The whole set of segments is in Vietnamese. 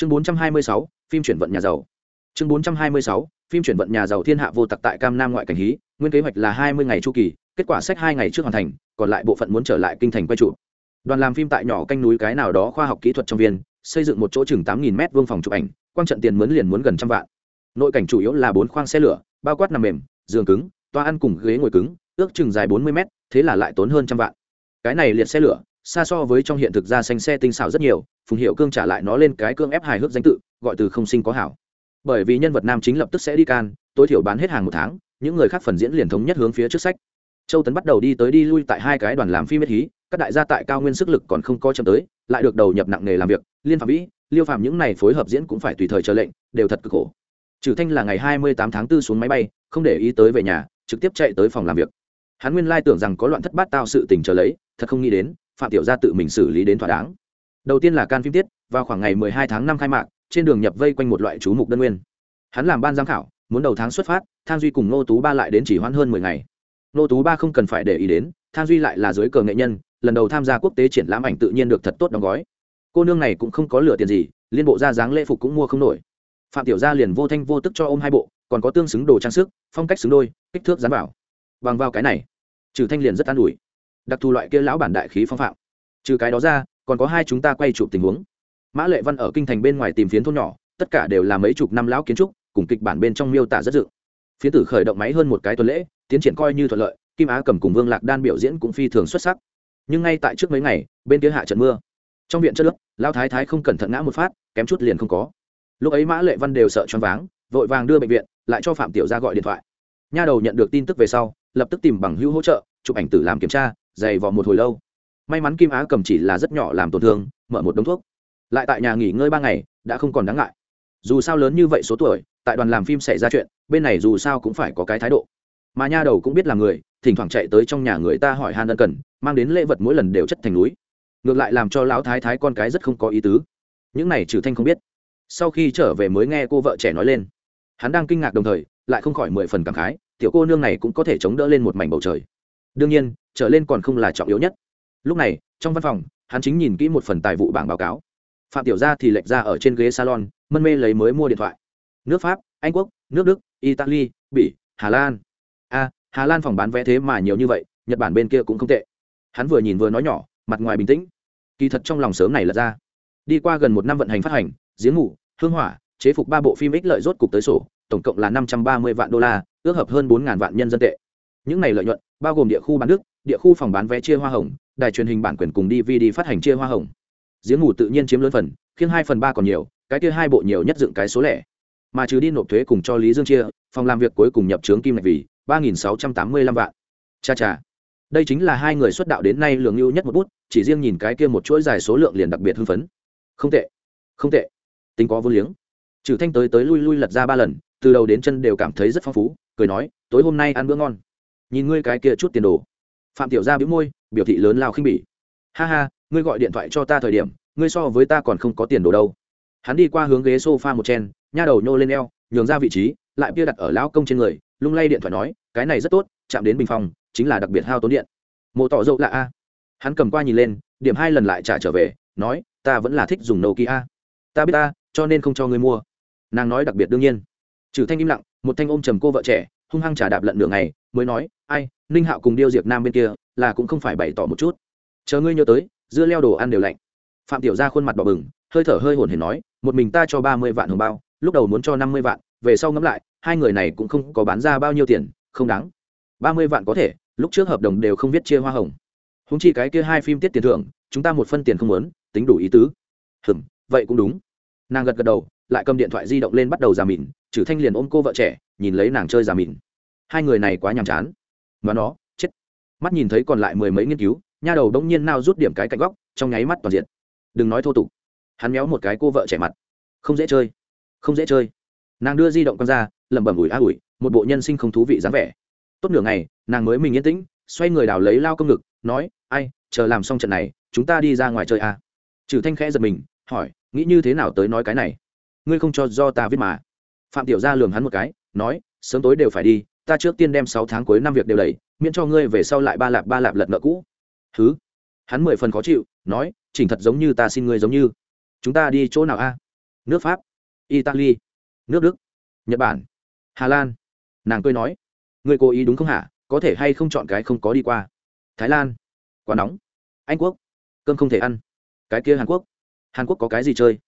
chương 426, phim chuyển vận nhà giàu. Chương 426, phim chuyển vận nhà giàu thiên hạ vô tặc tại cam nam ngoại cảnh hí nguyên kế hoạch là hai mươi ngày chu kỳ kết quả sách hai ngày trước hoàn thành còn lại bộ phận muốn trở lại kinh thành quay trụ. Đoàn làm phim tại nhỏ canh núi cái nào đó khoa học kỹ thuật trong viên xây dựng một chỗ chừng tám nghìn m vuông phòng chụp ảnh quang trận tiền mướn liền muốn gần trăm vạn. Nội cảnh chủ yếu là bốn khoang xe lửa bao quát nằm mềm giường cứng toa ăn cùng ghế ngồi cứng ước chừng dài bốn mươi mét, thế là lại tốn hơn trăm vạn. Cái này liệt xe lửa xa so với trong hiện thực ra xanh xe tinh xảo rất nhiều, phùng hiệu cương trả lại nó lên cái cương ép hài hước danh tự, gọi từ không sinh có hảo. Bởi vì nhân vật nam chính lập tức sẽ đi can, tối thiểu bán hết hàng một tháng, những người khác phần diễn liền thống nhất hướng phía trước sách. Châu tấn bắt đầu đi tới đi lui tại hai cái đoàn làm phim miết hí, các đại gia tại cao nguyên sức lực còn không coi chậm tới, lại được đầu nhập nặng nghề làm việc, liên phạm vĩ, liêu phạm những này phối hợp diễn cũng phải tùy thời chờ lệnh, đều thật cực khổ. Trừ thanh là ngày hai mươi tám tháng 4 xuống máy bay, không để ý tới về nhà, trực tiếp chạy tới phòng làm việc. Hắn nguyên lai tưởng rằng có loạn thất bát tao sự tình chờ lấy, thật không nghĩ đến phạm tiểu gia tự mình xử lý đến thỏa đáng. Đầu tiên là can phim tiết, vào khoảng ngày mười hai tháng 5 khai mạc, trên đường nhập vây quanh một loại chú mục đơn nguyên. Hắn làm ban giám khảo, muốn đầu tháng xuất phát, thang duy cùng nô tú ba lại đến chỉ hoãn hơn mười ngày. Nô tú ba không cần phải để ý đến, thang duy lại là dưới cờ nghệ nhân, lần đầu tham gia quốc tế triển lãm ảnh tự nhiên được thật tốt đóng gói. Cô nương này cũng không có lựa tiền gì, liên bộ ra dáng lễ phục cũng mua không nổi. Phạm tiểu gia liền vô thanh vô tức cho ôm hai bộ, còn có tương xứng đồ trang sức, phong cách xứng đôi, kích thước dán vào. Bằng vào cái này, trừ thanh liền rất an ủi đặc thù loại kia lão bản đại khí phong phạm. Trừ cái đó ra, còn có hai chúng ta quay chụp tình huống. Mã lệ văn ở kinh thành bên ngoài tìm phiến thôn nhỏ, tất cả đều là mấy chục năm lão kiến trúc, cùng kịch bản bên trong miêu tả rất dự. Phiến tử khởi động máy hơn một cái tuần lễ, tiến triển coi như thuận lợi, kim á cầm cùng vương lạc đan biểu diễn cũng phi thường xuất sắc. Nhưng ngay tại trước mấy ngày, bên kia hạ trận mưa. Trong viện chất lớp lao thái thái không cẩn thận ngã một phát, kém chút liền không có. Lúc ấy mã lệ văn đều sợ choáng váng, vội vàng đưa bệnh viện, lại cho phạm tiểu ra gọi điện thoại. Nha đầu nhận được tin tức về sau, lập tức tìm bằng hữu hỗ trợ, chụp ảnh tử làm kiểm tra dày vò một hồi lâu. May mắn kim á cầm chỉ là rất nhỏ làm tổn thương, mở một đống thuốc. Lại tại nhà nghỉ ngơi ba ngày, đã không còn đáng ngại. Dù sao lớn như vậy số tuổi, tại đoàn làm phim xảy ra chuyện, bên này dù sao cũng phải có cái thái độ. Mà nha đầu cũng biết là người, thỉnh thoảng chạy tới trong nhà người ta hỏi han ân cần, mang đến lễ vật mỗi lần đều chất thành núi. Ngược lại làm cho lão thái thái con cái rất không có ý tứ. Những này trừ thanh không biết. Sau khi trở về mới nghe cô vợ trẻ nói lên. Hắn đang kinh ngạc đồng thời, lại không khỏi mười phần cảm khái, tiểu cô nương này cũng có thể chống đỡ lên một mảnh bầu trời đương nhiên, trở lên còn không là trọng yếu nhất. Lúc này, trong văn phòng, hắn chính nhìn kỹ một phần tài vụ bảng báo cáo. Phạm tiểu gia thì lệch ra ở trên ghế salon, mân mê lấy mới mua điện thoại. Nước pháp, anh quốc, nước đức, italy, bỉ, hà lan. A hà lan phòng bán vé thế mà nhiều như vậy, nhật bản bên kia cũng không tệ. Hắn vừa nhìn vừa nói nhỏ, mặt ngoài bình tĩnh. Kỳ thật trong lòng sớm này lật ra. Đi qua gần một năm vận hành phát hành, giếng ngủ hương hỏa, chế phục ba bộ phim ích lợi rốt cục tới sổ, tổng cộng là năm trăm ba mươi vạn đô la, ước hợp hơn bốn vạn nhân dân tệ những này lợi nhuận bao gồm địa khu bán nước, địa khu phòng bán vé chia hoa hồng đài truyền hình bản quyền cùng dvd phát hành chia hoa hồng. Giếng ngủ tự nhiên chiếm lớn phần khiến hai phần ba còn nhiều cái kia hai bộ nhiều nhất dựng cái số lẻ. Mà trừ đi nộp thuế cùng cho lý dương chia phòng làm việc cuối cùng nhập trướng kim ngạch vì ba nghìn sáu trăm tám mươi lăm vạn. Cha cha. Đây chính là hai người xuất đạo đến nay lượng ưu nhất một bút chỉ riêng nhìn cái kia một chuỗi dài số lượng liền đặc biệt hưng phấn. Không tệ. Không tệ. Tính có vô liếng. Trừ thanh tới tới lui lui lật ra ba lần từ đầu đến chân đều cảm thấy rất phong phú cười nói tối hôm nay ăn bữa ngon nhìn ngươi cái kia chút tiền đồ. Phạm tiểu gia bĩu môi, biểu thị lớn lao khinh bỉ. Ha ha, ngươi gọi điện thoại cho ta thời điểm, ngươi so với ta còn không có tiền đồ đâu. Hắn đi qua hướng ghế sofa một chen, nha đầu nhô lên eo, nhường ra vị trí, lại kia đặt ở lão công trên người, lung lay điện thoại nói, cái này rất tốt, chạm đến bình phòng, chính là đặc biệt hao tốn điện. Mộ tỏ dậu là a. Hắn cầm qua nhìn lên, điểm hai lần lại trả trở về, nói, ta vẫn là thích dùng nokia. Ta biết ta cho nên không cho ngươi mua. Nàng nói đặc biệt đương nhiên. Trừ thanh im lặng, một thanh ôm trầm cô vợ trẻ hung hăng trả đạp lận nửa ngày, mới nói, ai, ninh hạo cùng điêu diệp nam bên kia, là cũng không phải bày tỏ một chút. Chờ ngươi nhớ tới, dưa leo đồ ăn đều lạnh. Phạm tiểu ra khuôn mặt đỏ bừng, hơi thở hơi hồn hển nói, một mình ta cho ba mươi vạn hồng bao, lúc đầu muốn cho năm mươi vạn, về sau ngẫm lại, hai người này cũng không có bán ra bao nhiêu tiền, không đáng. Ba mươi vạn có thể, lúc trước hợp đồng đều không viết chia hoa hồng. Húng chi cái kia hai phim tiết tiền thưởng, chúng ta một phân tiền không muốn, tính đủ ý tứ. Hừm, vậy cũng đúng. Nàng gật gật đầu lại cầm điện thoại di động lên bắt đầu giả mìn trừ thanh liền ôm cô vợ trẻ, nhìn lấy nàng chơi giả mìn. Hai người này quá nhàm chán. Mà nó, chết. Mắt nhìn thấy còn lại mười mấy nghiên cứu, nha đầu đông nhiên nao rút điểm cái cạnh góc, trong nháy mắt toàn diện. Đừng nói thô tục. Hắn méo một cái cô vợ trẻ mặt. Không dễ chơi. Không dễ chơi. Nàng đưa di động con ra, lẩm bẩm ủi a ủi, một bộ nhân sinh không thú vị dáng vẻ. Tốt nửa ngày, nàng mới mình yên tĩnh, xoay người đào lấy lao công ngực, nói, ai, chờ làm xong trận này, chúng ta đi ra ngoài chơi à. trừ thanh khẽ giật mình, hỏi, nghĩ như thế nào tới nói cái này? Ngươi không cho do ta viết mà. Phạm tiểu gia lường hắn một cái nói sớm tối đều phải đi ta trước tiên đem sáu tháng cuối năm việc đều đẩy, miễn cho ngươi về sau lại ba lạp ba lạp lật nợ cũ. Thứ hắn mười phần khó chịu nói chỉnh thật giống như ta xin ngươi giống như. Chúng ta đi chỗ nào a? Nước pháp italy nước đức nhật bản hà lan. Nàng cười nói ngươi cố ý đúng không hả? Có thể hay không chọn cái không có đi qua? Thái lan quá nóng. Anh quốc cơm không thể ăn. Cái kia hàn quốc. Hàn quốc có cái gì chơi?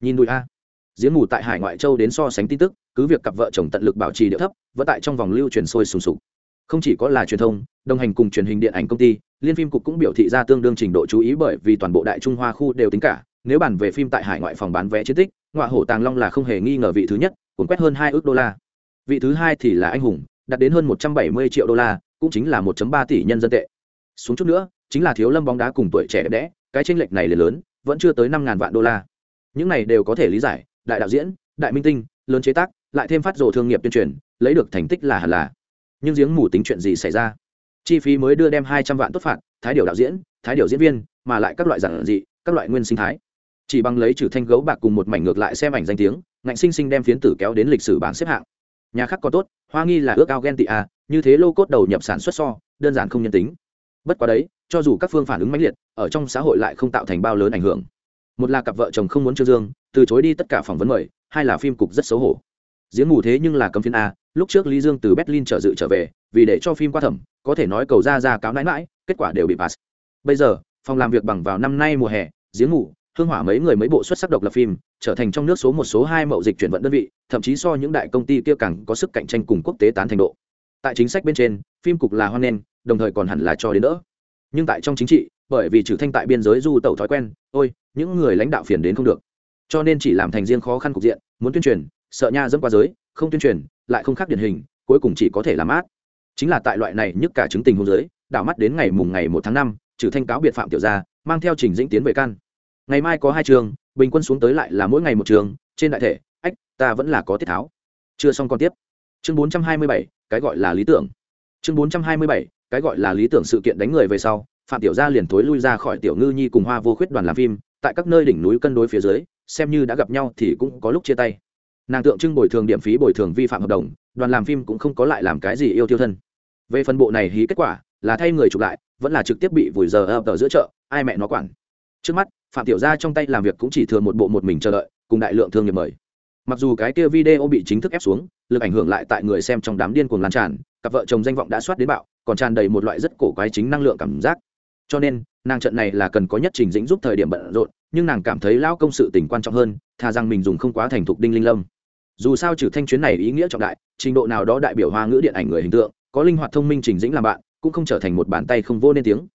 Nhìn đùi a giếng mù tại hải ngoại châu đến so sánh tin tức, cứ việc cặp vợ chồng tận lực bảo trì địa thấp, vẫn tại trong vòng lưu truyền sôi sùng sục. Không chỉ có là truyền thông, đồng hành cùng truyền hình điện ảnh công ty, liên phim cục cũng biểu thị ra tương đương trình độ chú ý bởi vì toàn bộ đại trung hoa khu đều tính cả, nếu bàn về phim tại hải ngoại phòng bán vé chiến tích ngoại hổ tàng long là không hề nghi ngờ vị thứ nhất, cuốn quét hơn hai ước đô la. Vị thứ hai thì là anh hùng, đạt đến hơn một trăm bảy mươi triệu đô la, cũng chính là 1 ba tỷ nhân dân tệ. Xuống chút nữa, chính là thiếu lâm bóng đá cùng tuổi trẻ đẹp đẽ, cái tranh lệch này là lớn, vẫn chưa tới năm ngàn vạn đô la. Những này đều có thể lý giải đại đạo diễn, đại minh tinh, lớn chế tác, lại thêm phát rồ thương nghiệp tuyên truyền, lấy được thành tích là hẳn là. Nhưng giếng mù tính chuyện gì xảy ra? Chi phí mới đưa đem hai trăm vạn tốt phạt, thái điều đạo diễn, thái điều diễn viên, mà lại các loại giản dị, các loại nguyên sinh thái. Chỉ bằng lấy trừ thanh gấu bạc cùng một mảnh ngược lại xem ảnh danh tiếng, ngạnh sinh sinh đem phiến tử kéo đến lịch sử bảng xếp hạng. Nhà khác có tốt, hoa nghi là ước ao ghen tị a như thế lô cốt đầu nhập sản xuất so, đơn giản không nhân tính. Bất quá đấy, cho dù các phương phản ứng mãnh liệt, ở trong xã hội lại không tạo thành bao lớn ảnh hưởng. Một là cặp vợ chồng không muốn trương dương từ chối đi tất cả phỏng vấn mời, hai là phim cục rất xấu hổ. Giếng mù thế nhưng là cấm phiên a, lúc trước lý dương từ berlin trở dự trở về, vì để cho phim qua thẩm, có thể nói cầu ra ra cáo nãi mãi kết quả đều bị pass. Bây giờ, phòng làm việc bằng vào năm nay mùa hè, giếng mù, hương hỏa mấy người mấy bộ xuất sắc độc lập phim, trở thành trong nước số một số hai mậu dịch chuyển vận đơn vị, thậm chí so những đại công ty kia càng có sức cạnh tranh cùng quốc tế tán thành độ. Tại chính sách bên trên, phim cục là hoan nen đồng thời còn hẳn là cho đến đỡ. Nhưng tại trong chính trị, bởi vì trừ thanh tại biên giới du tẩu thói quen, ôi, những người lãnh đạo phiền đến không được cho nên chỉ làm thành riêng khó khăn cục diện, muốn tuyên truyền, sợ nha dẫm qua giới, không tuyên truyền, lại không khác điển hình, cuối cùng chỉ có thể làm át chính là tại loại này nhất cả chứng tình hôn giới, đảo mắt đến ngày mùng ngày một tháng năm, trừ thanh cáo biệt phạm tiểu gia, mang theo trình dĩnh tiến về căn. Ngày mai có hai trường, bình quân xuống tới lại là mỗi ngày một trường, trên đại thể, ách, ta vẫn là có tiết tháo. Chưa xong còn tiếp. Chương bốn trăm hai mươi bảy, cái gọi là lý tưởng. Chương bốn trăm hai mươi bảy, cái gọi là lý tưởng sự kiện đánh người về sau, phạm tiểu gia liền thối lui ra khỏi tiểu ngư nhi cùng hoa vô khuyết đoàn làm phim, tại các nơi đỉnh núi cân đối phía dưới xem như đã gặp nhau thì cũng có lúc chia tay. Nàng tượng trưng bồi thường điểm phí bồi thường vi phạm hợp đồng, đoàn làm phim cũng không có lại làm cái gì yêu tiêu thân. Về phần bộ này hí kết quả, là thay người chụp lại, vẫn là trực tiếp bị vùi giờ ập ở giữa chợ, ai mẹ nó quản. Trước mắt, phạm tiểu gia trong tay làm việc cũng chỉ thừa một bộ một mình chờ đợi, cùng đại lượng thương nghiệp mời. Mặc dù cái kia video bị chính thức ép xuống, lực ảnh hưởng lại tại người xem trong đám điên cuồng lan tràn, cặp vợ chồng danh vọng đã soát đến bạo, còn tràn đầy một loại rất cổ quái chính năng lượng cảm giác. Cho nên, nàng trận này là cần có nhất trình dĩnh giúp thời điểm bận rộn nhưng nàng cảm thấy lão công sự tình quan trọng hơn, thà rằng mình dùng không quá thành thục đinh linh lâm. Dù sao trừ thanh chuyến này ý nghĩa trọng đại, trình độ nào đó đại biểu hoa ngữ điện ảnh người hình tượng, có linh hoạt thông minh trình dĩnh làm bạn, cũng không trở thành một bàn tay không vô nên tiếng.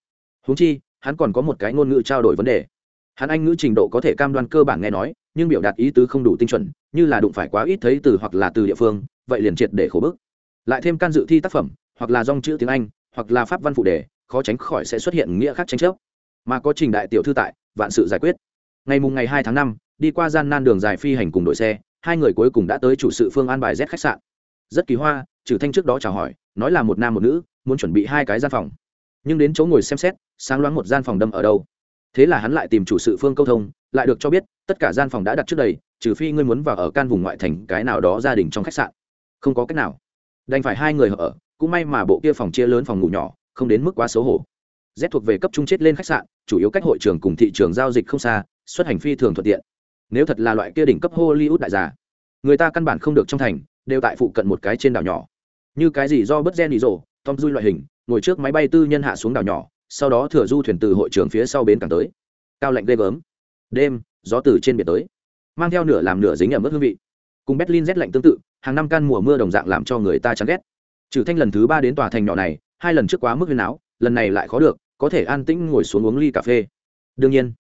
Huống chi, hắn còn có một cái ngôn ngữ trao đổi vấn đề. Hắn anh ngữ trình độ có thể cam đoan cơ bản nghe nói, nhưng biểu đạt ý tứ không đủ tinh chuẩn, như là đụng phải quá ít thấy từ hoặc là từ địa phương, vậy liền triệt để khổ bức. Lại thêm can dự thi tác phẩm, hoặc là dòng chữ tiếng anh, hoặc là pháp văn phụ đề, khó tránh khỏi sẽ xuất hiện nghĩa khác tranh chấp mà có trình đại tiểu thư tại, vạn sự giải quyết. Ngày mùng ngày hai tháng năm, đi qua gian nan đường dài phi hành cùng đội xe, hai người cuối cùng đã tới chủ sự phương an bài z khách sạn. Rất kỳ hoa trừ thanh trước đó chào hỏi, nói là một nam một nữ, muốn chuẩn bị hai cái gian phòng. Nhưng đến chỗ ngồi xem xét, sáng loáng một gian phòng đâm ở đâu. Thế là hắn lại tìm chủ sự phương câu thông, lại được cho biết, tất cả gian phòng đã đặt trước đây, trừ phi ngươi muốn vào ở can vùng ngoại thành cái nào đó gia đình trong khách sạn. Không có cách nào. Đành phải hai người ở, cũng may mà bộ kia phòng chia lớn phòng ngủ nhỏ, không đến mức quá xấu hổ. Z thuộc về cấp trung chết lên khách sạn chủ yếu cách hội trường cùng thị trường giao dịch không xa, xuất hành phi thường thuận tiện. Nếu thật là loại kia đỉnh cấp hollywood đại giả người ta căn bản không được trong thành, đều tại phụ cận một cái trên đảo nhỏ. Như cái gì do bất gen đi rồ, tom dui loại hình, ngồi trước máy bay tư nhân hạ xuống đảo nhỏ, sau đó thừa du thuyền từ hội trường phía sau bến cảng tới. Cao lạnh ghê gớm. Đêm, gió từ trên biển tới, mang theo nửa làm nửa dính ở mức hương vị. Cùng berlin rét lạnh tương tự, hàng năm can mùa mưa đồng dạng làm cho người ta chán ghét. Trừ thanh lần thứ ba đến tòa thành nhỏ này, hai lần trước quá mức huyền áo lần này lại khó được có thể an tĩnh ngồi xuống uống ly cà phê. Đương nhiên,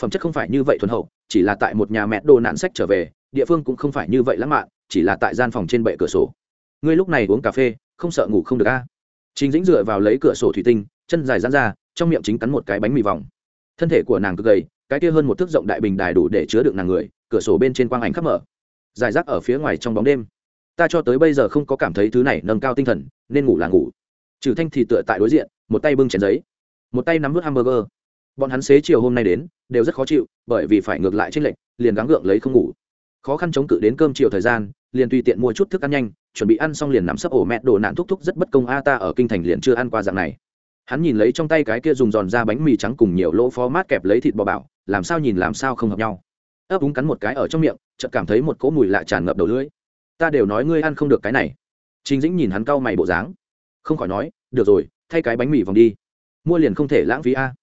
phẩm chất không phải như vậy thuần hậu, chỉ là tại một nhà mẹ đồ nạn sách trở về, địa phương cũng không phải như vậy lãng mạn, chỉ là tại gian phòng trên bệ cửa sổ. Ngươi lúc này uống cà phê, không sợ ngủ không được a? À. chính dĩnh dựa vào lấy cửa sổ thủy tinh, chân dài dán ra, trong miệng chính cắn một cái bánh mì vòng. Thân thể của nàng cực gầy, cái kia hơn một thước rộng đại bình đài đủ để chứa được nàng người, cửa sổ bên trên quang ảnh khắp mở. Dài rác ở phía ngoài trong bóng đêm. Ta cho tới bây giờ không có cảm thấy thứ này nâng cao tinh thần, nên ngủ là ngủ. Trừ thanh thì tựa tại đối diện, một tay bưng chén giấy một tay nắm vút hamburger. Bọn hắn xế chiều hôm nay đến, đều rất khó chịu, bởi vì phải ngược lại trên lệnh liền gắng gượng lấy không ngủ. Khó khăn chống cự đến cơm chiều thời gian, liền tùy tiện mua chút thức ăn nhanh, chuẩn bị ăn xong liền nắm sấp ổ mẹ đồ nạn thúc thúc rất bất công a ta ở kinh thành liền chưa ăn qua dạng này. Hắn nhìn lấy trong tay cái kia dùng giòn ra bánh mì trắng cùng nhiều lỗ phó mát kẹp lấy thịt bò bảo, làm sao nhìn làm sao không hợp nhau. Ấp úng cắn một cái ở trong miệng, chợt cảm thấy một cỗ mùi lạ tràn ngập đầu lưỡi. Ta đều nói ngươi ăn không được cái này. Trình dĩnh nhìn hắn cau mày bộ dáng. Không khỏi nói, được rồi, thay cái bánh mì vòng đi mua liền không thể lãng phí a.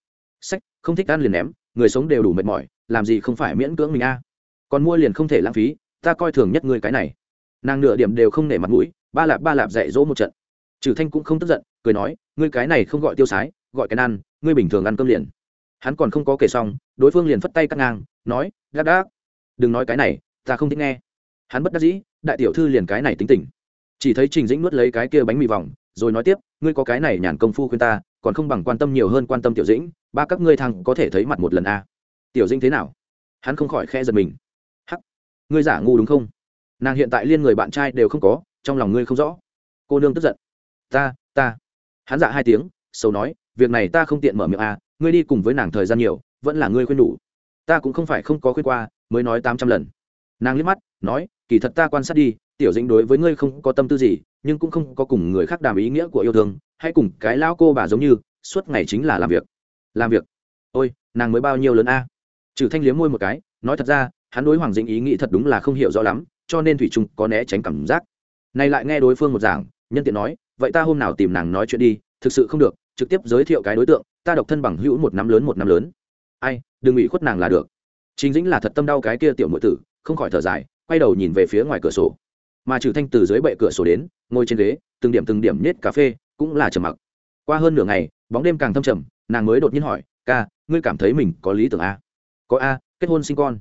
Sách, không thích ăn liền ném, người sống đều đủ mệt mỏi, làm gì không phải miễn cưỡng mình a. Còn mua liền không thể lãng phí, ta coi thường nhất người cái này. Nàng nửa điểm đều không nể mặt mũi, ba lạp ba lạp dạy dỗ một trận. Trừ thanh cũng không tức giận, cười nói, ngươi cái này không gọi tiêu sái, gọi cái ăn, ngươi bình thường ăn cơm liền. Hắn còn không có kể xong, đối phương liền phất tay cắt ngang, nói gác gác đừng nói cái này, ta không thích nghe. Hắn bất đắc dĩ, đại tiểu thư liền cái này tính tình. Chỉ thấy trình dĩnh nuốt lấy cái kia bánh mì vòng, rồi nói tiếp, ngươi có cái này nhàn công phu khuyên ta còn không bằng quan tâm nhiều hơn quan tâm tiểu dĩnh, ba các ngươi thằng có thể thấy mặt một lần a tiểu dĩnh thế nào? Hắn không khỏi khe giật mình. Hắc, ngươi giả ngu đúng không? Nàng hiện tại liên người bạn trai đều không có, trong lòng ngươi không rõ. Cô nương tức giận. Ta ta. Hắn dạ hai tiếng sâu nói, việc này ta không tiện mở miệng a ngươi đi cùng với nàng thời gian nhiều, vẫn là ngươi khuyên đủ. Ta cũng không phải không có khuyên qua, mới nói tám trăm lần. Nàng liếc mắt, nói, kỳ thật ta quan sát đi tiểu dĩnh đối với ngươi không có tâm tư gì, nhưng cũng không có cùng người khác đàm ý nghĩa của yêu thương, hãy cùng cái lão cô bà giống như, suốt ngày chính là làm việc. Làm việc. Ôi, nàng mới bao nhiêu lớn a? Trừ thanh liếm môi một cái, nói thật ra, hắn đối hoàng dĩnh ý nghĩ thật đúng là không hiểu rõ lắm, cho nên thủy trung có né tránh cảm giác. Này lại nghe đối phương một giảng, nhân tiện nói, vậy ta hôm nào tìm nàng nói chuyện đi, thực sự không được, trực tiếp giới thiệu cái đối tượng, ta độc thân bằng hữu một năm lớn một năm lớn. Ai, đừng ủy khuất nàng là được. Chính dĩnh là thật tâm đau cái kia tiểu nội tử, không khỏi thở dài, quay đầu nhìn về phía ngoài cửa sổ mà trừ thanh từ dưới bệ cửa sổ đến, ngồi trên ghế, từng điểm từng điểm nhét cà phê, cũng là trầm mặc. Qua hơn nửa ngày, bóng đêm càng thâm trầm, nàng mới đột nhiên hỏi, ca, ngươi cảm thấy mình có lý tưởng a? Có a, kết hôn sinh con.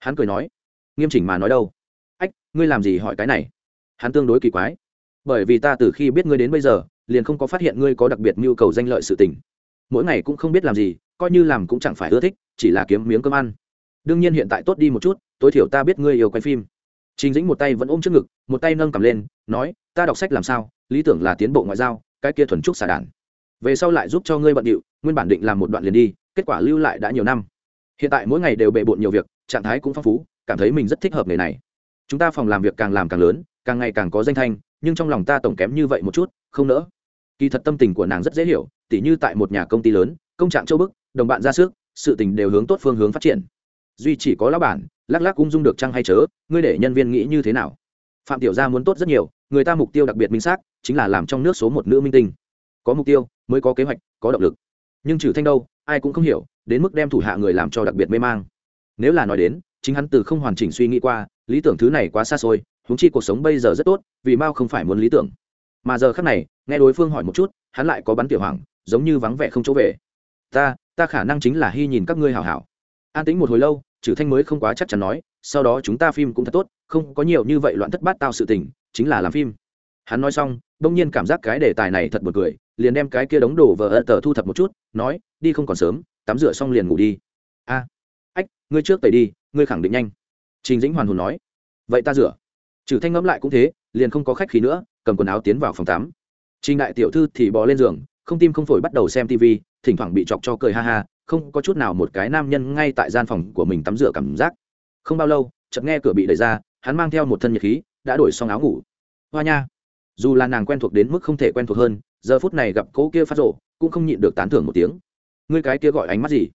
Hắn cười nói. Nghiêm chỉnh mà nói đâu. Ách, ngươi làm gì hỏi cái này? Hắn tương đối kỳ quái. Bởi vì ta từ khi biết ngươi đến bây giờ, liền không có phát hiện ngươi có đặc biệt nhu cầu danh lợi sự tình. Mỗi ngày cũng không biết làm gì, coi như làm cũng chẳng phải ưa thích, chỉ là kiếm miếng cơm ăn. Đương nhiên hiện tại tốt đi một chút, tối thiểu ta biết ngươi yêu quay phim trình dĩnh một tay vẫn ôm trước ngực, một tay nâng cầm lên, nói, ta đọc sách làm sao? Lý tưởng là tiến bộ ngoại giao, cái kia thuần trúc xả đạn. về sau lại giúp cho ngươi bận điệu, nguyên bản định làm một đoạn liền đi, kết quả lưu lại đã nhiều năm. Hiện tại mỗi ngày đều bệ bộn nhiều việc, trạng thái cũng phong phú, cảm thấy mình rất thích hợp nghề này. Chúng ta phòng làm việc càng làm càng lớn, càng ngày càng có danh thanh, nhưng trong lòng ta tổng kém như vậy một chút, không nỡ. Kỳ thật tâm tình của nàng rất dễ hiểu, tỉ như tại một nhà công ty lớn, công trạng châu bức, đồng bạn ra sức, sự tình đều hướng tốt phương hướng phát triển. Duy chỉ có lão bản lắc lắc ung dung được chăng hay chớ, ngươi để nhân viên nghĩ như thế nào? Phạm tiểu gia muốn tốt rất nhiều, người ta mục tiêu đặc biệt minh xác, chính là làm trong nước số một nữ minh tinh. Có mục tiêu, mới có kế hoạch, có động lực. Nhưng trừ thanh đâu, ai cũng không hiểu, đến mức đem thủ hạ người làm cho đặc biệt mê mang. Nếu là nói đến, chính hắn từ không hoàn chỉnh suy nghĩ qua, lý tưởng thứ này quá xa xôi, huống chi cuộc sống bây giờ rất tốt, vì mao không phải muốn lý tưởng. Mà giờ khắc này, nghe đối phương hỏi một chút, hắn lại có bắn tiểu hoàng, giống như vắng vẻ không chỗ về. Ta ta khả năng chính là hy nhìn các ngươi hảo hảo. An tĩnh một hồi lâu trừ thanh mới không quá chắc chắn nói, sau đó chúng ta phim cũng thật tốt, không có nhiều như vậy loạn thất bát tao sự tình, chính là làm phim. Hắn nói xong, đông nhiên cảm giác cái đề tài này thật buồn cười, liền đem cái kia đống đồ vờ ơ tờ thu thập một chút, nói, đi không còn sớm, tắm rửa xong liền ngủ đi. A, ách, ngươi trước tẩy đi, ngươi khẳng định nhanh. Trình dĩnh hoàn hồn nói, vậy ta rửa. Trừ thanh ngẫm lại cũng thế, liền không có khách khí nữa, cầm quần áo tiến vào phòng tắm. Trình đại tiểu thư thì bò lên giường, không tim không phổi bắt đầu xem tv thỉnh thoảng bị chọc cho cười ha ha không có chút nào một cái nam nhân ngay tại gian phòng của mình tắm rửa cảm giác. Không bao lâu, chợt nghe cửa bị đẩy ra, hắn mang theo một thân nhiệt khí, đã đổi xong áo ngủ. Hoa nha! Dù là nàng quen thuộc đến mức không thể quen thuộc hơn, giờ phút này gặp cỗ kia phát rộ cũng không nhịn được tán thưởng một tiếng. Ngươi cái kia gọi ánh mắt gì?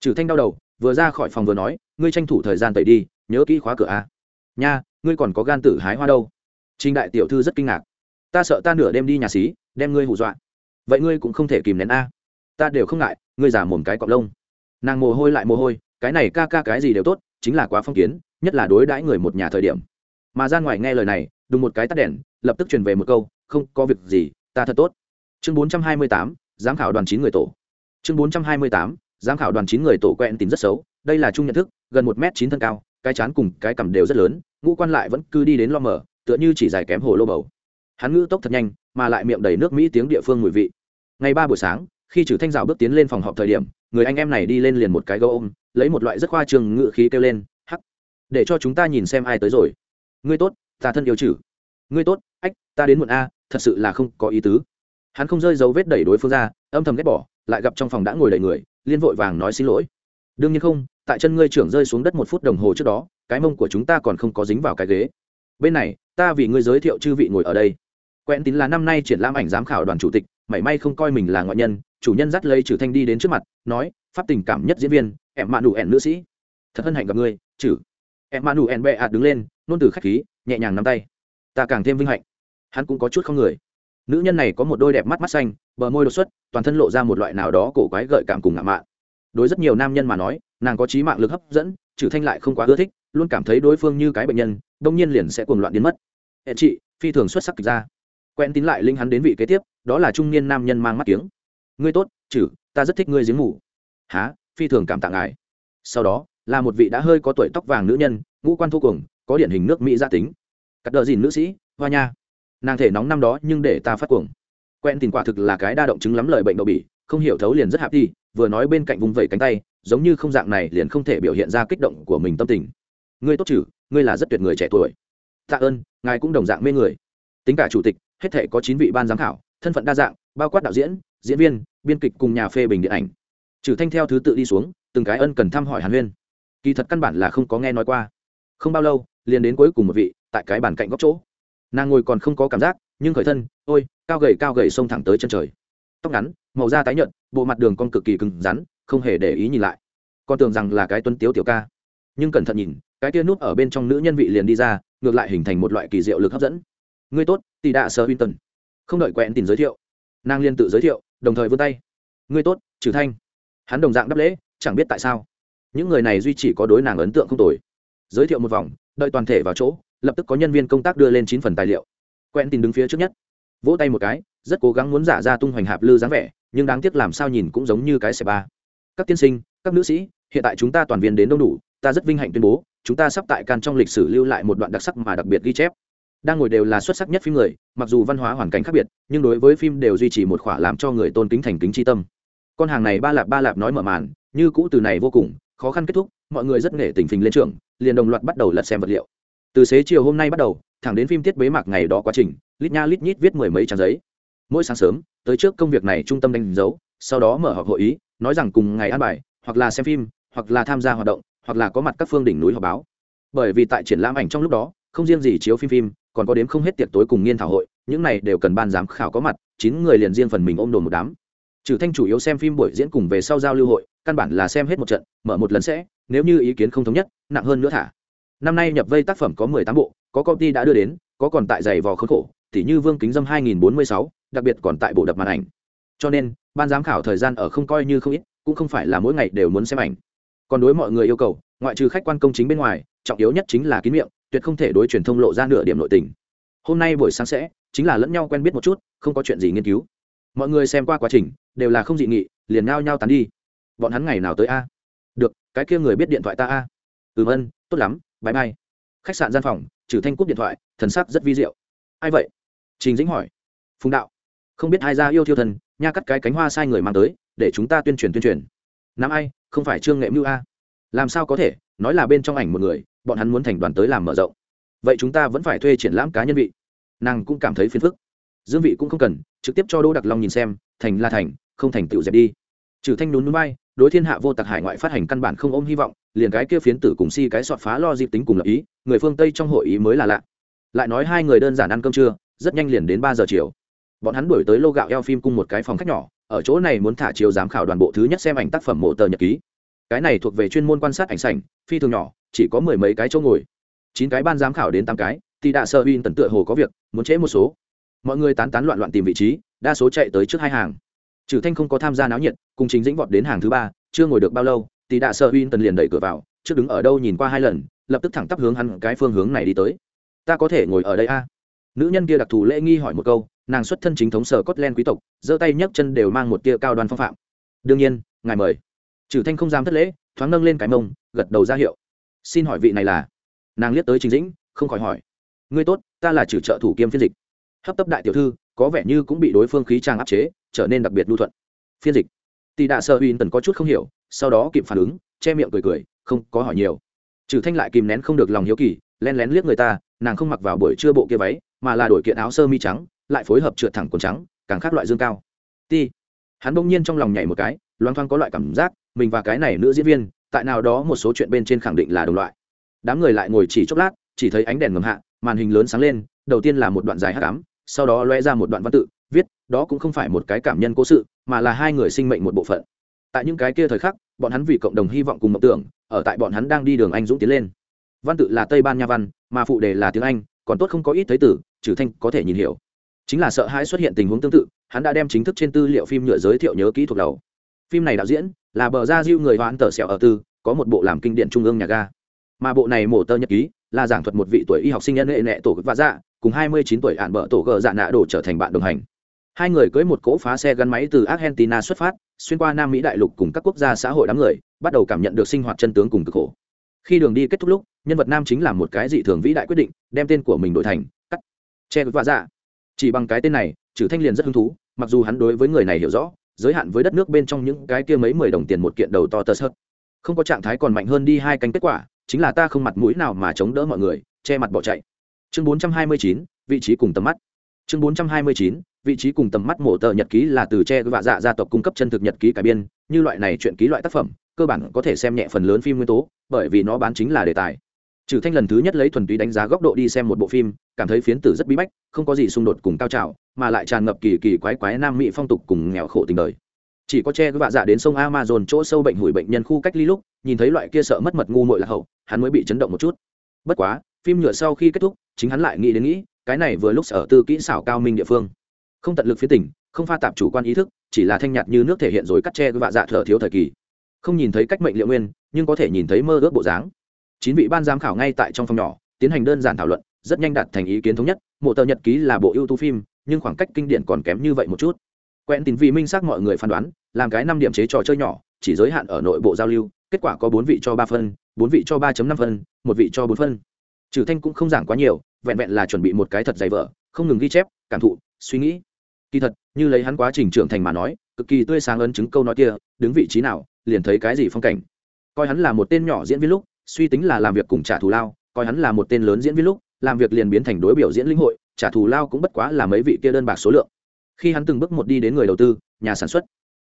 Trừ thanh đau đầu, vừa ra khỏi phòng vừa nói, ngươi tranh thủ thời gian tẩy đi, nhớ kỹ khóa cửa a. Nha, ngươi còn có gan tử hái hoa đâu? Trinh đại tiểu thư rất kinh ngạc. Ta sợ ta nửa đêm đi nhà xí, đem ngươi hù dọa. Vậy ngươi cũng không thể kìm nén a ta đều không ngại, ngươi giả mồm cái cọp lông. Nàng mồ hôi lại mồ hôi, cái này ca ca cái gì đều tốt, chính là quá phong kiến, nhất là đối đãi người một nhà thời điểm. Mà ra ngoài nghe lời này, đùng một cái tắt đèn, lập tức truyền về một câu, không có việc gì, ta thật tốt. Chương bốn trăm hai mươi tám, giám khảo đoàn chín người tổ. Chương bốn trăm hai mươi tám, giám khảo đoàn chín người tổ quen tìm rất xấu, đây là chung nhận thức, gần một m chín thân cao, cái chán cùng cái cằm đều rất lớn, ngũ quan lại vẫn cứ đi đến lo mở, tựa như chỉ dài kém hồ lô bầu. Hắn ngữ tốc thật nhanh, mà lại miệng đầy nước mỹ tiếng địa phương mùi vị. Ngày ba buổi sáng khi chử thanh rào bước tiến lên phòng họp thời điểm, người anh em này đi lên liền một cái gấu ôm, lấy một loại rất khoa trường ngự khí kêu lên, hắc, để cho chúng ta nhìn xem ai tới rồi. Ngươi tốt, ta thân yêu chử. Ngươi tốt, ách, ta đến muộn a, thật sự là không có ý tứ. Hắn không rơi dấu vết đẩy đối phương ra, âm thầm ghét bỏ, lại gặp trong phòng đã ngồi đầy người, liên vội vàng nói xin lỗi. Đương nhiên không, tại chân ngươi trưởng rơi xuống đất một phút đồng hồ trước đó, cái mông của chúng ta còn không có dính vào cái ghế. Bên này, ta vì ngươi giới thiệu chư vị ngồi ở đây. Quen tín là năm nay triển lãm ảnh giám khảo đoàn chủ tịch, mảy may không coi mình là ngoại nhân chủ nhân dắt lấy trừ thanh đi đến trước mặt, nói, pháp tình cảm nhất diễn viên em mạ đủ ẻn nữ sĩ. Thật hân hạnh gặp ngươi chử em mạ nụ ẹn bệ ạt đứng lên, nôn từ khách khí, nhẹ nhàng nắm tay. Ta càng thêm vinh hạnh. Hắn cũng có chút không người. Nữ nhân này có một đôi đẹp mắt mắt xanh, bờ môi đột xuất, toàn thân lộ ra một loại nào đó cổ quái gợi cảm cùng ngạo mạn. Đối rất nhiều nam nhân mà nói, nàng có trí mạng lực hấp dẫn, trừ thanh lại không quá ưa thích, luôn cảm thấy đối phương như cái bệnh nhân, đông nhiên liền sẽ cuồng loạn biến mất. Hẹn chị, phi thường xuất sắc kịch ra. Quen tín lại linh hắn đến vị kế tiếp, đó là trung niên nam nhân mang mắt tiếng ngươi tốt chử ta rất thích ngươi giếng ngủ há phi thường cảm tạ ngài. Sau đó, là một vị đã hơi có tuổi tóc vàng nữ nhân, ngũ quan thu cùng có điển hình nước mỹ gia tính. Cắt đờ dìn nữ sĩ, hoa nha. Nàng thể nóng năm đó nhưng để ta phát cuồng. Quen tình quả thực là cái đa động chứng lắm lời bệnh đậu bỉ, không hiểu thấu liền rất hạp đi, vừa nói bên cạnh vùng vẩy cánh tay, giống như không dạng này liền không thể biểu hiện ra kích động của mình tâm tình. Ngươi tốt chử ngươi là rất tuyệt người trẻ tuổi. Tạ ơn, ngài cũng đồng dạng mê người. Tính cả chủ tịch, hết thể có chín vị ban giám khảo, thân phận đa dạng bao quát đạo diễn diễn viên, biên kịch cùng nhà phê bình điện ảnh. Trừ thanh theo thứ tự đi xuống, từng cái ân cần thăm hỏi hàn huyên. Kỳ thật căn bản là không có nghe nói qua. Không bao lâu, liền đến cuối cùng một vị, tại cái bàn cạnh góc chỗ. Nàng ngồi còn không có cảm giác, nhưng khởi thân, ôi, cao gầy cao gầy xông thẳng tới chân trời. Tóc ngắn, màu da tái nhợt, bộ mặt đường con cực kỳ cứng rắn, không hề để ý nhìn lại. Con tưởng rằng là cái tuấn tiếu tiểu ca. Nhưng cẩn thận nhìn, cái tia nút ở bên trong nữ nhân vị liền đi ra, ngược lại hình thành một loại kỳ diệu lực hấp dẫn. Ngươi tốt, tỷ đạ sơ winton. Không đợi quẹn tìm giới thiệu nàng liên tự giới thiệu, đồng thời vươn tay. Ngươi tốt trừ thanh. Hắn đồng dạng đáp lễ, chẳng biết tại sao, những người này duy chỉ có đối nàng ấn tượng không tồi. Giới thiệu một vòng, đợi toàn thể vào chỗ, lập tức có nhân viên công tác đưa lên chín phần tài liệu. Quen tin đứng phía trước nhất. Vỗ tay một cái, rất cố gắng muốn giả ra tung hoành hạp lư dáng vẻ, nhưng đáng tiếc làm sao nhìn cũng giống như cái xe ba. Các tiên sinh, các nữ sĩ, hiện tại chúng ta toàn viên đến đông đủ, ta rất vinh hạnh tuyên bố, chúng ta sắp tại can trong lịch sử lưu lại một đoạn đặc sắc mà đặc biệt ghi chép đang ngồi đều là xuất sắc nhất phim người, mặc dù văn hóa hoàn cảnh khác biệt, nhưng đối với phim đều duy trì một khỏa làm cho người tôn kính thành kính tri tâm. Con hàng này ba lạp ba lạp nói mở màn, như cũ từ này vô cùng, khó khăn kết thúc, mọi người rất nghệ tình phình lên trường liền đồng loạt bắt đầu lật xem vật liệu. Từ xế chiều hôm nay bắt đầu, thẳng đến phim tiết bế mạc ngày đó quá trình, lít nha lít nhít viết mười mấy trang giấy. Mỗi sáng sớm, tới trước công việc này trung tâm đánh dấu, sau đó mở họp hội ý, nói rằng cùng ngày ăn bài, hoặc là xem phim, hoặc là tham gia hoạt động, hoặc là có mặt các phương đỉnh núi họp báo. Bởi vì tại triển lãm ảnh trong lúc đó, không riêng gì chiếu phim phim còn có đếm không hết tiệc tối cùng nghiên thảo hội, những này đều cần ban giám khảo có mặt, chín người liền riêng phần mình ôm đồn một đám. Trừ thanh chủ yếu xem phim buổi diễn cùng về sau giao lưu hội, căn bản là xem hết một trận, mở một lần sẽ, nếu như ý kiến không thống nhất, nặng hơn nữa thả. Năm nay nhập vây tác phẩm có mười tám bộ, có công ty đã đưa đến, có còn tại giày vò khốn khổ, tỉ như vương kính dâm hai nghìn bốn mươi sáu, đặc biệt còn tại bộ đập màn ảnh. Cho nên, ban giám khảo thời gian ở không coi như không ít, cũng không phải là mỗi ngày đều muốn xem ảnh. Còn đối mọi người yêu cầu, ngoại trừ khách quan công chính bên ngoài, trọng yếu nhất chính là kín miệng tuyệt không thể đối truyền thông lộ ra nửa điểm nội tình. Hôm nay buổi sáng sẽ, chính là lẫn nhau quen biết một chút, không có chuyện gì nghiên cứu. Mọi người xem qua quá trình, đều là không dị nghị, liền ngao nhau tán đi. Bọn hắn ngày nào tới a? Được, cái kia người biết điện thoại ta a. Ừm ân, tốt lắm bãi bay khách sạn gian phòng, trừ thanh cúp điện thoại, thần sắc rất vi diệu. Ai vậy? Trình dĩnh hỏi. Phùng đạo. Không biết ai ra yêu thiêu thần, nha cắt cái cánh hoa sai người mang tới, để chúng ta tuyên truyền tuyên truyền. Nam ai, không phải trương nghệ mưu a? Làm sao có thể, nói là bên trong ảnh một người bọn hắn muốn thành đoàn tới làm mở rộng. Vậy chúng ta vẫn phải thuê triển lãm cá nhân vị. Nàng cũng cảm thấy phiền phức. Dương vị cũng không cần, trực tiếp cho đỗ đặc long nhìn xem, thành là thành, không thành tựu dẹp đi. Trừ thanh nhún núi bay, đối thiên hạ vô tặc hải ngoại phát hành căn bản không ôm hy vọng, liền cái kia phiến tử cùng si cái sọt phá lo dịp tính cùng lập ý, người phương tây trong hội ý mới là lạ. Lại nói hai người đơn giản ăn cơm trưa, rất nhanh liền đến ba giờ chiều. Bọn hắn đuổi tới lô gạo eo phim cùng một cái phòng khách nhỏ, ở chỗ này muốn thả chiếu giám khảo đoàn bộ thứ nhất xem ảnh tác phẩm mộ tờ nhật ký. Cái này thuộc về chuyên môn quan sát ảnh sảnh, phi thường nhỏ chỉ có mười mấy cái chỗ ngồi chín cái ban giám khảo đến tám cái thì đạ sơ win tần tựa hồ có việc muốn trễ một số mọi người tán tán loạn loạn tìm vị trí đa số chạy tới trước hai hàng trừ thanh không có tham gia náo nhiệt cùng chính dĩnh vọt đến hàng thứ ba chưa ngồi được bao lâu thì đạ sơ win tần liền đẩy cửa vào trước đứng ở đâu nhìn qua hai lần lập tức thẳng tắp hướng hắn cái phương hướng này đi tới ta có thể ngồi ở đây a à? nữ nhân kia đặc thù lễ nghi hỏi một câu nàng xuất thân chính thống sở Scotland quý tộc, giơ tay nhấc chân đều mang một tia cao đoan phong phạm. Đương nhiên, ngài mời. Trừ Thanh không dám thất lễ, thoáng nâng lên cái mông, gật đầu ra hiệu. Xin hỏi vị này là? Nàng liếc tới Trình Dĩnh, không khỏi hỏi. Ngươi tốt, ta là trừ trợ thủ kiêm phiên dịch. Hấp tấp đại tiểu thư, có vẻ như cũng bị đối phương khí trang áp chế, trở nên đặc biệt lưu thuận. Phiên dịch. Tỷ Đạ sợ Uy tần có chút không hiểu, sau đó kịp phản ứng, che miệng cười cười, không có hỏi nhiều. Trừ Thanh lại kìm nén không được lòng hiếu kỳ, lén lén liếc người ta, nàng không mặc vào buổi trưa bộ kia váy, mà là đổi kiện áo sơ mi trắng, lại phối hợp trượt thẳng quần trắng càng khác loại dương cao ti hắn bỗng nhiên trong lòng nhảy một cái loang thoang có loại cảm giác mình và cái này nữ diễn viên, tại nào đó một số chuyện bên trên khẳng định là đồng loại. Đám người lại ngồi chỉ chốc lát, chỉ thấy ánh đèn ngầm hạ, màn hình lớn sáng lên, đầu tiên là một đoạn dài hát cám sau đó loe ra một đoạn văn tự, viết, đó cũng không phải một cái cảm nhân cố sự, mà là hai người sinh mệnh một bộ phận. Tại những cái kia thời khắc, bọn hắn vì cộng đồng hy vọng cùng mộng tưởng, ở tại bọn hắn đang đi đường anh dũng tiến lên. Văn tự là tây ban nha văn, mà phụ đề là tiếng anh, còn tốt không có ít thấy tử trừ thanh có thể nhìn hiểu. Chính là sợ hãi xuất hiện tình huống tương tự, hắn đã đem chính thức trên tư liệu phim nhựa giới thiệu nhớ kỹ thuộc đầu phim này đạo diễn là bờ ra diêu người hoãn tờ sẹo ở tư, có một bộ làm kinh điển trung ương nhà ga. Mà bộ này mổ tơ nhật ký là giảng thuật một vị tuổi y học sinh nhân hệ nệ tổ và dạ cùng hai mươi chín tuổi ạn bợ tổ gờ dạ nạ đổ trở thành bạn đồng hành. Hai người cưới một cỗ phá xe gắn máy từ argentina xuất phát, xuyên qua nam mỹ đại lục cùng các quốc gia xã hội đám người, bắt đầu cảm nhận được sinh hoạt chân tướng cùng cực khổ. Khi đường đi kết thúc lúc, nhân vật nam chính là một cái dị thường vĩ đại quyết định, đem tên của mình đổi thành cắt che và dạ chỉ bằng cái tên này, trừ thanh liền rất hứng thú, mặc dù hắn đối với người này hiểu rõ giới hạn với đất nước bên trong những cái kia mấy mười đồng tiền một kiện đầu to tơ sớt. Không có trạng thái còn mạnh hơn đi hai cánh kết quả, chính là ta không mặt mũi nào mà chống đỡ mọi người, che mặt bỏ chạy. Chương bốn trăm hai mươi chín, vị trí cùng tầm mắt. Chương bốn trăm hai mươi chín, vị trí cùng tầm mắt mổ tờ nhật ký là từ che và dạ gia tộc cung cấp chân thực nhật ký cải biên, như loại này chuyện ký loại tác phẩm, cơ bản có thể xem nhẹ phần lớn phim nguyên tố, bởi vì nó bán chính là đề tài trừ thanh lần thứ nhất lấy thuần túy đánh giá góc độ đi xem một bộ phim, cảm thấy phiến tử rất bí bách, không có gì xung đột cùng cao trào, mà lại tràn ngập kỳ kỳ quái quái nam mỹ phong tục cùng nghèo khổ tình đời. Chỉ có che vạ dạ đến sông amazon chỗ sâu bệnh hủi bệnh nhân khu cách ly lúc, nhìn thấy loại kia sợ mất mật ngu muội là hậu, hắn mới bị chấn động một chút. Bất quá, phim nhựa sau khi kết thúc, chính hắn lại nghĩ đến nghĩ, cái này vừa lúc sở tư kỹ xảo cao minh địa phương. Không tận lực phía tỉnh, không pha tạp chủ quan ý thức, chỉ là thanh nhạt như nước thể hiện rồi cắt che vạ dạ thở thiếu thời kỳ. Không nhìn thấy cách mệnh liệu nguyên, nhưng có thể nhìn thấy mơ ước bộ dáng chín vị ban giám khảo ngay tại trong phòng nhỏ, tiến hành đơn giản thảo luận, rất nhanh đạt thành ý kiến thống nhất. Mộ tờ nhật ký là bộ ưu tú phim, nhưng khoảng cách kinh điển còn kém như vậy một chút. Quen tìm vì minh xác mọi người phán đoán, làm cái năm điểm chế trò chơi nhỏ, chỉ giới hạn ở nội bộ giao lưu, kết quả có bốn vị cho ba phân, bốn vị cho ba năm phân, một vị cho bốn phân. Trừ thanh cũng không giảng quá nhiều, vẹn vẹn là chuẩn bị một cái thật dày vở, không ngừng ghi chép, cảm thụ, suy nghĩ. Kỳ thật, như lấy hắn quá trình trưởng thành mà nói, cực kỳ tươi sáng ấn chứng câu nói kia, đứng vị trí nào, liền thấy cái gì phong cảnh. Coi hắn là một tên nhỏ diễn viên lúc suy tính là làm việc cùng trả thù lao, coi hắn là một tên lớn diễn viên lúc, làm việc liền biến thành đối biểu diễn lĩnh hội, trả thù lao cũng bất quá là mấy vị kia đơn bạc số lượng. Khi hắn từng bước một đi đến người đầu tư, nhà sản xuất,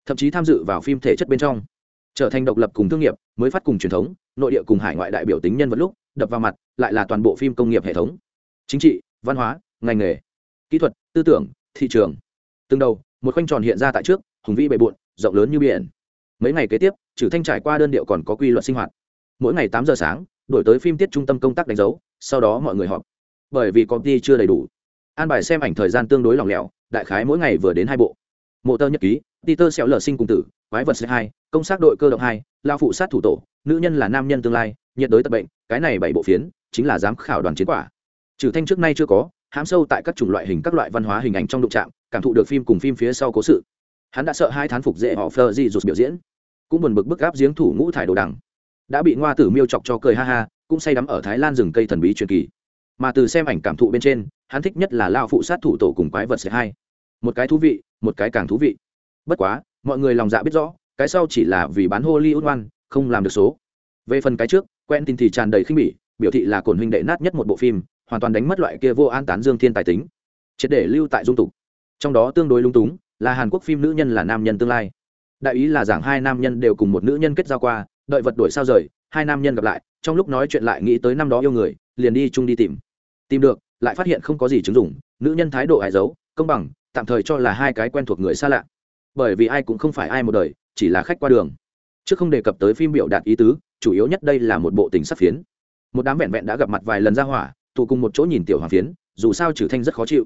thậm chí tham dự vào phim thể chất bên trong, trở thành độc lập cùng thương nghiệp, mới phát cùng truyền thống, nội địa cùng hải ngoại đại biểu tính nhân vật lúc, đập vào mặt, lại là toàn bộ phim công nghiệp hệ thống. Chính trị, văn hóa, ngành nghề, kỹ thuật, tư tưởng, thị trường. Từng đầu, một khoanh tròn hiện ra tại trước, hùng vĩ bề bộn, rộng lớn như biển. Mấy ngày kế tiếp, trừ thanh trải qua đơn điệu còn có quy luật sinh hoạt mỗi ngày tám giờ sáng, đổi tới phim tiết trung tâm công tác đánh dấu, sau đó mọi người họp. Bởi vì công ty chưa đầy đủ. An bài xem ảnh thời gian tương đối lỏng lẻo, đại khái mỗi ngày vừa đến hai bộ. Mộ tơ nhật ký, peter xẻo lờ sinh cùng tử, quái vật c hai công sát đội cơ động hai, lao phụ sát thủ tổ, nữ nhân là nam nhân tương lai, nhiệt đới tập bệnh, cái này bảy bộ phiến, chính là giám khảo đoàn chiến quả. Trừ thanh trước nay chưa có, hãm sâu tại các chủng loại hình các loại văn hóa hình ảnh trong đụng trạm cảm thụ được phim cùng phim phía sau cố sự. Hắn đã sợ hai thán phục dễ họ phơ gì rụt biểu diễn. Cũng buồn bực bức gáp giếng thủ ngũ thải đồ đằng đã bị ngoa tử miêu chọc cho cười ha ha, cũng say đắm ở thái lan rừng cây thần bí truyền kỳ. Mà từ xem ảnh cảm thụ bên trên, hắn thích nhất là lao phụ sát thủ tổ cùng quái vật sẽ hai. Một cái thú vị, một cái càng thú vị. Bất quá, mọi người lòng dạ biết rõ, cái sau chỉ là vì bán hollywood one không làm được số. Về phần cái trước quen tin thì tràn đầy khinh bỉ, biểu thị là cồn huynh đệ nát nhất một bộ phim, hoàn toàn đánh mất loại kia vô an tán dương thiên tài tính. Triệt để lưu tại dung tục. Trong đó tương đối lung túng, là hàn quốc phim nữ nhân là nam nhân tương lai. Đại ý là giảng hai nam nhân đều cùng một nữ nhân kết giao qua đợi vật đổi sao rời, hai nam nhân gặp lại, trong lúc nói chuyện lại nghĩ tới năm đó yêu người, liền đi chung đi tìm. Tìm được, lại phát hiện không có gì chứng dụng, nữ nhân thái độ hại giấu, công bằng, tạm thời cho là hai cái quen thuộc người xa lạ. Bởi vì ai cũng không phải ai một đời, chỉ là khách qua đường. Chứ không đề cập tới phim biểu đạt ý tứ, chủ yếu nhất đây là một bộ tình sắc phiến. Một đám vẹn vẹn đã gặp mặt vài lần ra hỏa, tụ cùng một chỗ nhìn tiểu hoàng phiến, dù sao trừ thanh rất khó chịu.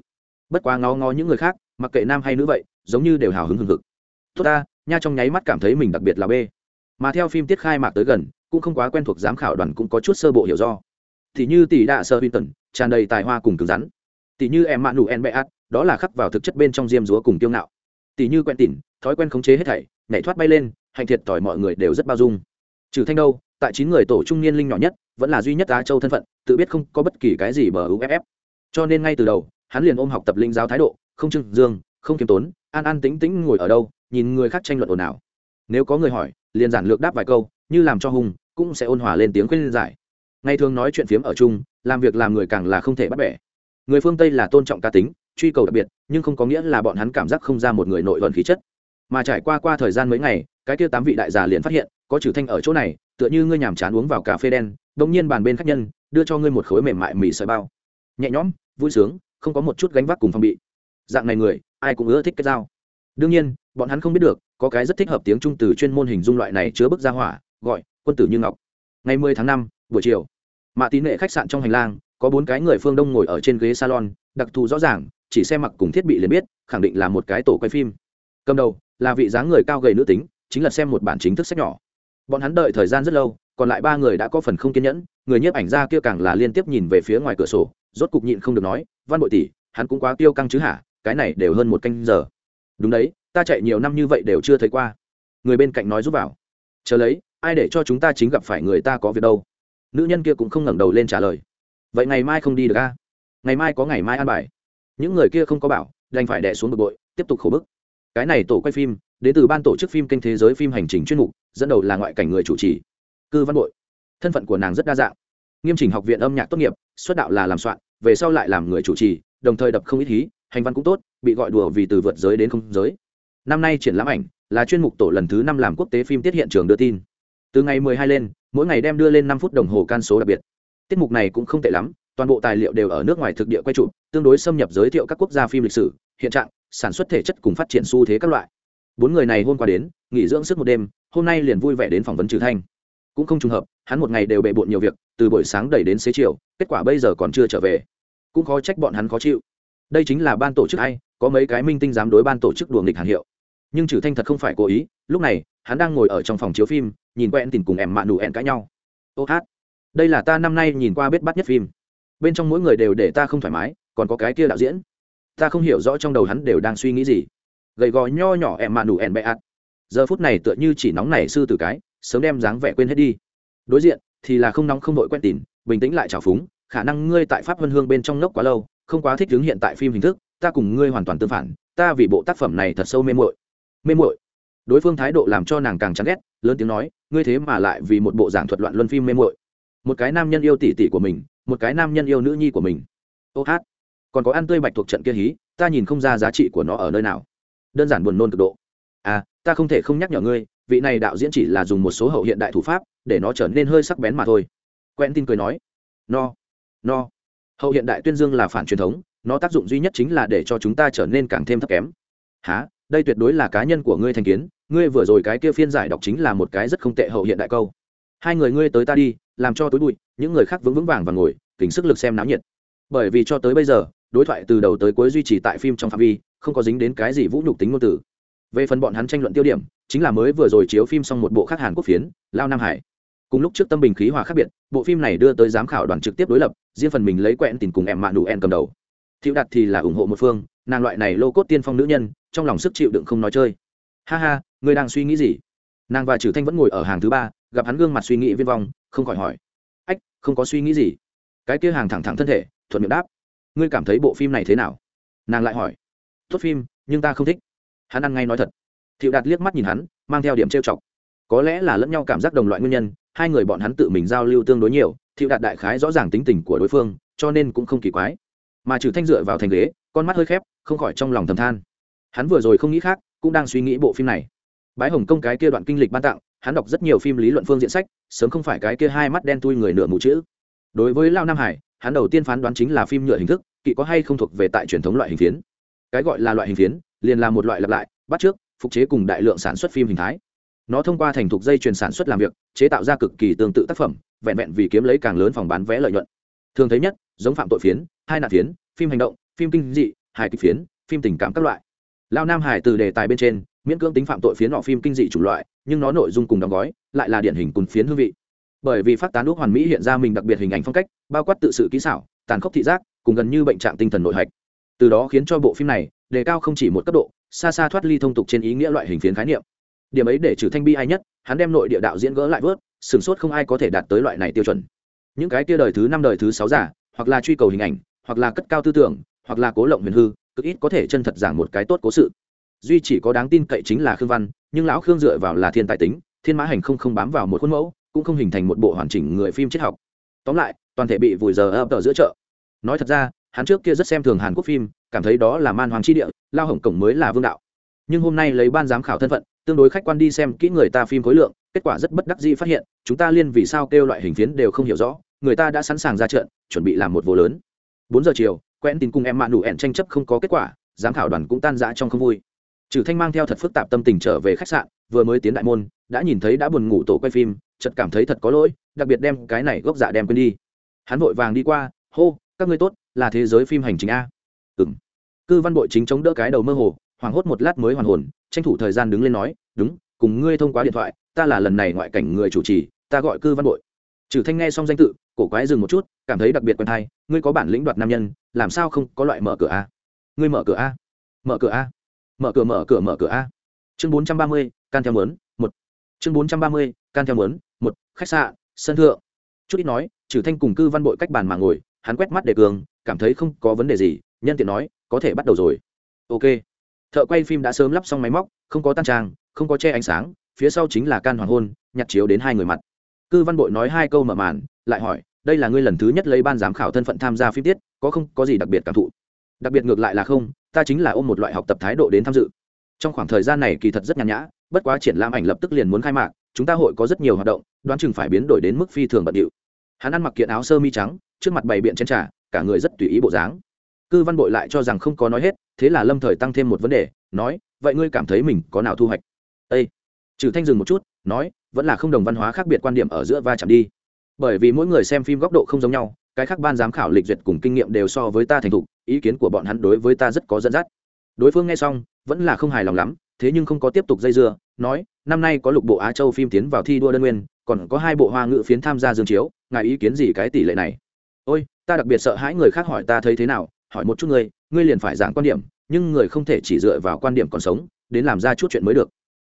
Bất quá ngó ngó những người khác, mặc kệ nam hay nữ vậy, giống như đều hào hứng hừng hực. Tốt ta, nha trong nháy mắt cảm thấy mình đặc biệt là bê mà theo phim tiết khai mạc tới gần, cũng không quá quen thuộc giám khảo đoàn cũng có chút sơ bộ hiểu do. Thì như tỷ đạ sơ winton, tràn đầy tài hoa cùng cứng rắn. Tỷ như em mạn nụ en beat, đó là khắc vào thực chất bên trong diêm dúa cùng kiêu ngạo. Tỷ như quen tỉn thói quen khống chế hết thảy, nhảy thoát bay lên, hành thiệt tỏi mọi người đều rất bao dung. Trừ thanh đâu, tại chín người tổ trung niên linh nhỏ nhất, vẫn là duy nhất á châu thân phận, tự biết không có bất kỳ cái gì bờ uff cho nên ngay từ đầu, hắn liền ôm học tập linh giáo thái độ, không trưng dương, không kiêm tốn, an an tính tính ngồi ở đâu, nhìn người khác tranh luận ồn ào nếu có người hỏi, liền giản lược đáp vài câu, như làm cho hùng cũng sẽ ôn hòa lên tiếng khuyên giải. Ngày thường nói chuyện phiếm ở chung, làm việc làm người càng là không thể bắt bẻ. Người phương tây là tôn trọng cá tính, truy cầu đặc biệt, nhưng không có nghĩa là bọn hắn cảm giác không ra một người nội vận khí chất. Mà trải qua qua thời gian mấy ngày, cái kia tám vị đại già liền phát hiện, có trừ thanh ở chỗ này, tựa như ngươi nhàm chán uống vào cà phê đen đông nhiên bàn bên khách nhân, đưa cho ngươi một khối mềm mại mì sợi bao. Nhẹ nhõm, vui sướng, không có một chút gánh vác cùng phong bị. Dạng này người, ai cũng ưa thích cái dao. Đương nhiên, bọn hắn không biết được có cái rất thích hợp tiếng trung từ chuyên môn hình dung loại này chứa bức ra hỏa gọi quân tử như ngọc. Ngày 10 tháng 5, buổi chiều mạ tín nệ khách sạn trong hành lang có bốn cái người phương đông ngồi ở trên ghế salon đặc thù rõ ràng chỉ xem mặc cùng thiết bị liền biết khẳng định là một cái tổ quay phim. Cầm đầu là vị dáng người cao gầy nữ tính chính là xem một bản chính thức sách nhỏ. Bọn hắn đợi thời gian rất lâu còn lại ba người đã có phần không kiên nhẫn người nhiếp ảnh ra kia càng là liên tiếp nhìn về phía ngoài cửa sổ rốt cục nhịn không được nói văn bội tỷ hắn cũng quá tiêu căng chứ hả? Cái này đều hơn một canh giờ đúng đấy, ta chạy nhiều năm như vậy đều chưa thấy qua. Người bên cạnh nói giúp vào. Chờ lấy, ai để cho chúng ta chính gặp phải người ta có việc đâu. Nữ nhân kia cũng không ngẩng đầu lên trả lời. Vậy ngày mai không đi được a ngày mai có ngày mai ăn bài. Những người kia không có bảo, đành phải đẻ xuống bực bội, tiếp tục khổ bức. Cái này tổ quay phim, đến từ ban tổ chức phim kênh thế giới phim hành trình chuyên mục, dẫn đầu là ngoại cảnh người chủ trì. Cư văn bội. Thân phận của nàng rất đa dạng. Nghiêm chỉnh học viện âm nhạc tốt nghiệp, xuất đạo là làm soạn, về sau lại làm người chủ trì, đồng thời đập không ít hí, hành văn cũng tốt bị gọi đùa vì từ vượt giới đến không giới. Năm nay triển lãm ảnh là chuyên mục tổ lần thứ năm làm quốc tế phim tiết hiện trường đưa tin. Từ ngày 12 lên, mỗi ngày đem đưa lên năm phút đồng hồ can số đặc biệt. Tiết mục này cũng không tệ lắm, toàn bộ tài liệu đều ở nước ngoài thực địa quay chụp, tương đối xâm nhập giới thiệu các quốc gia phim lịch sử, hiện trạng, sản xuất thể chất cùng phát triển xu thế các loại. Bốn người này hôm qua đến, nghỉ dưỡng sức một đêm, hôm nay liền vui vẻ đến phỏng vấn trừ thanh. Cũng không trùng hợp, hắn một ngày đều bề bộn nhiều việc, từ buổi sáng đẩy đến xế chiều, kết quả bây giờ còn chưa trở về. Cũng khó trách bọn hắn khó chịu. Đây chính là ban tổ chức hay có mấy cái minh tinh dám đối ban tổ chức đùa nghịch hàng hiệu. Nhưng trừ thanh thật không phải cố ý, lúc này, hắn đang ngồi ở trong phòng chiếu phim, nhìn quen tìm cùng em mạ nụ ẹn cãi nhau. Ô hát, đây là ta năm nay nhìn qua biết bắt nhất phim. Bên trong mỗi người đều để ta không thoải mái, còn có cái kia đạo diễn. Ta không hiểu rõ trong đầu hắn đều đang suy nghĩ gì. Gầy gò nho nhỏ em mạ nụ ẹn bẹ ạt giờ phút này tựa như chỉ nóng nảy sư tử cái, sớm đem dáng vẻ quên hết đi. Đối diện, thì là không nóng không đội quen tìm, bình tĩnh lại trào phúng, khả năng ngươi tại pháp vân hương bên trong nốc quá lâu, không quá thích ứng hiện tại phim hình thức ta cùng ngươi hoàn toàn tương phản, ta vì bộ tác phẩm này thật sâu mê muội mê muội. Đối phương thái độ làm cho nàng càng chán ghét, lớn tiếng nói, ngươi thế mà lại vì một bộ giảng thuật loạn luân phim mê muội. Một cái nam nhân yêu tỷ tỷ của mình, một cái nam nhân yêu nữ nhi của mình. Ô hát, còn có ăn tươi bạch thuộc trận kia hí, ta nhìn không ra giá trị của nó ở nơi nào. Đơn giản buồn nôn cực độ. À ta không thể không nhắc nhở ngươi, vị này đạo diễn chỉ là dùng một số hậu hiện đại thủ pháp, để nó trở nên hơi sắc bén mà thôi. Quen tin cười nói, no no. Hậu hiện đại tuyên dương là phản truyền thống nó tác dụng duy nhất chính là để cho chúng ta trở nên càng thêm thấp kém. Há đây tuyệt đối là cá nhân của ngươi thành kiến. Ngươi vừa rồi cái kia phiên giải đọc chính là một cái rất không tệ hậu hiện đại câu. Hai người ngươi tới ta đi, làm cho tối bụi, những người khác vững vững vàng và ngồi, kính sức lực xem náo nhiệt. Bởi vì cho tới bây giờ, đối thoại từ đầu tới cuối duy trì tại phim trong phạm vi, không có dính đến cái gì vũ nhục tính ngôn từ. Về phần bọn hắn tranh luận tiêu điểm, chính là mới vừa rồi chiếu phim xong một bộ khác hàn quốc phiến, lao nam hải. Cùng lúc trước tâm bình khí hòa khác biệt, bộ phim này đưa tới giám khảo đoàn trực tiếp đối lập, riêng phần mình lấy quẹn tìm cùng em mạ đủ en cầm đầu thiệu Đạt thì là ủng hộ một phương, nàng loại này lô cốt tiên phong nữ nhân, trong lòng sức chịu đựng không nói chơi. Ha ha người đang suy nghĩ gì? Nàng và trừ thanh vẫn ngồi ở hàng thứ ba, gặp hắn gương mặt suy nghĩ viên vong, không khỏi hỏi. Ách, không có suy nghĩ gì. Cái kia hàng thẳng thẳng thân thể, thuận miệng đáp. Ngươi cảm thấy bộ phim này thế nào? Nàng lại hỏi. Tốt phim, nhưng ta không thích. Hắn ăn ngay nói thật. Thiệu đạt liếc mắt nhìn hắn, mang theo điểm trêu chọc. Có lẽ là lẫn nhau cảm giác đồng loại nguyên nhân, hai người bọn hắn tự mình giao lưu tương đối nhiều, thiệu đạt đại khái rõ ràng tính tình của đối phương, cho nên cũng không kỳ quái mà trừ thanh dựa vào thành ghế, con mắt hơi khép, không khỏi trong lòng thầm than. Hắn vừa rồi không nghĩ khác, cũng đang suy nghĩ bộ phim này. Bái hồng công cái kia đoạn kinh lịch ban tặng, hắn đọc rất nhiều phim lý luận phương diện sách, sớm không phải cái kia hai mắt đen tui người nửa mù chữ. Đối với lao nam hải, hắn đầu tiên phán đoán chính là phim nhựa hình thức, kỵ có hay không thuộc về tại truyền thống loại hình phiến. Cái gọi là loại hình phiến, liền là một loại lặp lại, bắt trước phục chế cùng đại lượng sản xuất phim hình thái. Nó thông qua thành thục dây chuyền sản xuất làm việc, chế tạo ra cực kỳ tương tự tác phẩm, vẹn vẹn vì kiếm lấy càng lớn phòng bán vé lợi nhuận. Thường thấy nhất giống phạm tội phiến, hai nạn phiến, phim hành động, phim kinh dị, hài kịch phiến, phim tình cảm các loại. Lao nam hải từ đề tài bên trên, miễn cưỡng tính phạm tội phiến họ phim kinh dị chủng loại, nhưng nó nội dung cùng đóng gói, lại là điển hình cùng phiến hương vị. Bởi vì phát tán úc hoàn mỹ hiện ra mình đặc biệt hình ảnh phong cách, bao quát tự sự kỹ xảo, tàn khốc thị giác, cùng gần như bệnh trạng tinh thần nội hạch. Từ đó khiến cho bộ phim này, đề cao không chỉ một cấp độ, xa xa thoát ly thông tục trên ý nghĩa loại hình phiến khái niệm. Điểm ấy để trừ thanh bi ai nhất, hắn đem nội địa đạo diễn gỡ lại vớt, sửng sốt không ai có thể đạt tới loại này tiêu chuẩn. Những cái kia đời thứ năm đời thứ sáu giả hoặc là truy cầu hình ảnh, hoặc là cất cao tư tưởng, hoặc là cố lộng huyền hư, cực ít có thể chân thật giảng một cái tốt cố sự. Duy chỉ có đáng tin cậy chính là khương văn, nhưng lão khương dựa vào là thiên tài tính, thiên mã hành không không bám vào một khuôn mẫu, cũng không hình thành một bộ hoàn chỉnh người phim triết học. Tóm lại, toàn thể bị vùi giờ ập ở giữa chợ. Nói thật ra, hắn trước kia rất xem thường hàn quốc phim, cảm thấy đó là man hoàng chi địa, lao hồng cổng mới là vương đạo. Nhưng hôm nay lấy ban giám khảo thân phận, tương đối khách quan đi xem kỹ người ta phim khối lượng, kết quả rất bất đắc dĩ phát hiện, chúng ta liên vì sao kêu loại hình phiến đều không hiểu rõ người ta đã sẵn sàng ra trận, chuẩn bị làm một vô lớn. Bốn giờ chiều, quen tin cùng em mạ nụ ẹn tranh chấp không có kết quả, giám khảo đoàn cũng tan rã trong không vui. Trừ thanh mang theo thật phức tạp tâm tình trở về khách sạn, vừa mới tiến đại môn, đã nhìn thấy đã buồn ngủ tổ quay phim, chợt cảm thấy thật có lỗi, đặc biệt đem cái này gốc dạ đem quên đi. Hắn vội vàng đi qua, hô, các ngươi tốt, là thế giới phim hành trình a. Ừng cư văn bội chính chống đỡ cái đầu mơ hồ, hoảng hốt một lát mới hoàn hồn, tranh thủ thời gian đứng lên nói, đúng, cùng ngươi thông qua điện thoại, ta là lần này ngoại cảnh người chủ trì, ta gọi cư văn bội. Trừ thanh nghe xong danh tự cổ quái dừng một chút, cảm thấy đặc biệt quen thai, ngươi có bản lĩnh đoạt nam nhân, làm sao không có loại mở cửa a? Ngươi mở cửa a? Mở cửa a? Mở cửa mở cửa mở cửa a? Chương bốn trăm ba mươi, can theo mớn một. Chương bốn trăm ba mươi, can theo mớn một. Khách sạn, sân thượng. Chút ít nói trừ thanh cùng cư văn bội cách bàn mà ngồi, hắn quét mắt đề cường, cảm thấy không có vấn đề gì, nhân tiện nói, có thể bắt đầu rồi. Ok. Thợ quay phim đã sớm lắp xong máy móc, không có tan trang, không có che ánh sáng, phía sau chính là can hoàng hôn, nhặt chiếu đến hai người mặt. Cư văn bội nói hai câu mở màn lại hỏi, đây là ngươi lần thứ nhất lấy ban giám khảo thân phận tham gia phim tiết, có không? Có gì đặc biệt cảm thụ? Đặc biệt ngược lại là không, ta chính là ôm một loại học tập thái độ đến tham dự. Trong khoảng thời gian này kỳ thật rất nhàn nhã, bất quá triển lãm ảnh lập tức liền muốn khai mạc, chúng ta hội có rất nhiều hoạt động, đoán chừng phải biến đổi đến mức phi thường bận điệu. Hắn ăn mặc kiện áo sơ mi trắng, trước mặt bày biện chén trà, cả người rất tùy ý bộ dáng. Cư văn bội lại cho rằng không có nói hết, thế là lâm thời tăng thêm một vấn đề, nói, vậy ngươi cảm thấy mình có nào thu hoạch? Â trừ thanh dừng một chút, nói, vẫn là không đồng văn hóa khác biệt quan điểm ở giữa va chạm đi bởi vì mỗi người xem phim góc độ không giống nhau, cái khác ban giám khảo lịch duyệt cùng kinh nghiệm đều so với ta thành thục, ý kiến của bọn hắn đối với ta rất có dẫn dắt. Đối phương nghe xong, vẫn là không hài lòng lắm, thế nhưng không có tiếp tục dây dưa, nói, năm nay có lục bộ á châu phim tiến vào thi đua đơn nguyên, còn có hai bộ hoa ngữ phiến tham gia dương chiếu, ngài ý kiến gì cái tỷ lệ này? Ôi, ta đặc biệt sợ hãi người khác hỏi ta thấy thế nào, hỏi một chút ngươi ngươi liền phải giảng quan điểm, nhưng người không thể chỉ dựa vào quan điểm còn sống, đến làm ra chút chuyện mới được.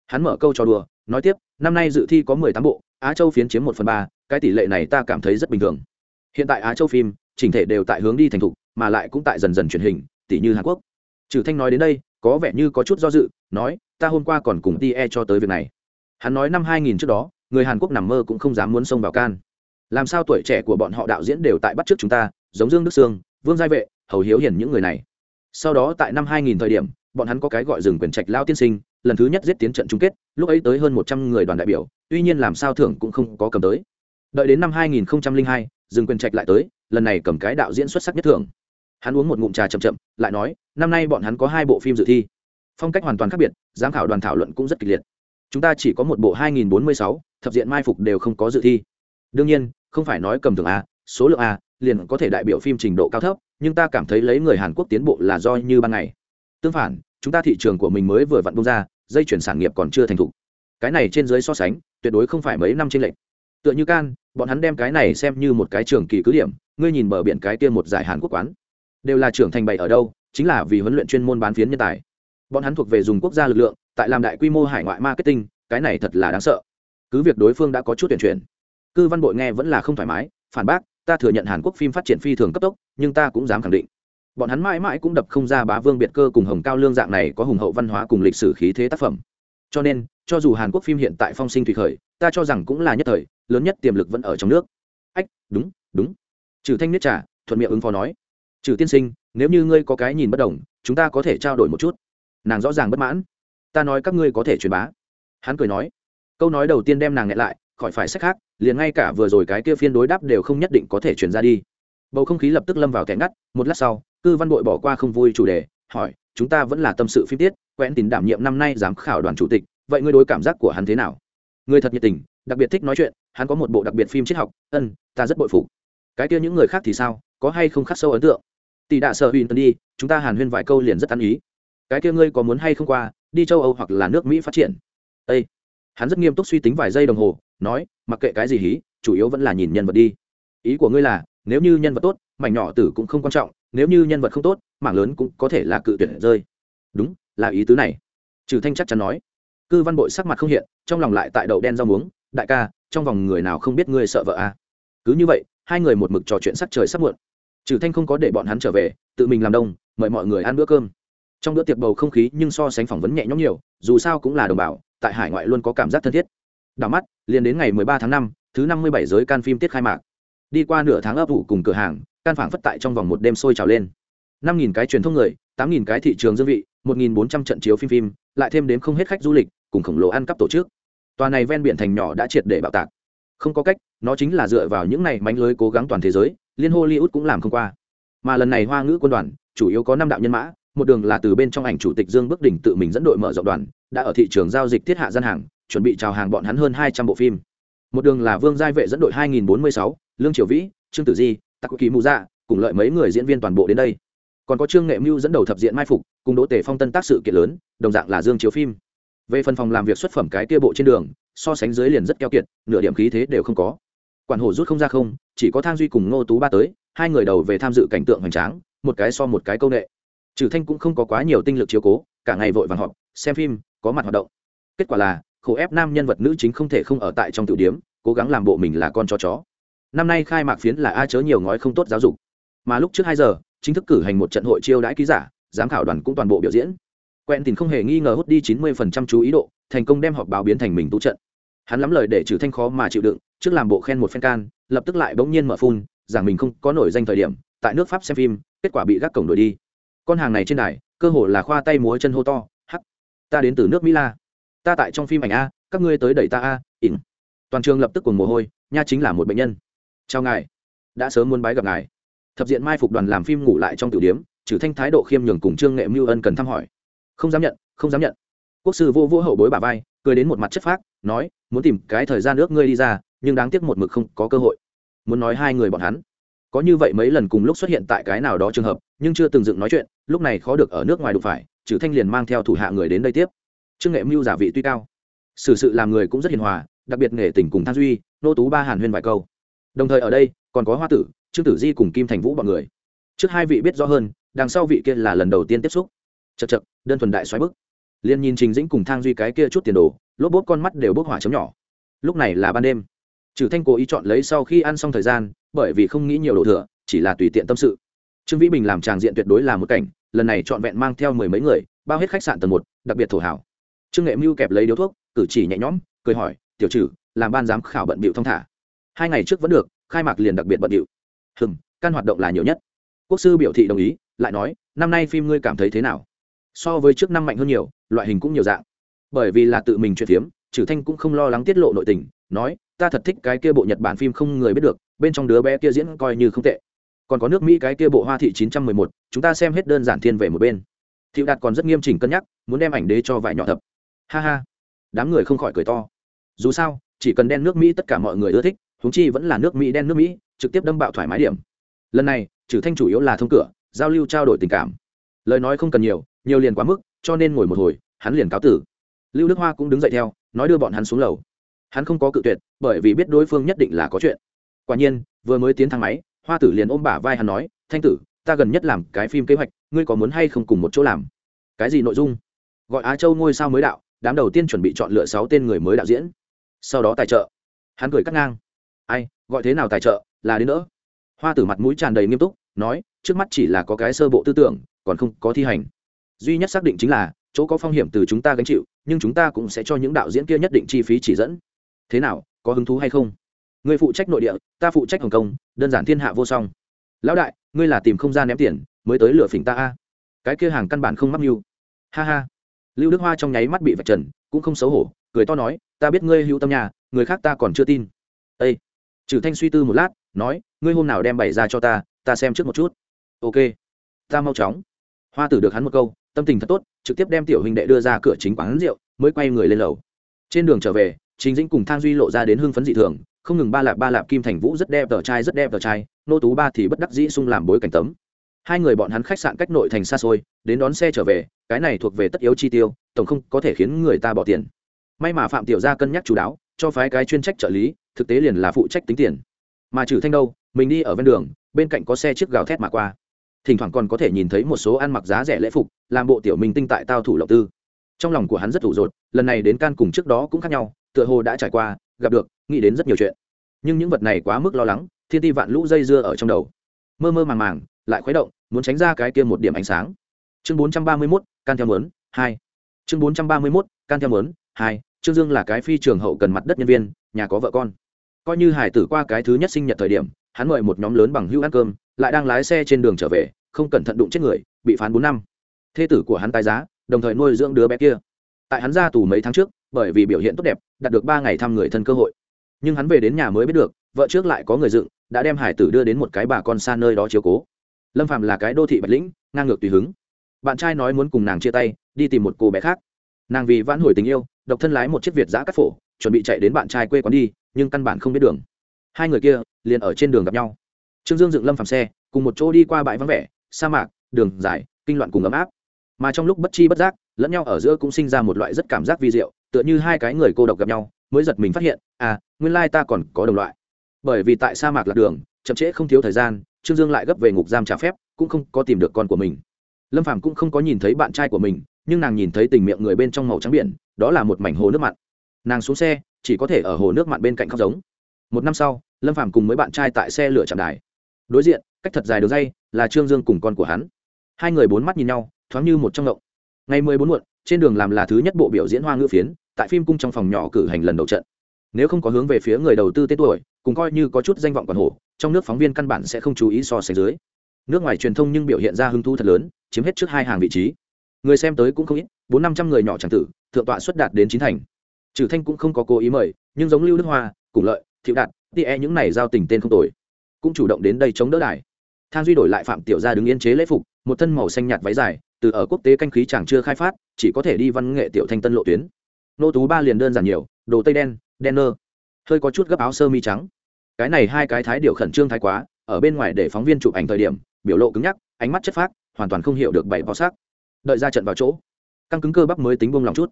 Hắn mở câu cho đùa nói tiếp, năm nay dự thi có mười tám bộ, á châu phiến chiếm một phần ba, cái tỷ lệ này ta cảm thấy rất bình thường. Hiện tại á châu phim, chỉnh thể đều tại hướng đi thành thục, mà lại cũng tại dần dần truyền hình, tỷ như hàn quốc. Trừ thanh nói đến đây, có vẻ như có chút do dự, nói, ta hôm qua còn cùng tie cho tới việc này. Hắn nói năm 2000 trước đó, người hàn quốc nằm mơ cũng không dám muốn xông vào can. Làm sao tuổi trẻ của bọn họ đạo diễn đều tại bắt trước chúng ta, giống dương đức sương, vương giai vệ, hầu hiếu hiển những người này. Sau đó tại năm 2000 thời điểm, bọn hắn có cái gọi rừng quyền trạch lao tiên sinh lần thứ nhất giết tiến trận chung kết lúc ấy tới hơn một trăm người đoàn đại biểu tuy nhiên làm sao thưởng cũng không có cầm tới. Đợi đến năm 2002, dừng quyền trạch lại tới lần này cầm cái đạo diễn xuất sắc nhất thưởng. Hắn uống một ngụm trà chậm chậm lại nói năm nay bọn hắn có hai bộ phim dự thi. Phong cách hoàn toàn khác biệt giám khảo đoàn thảo luận cũng rất kịch liệt. Chúng ta chỉ có một bộ 2046, thập diện mai phục đều không có dự thi. Đương nhiên không phải nói cầm thưởng a số lượng a liền có thể đại biểu phim trình độ cao thấp nhưng ta cảm thấy lấy người hàn quốc tiến bộ là do như ban ngày. Tương phản chúng ta thị trường của mình mới vừa vặn bung ra dây chuyển sản nghiệp còn chưa thành thục. Cái này trên dưới so sánh, tuyệt đối không phải mấy năm trên lệnh tựa như can, bọn hắn đem cái này xem như một cái trường kỳ cứ điểm, ngươi nhìn bờ biển cái kia một giải hàn quốc quán, đều là trưởng thành bày ở đâu, chính là vì huấn luyện chuyên môn bán phiến nhân tài. Bọn hắn thuộc về dùng quốc gia lực lượng, tại làm đại quy mô hải ngoại marketing, cái này thật là đáng sợ. Cứ việc đối phương đã có chút tuyển chuyển, cư văn bội nghe vẫn là không thoải mái, phản bác, ta thừa nhận hàn quốc phim phát triển phi thường cấp tốc, nhưng ta cũng dám khẳng định bọn hắn mãi mãi cũng đập không ra bá vương biệt cơ cùng hồng cao lương dạng này có hùng hậu văn hóa cùng lịch sử khí thế tác phẩm. Cho nên, cho dù hàn quốc phim hiện tại phong sinh thủy khởi, ta cho rằng cũng là nhất thời, lớn nhất tiềm lực vẫn ở trong nước. Ách, đúng đúng. Trừ thanh niết trả thuận miệng ứng phó nói. Trừ tiên sinh, nếu như ngươi có cái nhìn bất đồng, chúng ta có thể trao đổi một chút. Nàng rõ ràng bất mãn. Ta nói các ngươi có thể truyền bá. Hắn cười nói. Câu nói đầu tiên đem nàng nghẹn lại, khỏi phải sách khác, liền ngay cả vừa rồi cái kia phiên đối đáp đều không nhất định có thể truyền ra đi bầu không khí lập tức lâm vào kẻ ngắt. Một lát sau, cư văn bội bỏ qua không vui chủ đề, hỏi, chúng ta vẫn là tâm sự phim tiết, quen tín đảm nhiệm năm nay giám khảo đoàn chủ tịch, vậy ngươi đối cảm giác của hắn thế nào? Người thật nhiệt tình, đặc biệt thích nói chuyện, hắn có một bộ đặc biệt phim triết học, ân, ta rất bội phục. Cái kia những người khác thì sao, có hay không khắc sâu ấn tượng? Tỷ đạ sợ huỳnh đi, chúng ta hàn huyên vài câu liền rất ăn ý. Cái kia ngươi có muốn hay không qua, đi châu âu hoặc là nước mỹ phát triển? Ê! hắn rất nghiêm túc suy tính vài giây đồng hồ, nói, mặc kệ cái gì hí, chủ yếu vẫn là nhìn nhân vật đi. Ý của ngươi là nếu như nhân vật tốt mảnh nhỏ tử cũng không quan trọng nếu như nhân vật không tốt mảng lớn cũng có thể là cự tuyệt rơi. Đúng là ý tứ này. Trừ thanh chắc chắn nói. Cư văn bội sắc mặt không hiện trong lòng lại tại đậu đen rau muống đại ca trong vòng người nào không biết ngươi sợ vợ à. cứ như vậy hai người một mực trò chuyện sắc trời sắp muộn. Trừ thanh không có để bọn hắn trở về tự mình làm đông mời mọi người ăn bữa cơm. Trong bữa tiệc bầu không khí nhưng so sánh phỏng vấn nhẹ nhõm nhiều dù sao cũng là đồng bào tại hải ngoại luôn có cảm giác thân thiết. Đảo mắt liền đến ngày 13 tháng 5, thứ 57 giới can phim tiết khai mạc đi qua nửa tháng ấp ủ cùng cửa hàng can phản phất tại trong vòng một đêm sôi trào lên. năm nghìn cái truyền thông người tám nghìn cái thị trường dương vị một nghìn bốn trăm trận chiếu phim phim lại thêm đến không hết khách du lịch cùng khổng lồ ăn cắp tổ chức. Tòa này ven biển thành nhỏ đã triệt để bạo tạc. Không có cách nó chính là dựa vào những này mánh lưới cố gắng toàn thế giới liên hollywood cũng làm không qua. Mà lần này hoa ngữ quân đoàn chủ yếu có năm đạo nhân mã một đường là từ bên trong ảnh chủ tịch dương bước đỉnh tự mình dẫn đội mở rộng đoàn đã ở thị trường giao dịch thiết hạ gian hàng chuẩn bị chào hàng bọn hắn hơn hai trăm bộ phim. Một đường là vương giai vệ dẫn đội 2046, lương triều vĩ trương tử di tắc kỳ mù dạ cùng lợi mấy người diễn viên toàn bộ đến đây còn có trương nghệ mưu dẫn đầu thập diện mai phục cùng đỗ tề phong tân tác sự kiện lớn đồng dạng là dương chiếu phim về phần phòng làm việc xuất phẩm cái kia bộ trên đường so sánh dưới liền rất keo kiệt nửa điểm khí thế đều không có quản hổ rút không ra không chỉ có thang duy cùng ngô tú ba tới hai người đầu về tham dự cảnh tượng hoành tráng một cái so một cái công nghệ trừ thanh cũng không có quá nhiều tinh lực chiếu cố cả ngày vội vàng họp xem phim có mặt hoạt động kết quả là khổ ép nam nhân vật nữ chính không thể không ở tại trong tiểu điếm cố gắng làm bộ mình là con chó chó năm nay khai mạc phiến là a chớ nhiều ngói không tốt giáo dục. Mà lúc trước hai giờ, chính thức cử hành một trận hội chiêu đãi ký giả, giám khảo đoàn cũng toàn bộ biểu diễn. Quen tìm không hề nghi ngờ hút đi chín mươi phần trăm chú ý độ, thành công đem họp báo biến thành mình tú trận. Hắn lắm lời để trừ thanh khó mà chịu đựng, trước làm bộ khen một phen can, lập tức lại bỗng nhiên mở phun rằng mình không có nổi danh thời điểm, tại nước pháp xem phim, kết quả bị gác cổng đuổi đi. Con hàng này trên đài, cơ hồ là khoa tay múa chân hô to, hắc, ta đến từ nước mỹ la. Ta tại trong phim ảnh a, các ngươi tới đẩy ta a, ỉn. Toàn trường lập tức cùng mồ hôi, nha chính là một bệnh nhân chào ngài. Đã sớm muốn bái gặp ngài. Thập diện mai phục đoàn làm phim ngủ lại trong tiểu điếm trừ thanh thái độ khiêm nhường cùng trương nghệ mưu ân cần thăm hỏi. Không dám nhận, không dám nhận. Quốc sư vô vô hậu bối bà vai, cười đến một mặt chất phác, nói, muốn tìm cái thời gian nước ngươi đi ra, nhưng đáng tiếc một mực không có cơ hội. Muốn nói hai người bọn hắn. Có như vậy mấy lần cùng lúc xuất hiện tại cái nào đó trường hợp, nhưng chưa từng dựng nói chuyện, lúc này khó được ở nước ngoài đụng phải, trừ thanh liền mang theo thủ hạ người đến đây tiếp. Trương nghệ mưu giả vị tuy cao, xử sự làm người cũng rất hiền hòa, đặc biệt nghệ tình cùng than duy, nô tú ba hàn huyên vài câu đồng thời ở đây, còn có hoa tử, trương tử di cùng kim thành vũ bọn người. Trước hai vị biết rõ hơn, đằng sau vị kia là lần đầu tiên tiếp xúc. Chật chật đơn thuần đại xoáy bức. Liền nhìn trình dĩnh cùng thang duy cái kia chút tiền đồ, lốp bốp con mắt đều bốc hỏa chấm nhỏ. Lúc này là ban đêm. Trừ thanh cố ý chọn lấy sau khi ăn xong thời gian, bởi vì không nghĩ nhiều đồ thừa, chỉ là tùy tiện tâm sự. Trương vĩ bình làm tràng diện tuyệt đối là một cảnh, lần này trọn vẹn mang theo mười mấy người, bao hết khách sạn tầng một, đặc biệt thổ hảo. Trương nghệ mưu kẹp lấy điếu thuốc, cử chỉ nhẹ nhõm, cười hỏi, tiểu trừ, làm ban giám khảo bận bịu thông thả hai ngày trước vẫn được, khai mạc liền đặc biệt bận điệu. Hừng căn hoạt động là nhiều nhất. Quốc sư biểu thị đồng ý, lại nói, năm nay phim ngươi cảm thấy thế nào? So với trước năm mạnh hơn nhiều, loại hình cũng nhiều dạng. Bởi vì là tự mình chuyện phiếm trừ thanh cũng không lo lắng tiết lộ nội tình, nói, ta thật thích cái kia bộ nhật bản phim không người biết được, bên trong đứa bé kia diễn coi như không tệ. Còn có nước mỹ cái kia bộ hoa thị chín trăm mười một, chúng ta xem hết đơn giản thiên về một bên. Thiệu đạt còn rất nghiêm chỉnh cân nhắc, muốn đem ảnh đế cho vải nhỏ thập. Ha ha. Đám người không khỏi cười to. Dù sao, chỉ cần đen nước mỹ tất cả mọi người ưa thích huống chi vẫn là nước mỹ đen nước mỹ, trực tiếp đâm bạo thoải mái điểm. Lần này, trừ thanh chủ yếu là thông cửa, giao lưu trao đổi tình cảm. Lời nói không cần nhiều nhiều liền quá mức, cho nên ngồi một hồi, hắn liền cáo tử. Lưu đức hoa cũng đứng dậy theo, nói đưa bọn hắn xuống lầu. Hắn không có cự tuyệt, bởi vì biết đối phương nhất định là có chuyện. Quả nhiên, vừa mới tiến thang máy, hoa tử liền ôm bả vai hắn nói, thanh tử, ta gần nhất làm cái phim kế hoạch, ngươi có muốn hay không cùng một chỗ làm? Cái gì nội dung? Gọi á châu ngôi sao mới đạo, đám đầu tiên chuẩn bị chọn lựa sáu tên người mới đạo diễn. Sau đó tài trợ. Hắn cười cắt ngang ai, gọi thế nào tài trợ, là đến nữa hoa tử mặt mũi tràn đầy nghiêm túc, nói, trước mắt chỉ là có cái sơ bộ tư tưởng, còn không có thi hành. Duy nhất xác định chính là, chỗ có phong hiểm từ chúng ta gánh chịu, nhưng chúng ta cũng sẽ cho những đạo diễn kia nhất định chi phí chỉ dẫn. Thế nào, có hứng thú hay không? Người phụ trách nội địa, ta phụ trách hồng kông, đơn giản thiên hạ vô song. Lão đại, ngươi là tìm không ra ném tiền, mới tới lửa phỉnh ta a. Cái kia hàng căn bản không mắc mưu. Ha ha. Lưu đức hoa trong nháy mắt bị vạch trần, cũng không xấu hổ, cười to nói, ta biết ngươi hữu tâm nhà người khác ta còn chưa tin. Ây trừ thanh suy tư một lát, nói, ngươi hôm nào đem bày ra cho ta ta xem trước một chút. Ok, ta mau chóng. Hoa tử được hắn một câu, tâm tình thật tốt, trực tiếp đem tiểu huynh đệ đưa ra cửa chính quán rượu, mới quay người lên lầu. Trên đường trở về chính dĩnh cùng thang duy lộ ra đến hưng phấn dị thường, không ngừng ba lạp ba lạp kim thành vũ rất đẹp tờ trai, rất đẹp tờ trai, nô tú ba thì bất đắc dĩ sung làm bối cảnh tấm. Hai người bọn hắn khách sạn cách nội thành xa xôi, đến đón xe trở về, cái này thuộc về tất yếu chi tiêu, tổng không có thể khiến người ta bỏ tiền. May mà phạm tiểu gia cân nhắc chú đáo cho phái cái chuyên trách trợ lý, thực tế liền là phụ trách tính tiền. Mà trừ thanh đâu, mình đi ở ven đường, bên cạnh có xe chiếc gào thét mà qua. Thỉnh thoảng còn có thể nhìn thấy một số ăn mặc giá rẻ lễ phục, làm bộ tiểu minh tinh tại tao thủ lộc tư. Trong lòng của hắn rất thủ rột, lần này đến can cùng trước đó cũng khác nhau, tựa hồ đã trải qua, gặp được, nghĩ đến rất nhiều chuyện. Nhưng những vật này quá mức lo lắng, thiên ti vạn lũ dây dưa ở trong đầu. Mơ mơ màng màng, lại khuấy động, muốn tránh ra cái kia một điểm ánh sáng. Chương bốn trăm ba mươi mốt, can theo mớn hai. Chương bốn trăm ba mươi mốt, can theo mớn hai trương dương là cái phi trường hậu cần mặt đất nhân viên, nhà có vợ con. Coi như hải tử qua cái thứ nhất sinh nhật thời điểm, hắn mời một nhóm lớn bằng hữu ăn cơm, lại đang lái xe trên đường trở về, không cẩn thận đụng chết người, bị phán bốn năm. Thê tử của hắn tài giá, đồng thời nuôi dưỡng đứa bé kia. Tại hắn ra tù mấy tháng trước, bởi vì biểu hiện tốt đẹp, đạt được ba ngày thăm người thân cơ hội. Nhưng hắn về đến nhà mới biết được, vợ trước lại có người dựng, đã đem hải tử đưa đến một cái bà con xa nơi đó chiếu cố. Lâm phạm là cái đô thị bạch lĩnh, ngang ngược tùy hứng. Bạn trai nói muốn cùng nàng chia tay, đi tìm một cô bé khác nàng vì vãn hồi tình yêu, độc thân lái một chiếc việt giã cắt phổ, chuẩn bị chạy đến bạn trai quê quán đi, nhưng căn bản không biết đường. Hai người kia liền ở trên đường gặp nhau. Trương dương dựng lâm phàm xe, cùng một chỗ đi qua bãi vắng vẻ, sa mạc, đường dài, kinh loạn cùng ấm áp. Mà trong lúc bất chi bất giác, lẫn nhau ở giữa cũng sinh ra một loại rất cảm giác vi diệu, tựa như hai cái người cô độc gặp nhau, mới giật mình phát hiện à nguyên lai ta còn có đồng loại. Bởi vì tại sa mạc lạc đường, chậm trễ không thiếu thời gian, trương dương lại gấp về ngục giam trả phép, cũng không có tìm được con của mình. Lâm phàm cũng không có nhìn thấy bạn trai của mình nhưng nàng nhìn thấy tình miệng người bên trong màu trắng biển, đó là một mảnh hồ nước mặn. Nàng xuống xe, chỉ có thể ở hồ nước mặn bên cạnh khóc giống. Một năm sau, lâm phàm cùng mấy bạn trai tại xe lửa chạm đài. Đối diện, cách thật dài đường dây là trương dương cùng con của hắn. Hai người bốn mắt nhìn nhau, thoáng như một trong ngộng. Ngày mười bốn muộn, trên đường làm là thứ nhất bộ biểu diễn hoa ngữ phiến, tại phim cung trong phòng nhỏ cử hành lần đầu trận. Nếu không có hướng về phía người đầu tư tên tuổi, cùng coi như có chút danh vọng còn hổ, trong nước phóng viên căn bản sẽ không chú ý so sánh dưới. Nước ngoài truyền thông nhưng biểu hiện ra hứng thú thật lớn, chiếm hết trước hai hàng vị trí người xem tới cũng không ít, bốn năm trăm người nhỏ tràng tử, thượng tọa xuất đạt đến chín thành. Trừ thanh cũng không có cố ý mời, nhưng giống lưu đức hoa cùng lợi, thiệu đạt tia e những này giao tình tên không tồi, cũng chủ động đến đây chống đỡ đài. Thang duy đổi lại phạm tiểu gia đứng yên chế lễ phục, một thân màu xanh nhạt váy dài, từ ở quốc tế canh khí chàng chưa khai phát, chỉ có thể đi văn nghệ tiểu thanh tân lộ tuyến. Nô tú ba liền đơn giản nhiều, đồ tây đen đen nơ, hơi có chút gấp áo sơ mi trắng. Cái này hai cái thái điều khẩn trương thái quá, ở bên ngoài để phóng viên chụp ảnh thời điểm, biểu lộ cứng nhắc, ánh mắt chất phác, hoàn toàn không hiểu được bảy bó sắc đợi ra trận vào chỗ. Căng cứng cơ bắp mới tính bông lòng chút.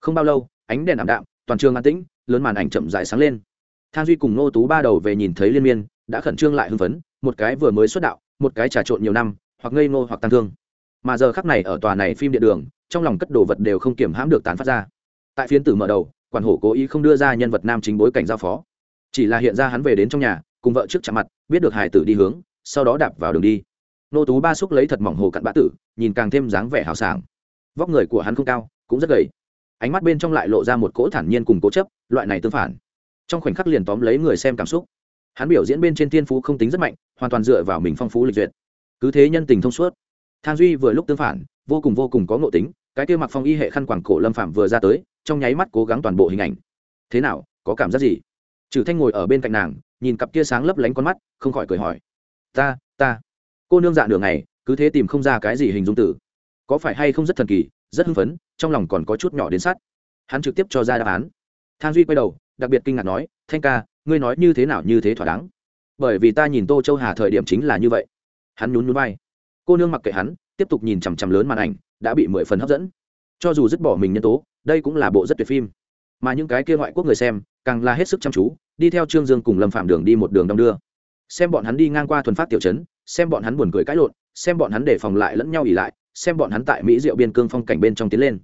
Không bao lâu, ánh đèn ảm đạm, toàn trường an tĩnh, lớn màn ảnh chậm dài sáng lên. Thang duy cùng nô tú ba đầu về nhìn thấy liên miên, đã khẩn trương lại hưng phấn, một cái vừa mới xuất đạo, một cái trà trộn nhiều năm, hoặc ngây ngô hoặc tăng thương. Mà giờ khắc này ở tòa này phim điện đường, trong lòng cất đồ vật đều không kiểm hãm được tán phát ra. Tại phiên tử mở đầu, quản hổ cố ý không đưa ra nhân vật nam chính bối cảnh giao phó. Chỉ là hiện ra hắn về đến trong nhà, cùng vợ trước chạm mặt, biết được hải tử đi hướng, sau đó đạp vào đường đi nô tú ba xúc lấy thật mỏng hồ cặn bã tử, nhìn càng thêm dáng vẻ hào sảng. Vóc người của hắn không cao, cũng rất gầy. Ánh mắt bên trong lại lộ ra một cỗ thản nhiên cùng cố chấp, loại này tương phản. Trong khoảnh khắc liền tóm lấy người xem cảm xúc. Hắn biểu diễn bên trên tiên phú không tính rất mạnh, hoàn toàn dựa vào mình phong phú lịch duyệt. Cứ thế nhân tình thông suốt. Thang duy vừa lúc tương phản, vô cùng vô cùng có ngộ tính, cái kia mặc phong y hệ khăn quảng cổ lâm phạm vừa ra tới, trong nháy mắt cố gắng toàn bộ hình ảnh. Thế nào, có cảm giác gì? Trừ thanh ngồi ở bên cạnh nàng, nhìn cặp kia sáng lấp lánh con mắt, không khỏi cười hỏi. Ta ta cô nương dạ nửa ngày, cứ thế tìm không ra cái gì hình dung tử. Có phải hay không rất thần kỳ, rất hưng phấn, trong lòng còn có chút nhỏ đến sát. Hắn trực tiếp cho ra đáp án. Thang duy quay đầu, đặc biệt kinh ngạc nói, thanh ca, ngươi nói như thế nào như thế thỏa đáng? Bởi vì ta nhìn tô châu hà thời điểm chính là như vậy. Hắn nhún nhún vai. Cô nương mặc kệ hắn, tiếp tục nhìn chằm chằm lớn màn ảnh, đã bị mười phần hấp dẫn. Cho dù dứt bỏ mình nhân tố, đây cũng là bộ rất tuyệt phim. Mà những cái kia ngoại quốc người xem, càng là hết sức chăm chú, đi theo trương dương cùng lâm phạm đường đi một đường đong đưa. Xem bọn hắn đi ngang qua thuần phát tiểu trấn xem bọn hắn buồn cười cãi lộn, xem bọn hắn để phòng lại lẫn nhau ỉ lại, xem bọn hắn tại mỹ diệu biên cương phong cảnh bên trong tiến lên.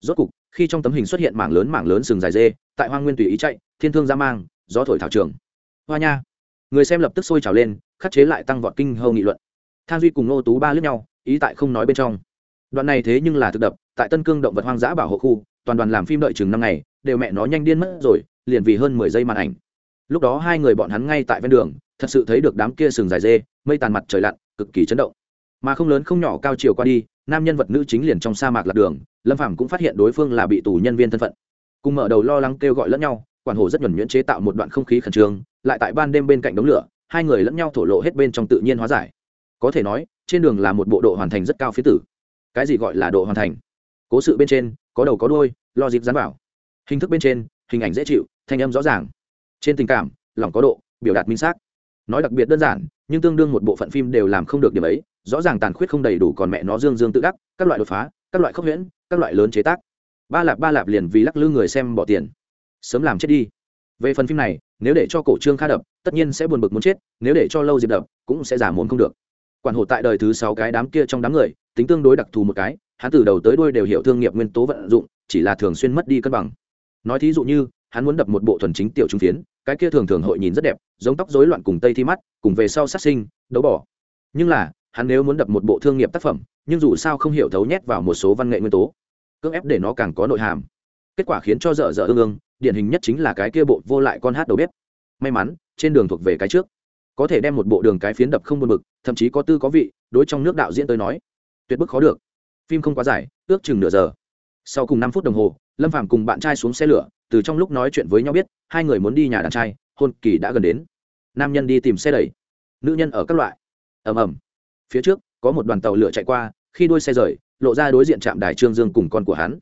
Rốt cục, khi trong tấm hình xuất hiện mảng lớn mảng lớn sừng dài dê, tại hoa nguyên tùy ý chạy, thiên thương ra mang, gió thổi thảo trường. Hoa nha. Người xem lập tức sôi trào lên, khắc chế lại tăng vọt kinh hâu nghị luận. Thang duy cùng nô tú ba lướt nhau, ý tại không nói bên trong. Đoạn này thế nhưng là thực đập, tại tân cương động vật hoang dã bảo hộ khu, toàn đoàn làm phim đợi chừng năm ngày, đều mẹ nó nhanh điên mất rồi, liền vì hơn mười giây màn ảnh. Lúc đó hai người bọn hắn ngay tại ven đường, thật sự thấy được đám kia sừng dài dê mây tàn mặt trời lặn, cực kỳ chấn động. Mà không lớn không nhỏ cao chiều qua đi, nam nhân vật nữ chính liền trong sa mạc lạc đường, lâm phàm cũng phát hiện đối phương là bị tù nhân viên thân phận. Cùng mở đầu lo lắng kêu gọi lẫn nhau, quản hồ rất nhuẩn nhuyễn chế tạo một đoạn không khí khẩn trương, lại tại ban đêm bên cạnh đống lửa, hai người lẫn nhau thổ lộ hết bên trong tự nhiên hóa giải. Có thể nói, trên đường là một bộ độ hoàn thành rất cao phía tử. Cái gì gọi là độ hoàn thành? Cố sự bên trên, có đầu có đôi lo dịp dán vào. Hình thức bên trên, hình ảnh dễ chịu, thanh âm rõ ràng. Trên tình cảm, lòng có độ, biểu đạt minh xác nói đặc biệt đơn giản, nhưng tương đương một bộ phận phim đều làm không được điểm ấy, rõ ràng tàn khuyết không đầy đủ còn mẹ nó dương dương tự đắc, các loại đột phá, các loại khốc huyễn, các loại lớn chế tác. Ba lạp ba lạp liền vì lắc lư người xem bỏ tiền. Sớm làm chết đi. Về phần phim này, nếu để cho cổ trương kha đập, tất nhiên sẽ buồn bực muốn chết, nếu để cho lâu diệp đập, cũng sẽ giả muốn không được. Quản hộ tại đời thứ sáu cái đám kia trong đám người, tính tương đối đặc thù một cái, hắn từ đầu tới đuôi đều hiểu thương nghiệp nguyên tố vận dụng, chỉ là thường xuyên mất đi cân bằng. Nói thí dụ như, hắn muốn đập một bộ thuần chính tiểu trung phiến cái kia thường thường hội nhìn rất đẹp, giống tóc rối loạn cùng tây thi mắt, cùng về sau sát sinh, đấu bỏ. Nhưng là, hắn nếu muốn đập một bộ thương nghiệp tác phẩm, nhưng dù sao không hiểu thấu nhét vào một số văn nghệ nguyên tố, cưỡng ép để nó càng có nội hàm. Kết quả khiến cho dở dở ương ương, điển hình nhất chính là cái kia bộ vô lại con hát đầu bếp. May mắn, trên đường thuộc về cái trước. Có thể đem một bộ đường cái phiến đập không buồn bực, thậm chí có tư có vị, đối trong nước đạo diễn tới nói, tuyệt bức khó được. Phim không quá dài, ước chừng nửa giờ. Sau cùng năm phút đồng hồ, lâm phàm cùng bạn trai xuống xe lửa từ trong lúc nói chuyện với nhau biết, hai người muốn đi nhà đàn trai, hôn kỳ đã gần đến. Nam nhân đi tìm xe đẩy, nữ nhân ở các loại. Ầm ầm. Phía trước, có một đoàn tàu lửa chạy qua, khi đuôi xe rời, lộ ra đối diện trạm đài trương dương cùng con của hắn.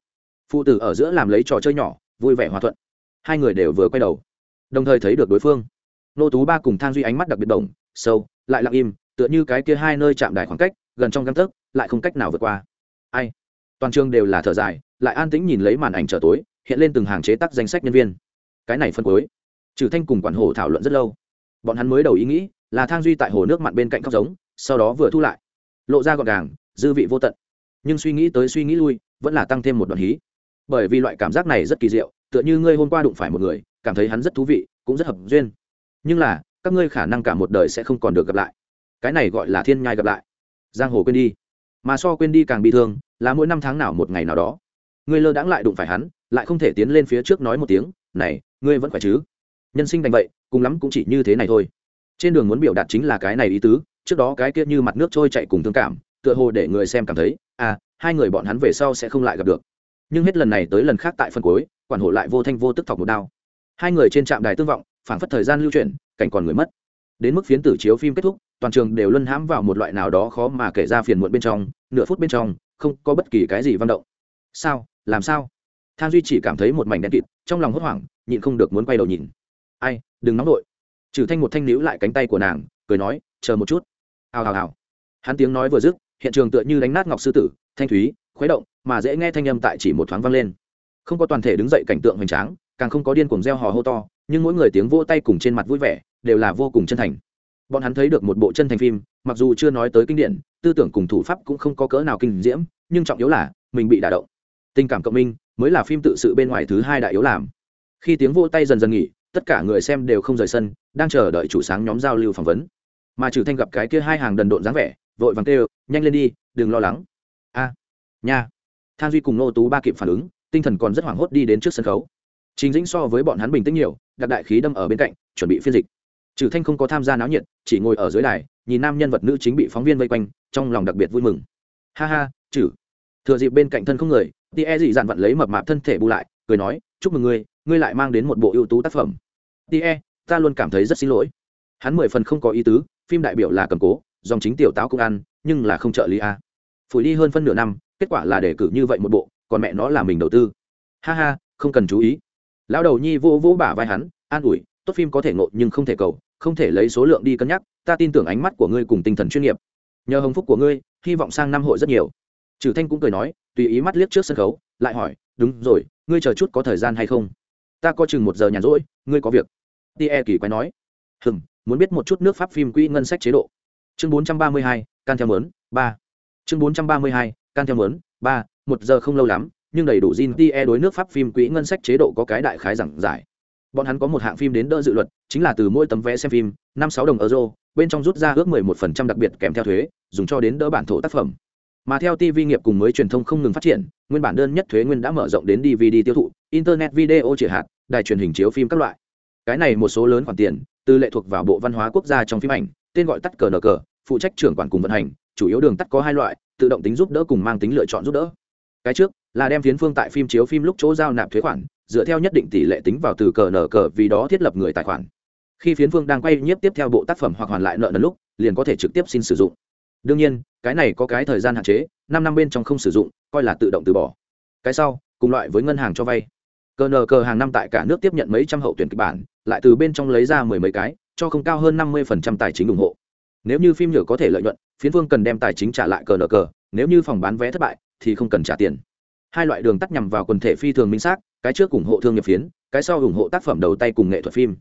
Phụ tử ở giữa làm lấy trò chơi nhỏ, vui vẻ hòa thuận. Hai người đều vừa quay đầu, đồng thời thấy được đối phương. Nô tú ba cùng thang duy ánh mắt đặc biệt đồng, sâu, lại lặng im, tựa như cái kia hai nơi chạm đài khoảng cách, gần trong găng tấc, lại không cách nào vượt qua. Ai? Toàn trường đều là thở dài, lại an tĩnh nhìn lấy màn ảnh trở tối hiện lên từng hàng chế tác danh sách nhân viên. Cái này phân cuối. Trừ thanh cùng quản hồ thảo luận rất lâu. Bọn hắn mới đầu ý nghĩ là thang duy tại hồ nước mặn bên cạnh khóc giống, sau đó vừa thu lại. Lộ ra gọn gàng, dư vị vô tận. Nhưng suy nghĩ tới suy nghĩ lui, vẫn là tăng thêm một đoạn hí. Bởi vì loại cảm giác này rất kỳ diệu, tựa như ngươi hôm qua đụng phải một người, cảm thấy hắn rất thú vị, cũng rất hợp duyên. Nhưng là, các ngươi khả năng cả một đời sẽ không còn được gặp lại. Cái này gọi là thiên nhai gặp lại. Giang hồ quên đi. Mà so quên đi càng bị thương, là mỗi năm tháng nào một ngày nào đó, ngươi lơ đãng lại đụng phải hắn lại không thể tiến lên phía trước nói một tiếng, này, ngươi vẫn khỏe chứ? Nhân sinh đành vậy, cùng lắm cũng chỉ như thế này thôi. Trên đường muốn biểu đạt chính là cái này ý tứ, trước đó cái kia như mặt nước trôi chạy cùng thương cảm, tựa hồ để người xem cảm thấy à hai người bọn hắn về sau sẽ không lại gặp được. Nhưng hết lần này tới lần khác tại phần cuối, quản hộ lại vô thanh vô tức thọc một đao. Hai người trên trạm đài tương vọng, phảng phất thời gian lưu chuyển, cảnh còn người mất. Đến mức phiến tử chiếu phim kết thúc, toàn trường đều luân hãm vào một loại nào đó khó mà kể ra phiền muộn bên trong, nửa phút bên trong, không có bất kỳ cái gì văn động. Sao? Làm sao? Thang duy chỉ cảm thấy một mảnh đen kịt, trong lòng hốt hoảng, nhịn không được muốn quay đầu nhìn. Ai, đừng nóng nổi trừ thanh một thanh níu lại cánh tay của nàng, cười nói, chờ một chút. Hào hào hào. Hắn tiếng nói vừa dứt, hiện trường tựa như đánh nát ngọc sư tử, thanh thúy, khuấy động, mà dễ nghe thanh âm tại chỉ một thoáng vang lên. Không có toàn thể đứng dậy cảnh tượng hoành tráng, càng không có điên cuồng reo hò hô to, nhưng mỗi người tiếng vỗ tay cùng trên mặt vui vẻ, đều là vô cùng chân thành. Bọn hắn thấy được một bộ chân thành phim, mặc dù chưa nói tới kinh điển, tư tưởng cùng thủ pháp cũng không có cỡ nào kinh diễm, nhưng trọng yếu là mình bị đả động. Tình cảm cộng minh mới là phim tự sự bên ngoài thứ hai đại yếu làm. Khi tiếng vỗ tay dần dần nghỉ, tất cả người xem đều không rời sân, đang chờ đợi chủ sáng nhóm giao lưu phỏng vấn. Mà trừ thanh gặp cái kia hai hàng đần độn dáng vẻ, vội vàng kêu, nhanh lên đi, đừng lo lắng. A, nha. Than duy cùng nô tú ba kịp phản ứng, tinh thần còn rất hoảng hốt đi đến trước sân khấu. Chính dĩnh so với bọn hắn bình tĩnh nhiều, đặc đại khí đâm ở bên cạnh, chuẩn bị phiên dịch. Trừ thanh không có tham gia náo nhiệt, chỉ ngồi ở dưới đài, nhìn nam nhân vật nữ chính bị phóng viên vây quanh, trong lòng đặc biệt vui mừng. Ha ha, trừ. Thừa dịp bên cạnh thân không người tia e dị dạn vặn lấy mập mạp thân thể bù lại, cười nói, chúc mừng ngươi ngươi lại mang đến một bộ ưu tú tác phẩm. Tia e, ta luôn cảm thấy rất xin lỗi. Hắn mười phần không có ý tứ, phim đại biểu là cầm cố, dòng chính tiểu táo cũng ăn, nhưng là không trợ lý a. Phủi đi hơn phân nửa năm, kết quả là để cử như vậy một bộ, còn mẹ nó là mình đầu tư. Ha ha, không cần chú ý. Lão đầu nhi vô vỗ bả vai hắn, an ủi, tốt phim có thể ngộ nhưng không thể cầu, không thể lấy số lượng đi cân nhắc, ta tin tưởng ánh mắt của ngươi cùng tinh thần chuyên nghiệp. Nhờ hồng phúc của ngươi, hy vọng sang năm hội rất nhiều. Trừ thanh cũng cười nói tùy ý mắt liếc trước sân khấu, lại hỏi, đúng rồi, ngươi chờ chút có thời gian hay không? Ta có chừng một giờ nhàn rỗi, ngươi có việc. Tie kỳ quái nói hừng muốn biết một chút nước pháp phim quỹ ngân sách chế độ. Chương bốn trăm ba mươi hai, can theo mớn, ba. Chương bốn trăm ba mươi hai, can theo mớn, ba. Một giờ không lâu lắm, nhưng đầy đủ Jin tie đối nước pháp phim quỹ ngân sách chế độ có cái đại khái giảng giải. Bọn hắn có một hạng phim đến đỡ dự luật, chính là từ mỗi tấm vé xem phim, năm sáu đồng euro, bên trong rút ra ước mười một phần trăm đặc biệt kèm theo thuế, dùng cho đến đỡ bản thổ tác phẩm mà theo tv nghiệp cùng mới truyền thông không ngừng phát triển, nguyên bản đơn nhất thuế nguyên đã mở rộng đến dvd tiêu thụ, internet video chỉ hạt, đài truyền hình chiếu phim các loại. Cái này một số lớn khoản tiền, từ lệ thuộc vào bộ văn hóa quốc gia trong phim ảnh, tên gọi tắt cờ nờ cờ, phụ trách trưởng quản cùng vận hành, chủ yếu đường tắt có hai loại, tự động tính giúp đỡ cùng mang tính lựa chọn giúp đỡ. Cái trước, là đem phiến phương tại phim chiếu phim lúc chỗ giao nạp thuế khoản, dựa theo nhất định tỷ lệ tính vào từ cờ nở cờ vì đó thiết lập người tài khoản. Khi phiến phương đang quay nhiếp tiếp theo bộ tác phẩm hoặc hoàn lại nợ lần lúc, liền có thể trực tiếp xin sử dụng đương nhiên, cái này có cái thời gian hạn chế, năm năm bên trong không sử dụng, coi là tự động từ bỏ. Cái sau, cùng loại với ngân hàng cho vay. Cờ nờ cờ hàng năm tại cả nước tiếp nhận mấy trăm hậu tuyển kịch bản, lại từ bên trong lấy ra mười mấy cái, cho không cao hơn năm mươi phần trăm tài chính ủng hộ. Nếu như phim nhựa có thể lợi nhuận, phiến vương cần đem tài chính trả lại cờ nờ cờ, nếu như phòng bán vé thất bại, thì không cần trả tiền. Hai loại đường tắt nhằm vào quần thể phi thường minh xác, cái trước ủng hộ thương nghiệp phiến, cái sau ủng hộ tác phẩm đầu tay cùng nghệ thuật phim.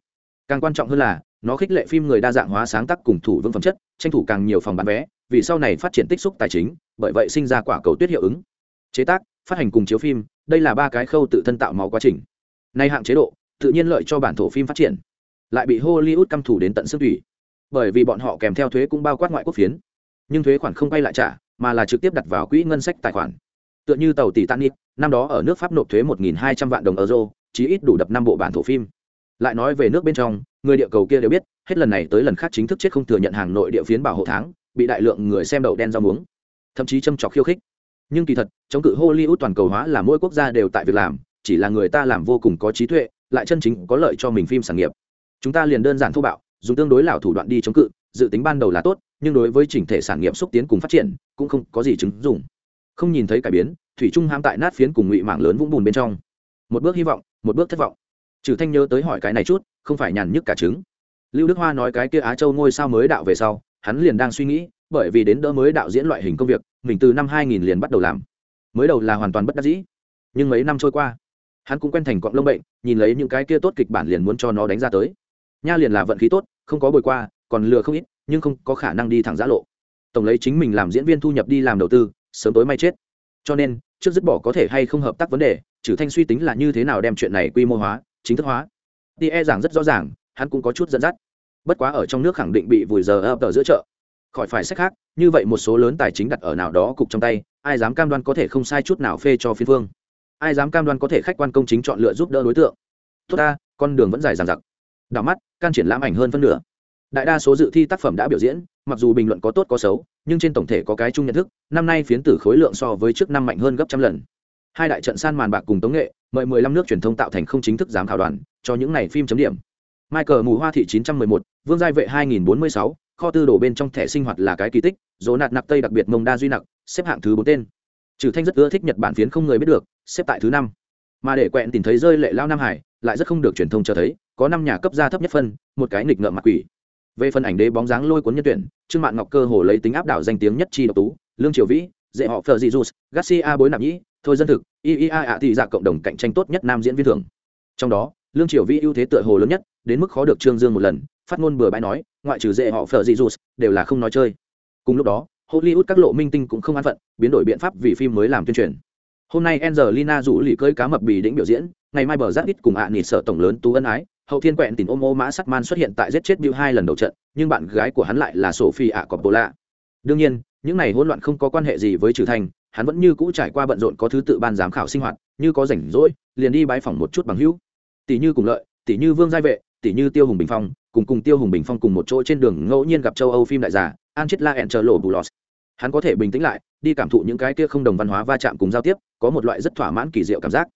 Càng quan trọng hơn là, nó khích lệ phim người đa dạng hóa sáng tác cùng thủ vương phẩm chất, tranh thủ càng nhiều phòng bán vé vì sau này phát triển tích xúc tài chính, bởi vậy sinh ra quả cầu tuyết hiệu ứng. Chế tác, phát hành cùng chiếu phim, đây là ba cái khâu tự thân tạo máu quá trình. Nay hạng chế độ, tự nhiên lợi cho bản thổ phim phát triển. Lại bị hollywood căm thủ đến tận xương thủy bởi vì bọn họ kèm theo thuế cũng bao quát ngoại quốc phiến. Nhưng thuế khoản không quay lại trả, mà là trực tiếp đặt vào quỹ ngân sách tài khoản. Tựa như tàu tỷ titanic, năm đó ở nước pháp nộp thuế 1.200 vạn đồng euro, chí ít đủ đập năm bộ bản thổ phim. Lại nói về nước bên trong, người địa cầu kia đều biết, hết lần này tới lần khác chính thức chết không thừa nhận hàng nội địa phiến bảo hộ tháng bị đại lượng người xem đậu đen rau muống, thậm chí châm trọc khiêu khích. Nhưng kỳ thật, chống cự hollywood toàn cầu hóa là mỗi quốc gia đều tại việc làm, chỉ là người ta làm vô cùng có trí tuệ, lại chân chính có lợi cho mình phim sản nghiệp. Chúng ta liền đơn giản thô bạo, dùng tương đối lảo thủ đoạn đi chống cự, dự tính ban đầu là tốt, nhưng đối với chỉnh thể sản nghiệp xúc tiến cùng phát triển, cũng không có gì chứng dụng. Không nhìn thấy cải biến, thủy trung ham tại nát phiến cùng ngụy mảng lớn vũng bùn bên trong. Một bước hy vọng, một bước thất vọng. Trừ thanh nhớ tới hỏi cái này chút, không phải nhàn nhức cả trứng. Lưu đức hoa nói cái kia á châu ngôi sao mới đạo về sau hắn liền đang suy nghĩ, bởi vì đến đỡ mới đạo diễn loại hình công việc, mình từ năm 2000 liền bắt đầu làm. Mới đầu là hoàn toàn bất đắc dĩ. Nhưng mấy năm trôi qua, hắn cũng quen thành cọng lông bệnh, nhìn lấy những cái kia tốt kịch bản liền muốn cho nó đánh ra tới. Nha liền là vận khí tốt, không có bồi qua, còn lừa không ít, nhưng không có khả năng đi thẳng giã lộ. Tổng lấy chính mình làm diễn viên thu nhập đi làm đầu tư, sớm tối may chết. Cho nên, trước dứt bỏ có thể hay không hợp tác vấn đề trừ thanh suy tính là như thế nào đem chuyện này quy mô hóa, chính thức hóa. Đi e giảng rất rõ ràng, hắn cũng có chút dẫn dắt bất quá ở trong nước khẳng định bị vùi giờ ập tờ giữa chợ. Khỏi phải sách khác, như vậy một số lớn tài chính đặt ở nào đó cục trong tay, ai dám cam đoan có thể không sai chút nào phê cho phiên phương ai dám cam đoan có thể khách quan công chính chọn lựa giúp đỡ đối tượng? Tốt ta, con đường vẫn dài dằng dặc. Đảo mắt, can triển lãm ảnh hơn phân nửa. Đại đa số dự thi tác phẩm đã biểu diễn, mặc dù bình luận có tốt có xấu, nhưng trên tổng thể có cái chung nhận thức, năm nay phiến tử khối lượng so với trước năm mạnh hơn gấp trăm lần. Hai đại trận san màn bạc cùng tống nghệ, mời mười lăm nước truyền thông tạo thành không chính thức giám khảo đoàn, cho những ngày phim chấm điểm michael mù hoa thị chín trăm mười một, vương giai vệ hai nghìn bốn mươi sáu, kho tư đồ bên trong thẻ sinh hoạt là cái kỳ tích, dỗ nạt nặc tây đặc biệt mông đa duy nặc, xếp hạng thứ bốn tên. Trừ thanh rất ưa thích nhật bản phiến không người biết được, xếp tại thứ năm. Mà để quẹn tìm thấy rơi lệ lao nam hải, lại rất không được truyền thông cho thấy, có năm nhà cấp gia thấp nhất phân, một cái nghịch ngợm mặt quỷ. Về phần ảnh đế bóng dáng lôi cuốn nhân tuyển, trương mạn ngọc cơ hồ lấy tính áp đảo danh tiếng nhất chi độc tú, lương triều vĩ dễ họ phờ dị jus garcia bối nạp nhĩ, thôi dân thực iia ạ thị dạ cộng đồng cạnh tranh tốt nhất nam diễn viên thường trong đó, lương triều vĩ ưu thế tựa hồ lớn nhất đến mức khó được trương dương một lần phát ngôn bừa bãi nói ngoại trừ dễ họ phở dị dù, đều là không nói chơi. Cùng lúc đó hollywood các lộ minh tinh cũng không an phận biến đổi biện pháp vì phim mới làm tuyên truyền. Hôm nay angelina rủ lì cơi cá mập bì đĩnh biểu diễn ngày mai bờ giáp ít cùng ạ à nịt sợ tổng lớn tú ân ái hậu thiên quẹn tìm ôm ô mã sắt man xuất hiện tại giết chết Bill hai lần đầu trận nhưng bạn gái của hắn lại là sophie ạ cọp bồ lạ đương nhiên những này hỗn loạn không có quan hệ gì với trừ thành hắn vẫn như cũ trải qua bận rộn có thứ tự ban giám khảo sinh hoạt như có rảnh rỗi liền đi bãi phỏng một chút bằng hữu. Tỷ như cùng lợi tỷ như vương giai vệ tỉ như tiêu hùng bình phong cùng cùng tiêu hùng bình phong cùng một chỗ trên đường ngẫu nhiên gặp châu âu phim đại giả an chết la ẹn chờ lộ bù lọt. Hắn có thể bình tĩnh lại đi cảm thụ những cái kia không đồng văn hóa va chạm cùng giao tiếp có một loại rất thỏa mãn kỳ diệu cảm giác.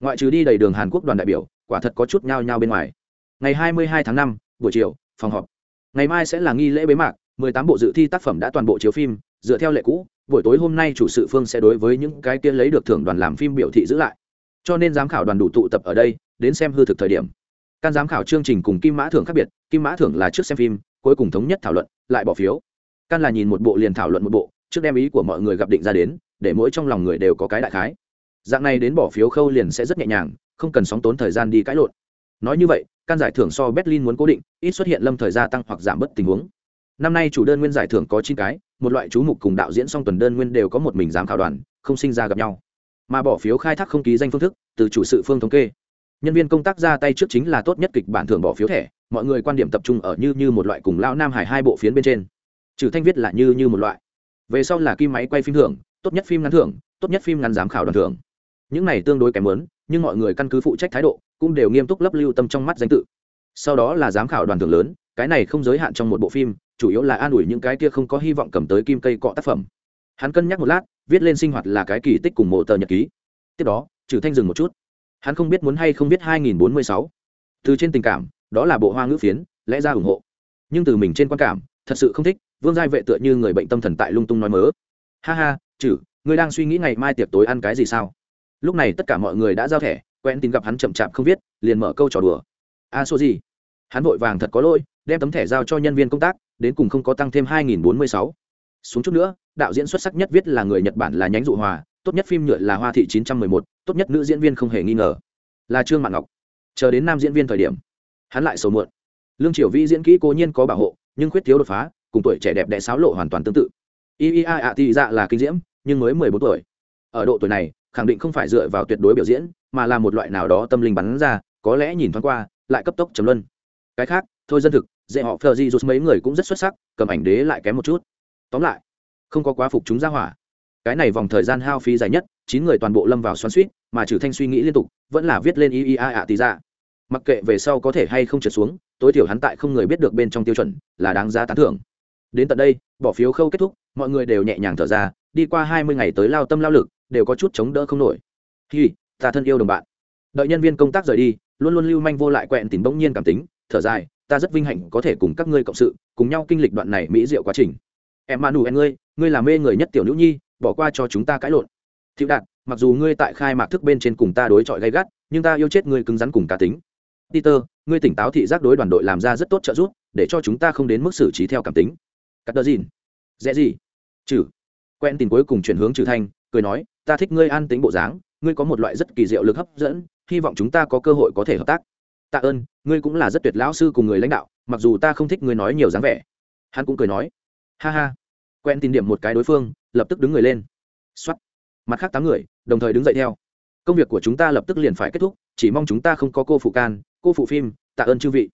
Ngoại trừ đi đầy đường hàn quốc đoàn đại biểu quả thật có chút nhao nhao bên ngoài. Ngày 22 tháng 5, buổi chiều phòng họp. Ngày mai sẽ là nghi lễ bế mạc 18 bộ dự thi tác phẩm đã toàn bộ chiếu phim dựa theo lệ cũ buổi tối hôm nay chủ sự phương sẽ đối với những cái kia lấy được thưởng đoàn làm phim biểu thị giữ lại. Cho nên giám khảo đoàn đủ tụ tập ở đây đến xem hư thực thời điểm can giám khảo chương trình cùng kim mã thưởng khác biệt, kim mã thưởng là trước xem phim, cuối cùng thống nhất thảo luận, lại bỏ phiếu. Can là nhìn một bộ liền thảo luận một bộ, trước đem ý của mọi người gặp định ra đến, để mỗi trong lòng người đều có cái đại khái. Dạng này đến bỏ phiếu khâu liền sẽ rất nhẹ nhàng, không cần sóng tốn thời gian đi cãi lộn. Nói như vậy, can giải thưởng so berlin muốn cố định, ít xuất hiện lâm thời gia tăng hoặc giảm bớt tình huống. Năm nay chủ đơn nguyên giải thưởng có chín cái, một loại chú mục cùng đạo diễn song tuần đơn nguyên đều có một mình giám khảo đoàn, không sinh ra gặp nhau. Mà bỏ phiếu khai thác không ký danh phương thức, từ chủ sự phương thống kê nhân viên công tác ra tay trước chính là tốt nhất kịch bản thưởng bỏ phiếu thẻ, mọi người quan điểm tập trung ở như như một loại cùng lao nam hải hai bộ phiến bên trên. Trừ thanh viết là như như một loại. Về sau là kim máy quay phim thưởng, tốt nhất phim ngắn thưởng, tốt nhất phim ngắn giám khảo đoàn thưởng. Những này tương đối kém lớn nhưng mọi người căn cứ phụ trách thái độ, cũng đều nghiêm túc lấp lưu tâm trong mắt danh tự. Sau đó là giám khảo đoàn thưởng lớn, cái này không giới hạn trong một bộ phim, chủ yếu là an ủi những cái kia không có hy vọng cầm tới kim cây cọ tác phẩm. Hắn cân nhắc một lát, viết lên sinh hoạt là cái kỳ tích cùng mộ tờ nhật ký. Tiếp đó, trừ thanh dừng một chút hắn không biết muốn hay không biết 2046. từ trên tình cảm đó là bộ hoa ngữ phiến lẽ ra ủng hộ. Nhưng từ mình trên quan cảm thật sự không thích vương giai vệ tựa như người bệnh tâm thần tại lung tung nói mớ. Ha ha chử ngươi đang suy nghĩ ngày mai tiệc tối ăn cái gì sao? Lúc này tất cả mọi người đã giao thẻ quen tin gặp hắn chậm chạp không viết liền mở câu trò đùa. A à, số gì? Hắn vội vàng thật có lỗi đem tấm thẻ giao cho nhân viên công tác đến cùng không có tăng thêm 2046. xuống chút nữa đạo diễn xuất sắc nhất viết là người nhật bản là nhánh dụ hòa tốt nhất phim nhựa là hoa thị 911, tốt nhất nữ diễn viên không hề nghi ngờ. Là trương mạn ngọc. Chờ đến nam diễn viên thời điểm hắn lại sầu muộn. Lương triều vi diễn kỹ cố nhiên có bảo hộ nhưng khuyết thiếu đột phá cùng tuổi trẻ đẹp đẽ sáo lộ hoàn toàn tương tự. Iia ạ thị dạ là kinh diễm nhưng mới mười bốn tuổi. Ở độ tuổi này khẳng định không phải dựa vào tuyệt đối biểu diễn mà là một loại nào đó tâm linh bắn ra có lẽ nhìn thoáng qua lại cấp tốc chấm luân. Cái khác thôi dân thực dễ họ phờ di rút mấy người cũng rất xuất sắc cầm ảnh đế lại kém một chút. Tóm lại không có quá phục chúng ra hỏa cái này vòng thời gian hao phí dài nhất, chín người toàn bộ lâm vào xoắn suýt, mà trừ thanh suy nghĩ liên tục, vẫn là viết lên iia ạ tì ra. Mặc kệ về sau có thể hay không trượt xuống, tối thiểu hắn tại không người biết được bên trong tiêu chuẩn, là đáng giá tán thưởng. Đến tận đây, bỏ phiếu khâu kết thúc, mọi người đều nhẹ nhàng thở ra, đi qua hai mươi ngày tới lao tâm lao lực, đều có chút chống đỡ không nổi. Hi, ta thân yêu đồng bạn. Đợi nhân viên công tác rời đi, luôn luôn lưu manh vô lại quẹn tìm bỗng nhiên cảm tính, thở dài, ta rất vinh hạnh có thể cùng các ngươi cộng sự, cùng nhau kinh lịch đoạn này mỹ diệu quá trình. Em manu, em ngươi ngươi là mê người nhất tiểu nữ nhi bỏ qua cho chúng ta cãi lộn. Thiệu đạt, mặc dù ngươi tại khai mạc thức bên trên cùng ta đối chọi gay gắt, nhưng ta yêu chết ngươi cứng rắn cùng cá tính. Peter, ngươi tỉnh táo thị giác đối đoàn đội làm ra rất tốt trợ giúp, để cho chúng ta không đến mức xử trí theo cảm tính. Cắt đờ dìn dễ gì? Trừ. Quen tình cuối cùng chuyển hướng trừ thanh, cười nói, ta thích ngươi an tính bộ dáng, ngươi có một loại rất kỳ diệu lực hấp dẫn, hy vọng chúng ta có cơ hội có thể hợp tác. Tạ ơn, ngươi cũng là rất tuyệt lão sư cùng người lãnh đạo, mặc dù ta không thích ngươi nói nhiều dáng vẻ. Hắn cũng cười nói, ha ha quen tin điểm một cái đối phương, lập tức đứng người lên. X mặt khác tám người, đồng thời đứng dậy theo. Công việc của chúng ta lập tức liền phải kết thúc, chỉ mong chúng ta không có cô phụ can, cô phụ phim, tạ ơn chư vị.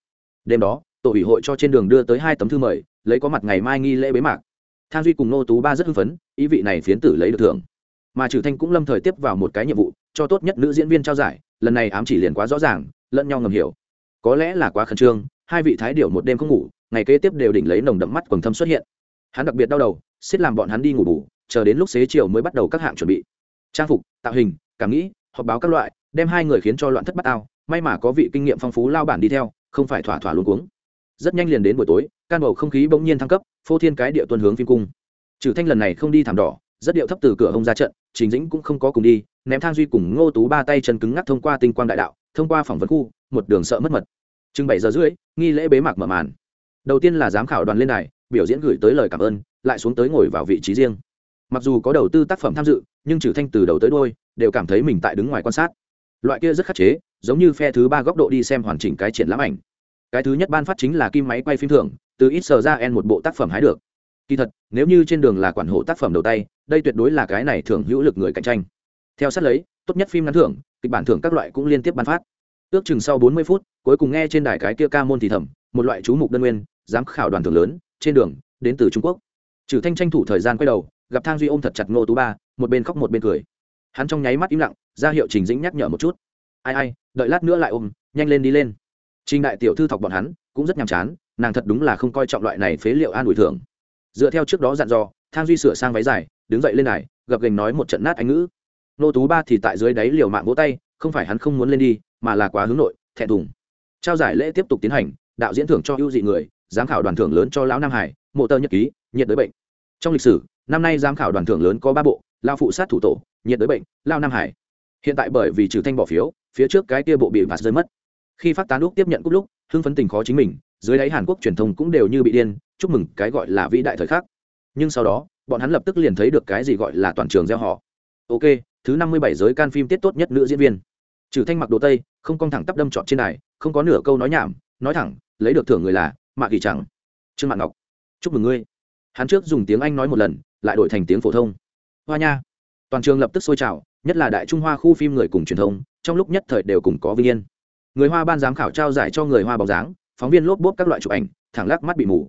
Đêm đó, tổ ủy hội cho trên đường đưa tới hai tấm thư mời, lấy có mặt ngày mai nghi lễ bế mạc. Thang duy cùng nô tú ba rất hưng phấn, ý vị này phiến tử lấy được thưởng. Mà trừ thanh cũng lâm thời tiếp vào một cái nhiệm vụ, cho tốt nhất nữ diễn viên trao giải, lần này ám chỉ liền quá rõ ràng, lẫn nhau ngầm hiểu. Có lẽ là quá khẩn trương, hai vị thái điệu một đêm không ngủ, ngày kế tiếp đều đỉnh lấy nồng đậm mắt quần thâm xuất hiện hắn đặc biệt đau đầu, xiết làm bọn hắn đi ngủ bù, chờ đến lúc xế chiều mới bắt đầu các hạng chuẩn bị. Trang phục, tạo hình, cảm nghĩ, họp báo các loại, đem hai người khiến cho loạn thất bát ao, may mà có vị kinh nghiệm phong phú lao bản đi theo, không phải thỏa thỏa luôn cuống. Rất nhanh liền đến buổi tối, can bầu không khí bỗng nhiên thăng cấp, phô thiên cái địa tuần hướng phim cung. Trừ thanh lần này không đi thảm đỏ, rất điệu thấp từ cửa hông ra trận chính dĩnh cũng không có cùng đi, ném thang duy cùng ngô tú ba tay chân cứng ngắc thông qua tinh quang đại đạo, thông qua phỏng vấn khu, một đường sợ mất mật. Chừng bảy giờ rưỡi, nghi lễ bế mạc mở màn. Đầu tiên là giám khảo đoàn lên đài biểu diễn gửi tới lời cảm ơn, lại xuống tới ngồi vào vị trí riêng. Mặc dù có đầu tư tác phẩm tham dự, nhưng trừ thanh từ đầu tới đôi đều cảm thấy mình tại đứng ngoài quan sát. Loại kia rất khắc chế, giống như phe thứ ba góc độ đi xem hoàn chỉnh cái triển lãm ảnh. Cái thứ nhất ban phát chính là kim máy quay phim thưởng, từ ít sờ ra en một bộ tác phẩm hái được. Kỳ thật, nếu như trên đường là quản hộ tác phẩm đầu tay, đây tuyệt đối là cái này thưởng hữu lực người cạnh tranh. Theo sát lấy, tốt nhất phim ngắn thưởng, kịch bản thưởng các loại cũng liên tiếp ban phát. Ước chừng sau bốn mươi phút, cuối cùng nghe trên đài cái kia ca môn thì thầm, một loại chú mục đơn nguyên, giám khảo đoàn thưởng lớn trên đường, đến từ trung quốc. Trừ thanh tranh thủ thời gian quay đầu, gặp thang duy ôm thật chặt ngô tú ba, một bên khóc một bên cười. Hắn trong nháy mắt im lặng, ra hiệu trình dĩnh nhắc nhở một chút. Ai ai, đợi lát nữa lại ôm, nhanh lên đi lên. Trình đại tiểu thư thọc bọn hắn, cũng rất nhàm chán, nàng thật đúng là không coi trọng loại này phế liệu an ủi thưởng. Dựa theo trước đó dặn dò, thang duy sửa sang váy dài, đứng dậy lên này gập gành nói một trận nát anh ngữ. Nô tú ba thì tại dưới đáy liều mạng vỗ tay, không phải hắn không muốn lên đi, mà là quá hướng nội, thẹn thùng. Trao giải lễ tiếp tục tiến hành, đạo diễn thưởng cho ưu dị người giám khảo đoàn thưởng lớn cho lão nam hải, mộ tơ nhật ký, nhiệt đới bệnh. Trong lịch sử, năm nay giám khảo đoàn thưởng lớn có ba bộ lao phụ sát thủ tổ, nhiệt đới bệnh lao nam hải. Hiện tại bởi vì trừ thanh bỏ phiếu, phía trước cái kia bộ bị vạt rơi mất. Khi phát tán lúc tiếp nhận cúp lúc, hưng phấn tình khó chính mình, dưới đáy hàn quốc truyền thông cũng đều như bị điên, chúc mừng cái gọi là vĩ đại thời khắc. Nhưng sau đó, bọn hắn lập tức liền thấy được cái gì gọi là toàn trường gieo họ. Ok, thứ năm mươi bảy giới can phim tiết tốt nhất nữ diễn viên. Trừ thanh mặc đồ tây, không cong thẳng tắp đâm trọt trên này không có nửa câu nói nhảm, nói thẳng, lấy được thưởng người là mạ kỳ chẳng. Trương mạn ngọc, chúc mừng ngươi. Hắn trước dùng tiếng anh nói một lần, lại đổi thành tiếng phổ thông. Hoa nha. Toàn trường lập tức sôi trào, nhất là đại trung hoa khu phim người cùng truyền thông, trong lúc nhất thời đều cùng có vinh yên. Người hoa ban giám khảo trao giải cho người hoa bóng dáng, phóng viên lốp bốp các loại chụp ảnh, thẳng lắc mắt bị mù.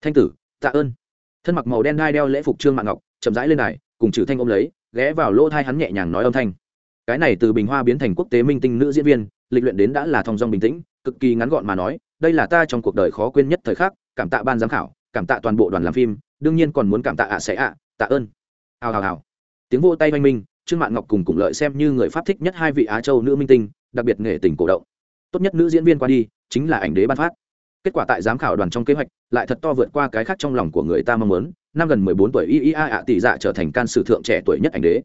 Thanh tử, tạ ơn. Thân mặc màu đen đai đeo lễ phục trương mạng ngọc, chậm rãi lên đài, cùng trừ thanh ôm lấy, ghé vào lỗ thai hắn nhẹ nhàng nói âm thanh. Cái này từ bình hoa biến thành quốc tế minh tinh nữ diễn viên, lịch luyện đến đã là thong dong bình tĩnh, cực kỳ ngắn gọn mà nói đây là ta trong cuộc đời khó quên nhất thời khắc, cảm tạ ban giám khảo, cảm tạ toàn bộ đoàn làm phim, đương nhiên còn muốn cảm tạ ạ sẽ ạ, tạ ơn. Hào hào hào. Tiếng vô tay oanh minh, trương mạn ngọc cùng cùng lợi xem như người pháp thích nhất hai vị á châu nữ minh tinh, đặc biệt nghệ tình cổ động. Tốt nhất nữ diễn viên qua đi, chính là ảnh đế ban phát. Kết quả tại giám khảo đoàn trong kế hoạch, lại thật to vượt qua cái khác trong lòng của người ta mong muốn, năm gần mười bốn tuổi y y a ạ tỷ dạ trở thành can sử thượng trẻ tuổi nhất ảnh đế.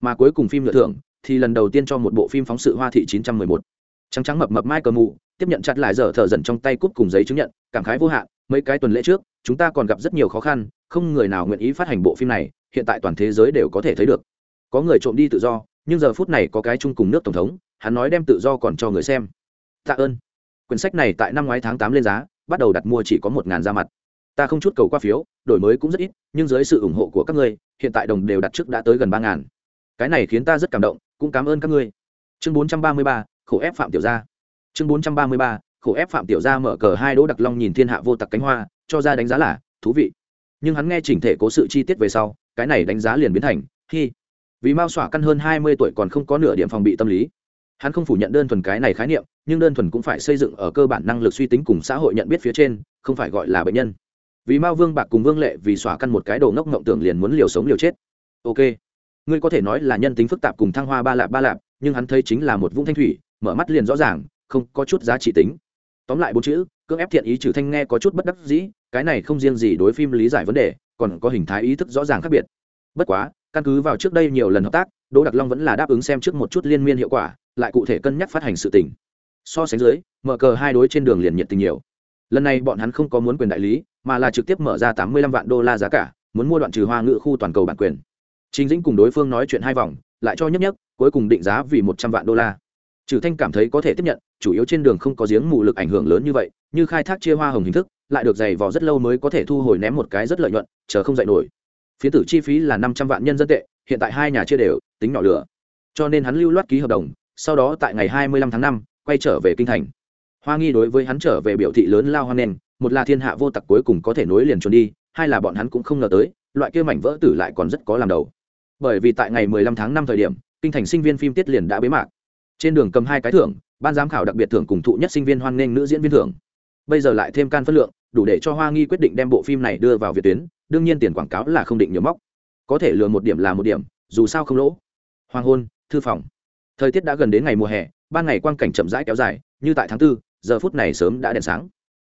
Mà cuối cùng phim lựa thưởng, thì lần đầu tiên cho một bộ phim phóng sự hoa thị chín trăm mười một trắng trắng mập mập mai cờ mù, tiếp nhận chặt lại giờ thở dần trong tay cút cùng giấy chứng nhận, cảm khái vô hạn, mấy cái tuần lễ trước, chúng ta còn gặp rất nhiều khó khăn, không người nào nguyện ý phát hành bộ phim này, hiện tại toàn thế giới đều có thể thấy được. Có người trộm đi tự do, nhưng giờ phút này có cái chung cùng nước tổng thống, hắn nói đem tự do còn cho người xem. Tạ ơn. Quyển sách này tại năm ngoái tháng tám lên giá, bắt đầu đặt mua chỉ có một ngàn ra mặt. Ta không chút cầu qua phiếu, đổi mới cũng rất ít, nhưng dưới sự ủng hộ của các ngươi, hiện tại đồng đều đặt trước đã tới gần ba ngàn. Cái này khiến ta rất cảm động, cũng cảm ơn các ngươi. Chương bốn trăm ba mươi ba khổ ép phạm tiểu gia. Chương bốn trăm ba mươi ba, khổ ép phạm tiểu gia mở cờ hai đỗ đặc long nhìn thiên hạ vô tặc cánh hoa, cho ra đánh giá là thú vị. Nhưng hắn nghe chỉnh thể cố sự chi tiết về sau, cái này đánh giá liền biến thành khi vì mao xỏa căn hơn hai mươi tuổi còn không có nửa điểm phòng bị tâm lý. Hắn không phủ nhận đơn thuần cái này khái niệm, nhưng đơn thuần cũng phải xây dựng ở cơ bản năng lực suy tính cùng xã hội nhận biết phía trên, không phải gọi là bệnh nhân. Vì mao vương bạc cùng vương lệ vì xỏa căn một cái đồ ngốc ngộng tưởng liền muốn liều sống liều chết. Ok. Ngươi có thể nói là nhân tính phức tạp cùng thăng hoa ba lạp ba lạp, nhưng hắn thấy chính là một vũng thanh thủy mở mắt liền rõ ràng, không có chút giá trị tính. Tóm lại bốn chữ, cưỡng ép thiện ý trừ thanh nghe có chút bất đắc dĩ, cái này không riêng gì đối phim lý giải vấn đề, còn có hình thái ý thức rõ ràng khác biệt. Bất quá, căn cứ vào trước đây nhiều lần hợp tác, đỗ đặc long vẫn là đáp ứng xem trước một chút liên miên hiệu quả, lại cụ thể cân nhắc phát hành sự tình. So sánh dưới, mở cờ hai đối trên đường liền nhiệt tình nhiều. Lần này bọn hắn không có muốn quyền đại lý, mà là trực tiếp mở ra tám mươi lăm vạn đô la giá cả, muốn mua đoạn trừ hoa ngữ khu toàn cầu bản quyền. Chính dĩnh cùng đối phương nói chuyện hai vòng, lại cho nhấp nhấp cuối cùng định giá vì một trăm vạn đô la trừ thanh cảm thấy có thể tiếp nhận, chủ yếu trên đường không có giếng mù lực ảnh hưởng lớn như vậy, như khai thác chia hoa hồng hình thức, lại được dày vò rất lâu mới có thể thu hồi ném một cái rất lợi nhuận, chờ không dạy nổi. Phía tử chi phí là năm trăm vạn nhân dân tệ, hiện tại hai nhà chia đều, tính nhỏ lửa. Cho nên hắn lưu loát ký hợp đồng, sau đó tại ngày hai mươi lăm tháng năm, quay trở về kinh thành. Hoa nghi đối với hắn trở về biểu thị lớn lao hoan nghênh, một là thiên hạ vô tặc cuối cùng có thể nối liền trốn đi, hai là bọn hắn cũng không ngờ tới, loại kia mảnh vỡ tử lại còn rất có làm đầu. Bởi vì tại ngày mười lăm tháng năm thời điểm, kinh thành sinh viên phim tiết liền đã bế mạc trên đường cầm hai cái thưởng, ban giám khảo đặc biệt thưởng cùng thụ nhất sinh viên hoan nghênh nữ diễn viên thưởng. Bây giờ lại thêm can phân lượng, đủ để cho hoa nghi quyết định đem bộ phim này đưa vào việt tuyến, đương nhiên tiền quảng cáo là không định nhớ móc. Có thể lừa một điểm là một điểm, dù sao không lỗ. Hoàng hôn, thư phòng. Thời tiết đã gần đến ngày mùa hè, ban ngày quang cảnh chậm rãi kéo dài, như tại tháng tư, giờ phút này sớm đã đèn sáng.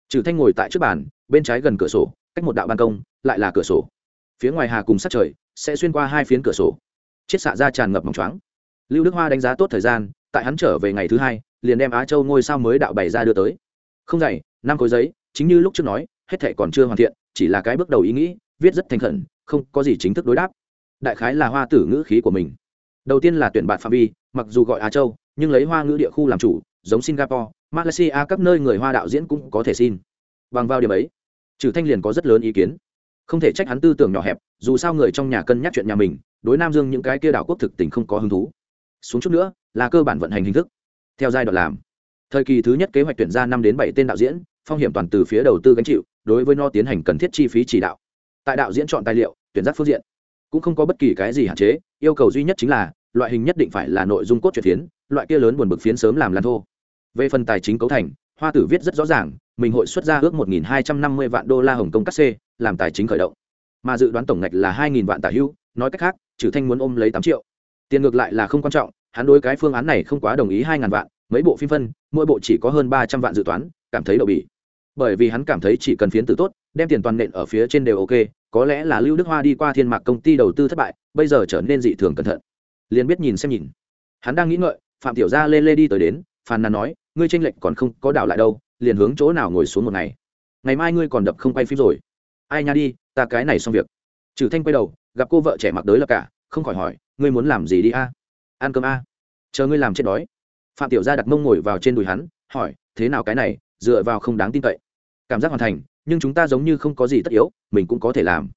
Trừ thanh ngồi tại trước bàn, bên trái gần cửa sổ, cách một đạo ban công, lại là cửa sổ. Phía ngoài hà cùng sát trời, sẽ xuyên qua hai phiến cửa sổ. Chiết xạ ra tràn ngập mỏng choáng. Lưu đức hoa đánh giá tốt thời gian tại hắn trở về ngày thứ hai, liền đem á châu ngôi sao mới đạo bày ra đưa tới. Không dày, năm khối giấy, chính như lúc trước nói, hết thệ còn chưa hoàn thiện, chỉ là cái bước đầu ý nghĩ, viết rất thành khẩn, không có gì chính thức đối đáp. Đại khái là hoa tử ngữ khí của mình. Đầu tiên là tuyển bạn phạm vi, mặc dù gọi á châu, nhưng lấy hoa ngữ địa khu làm chủ, giống singapore, malaysia, các nơi người hoa đạo diễn cũng có thể xin. Bằng vào điểm ấy, trừ thanh liền có rất lớn ý kiến. Không thể trách hắn tư tưởng nhỏ hẹp, dù sao người trong nhà cân nhắc chuyện nhà mình, đối nam dương những cái kia đảo quốc thực tình không có hứng thú xuống chút nữa, là cơ bản vận hành hình thức. Theo giai đoạn làm, thời kỳ thứ nhất kế hoạch tuyển ra năm đến bảy tên đạo diễn, phong hiểm toàn từ phía đầu tư gánh chịu, đối với no tiến hành cần thiết chi phí chỉ đạo. Tại đạo diễn chọn tài liệu, tuyển giác phương diện, cũng không có bất kỳ cái gì hạn chế, yêu cầu duy nhất chính là, loại hình nhất định phải là nội dung cốt truyện phiến, loại kia lớn buồn bực phiến sớm làm lan thô. Về phần tài chính cấu thành, hoa tử viết rất rõ ràng, mình hội xuất ra ước một hai trăm năm mươi vạn đô la hồng kông cắt xê làm tài chính khởi động. Mà dự đoán tổng ngạch là 2.000 vạn tả hưu, nói cách khác, trừ thanh muốn ôm lấy tám triệu tiền ngược lại là không quan trọng, hắn đối cái phương án này không quá đồng ý hai ngàn vạn, mấy bộ phim phân, mỗi bộ chỉ có hơn ba trăm vạn dự toán, cảm thấy đậu bỉ. Bởi vì hắn cảm thấy chỉ cần phiến tử tốt, đem tiền toàn nện ở phía trên đều ok, có lẽ là lưu đức hoa đi qua thiên mạc công ty đầu tư thất bại, bây giờ trở nên dị thường cẩn thận. Liền biết nhìn xem nhìn. Hắn đang nghĩ ngợi, phạm tiểu gia lê lê đi tới đến, phàn nàn nói, ngươi tranh lệch còn không có đảo lại đâu, liền hướng chỗ nào ngồi xuống một ngày? Ngày mai ngươi còn đập không quay phim rồi. Ai nha đi, ta cái này xong việc. Trừ thanh quay đầu, gặp cô vợ trẻ mặc đới là cả không khỏi hỏi, ngươi muốn làm gì đi a? Ăn cơm a. Chờ ngươi làm chết đói. Phạm tiểu gia đặt mông ngồi vào trên đùi hắn, hỏi, thế nào cái này, dựa vào không đáng tin cậy. Cảm giác hoàn thành, nhưng chúng ta giống như không có gì tất yếu, mình cũng có thể làm.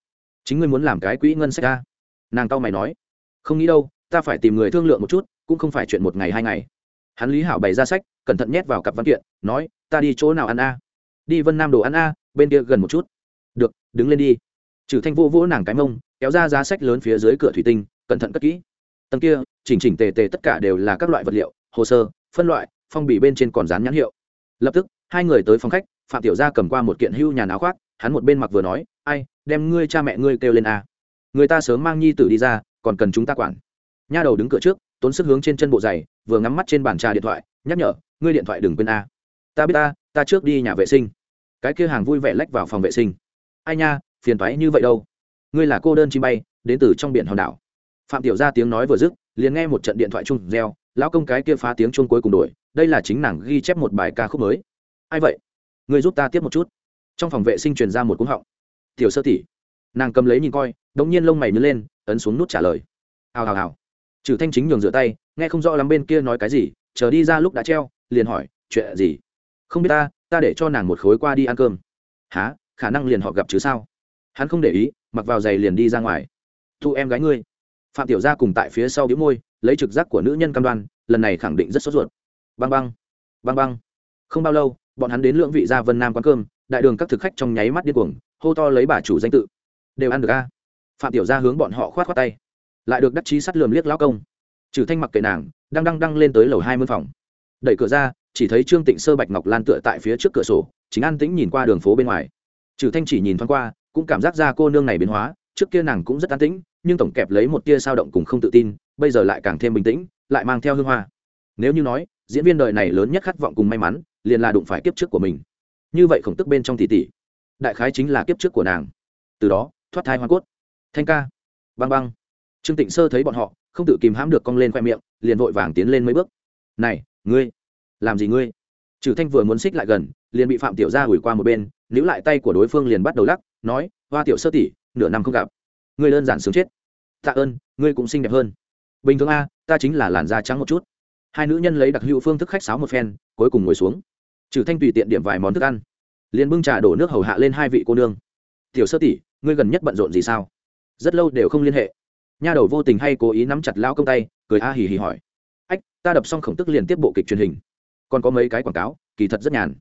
Chính ngươi muốn làm cái quỹ ngân sách a? Nàng tao mày nói, không nghĩ đâu, ta phải tìm người thương lượng một chút, cũng không phải chuyện một ngày hai ngày. Hắn lý hảo bày ra sách, cẩn thận nhét vào cặp văn kiện, nói, ta đi chỗ nào ăn a? Đi vân nam đồ ăn a, bên kia gần một chút. Được, đứng lên đi trừ thanh vô vỗ nàng cái mông, kéo ra giá sách lớn phía dưới cửa thủy tinh, cẩn thận cất kỹ. Tầng kia, chỉnh chỉnh tề tề tất cả đều là các loại vật liệu, hồ sơ, phân loại, phong bì bên trên còn dán nhãn hiệu. Lập tức, hai người tới phòng khách, phạm tiểu gia cầm qua một kiện hưu nhà áo khoác, hắn một bên mặc vừa nói, ai, đem ngươi cha mẹ ngươi kêu lên a. Người ta sớm mang nhi tử đi ra, còn cần chúng ta quản. Nha đầu đứng cửa trước, tốn sức hướng trên chân bộ giày, vừa ngắm mắt trên bàn trà điện thoại, nhắc nhở, ngươi điện thoại đừng quên a. Ta biết ta ta trước đi nhà vệ sinh. Cái kia hàng vui vẻ lách vào phòng vệ sinh. Ai nha phiền toái như vậy đâu. Ngươi là cô đơn chim bay, đến từ trong biển hòn đảo. Phạm tiểu gia tiếng nói vừa dứt, liền nghe một trận điện thoại chung reo, lão công cái kia phá tiếng chuông cuối cùng đổi, đây là chính nàng ghi chép một bài ca khúc mới. Ai vậy? Ngươi giúp ta tiếp một chút. Trong phòng vệ sinh truyền ra một cúng họng. Tiểu sơ tỷ. Nàng cầm lấy nhìn coi, đống nhiên lông mày nhớ lên, ấn xuống nút trả lời. Hào hào hào. Trừ thanh chính nhường rửa tay, nghe không rõ lắm bên kia nói cái gì, chờ đi ra lúc đã treo, liền hỏi, chuyện gì? Không biết ta ta để cho nàng một khối qua đi ăn cơm. Há khả năng liền họ gặp chứ sao? Hắn không để ý, mặc vào giày liền đi ra ngoài. Thu em gái ngươi. Phạm tiểu gia cùng tại phía sau đĩu môi, lấy trực giác của nữ nhân cam đoan, lần này khẳng định rất sốt ruột. Băng băng băng băng. Không bao lâu, bọn hắn đến lượng vị gia vân nam quán cơm, đại đường các thực khách trong nháy mắt điên cuồng, hô to lấy bà chủ danh tự. Đều ăn được a. Phạm tiểu gia hướng bọn họ khoát khoát tay. Lại được đắc chí sắt lườm liếc lão công. Trừ thanh mặc kệ nàng, đang đăng đăng lên tới lầu hai mươi phòng. Đẩy cửa ra, chỉ thấy trương tịnh sơ bạch ngọc lan tựa tại phía trước cửa sổ, chính an tĩnh nhìn qua đường phố bên ngoài. Trừ thanh chỉ nhìn thoáng qua cũng cảm giác ra cô nương này biến hóa, trước kia nàng cũng rất an tĩnh, nhưng tổng kẹp lấy một tia sao động cùng không tự tin, bây giờ lại càng thêm bình tĩnh, lại mang theo hương hoa. Nếu như nói, diễn viên đời này lớn nhất khát vọng cùng may mắn, liền là đụng phải kiếp trước của mình. Như vậy khổng tức bên trong tỷ tỷ, đại khái chính là kiếp trước của nàng. Từ đó, thoát thai hoa cốt. Thanh ca. Băng băng. Trương tịnh sơ thấy bọn họ, không tự kìm hãm được cong lên khoe miệng, liền vội vàng tiến lên mấy bước. Này, ngươi, làm gì ngươi? Trừ thanh vừa muốn xích lại gần, liền bị phạm tiểu gia ủi qua một bên, níu lại tay của đối phương liền bắt đầu lắc nói, hoa tiểu sơ tỷ, nửa năm không gặp. Ngươi đơn giản sướng chết. Tạ ơn, ngươi cũng xinh đẹp hơn. Bình thường a, ta chính là làn da trắng một chút. Hai nữ nhân lấy đặc hữu phương thức khách sáo một phen, cuối cùng ngồi xuống. Trừ thanh tùy tiện điểm vài món thức ăn, liền bưng trà đổ nước hầu hạ lên hai vị cô nương. Tiểu sơ tỷ, ngươi gần nhất bận rộn gì sao? Rất lâu đều không liên hệ. Nha đầu vô tình hay cố ý nắm chặt lao công tay, cười a hì hì hỏi. Ách, ta đập xong khổng tức liền tiếp bộ kịch truyền hình. Còn có mấy cái quảng cáo, kỳ thật rất nhàn.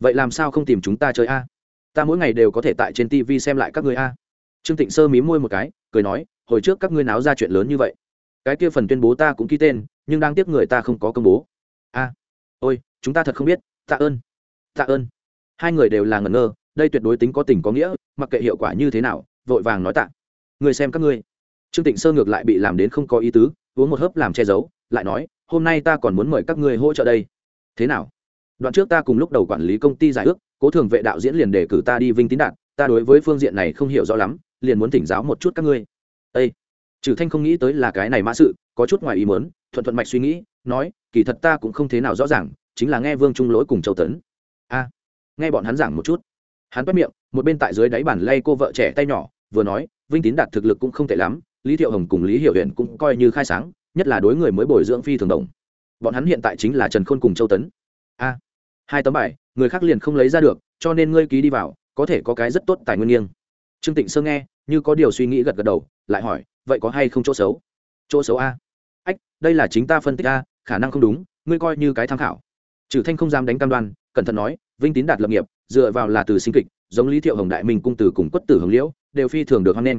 Vậy làm sao không tìm chúng ta chơi a? Ta mỗi ngày đều có thể tại trên tv xem lại các người a. Trương tịnh sơ mí môi một cái, cười nói, hồi trước các ngươi náo ra chuyện lớn như vậy. Cái kia phần tuyên bố ta cũng ký tên, nhưng đang tiếp người ta không có công bố. A, ôi, chúng ta thật không biết, tạ ơn tạ ơn. Hai người đều là ngẩn ngơ, đây tuyệt đối tính có tình có nghĩa, mặc kệ hiệu quả như thế nào, vội vàng nói tạ. Người xem các ngươi. Trương tịnh sơ ngược lại bị làm đến không có ý tứ, uống một hớp làm che giấu, lại nói, hôm nay ta còn muốn mời các ngươi hỗ trợ đây. Thế nào? Đoạn trước ta cùng lúc đầu quản lý công ty giải ước, cố thường vệ đạo diễn liền đề cử ta đi vinh tín đạt, ta đối với phương diện này không hiểu rõ lắm, liền muốn thỉnh giáo một chút các ngươi. Ây trừ thanh không nghĩ tới là cái này mã sự, có chút ngoài ý muốn. thuận thuận mạch suy nghĩ, nói, kỳ thật ta cũng không thế nào rõ ràng, chính là nghe vương trung lỗi cùng châu tấn. A! Nghe bọn hắn giảng một chút. Hắn bắt miệng, một bên tại dưới đáy bản lay cô vợ trẻ tay nhỏ, vừa nói, vinh tín đạt thực lực cũng không tệ lắm, lý thiệu hồng cùng lý hiểu huyền cũng coi như khai sáng, nhất là đối người mới bồi dưỡng phi thường đồng. Bọn hắn hiện tại chính là trần khôn cùng châu tấn. A! Hai tấm bài, người khác liền không lấy ra được, cho nên ngươi ký đi vào, có thể có cái rất tốt tài nguyên nghiêng. Trương tịnh sơ nghe, như có điều suy nghĩ gật gật đầu, lại hỏi, vậy có hay không chỗ xấu? Chỗ xấu a? Ách, đây là chính ta phân tích a, khả năng không đúng, ngươi coi như cái tham khảo. Trừ thanh không dám đánh cam đoan, cẩn thận nói, vinh tín đạt lập nghiệp, dựa vào là từ sinh kịch, giống lý thiệu hồng đại minh cung tử cùng quất tử hồng liễu, đều phi thường được hoan nghênh.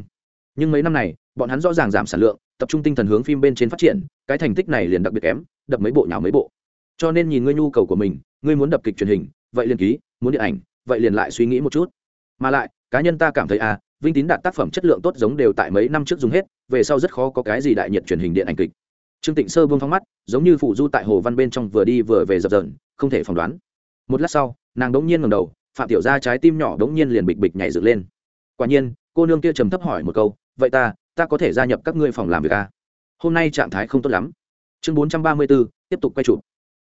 Nhưng mấy năm này, bọn hắn rõ ràng giảm sản lượng, tập trung tinh thần hướng phim bên trên phát triển, cái thành tích này liền đặc biệt kém, đập mấy bộ nhào mấy bộ. Cho nên nhìn ngươi nhu cầu của mình ngươi muốn đập kịch truyền hình vậy liền ký muốn điện ảnh vậy liền lại suy nghĩ một chút. Mà lại cá nhân ta cảm thấy à vinh tín đạt tác phẩm chất lượng tốt giống đều tại mấy năm trước dùng hết về sau rất khó có cái gì đại nhiệt truyền hình điện ảnh kịch. Trương tịnh sơ vương phóng mắt giống như phụ du tại hồ văn bên trong vừa đi vừa về dập dờn không thể phỏng đoán. Một lát sau nàng đống nhiên ngầm đầu phạm tiểu ra trái tim nhỏ đống nhiên liền bịch bịch nhảy dựng lên. Quả nhiên cô nương kia trầm thấp hỏi một câu vậy ta ta có thể gia nhập các ngươi phòng làm việc à? hôm nay trạng thái không tốt lắm. Chương bốn trăm ba mươi 434, tiếp tục quay chụp.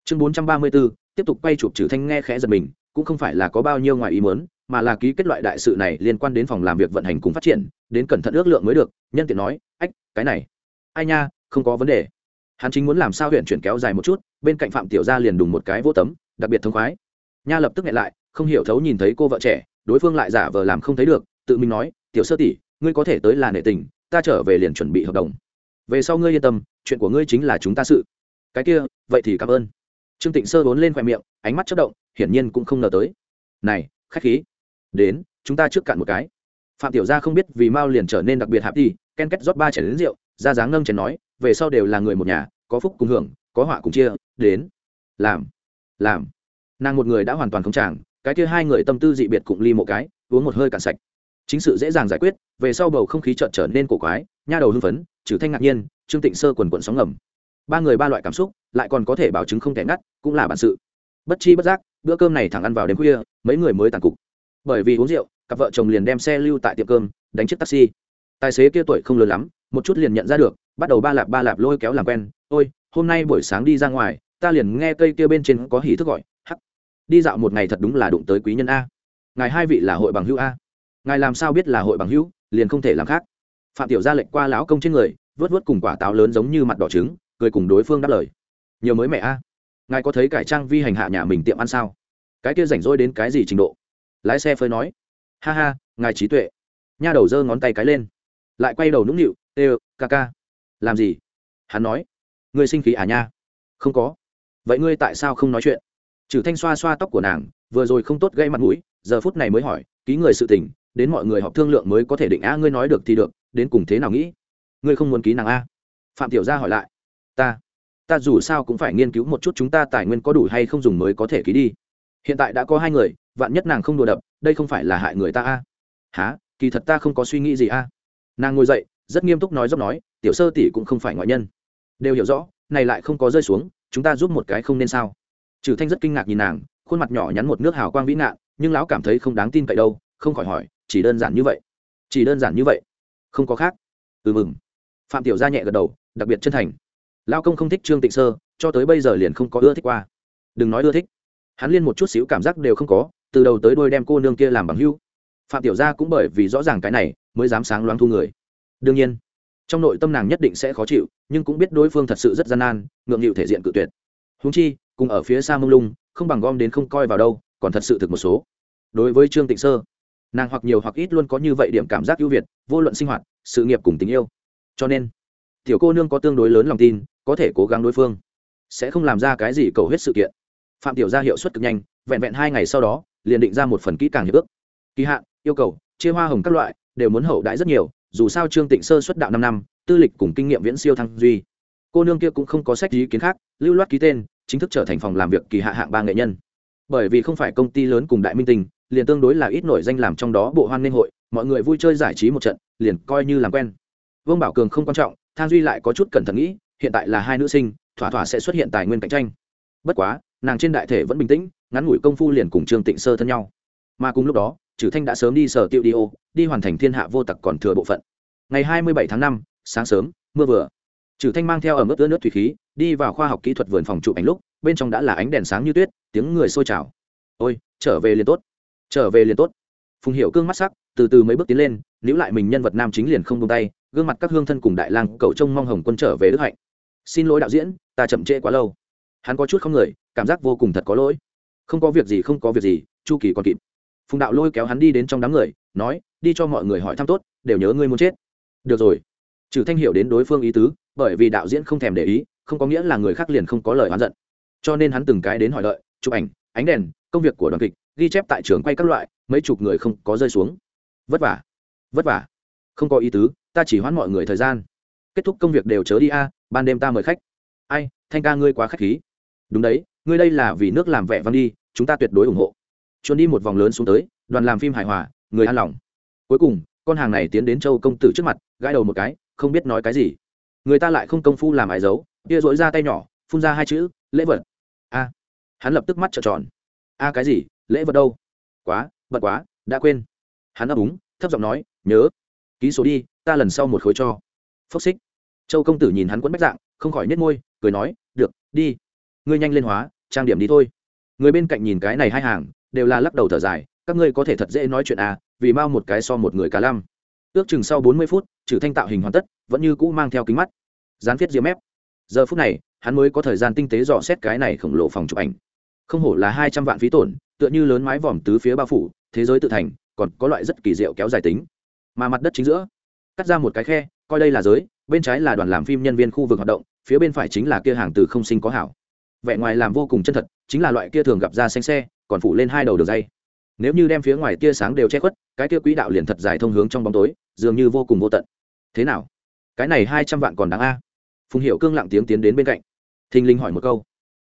Chương bốn trăm ba mươi 434, tiếp tục quay chụp trừ thanh nghe khẽ giật mình, cũng không phải là có bao nhiêu ngoài ý muốn, mà là ký kết loại đại sự này liên quan đến phòng làm việc vận hành cùng phát triển, đến cẩn thận ước lượng mới được, nhân tiện nói, ách, cái này, ai nha, không có vấn đề. Hắn chính muốn làm sao huyện chuyển kéo dài một chút, bên cạnh phạm tiểu gia liền đùng một cái vô tấm, đặc biệt thông khoái. Nha lập tức nghẹn lại, không hiểu thấu nhìn thấy cô vợ trẻ, đối phương lại giả vờ làm không thấy được, tự mình nói, tiểu sơ tỷ, ngươi có thể tới là nệ tình, ta trở về liền chuẩn bị hợp đồng. Về sau ngươi yên tâm, chuyện của ngươi chính là chúng ta sự. Cái kia, vậy thì cảm ơn trương tịnh sơ vốn lên khoe miệng, ánh mắt chất động, hiển nhiên cũng không ngờ tới. Này, khách khí. Đến, chúng ta trước cạn một cái. Phạm tiểu gia không biết vì mao liền trở nên đặc biệt hạp đi, ken kết rót ba chén đến rượu, ra dáng ngâm chén nói, về sau đều là người một nhà, có phúc cùng hưởng, có họa cùng chia, đến. Làm làm. Nàng một người đã hoàn toàn không chàng, cái kia hai người tâm tư dị biệt cùng ly một cái, uống một hơi cạn sạch. Chính sự dễ dàng giải quyết, về sau bầu không khí chợt trở nên cổ quái, nha đầu hưng phấn, trừ thanh ngạc nhiên, trương tịnh sơ quần quần sóng ngầm ba người ba loại cảm xúc lại còn có thể bảo chứng không thể ngắt cũng là bản sự bất chi bất giác bữa cơm này thẳng ăn vào đêm khuya mấy người mới tàn cục bởi vì uống rượu cặp vợ chồng liền đem xe lưu tại tiệm cơm đánh chiếc taxi tài xế kia tuổi không lớn lắm một chút liền nhận ra được bắt đầu ba lạp ba lạp lôi kéo làm quen ôi hôm nay buổi sáng đi ra ngoài ta liền nghe cây kia bên trên có hỉ thức gọi hắc đi dạo một ngày thật đúng là đụng tới quý nhân a ngài hai vị là hội bằng hữu a ngài làm sao biết là hội bằng hữu liền không thể làm khác phạm tiểu ra lệnh qua lão công trên người vớt vớt cùng quả táo lớn giống như mặt đỏ trứng cười cùng đối phương đáp lời. Nhiều mới mẹ a. Ngài có thấy cải trang vi hành hạ nhà mình tiệm ăn sao? Cái kia rảnh rỗi đến cái gì trình độ? Lái xe phơi nói. Ha ha, ngài trí tuệ. Nha đầu giơ ngón tay cái lên. Lại quay đầu nũng nịu, ê, ca ca. Làm gì? Hắn nói. Ngươi sinh khí à nha? Không có. Vậy ngươi tại sao không nói chuyện? Trừ thanh xoa xoa tóc của nàng, vừa rồi không tốt gây mặt mũi, giờ phút này mới hỏi, ký người sự tình, đến mọi người họp thương lượng mới có thể định a ngươi nói được thì được, đến cùng thế nào nghĩ? Ngươi không muốn ký nàng a? Phạm tiểu gia hỏi lại ta ta dù sao cũng phải nghiên cứu một chút chúng ta tài nguyên có đủ hay không dùng mới có thể ký đi. Hiện tại đã có hai người, vạn nhất nàng không đùa đập, đây không phải là hại người ta a? À? há kỳ thật ta không có suy nghĩ gì a. Nàng ngồi dậy, rất nghiêm túc nói dốc nói, tiểu sơ tỷ cũng không phải ngoại nhân. Đều hiểu rõ, này lại không có rơi xuống, chúng ta giúp một cái không nên sao? Trừ thanh rất kinh ngạc nhìn nàng, khuôn mặt nhỏ nhắn một nước hào quang vĩ ngạn, nhưng lão cảm thấy không đáng tin cậy đâu, không khỏi hỏi, chỉ đơn giản như vậy? Chỉ đơn giản như vậy? Không có khác. Ừ mừng. Phạm tiểu gia nhẹ gật đầu, đặc biệt chân thành lao công không thích trương tịnh sơ, cho tới bây giờ liền không có ưa thích qua. Đừng nói ưa thích, hắn liên một chút xíu cảm giác đều không có, từ đầu tới đôi đem cô nương kia làm bằng hưu phạm tiểu gia cũng bởi vì rõ ràng cái này, mới dám sáng loáng thu người. Đương nhiên, trong nội tâm nàng nhất định sẽ khó chịu, nhưng cũng biết đối phương thật sự rất gian nan, ngượng nghịu thể diện cự tuyệt. Húng chi, cùng ở phía xa mông lung, không bằng gom đến không coi vào đâu, còn thật sự thực một số. Đối với trương tịnh sơ, nàng hoặc nhiều hoặc ít luôn có như vậy điểm cảm giác ưu việt, vô luận sinh hoạt, sự nghiệp cùng tình yêu. Cho nên tiểu cô nương có tương đối lớn lòng tin, có thể cố gắng đối phương, sẽ không làm ra cái gì cầu hết sự kiện. Phạm tiểu gia hiệu suất cực nhanh, vẹn vẹn hai ngày sau đó, liền định ra một phần kỹ càng hiệp ước. Kỳ hạn, yêu cầu, chia hoa hồng các loại, đều muốn hậu đãi rất nhiều, dù sao trương tịnh sơ xuất đạo năm năm, tư lịch cùng kinh nghiệm viễn siêu thăng duy. Cô nương kia cũng không có sách ý kiến khác, lưu loát ký tên, chính thức trở thành phòng làm việc kỳ hạ hạng ba nghệ nhân. Bởi vì không phải công ty lớn cùng đại minh tình liền tương đối là ít nổi danh làm trong đó bộ hoan nghênh hội, mọi người vui chơi giải trí một trận, liền coi như làm quen. Vương bảo cường không quan trọng thang duy lại có chút cẩn thận nghĩ, hiện tại là hai nữ sinh, thỏa thỏa sẽ xuất hiện tài nguyên cạnh tranh. Bất quá, nàng trên đại thể vẫn bình tĩnh, ngắn ngủi công phu liền cùng trương tịnh sơ thân nhau. Mà cùng lúc đó trừ thanh đã sớm đi sở tiệu đi ô, đi hoàn thành thiên hạ vô tặc còn thừa bộ phận. Ngày hai mươi bảy tháng năm, sáng sớm, mưa vừa. Trừ thanh mang theo ở mức ướt nước thủy khí, đi vào khoa học kỹ thuật vườn phòng chụp ảnh lúc, bên trong đã là ánh đèn sáng như tuyết, tiếng người sôi trào. Ôi, trở về liền tốt. Trở về liền tốt. Phùng hiệu cương mắt sắc, từ từ mấy bước tiến lên, níu lại mình nhân vật nam chính liền không buông tay gương mặt các hương thân cùng đại lang cậu trông mong hồng quân trở về đức hạnh. Xin lỗi đạo diễn, ta chậm trễ quá lâu. Hắn có chút không người, cảm giác vô cùng thật có lỗi. Không có việc gì, không có việc gì, chu kỳ còn kịp. Phùng đạo lôi kéo hắn đi đến trong đám người, nói, đi cho mọi người hỏi thăm tốt, đều nhớ ngươi muốn chết. Được rồi. Trừ thanh hiểu đến đối phương ý tứ, bởi vì đạo diễn không thèm để ý, không có nghĩa là người khác liền không có lời oán giận. Cho nên hắn từng cái đến hỏi lợi chụp ảnh, ánh đèn, công việc của đoàn kịch, ghi chép tại trường quay các loại, mấy chục người không có rơi xuống. Vất vả. Vất vả. Không có ý tứ ta chỉ hoãn mọi người thời gian. Kết thúc công việc đều chớ đi a, ban đêm ta mời khách. Ai, thanh ca ngươi quá khách khí. Đúng đấy, ngươi đây là vì nước làm vẻ vang đi, chúng ta tuyệt đối ủng hộ. Chuồn đi một vòng lớn xuống tới, đoàn làm phim hài hòa, người an lòng. Cuối cùng, con hàng này tiến đến châu công tử trước mặt, gãi đầu một cái, không biết nói cái gì. Người ta lại không công phu làm ái dấu, kia dỗi ra tay nhỏ, phun ra hai chữ, lễ vật. A, hắn lập tức mắt trợn tròn. A cái gì, lễ vật đâu? Quá bật quá, đã quên. Hắn ấp úng, thấp giọng nói, nhớ ký số đi, ta lần sau một khối cho. Phốc xích. Châu công tử nhìn hắn quấn bách dạng, không khỏi nết môi, cười nói, được, đi. Ngươi nhanh lên hóa, trang điểm đi thôi. Người bên cạnh nhìn cái này hai hàng, đều là lắc đầu thở dài, các ngươi có thể thật dễ nói chuyện à vì mau một cái so một người cả lăm. Ước chừng sau bốn mươi phút, trừ thanh tạo hình hoàn tất, vẫn như cũ mang theo kính mắt. Dán viết diêm mép. Giờ phút này, hắn mới có thời gian tinh tế dò xét cái này khổng lồ phòng chụp ảnh. Không hổ là hai trăm vạn phí tổn, tựa như lớn mái vòm tứ phía bao phủ, thế giới tự thành, còn có loại rất kỳ diệu kéo dài tính mà mặt đất chính giữa. Cắt ra một cái khe, coi đây là giới, bên trái là đoàn làm phim nhân viên khu vực hoạt động, phía bên phải chính là kia hàng từ không sinh có hảo. Vẻ ngoài làm vô cùng chân thật, chính là loại kia thường gặp ra xanh xe, còn phủ lên hai đầu đường dây. Nếu như đem phía ngoài tia sáng đều che khuất, cái kia quỹ đạo liền thật dài thông hướng trong bóng tối, dường như vô cùng vô tận. Thế nào? Cái này hai trăm vạn còn đáng a? Phùng hiệu cương lặng tiếng tiến đến bên cạnh. Thình linh hỏi một câu.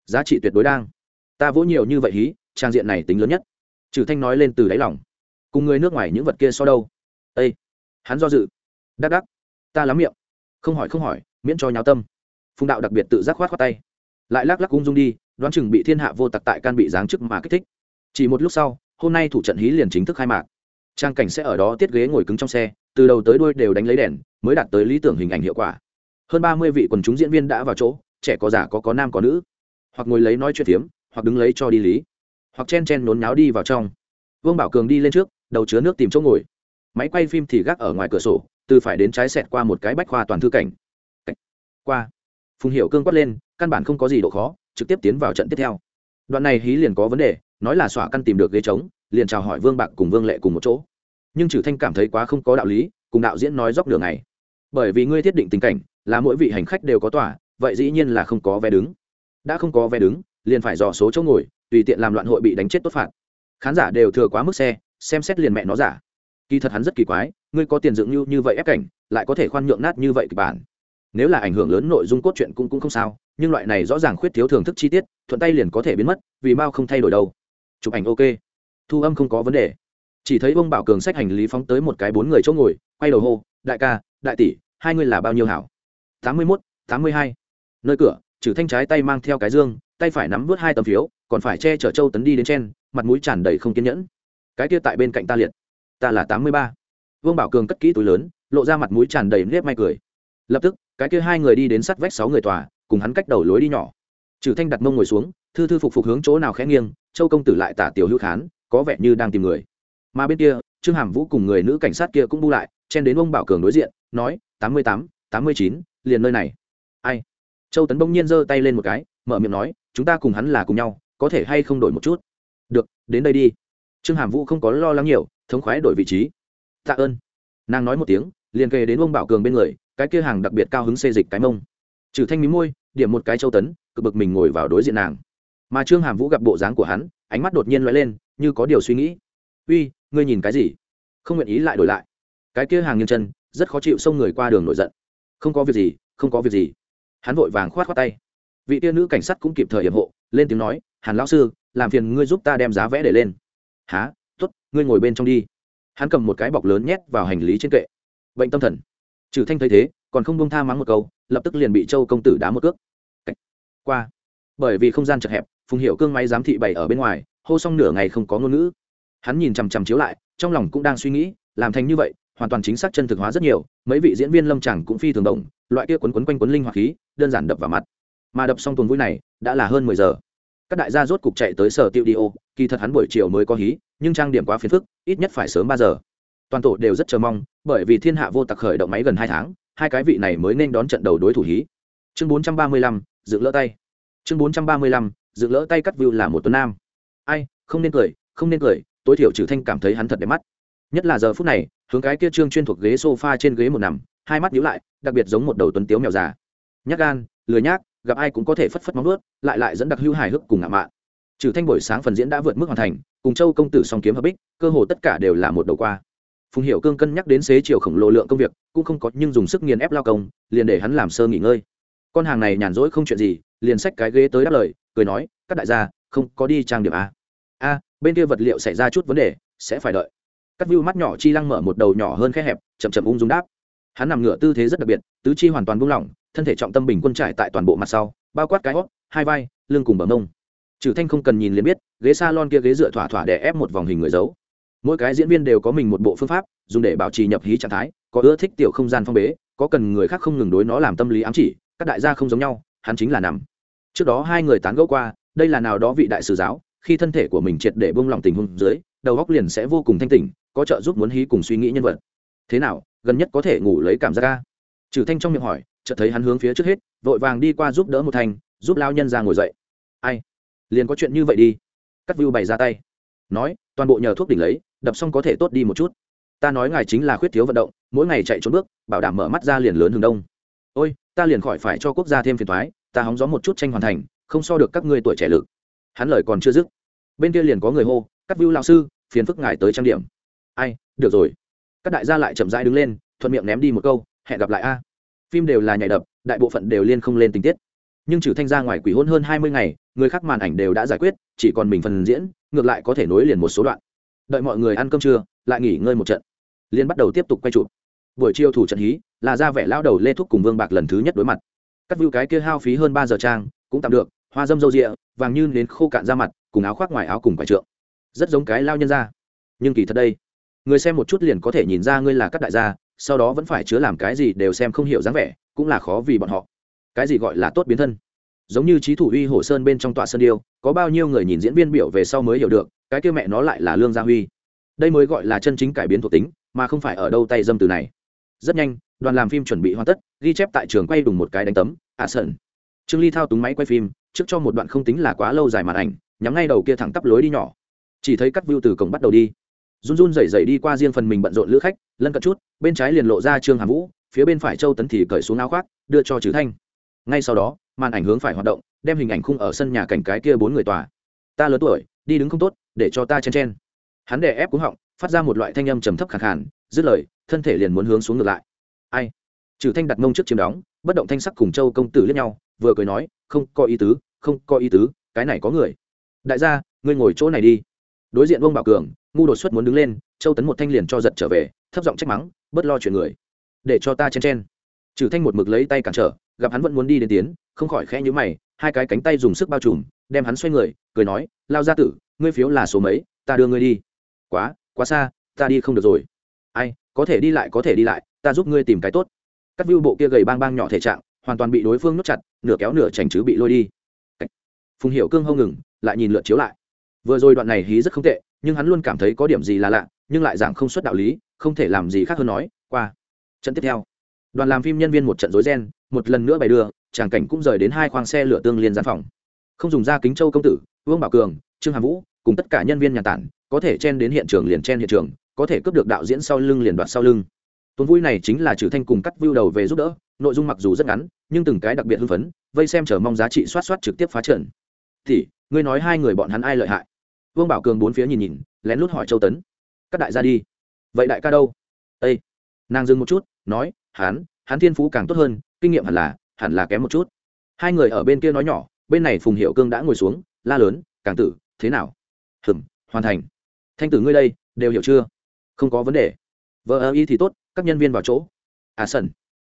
Giá trị tuyệt đối đang. Ta vỗ nhiều như vậy hí, trang diện này tính lớn nhất. Trừ thanh nói lên từ đáy lòng. Cùng người nước ngoài những vật kia so đâu? Ây hắn do dự. Đắc đắc. Ta lắm miệng. Không hỏi không hỏi, miễn cho nháo tâm. Phùng đạo đặc biệt tự giác khoát khoát tay. Lại lắc lắc ung dung đi, đoán chừng bị thiên hạ vô tặc tại can bị giáng chức mà kích thích. Chỉ một lúc sau, hôm nay thủ trận hí liền chính thức khai mạc. Trang cảnh sẽ ở đó tiết ghế ngồi cứng trong xe, từ đầu tới đuôi đều đánh lấy đèn, mới đạt tới lý tưởng hình ảnh hiệu quả. Hơn ba mươi vị quần chúng diễn viên đã vào chỗ, trẻ có già có có nam có nữ. Hoặc ngồi lấy nói chuyện phiếm, hoặc đứng lấy cho đi lý. Hoặc chen chen nhốn nháo đi vào trong. Vương bảo cường đi lên trước, đầu chứa nước tìm chỗ ngồi máy quay phim thì gác ở ngoài cửa sổ, từ phải đến trái xẹt qua một cái bách khoa toàn thư cảnh. Qua. Phùng hiệu cương quát lên, căn bản không có gì độ khó, trực tiếp tiến vào trận tiếp theo. Đoạn này hí liền có vấn đề, nói là xỏa căn tìm được ghế trống, liền chào hỏi vương bạc cùng vương lệ cùng một chỗ. Nhưng trừ thanh cảm thấy quá không có đạo lý, cùng đạo diễn nói dốc đường này bởi vì ngươi thiết định tình cảnh, là mỗi vị hành khách đều có tòa, vậy dĩ nhiên là không có vé đứng. Đã không có vé đứng, liền phải dò số chỗ ngồi, tùy tiện làm loạn hội bị đánh chết tốt phạt. Khán giả đều thừa quá mức xe, xem xét liền mẹ nó giả kỳ thật hắn rất kỳ quái, ngươi có tiền dựng như như vậy ép cảnh, lại có thể khoan nhượng nát như vậy kịch bản. Nếu là ảnh hưởng lớn nội dung cốt truyện cũng cũng không sao, nhưng loại này rõ ràng khuyết thiếu thưởng thức chi tiết, thuận tay liền có thể biến mất, vì mao không thay đổi đâu. Chụp ảnh ok. Thu âm không có vấn đề. Chỉ thấy ông bảo cường sách hành lý phóng tới một cái bốn người chỗ ngồi, quay đầu hô, đại ca, đại tỷ, hai người là bao nhiêu hảo? Tám mươi mốt, tám mươi hai. Nơi cửa, trừ thanh trái tay mang theo cái dương, tay phải nắm vớt hai tấm phiếu, còn phải che chở châu tấn đi đến trên, mặt mũi tràn đầy không kiên nhẫn. Cái kia tại bên cạnh ta liệt ta là tám mươi ba. Vương bảo cường cất kỹ túi lớn, lộ ra mặt mũi tràn đầy nếp may cười. Lập tức, cái kia hai người đi đến sát vách sáu người tòa, cùng hắn cách đầu lối đi nhỏ. Trừ thanh đặt mông ngồi xuống, thư thư phục phục hướng chỗ nào khẽ nghiêng, châu công tử lại tả tiểu hữu khán, có vẻ như đang tìm người. Mà bên kia, trương hàm vũ cùng người nữ cảnh sát kia cũng bu lại, chen đến ông bảo cường đối diện, nói, tám mươi tám tám mươi chín, liền nơi này. Ai? Châu tấn bỗng nhiên giơ tay lên một cái, mở miệng nói, chúng ta cùng hắn là cùng nhau, có thể hay không đổi một chút? Được, đến đây đi. Trương hàm vũ không có lo lắng nhiều thống khoái đổi vị trí. Tạ ơn. Nàng nói một tiếng, liền kề đến ông bảo cường bên người, cái kia hàng đặc biệt cao hứng xê dịch cái mông. Trừ thanh mí môi, điểm một cái châu tấn, cực bực mình ngồi vào đối diện nàng. Mà trương hàm vũ gặp bộ dáng của hắn, ánh mắt đột nhiên l lên, như có điều suy nghĩ. Uy, ngươi nhìn cái gì? Không nguyện ý lại đổi lại. Cái kia hàng nghiêng chân, rất khó chịu xông người qua đường nổi giận. Không có việc gì, không có việc gì. Hắn vội vàng khoát khoát tay. Vị tia nữ cảnh sát cũng kịp thời hiểm hộ, lên tiếng nói, hàn lão sư, làm phiền ngươi giúp ta đem giá vẽ để lên. Há ngươi ngồi bên trong đi. Hắn cầm một cái bọc lớn nhét vào hành lý trên kệ. Bệnh tâm thần. Trừ thanh thấy thế, còn không bông tha mắng một câu, lập tức liền bị châu công tử đá một cước. Qua. Bởi vì không gian chật hẹp, phùng hiệu cương máy giám thị bày ở bên ngoài, hô xong nửa ngày không có ngôn ngữ. Hắn nhìn chằm chằm chiếu lại, trong lòng cũng đang suy nghĩ, làm thành như vậy, hoàn toàn chính xác chân thực hóa rất nhiều, mấy vị diễn viên lâm chẳng cũng phi thường động, loại kia quấn quấn quanh quấn linh hoạt khí, đơn giản đập vào mặt. Mà đập xong tuần vui này, đã là hơn mười giờ các đại gia rốt cục chạy tới sở tiêu đi ô, kỳ thật hắn buổi chiều mới có hí, nhưng trang điểm quá phiền phức, ít nhất phải sớm ba giờ. Toàn tổ đều rất chờ mong, bởi vì thiên hạ vô tặc khởi động máy gần hai tháng, hai cái vị này mới nên đón trận đầu đối thủ hí. Chương bốn trăm ba mươi lăm, dựng lỡ tay. Chương bốn trăm ba mươi lăm, dựng lỡ tay cắt view là một tuần nam. Ai, không nên cười, không nên cười, tối thiểu trừ thanh cảm thấy hắn thật đẹp mắt. Nhất là giờ phút này, hướng cái kia trương chuyên thuộc ghế sofa trên ghế một nằm, hai mắt nhíu lại, đặc biệt giống một đầu tuấn tiếu mèo già. Nhắc gan, lười nhác gặp ai cũng có thể phất phất móng nuốt lại lại dẫn đặc hưu hài hước cùng ngạo mạn. Trừ thanh buổi sáng phần diễn đã vượt mức hoàn thành, cùng châu công tử song kiếm hợp bích, cơ hồ tất cả đều là một đầu qua. Phùng hiệu cương cân nhắc đến xế chiều khổng lồ lượng công việc, cũng không có nhưng dùng sức nghiền ép lao công, liền để hắn làm sơ nghỉ ngơi. Con hàng này nhàn rỗi không chuyện gì, liền xách cái ghế tới đáp lời, cười nói, các đại gia, không có đi trang điểm a a, bên kia vật liệu xảy ra chút vấn đề, sẽ phải đợi. Cắt view mắt nhỏ chi lăng mở một đầu nhỏ hơn khe hẹp, chậm chậm ung dung đáp. Hắn nằm ngửa tư thế rất đặc biệt, tứ chi hoàn toàn buông lỏng thân thể trọng tâm bình quân trải tại toàn bộ mặt sau, bao quát cái hót, hai vai, lưng cùng bờ mông. Trừ thanh không cần nhìn liền biết, ghế s a lon kia ghế dựa thỏa thỏa để ép một vòng hình người giấu. Mỗi cái diễn viên đều có mình một bộ phương pháp, dùng để bảo trì nhập hí trạng thái, có ưa thích tiểu không gian phong bế, có cần người khác không ngừng đối nó làm tâm lý ám chỉ, các đại gia không giống nhau, hắn chính là nằm. Trước đó hai người tán gẫu qua, đây là nào đó vị đại sử giáo, khi thân thể của mình triệt để buông lỏng tình huống dưới, đầu góc liền sẽ vô cùng thanh tỉnh có trợ giúp muốn hí cùng suy nghĩ nhân vật. Thế nào, gần nhất có thể ngủ lấy cảm giác ca trừ thanh trong miệng hỏi chợt thấy hắn hướng phía trước hết, vội vàng đi qua giúp đỡ một thành, giúp lao nhân ra ngồi dậy. Ai? Liền có chuyện như vậy đi. Cắt view bày ra tay. Nói, toàn bộ nhờ thuốc đỉnh lấy, đập xong có thể tốt đi một chút. Ta nói ngài chính là khuyết thiếu vận động, mỗi ngày chạy trốn bước, bảo đảm mở mắt ra liền lớn hướng đông. Ôi, ta liền khỏi phải cho quốc gia thêm phiền thoái ta hóng gió một chút tranh hoàn thành, không so được các ngươi tuổi trẻ lực. Hắn lời còn chưa dứt, bên kia liền có người hô, cắt view lao sư, phiền phức ngài tới trang điểm. Ai, được rồi. Các đại gia lại chậm rãi đứng lên, thuận miệng ném đi một câu, hẹn gặp lại a phim đều là nhảy đập, đại bộ phận đều liên không lên tình tiết. Nhưng trừ thanh ra ngoài quỷ hôn hơn hai mươi ngày, người khác màn ảnh đều đã giải quyết, chỉ còn mình phần diễn, ngược lại có thể nối liền một số đoạn. Đợi mọi người ăn cơm trưa, lại nghỉ ngơi một trận. Liên bắt đầu tiếp tục quay chụp. Buổi chiều thủ trận hí, là ra vẻ lao đầu lê thúc cùng vương bạc lần thứ nhất đối mặt. Cắt view cái kia hao phí hơn ba giờ trang, cũng tạm được, hoa dâm dâu rịa, vàng như đến khô cạn ra mặt, cùng áo khoác ngoài áo cùng vải trượng. Rất giống cái lao nhân ra nhưng kỳ thật đây, người xem một chút liền có thể nhìn ra ngươi là các đại gia sau đó vẫn phải chứa làm cái gì đều xem không hiểu dáng vẻ, cũng là khó vì bọn họ. Cái gì gọi là tốt biến thân? Giống như trí thủ uy hổ sơn bên trong tọa sơn điêu, có bao nhiêu người nhìn diễn viên biểu về sau mới hiểu được, cái kia mẹ nó lại là lương gia huy. Đây mới gọi là chân chính cải biến thuộc tính, mà không phải ở đâu tay dâm từ này. Rất nhanh, đoàn làm phim chuẩn bị hoàn tất, ghi chép tại trường quay đùng một cái đánh tấm ạ à sơn trương ly thao túng máy quay phim, trước cho một đoạn không tính là quá lâu dài màn ảnh, nhắm ngay đầu kia thẳng tắp lối đi nhỏ. Chỉ thấy cắt view từ cổng bắt đầu đi run run rẩy rẩy đi qua riêng phần mình bận rộn lữ khách, lân cận chút, bên trái liền lộ ra trương hàm vũ, phía bên phải châu tấn thì cởi xuống áo khoác, đưa cho trừ thanh. Ngay sau đó, màn ảnh hướng phải hoạt động, đem hình ảnh khung ở sân nhà cảnh cái kia bốn người tòa. Ta lớn tuổi, đi đứng không tốt, để cho ta chen chen. Hắn đè ép cúng họng, phát ra một loại thanh âm trầm thấp khẳng khàn, dứt lời, thân thể liền muốn hướng xuống ngược lại. Ai? Trừ thanh đặt mông trước chiếm đóng, bất động thanh sắc cùng châu công tử liếc nhau, vừa cười nói, không có ý tứ, không có ý tứ, cái này có người. Đại gia, ngươi ngồi chỗ này đi. Đối diện vương bảo cường ngu đột xuất muốn đứng lên, châu tấn một thanh liền cho giật trở về, thấp giọng trách mắng, bớt lo chuyện người. Để cho ta chen chen. Trừ thanh một mực lấy tay cản trở, gặp hắn vẫn muốn đi đến tiến, không khỏi khẽ nhíu mày, hai cái cánh tay dùng sức bao trùm, đem hắn xoay người, cười nói, lao ra tử, ngươi phiếu là số mấy, ta đưa ngươi đi. Quá quá xa, ta đi không được rồi. Ai, có thể đi lại, có thể đi lại, ta giúp ngươi tìm cái tốt. Các view bộ kia gầy bang bang nhỏ thể trạng, hoàn toàn bị đối phương nút chặt, nửa kéo nửa chành chứ bị lôi đi. Phùng hiệu cương hông ngừng, lại nhìn lượt chiếu lại. Vừa rồi đoạn này hí rất không tệ nhưng hắn luôn cảm thấy có điểm gì là lạ, nhưng lại giảng không xuất đạo lý, không thể làm gì khác hơn nói, qua. Trận tiếp theo. Đoàn làm phim nhân viên một trận rối ren, một lần nữa bày đưa, tràng cảnh cũng rời đến hai khoang xe lửa tương liên gian phòng. Không dùng ra kính châu công tử, vương bảo cường, trương hà vũ, cùng tất cả nhân viên nhà tản, có thể chen đến hiện trường liền chen hiện trường, có thể cướp được đạo diễn sau lưng liền đoạt sau lưng. Tuần vui này chính là trừ thanh cùng cắt view đầu về giúp đỡ, nội dung mặc dù rất ngắn, nhưng từng cái đặc biệt hưng phấn, vây xem chờ mong giá trị soát soát trực tiếp phá trận. Thì ngươi nói hai người bọn hắn ai lợi hại? Vương bảo cường bốn phía nhìn nhìn lén lút hỏi châu tấn các đại gia đi vậy đại ca đâu ây nàng dừng một chút nói Hán, Hán thiên phú càng tốt hơn kinh nghiệm hẳn là hẳn là kém một chút hai người ở bên kia nói nhỏ bên này phùng hiệu cương đã ngồi xuống la lớn càng tử thế nào hừm hoàn thành thanh tử ngươi đây đều hiểu chưa không có vấn đề vợ ơ y thì tốt các nhân viên vào chỗ à sần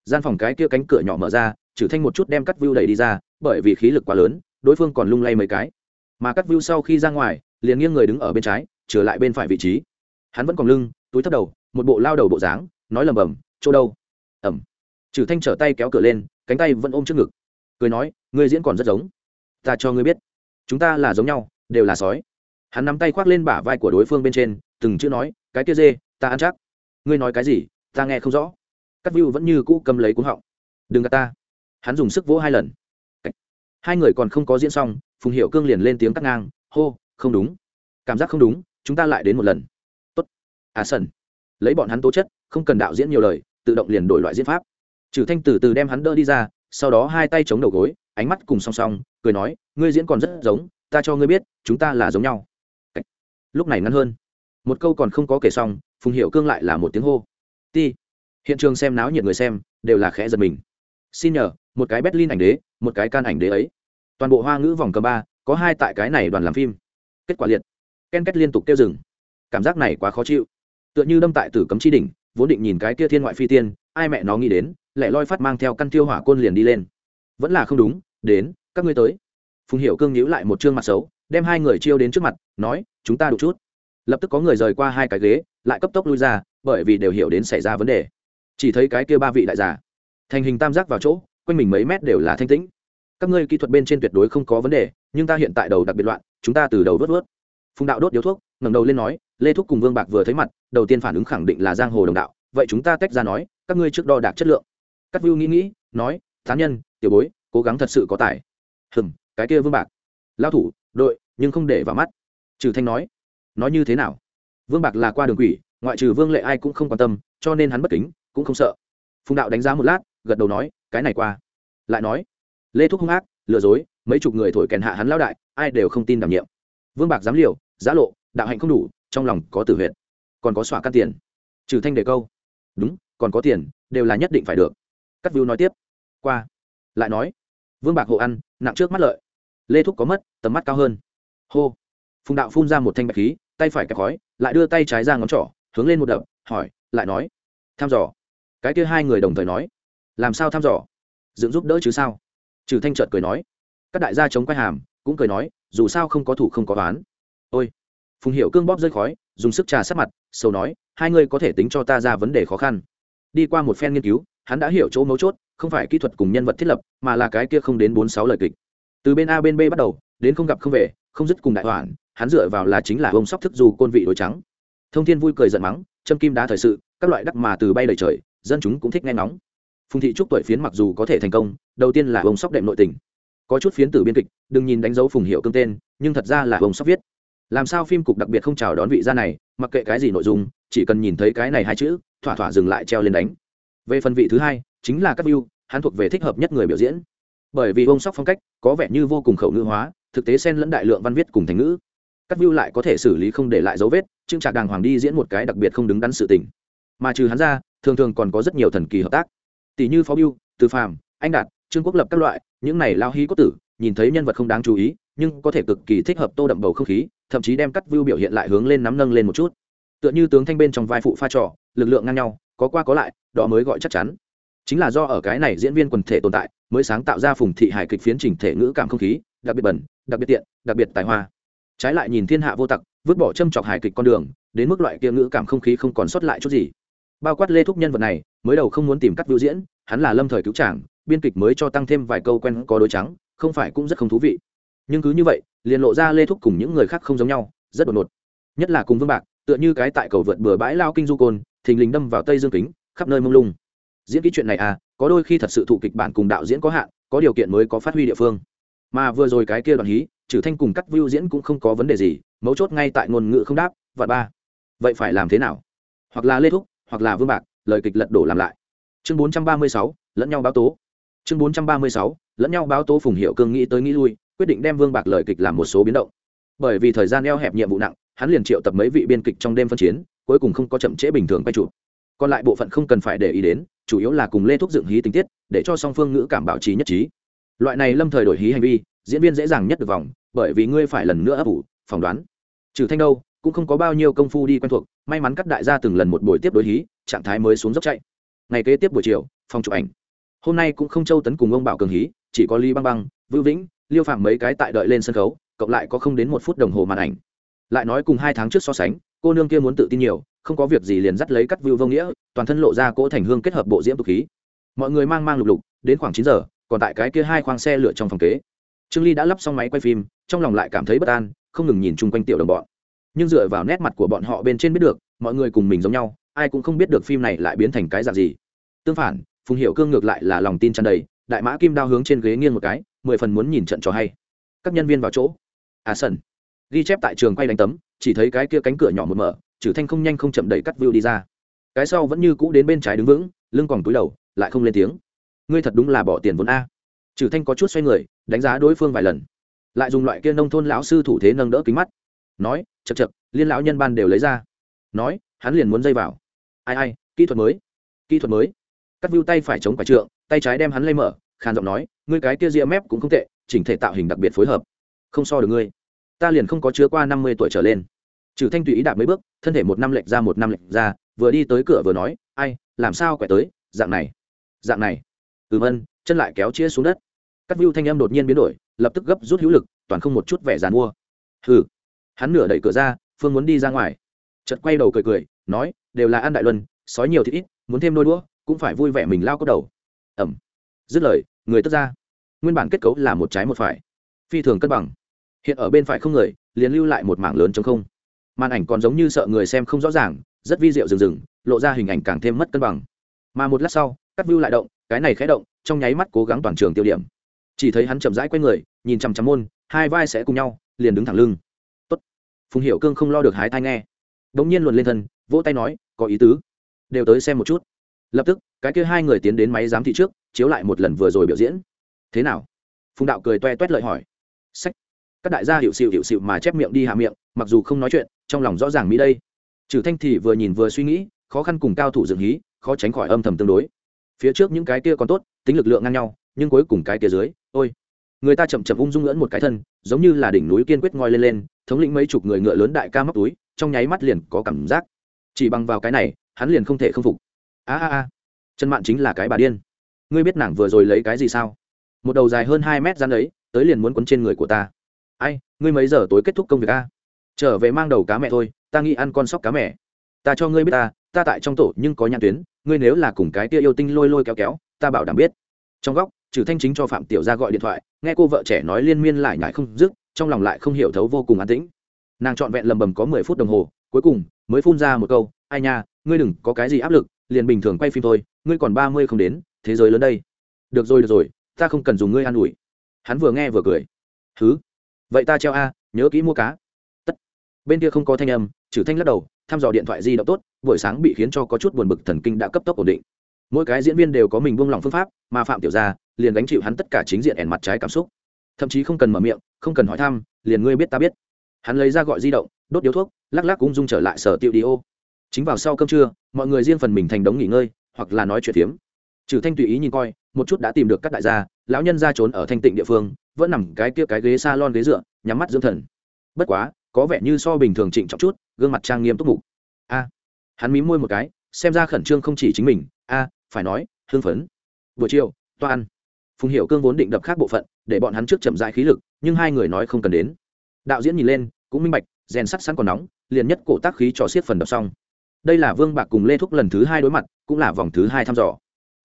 gian phòng cái kia cánh cửa nhỏ mở ra trừ thanh một chút đem cắt view đẩy đi ra bởi vì khí lực quá lớn đối phương còn lung lay mấy cái mà cắt view sau khi ra ngoài liền nghiêng người đứng ở bên trái, trở lại bên phải vị trí. Hắn vẫn còn lưng, túi thấp đầu, một bộ lao đầu bộ dáng, nói lầm bầm chỗ đâu? Ẩm. Trừ thanh trở tay kéo cửa lên, cánh tay vẫn ôm trước ngực. Cười nói, ngươi diễn còn rất giống. Ta cho ngươi biết, chúng ta là giống nhau, đều là sói. Hắn nắm tay khoác lên bả vai của đối phương bên trên, từng chữ nói, cái kia dê, ta ăn chắc. Ngươi nói cái gì, ta nghe không rõ. Cắt view vẫn như cũ cầm lấy cuống họng. Đừng gạt ta. Hắn dùng sức vỗ hai lần. Hai người còn không có diễn xong, phùng hiệu cương liền lên tiếng cắt ngang, hô không đúng. Cảm giác không đúng, chúng ta lại đến một lần. Tốt. À sần. Lấy bọn hắn tố chất, không cần đạo diễn nhiều lời, tự động liền đổi loại diễn pháp. Trừ thanh từ từ đem hắn đỡ đi ra, sau đó hai tay chống đầu gối, ánh mắt cùng song song, cười nói, ngươi diễn còn rất giống, ta cho ngươi biết, chúng ta là giống nhau. Lúc này ngắn hơn. Một câu còn không có kể xong, phùng hiệu cương lại là một tiếng hô. Ti. Hiện trường xem náo nhiệt người xem, đều là khẽ giật mình. Xin nhờ, một cái berlin ảnh đế, một cái can ảnh đế ấy. Toàn bộ hoa ngữ vòng cờ ba, có hai tại cái này đoàn làm phim kết quả liệt. Ken kết liên tục kêu rừng, cảm giác này quá khó chịu. Tựa như đâm tại tử cấm chi đỉnh vốn định nhìn cái kia thiên ngoại phi tiên ai mẹ nó nghĩ đến lại loi phát mang theo căn tiêu hỏa côn liền đi lên. Vẫn là không đúng đến các ngươi tới. Phùng hiệu cương nhíu lại một chương mặt xấu đem hai người chiêu đến trước mặt nói chúng ta đủ chút. Lập tức có người rời qua hai cái ghế lại cấp tốc lui ra bởi vì đều hiểu đến xảy ra vấn đề. Chỉ thấy cái kia ba vị đại giả thành hình tam giác vào chỗ quanh mình mấy mét đều là thanh tĩnh các ngươi kỹ thuật bên trên tuyệt đối không có vấn đề, nhưng ta hiện tại đầu đặc biệt loạn, chúng ta từ đầu vớt vớt. Phùng đạo đốt điếu thuốc, ngẩng đầu lên nói, lê thúc cùng vương bạc vừa thấy mặt, đầu tiên phản ứng khẳng định là giang hồ đồng đạo, vậy chúng ta tách ra nói, các ngươi trước đo đạc chất lượng. Các view nghĩ nghĩ, nói, thán nhân, tiểu bối, cố gắng thật sự có tài. Hừm, cái kia vương bạc. Lao thủ, đội, nhưng không để vào mắt. Trừ thanh nói nói như thế nào? Vương bạc là qua đường quỷ, ngoại trừ vương lệ ai cũng không quan tâm, cho nên hắn bất kính, cũng không sợ. Phùng đạo đánh giá một lát, gật đầu nói, cái này qua. Lại nói lê thúc hung ác, lừa dối, mấy chục người thổi kèn hạ hắn lao đại, ai đều không tin đảm nhiệm. Vương bạc dám liều giá lộ, đạo hạnh không đủ, trong lòng có tử huyện còn có xỏa căn tiền. Trừ thanh đề câu. Đúng, còn có tiền, đều là nhất định phải được. Cắt view nói tiếp. Qua. Lại nói. Vương bạc hộ ăn, nặng trước mắt lợi. Lê thúc có mất, tầm mắt cao hơn. Hô. Phùng đạo phun ra một thanh bạch khí, tay phải kẹp khói, lại đưa tay trái ra ngón trỏ, hướng lên một đập, hỏi, lại nói. Thăm dò. Cái kia hai người đồng thời nói. Làm sao thăm dò? Dựng giúp đỡ chứ sao? Trừ thanh trợt cười nói, các đại gia chống quay hàm, cũng cười nói, dù sao không có thủ không có toán ôi, phùng hiệu cương bóp rơi khói, dùng sức trà sát mặt sâu nói, hai người có thể tính cho ta ra vấn đề khó khăn. Đi qua một phen nghiên cứu, hắn đã hiểu chỗ mấu chốt, không phải kỹ thuật cùng nhân vật thiết lập, mà là cái kia không đến bốn sáu lời kịch. Từ bên a bên b bắt đầu, đến không gặp không về, không dứt cùng đại hoàn hắn dựa vào là chính là ông sóc thức dù côn vị đối trắng. Thông thiên vui cười giận mắng, châm kim đá thời sự, các loại đắc mà từ bay lời trời, dân chúng cũng thích nghe ngóng. Phùng thị trúc tuổi phiến mặc dù có thể thành công đầu tiên là ông sóc đệm nội tình. Có chút phiến tử biên kịch, đừng nhìn đánh dấu phùng hiệu cương tên, nhưng thật ra là ông sóc viết. Làm sao phim cục đặc biệt không chào đón vị gia này, mặc kệ cái gì nội dung, chỉ cần nhìn thấy cái này hai chữ, thỏa thỏa dừng lại treo lên đánh. Về phần vị thứ hai, chính là các view, hắn thuộc về thích hợp nhất người biểu diễn. Bởi vì ông sóc phong cách có vẻ như vô cùng khẩu ngữ hóa, thực tế xen lẫn đại lượng văn viết cùng thành ngữ. Các view lại có thể xử lý không để lại dấu vết trưng trạc đàng hoàng đi diễn một cái đặc biệt không đứng đắn sự tình. Mà trừ hắn ra, thường thường còn có rất nhiều thần kỳ hợp tác. Tỷ như phó biêu từ phàm, anh đạt trương quốc lập các loại, những này lao hí có tử, nhìn thấy nhân vật không đáng chú ý, nhưng có thể cực kỳ thích hợp tô đậm bầu không khí, thậm chí đem cắt view biểu hiện lại hướng lên nắm nâng lên một chút. Tựa như tướng thanh bên trong vai phụ pha trò, lực lượng ngang nhau, có qua có lại, đó mới gọi chắc chắn. Chính là do ở cái này diễn viên quần thể tồn tại, mới sáng tạo ra phùng thị hài kịch phiến trình thể ngữ cảm không khí, đặc biệt bẩn, đặc biệt tiện, đặc biệt tài hoa. Trái lại nhìn thiên hạ vô tặc, vứt bỏ châm chọc hài kịch con đường, đến mức loại kia ngữ cảm không khí không còn sót lại chút gì. Bao quát lê thúc nhân vật này, mới đầu không muốn tìm cắt biểu diễn, hắn là lâm thời cứu trảng biên kịch mới cho tăng thêm vài câu quen có đối trắng, không phải cũng rất không thú vị. Nhưng cứ như vậy, liền lộ ra lê thúc cùng những người khác không giống nhau, rất đột ngột. Nhất là cùng vương bạc, tựa như cái tại cầu vượt bừa bãi lao kinh du côn, thình lình đâm vào tây dương kính, khắp nơi mông lung. Diễn kỹ chuyện này à có đôi khi thật sự thụ kịch bản cùng đạo diễn có hạn, có điều kiện mới có phát huy địa phương. Mà vừa rồi cái kia đoạn hí trừ thanh cùng cắt view diễn cũng không có vấn đề gì, mấu chốt ngay tại ngôn ngữ không đáp, và ba. Vậy phải làm thế nào? Hoặc là lê thúc, hoặc là vương bạc, lời kịch lật đổ làm lại. Chương bốn trăm ba mươi sáu, lẫn nhau báo tố chương bốn trăm ba mươi sáu, lẫn nhau báo tố phùng hiệu cương nghĩ tới nghĩ lui, quyết định đem vương bạc lời kịch làm một số biến động. Bởi vì thời gian eo hẹp nhiệm vụ nặng, hắn liền triệu tập mấy vị biên kịch trong đêm phân chiến, cuối cùng không có chậm trễ bình thường quay chụp. Còn lại bộ phận không cần phải để ý đến, chủ yếu là cùng lê thúc dựng hí tình tiết, để cho song phương ngữ cảm bảo trì nhất trí. Loại này lâm thời đổi hí hành vi, diễn viên dễ dàng nhất được vòng, bởi vì ngươi phải lần nữa ấp ủ, phỏng đoán. Trừ thanh đâu, cũng không có bao nhiêu công phu đi quen thuộc, may mắn các đại gia từng lần một buổi tiếp đối hí, trạng thái mới xuống dốc chạy. Ngày kế tiếp buổi chiều, phòng chụp ảnh hôm nay cũng không châu tấn cùng ông bảo cường hí, chỉ có ly băng băng, vưu vĩnh, liêu phạm mấy cái tại đợi lên sân khấu, cộng lại có không đến một phút đồng hồ màn ảnh. Lại nói cùng hai tháng trước so sánh, cô nương kia muốn tự tin nhiều, không có việc gì liền dắt lấy cắt vưu vô nghĩa, toàn thân lộ ra cỗ thành hương kết hợp bộ diễm tục khí. Mọi người mang mang lục lục, đến khoảng chín giờ, còn tại cái kia hai khoang xe lửa trong phòng kế. Trương ly đã lắp xong máy quay phim, trong lòng lại cảm thấy bất an, không ngừng nhìn chung quanh tiểu đồng bọn. Nhưng dựa vào nét mặt của bọn họ bên trên biết được, mọi người cùng mình giống nhau, ai cũng không biết được phim này lại biến thành cái dạng gì. Tương phản phùng hiệu cương ngược lại là lòng tin tràn đầy, đại mã kim đao hướng trên ghế nghiêng một cái, mười phần muốn nhìn trận trò hay. Các nhân viên vào chỗ. À sân ghi chép tại trường quay đánh tấm, chỉ thấy cái kia cánh cửa nhỏ một mở, trừ thanh không nhanh không chậm đẩy cắt view đi ra. Cái sau vẫn như cũ đến bên trái đứng vững, lưng còn túi đầu, lại không lên tiếng. Ngươi thật đúng là bỏ tiền vốn a. Trừ thanh có chút xoay người, đánh giá đối phương vài lần. Lại dùng loại kia nông thôn lão sư thủ thế nâng đỡ kính mắt. Nói chật chật liên lão nhân ban đều lấy ra. Nói, hắn liền muốn dây vào. Ai ai, kỹ thuật mới, kỹ thuật mới cắt view tay phải chống quả trượng, tay trái đem hắn lây mở, khàn giọng nói, ngươi cái kia ria mép cũng không tệ, chỉnh thể tạo hình đặc biệt phối hợp. Không so được ngươi. Ta liền không có chứa qua năm mươi tuổi trở lên. Trừ thanh tùy ý đạp mấy bước, thân thể một năm lệch ra, một năm lệch ra, vừa đi tới cửa vừa nói, ai, làm sao quẹ tới, dạng này dạng này. Ừm ân chân lại kéo chia xuống đất. Cắt view thanh em đột nhiên biến đổi, lập tức gấp rút hữu lực, toàn không một chút vẻ dàn mua. Hừ. Hắn nửa đẩy cửa ra, phương muốn đi ra ngoài. Chợt quay đầu cười cười, nói, đều là ăn đại luân, sói nhiều thì ít, muốn thêm đôi đũa cũng phải vui vẻ mình lao cốc đầu. Ẩm. Dứt lời, người tức ra. Nguyên bản kết cấu là một trái một phải. Phi thường cân bằng. Hiện ở bên phải không người, liền lưu lại một mảng lớn trong không. Màn ảnh còn giống như sợ người xem không rõ ràng, rất vi diệu rừng rừng, lộ ra hình ảnh càng thêm mất cân bằng. Mà một lát sau, cắt view lại động, cái này khé động, trong nháy mắt cố gắng toàn trường tiêu điểm. Chỉ thấy hắn chậm rãi q u a y người, nhìn chằm chằm môn, hai vai sẽ cùng nhau, liền đứng thẳng lưng. Tốt. phùng hiệu cương không lo được hái thai nghe. Đ ỗ n g nhiên luồn lên thân, vỗ tay nói, có ý tứ. Đều tới xem một chút lập tức, cái kia hai người tiến đến máy giám thị trước, chiếu lại một lần vừa rồi biểu diễn. Thế nào? Phùng đạo cười toe toét lợi hỏi. Sách. Các đại gia hiệu xịu hiệu xịu mà chép miệng đi hạ miệng, mặc dù không nói chuyện, trong lòng rõ ràng mỹ đây. Trừ thanh thì vừa nhìn vừa suy nghĩ, khó khăn cùng cao thủ dựng hí, khó tránh khỏi âm thầm tương đối. Phía trước những cái kia còn tốt, tính lực lượng ngang nhau, nhưng cuối cùng cái kia dưới, ôi. Người ta chậm chậm ung dung ngỡn một cái thân, giống như là đỉnh núi kiên quyết ngoi lên lên, thống lĩnh mấy chục người ngựa lớn đại ca móc túi, trong nháy mắt liền có cảm giác. Chỉ bằng vào cái này, hắn liền không thể không phục a a a chân mạn chính là cái bà điên. Ngươi biết nàng vừa rồi lấy cái gì sao? Một đầu dài hơn hai mét rắn ấy, tới liền muốn quấn trên người của ta. Ai, ngươi mấy giờ tối kết thúc công việc a? Trở về mang đầu cá mẹ thôi, ta nghĩ ăn con sóc cá mẹ. Ta cho ngươi biết ta ta tại trong tổ nhưng có nhãn tuyến, ngươi nếu là cùng cái tia yêu tinh lôi lôi kéo kéo, ta bảo đảm biết. Trong góc, trừ thanh chính cho phạm tiểu gia gọi điện thoại, nghe cô vợ trẻ nói liên miên lại nhải không dứt, trong lòng lại không hiểu thấu vô cùng an tĩnh. Nàng trọn vẹn lầm bầm có mười phút đồng hồ, cuối cùng mới phun ra một câu, ai nha, ngươi đừng có cái gì áp lực liền bình thường quay phim thôi, ngươi còn ba mươi không đến, thế giới lớn đây. Được rồi được rồi, ta không cần dùng ngươi an ủi. Hắn vừa nghe vừa cười. Thứ vậy ta treo a, nhớ kỹ mua cá. Tất. Bên kia không có thanh âm trừ thanh lắc đầu, thăm dò điện thoại di động tốt, buổi sáng bị khiến cho có chút buồn bực thần kinh đã cấp tốc ổn định. Mỗi cái diễn viên đều có mình buông lỏng phương pháp, mà phạm tiểu gia liền gánh chịu hắn tất cả chính diện ẻn mặt trái cảm xúc. Thậm chí không cần mở miệng, không cần hỏi thăm, liền ngươi biết ta biết. Hắn lấy ra gọi di động, đốt điếu thuốc, lắc lắc cũng dung trở lại sở tiệu đi ô chính vào sau cơm trưa, mọi người riêng phần mình thành đống nghỉ ngơi, hoặc là nói chuyện phiếm. Trừ thanh tùy ý nhìn coi, một chút đã tìm được các đại gia, lão nhân ra trốn ở thanh tịnh địa phương, vẫn nằm cái kia cái ghế s a lon ghế dựa, nhắm mắt dưỡng thần. Bất quá, có vẻ như so bình thường trịnh trọng chút, gương mặt trang nghiêm túc mục. A, hắn mí môi một cái, xem ra khẩn trương không chỉ chính mình. A, phải nói, hưng phấn. Buổi chiều, toa ăn. Phùng hiệu cương vốn định đập khác bộ phận, để bọn hắn trước chậm dại khí lực, nhưng hai người nói không cần đến. Đạo diễn nhìn lên, cũng minh bạch, rèn sắt sẵn còn nóng, liền nhất cổ tác khí cho xiết phần đập xong đây là vương bạc cùng lê thúc lần thứ hai đối mặt, cũng là vòng thứ hai thăm dò.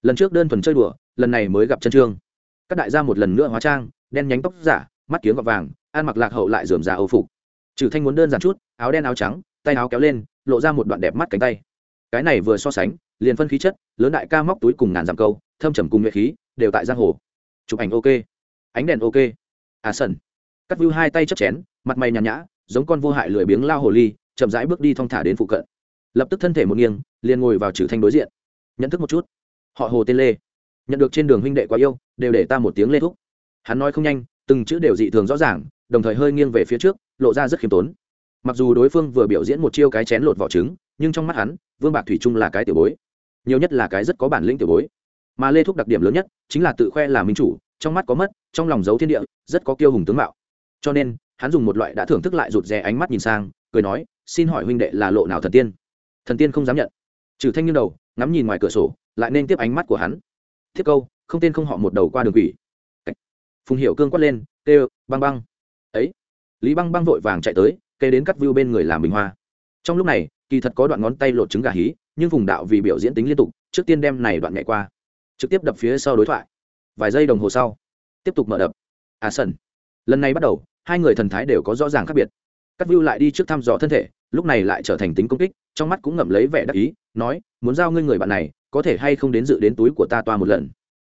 Lần trước đơn thuần chơi đùa, lần này mới gặp chân trương. Các đại gia một lần nữa hóa trang, đen nhánh tóc giả, mắt kiếng gọt vàng, ăn mặc lạc hậu lại dườm già âu phục. Trừ thanh muốn đơn giản chút, áo đen áo trắng, tay áo kéo lên, lộ ra một đoạn đẹp mắt cánh tay. Cái này vừa so sánh, liền phân khí chất, lớn đại ca móc túi cùng ngàn giảm câu, thâm trầm cùng nhuệ khí, đều tại giang hồ. Chụp ảnh ok. Ánh đèn ok. À sần. Cắt view hai tay chấp chén, mặt mày nhàn nhã, giống con vô hại lười biếng lao hồ ly, chậm rãi bước đi thong thả đến phụ cận lập tức thân thể một nghiêng, liền ngồi vào trừ thanh đối diện. Nhận thức một chút. Họ hồ tên lê. Nhận được trên đường huynh đệ quá yêu, đều để ta một tiếng lê thúc. Hắn nói không nhanh, từng chữ đều dị thường rõ ràng, đồng thời hơi nghiêng về phía trước, lộ ra rất khiêm tốn. Mặc dù đối phương vừa biểu diễn một chiêu cái chén lột vỏ trứng, nhưng trong mắt hắn, vương bạc thủy trung là cái tiểu bối. Nhiều nhất là cái rất có bản lĩnh tiểu bối. Mà lê thúc đặc điểm lớn nhất, chính là tự khoe là minh chủ, trong mắt có mất, trong lòng giấu thiên địa, rất có kiêu hùng tướng mạo. Cho nên, hắn dùng một loại đã thưởng thức lại rụt rè ánh mắt nhìn sang, cười nói, xin hỏi huynh đệ là lộ nào thần tiên? Thần tiên không dám nhận. Trừ thanh như đầu, ngắm nhìn ngoài cửa sổ, lại nên tiếp ánh mắt của hắn. Thiết câu, không tên không họ một đầu qua đường quỷ. Phùng hiệu cương quát lên, kêu, băng băng. Ấy. Lý băng băng vội vàng chạy tới kê đến cắt view bên người làm bình hoa. Trong lúc này, kỳ thật có đoạn ngón tay lột trứng gà hí, nhưng phùng đạo vì biểu diễn tính liên tục, trước tiên đem này đoạn nhảy qua. Trực tiếp đập phía sau đối thoại. Vài giây đồng hồ sau, tiếp tục mở đập. À sần. Lần này bắt đầu, hai người thần thái đều có rõ ràng khác biệt cắt view lại đi trước thăm dò thân thể, lúc này lại trở thành tính công kích, trong mắt cũng ngậm lấy vẻ đắc ý, nói, muốn giao ngươi người bạn này, có thể hay không đến dự đến túi của ta toa một lần?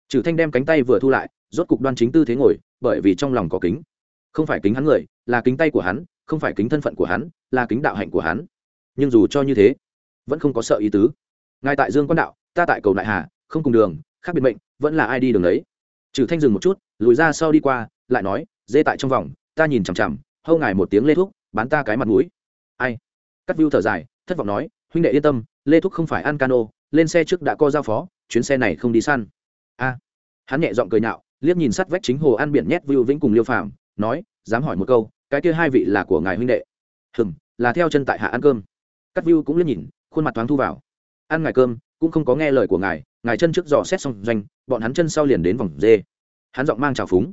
Trừ thanh đem cánh tay vừa thu lại, rốt cục đoan chính tư thế ngồi, bởi vì trong lòng có kính. Không phải kính hắn người, là kính tay của hắn, không phải kính thân phận của hắn, là kính đạo hạnh của hắn. Nhưng dù cho như thế, vẫn không có sợ ý tứ. Ngài tại dương quan đạo, ta tại cầu đại hà, không cùng đường, khác biệt mệnh, vẫn là ai đi đường đấy? Trừ thanh dừng một chút, lùi ra sau đi qua, lại nói, dê tại trong vòng, ta nhìn chằm chằm, hâu ngài một tiếng lê thúc bán ta cái mặt mũi. Ai? Cắt view thở dài, thất vọng nói, huynh đệ yên tâm, lê thúc không phải ăn cano, lên xe trước đã co giao phó, chuyến xe này không đi săn. A. Hắn nhẹ giọng cười nhạo, liếc nhìn sắt vách chính hồ ăn biển nhét view vĩnh cùng liêu phàm, nói, dám hỏi một câu, cái kia hai vị là của ngài huynh đệ. Hừng là theo chân tại hạ ăn cơm. Cắt view cũng liếc nhìn, khuôn mặt thoáng thu vào. Ăn ngài cơm, cũng không có nghe lời của ngài ngài chân trước dò xét xong doanh, bọn hắn chân sau liền đến vòng dê. Hắn giọng mang trào phúng.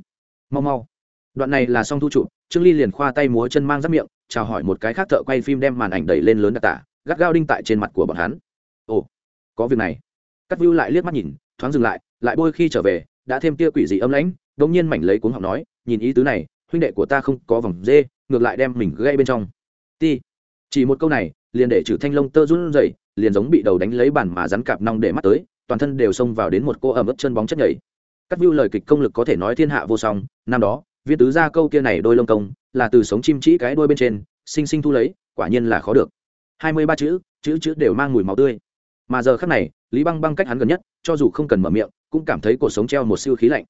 Mau mau đoạn này là xong thu chụp, trương ly liền khoa tay múa chân mang giáp miệng chào hỏi một cái khác thợ quay phim đem màn ảnh đẩy lên lớn đặc tả gắt gao đinh tại trên mặt của bọn hắn. Ồ có việc này. Cắt view lại liếc mắt nhìn thoáng dừng lại lại bôi khi trở về đã thêm tia quỷ dị âm lãnh đống nhiên mảnh lấy cuốn học nói nhìn ý tứ này huynh đệ của ta không có vòng dê ngược lại đem mình gây bên trong. Ti. Chỉ một câu này liền để trừ thanh lông tơ run rẩy liền giống bị đầu đánh lấy bản mà rắn cạp nong để mắt tới toàn thân đều xông vào đến một cô ẩm ướt chân bóng chất nhảy. Cắt view lời kịch công lực có thể nói thiên hạ vô song năm đó viên tứ gia câu kia này đôi lông công, là từ sống chim chỉ cái đôi bên trên, sinh sinh thu lấy, quả nhiên là khó được. Hai mươi ba chữ chữ chữ đều mang mùi máu tươi. Mà giờ khắc này, lý băng băng cách hắn gần nhất, cho dù không cần mở miệng, cũng cảm thấy cuộc sống treo một siêu khí lạnh.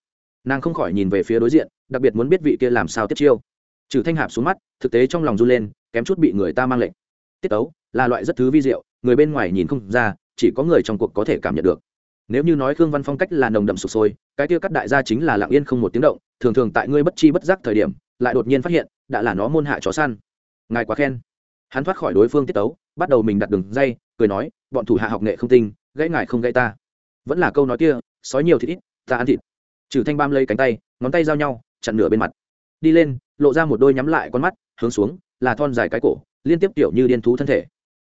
Nàng không khỏi nhìn về phía đối diện, đặc biệt muốn biết vị kia làm sao tiếp chiêu. Trừ thanh hạp xuống mắt, thực tế trong lòng run lên, kém chút bị người ta mang lệnh. Tiết tấu, là loại rất thứ vi diệu, người bên ngoài nhìn không ra, chỉ có người trong cuộc có thể cảm nhận được nếu như nói khương văn phong cách là nồng đậm sụp sôi, cái tiêu cắt đại gia chính là lặng yên không một tiếng động, thường thường tại ngươi bất chi bất giác thời điểm, lại đột nhiên phát hiện, đã là nó môn hạ chó săn. Ngài quá khen. Hắn thoát khỏi đối phương tiết tấu, bắt đầu mình đặt đường dây, cười nói, bọn thủ hạ học nghệ không tinh, gãy ngài không gãy ta. Vẫn là câu nói kia, sói nhiều thịt ít, ta ăn thịt. Trừ thanh bam lấy cánh tay, ngón tay giao nhau, chặn nửa bên mặt. Đi lên, lộ ra một đôi nhắm lại con mắt, hướng xuống, là thon dài cái cổ, liên tiếp tiểu như điên thú thân thể.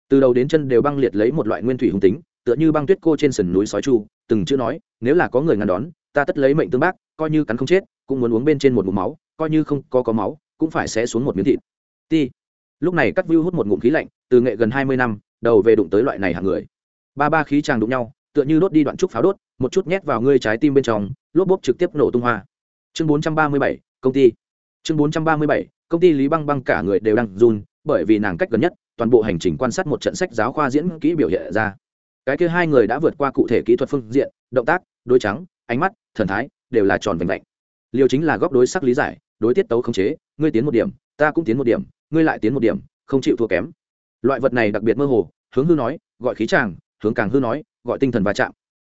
Từ đầu đến chân đều băng liệt lấy một loại nguyên thủy hung tính tựa như băng tuyết cô trên sườn núi sói chu, từng chữ nói, nếu là có người ngăn đón, ta tất lấy mệnh tương bác, coi như cắn không chết, cũng muốn uống bên trên một ngụm máu, coi như không có có máu, cũng phải sẽ xuống một miếng thịt. Ti. Lúc này cắt view hút một ngụm khí lạnh, từ nghệ gần hai mươi năm, đầu về đụng tới loại này hàng người. Ba ba khí tràng đụng nhau, tựa như đốt đi đoạn trúc pháo đốt, một chút nhét vào ngươi trái tim bên trong, lốp bốp trực tiếp nổ tung hoa. Chương bốn trăm ba mươi bảy, công ty. Chương bốn trăm ba mươi bảy, công ty lý băng băng cả người đều đang run, bởi vì nàng cách gần nhất, toàn bộ hành trình quan sát một trận sách giáo khoa diễn kỹ biểu hiện ra cái kia hai người đã vượt qua cụ thể kỹ thuật phương diện, động tác đôi trắng, ánh mắt, thần thái, đều là tròn vành vạnh. Liều chính là góc đối sắc lý giải, đối tiết tấu khống chế, ngươi tiến một điểm, ta cũng tiến một điểm, ngươi lại tiến một điểm, không chịu thua kém. Loại vật này đặc biệt mơ hồ, hướng hư nói, gọi khí tràng hướng càng hư nói, gọi tinh thần va chạm.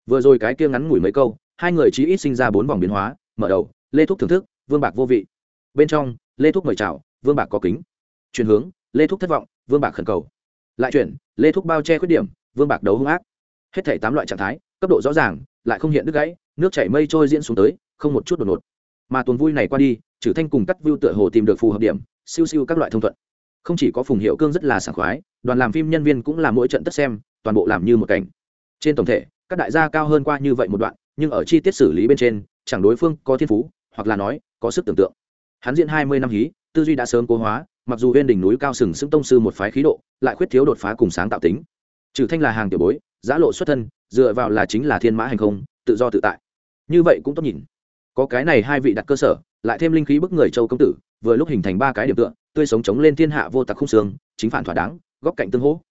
Vừa rồi cái kia ngắn ngủi mấy câu, hai người chỉ ít sinh ra bốn vòng biến hóa, mở đầu, lê thúc thưởng thức, vương bạc vô vị. Bên trong, lê thúc mời chào, vương bạc có kính. Chuyển hướng, lê thúc thất vọng, vương bạc khẩn cầu lại chuyển, lê thúc bao che khuyết điểm, vương bạc đấu hung ác. Hết thể tám loại trạng thái, cấp độ rõ ràng, lại không hiện đứt gãy, nước chảy mây trôi diễn xuống tới, không một chút đột ngột. Mà tuần vui này qua đi trừ thanh cùng cắt view tựa hồ tìm được phù hợp điểm, siêu siêu các loại thông thuận. Không chỉ có phùng hiệu cương rất là sảng khoái, đoàn làm phim nhân viên cũng là mỗi trận tất xem, toàn bộ làm như một cảnh. Trên tổng thể, các đại gia cao hơn qua như vậy một đoạn, nhưng ở chi tiết xử lý bên trên, chẳng đối phương có thiên phú, hoặc là nói, có sức tưởng tượng. Hắn diễn hai mươi năm hí, tư duy đã sớm cố hóa mặc dù bên đỉnh núi cao sừng sững tông sư một phái khí độ, lại khuyết thiếu đột phá cùng sáng tạo tính. Trừ thanh là hàng tiểu bối, giã lộ xuất thân, dựa vào là chính là thiên mã hành không, tự do tự tại. Như vậy cũng tốt nhìn. Có cái này hai vị đặt cơ sở, lại thêm linh khí bức người châu công tử, vừa lúc hình thành ba cái điểm tựa, tươi sống chống lên thiên hạ vô tặc khung xương, chính phản thỏa đáng, góc cạnh tương hỗ.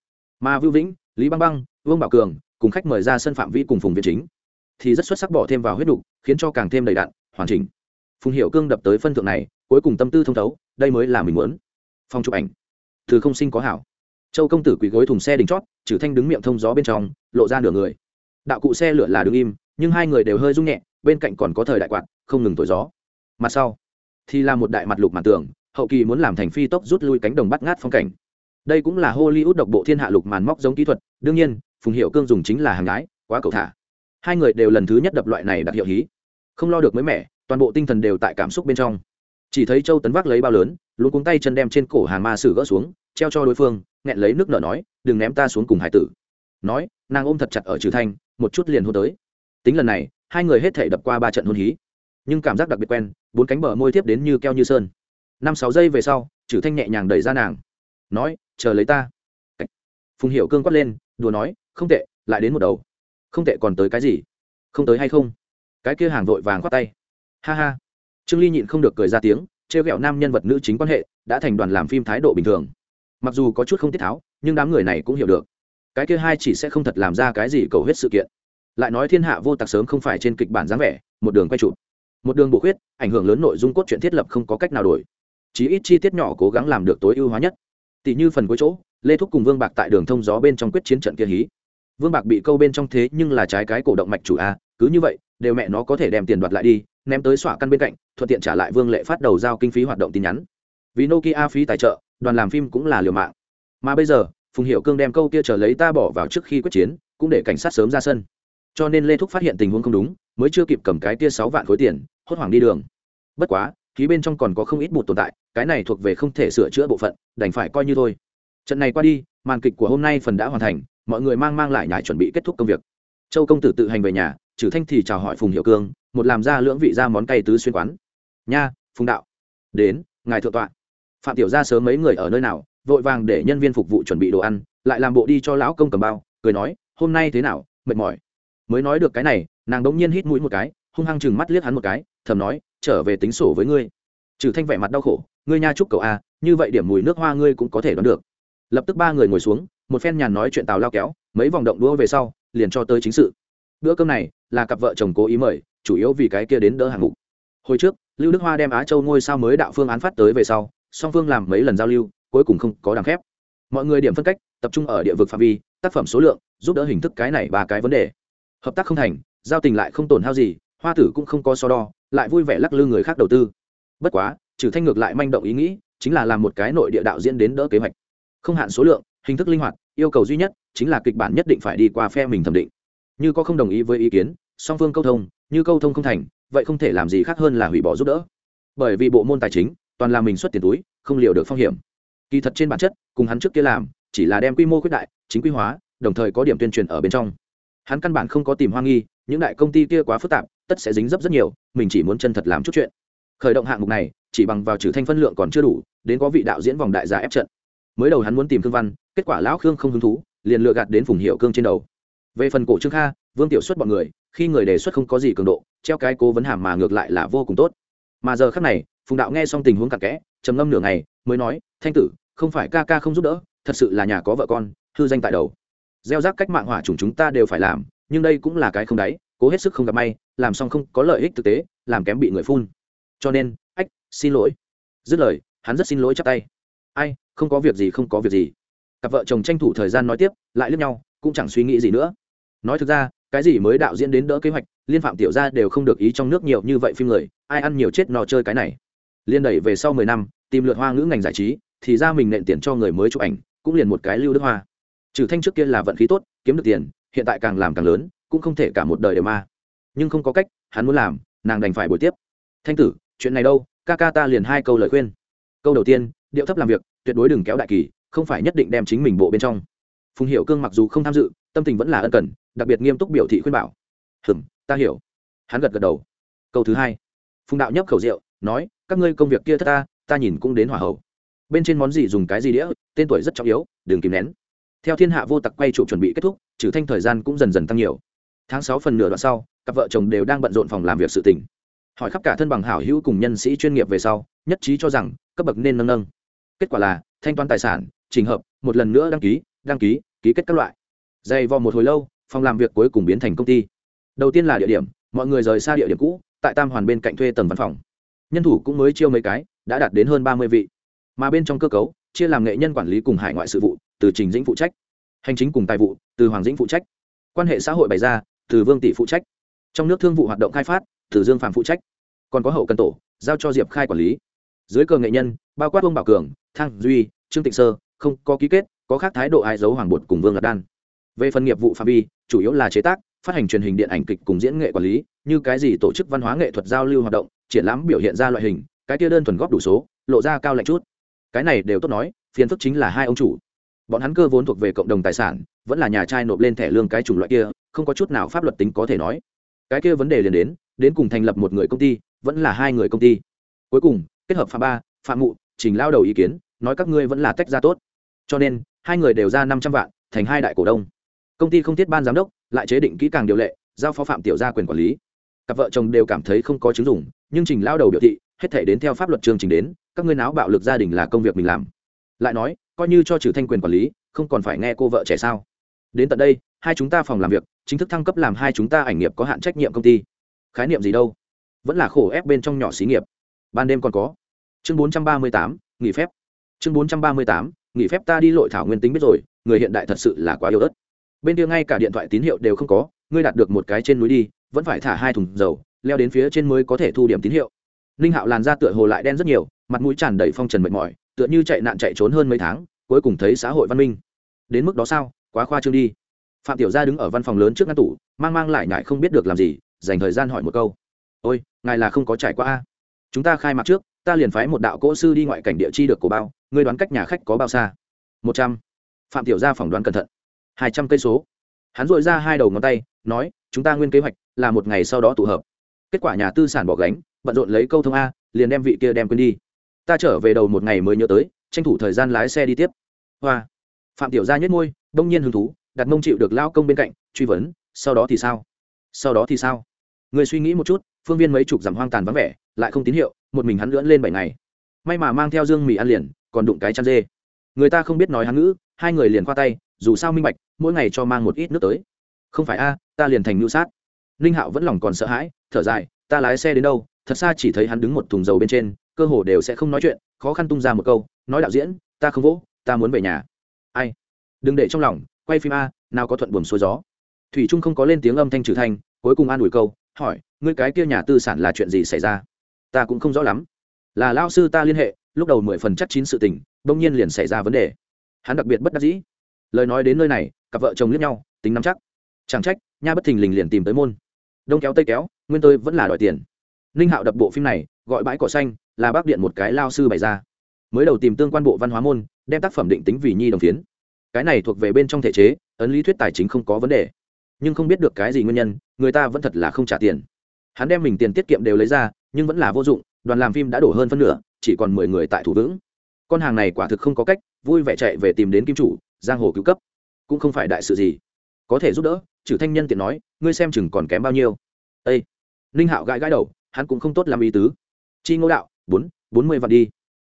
Mà vưu vĩnh, lý băng băng, vương bảo cường, cùng khách mời ra sân phạm vi cùng phùng viện chính. Thì rất xuất sắc bỏ thêm vào huyết đục khiến cho càng thêm đầy đạn hoàn chỉnh. Phùng hiệu cương đập tới phân thượng này, cuối cùng tâm tư thông thấu, đây mới là mình muốn phong chụp ảnh. Từ không sinh có hảo. Châu công tử quỳ gối thùng xe đỉnh chót trừ thanh đứng miệng thông gió bên trong, lộ ra nửa người. Đạo cụ xe lửa là đứng im, nhưng hai người đều hơi rung nhẹ, bên cạnh còn có thời đại quạt, không ngừng thổi gió. Mặt sau, thì là một đại mặt lục màn tường, hậu kỳ muốn làm thành phi tốc rút lui cánh đồng bắt ngát phong cảnh. Đây cũng là hollywood độc bộ thiên hạ lục màn móc giống kỹ thuật, đương nhiên, phùng hiệu cương dùng chính là hàng gái, quá cầu thả. Hai người đều lần thứ nhất đập loại này đặc hiệu hí. Không lo được mới mẻ, toàn bộ tinh thần đều tại cảm xúc bên trong chỉ thấy châu tấn vác lấy bao lớn, luôn cuống tay chân đem trên cổ hàng ma sử gỡ xuống, treo cho đối phương, nghẹn lấy nước nở nói, đừng ném ta xuống cùng hải tử. Nói, nàng ôm thật chặt ở trừ thanh, một chút liền hôn tới. Tính lần này, hai người hết thể đập qua ba trận hôn hí. Nhưng cảm giác đặc biệt quen, bốn cánh bờ môi tiếp đến như keo như sơn. Năm sáu giây về sau, trừ thanh nhẹ nhàng đẩy ra nàng. Nói, chờ lấy ta. Phùng hiệu cương quát lên, đùa nói, không tệ, lại đến một đầu. Không tệ còn tới cái gì? Không tới hay không? Cái kia hàng vội vàng khoát tay. Ha ha trương ly nhịn không được cười ra tiếng, trêu ghẹo nam nhân vật nữ chính quan hệ, đã thành đoàn làm phim thái độ bình thường. Mặc dù có chút không tiết tháo, nhưng đám người này cũng hiểu được. Cái kia hai chỉ sẽ không thật làm ra cái gì cầu hết sự kiện. Lại nói thiên hạ vô tặc sớm không phải trên kịch bản dáng vẻ, một đường quay chụp. Một đường bổ khuyết, ảnh hưởng lớn nội dung cốt truyện thiết lập không có cách nào đổi. Chí ít chi tiết nhỏ cố gắng làm được tối ưu hóa nhất. Tỷ như phần cuối chỗ, lê thúc cùng vương bạc tại đường thông gió bên trong quyết chiến trận kia hí. Vương bạc bị câu bên trong thế nhưng là trái cái cổ động mạch chủ a, cứ như vậy, đều mẹ nó có thể đem tiền đoạt lại đi ném tới xỏa căn bên cạnh, thuận tiện trả lại vương lệ phát đầu giao kinh phí hoạt động tin nhắn. Vì nokia phí tài trợ, đoàn làm phim cũng là liều mạng. Mà bây giờ, phùng hiệu cương đem câu kia trở lấy ta bỏ vào trước khi quyết chiến, cũng để cảnh sát sớm ra sân. Cho nên lê thúc phát hiện tình huống không đúng, mới chưa kịp cầm cái kia sáu vạn khối tiền, hốt hoảng đi đường. Bất quá, khí bên trong còn có không ít bụt tồn tại, cái này thuộc về không thể sửa chữa bộ phận, đành phải coi như thôi. Trận này qua đi, màn kịch của hôm nay phần đã hoàn thành, mọi người mang mang lại nhải chuẩn bị kết thúc công việc. Châu công tử tự hành về nhà trừ thanh thì chào hỏi phùng hiệu cương, một làm ra lưỡng vị ra món cay tứ xuyên quán. Nha, phùng đạo. Đến, ngài thượng tọa. Phạm tiểu Gia sớm mấy người ở nơi nào, vội vàng để nhân viên phục vụ chuẩn bị đồ ăn, lại làm bộ đi cho lão công cầm bao, cười nói, hôm nay thế nào, mệt mỏi? Mới nói được cái này, nàng đống nhiên hít mũi một cái, hung hăng chừng mắt liếc hắn một cái, thầm nói, trở về tính sổ với ngươi. Trừ thanh vẻ mặt đau khổ, ngươi nha chúc cậu a như vậy điểm mùi nước hoa ngươi cũng có thể đoán được. Lập tức ba người ngồi xuống, một phen nhàn nói chuyện tào lao kéo, mấy vòng động đũa về sau, liền cho tới chính sự bữa cơm này là cặp vợ chồng cố ý mời, chủ yếu vì cái kia đến đỡ hạng mục. Hồi trước, lưu đức hoa đem á châu ngôi sao mới đạo phương án phát tới về sau, song phương làm mấy lần giao lưu, cuối cùng không có đằng khép. Mọi người điểm phân cách, tập trung ở địa vực phạm vi, tác phẩm số lượng, giúp đỡ hình thức cái này ba cái vấn đề. Hợp tác không thành, giao tình lại không tổn hao gì, hoa tử cũng không có so đo, lại vui vẻ lắc lư người khác đầu tư. Bất quá, trừ thanh ngược lại manh động ý nghĩ, chính là làm một cái nội địa đạo diễn đến đỡ kế hoạch. Không hạn số lượng, hình thức linh hoạt, yêu cầu duy nhất chính là kịch bản nhất định phải đi qua phe mình thẩm định như có không đồng ý với ý kiến, song phương câu thông, như câu thông không thành, vậy không thể làm gì khác hơn là hủy bỏ giúp đỡ. Bởi vì bộ môn tài chính, toàn là mình xuất tiền túi, không liều được phong hiểm. Kỳ thật trên bản chất, cùng hắn trước kia làm, chỉ là đem quy mô quyết đại, chính quy hóa, đồng thời có điểm tuyên truyền ở bên trong. Hắn căn bản không có tìm hoa nghi, những đại công ty kia quá phức tạp, tất sẽ dính dấp rất nhiều, mình chỉ muốn chân thật làm chút chuyện. Khởi động hạng mục này, chỉ bằng vào trừ thanh phân lượng còn chưa đủ, đến có vị đạo diễn vòng đại gia ép trận. Mới đầu hắn muốn tìm thương văn, kết quả lão khương không hứng thú, liền lựa gạt đến phùng hiệu cương trên đầu về phần cổ trương kha, vương tiểu xuất bọn người, khi người đề xuất không có gì cường độ, treo cái cố vấn hàm mà ngược lại là vô cùng tốt. Mà giờ khác này, phùng đạo nghe xong tình huống cặn kẽ, trầm ngâm nửa ngày, mới nói, thanh tử, không phải ca ca không giúp đỡ, thật sự là nhà có vợ con, hư danh tại đầu. Gieo rác cách mạng hỏa chủng chúng ta đều phải làm, nhưng đây cũng là cái không đáy, cố hết sức không gặp may, làm xong không có lợi ích thực tế, làm kém bị người phun. Cho nên, ách, xin lỗi. Dứt lời, hắn rất xin lỗi chắp tay. Ai, không có việc gì, không có việc gì. Cặp vợ chồng tranh thủ thời gian nói tiếp, lại lướt nhau, cũng chẳng suy nghĩ gì nữa nói thực ra, cái gì mới đạo diễn đến đỡ kế hoạch, liên phạm tiểu gia đều không được ý trong nước nhiều như vậy phim người, ai ăn nhiều chết nò chơi cái này. Liên đẩy về sau mười năm, tìm lượt hoa ngữ ngành giải trí, thì ra mình nện tiền cho người mới chụp ảnh, cũng liền một cái lưu đức hoa. Trừ thanh trước kia là vận khí tốt, kiếm được tiền, hiện tại càng làm càng lớn, cũng không thể cả một đời đều ma. Nhưng không có cách, hắn muốn làm, nàng đành phải buổi tiếp. Thanh tử, chuyện này đâu? Ca ca ta liền hai câu lời khuyên. Câu đầu tiên, điệu thấp làm việc, tuyệt đối đừng kéo đại kỳ, không phải nhất định đem chính mình bộ bên trong phùng hiệu cương mặc dù không tham dự tâm tình vẫn là ân cần đặc biệt nghiêm túc biểu thị khuyên bảo. Hừm ta hiểu. Hắn gật gật đầu. Câu thứ hai. Phùng đạo nhấp khẩu rượu nói các ngươi công việc kia thất ta ta nhìn cũng đến hỏa hậu bên trên món gì dùng cái gì đĩa tên tuổi rất trọng yếu đừng kìm nén. Theo thiên hạ vô tặc quay trụ chuẩn bị kết thúc trừ thanh thời gian cũng dần dần tăng nhiều. Tháng sáu phần nửa đoạn sau cặp vợ chồng đều đang bận rộn phòng làm việc sự tình, hỏi khắp cả thân bằng hảo hữu cùng nhân sĩ chuyên nghiệp về sau nhất trí cho rằng cấp bậc nên nâng nâng. Kết quả là thanh toán tài sản trình hợp một lần nữa đăng ký đăng ký ký kết các loại. Dày vò một hồi lâu, phòng làm việc cuối cùng biến thành công ty. Đầu tiên là địa điểm, mọi người rời xa địa điểm cũ, tại tam hoàn bên cạnh thuê tầng văn phòng. Nhân thủ cũng mới chiêu mấy cái, đã đạt đến hơn ba mươi vị. Mà bên trong cơ cấu, chia làm nghệ nhân quản lý cùng hải ngoại sự vụ, từ trình dĩnh phụ trách, hành chính cùng tài vụ, từ hoàng dĩnh phụ trách. Quan hệ xã hội bày ra, từ vương tỷ phụ trách. Trong nước thương vụ hoạt động khai phát, từ dương phạm phụ trách. Còn có hậu cần tổ, giao cho diệp khai quản lý. Dưới cờ nghệ nhân, bao quát ông bảo cường thăng duy, trương tịnh sơ, không có ký kết có khác thái độ ai giấu hoàng bột cùng vương lạc đan. Về phần nghiệp vụ phạm vi, chủ yếu là chế tác, phát hành truyền hình điện ảnh kịch cùng diễn nghệ quản lý, như cái gì tổ chức văn hóa nghệ thuật giao lưu hoạt động, triển lãm biểu hiện ra loại hình, cái kia đơn thuần góp đủ số, lộ ra cao lạnh chút. Cái này đều tốt nói, phiền phức chính là hai ông chủ. Bọn hắn cơ vốn thuộc về cộng đồng tài sản, vẫn là nhà trai nộp lên thẻ lương cái chủng loại kia, không có chút nào pháp luật tính có thể nói. Cái kia vấn đề liền đến đến cùng thành lập một người công ty, vẫn là hai người công ty. Cuối cùng, kết hợp phạm ba, phạm mụ, trình lao đầu ý kiến, nói các ngươi vẫn là tách ra tốt. Cho nên hai người đều ra năm trăm vạn thành hai đại cổ đông. Công ty không thiết ban giám đốc lại chế định kỹ càng điều lệ giao phó phạm tiểu gia quyền quản lý. Cặp vợ chồng đều cảm thấy không có chứng dụng nhưng trình lao đầu biểu thị hết thảy đến theo pháp luật chương trình đến các ngươi náo bạo lực gia đình là công việc mình làm. Lại nói coi như cho trừ thanh quyền quản lý không còn phải nghe cô vợ trẻ sao? Đến tận đây hai chúng ta phòng làm việc chính thức thăng cấp làm hai chúng ta ảnh nghiệp có hạn trách nhiệm công ty. Khái niệm gì đâu? Vẫn là khổ ép bên trong nhỏ xí nghiệp. Ban đêm còn có. Chương 438, nghỉ phép. Chương 438, nghỉ phép ta đi lội thảo nguyên tính biết rồi, người hiện đại thật sự là quá yếu ớt. Bên kia ngay cả điện thoại tín hiệu đều không có, ngươi đạt được một cái trên núi đi, vẫn phải thả hai thùng dầu, leo đến phía trên mới có thể thu điểm tín hiệu. Ninh hạo làn ra tựa hồ lại đen rất nhiều, mặt mũi tràn đầy phong trần mệt mỏi, tựa như chạy nạn chạy trốn hơn mấy tháng, cuối cùng thấy xã hội văn minh. Đến mức đó sao? Quá khoa trương đi. Phạm tiểu gia đứng ở văn phòng lớn trước ngăn tủ, mang mang lại ngại không biết được làm gì, dành thời gian hỏi một câu. Ôi, ngài là không có trải qua a? Chúng ta khai mạc trước, ta liền phái một đạo cỗ sư đi ngoại cảnh địa chi được cổ bao ngươi đoán cách nhà khách có bao xa? Một trăm. Phạm tiểu gia phỏng đoán cẩn thận. Hai trăm cây số. Hắn dội ra hai đầu ngón tay, nói, chúng ta nguyên kế hoạch là một ngày sau đó tụ hợp. Kết quả nhà tư sản bỏ gánh, bận rộn lấy câu thông a, liền đem vị kia đem quên đi. Ta trở về đầu một ngày mới nhớ tới, tranh thủ thời gian lái xe đi tiếp. Hoa. Phạm tiểu gia nhất ngôi đông nhiên hứng thú, đặt mông chịu được lao công bên cạnh, truy vấn, sau đó thì sao? Sau đó thì sao? Người suy nghĩ một chút, phương viên mấy chục dặm hoang tàn vắng vẻ, lại không tín hiệu, một mình hắn lưỡn lên bảy ngày. May mà mang theo dương mì ăn liền còn đụng cái chăn dê. Người ta không biết nói hán ngữ, hai người liền qua tay, dù sao minh bạch, mỗi ngày cho mang một ít nước tới. Không phải a, ta liền thành ngữ sát. Ninh hạo vẫn lòng còn sợ hãi, thở dài, ta lái xe đến đâu, thật xa chỉ thấy hắn đứng một thùng dầu bên trên, cơ hồ đều sẽ không nói chuyện, khó khăn tung ra một câu, nói đạo diễn, ta không vỗ, ta muốn về nhà. Ai? Đừng để trong lòng, quay phim a, nào có thuận buồm xuôi gió. Thủy trung không có lên tiếng âm thanh trừ thanh, cuối cùng an ủi câu, hỏi, ngươi cái kia nhà tư sản là chuyện gì xảy ra? Ta cũng không rõ lắm là lao sư ta liên hệ, lúc đầu mười phần chắc chín sự tình, bỗng nhiên liền xảy ra vấn đề. Hắn đặc biệt bất đắc dĩ. Lời nói đến nơi này, cặp vợ chồng liếc nhau, tính nắm chắc. Chẳng trách, nha bất thình lình liền tìm tới môn. Đông kéo tây kéo, nguyên tôi vẫn là đòi tiền. Ninh hạo đập bộ phim này, gọi bãi cỏ xanh, là bác điện một cái lao sư bày ra. Mới đầu tìm tương quan bộ văn hóa môn, đem tác phẩm định tính vì nhi đồng phiến. Cái này thuộc về bên trong thể chế, ấn lý thuyết tài chính không có vấn đề. Nhưng không biết được cái gì nguyên nhân, người ta vẫn thật là không trả tiền. Hắn đem mình tiền tiết kiệm đều lấy ra, nhưng vẫn là vô dụng đoàn làm phim đã đổ hơn phân nửa, chỉ còn mười người tại thủ vững. Con hàng này quả thực không có cách, vui vẻ chạy về tìm đến kim chủ, giang hồ cứu cấp. Cũng không phải đại sự gì. Có thể giúp đỡ, trừ thanh nhân tiện nói, ngươi xem chừng còn kém bao nhiêu. Â ninh hạo gãi gãi đầu, hắn cũng không tốt làm ý tứ. Chi ngô đạo, bốn bốn mươi vạn đi.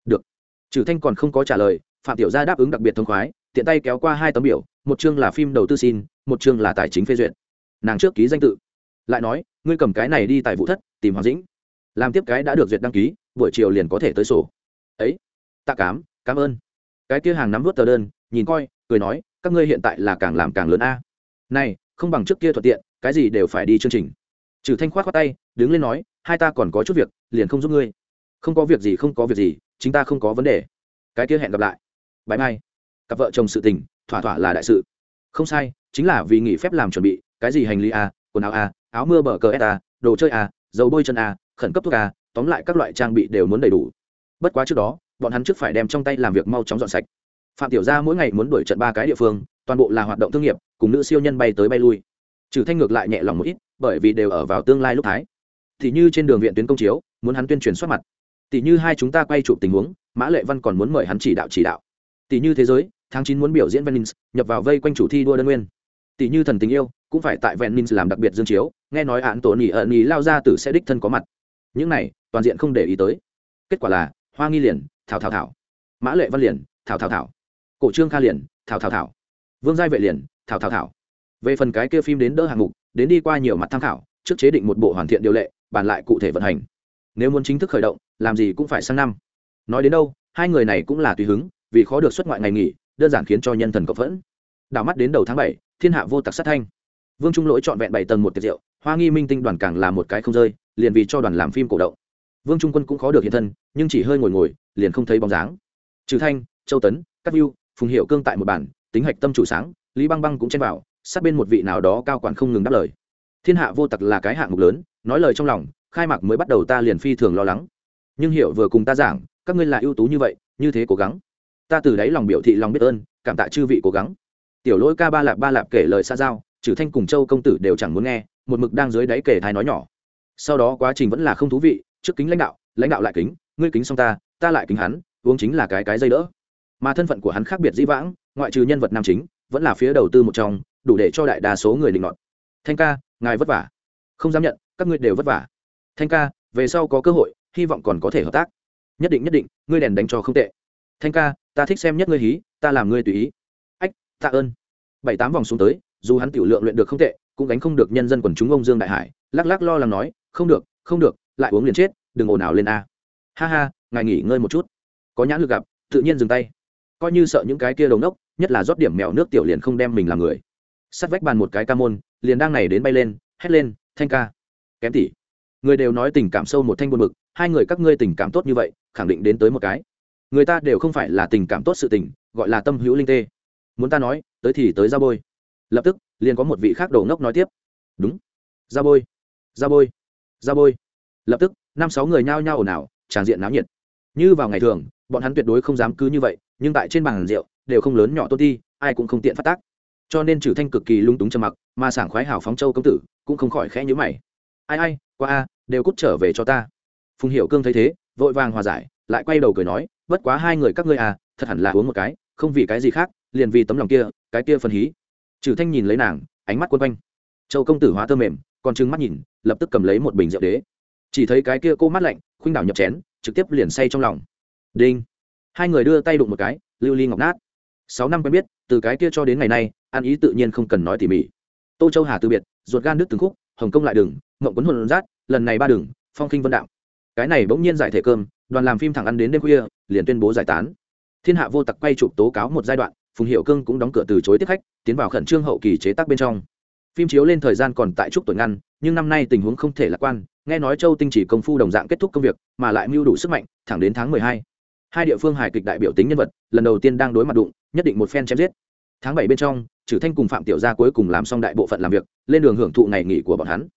Được. Trừ thanh còn không có trả lời, phạm tiểu gia đáp ứng đặc biệt thông khoái, tiện tay kéo qua hai tấm biểu, một chương là phim đầu tư xin, một chương là tài chính phê duyệt. Nàng trước ký danh tự. Lại nói, ngươi cầm cái này đi tại vụ thất, tìm hoàng dĩnh làm tiếp cái đã được duyệt đăng ký, buổi chiều liền có thể tới sổ. Ấy, tạ cám cảm ơn. Cái kia hàng nắm vớt tờ đơn, nhìn coi, cười nói, các ngươi hiện tại là càng làm càng lớn a. Này, không bằng trước kia thuận tiện, cái gì đều phải đi chương trình. Trừ thanh khoát khoát tay, đứng lên nói, hai ta còn có chút việc, liền không giúp ngươi. Không có việc gì, không có việc gì, chính ta không có vấn đề. Cái kia hẹn gặp lại. Bãi mai. Cặp vợ chồng sự tình, thỏa thỏa là đại sự. Không sai, chính là vì nghỉ phép làm chuẩn bị, cái gì hành lý a, quần áo a, áo mưa bờ cờ s a, đồ chơi a, dầu bôi chân a khẩn cấp thuốc ca tóm lại các loại trang bị đều muốn đầy đủ. Bất quá trước đó, bọn hắn trước phải đem trong tay làm việc mau chóng dọn sạch. Phạm tiểu gia mỗi ngày muốn đuổi trận ba cái địa phương, toàn bộ là hoạt động thương nghiệp, cùng nữ siêu nhân bay tới bay lui. Trừ thanh ngược lại nhẹ lòng một ít, bởi vì đều ở vào tương lai lúc thái. Thì như trên đường viện tuyến công chiếu, muốn hắn tuyên truyền xuất mặt. Tỷ như hai chúng ta quay chụp tình huống, mã lệ văn còn muốn mời hắn chỉ đạo chỉ đạo. Tỷ như thế giới, tháng chín muốn biểu diễn venice, nhập vào vây quanh chủ thi đua đơn nguyên. Tỷ như thần tình yêu, cũng phải tại venice làm đặc biệt dương chiếu, nghe nói án tổ nỉ ẩn nỉ lao ra tử sẽ đích thân có mặt những này, toàn diện không để ý tới. Kết quả là, hoa nghi liền, thảo thảo thảo. Mã lệ văn liền, thảo thảo thảo. Cổ trương kha liền, thảo thảo thảo. Vương giai vệ liền, thảo thảo thảo. Về phần cái kia phim đến đỡ hạng mục, đến đi qua nhiều mặt tham khảo, trước chế định một bộ hoàn thiện điều lệ, bàn lại cụ thể vận hành. Nếu muốn chính thức khởi động, làm gì cũng phải sang năm. Nói đến đâu, hai người này cũng là tùy hứng, vì khó được xuất ngoại ngày nghỉ, đơn giản khiến cho nhân thần cộng phẫn. Đảo mắt đến đầu tháng bảy, thiên hạ vô tặc sát thanh. Vương trung lỗi trọn vẹn bảy tầng một tiệc rượu, hoa nghi minh tinh đoàn càng là một cái không rơi liền vì cho đoàn làm phim cổ động. Vương trung quân cũng khó được hiện thân, nhưng chỉ hơi ngồi ngồi, liền không thấy bóng dáng. Trừ thanh, châu tấn các view phùng hiệu cương tại một bản, tính hạch tâm chủ sáng, lý băng băng cũng chen vào, sát bên một vị nào đó cao quản không ngừng đáp lời. Thiên hạ vô tặc là cái hạng mục lớn, nói lời trong lòng, khai mạc mới bắt đầu ta liền phi thường lo lắng. Nhưng hiểu vừa cùng ta giảng, các ngươi là ưu tú như vậy, như thế cố gắng. Ta từ đáy lòng biểu thị lòng biết ơn, cảm tạ chư vị cố gắng. Tiểu lỗi ca ba lạp ba lạp kể lời xa giao, trừ thanh cùng châu công tử đều chẳng muốn nghe, một mực đang dưới đáy kể thái nói nhỏ sau đó quá trình vẫn là không thú vị, trước kính lãnh đạo lãnh đạo lại kính, ngươi kính xong ta ta lại kính hắn, uống chính là cái cái dây đỡ. Mà thân phận của hắn khác biệt dĩ vãng, ngoại trừ nhân vật nam chính, vẫn là phía đầu tư một trong, đủ để cho đại đa số người định nọt. thanh ca, ngài vất vả. Không dám nhận, các ngươi đều vất vả. Thanh ca, về sau có cơ hội, hy vọng còn có thể hợp tác. Nhất định nhất định, ngươi đèn đánh cho không tệ. Thanh ca, ta thích xem nhất ngươi hí, ta làm ngươi tùy ý. Ách, tạ ơn. Bảy tám vòng xuống tới, dù hắn tiểu lượng luyện được không tệ, cũng đánh không được nhân dân quần chúng ông dương đại hải, lắc lắc lo lắng nói không được không được, lại uống liền chết, đừng ồn ào lên a. Ha ha, ngài nghỉ ngơi một chút. Có nhãn lực gặp, tự nhiên dừng tay. Coi như sợ những cái kia đầu nốc nhất là rót điểm mèo nước tiểu liền không đem mình làm người. Sắt vách bàn một cái ca môn, liền đang này đến bay lên, hét lên, thanh ca. Kém tỷ. Người đều nói tình cảm sâu một thanh buồn bực, hai người các ngươi tình cảm tốt như vậy, khẳng định đến tới một cái. Người ta đều không phải là tình cảm tốt sự tình, gọi là tâm hữu linh tê. Muốn ta nói, tới thì tới ra bôi. Lập tức, liền có một vị khác đầu ngốc nói tiếp. Đúng, ra bôi ra bôi ra bôi. Lập tức, năm sáu người nhao nhao ồn ào, tràng diện náo nhiệt. Như vào ngày thường, bọn hắn tuyệt đối không dám cứ như vậy, nhưng tại trên bàn rượu, đều không lớn nhỏ tốt đi ai cũng không tiện phát tác. Cho nên trừ thanh cực kỳ lung túng trầm mặc, mà sảng khoái hào phóng châu công tử, cũng không khỏi khẽ nhữ mày. Ai ai, qua a, đều cút trở về cho ta. Phùng hiệu cương thấy thế, vội vàng hòa giải, lại quay đầu cười nói, bất quá hai người các ngươi à thật hẳn là uống một cái, không vì cái gì khác, liền vì tấm lòng kia, cái kia phần hí. Trừ thanh nhìn lấy nàng, ánh mắt quân quanh. Châu công tử hóa thơ mềm còn trừng mắt nhìn, lập tức cầm lấy một bình rượu đế. Chỉ thấy cái kia cô mắt lạnh, khuynh đảo nhập chén, trực tiếp liền say trong lòng. Đinh. Hai người đưa tay đụng một cái, lưu ly ngọc nát. Sáu năm quen biết, từ cái kia cho đến ngày nay, ăn ý tự nhiên không cần nói tỉ mỉ. Tô châu hà từ biệt, ruột gan nước từng khúc, hồng kông lại đừng mộng quấn hồn rát, lần này ba đừng, phong khinh vân đạo. Cái này bỗng nhiên giải thể cơm, đoàn làm phim thẳng ăn đến đêm khuya, liền tuyên bố giải tán. Thiên hạ vô tặc quay chụp tố cáo một giai đoạn, phùng hiệu cương cũng đóng cửa từ chối tiếp khách, tiến vào khẩn trương hậu kỳ chế tác bên trong phim chiếu lên thời gian còn tại trúc tuổi ngăn, nhưng năm nay tình huống không thể lạc quan, nghe nói châu tinh chỉ công phu đồng dạng kết thúc công việc, mà lại mưu đủ sức mạnh, thẳng đến tháng mười hai. Hai địa phương hài kịch đại biểu tính nhân vật, lần đầu tiên đang đối mặt đụng, nhất định một phen chém giết. Tháng bảy bên trong trừ thanh cùng phạm tiểu gia cuối cùng làm xong đại bộ phận làm việc, lên đường hưởng thụ ngày nghỉ của bọn hắn.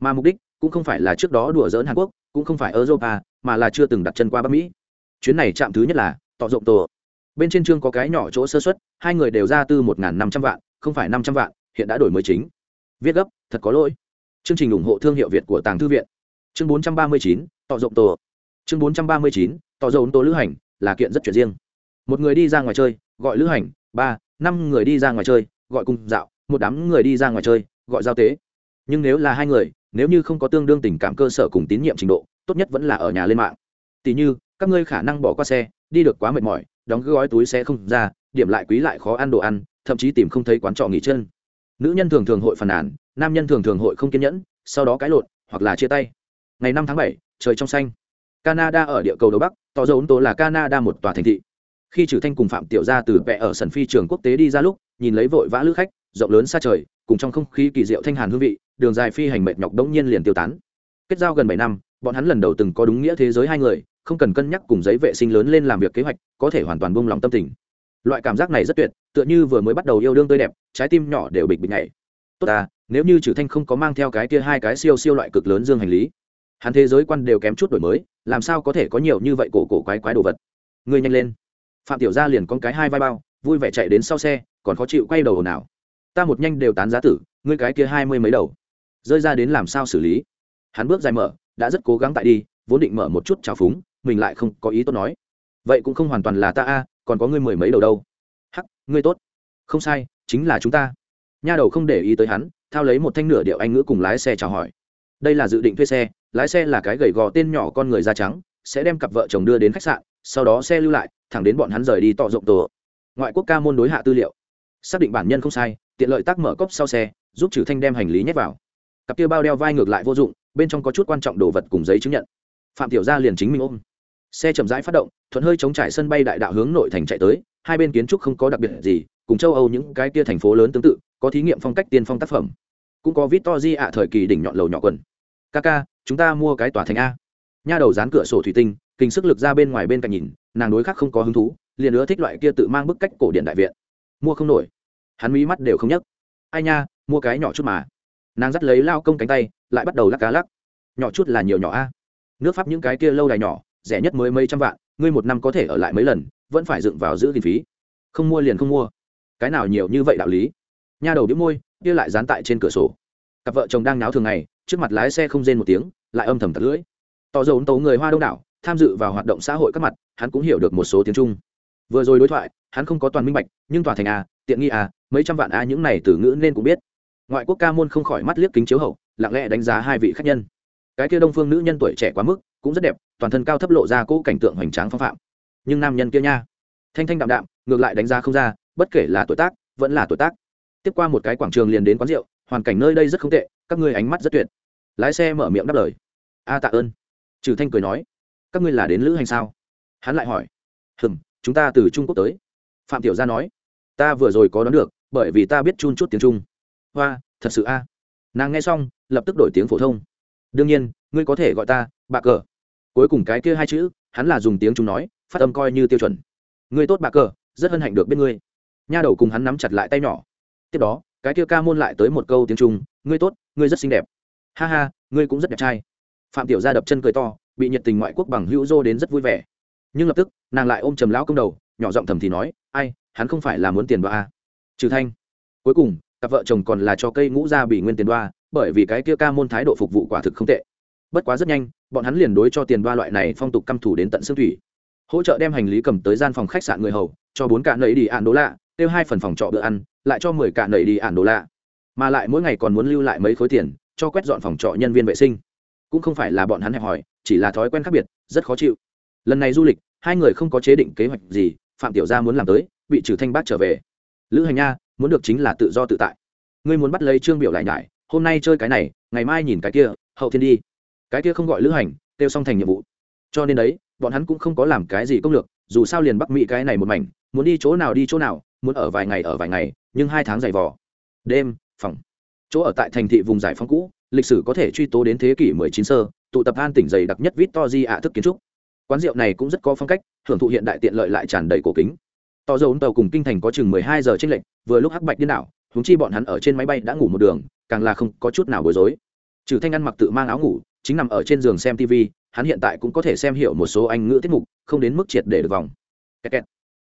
Mà mục đích cũng không phải là trước đó đùa dỡn hàn quốc, cũng không phải europa, mà là chưa từng đặt chân qua bắc mỹ. Chuyến này chạm thứ nhất là tọ rộng tổ. Bên trên chương có cái nhỏ chỗ sơ xuất hai người đều ra tư một n g h n năm trăm vạn, không phải năm trăm vạn, hiện đã đổi mới chính viết gấp, thật có lỗi. Chương trình ủng hộ thương hiệu việt của tàng thư viện. Chương bốn trăm ba mươi chín rộng tổ. Chương bốn trăm ba mươi chín rộng tổ lữ hành, là kiện rất chuyện riêng. Một người đi ra ngoài chơi, gọi lữ hành. Ba, năm người đi ra ngoài chơi, gọi cùng dạo. Một đám người đi ra ngoài chơi, gọi giao tế. Nhưng nếu là hai người, nếu như không có tương đương tình cảm cơ sở cùng tín nhiệm trình độ, tốt nhất vẫn là ở nhà lên mạng. Tỉ như, các ngươi khả năng bỏ qua xe, đi được quá mệt mỏi, đóng gói túi xe không ra, điểm lại quý lại khó ăn đồ ăn, thậm chí tìm không thấy quán trọ nghỉ chân nữ nhân thường thường hội phàn nàn, nam nhân thường thường hội không kiên nhẫn, sau đó cãi lộn, hoặc là chia tay. Ngày năm tháng bảy, trời trong xanh. Canada ở địa cầu đầu bắc, tỏ dấu ấn tố là canada một tòa thành thị. Khi trừ thanh cùng phạm tiểu gia từ vẽ ở sân phi trường quốc tế đi ra lúc, nhìn lấy vội vã lữ khách, rộng lớn xa trời, cùng trong không khí kỳ diệu thanh hàn hương vị, đường dài phi hành mệt nhọc đống nhiên liền tiêu tán. Kết giao gần bảy năm, bọn hắn lần đầu từng có đúng nghĩa thế giới hai người, không cần cân nhắc cùng giấy vệ sinh lớn lên làm việc kế hoạch, có thể hoàn toàn buông lòng tâm tình loại cảm giác này rất tuyệt, tựa như vừa mới bắt đầu yêu đương tươi đẹp, trái tim nhỏ đều bịch bịch nhảy. Tốt à nếu như trừ thanh không có mang theo cái kia hai cái siêu siêu loại cực lớn dương hành lý, hắn thế giới quan đều kém chút đổi mới, làm sao có thể có nhiều như vậy cổ cổ quái quái đồ vật? Ngươi nhanh lên. Phạm tiểu gia liền con cái hai vai bao, vui vẻ chạy đến sau xe, còn khó chịu quay đầu nào? ta một nhanh đều tán giá tử, ngươi cái kia hai mươi mấy đầu. Rơi ra đến làm sao xử lý? Hắn bước dài mở, đã rất cố gắng tại đi, vốn định mở một chút trào phúng, mình lại không có ý tốt nói. Vậy cũng không hoàn toàn là ta a còn có ngươi mười mấy đầu đâu. Hắc, ngươi tốt. Không sai, chính là chúng ta. Nha đầu không để ý tới hắn, thao lấy một thanh nửa điệu anh ngữ cùng lái xe chào hỏi. Đây là dự định thuê xe, lái xe là cái gầy gò tên nhỏ con người da trắng, sẽ đem cặp vợ chồng đưa đến khách sạn, sau đó xe lưu lại, thẳng đến bọn hắn rời đi tọ rộng tổ. Ngoại quốc ca môn đối hạ tư liệu. Xác định bản nhân không sai, tiện lợi tác mở cốc sau xe, giúp trừ thanh đem hành lý nhét vào. Cặp kia bao đeo vai ngược lại vô dụng, bên trong có chút quan trọng đồ vật cùng giấy chứng nhận. Phạm tiểu gia liền chính mình ôm xe chậm rãi phát động, thuận hơi chống trải sân bay đại đạo hướng nội thành chạy tới, hai bên kiến trúc không có đặc biệt gì, cùng châu âu những cái kia thành phố lớn tương tự, có thí nghiệm phong cách tiên phong tác phẩm. Cũng có victor di ạ thời kỳ đỉnh nhọn lầu nhỏ quần. Ca chúng ta mua cái tòa thành a. Nha đầu dán cửa sổ thủy tinh, kinh sức lực ra bên ngoài bên cạnh nhìn, nàng đối khác không có hứng thú, liền ưa thích loại kia tự mang bức cách cổ điện đại viện. Mua không nổi. Hắn mí mắt đều không nhấc. Ai nha, mua cái nhỏ chút mà. Nàng dắt lấy lao công cánh tay, lại bắt đầu lắc cá lắc. Nhỏ chút là nhiều nhỏ a. Nước pháp những cái kia lâu đài nhỏ rẻ nhất mới mấy trăm vạn, ngươi một năm có thể ở lại mấy lần, vẫn phải dựng vào giữ kinh phí. Không mua liền không mua. Cái nào nhiều như vậy đạo lý? Nha đầu đĩu môi, kia lại dán tại trên cửa sổ. Cặp vợ chồng đang náo thường ngày, trước mặt lái xe không rên một tiếng, lại âm thầm tật lưỡi. Tỏ dầu tấu người hoa đông đảo, tham dự vào hoạt động xã hội các mặt, hắn cũng hiểu được một số tiếng trung. Vừa rồi đối thoại, hắn không có toàn minh bạch, nhưng tòa thành a, tiện nghi a, mấy trăm vạn a những này từ ngữ nên cũng biết. Ngoại quốc ca môn không khỏi mắt liếc kính chiếu hậu, lặng lẽ đánh giá hai vị khách nhân. Cái kia đông phương nữ nhân tuổi trẻ quá mức cũng rất đẹp, toàn thân cao thấp lộ ra cỗ cảnh tượng hoành tráng phong phạm. Nhưng nam nhân kia nha, thanh thanh đạm đạm, ngược lại đánh giá không ra, bất kể là tuổi tác, vẫn là tuổi tác. Tiếp qua một cái quảng trường liền đến quán rượu, hoàn cảnh nơi đây rất không tệ, các ngươi ánh mắt rất tuyệt. Lái xe mở miệng đáp lời. A tạ ơn. Trừ thanh cười nói. Các ngươi là đến lữ hành sao? Hắn lại hỏi. Hừm, chúng ta từ trung quốc tới. Phạm tiểu gia nói. Ta vừa rồi có đoán được, bởi vì ta biết chun chút tiếng trung. Hoa, thật sự a. Nàng nghe xong, lập tức đổi tiếng phổ thông. Đương nhiên, ngươi có thể gọi ta bạc cờ cuối cùng cái kia hai chữ, hắn là dùng tiếng trung nói, phát âm coi như tiêu chuẩn. Ngươi tốt bạc cờ, rất hân hạnh được biết ngươi. Nha đầu cùng hắn nắm chặt lại tay nhỏ. Tiếp đó, cái kia ca môn lại tới một câu tiếng trung, ngươi tốt, ngươi rất xinh đẹp. Ha ha, ngươi cũng rất đẹp trai. Phạm tiểu gia đập chân cười to, bị nhiệt tình ngoại quốc bằng hữu dô đến rất vui vẻ. Nhưng lập tức, nàng lại ôm trầm lão công đầu, nhỏ giọng thầm thì nói, ai, hắn không phải là muốn tiền đoa à? trừ thanh. Cuối cùng, cặp vợ chồng còn là cho cây ngũ ra bị nguyên tiền đoa, bởi vì cái kia ca môn thái độ phục vụ quả thực không tệ bất quá rất nhanh, bọn hắn liền đối cho tiền ba loại này phong tục căm thủ đến tận xương thủy. Hỗ trợ đem hành lý cầm tới gian phòng khách sạn người hầu, cho bốn cạn nầy đi ạn đô lạ tiêu hai phần phòng trọ bữa ăn, lại cho mười cạn nầy đi ạn đô lạ mà lại mỗi ngày còn muốn lưu lại mấy khối tiền, cho quét dọn phòng trọ nhân viên vệ sinh. Cũng không phải là bọn hắn hẹp hòi, chỉ là thói quen khác biệt, rất khó chịu. Lần này du lịch, hai người không có chế định kế hoạch gì, phạm tiểu gia muốn làm tới, bị trừ thanh bác trở về. Lữ hành nha, muốn được chính là tự do tự tại. Ngươi muốn bắt lấy trương biểu lại nhải, hôm nay chơi cái này, ngày mai nhìn cái kia, hậu thiên đi cái kia không gọi lữ hành tiêu xong thành nhiệm vụ. Cho nên đấy, bọn hắn cũng không có làm cái gì công lược, dù sao liền bắc mỹ cái này một mảnh, muốn đi chỗ nào đi chỗ nào, muốn ở vài ngày ở vài ngày, nhưng hai tháng dày vò. Đêm, phòng. Chỗ ở tại thành thị vùng giải phóng cũ, lịch sử có thể truy tố đến thế kỷ 19 sơ, tụ tập an tỉnh dày đặc nhất victory ạ thức kiến trúc. Quán rượu này cũng rất có phong cách, hưởng thụ hiện đại tiện lợi lại tràn đầy cổ kính. To dấu tàu cùng kinh thành có chừng 12 giờ trên lệnh vừa lúc hắc bạch điên đảo húng chi bọn hắn ở trên máy bay đã ngủ một đường, càng là không có chút nào bối rối. Trừ thanh ăn mặc tự mang áo ngủ chính nằm ở trên giường xem tv hắn hiện tại cũng có thể xem hiểu một số anh ngữ tiết mục, không đến mức triệt để được vòng. Kẹt kẹt.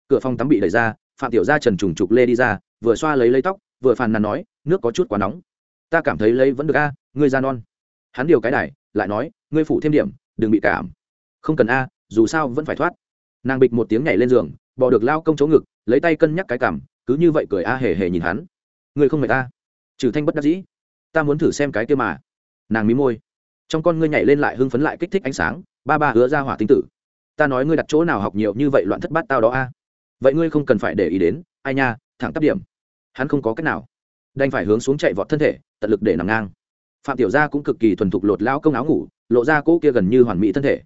cửa phòng tắm bị đẩy ra, phạm tiểu gia trần trùng trục lê đi ra, vừa xoa lấy lấy tóc, vừa phàn nàn nói, nước có chút quá nóng. Ta cảm thấy lấy vẫn được a, ngươi ra non. Hắn điều cái đài, lại nói, ngươi phủ thêm điểm, đừng bị cảm. Không cần a, dù sao vẫn phải thoát. Nàng bịch một tiếng nhảy lên giường bỏ được lao công chỗ ngực, lấy tay cân nhắc cái cảm, cứ như vậy cười a hề hề nhìn hắn. Ngươi không mệt ta trừ thanh bất đắc dĩ. Ta muốn thử xem cái kia mà. Nàng mí môi trong con ngươi nhảy lên lại hưng phấn lại kích thích ánh sáng, ba ba hứa ra hỏa tinh tử. Ta nói ngươi đặt chỗ nào học nhiều như vậy loạn thất bát tao đó a? Vậy ngươi không cần phải để ý đến, ai nha, thẳng tắp điểm. Hắn không có cách nào. Đành phải hướng xuống chạy vọt thân thể, tận lực để nằm ngang. Phạm tiểu gia cũng cực kỳ thuần thục lột lao công áo ngủ, lộ ra cỗ kia gần như hoàn mỹ thân thể.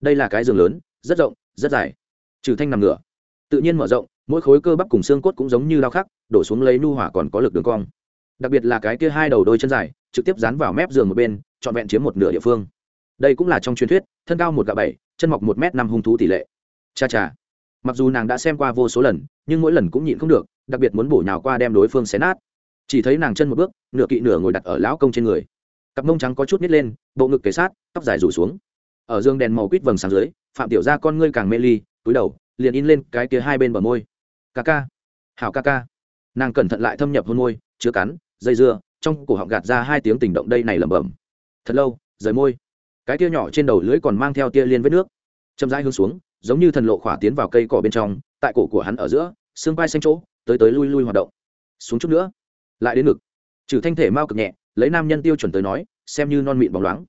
Đây là cái giường lớn, rất rộng, rất dài. Trừ thanh nằm ngửa. Tự nhiên mở rộng, mỗi khối cơ bắp cùng xương cốt cũng giống như lao khắc, đổ xuống lấy nu hỏa còn có lực đường cong. Đặc biệt là cái kia hai đầu đôi chân dài trực tiếp dán vào mép giường một bên, trọn vẹn chiếm một nửa địa phương. Đây cũng là trong truyền thuyết, thân cao một gạ bảy, chân mọc một m năm hung thú tỷ lệ. Cha cha. Mặc dù nàng đã xem qua vô số lần, nhưng mỗi lần cũng nhịn không được, đặc biệt muốn bổ nhào qua đem đối phương xé nát. Chỉ thấy nàng chân một bước, nửa kỵ nửa ngồi đặt ở lão công trên người. Cặp mông trắng có chút nít lên, bộ ngực kế sát, tóc dài rủ xuống. Ở dương đèn màu quýt vầng sáng dưới, phạm tiểu ra con ngươi càng mê ly, túi đầu, liền in lên cái kia hai bên bờ môi. Ca ca. Hảo ca ca. Nàng cẩn thận lại thâm nhập hôn môi, chứa cắn, dây dưa trong cổ họng gạt ra hai tiếng tình động đây này lẩm bẩm. Thật lâu, rời môi. Cái tia nhỏ trên đầu lưỡi còn mang theo tia liên vết nước. Chậm rãi hướng xuống, giống như thần lộ khỏa tiến vào cây cỏ bên trong, tại cổ của hắn ở giữa, xương vai xanh chỗ, tới tới lui lui hoạt động. Xuống chút nữa, lại đến ngực. Trừ thanh thể mau cực nhẹ, lấy nam nhân tiêu chuẩn tới nói, xem như non mịn bóng loáng.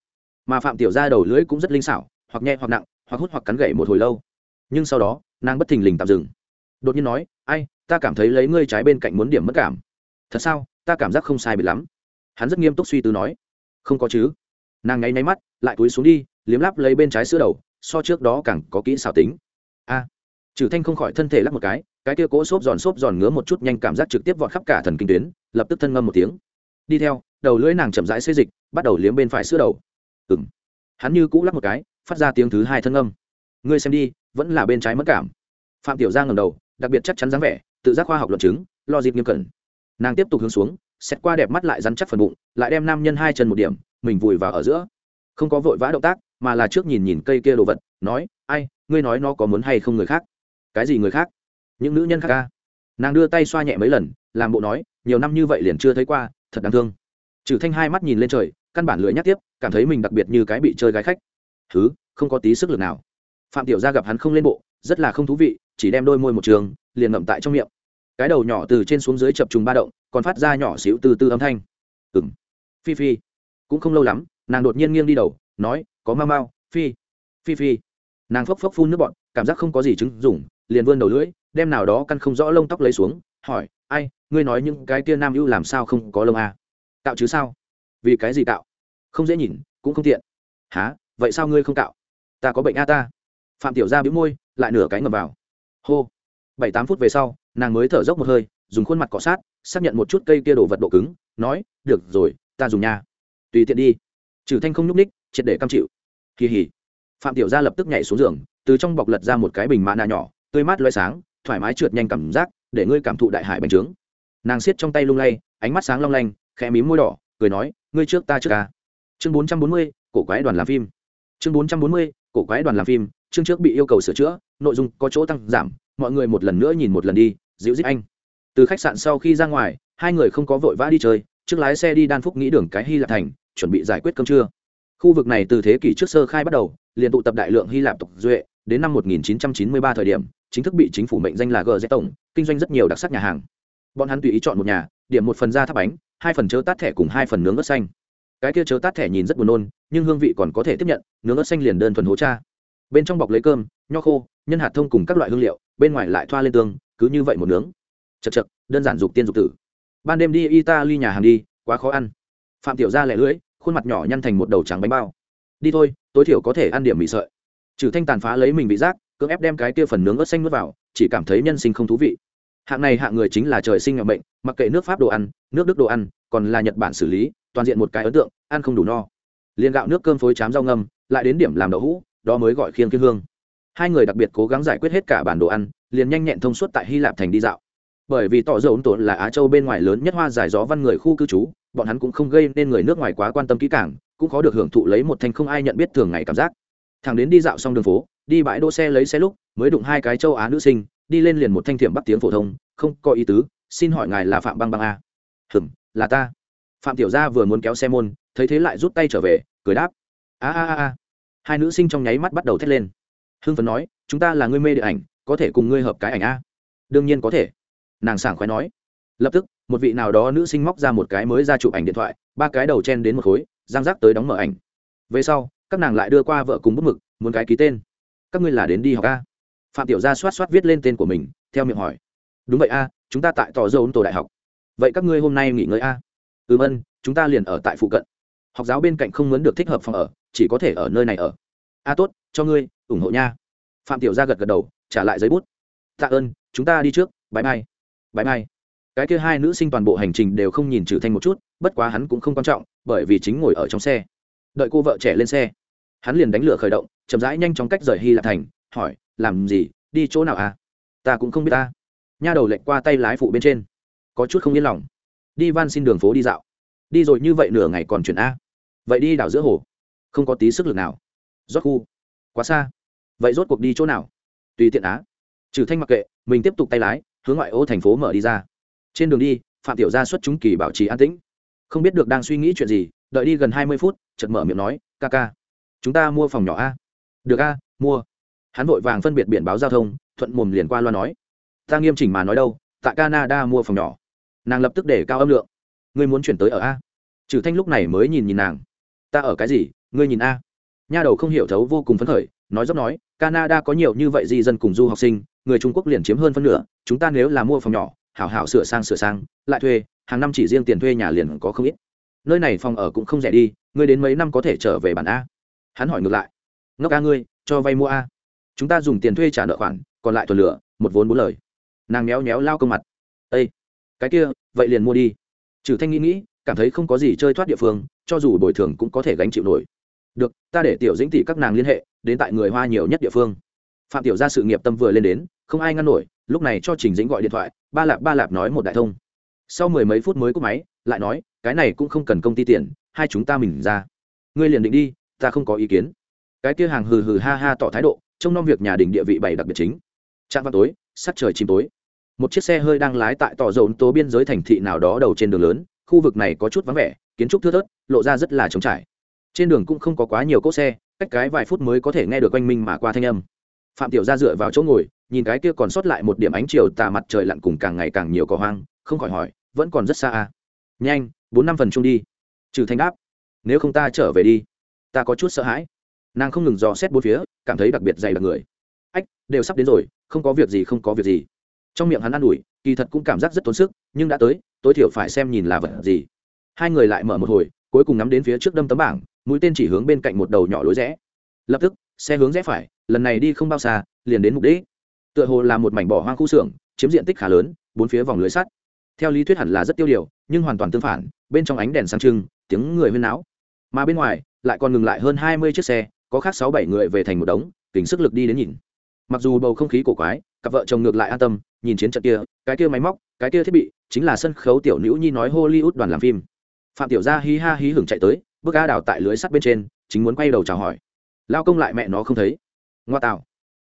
Mà phạm tiểu gia đầu lưỡi cũng rất linh xảo, hoặc nhẹ hoặc nặng, hoặc hút hoặc cắn gậy một hồi lâu. Nhưng sau đó, nàng bất thình lình tạm dừng. Đột nhiên nói, ai, ta cảm thấy lấy ngươi trái bên cạnh muốn điểm mất cảm. Thật sao? Ta cảm giác không sai bị lắm. Hắn rất nghiêm túc suy tư nói. Không có chứ. Nàng ngáy nháy mắt lại túi xuống đi liếm láp lấy bên trái sữa đầu so trước đó càng có kỹ xảo tính. A. À, trừ thanh không khỏi thân thể lắc một cái cái kia cố xốp giòn xốp giòn ngứa một chút nhanh cảm giác trực tiếp vọt khắp cả thần kinh tuyến lập tức thân ngâm một tiếng. Đi theo đầu lưỡi nàng chậm rãi xê dịch bắt đầu liếm bên phải sữa đầu. Ừ m hắn như cũ lắc một cái phát ra tiếng thứ hai thân ngâm. Ngươi xem đi vẫn là bên trái mất cảm. Phạm tiểu giang ngầm đầu đặc biệt chắc chắn dáng vẻ tự giác khoa học luận chứng lo dịp nghiêm cẩn nàng tiếp tục hướng xuống, xét qua đẹp mắt lại rắn chắc phần bụng, lại đem nam nhân hai chân một điểm, mình vùi vào ở giữa. Không có vội vã động tác, mà là trước nhìn nhìn cây kia đồ vật, nói, ai, ngươi nói nó có muốn hay không người khác? Cái gì người khác? Những nữ nhân khác ca nàng đưa tay xoa nhẹ mấy lần, làm bộ nói, nhiều năm như vậy liền chưa thấy qua, thật đáng thương. Trừ thanh hai mắt nhìn lên trời, căn bản lưỡi nhắc tiếp, cảm thấy mình đặc biệt như cái bị chơi gái khách. Thứ không có tí sức lực nào. Phạm tiểu gia gặp hắn không lên bộ, rất là không thú vị, chỉ đem đôi môi một trường, liền ngậm tại trong miệng cái đầu nhỏ từ trên xuống dưới chập trùng ba động, còn phát ra nhỏ xíu từ từ âm thanh. Ừng phi phi. Cũng không lâu lắm, nàng đột nhiên nghiêng đi đầu, nói, có mau mau, phi. Phi phi. Nàng phốc phốc phun nước bọn cảm giác không có gì chứng dùng liền vươn đầu lưỡi, đem nào đó căn không rõ lông tóc lấy xuống, hỏi, ai, ngươi nói những cái tia nam ưu làm sao không có lông à? cạo chứ sao? Vì cái gì cạo? Không dễ nhìn, cũng không tiện. Há vậy sao ngươi không cạo? Ta có bệnh a ta. Phạm tiểu gia bĩu môi, lại nửa cái ngầm vào. Hô. Bảy tám phút về sau nàng mới thở dốc một hơi, dùng khuôn mặt cọ sát, xác nhận một chút cây kia đổ vật độ cứng, nói, được rồi, ta dùng nha. Tùy tiện đi. Trừ thanh không nhúc ních triệt để cam chịu. Kỳ hỉ. Phạm tiểu gia lập tức nhảy xuống giường, từ trong bọc lật ra một cái bình mã nạ nhỏ, tươi mát loay sáng, thoải mái trượt nhanh cảm giác, để ngươi cảm thụ đại hải bành trướng. Nàng siết trong tay lung lay, ánh mắt sáng long lanh, khẽ mím môi đỏ, cười nói, ngươi trước ta trước ca. Chương bốn trăm bốn mươi, cổ quái đoàn làm phim. Chương bốn trăm bốn mươi, cổ quái đoàn làm phim, chương trước bị yêu cầu sửa chữa, nội dung có chỗ tăng giảm, mọi người một lần nữa nhìn một lần đi dịu dít anh. Từ khách sạn sau khi ra ngoài, hai người không có vội vã đi chơi, trước lái xe đi đan phúc nghĩ đường cái hy lạp thành, chuẩn bị giải quyết cơm trưa. Khu vực này từ thế kỷ trước sơ khai bắt đầu, liền tụ tập đại lượng hy lạp tộc duệ, đến năm 1993 thời điểm, chính thức bị chính phủ mệnh danh là gz tổng, kinh doanh rất nhiều đặc sắc nhà hàng. Bọn hắn tùy ý chọn một nhà, điểm một phần da tháp bánh, hai phần chớ tát thẻ cùng hai phần nướng ớt xanh. Cái kia chớ tát thẻ nhìn rất buồn nôn, nhưng hương vị còn có thể tiếp nhận, nướng ớt xanh liền đơn thuần hố cha. Bên trong bọc lấy cơm, nho khô, nhân hạt thông cùng các loại hương liệu, bên ngoài lại thoa lên tương cứ như vậy một nướng. Chật chật đơn giản dục tiên dục tử. Ban đêm đi italy nhà hàng đi, quá khó ăn. Phạm tiểu Gia lẻ lưỡi, khuôn mặt nhỏ nhăn thành một đầu trắng bánh bao. Đi thôi, tối thiểu có thể ăn điểm mì sợi. Trừ thanh tàn phá lấy mình bị rác cưỡng ép đem cái kia phần nướng ớt xanh nuốt vào, chỉ cảm thấy nhân sinh không thú vị. Hạng này hạng người chính là trời sinh ngậm bệnh mặc kệ nước pháp đồ ăn, nước đức đồ ăn, còn là nhật bản xử lý, toàn diện một cái ấn tượng, ăn không đủ no. Liền gạo, nước cơm phối chám rau ngâm, lại đến điểm làm đậu hũ, đó mới gọi khiêng kiên hương. Hai người đặc biệt cố gắng giải quyết hết cả bản đồ ăn liền nhanh nhẹn thông suốt tại hy lạp thành đi dạo. Bởi vì tỏ dầu ống tổn là á châu bên ngoài lớn nhất hoa giải gió văn người khu cư trú, bọn hắn cũng không gây nên người nước ngoài quá quan tâm kỹ càng, cũng khó được hưởng thụ lấy một thanh không ai nhận biết thường ngày cảm giác. Thằng đến đi dạo xong đường phố, đi bãi đỗ xe lấy xe lúc, mới đụng hai cái châu á nữ sinh, đi lên liền một thanh thiểm bắt tiếng phổ thông, không có ý tứ, xin hỏi ngài là phạm băng băng a? Hừm, là ta. Phạm tiểu gia vừa muốn kéo xe môn, thấy thế lại rút tay trở về, cười đáp, a a a a. Hai nữ sinh trong nháy mắt bắt đầu thét lên. Hưng phấn nói, chúng ta là người mê điện ảnh có thể cùng ngươi hợp cái ảnh a? Đương nhiên có thể. Nàng sảng khoái nói. Lập tức, một vị nào đó nữ sinh móc ra một cái mới ra chụp ảnh điện thoại, ba cái đầu chen đến một khối giang rác tới đóng mở ảnh. Về sau, các nàng lại đưa qua vợ cùng bút mực, muốn cái ký tên. Các ngươi là đến đi học a? Phạm tiểu gia soát soát viết lên tên của mình, theo miệng hỏi. Đúng vậy a, chúng ta tại tò dâu tổ đại học. Vậy các ngươi hôm nay nghỉ ngơi a? Ừm ân, chúng ta liền ở tại phụ cận. Học giáo bên cạnh không muốn được thích hợp phòng ở, chỉ có thể ở nơi này ở. A, tốt, cho ngươi, ủng hộ nha. Phạm tiểu gia gật gật đầu trả lại giấy bút. Tạ ơn, chúng ta đi trước bãi mai bãi mai cái kia hai nữ sinh toàn bộ hành trình đều không nhìn trừ thanh một chút, bất quá hắn cũng không quan trọng, bởi vì chính ngồi ở trong xe. Đợi cô vợ trẻ lên xe, hắn liền đánh lửa khởi động, chậm rãi nhanh chóng cách rời hy lạp thành, hỏi, làm gì? Đi chỗ nào à? Ta cũng không biết ta. Nha đầu lệnh qua tay lái phụ bên trên, có chút không yên lòng. Đi van xin đường phố đi dạo. Đi rồi như vậy nửa ngày còn chuyển a. Vậy đi đảo giữa hồ. Không có tí sức lực nào. Rót khu. Quá xa. Vậy rốt cuộc đi chỗ nào? Tùy tiện á. Trừ thanh mặc kệ, mình tiếp tục tay lái, hướng ngoại ô thành phố mở đi ra. Trên đường đi, phạm tiểu gia xuất chúng kỳ bảo trì an tĩnh. Không biết được đang suy nghĩ chuyện gì, đợi đi gần hai mươi phút, chợt mở miệng nói, ca ca, chúng ta mua phòng nhỏ a. Được a, mua. Hắn vội vàng phân biệt biển báo giao thông, thuận mồm liền qua loa nói, ta nghiêm chỉnh mà nói đâu, tại canada mua phòng nhỏ. Nàng lập tức để cao âm lượng. Ngươi muốn chuyển tới ở a? Trừ thanh lúc này mới nhìn nhìn nàng. Ta ở cái gì? Ngươi nhìn a? Nha đầu không hiểu thấu vô cùng phấn khởi nói dốc nói, canada có nhiều như vậy di dân cùng du học sinh, người trung quốc liền chiếm hơn phân nửa, chúng ta nếu là mua phòng nhỏ, hảo hảo sửa sang sửa sang, lại thuê, hàng năm chỉ riêng tiền thuê nhà liền có không ít. Nơi này phòng ở cũng không rẻ đi, ngươi đến mấy năm có thể trở về bản a. Hắn hỏi ngược lại, ngốc a ngươi, cho vay mua a. Chúng ta dùng tiền thuê trả nợ khoản, còn lại thuần lửa, một vốn bốn lời. Nàng méo méo lao công mặt. Ây cái kia, vậy liền mua đi. Trừ thanh nghĩ nghĩ, cảm thấy không có gì chơi thoát địa phương, cho dù bồi thường cũng có thể gánh chịu nổi được, ta để tiểu dĩnh tỷ các nàng liên hệ, đến tại người hoa nhiều nhất địa phương. Phạm tiểu ra sự nghiệp tâm vừa lên đến, không ai ngăn nổi, lúc này cho trình dĩnh gọi điện thoại, ba lạp ba lạp nói một đại thông. Sau mười mấy phút mới cúp máy, lại nói, cái này cũng không cần công ty tiền, hai chúng ta mình ra. Ngươi liền định đi, ta không có ý kiến. Cái kia hàng hừ hừ ha ha tỏ thái độ, trông nom việc nhà đình địa vị bảy đặc biệt chính. Trạng vào tối sắt trời chìm tối. Một chiếc xe hơi đang lái tại tỏ rộn tố biên giới thành thị nào đó đầu trên đường lớn, khu vực này có chút vắng vẻ, kiến trúc thưa thớt, lộ ra rất là trống trải trên đường cũng không có quá nhiều cỗ xe, cách cái vài phút mới có thể nghe được oanh minh mà qua thanh âm. Phạm tiểu ra dựa vào chỗ ngồi, nhìn cái kia còn sót lại một điểm ánh chiều tà mặt trời lặn cùng càng ngày càng nhiều cỏ hoang, không khỏi hỏi, vẫn còn rất xa à? Nhanh, bốn năm phần chung đi. Trừ thanh đáp, nếu không ta trở về đi, ta có chút sợ hãi. Nàng không ngừng dò xét bốn phía, cảm thấy đặc biệt dày đặc người. Ách, đều sắp đến rồi, không có việc gì, không có việc gì. Trong miệng hắn ăn ủi, kỳ thật cũng cảm giác rất tốn sức, nhưng đã tới, tối thiểu phải xem nhìn là vật gì. Hai người lại mở một hồi, cuối cùng ngắm đến phía trước đâm tấm bảng mũi tên chỉ hướng bên cạnh một đầu nhỏ lối rẽ. Lập tức, xe hướng rẽ phải, lần này đi không bao xa, liền đến mục đích. Tựa hồ là một mảnh bỏ hoang khu xưởng, chiếm diện tích khá lớn, bốn phía vòng lưới sắt. Theo lý thuyết hẳn là rất tiêu điều, nhưng hoàn toàn tương phản, bên trong ánh đèn sáng trưng, tiếng người huyên náo. Mà bên ngoài, lại còn ngừng lại hơn hai mươi chiếc xe, có khác sáu bảy người về thành một đống, kính sức lực đi đến nhìn. Mặc dù bầu không khí cổ quái, cặp vợ chồng ngược lại an tâm, nhìn chiến trận kia, cái kia máy móc, cái kia thiết bị, chính là sân khấu tiểu nữ nhi nói hollywood đoàn làm phim. Phạm tiểu gia hí ha hí hửng chạy tới bước a đào tại lưới sắt bên trên, chính muốn quay đầu chào hỏi. Lao công lại mẹ nó không thấy. Ngoa tạo.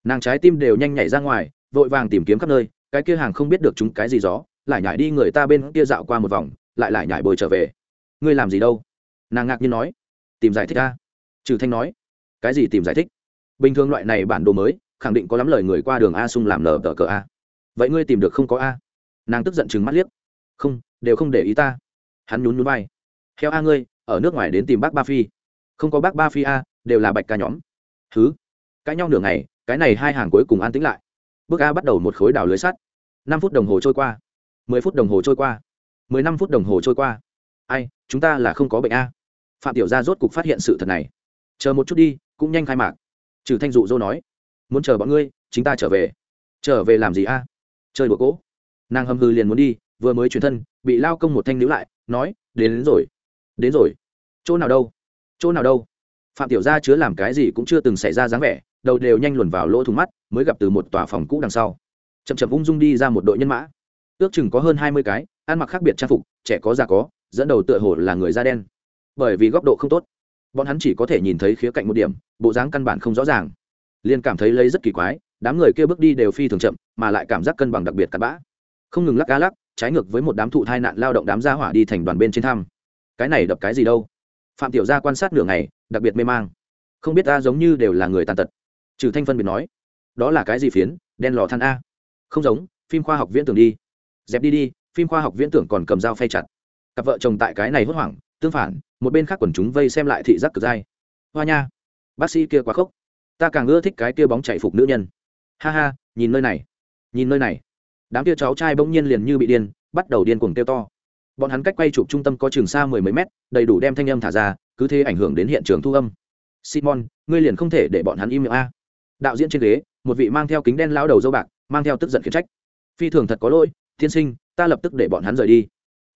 Nàng trái tim đều nhanh nhảy ra ngoài, vội vàng tìm kiếm khắp nơi, cái kia hàng không biết được chúng cái gì gió, lại nhảy đi người ta bên kia dạo qua một vòng, lại lại nhảy bồi trở về. Ngươi làm gì đâu? Nàng ngạc nhiên nói. Tìm giải thích ta. trừ thanh nói. Cái gì tìm giải thích? Bình thường loại này bản đồ mới, khẳng định có lắm lời người qua đường a sung làm nở tờ cờ a. Vậy ngươi tìm được không có a? Nàng tức giận chừng mắt liếc. Không, đều không để ý ta. Hắn nhún nhún vai. Theo a ngươi ở nước ngoài đến tìm bác ba phi. Không có bác ba phi a đều là bạch ca nhóm. Thứ cãi nhau nửa ngày cái này hai hàng cuối cùng an tĩnh lại. Bước a bắt đầu một khối đào lưới sắt. Năm phút đồng hồ trôi qua. Mười phút đồng hồ trôi qua. Mười năm phút đồng hồ trôi qua. Ai chúng ta là không có bệnh a. Phạm tiểu gia rốt cục phát hiện sự thật này. Chờ một chút đi cũng nhanh khai mạc. Trừ thanh dụ dô nói muốn chờ bọn ngươi chính ta trở về. Trở về làm gì a? Chơi bữa cỗ nàng hầm hư liền muốn đi vừa mới chuyển thân bị lao công một thanh níu lại nói đến, đến rồi đến rồi. Chỗ nào đâu? Chỗ nào đâu? Phạm tiểu gia chứa làm cái gì cũng chưa từng xảy ra dáng vẻ, đầu đều nhanh luồn vào lỗ thùng mắt, mới gặp từ một tòa phòng cũ đằng sau. Chậm chậm ung dung đi ra một đội nhân mã. Ước chừng có hơn hai mươi cái, ăn mặc khác biệt trang phục, trẻ có già có, dẫn đầu tựa hồ là người da đen. Bởi vì góc độ không tốt, bọn hắn chỉ có thể nhìn thấy khía cạnh một điểm, bộ dáng căn bản không rõ ràng. Liền cảm thấy lấy rất kỳ quái, đám người kia bước đi đều phi thường chậm, mà lại cảm giác cân bằng đặc biệt cặn bã. Không ngừng lắc cá lắc, trái ngược với một đám thụ thai nạn lao động đám gia hỏa đi thành đoàn bên trên thăm cái này đập cái gì đâu? Phạm tiểu gia quan sát nửa ngày, đặc biệt mê mang. Không biết ta giống như đều là người tàn tật. Trừ thanh phân biệt nói, đó là cái gì phiến? Đen lò than a. Không giống, phim khoa học viễn tưởng đi. Dẹp đi đi, phim khoa học viễn tưởng còn cầm dao phay chặt. Cặp vợ chồng tại cái này hốt hoảng, tương phản, một bên khác quần chúng vây xem lại thị giác cực dai. Hoa nha, bác sĩ kia quá khốc. Ta càng ưa thích cái kia bóng chạy phục nữ nhân. Ha ha, nhìn nơi này, nhìn nơi này. Đám kia cháu trai bỗng nhiên liền như bị điên, bắt đầu điên cuồng kêu to bọn hắn cách quay chụp trung tâm có trường xa mười mấy mét, đầy đủ đem thanh âm thả ra, cứ thế ảnh hưởng đến hiện trường thu âm. Simon, ngươi liền không thể để bọn hắn im miệng a. Đạo diễn trên ghế, một vị mang theo kính đen lao đầu dâu bạc, mang theo tức giận khiển trách. Phi thường thật có lỗi, tiên sinh, ta lập tức để bọn hắn rời đi.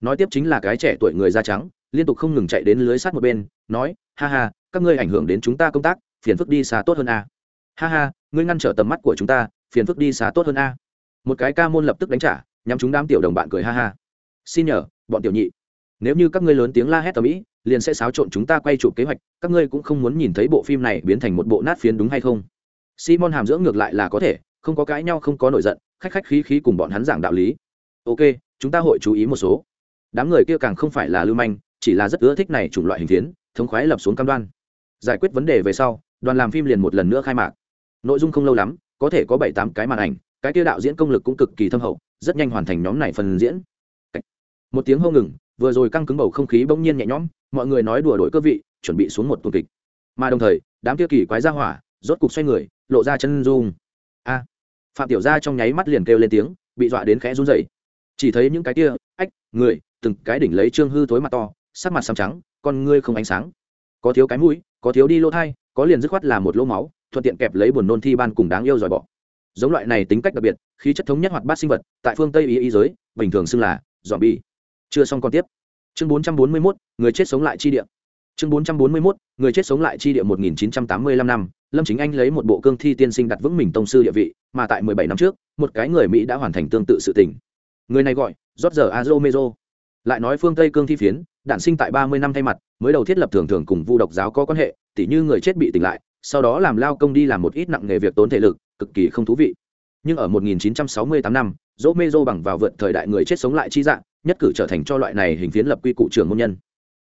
Nói tiếp chính là cái trẻ tuổi người da trắng, liên tục không ngừng chạy đến lưới sát một bên, nói, ha ha, các ngươi ảnh hưởng đến chúng ta công tác, phiền phức đi xa tốt hơn a. Ha ha, ngươi ngăn trở tầm mắt của chúng ta, phiền phức đi xa tốt hơn a. Một cái ca môn lập tức đánh trả nhằm chúng đám tiểu đồng bạn cười ha ha. Xin nhờ bọn tiểu nhị. Nếu như các ngươi lớn tiếng la hét tầm ĩ, liền sẽ xáo trộn chúng ta quay chụp kế hoạch, các ngươi cũng không muốn nhìn thấy bộ phim này biến thành một bộ nát phiến đúng hay không? Simon hàm dưỡng ngược lại là có thể, không có cãi nhau, không có nổi giận, khách khách khí khí cùng bọn hắn giảng đạo lý. Ok, chúng ta hội chú ý một số. Đám người kia càng không phải là lưu manh, chỉ là rất ưa thích này chủng loại hình tiến thống khoái lập xuống cam đoan. Giải quyết vấn đề về sau, đoàn làm phim liền một lần nữa khai mạc. Nội dung không lâu lắm, có thể có bảy tám cái màn ảnh, cái kia đạo diễn công lực cũng cực kỳ thâm hậu, rất nhanh hoàn thành nhóm này phần diễn một tiếng hô ngừng, vừa rồi căng cứng bầu không khí bỗng nhiên nhẹ nhõm, mọi người nói đùa đổi cơ vị, chuẩn bị xuống một tuần kịch. Mà đồng thời, đám kia kỳ quái ra hỏa, rốt cục xoay người, lộ ra chân dung. A! Phạm tiểu gia trong nháy mắt liền kêu lên tiếng, bị dọa đến khẽ run rẩy. Chỉ thấy những cái kia, ách, người, từng cái đỉnh lấy trương hư thối mặt to, sắc mặt xám trắng, con ngươi không ánh sáng. Có thiếu cái mũi, có thiếu đi lỗ thai, có liền dứt khoát là một lỗ máu, thuận tiện kẹp lấy buồn nôn thi ban cùng đáng yêu dòi bỏ giống loại này tính cách đặc biệt, khí chất thống nhất hoạt bát sinh vật, tại phương tây ý ý giới, bình thường xưng là dòm bi chưa xong còn tiếp. Chương 441, người chết sống lại chi địa. Chương 441, người chết sống lại chi địa 1985 năm lâm chính anh lấy một bộ cương thi tiên sinh đặt vững mình tông sư địa vị mà tại 17 năm trước một cái người mỹ đã hoàn thành tương tự sự tình. Người này gọi rót George Azomezo. Lại nói phương tây cương thi phiến đản sinh tại 30 năm thay mặt mới đầu thiết lập thường thường cùng vu độc giáo có quan hệ tỉ như người chết bị tỉnh lại sau đó làm lao công đi làm một ít nặng nghề việc tốn thể lực cực kỳ không thú vị. Nhưng ở 1968 năm dỗ mê dô bằng vào vượt thời đại người chết sống lại chi dạng nhất cử trở thành cho loại này hình phiến lập quy cụ trường môn nhân.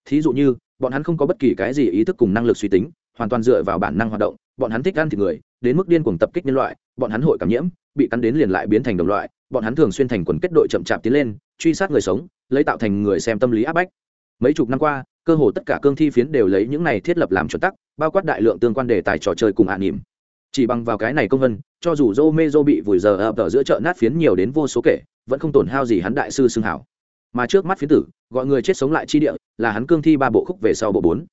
Thí dụ như, bọn hắn không có bất kỳ cái gì ý thức cùng năng lực suy tính, hoàn toàn dựa vào bản năng hoạt động, bọn hắn thích ăn thịt người, đến mức điên cuồng tập kích nhân loại, bọn hắn hội cảm nhiễm, bị cắn đến liền lại biến thành đồng loại, bọn hắn thường xuyên thành quần kết đội chậm chạp tiến lên, truy sát người sống, lấy tạo thành người xem tâm lý áp bách. Mấy chục năm qua, cơ hồ tất cả cương thi phiến đều lấy những này thiết lập làm chuẩn tắc, bao quát đại lượng tương quan đề tài trò chơi cùng hạ niệm. Chỉ bằng vào cái này công vân, cho dù dô mê dô bị vùi giờ ập ở giữa chợ nát phiến nhiều đến vô số kể, vẫn không tổn hao gì hắn đại sư xưng hảo mà trước mắt phiến tử, gọi người chết sống lại chi địa, là hắn cương thi ba bộ khúc về sau bộ bốn.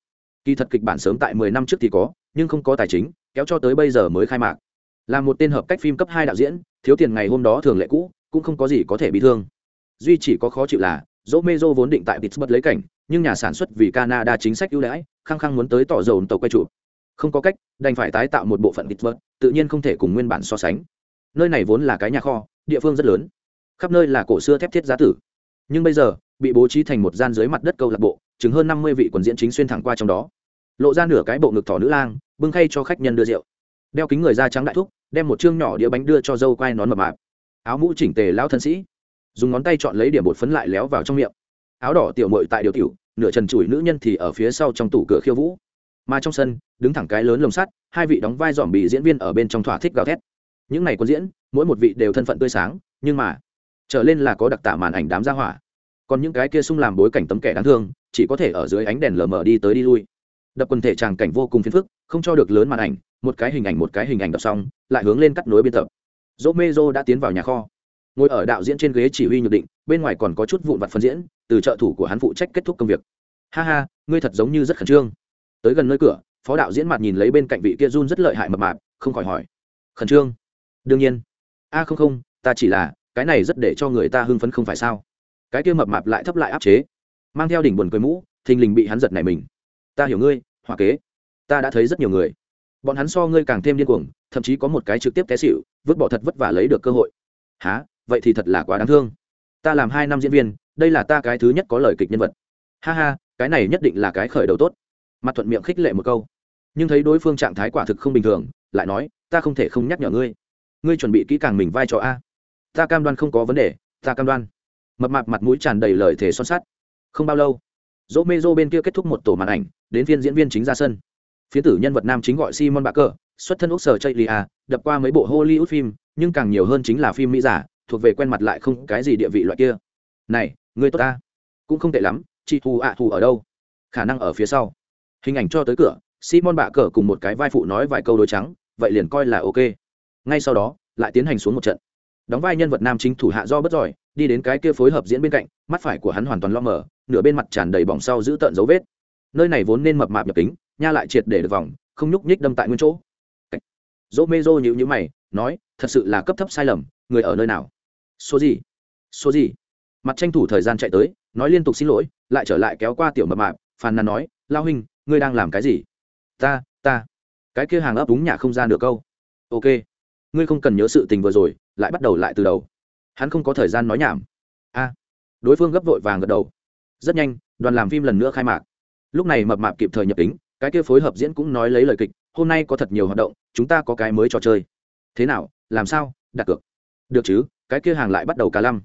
Kỳ thật kịch bản sớm tại mười năm trước thì có, nhưng không có tài chính, kéo cho tới bây giờ mới khai mạc. Là một tên hợp cách phim cấp hai đạo diễn, thiếu tiền ngày hôm đó thường lệ cũ, cũng không có gì có thể bị thương. Duy chỉ có khó chịu là, dỗ mê dô vốn định tại pittsburgh lấy cảnh, nhưng nhà sản xuất vì canada chính sách ưu đãi, khăng khăng muốn tới tỏ dầu tàu quay trụ không có cách, đành phải tái tạo một bộ phận pittsburgh, tự nhiên không thể cùng nguyên bản so sánh. Nơi này vốn là cái nhà kho, địa phương rất lớn. Khắp nơi là cổ xưa thép thiết giá tử nhưng bây giờ, bị bố trí thành một gian dưới mặt đất câu lạc bộ chứng hơn năm mươi vị quần diễn chính xuyên thẳng qua trong đó. Lộ ra nửa cái bộ ngực thỏ nữ lang, bưng khay cho khách nhân đưa rượu. Đeo kính người da trắng đại thúc, đem một chương nhỏ đĩa bánh đưa cho dâu quai nón mập mạp. Áo mũ chỉnh tề lao thân sĩ. Dùng ngón tay chọn lấy điểm bột phấn lại léo vào trong miệng. Áo đỏ tiểu mội tại điều tiểu, nửa trần trụi nữ nhân thì ở phía sau trong tủ cửa khiêu vũ. Mà trong sân, đứng thẳng cái lớn lồng sắt, hai vị đóng vai dòm bị diễn viên ở bên trong thỏa thích gào thét. Những này quân diễn, mỗi một vị đều thân phận tươi sáng, nhưng mà trở lên là có đặc tả màn ảnh đám gia hỏa. Còn những cái kia sung làm bối cảnh tấm kẻ đáng thương, chỉ có thể ở dưới ánh đèn lờ mờ đi tới đi lui. Đập quần thể tràng cảnh vô cùng phiền phức, không cho được lớn màn ảnh, một cái hình ảnh một cái hình ảnh đọc xong, lại hướng lên cắt nối biên tập. Dỗ mê dô đã tiến vào nhà kho. Ngồi ở đạo diễn trên ghế chỉ huy nhược định, bên ngoài còn có chút vụn vặt phân diễn, từ trợ thủ của hắn phụ trách kết thúc công việc. Ha ha, ngươi thật giống như rất khẩn trương. Tới gần nơi cửa, phó đạo diễn mặt nhìn lấy bên cạnh vị kia run rất lợi hại mập mạp, không khỏi hỏi. Khẩn trương? Đương nhiên. A không không, ta chỉ là cái này rất để cho người ta hưng phấn không phải sao? Cái kia mập mạp lại thấp lại áp chế, mang theo đỉnh buồn cười mũ, thình lình bị hắn giật này mình. Ta hiểu ngươi hòa kế, ta đã thấy rất nhiều người. Bọn hắn so ngươi càng thêm điên cuồng, thậm chí có một cái trực tiếp té xịu vứt bỏ thật vất vả lấy được cơ hội. Há vậy thì thật là quá đáng thương. Ta làm hai năm diễn viên, đây là ta cái thứ nhất có lời kịch nhân vật. Ha ha, cái này nhất định là cái khởi đầu tốt. Mặt thuận miệng khích lệ một câu. Nhưng thấy đối phương trạng thái quả thực không bình thường, lại nói, ta không thể không nhắc nhở ngươi. Ngươi chuẩn bị kỹ càng mình vai trò a ta cam đoan không có vấn đề ta cam đoan. Mập mạp mặt mũi tràn đầy lời thề son sắt. Không bao lâu dỗ mê dô bên kia kết thúc một tổ màn ảnh đến phiên diễn viên chính ra sân. Phiến tử nhân vật nam chính gọi simon bạc Cờ, xuất thân úc sở chây lia à, đập qua mấy bộ hollywood phim nhưng càng nhiều hơn chính là phim mỹ giả thuộc về quen mặt lại không cái gì địa vị loại kia. Này người tốt ta. Cũng không tệ lắm chị thù ạ thù ở đâu? Khả năng ở phía sau. Hình ảnh cho tới cửa simon bạ cờ cùng một cái vai phụ nói vài câu đối trắng vậy liền coi là ok. Ngay sau đó lại tiến hành xuống một trận đóng vai nhân vật nam chính thủ hạ do bất giỏi, đi đến cái kia phối hợp diễn bên cạnh, mắt phải của hắn hoàn toàn lo mở, nửa bên mặt tràn đầy bỏng sau giữ tợn dấu vết. Nơi này vốn nên mập mạp nhập kính, nha lại triệt để được vòng, không nhúc nhích đâm tại nguyên chỗ. Dỗ mê dô nhữ nhữ mày, nói, thật sự là cấp thấp sai lầm, người ở nơi nào? Số gì? Số gì? Mặt tranh thủ thời gian chạy tới, nói liên tục xin lỗi, lại trở lại kéo qua tiểu mập mạp, phàn nàn nói, lao huynh, ngươi đang làm cái gì? Ta ta. Cái kia hàng ấp đúng nhà không ra được câu. Ok, ngươi không cần nhớ sự tình vừa rồi lại bắt đầu lại từ đầu. Hắn không có thời gian nói nhảm. A. Đối phương gấp vội vàng gật đầu. Rất nhanh, đoàn làm phim lần nữa khai mạc. Lúc này mập mạp kịp thời nhập tính cái kia phối hợp diễn cũng nói lấy lời kịch, hôm nay có thật nhiều hoạt động, chúng ta có cái mới trò chơi. Thế nào, làm sao, đặt cược. Được chứ, cái kia hàng lại bắt đầu cả lăm.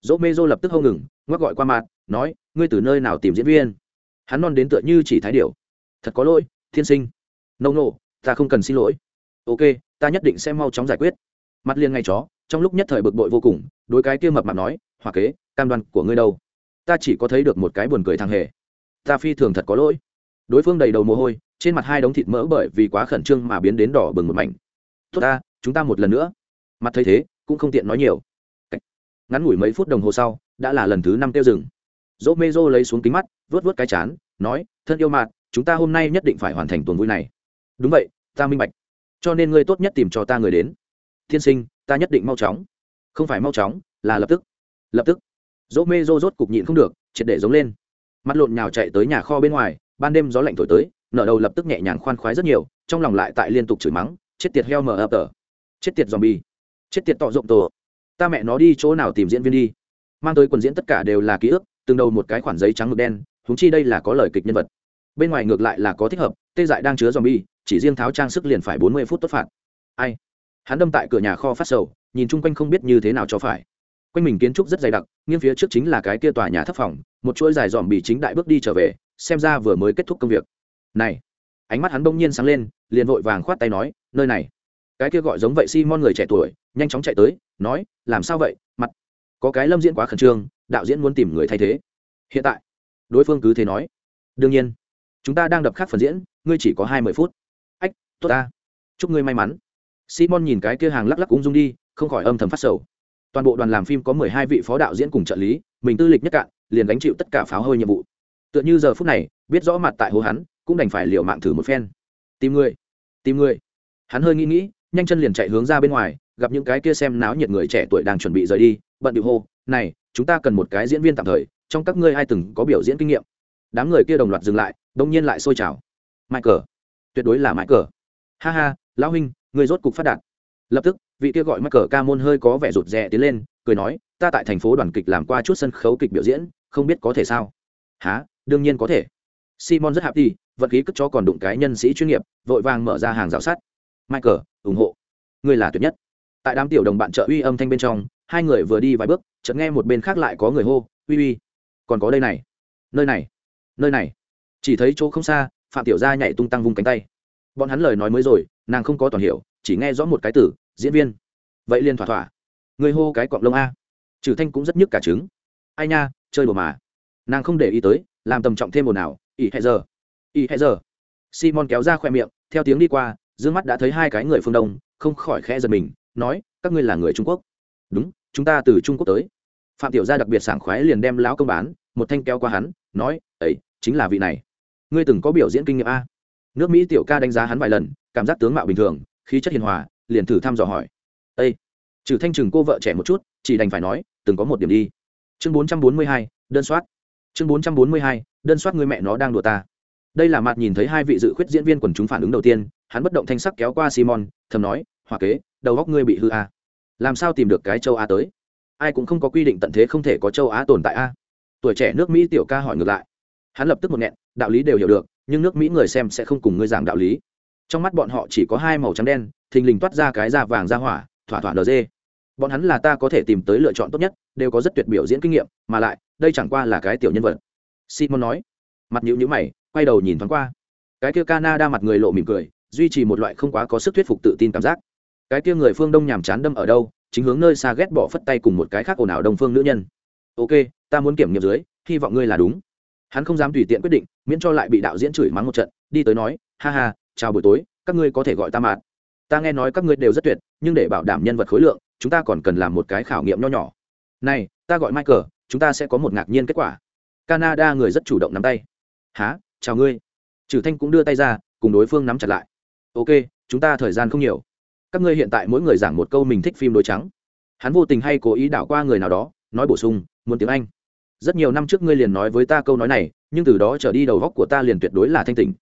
Dỗ mê dô lập tức hâu ngừng, ngoắc gọi qua mặt, nói, ngươi từ nơi nào tìm diễn viên? Hắn non đến tựa như chỉ thái điều thật có lỗi, thiên sinh. Nâu nô ta không cần xin lỗi. Ok, ta nhất định sẽ mau chóng giải quyết mặt liền ngay chó, trong lúc nhất thời bực bội vô cùng, đối cái kia mập mạp nói hòa kế, cam đoan của ngươi đâu? Ta chỉ có thấy được một cái buồn cười thằng hề. Ta phi thường thật có lỗi. Đối phương đầy đầu mồ hôi, trên mặt hai đống thịt mỡ bởi vì quá khẩn trương mà biến đến đỏ bừng một mảnh. Tốt ta, chúng ta một lần nữa. Mặt thấy thế, cũng không tiện nói nhiều. Ngắn ngủi mấy phút đồng hồ sau, đã là lần thứ năm tiêu rừng dỗ mê dô lấy xuống kính mắt vớt vớt cái chán, nói, thân yêu mạt chúng ta hôm nay nhất định phải hoàn thành tuần vui này. Đúng vậy, ta minh bạch. Cho nên ngươi tốt nhất tìm cho ta người đến tiên sinh, ta nhất định mau chóng. Không phải mau chóng, là lập tức. Lập tức? Dỗ mê dô rốt cục nhịn không được, triệt để giống lên. Mắt lộn nhào chạy tới nhà kho bên ngoài, ban đêm gió lạnh thổi tới, nở đầu lập tức nhẹ nhàng khoan khoái rất nhiều, trong lòng lại tại liên tục chửi mắng, chết tiệt heo mờ ập tờ! Chết tiệt zombie! Chết tiệt tọ rộng tổ ta mẹ nó đi chỗ nào tìm diễn viên đi? Mang tới quần diễn tất cả đều là ký ức, từng đầu một cái khoản giấy trắng ngực đen húng chi đây là có lời kịch nhân vật. Bên ngoài ngược lại là có thích hợp, tê dại đang chứa zombie, chỉ riêng tháo trang sức liền phải bốn mươi phút tốt phạt. Ai? Hắn đâm tại cửa nhà kho phát sầu, nhìn chung quanh không biết như thế nào cho phải. Quanh mình kiến trúc rất dày đặc, nghiêng phía trước chính là cái kia tòa nhà thấp phòng, một chuỗi dài dòm bị chính đại bước đi trở về, xem ra vừa mới kết thúc công việc. Này! Ánh mắt hắn bỗng nhiên sáng lên, liền vội vàng khoát tay nói, nơi này. Cái kia gọi giống vậy simon người trẻ tuổi, nhanh chóng chạy tới, nói, làm sao vậy? Mặt, có cái lâm diễn quá khẩn trương, đạo diễn muốn tìm người thay thế. Hiện tại, đối phương cứ thế nói, đương nhiên, chúng ta đang đập khác phần diễn, ngươi chỉ có hai mươi phút. Ách, tốt ta. Chúc ngươi may mắn simon nhìn cái kia hàng lắc lắc cũng rung đi, không khỏi âm thầm phát sầu. Toàn bộ đoàn làm phim có mười hai vị phó đạo diễn cùng trợ lý, mình tư lịch nhất cạn, liền gánh chịu tất cả pháo hơi nhiệm vụ. Tựa như giờ phút này, biết rõ mặt tại hồ hắn, cũng đành phải liều mạng thử một phen. Tìm người tìm người. Hắn hơi nghĩ nghĩ, nhanh chân liền chạy hướng ra bên ngoài, gặp những cái kia xem náo nhiệt người trẻ tuổi đang chuẩn bị rời đi, bận điệu hô, này, chúng ta cần một cái diễn viên tạm thời, trong các ngươi ai từng có biểu diễn kinh nghiệm? Đám người kia đồng loạt dừng lại, đông nhiên lại sôi trào. Michael, tuyệt đối là michael. Ha ha, lão huynh người rốt cục phát đạt. Lập tức, vị kia gọi michael ca môn hơi có vẻ rụt rè tiến lên, cười nói, ta tại thành phố đoàn kịch làm qua chút sân khấu kịch biểu diễn, không biết có thể sao? Há đương nhiên có thể. Simon rất hạp đi vật khí cất cho còn đụng cái nhân sĩ chuyên nghiệp, vội vàng mở ra hàng rào sắt. Michael, ủng hộ. Người là tuyệt nhất. Tại đám tiểu đồng bạn trợ uy âm thanh bên trong, hai người vừa đi vài bước, chợt nghe một bên khác lại có người hô, uy uy, còn có đây này. Nơi này. Nơi này. Chỉ thấy chỗ không xa, phạm tiểu gia nhảy tung tăng vung cánh tay bọn hắn lời nói mới rồi, nàng không có toàn hiểu, chỉ nghe rõ một cái từ, diễn viên. Vậy liền thỏa thỏa. Người hô cái cọng lông a. Trừ thanh cũng rất nhức cả trứng. Ai nha, chơi đùa mà. Nàng không để ý tới, làm tầm trọng thêm một nào ỉ hẹ giờ. Ỉ hẹ giờ. Simon kéo ra khoe miệng, theo tiếng đi qua d mắt đã thấy hai cái người phương đông, không khỏi khẽ giật mình, nói, các ngươi là người trung quốc. Đúng, chúng ta từ trung quốc tới. Phạm tiểu gia đặc biệt sảng khoái liền đem lão công bán, một thanh kéo qua hắn, nói ấy chính là vị này. Ngươi từng có biểu diễn kinh nghiệm a? Nước mỹ tiểu ca đánh giá hắn vài lần, cảm giác tướng mạo bình thường, khí chất hiền hòa, liền thử thăm dò hỏi. Ây trừ thanh trừng cô vợ trẻ một chút, chỉ đành phải nói, từng có một điểm đi. Chương bốn trăm bốn mươi hai, đơn soát. Chương bốn trăm bốn mươi hai, đơn soát người mẹ nó đang đùa ta. Đây là mặt nhìn thấy hai vị dự khuyết diễn viên quần chúng phản ứng đầu tiên, hắn bất động thanh sắc kéo qua simon, thầm nói, hòa kế, đầu góc ngươi bị hư a. Làm sao tìm được cái châu á tới? Ai cũng không có quy định tận thế không thể có châu á tồn tại a. Tuổi trẻ nước mỹ tiểu ca hỏi ngược lại. Hắn lập tức một nghẹn, đạo lý đều hiểu được nhưng nước mỹ người xem sẽ không cùng ngươi giảng đạo lý. Trong mắt bọn họ chỉ có hai màu trắng đen, thình lình toát ra cái da vàng da hỏa, thỏa thỏa nd bọn hắn là ta có thể tìm tới lựa chọn tốt nhất, đều có rất tuyệt biểu diễn kinh nghiệm, mà lại, đây chẳng qua là cái tiểu nhân vật. Simon nói. Mặt nhữ nhữ mày, quay đầu nhìn thoáng qua. Cái kia canada mặt người lộ mỉm cười, duy trì một loại không quá có sức thuyết phục tự tin cảm giác. Cái kia người phương đông nhàm chán đâm ở đâu, chính hướng nơi xa ghét bỏ phất tay cùng một cái khác ồn ào đông phương nữ nhân. Ok, ta muốn kiểm nghiệm dưới, hy vọng ngươi là đúng hắn không dám tùy tiện quyết định, miễn cho lại bị đạo diễn chửi mắng một trận, đi tới nói, ha ha, chào buổi tối, các ngươi có thể gọi ta mạt. Ta nghe nói các ngươi đều rất tuyệt, nhưng để bảo đảm nhân vật khối lượng, chúng ta còn cần làm một cái khảo nghiệm nho nhỏ. Này, ta gọi michael, chúng ta sẽ có một ngạc nhiên kết quả. Canada người rất chủ động nắm tay. Há chào ngươi. Trừ thanh cũng đưa tay ra, cùng đối phương nắm chặt lại. Ok, chúng ta thời gian không nhiều. Các ngươi hiện tại mỗi người giảng một câu mình thích phim đôi trắng. Hắn vô tình hay cố ý đảo qua người nào đó, nói bổ sung, muốn tiếng anh rất nhiều năm trước ngươi liền nói với ta câu nói này, nhưng từ đó trở đi đầu góc của ta liền tuyệt đối là thanh tình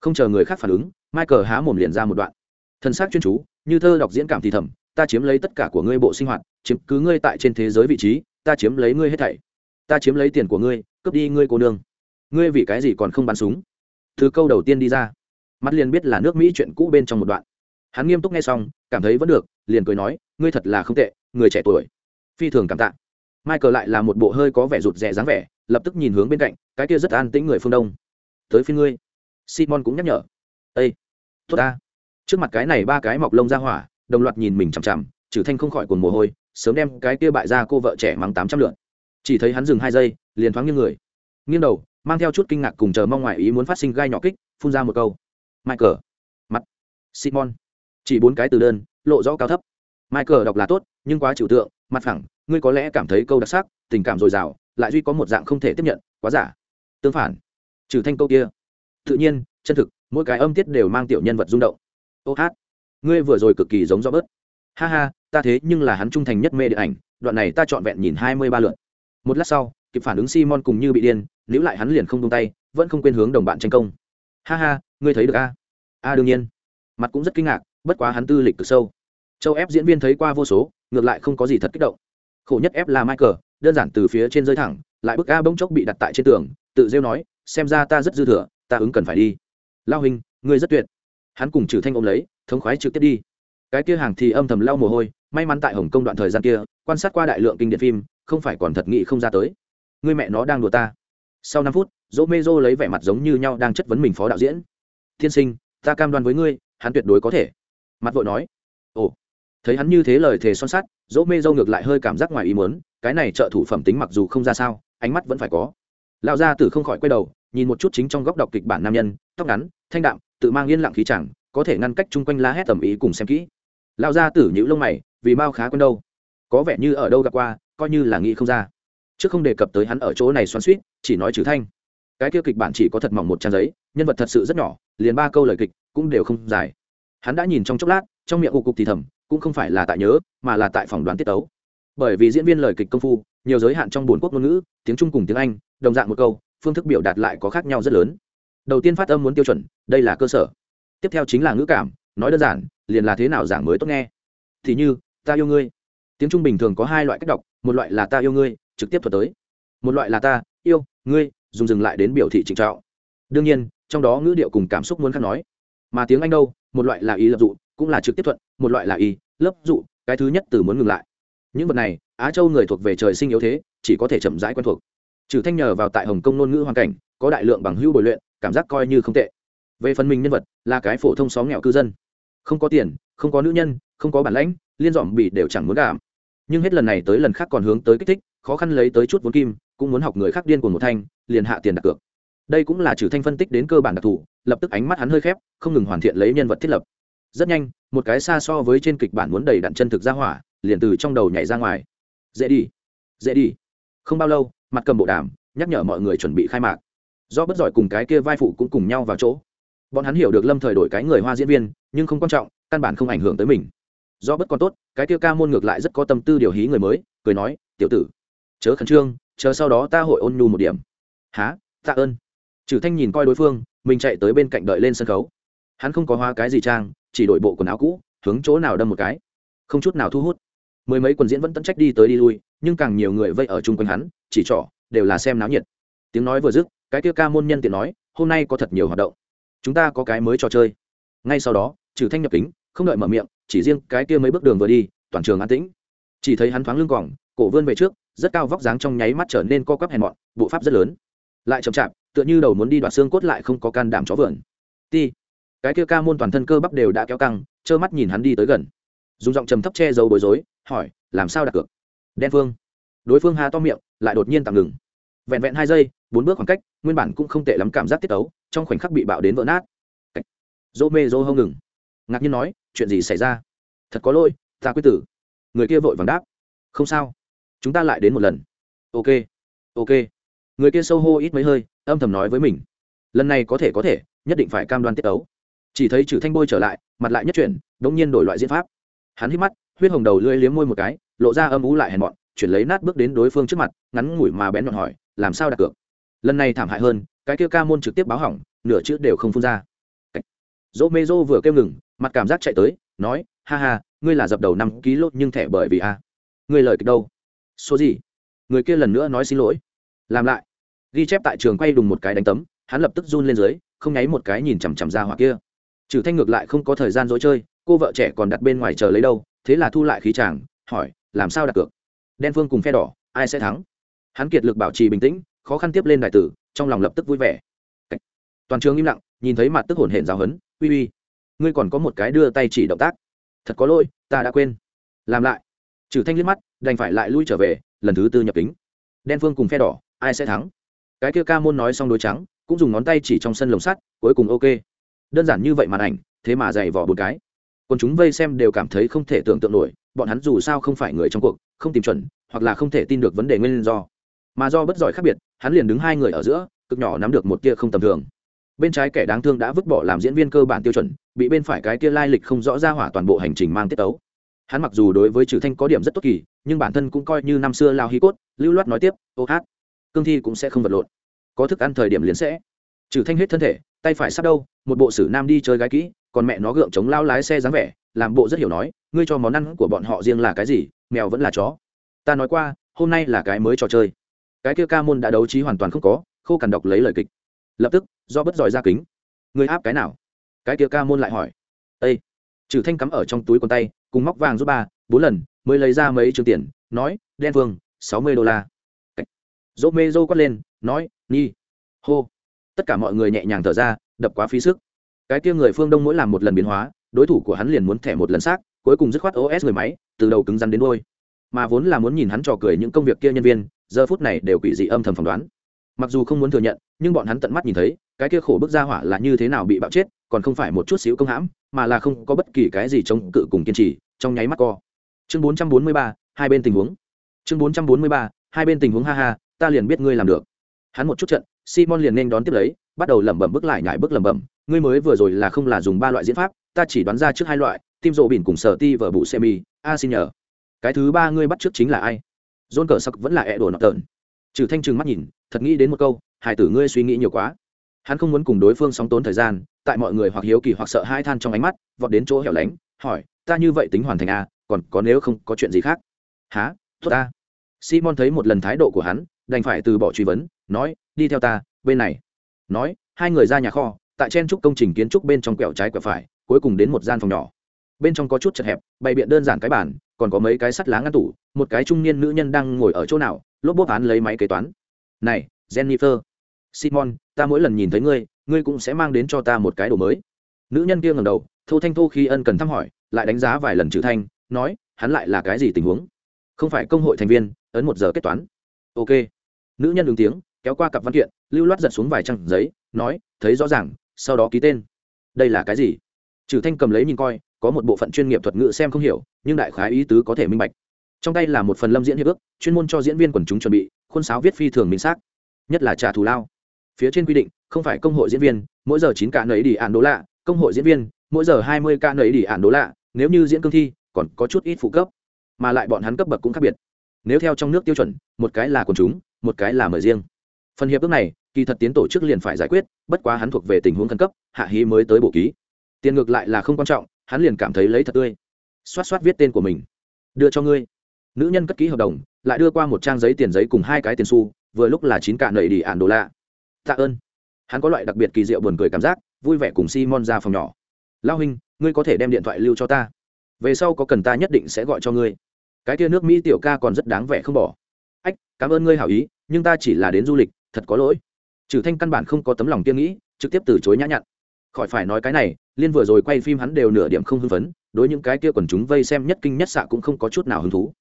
không chờ người khác phản ứng, michael há mồm liền ra một đoạn. Thân xác chuyên chú, như thơ đọc diễn cảm thì thầm, ta chiếm lấy tất cả của ngươi bộ sinh hoạt, chiếm cứ ngươi tại trên thế giới vị trí, ta chiếm lấy ngươi hết thảy. Ta chiếm lấy tiền của ngươi, cướp đi ngươi cô nương. Ngươi vì cái gì còn không bắn súng? Thứ câu đầu tiên đi ra. Mắt liền biết là nước mỹ chuyện cũ bên trong một đoạn. Hắn nghiêm túc nghe xong, cảm thấy vẫn được, liền cười nói, ngươi thật là không tệ, người trẻ tuổi. Phi thường cảm tạ michael lại là một bộ hơi có vẻ rụt rè dáng vẻ, lập tức nhìn hướng bên cạnh, cái kia rất an tĩnh người phương đông. Tới phía ngươi. Simon cũng nhắc nhở. Ây tốt ta. Trước mặt cái này ba cái mọc lông ra hỏa, đồng loạt nhìn mình chằm chằm, trừ thanh không khỏi cồn mồ hôi, sớm đem cái kia bại ra cô vợ trẻ mắng tám trăm lượn chỉ thấy hắn dừng hai giây, liền thoáng nghiêng người. Nghiêng đầu, mang theo chút kinh ngạc cùng chờ mong ngoài ý muốn phát sinh gai nhỏ kích, phun ra một câu. Michael. Mặt. Simon. Chỉ bốn cái từ đơn, lộ rõ cao thấp. Michael đọc là tốt, nhưng quá trừu tượng, mặt phẳng ngươi có lẽ cảm thấy câu đặc sắc, tình cảm dồi dào, lại duy có một dạng không thể tiếp nhận, quá giả. Tương phản. Trừ thanh câu kia. Tự nhiên, chân thực, mỗi cái âm tiết đều mang tiểu nhân vật rung động. Ô hát. Ngươi vừa rồi cực kỳ giống do bớt. Ha ha, ta thế nhưng là hắn trung thành nhất mê điện ảnh, đoạn này ta trọn vẹn nhìn hai mươi ba lượt. Một lát sau, kịp phản ứng simon cùng như bị điên, níu lại hắn liền không tung tay, vẫn không quên hướng đồng bạn tranh công. Ha ha, ngươi thấy được a? A, đương nhiên. Mặt cũng rất kinh ngạc, bất quá hắn tư lịch cực sâu. Châu ép diễn viên thấy qua vô số, ngược lại không có gì thật kích động khổ nhất ép là michael, đơn giản từ phía trên rơi thẳng, lại bức a bỗng chốc bị đặt tại trên tường, tự rêu nói, xem ra ta rất dư thừa, ta ứng cần phải đi. Lao hình ngươi rất tuyệt. Hắn cùng trừ thanh ôm lấy, thống khoái trực tiếp đi. Cái kia hàng thì âm thầm lau mồ hôi, may mắn tại hồng kông đoạn thời gian kia, quan sát qua đại lượng kinh điện phim, không phải còn thật nghị không ra tới. Người mẹ nó đang đùa ta. Sau năm phút, dỗ mê dô lấy vẻ mặt giống như nhau đang chất vấn mình phó đạo diễn. Thiên sinh, ta cam đoan với ngươi, hắn tuyệt đối có thể. Mặt vội nói thấy hắn như thế lời thề son sắt, dỗ mê dâu ngược lại hơi cảm giác ngoài ý muốn, cái này trợ thủ phẩm tính mặc dù không ra sao, ánh mắt vẫn phải có. Lão gia tử không khỏi quay đầu, nhìn một chút chính trong góc đọc kịch bản nam nhân, tóc ngắn, thanh đạm, tự mang yên lặng khí chẳng, có thể ngăn cách chung quanh la hét tầm ý cùng xem kỹ. Lão gia tử nhữ lông mày, vì mau khá quen đâu. Có vẻ như ở đâu gặp qua, coi như là nghĩ không ra. Trước không đề cập tới hắn ở chỗ này xoắn suýt chỉ nói trừ thanh. Cái kia kịch bản chỉ có thật mỏng một trang giấy, nhân vật thật sự rất nhỏ, liền ba câu lời kịch cũng đều không dài. Hắn đã nhìn trong chốc lát, trong miệng cục cục thì thầm cũng không phải là tại nhớ, mà là tại phỏng đoán tiết tấu. Bởi vì diễn viên lời kịch công phu, nhiều giới hạn trong buồn quốc ngôn ngữ, tiếng trung cùng tiếng anh, đồng dạng một câu, phương thức biểu đạt lại có khác nhau rất lớn. Đầu tiên phát âm muốn tiêu chuẩn, đây là cơ sở. Tiếp theo chính là ngữ cảm, nói đơn giản, liền là thế nào giảng mới tốt nghe. Thì như, ta yêu ngươi. Tiếng trung bình thường có hai loại cách đọc, một loại là ta yêu ngươi trực tiếp thuật tới. Một loại là ta yêu ngươi dùng dừng lại đến biểu thị trịnh trọng. Đương nhiên, trong đó ngữ điệu cùng cảm xúc muốn khác nói. Mà tiếng anh đâu, một loại là ý lập dụ cũng là trực tiếp thuận, một loại là y, lớp dụ, cái thứ nhất từ muốn ngừng lại. Những vật này, á châu người thuộc về trời sinh yếu thế, chỉ có thể chậm rãi quen thuộc. Trừ thanh nhờ vào tại hồng kông ngôn ngữ hoàn cảnh, có đại lượng bằng hữu bồi luyện, cảm giác coi như không tệ. Về phần mình nhân vật, là cái phổ thông xóm nghèo cư dân. Không có tiền, không có nữ nhân, không có bản lãnh, liên dọn bị đều chẳng muốn cảm nhưng hết lần này tới lần khác còn hướng tới kích thích, khó khăn lấy tới chút vốn kim, cũng muốn học người khác điên của một thanh, liền hạ tiền đặt cược. Đây cũng là trừ thanh phân tích đến cơ bản đặc thù, lập tức ánh mắt hắn hơi khép, không ngừng hoàn thiện lấy nhân vật thiết lập rất nhanh, một cái xa so với trên kịch bản muốn đầy đặn chân thực ra hỏa, liền từ trong đầu nhảy ra ngoài. Dễ đi dễ đi. Không bao lâu, mặt cầm bộ đàm, nhắc nhở mọi người chuẩn bị khai mạc. Do bất giỏi cùng cái kia vai phụ cũng cùng nhau vào chỗ. Bọn hắn hiểu được lâm thời đổi cái người hoa diễn viên, nhưng không quan trọng, căn bản không ảnh hưởng tới mình. Do bất còn tốt, cái kia ca môn ngược lại rất có tâm tư điều hí người mới, cười nói, tiểu tử, chớ khẩn trương, chờ sau đó ta hội ôn nhu một điểm. Há tạ ơn. Trừ thanh nhìn coi đối phương, mình chạy tới bên cạnh đợi lên sân khấu. Hắn không có hoa cái gì trang chỉ đổi bộ quần áo cũ, hướng chỗ nào đâm một cái. Không chút nào thu hút. Mười mấy quần diễn vẫn tận trách đi tới đi lui, nhưng càng nhiều người vây ở chung quanh hắn, chỉ trỏ, đều là xem náo nhiệt. Tiếng nói vừa dứt, cái kia ca môn nhân tiện nói, hôm nay có thật nhiều hoạt động. Chúng ta có cái mới trò chơi. Ngay sau đó, trừ thanh nhập kính, không đợi mở miệng, chỉ riêng cái kia mấy bước đường vừa đi, toàn trường an tĩnh. Chỉ thấy hắn thoáng lưng còng cổ vươn về trước, rất cao vóc dáng trong nháy mắt trở nên co quắp hèn mọn, bộ pháp rất lớn. Lại chậm chạp, tựa như đầu muốn đi đoạt xương cốt lại không có can đảm chó vườn ti cái kia ca môn toàn thân cơ bắp đều đã kéo căng, trơ mắt nhìn hắn đi tới gần. Dùng giọng trầm thấp che giấu bối rối, hỏi, làm sao đặt cược? Đen phương. Đối phương hà to miệng, lại đột nhiên tạm ngừng. Vẹn vẹn hai giây, bốn bước khoảng cách, nguyên bản cũng không tệ lắm cảm giác tiết tấu, trong khoảnh khắc bị bạo đến vỡ nát. Dô mê dô hông ngừng. Ngạc nhiên nói, chuyện gì xảy ra? Thật có lỗi, ta quyết tử. Người kia vội vàng đáp, không sao, chúng ta lại đến một lần. Ok ok. Người kia sâu hô ít mấy hơi, âm thầm nói với mình, lần này có thể có thể, nhất định phải cam đoan tiết tấu chỉ thấy trừ thanh bôi trở lại, mặt lại nhất chuyển, đống nhiên đổi loại diễn pháp. Hắn hít mắt, huyết hồng đầu lưỡi liếm môi một cái, lộ ra âm ú lại hèn mọn, chuyển lấy nát bước đến đối phương trước mặt, ngắn ngủi mà bén nhọn hỏi, làm sao đặt cược? Lần này thảm hại hơn, cái kia ca môn trực tiếp báo hỏng, nửa chữ đều không phun ra. Dỗ mê dô vừa kêu ngừng, mặt cảm giác chạy tới, nói, ha ha, ngươi là dập đầu năm ký lốt nhưng thẻ bởi vì a. Ngươi lời kịch đâu? Số gì? Người kia lần nữa nói xin lỗi. Làm lại. Ghi chép tại trường quay đùng một cái đánh tấm, hắn lập tức run lên dưới, không nháy một cái nhìn chằm chằm ra hoặc kia trừ thanh ngược lại không có thời gian dối chơi, cô vợ trẻ còn đặt bên ngoài chờ lấy đâu, thế là thu lại khí chàng, hỏi, làm sao đặt cược? Đen phương cùng phe đỏ, ai sẽ thắng? Hắn kiệt lực bảo trì bình tĩnh, khó khăn tiếp lên đại tử, trong lòng lập tức vui vẻ. Toàn trường im lặng, nhìn thấy mặt tức hồn hển giáo hấn uy uy, ngươi còn có một cái đưa tay chỉ động tác. Thật có lỗi, ta đã quên. Làm lại. Trừ thanh liếc mắt, đành phải lại lui trở về, lần thứ tư nhập kính. Đen phương cùng phe đỏ, ai sẽ thắng? Cái kia ca môn nói xong đối trắng, cũng dùng ngón tay chỉ trong sân lồng sắt, cuối cùng ok đơn giản như vậy màn ảnh, thế mà dày vỏ một cái. Còn chúng vây xem đều cảm thấy không thể tưởng tượng nổi, bọn hắn dù sao không phải người trong cuộc, không tìm chuẩn, hoặc là không thể tin được vấn đề nguyên do. Mà do bất giỏi khác biệt, hắn liền đứng hai người ở giữa, cực nhỏ nắm được một tia không tầm thường. Bên trái kẻ đáng thương đã vứt bỏ làm diễn viên cơ bản tiêu chuẩn, bị bên phải cái tia lai lịch không rõ ra hỏa toàn bộ hành trình mang tiết tấu. Hắn mặc dù đối với trừ thanh có điểm rất tốt kỳ, nhưng bản thân cũng coi như năm xưa lao hí cốt, lưu loát nói tiếp, ô hát, cương thi cũng sẽ không vật lộn. Có thức ăn thời điểm liền sẽ. Trừ thanh hết thân thể, tay phải sắp đâu một bộ sử nam đi chơi gái kỹ còn mẹ nó gượng chống lao lái xe dáng vẻ làm bộ rất hiểu nói ngươi cho món ăn của bọn họ riêng là cái gì mèo vẫn là chó. Ta nói qua hôm nay là cái mới trò chơi. Cái kia ca môn đã đấu trí hoàn toàn không có khô cằn đọc lấy lời kịch. Lập tức do bất giỏi ra kính. Ngươi áp cái nào? Cái kia ca môn lại hỏi. Ây trừ thanh cắm ở trong túi quần tay cùng móc vàng giúp ba bốn lần mới lấy ra mấy trường tiền nói đen vương sáu mươi đô la. Dỗ mê dô quát lên nói ni, hô. Tất cả mọi người nhẹ nhàng thở ra đập quá phí sức. Cái kia người phương đông mỗi làm một lần biến hóa đối thủ của hắn liền muốn thẻ một lần xác cuối cùng dứt khoát os người máy từ đầu cứng rắn đến đôi mà vốn là muốn nhìn hắn trò cười những công việc kia nhân viên giờ phút này đều quỷ dị âm thầm phỏng đoán. Mặc dù không muốn thừa nhận nhưng bọn hắn tận mắt nhìn thấy cái kia khổ bức ra hỏa là như thế nào bị bạo chết còn không phải một chút xíu công hãm mà là không có bất kỳ cái gì chống cự cùng kiên trì trong nháy mắt co. Chương 443, hai bên tình huống. Chương 443, hai bên tình huống ha ha ta liền biết ngươi làm được. Hắn một chút trận simon liền nên đón tiếp lấy bắt đầu lẩm bẩm bước lại nhải bước lẩm bẩm, ngươi mới vừa rồi là không là dùng ba loại diễn pháp, ta chỉ đoán ra trước hai loại, tim rộ bỉn cùng sở ti vở bụ semi a xin nhờ. Cái thứ ba ngươi bắt trước chính là ai? John cờ sắc vẫn là ẹ đồ nọc tợn trừ thanh trừng mắt nhìn, thật nghĩ đến một câu hải tử ngươi suy nghĩ nhiều quá. Hắn không muốn cùng đối phương sóng tốn thời gian, tại mọi người hoặc hiếu kỳ hoặc sợ hai than trong ánh mắt, vọt đến chỗ hẻo lánh, hỏi, ta như vậy tính hoàn thành a còn có nếu không có chuyện gì khác? Há tốt ta. Simon thấy một lần thái độ của hắn, đành phải từ bỏ truy vấn, nói, đi theo ta, bên này nói, hai người ra nhà kho, tại chen trúc công trình kiến trúc bên trong quẹo trái quẹo phải, cuối cùng đến một gian phòng nhỏ. Bên trong có chút chật hẹp, bày biện đơn giản cái bản còn có mấy cái sắt lá ngăn tủ, một cái trung niên nữ nhân đang ngồi ở chỗ nào, lốp bốp án lấy máy kế toán. Này, jennifer, simon, ta mỗi lần nhìn thấy ngươi ngươi cũng sẽ mang đến cho ta một cái đồ mới. Nữ nhân kia ngầm đầu, thô thanh thô khi ân cần thăm hỏi, lại đánh giá vài lần chữ thanh, nói, hắn lại là cái gì tình huống? Không phải công hội thành viên, ấn một giờ kết toán. Ok. Nữ nhân ứng tiếng kéo qua cặp văn kiện, lưu loát giật xuống vài trang giấy, nói, thấy rõ ràng, sau đó ký tên. Đây là cái gì? Trừ thanh cầm lấy nhìn coi, có một bộ phận chuyên nghiệp thuật ngữ xem không hiểu, nhưng đại khái ý tứ có thể minh bạch. Trong tay là một phần lâm diễn hiệp ước, chuyên môn cho diễn viên quần chúng chuẩn bị, khuôn sáo viết phi thường minh xác. Nhất là trả thù lao. Phía trên quy định, không phải công hội diễn viên, mỗi giờ chín ca nấy đi ạn đố lạ công hội diễn viên, mỗi giờ hai mươi ca nấy đi ạn đố lạ nếu như diễn cương thi, còn có chút ít phụ cấp. Mà lại bọn hắn cấp bậc cũng khác biệt. Nếu theo trong nước tiêu chuẩn, một cái là quần chúng, một cái là mời riêng phần hiệp ước này, kỳ thật tiến tổ chức liền phải giải quyết, bất quá hắn thuộc về tình huống khẩn cấp, hạ hí mới tới bổ ký. Tiền ngược lại là không quan trọng, hắn liền cảm thấy lấy thật tươi. Xoát xoát viết tên của mình. Đưa cho ngươi. Nữ nhân cất ký hợp đồng, lại đưa qua một trang giấy tiền giấy cùng hai cái tiền xu, vừa lúc là chín cạn nầy đi ản đồ lạ. Tạ ơn. Hắn có loại đặc biệt kỳ diệu buồn cười cảm giác, vui vẻ cùng simon ra phòng nhỏ. Lao huynh, ngươi có thể đem điện thoại lưu cho ta. Về sau có cần ta nhất định sẽ gọi cho ngươi. Cái kia nước mỹ tiểu ca còn rất đáng vẻ không bỏ. Ách, cảm ơn ngươi hảo ý, nhưng ta chỉ là đến du lịch thật có lỗi. Trừ thanh căn bản không có tấm lòng kiêng nghĩ, trực tiếp từ chối nhã nhặn. Khỏi phải nói cái này, liên vừa rồi quay phim hắn đều nửa điểm không hưng phấn, đối những cái kia quần chúng vây xem nhất kinh nhất xạ cũng không có chút nào hứng thú.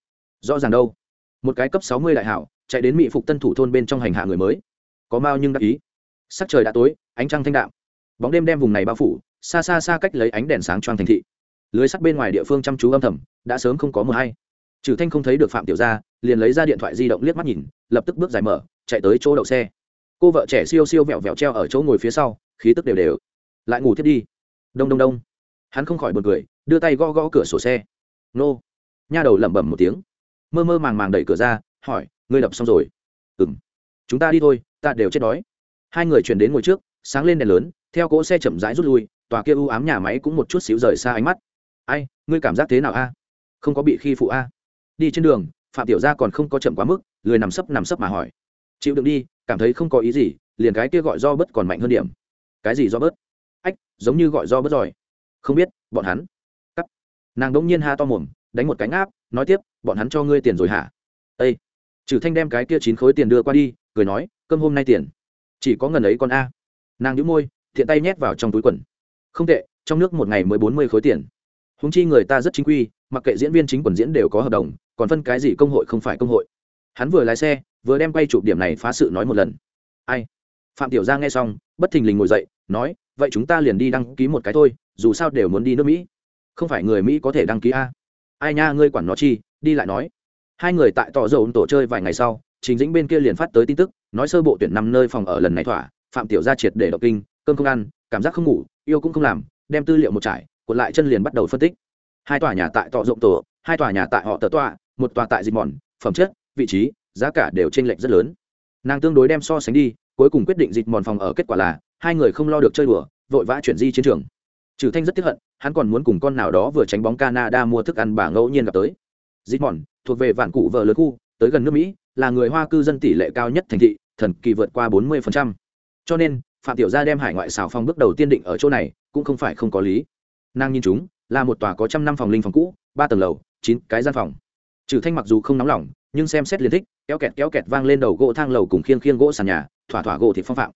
Rõ ràng đâu, một cái cấp sáu mươi đại hảo, chạy đến mỹ phục tân thủ thôn bên trong hành hạ người mới. Có mao nhưng đắc ý. Sắc trời đã tối, ánh trăng thanh đạm. Bóng đêm đem vùng này bao phủ, xa xa xa cách lấy ánh đèn sáng choang thành thị. Lưới sắt bên ngoài địa phương chăm chú âm thầm, đã sớm không có mờ hay. Trừ thanh không thấy được phạm tiểu gia, liền lấy ra điện thoại di động liếc mắt nhìn, lập tức bước giải mở chạy tới chỗ đậu xe. Cô vợ trẻ siêu siêu vẹo vẹo treo ở chỗ ngồi phía sau, khí tức đều đều. Lại ngủ thiết đi. Đông đông đông. Hắn không khỏi bật cười, đưa tay gõ gõ cửa sổ xe. Nô. Nha đầu lẩm bẩm một tiếng. Mơ mơ màng màng đẩy cửa ra, hỏi, ngươi đập xong rồi? Ừ m chúng ta đi thôi, ta đều chết đói. Hai người chuyển đến ngồi trước, sáng lên đèn lớn, theo cỗ xe chậm rãi rút lui, tòa kia u ám nhà máy cũng một chút xíu rời xa ánh mắt. Ai, ngươi cảm giác thế nào a? Không có bị khi phụ a. Đi trên đường, phạm tiểu gia còn không có chậm quá mức, lười nằm sấp nằm sấp mà hỏi chịu đựng đi, cảm thấy không có ý gì, liền cái kia gọi do bớt còn mạnh hơn điểm. Cái gì do bớt? Ách, giống như gọi do bớt rồi. Không biết, bọn hắn. Cắt. Nàng đ ỗ n g nhiên ha to mồm, đánh một cánh áp nói tiếp, bọn hắn cho ngươi tiền rồi hả? Ây trừ thanh đem cái kia chín khối tiền đưa qua đi, cười nói, cơm hôm nay tiền. Chỉ có ngần ấy con a. Nàng nhũ môi, thiện tay nhét vào trong túi quần. Không tệ, trong nước một ngày mới bốn mươi khối tiền. Húng chi người ta rất chính quy, mặc kệ diễn viên chính quần diễn đều có hợp đồng, còn phân cái gì công hội không phải công hội hắn vừa lái xe, vừa đem quay chụp điểm này phá sự nói một lần. Ai? Phạm tiểu giang nghe xong, bất thình lình ngồi dậy, nói, vậy chúng ta liền đi đăng ký một cái thôi, dù sao đều muốn đi nước mỹ. Không phải người mỹ có thể đăng ký a? Ai nha, ngươi quản nó chi, đi lại nói. Hai người tại tỏ dầu tổ chơi vài ngày sau chính dĩnh bên kia liền phát tới tin tức, nói sơ bộ tuyển năm nơi phòng ở lần này thỏa, phạm tiểu gia triệt để đọc kinh, cơm không ăn, cảm giác không ngủ, yêu cũng không làm, đem tư liệu một trải, cuộn lại chân liền bắt đầu phân tích. Hai tòa nhà tại tọ rộng tổ, hai tòa nhà tại họ tờ tọa, một tòa tại dịch mòn, phẩm chất vị trí, giá cả đều t r ê n lệch rất lớn. Nàng tương đối đem so sánh đi, cuối cùng quyết định dịch mòn phòng ở kết quả là, hai người không lo được chơi đùa, vội vã chuyển di chiến trường. Trừ thanh rất tiếp hận, hắn còn muốn cùng con nào đó vừa tránh bóng canada mua thức ăn bà ngẫu nhiên gặp tới. Dịch mòn, thuộc về vạn cụ vợ lớn khu, tới gần nước mỹ, là người hoa cư dân tỷ lệ cao nhất thành thị, thần kỳ vượt qua bốn mươi cho nên, phạm tiểu gia đem hải ngoại xào phong bước đầu tiên định ở chỗ này, cũng không phải không có lý. Nàng nhìn chúng, là một tòa có trăm năm phòng linh phòng cũ, ba tầng lầu, chín cái gian phòng. Trừ thanh mặc dù không nóng lòng nhưng xem xét liền thích, kéo kẹt kéo kẹt vang lên đầu gỗ thang lầu cùng khiêng khiêng gỗ sàn nhà, thỏa thỏa gỗ thì phong phạm.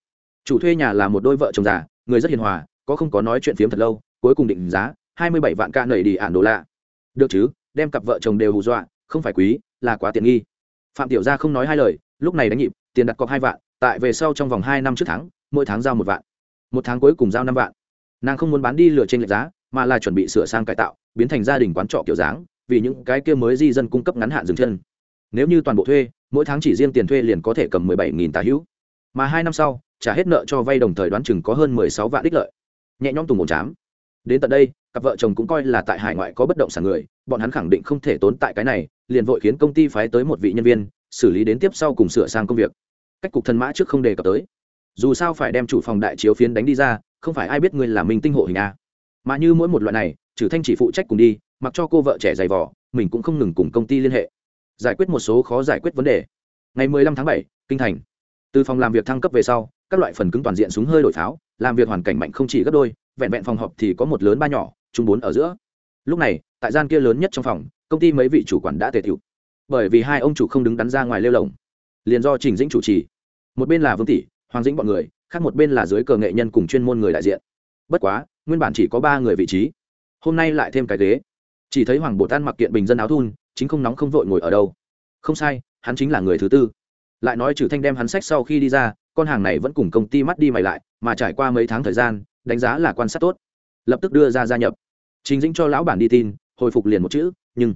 Chủ thuê nhà là một đôi vợ chồng già, người rất hiền hòa, có không có nói chuyện phiếm thật lâu, cuối cùng định giá hai mươi bảy vạn ca nầy đi ản đô la. Được chứ, đem cặp vợ chồng đều hù dọa, không phải quý, là quá tiện nghi. Phạm tiểu gia không nói hai lời, lúc này đánh nhịp, tiền đặt cọc hai vạn, tại về sau trong vòng hai năm trước tháng, mỗi tháng giao một vạn. Một tháng cuối cùng giao năm vạn. Nàng không muốn bán đi lửa trên lệch giá, mà là chuẩn bị sửa sang cải tạo, biến thành gia đình quán trọ kiểu dáng, vì những cái kia mới di dân cung cấp ngắn hạn dừng chân nếu như toàn bộ thuê, mỗi tháng chỉ riêng tiền thuê liền có thể cầm mười bảy nghìn tà hữu. Mà hai năm sau, trả hết nợ cho vay đồng thời đoán chừng có hơn mười sáu vạn đích lợi. Nhẹ nhõm tùng một chám. Đến tận đây, cặp vợ chồng cũng coi là tại hải ngoại có bất động sản người, bọn hắn khẳng định không thể tốn tại cái này, liền vội khiến công ty phái tới một vị nhân viên, xử lý đến tiếp sau cùng sửa sang công việc. Cách cục thân mã trước không đề cập tới. Dù sao phải đem chủ phòng đại chiếu phiến đánh đi ra, không phải ai biết ngươi là minh tinh hộ hình a. Mà như mỗi một loại này, trừ thanh chỉ phụ trách cùng đi, mặc cho cô vợ trẻ dày vỏ mình cũng không ngừng cùng công ty liên hệ giải quyết một số khó giải quyết vấn đề. Ngày 15 tháng 7, kinh thành. Từ phòng làm việc thăng cấp về sau các loại phần cứng toàn diện súng hơi đổi pháo làm việc hoàn cảnh mạnh không chỉ gấp đôi vẹn vẹn phòng họp thì có một lớn ba nhỏ chung bốn ở giữa. Lúc này tại gian kia lớn nhất trong phòng công ty mấy vị chủ quản đã tề thiệu bởi vì hai ông chủ không đứng đắn ra ngoài lêu lồng. Liền do trình dĩnh chủ trì. Một bên là vương tỷ hoàng dĩnh bọn người khác một bên là dưới cờ nghệ nhân cùng chuyên môn người đại diện. Bất quá nguyên bản chỉ có ba người vị trí. Hôm nay lại thêm cái ghế. Chỉ thấy hoàng Bộ tan mặc kiện bình dân áo thun chính không nóng không vội ngồi ở đâu. Không sai, hắn chính là người thứ tư. Lại nói trừ thanh đem hắn sách sau khi đi ra, con hàng này vẫn cùng công ty mắt đi mày lại, mà trải qua mấy tháng thời gian, đánh giá là quan sát tốt. Lập tức đưa ra gia nhập. Chính dĩnh cho lão bản đi tin, hồi phục liền một chữ, nhưng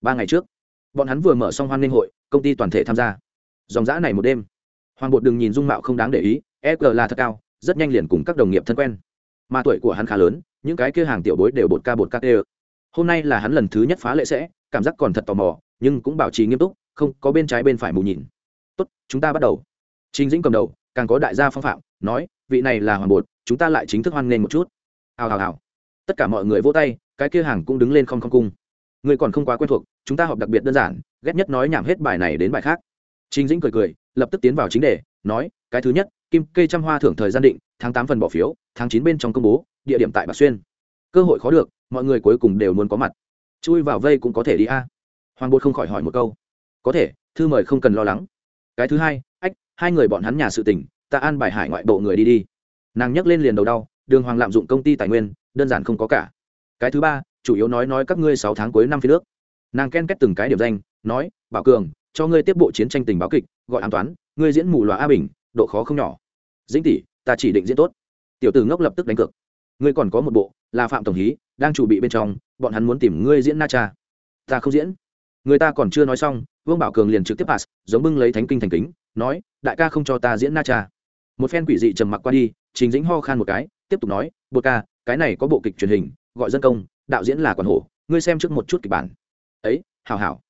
ba ngày trước, bọn hắn vừa mở xong hoan nghênh hội, công ty toàn thể tham gia. Dòng dã này một đêm. Hoàng bột đừng nhìn dung mạo không đáng để ý e g là thật cao, rất nhanh liền cùng các đồng nghiệp thân quen. Mà tuổi của hắn khá lớn, những cái kia hàng tiểu bối đều bột ca bột ca tê. Hôm nay là hắn lần thứ nhất phá lệ sẽ cảm giác còn thật tò mò, nhưng cũng bảo trì nghiêm túc, không có bên trái bên phải mù nhìn. Tốt, chúng ta bắt đầu. Trình dĩnh cầm đầu, càng có đại gia phong phạm, nói, vị này là hoàng bột, chúng ta lại chính thức hoan nghênh một chút. Hào hào hào. Tất cả mọi người vỗ tay, cái kia hàng cũng đứng lên không không cung. Người còn không quá quen thuộc, chúng ta họp đặc biệt đơn giản, ghét nhất nói nhảm hết bài này đến bài khác. Trình dĩnh cười cười, lập tức tiến vào chính đề, nói, cái thứ nhất, kim cây trăm hoa thưởng thời gian định, tháng tám phần bỏ phiếu, tháng chín bên trong công bố, địa điểm tại bạc xuyên. Cơ hội khó được, mọi người cuối cùng đều muốn có mặt chui vào vây cũng có thể đi a. Hoàng bột không khỏi hỏi một câu. Có thể, thư mời không cần lo lắng. Cái thứ hai, ách, hai người bọn hắn nhà sự tình, ta an bài hải ngoại bộ người đi đi. Nàng nhấc lên liền đầu đau, đường hoàng lạm dụng công ty tài nguyên, đơn giản không có cả. Cái thứ ba, chủ yếu nói nói các ngươi sáu tháng cuối năm phía nước. Nàng ken kết từng cái điểm danh, nói, bảo cường, cho ngươi tiếp bộ chiến tranh tình báo kịch, gọi an toán, ngươi diễn mù loà a bình, độ khó không nhỏ. Dĩnh tỷ, ta chỉ định diễn tốt. Tiểu tử ngốc lập tức đánh cược. Ngươi còn có một bộ, là phạm tổng hí, đang chủ bị bên trong bọn hắn muốn tìm ngươi diễn na cha. Ta không diễn. Người ta còn chưa nói xong, vương bảo cường liền trực tiếp pass, giống bưng lấy thánh kinh thành kính, nói, đại ca không cho ta diễn na cha. Một phen quỷ dị trầm mặc qua đi, trình dĩnh ho khan một cái, tiếp tục nói, bột ca, cái này có bộ kịch truyền hình, gọi dân công, đạo diễn là quản hổ, ngươi xem trước một chút kịch bản. Ấy, hảo hảo.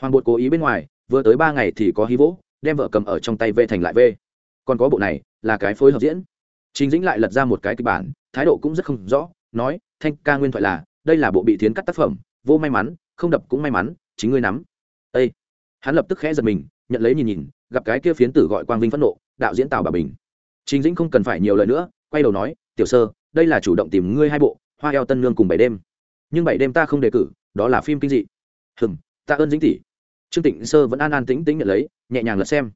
Hoàng bột cố ý bên ngoài, vừa tới ba ngày thì có hí vỗ, đem vợ cầm ở trong tay vê thành lại vê còn có bộ này, là cái phối hợp diễn. Chính dĩnh lại lật ra một cái kịch bản, thái độ cũng rất không rõ, nói, thanh ca nguyên thoại là đây là bộ bị thiến cắt tác phẩm, vô may mắn, không đập cũng may mắn, chính ngươi nắm. Ây hắn lập tức khẽ giật mình, nhận lấy nhìn nhìn, gặp cái kia phiến tử gọi quang vinh phẫn nộ, đạo diễn tào bà bình. Chính dĩnh không cần phải nhiều lời nữa, quay đầu nói, tiểu sơ, đây là chủ động tìm ngươi hai bộ, hoa eo tân nương cùng bảy đêm. Nhưng bảy đêm ta không đề cử, đó là phim kinh dị. Hừng ta ơn dính tỷ. Trương tịnh sơ vẫn an an tĩnh tĩnh nhận lấy, nhẹ nhàng lật xem.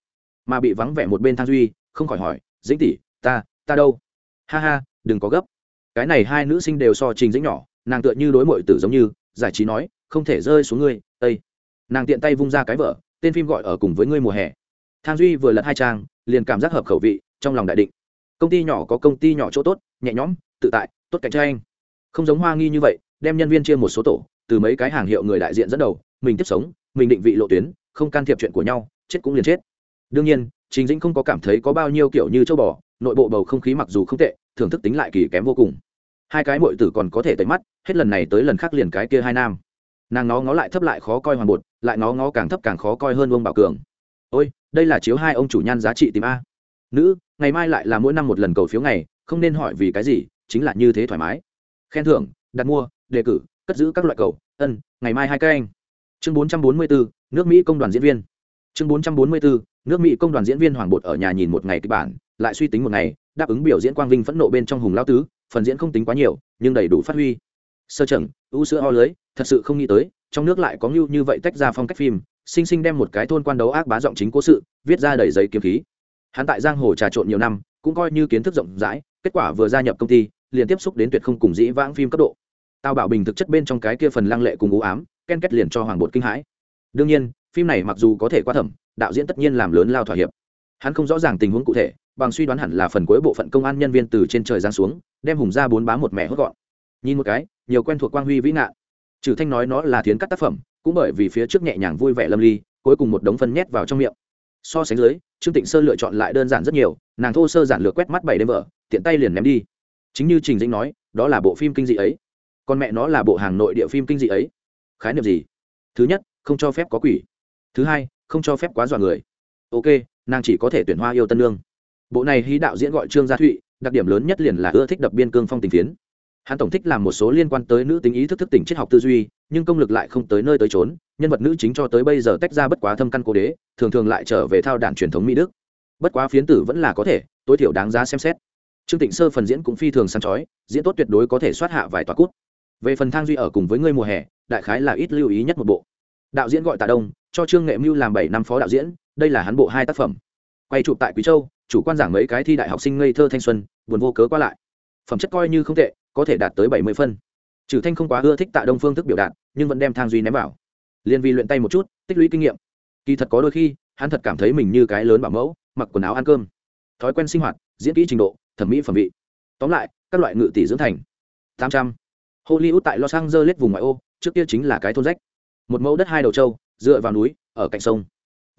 Mà bị vắng vẻ một bên thang duy, không khỏi hỏi, dĩnh tỷ, ta ta đâu? Ha ha, đừng có gấp. Cái này hai nữ sinh đều so trình dĩnh nhỏ nàng tựa như đối mội tử giống như, giải trí nói, không thể rơi xuống ngươi, ây. Nàng tiện tay vung ra cái vợ tên phim gọi ở cùng với ngươi mùa hè. Thang duy vừa lật hai trang, liền cảm giác hợp khẩu vị, trong lòng đại định. Công ty nhỏ có công ty nhỏ chỗ tốt, nhẹ nhõm, tự tại, tốt cạnh tranh. Không giống hoa nghi như vậy, đem nhân viên chia một số tổ, từ mấy cái hàng hiệu người đại diện dẫn đầu, mình tiếp sống, mình định vị lộ tuyến, không can thiệp chuyện của nhau, chết cũng liền chết. Đương nhiên chính dĩnh không có cảm thấy có bao nhiêu kiểu như châu bò, nội bộ bầu không khí mặc dù không tệ, thưởng thức tính lại kỳ kém vô cùng hai cái mội tử còn có thể tẩy mắt, hết lần này tới lần khác liền cái kia hai nam. Nàng nó ngó lại thấp lại khó coi hoàng bột, lại nó ngó càng thấp càng khó coi hơn ông bảo cường. Ôi, đây là chiếu hai ông chủ nhan giá trị tìm a. Nữ, ngày mai lại là mỗi năm một lần cầu phiếu ngày, không nên hỏi vì cái gì, chính là như thế thoải mái. Khen thưởng, đặt mua, đề cử, cất giữ các loại cầu, ân, ngày mai hai cái anh. Chương bốn trăm bốn mươi bốn nước mỹ công đoàn diễn viên. Chương bốn trăm bốn mươi bốn nước mỹ công đoàn diễn viên hoàng bột ở nhà nhìn một ngày kịch bản, lại suy tính một ngày, đáp ứng biểu diễn quang vinh phẫn nộ bên trong hùng lao tứ phần diễn không tính quá nhiều nhưng đầy đủ phát huy. Sơ chẩn, u sữa ho lưới thật sự không nghĩ tới trong nước lại có ngưu như vậy tách ra phong cách phim sinh sinh đem một cái thôn quan đấu ác bá giọng chính cố sự viết ra đầy giấy kiếm khí. Hắn tại giang hồ trà trộn nhiều năm cũng coi như kiến thức rộng rãi kết quả vừa gia nhập công ty liền tiếp xúc đến tuyệt không cùng dĩ vãng phim cấp độ. Tao bảo bình thực chất bên trong cái kia phần lăng lệ cùng ú ám ken kết liền cho hoàng bột kinh hãi. Đương nhiên phim này mặc dù có thể qua thẩm đạo diễn tất nhiên làm lớn lao thỏa hiệp. Hắn không rõ ràng tình huống cụ thể bằng suy đoán hẳn là phần cuối bộ phận công an nhân viên từ trên trời giáng xuống, đem hùng ra bốn bá một mẹ hốt gọn. Nhìn một cái, nhiều quen thuộc quang huy vĩ ngạn. Trừ thanh nói nó là thiến cắt tác phẩm, cũng bởi vì phía trước nhẹ nhàng vui vẻ lâm ly, cuối cùng một đống phân nhét vào trong miệng. So sánh dưới, trương tịnh sơ lựa chọn lại đơn giản rất nhiều, nàng thô sơ giản lược quét mắt bảy đêm vợ, tiện tay liền ném đi. Chính như trình dĩnh nói, đó là bộ phim kinh dị ấy. Còn mẹ nó là bộ hàng nội địa phim kinh dị ấy. Khái niệm gì? Thứ nhất, không cho phép có quỷ. Thứ hai, không cho phép quá dọa người. Ok, nàng chỉ có thể tuyển hoa yêu tân lương bộ này hí đạo diễn gọi trương gia thụy, đặc điểm lớn nhất liền là ưa thích đập biên cương phong tình phiến. Hắn tổng thích làm một số liên quan tới nữ tính ý thức thức tỉnh triết học tư duy, nhưng công lực lại không tới nơi tới trốn nhân vật nữ chính cho tới bây giờ tách ra bất quá thâm căn cố đế, thường thường lại trở về thao đản truyền thống mỹ đức. Bất quá phiến tử vẫn là có thể, tối thiểu đáng giá xem xét. Trương tịnh sơ phần diễn cũng phi thường săn chói, diễn tốt tuyệt đối có thể soát hạ vài tòa cút. Về phần thang duy ở cùng với ngươi mùa hè, đại khái là ít lưu ý nhất một bộ. Đạo diễn gọi tạ đông, cho trương nghệ mưu làm bảy năm phó đạo diễn, đây là hắn bộ hai tác phẩm quay chụp tại quý châu, chủ quan giảng mấy cái thi đại học sinh ngây thơ thanh xuân, buồn vô cớ qua lại. Phẩm chất coi như không tệ, có thể đạt tới bảy mươi phân. Trừ thanh không quá ưa thích tạ đông phương thức biểu đạt, nhưng vẫn đem thang duy ném vào. Liên vi luyện tay một chút, tích lũy kinh nghiệm. Kỳ thật có đôi khi, hắn thật cảm thấy mình như cái lớn bảo mẫu, mặc quần áo ăn cơm. Thói quen sinh hoạt, diễn kỹ trình độ, thẩm mỹ phẩm vị. Tóm lại, các loại ngự tỷ dưỡng thành. Tám trăm. Hollywood tại los angeles vùng ngoại ô, trước kia chính là cái thôn rách. Một mẫu đất hai đầu trâu dựa vào núi, ở cạnh sông.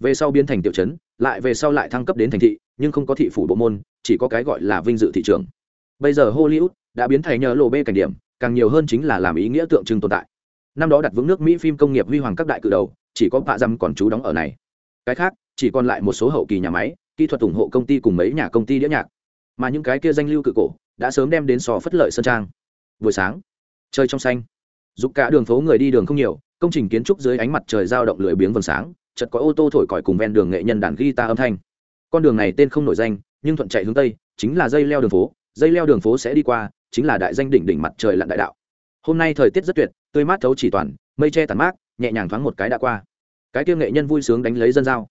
Về sau biến thành tiểu trấn lại về sau lại thăng cấp đến thành thị, nhưng không có thị phủ bộ môn, chỉ có cái gọi là vinh dự thị trường. Bây giờ hollywood đã biến thành nhờ lộ bê cảnh điểm, càng nhiều hơn chính là làm ý nghĩa tượng trưng tồn tại. Năm đó đặt vững nước mỹ phim công nghiệp huy hoàng các đại cự đầu, chỉ có pạ dăm còn trú đóng ở này. Cái khác, chỉ còn lại một số hậu kỳ nhà máy, kỹ thuật ủng hộ công ty cùng mấy nhà công ty đĩa nhạc. Mà những cái kia danh lưu cự cổ đã sớm đem đến sò phất lợi sơn trang. Buổi sáng chơi trong xanh. Giúp cả đường phố người đi đường không nhiều, công trình kiến trúc dưới ánh mặt trời giao động lưỡi biếng vầng sáng chợt có ô tô thổi còi cùng ven đường nghệ nhân đàn guitar âm thanh. Con đường này tên không nổi danh, nhưng thuận chạy hướng tây, chính là dây leo đường phố. Dây leo đường phố sẽ đi qua, chính là đại danh đỉnh đỉnh mặt trời lặn đại đạo. Hôm nay thời tiết rất tuyệt, tươi mát thấu chỉ toàn, mây che tàn mát, nhẹ nhàng thoáng một cái đã qua. Cái kia nghệ nhân vui sướng đánh lấy dân dao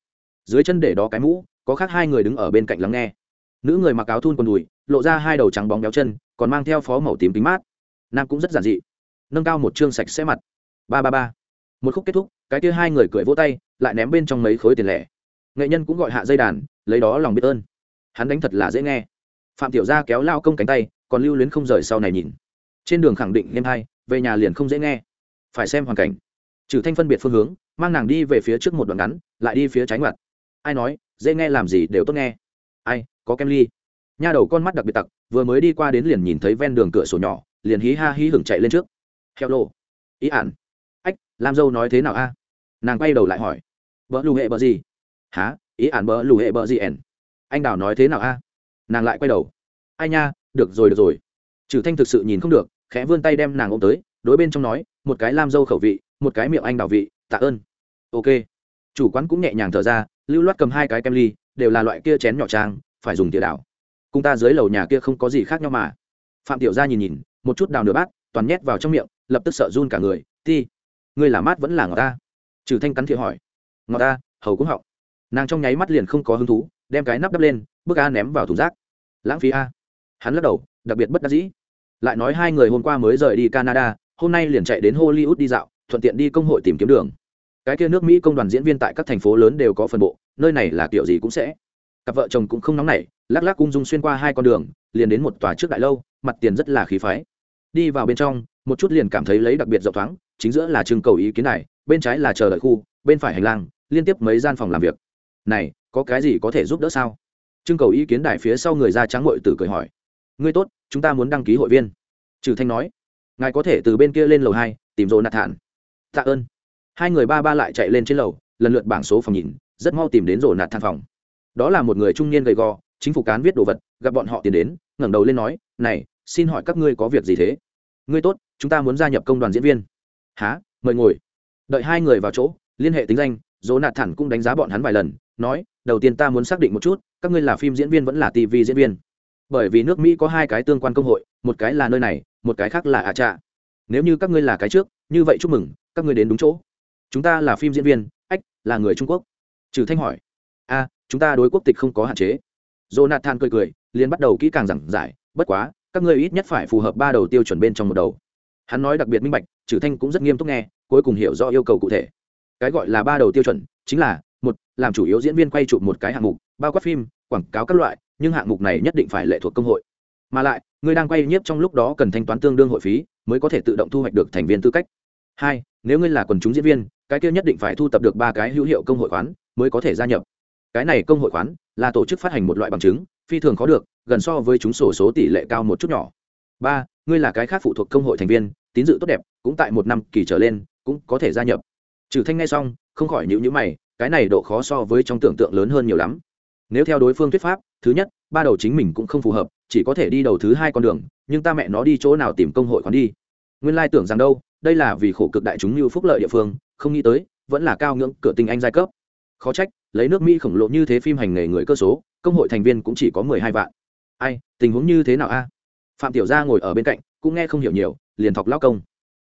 dưới chân để đó cái mũ, có khác hai người đứng ở bên cạnh lắng nghe. Nữ người mặc áo thun quần đùi, lộ ra hai đầu trắng bóng béo chân, còn mang theo phó màu tím tím mát. Nam cũng rất giản dị. Nâng cao một chương sạch sẽ mặt. Ba ba ba một khúc kết thúc, cái kia hai người cười vỗ tay, lại ném bên trong mấy khối tiền lẻ. Nghệ nhân cũng gọi hạ dây đàn, lấy đó lòng biết ơn. Hắn đánh thật là dễ nghe. Phạm tiểu gia kéo lao công cánh tay, còn lưu luyến không rời sau này nhìn. Trên đường khẳng định em hai, về nhà liền không dễ nghe. Phải xem hoàn cảnh. Trừ thanh phân biệt phương hướng, mang nàng đi về phía trước một đoạn ngắn, lại đi phía trái ngoặt. Ai nói, dễ nghe làm gì đều tốt nghe. Ai, có kem ly. Nha đầu con mắt đặc biệt tặc, vừa mới đi qua đến liền nhìn thấy ven đường cửa sổ nhỏ, liền hí ha hí hửng chạy lên trước. Heo lô ý ản. Lam dâu nói thế nào a? Nàng quay đầu lại hỏi. Bỡ lù hệ bỡ gì? Há ý ản bỡ lù hệ bỡ gì ẻn? Anh đào nói thế nào a? Nàng lại quay đầu. Ai nha, được rồi được rồi. Trừ thanh thực sự nhìn không được, khẽ vươn tay đem nàng ôm tới, đối bên trong nói, một cái lam dâu khẩu vị, một cái miệng anh đào vị, tạ ơn. Ok. Chủ quán cũng nhẹ nhàng thở ra, lưu loát cầm hai cái kem ly, đều là loại kia chén nhỏ trang, phải dùng tỉa đảo. Cùng ta dưới lầu nhà kia không có gì khác nhau mà. Phạm tiểu gia nhìn nhìn, một chút đào nửa bát, toàn nhét vào trong miệng, lập tức sợ run cả người, ti ngươi là mát vẫn là ngọt ta? Trừ thanh cắn thiệu hỏi. Ngọt ta, hầu cũng họng. Nàng trong nháy mắt liền không có hứng thú, đem cái nắp đắp lên, bước a ném vào thùng rác. Lãng phí a. Hắn lắc đầu, đặc biệt bất đắc dĩ. Lại nói hai người hôm qua mới rời đi canada, hôm nay liền chạy đến hollywood đi dạo, thuận tiện đi công hội tìm kiếm đường. Cái kia nước mỹ công đoàn diễn viên tại các thành phố lớn đều có phần bộ, nơi này là kiểu gì cũng sẽ. Cặp vợ chồng cũng không nóng nảy, lắc lắc cung dung xuyên qua hai con đường, liền đến một tòa trước đại lâu, mặt tiền rất là khí phái. Đi vào bên trong, một chút liền cảm thấy lấy đặc biệt rộng thoáng chính giữa là trưng cầu ý kiến này, bên trái là chờ đợi khu, bên phải hành lang, liên tiếp mấy gian phòng làm việc. Này, có cái gì có thể giúp đỡ sao? Trưng cầu ý kiến đài phía sau người da trắng ngội tử cười hỏi. Ngươi tốt, chúng ta muốn đăng ký hội viên. Trừ thanh nói. Ngài có thể từ bên kia lên lầu hai, tìm rồ nạt thản. Tạ ơn. Hai người ba ba lại chạy lên trên lầu, lần lượt bảng số phòng nhìn, rất mau tìm đến rồ nạt thản phòng. Đó là một người trung niên gầy gò, chính phủ cán viết đồ vật, gặp bọn họ tiến đến, ngẩng đầu lên nói, này, xin hỏi các ngươi có việc gì thế? Ngươi tốt, chúng ta muốn gia nhập công đoàn diễn viên há mời ngồi. Đợi hai người vào chỗ, liên hệ tính danh dỗ nạt thẳng cũng đánh giá bọn hắn vài lần, nói, đầu tiên ta muốn xác định một chút, các ngươi là phim diễn viên vẫn là tv diễn viên? Bởi vì nước mỹ có hai cái tương quan công hội, một cái là nơi này, một cái khác là ạ trạ. Nếu như các ngươi là cái trước, như vậy chúc mừng, các ngươi đến đúng chỗ. Chúng ta là phim diễn viên, ách, là người trung quốc. Trừ thanh hỏi. A, chúng ta đối quốc tịch không có hạn chế. Jonathan cười cười, liền bắt đầu kỹ càng giảng giải, bất quá, các ngươi ít nhất phải phù hợp ba đầu tiêu chuẩn bên trong một đầu hắn nói đặc biệt minh bạch trừ thanh cũng rất nghiêm túc nghe, cuối cùng hiểu rõ yêu cầu cụ thể. Cái gọi là ba đầu tiêu chuẩn, chính là, một, làm chủ yếu diễn viên quay chụp một cái hạng mục, bao quát phim, quảng cáo các loại, nhưng hạng mục này nhất định phải lệ thuộc công hội. Mà lại, người đang quay nhiếp trong lúc đó cần thanh toán tương đương hội phí, mới có thể tự động thu hoạch được thành viên tư cách. Hai, nếu ngươi là quần chúng diễn viên, cái kia nhất định phải thu tập được ba cái hữu hiệu công hội khoán, mới có thể gia nhập. Cái này công hội khoán, là tổ chức phát hành một loại bằng chứng, phi thường khó được, gần so với chúng sổ số tỷ lệ cao một chút nhỏ. Ba ngươi là cái khác phụ thuộc công hội thành viên, tín dự tốt đẹp, cũng tại một năm kỳ trở lên, cũng có thể gia nhập. Trừ thanh ngay xong, không khỏi nhữ nhữ mày, cái này độ khó so với trong tưởng tượng lớn hơn nhiều lắm. Nếu theo đối phương thuyết pháp, thứ nhất, ba đầu chính mình cũng không phù hợp, chỉ có thể đi đầu thứ hai con đường, nhưng ta mẹ nó đi chỗ nào tìm công hội còn đi. Nguyên lai tưởng rằng đâu, đây là vì khổ cực đại chúng như phúc lợi địa phương, không nghĩ tới, vẫn là cao ngưỡng cửa tinh anh giai cấp. Khó trách, lấy nước mỹ khổng lồ như thế phim hành nghề người cơ số, công hội thành viên cũng chỉ có mười hai vạn. Ai, tình huống như thế nào a? Phạm tiểu gia ngồi ở bên cạnh, cũng nghe không hiểu nhiều, liền thọc lao công.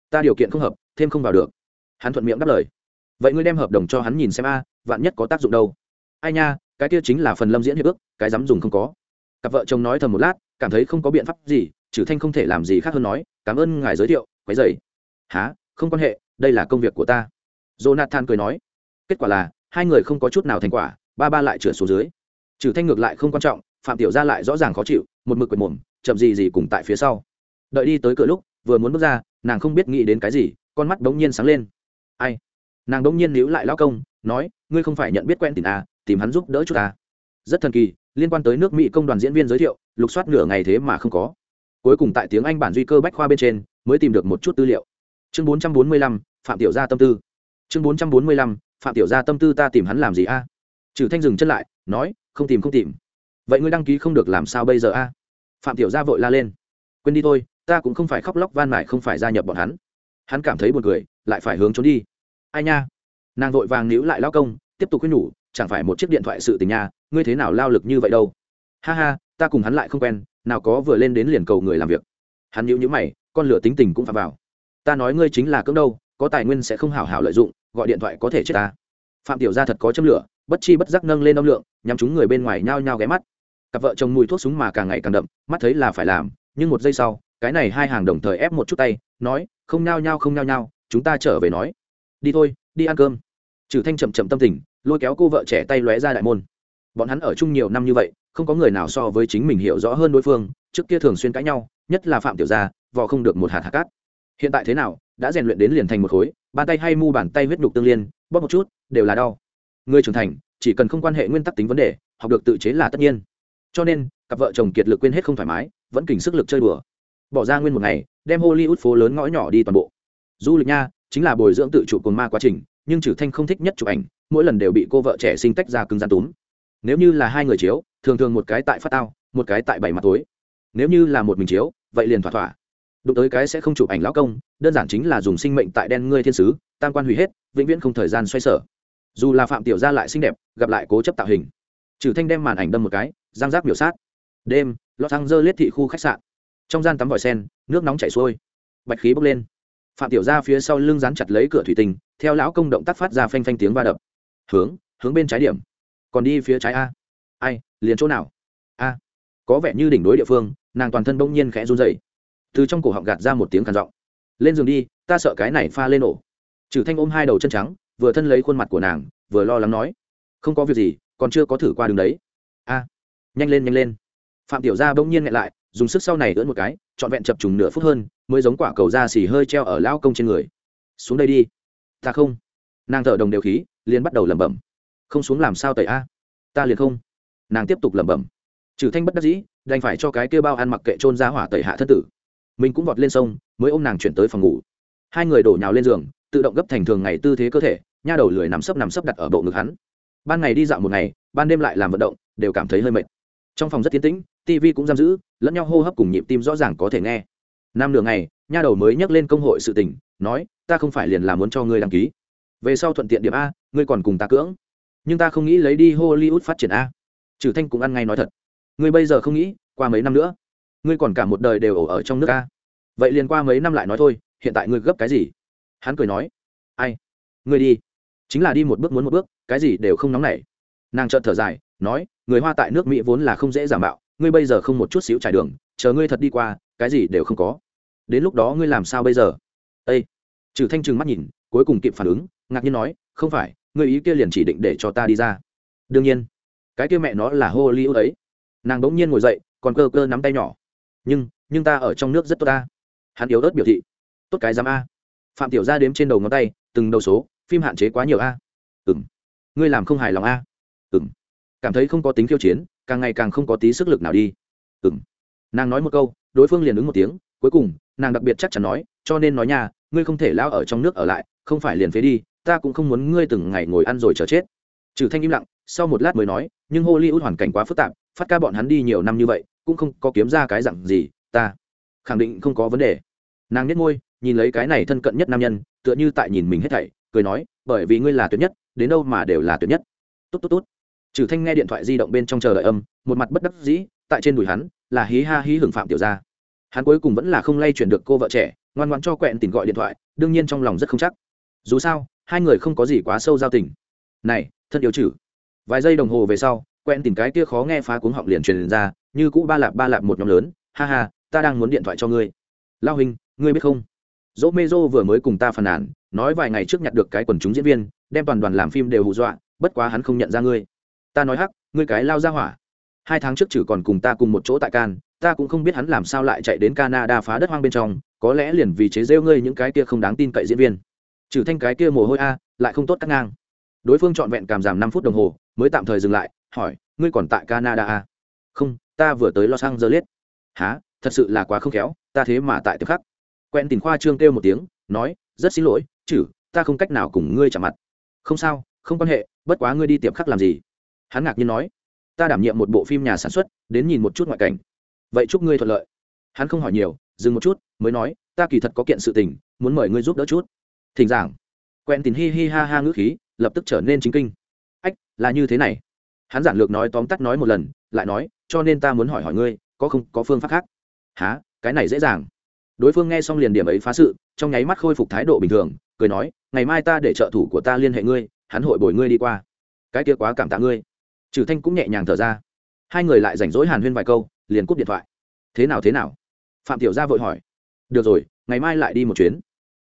Ta điều kiện không hợp, thêm không vào được. Hắn thuận miệng đáp lời. Vậy ngươi đem hợp đồng cho hắn nhìn xem a, vạn nhất có tác dụng đâu. Ai nha, cái kia chính là phần lâm diễn hiệp ước, cái dám dùng không có. Cặp vợ chồng nói thầm một lát, cảm thấy không có biện pháp gì trừ thanh không thể làm gì khác hơn nói, cảm ơn ngài giới thiệu, quấy dày há không quan hệ, đây là công việc của ta. Jonathan cười nói. Kết quả là, hai người không có chút nào thành quả, ba ba lại trượt xuống dưới. Trừ thanh ngược lại không quan trọng, phạm tiểu gia lại rõ ràng khó chịu, một mực quệt mồm chậm gì gì cùng tại phía sau. Đợi đi tới cửa lúc, vừa muốn bước ra, nàng không biết nghĩ đến cái gì, con mắt đống nhiên sáng lên. Ai? Nàng đống nhiên níu lại lao công, nói, ngươi không phải nhận biết quen tìm à tìm hắn giúp đỡ chút à. Rất thần kỳ, liên quan tới nước mỹ công đoàn diễn viên giới thiệu, lục soát nửa ngày thế mà không có. Cuối cùng tại tiếng anh bản duy cơ bách khoa bên trên, mới tìm được một chút tư liệu. Chương bốn trăm bốn mươi lăm, phạm tiểu gia tâm tư. Chương bốn trăm bốn mươi lăm, phạm tiểu gia tâm tư ta tìm hắn làm gì a? Trừ thanh dừng chân lại, nói, không tìm không tìm. Vậy ngươi đăng ký không được làm sao bây giờ a? Phạm tiểu gia vội la lên. Quên đi thôi, ta cũng không phải khóc lóc van mải không phải gia nhập bọn hắn. Hắn cảm thấy buồn cười, lại phải hướng trốn đi. Ai nha? Nàng vội vàng níu lại lao công, tiếp tục khuyên nhủ, chẳng phải một chiếc điện thoại sự tình nha, ngươi thế nào lao lực như vậy đâu? Ha ha, ta cùng hắn lại không quen, nào có vừa lên đến liền cầu người làm việc. Hắn nhíu nhíu mày, con lửa tính tình cũng phạm vào. Ta nói ngươi chính là cưỡng đâu, có tài nguyên sẽ không hảo hảo lợi dụng, gọi điện thoại có thể chết ta. Phạm tiểu gia thật có châm lửa, bất chi bất giác nâng lên âm lượng nhằm chúng người bên ngoài nhao nhao ghé mắt cặp vợ chồng mùi thuốc súng mà càng ngày càng đậm, mắt thấy là phải làm, nhưng một giây sau, cái này hai hàng đồng thời ép một chút tay, nói, không nhao nhao, không nhao nhao, chúng ta trở về nói. Đi thôi, đi ăn cơm. Trừ thanh chậm chậm tâm tình, lôi kéo cô vợ trẻ tay lóe ra đại môn. Bọn hắn ở chung nhiều năm như vậy, không có người nào so với chính mình hiểu rõ hơn đối phương, trước kia thường xuyên cãi nhau, nhất là phạm tiểu gia, vò không được một hạt hạt cát. Hiện tại thế nào, đã rèn luyện đến liền thành một khối, bàn tay hay mu bàn tay huyết nhục tương liên, bóp một chút, đều là đau. Người trưởng thành, chỉ cần không quan hệ nguyên tắc tính vấn đề, học được tự chế là tất nhiên cho nên, cặp vợ chồng kiệt lực quên hết không thoải mái, vẫn kỉnh sức lực chơi đùa. Bỏ ra nguyên một ngày, đem hollywood phố lớn ngõ nhỏ đi toàn bộ. Du lịch nha, chính là bồi dưỡng tự chủ cồn ma quá trình, nhưng trừ thanh không thích nhất chụp ảnh, mỗi lần đều bị cô vợ trẻ sinh tách ra cứng gian túm. Nếu như là hai người chiếu, thường thường một cái tại phát tao, một cái tại bảy mặt tối. Nếu như là một mình chiếu, vậy liền thỏa thỏa. Đụng tới cái sẽ không chụp ảnh lão công, đơn giản chính là dùng sinh mệnh tại đen ngươi thiên sứ, tam quan hủy hết, vĩnh viễn không thời gian xoay sở. Dù là phạm tiểu gia lại xinh đẹp, gặp lại cố chấp tạo hình. Trừ thanh đem màn ảnh đâm một cái giang giác biểu sát. Đêm lọt thăng dơ liết thị khu khách sạn. Trong gian tắm vòi sen, nước nóng chảy xuôi. Bạch khí bốc lên. Phạm tiểu ra phía sau lưng dán chặt lấy cửa thủy tinh, theo lão công động tác phát ra phanh phanh tiếng va đập. Hướng hướng bên trái điểm. Còn đi phía trái a. Ai, liền chỗ nào? A. Có vẻ như đỉnh đối địa phương, nàng toàn thân bỗng nhiên khẽ run rẩy. Từ trong cổ họng gạt ra một tiếng khàn giọng. Lên giường đi, ta sợ cái này pha lên ổ trừ thanh ôm hai đầu chân trắng, vừa thân lấy khuôn mặt của nàng, vừa lo lắng nói. Không có việc gì, còn chưa có thử qua đường đấy. A nhanh lên nhanh lên. Phạm tiểu gia bỗng nhiên ngại lại, dùng sức sau này ưỡn một cái, trọn vẹn chập trùng nửa phút hơn, mới giống quả cầu da xì hơi treo ở lao công trên người. Xuống đây đi. Ta không. Nàng thở đồng đều khí, liền bắt đầu lẩm bẩm. Không xuống làm sao tẩy a? Ta liền không. Nàng tiếp tục lẩm bẩm. Trừ thanh bất đắc dĩ, đành phải cho cái kêu bao ăn mặc kệ trôn ra hỏa tẩy hạ thân tử. Mình cũng vọt lên sông, mới ôm nàng chuyển tới phòng ngủ. Hai người đổ nhào lên giường, tự động gấp thành thường ngày tư thế cơ thể, nha đầu lười nằm sấp nằm sấp đặt ở bộ ngực hắn. Ban ngày đi dạo một ngày, ban đêm lại làm vận động, đều cảm thấy hơi mệt trong phòng rất tiến tĩnh tv cũng giam giữ, lẫn nhau hô hấp cùng nhịp tim rõ ràng có thể nghe. Năm nửa ngày, nha đầu mới nhắc lên công hội sự tình, nói, ta không phải liền là muốn cho ngươi đăng ký. Về sau thuận tiện điểm a, ngươi còn cùng ta cưỡng. Nhưng ta không nghĩ lấy đi hollywood phát triển a. Trừ thanh cũng ăn ngay nói thật. Ngươi bây giờ không nghĩ, qua mấy năm nữa, ngươi còn cả một đời đều ổ ở trong nước a. Vậy liền qua mấy năm lại nói thôi, hiện tại ngươi gấp cái gì? Hắn cười nói, ai, ngươi đi. Chính là đi một bước muốn một bước, cái gì đều không nóng nảy. Nàng trợn thở dài, nói người hoa tại nước mỹ vốn là không dễ giả mạo, ngươi bây giờ không một chút xíu trải đường chờ ngươi thật đi qua cái gì đều không có đến lúc đó ngươi làm sao bây giờ ây trừ thanh trừng mắt nhìn cuối cùng kịp phản ứng ngạc nhiên nói không phải ngươi ý kia liền chỉ định để cho ta đi ra đương nhiên cái kia mẹ nó là hollywood ấy. nàng bỗng nhiên ngồi dậy còn cơ cơ nắm tay nhỏ nhưng nhưng ta ở trong nước rất tốt ta hắn yếu ớt biểu thị tốt cái dám a phạm tiểu Gia đếm trên đầu ngón tay từng đầu số phim hạn chế quá nhiều a ừng ngươi làm không hài lòng a ừng cảm thấy không có tính khiêu chiến, càng ngày càng không có tí sức lực nào đi. Ừng nàng nói một câu, đối phương liền ứng một tiếng, cuối cùng, nàng đặc biệt chắc chắn nói, cho nên nói nha, ngươi không thể lao ở trong nước ở lại, không phải liền phế đi, ta cũng không muốn ngươi từng ngày ngồi ăn rồi chờ chết. Trừ thanh im lặng, sau một lát mới nói, nhưng hollywood hoàn cảnh quá phức tạp, phát ca bọn hắn đi nhiều năm như vậy, cũng không có kiếm ra cái dặn gì, ta khẳng định không có vấn đề. Nàng nhếch môi, nhìn lấy cái này thân cận nhất nam nhân, tựa như tại nhìn mình hết thảy, cười nói, bởi vì ngươi là tuyệt nhất, đến đâu mà đều là tuyệt nhất. Tốt tốt tốt trừ thanh nghe điện thoại di động bên trong chờ đợi âm, một mặt bất đắc dĩ, tại trên đùi hắn, là hí ha hí hưởng phạm tiểu gia. Hắn cuối cùng vẫn là không lay chuyển được cô vợ trẻ, ngoan ngoãn cho quẹn tìm gọi điện thoại, đương nhiên trong lòng rất không chắc. Dù sao, hai người không có gì quá sâu giao tình. Này, thân yêu chử. Vài giây đồng hồ về sau quen tìm cái kia khó nghe phá cuống họng liền truyền ra, như cũ ba lạp ba lạp một nhóm lớn, ha ha, ta đang muốn điện thoại cho ngươi. Lao hình ngươi biết không? Dỗ mê dô vừa mới cùng ta phàn nàn, nói vài ngày trước nhặt được cái quần chúng diễn viên, đem toàn đoàn làm phim đều hù dọa, bất quá hắn không nhận ra ngươi ta nói hắc, ngươi cái lao ra hỏa. Hai tháng trước chử còn cùng ta cùng một chỗ tại can, ta cũng không biết hắn làm sao lại chạy đến canada phá đất hoang bên trong, có lẽ liền vì chế rêu ngươi những cái kia không đáng tin cậy diễn viên. Trừ thanh cái kia mồ hôi a, lại không tốt cắt ngang. Đối phương trọn vẹn cảm giảm năm phút đồng hồ, mới tạm thời dừng lại, hỏi, ngươi còn tại canada a? Không, ta vừa tới los angeles. Há thật sự là quá không khéo, ta thế mà tại tiếp khắc quen tình khoa trương kêu một tiếng, nói, rất xin lỗi chử ta không cách nào cùng ngươi chạm mặt. Không sao, không quan hệ, bất quá ngươi đi tiệm khắc làm gì? Hắn ngạc nhiên nói, ta đảm nhiệm một bộ phim nhà sản xuất, đến nhìn một chút ngoại cảnh. Vậy chúc ngươi thuận lợi. Hắn không hỏi nhiều, dừng một chút, mới nói, ta kỳ thật có kiện sự tình, muốn mời ngươi giúp đỡ chút. Thỉnh giảng. Quen tín hi hi ha ha ngữ khí, lập tức trở nên chính kinh. Ách, là như thế này. Hắn giản lược nói tóm tắt nói một lần, lại nói, cho nên ta muốn hỏi hỏi ngươi, có không, có phương pháp khác? Há cái này dễ dàng. Đối phương nghe xong liền điểm ấy phá sự, trong nháy mắt khôi phục thái độ bình thường, cười nói, ngày mai ta để trợ thủ của ta liên hệ ngươi, hắn hội bồi ngươi đi qua. Cái kia quá cảm tạ ngươi trừ thanh cũng nhẹ nhàng thở ra. Hai người lại rảnh rỗi hàn huyên vài câu, liền cúp điện thoại. Thế nào thế nào? Phạm tiểu gia vội hỏi. Được rồi, ngày mai lại đi một chuyến.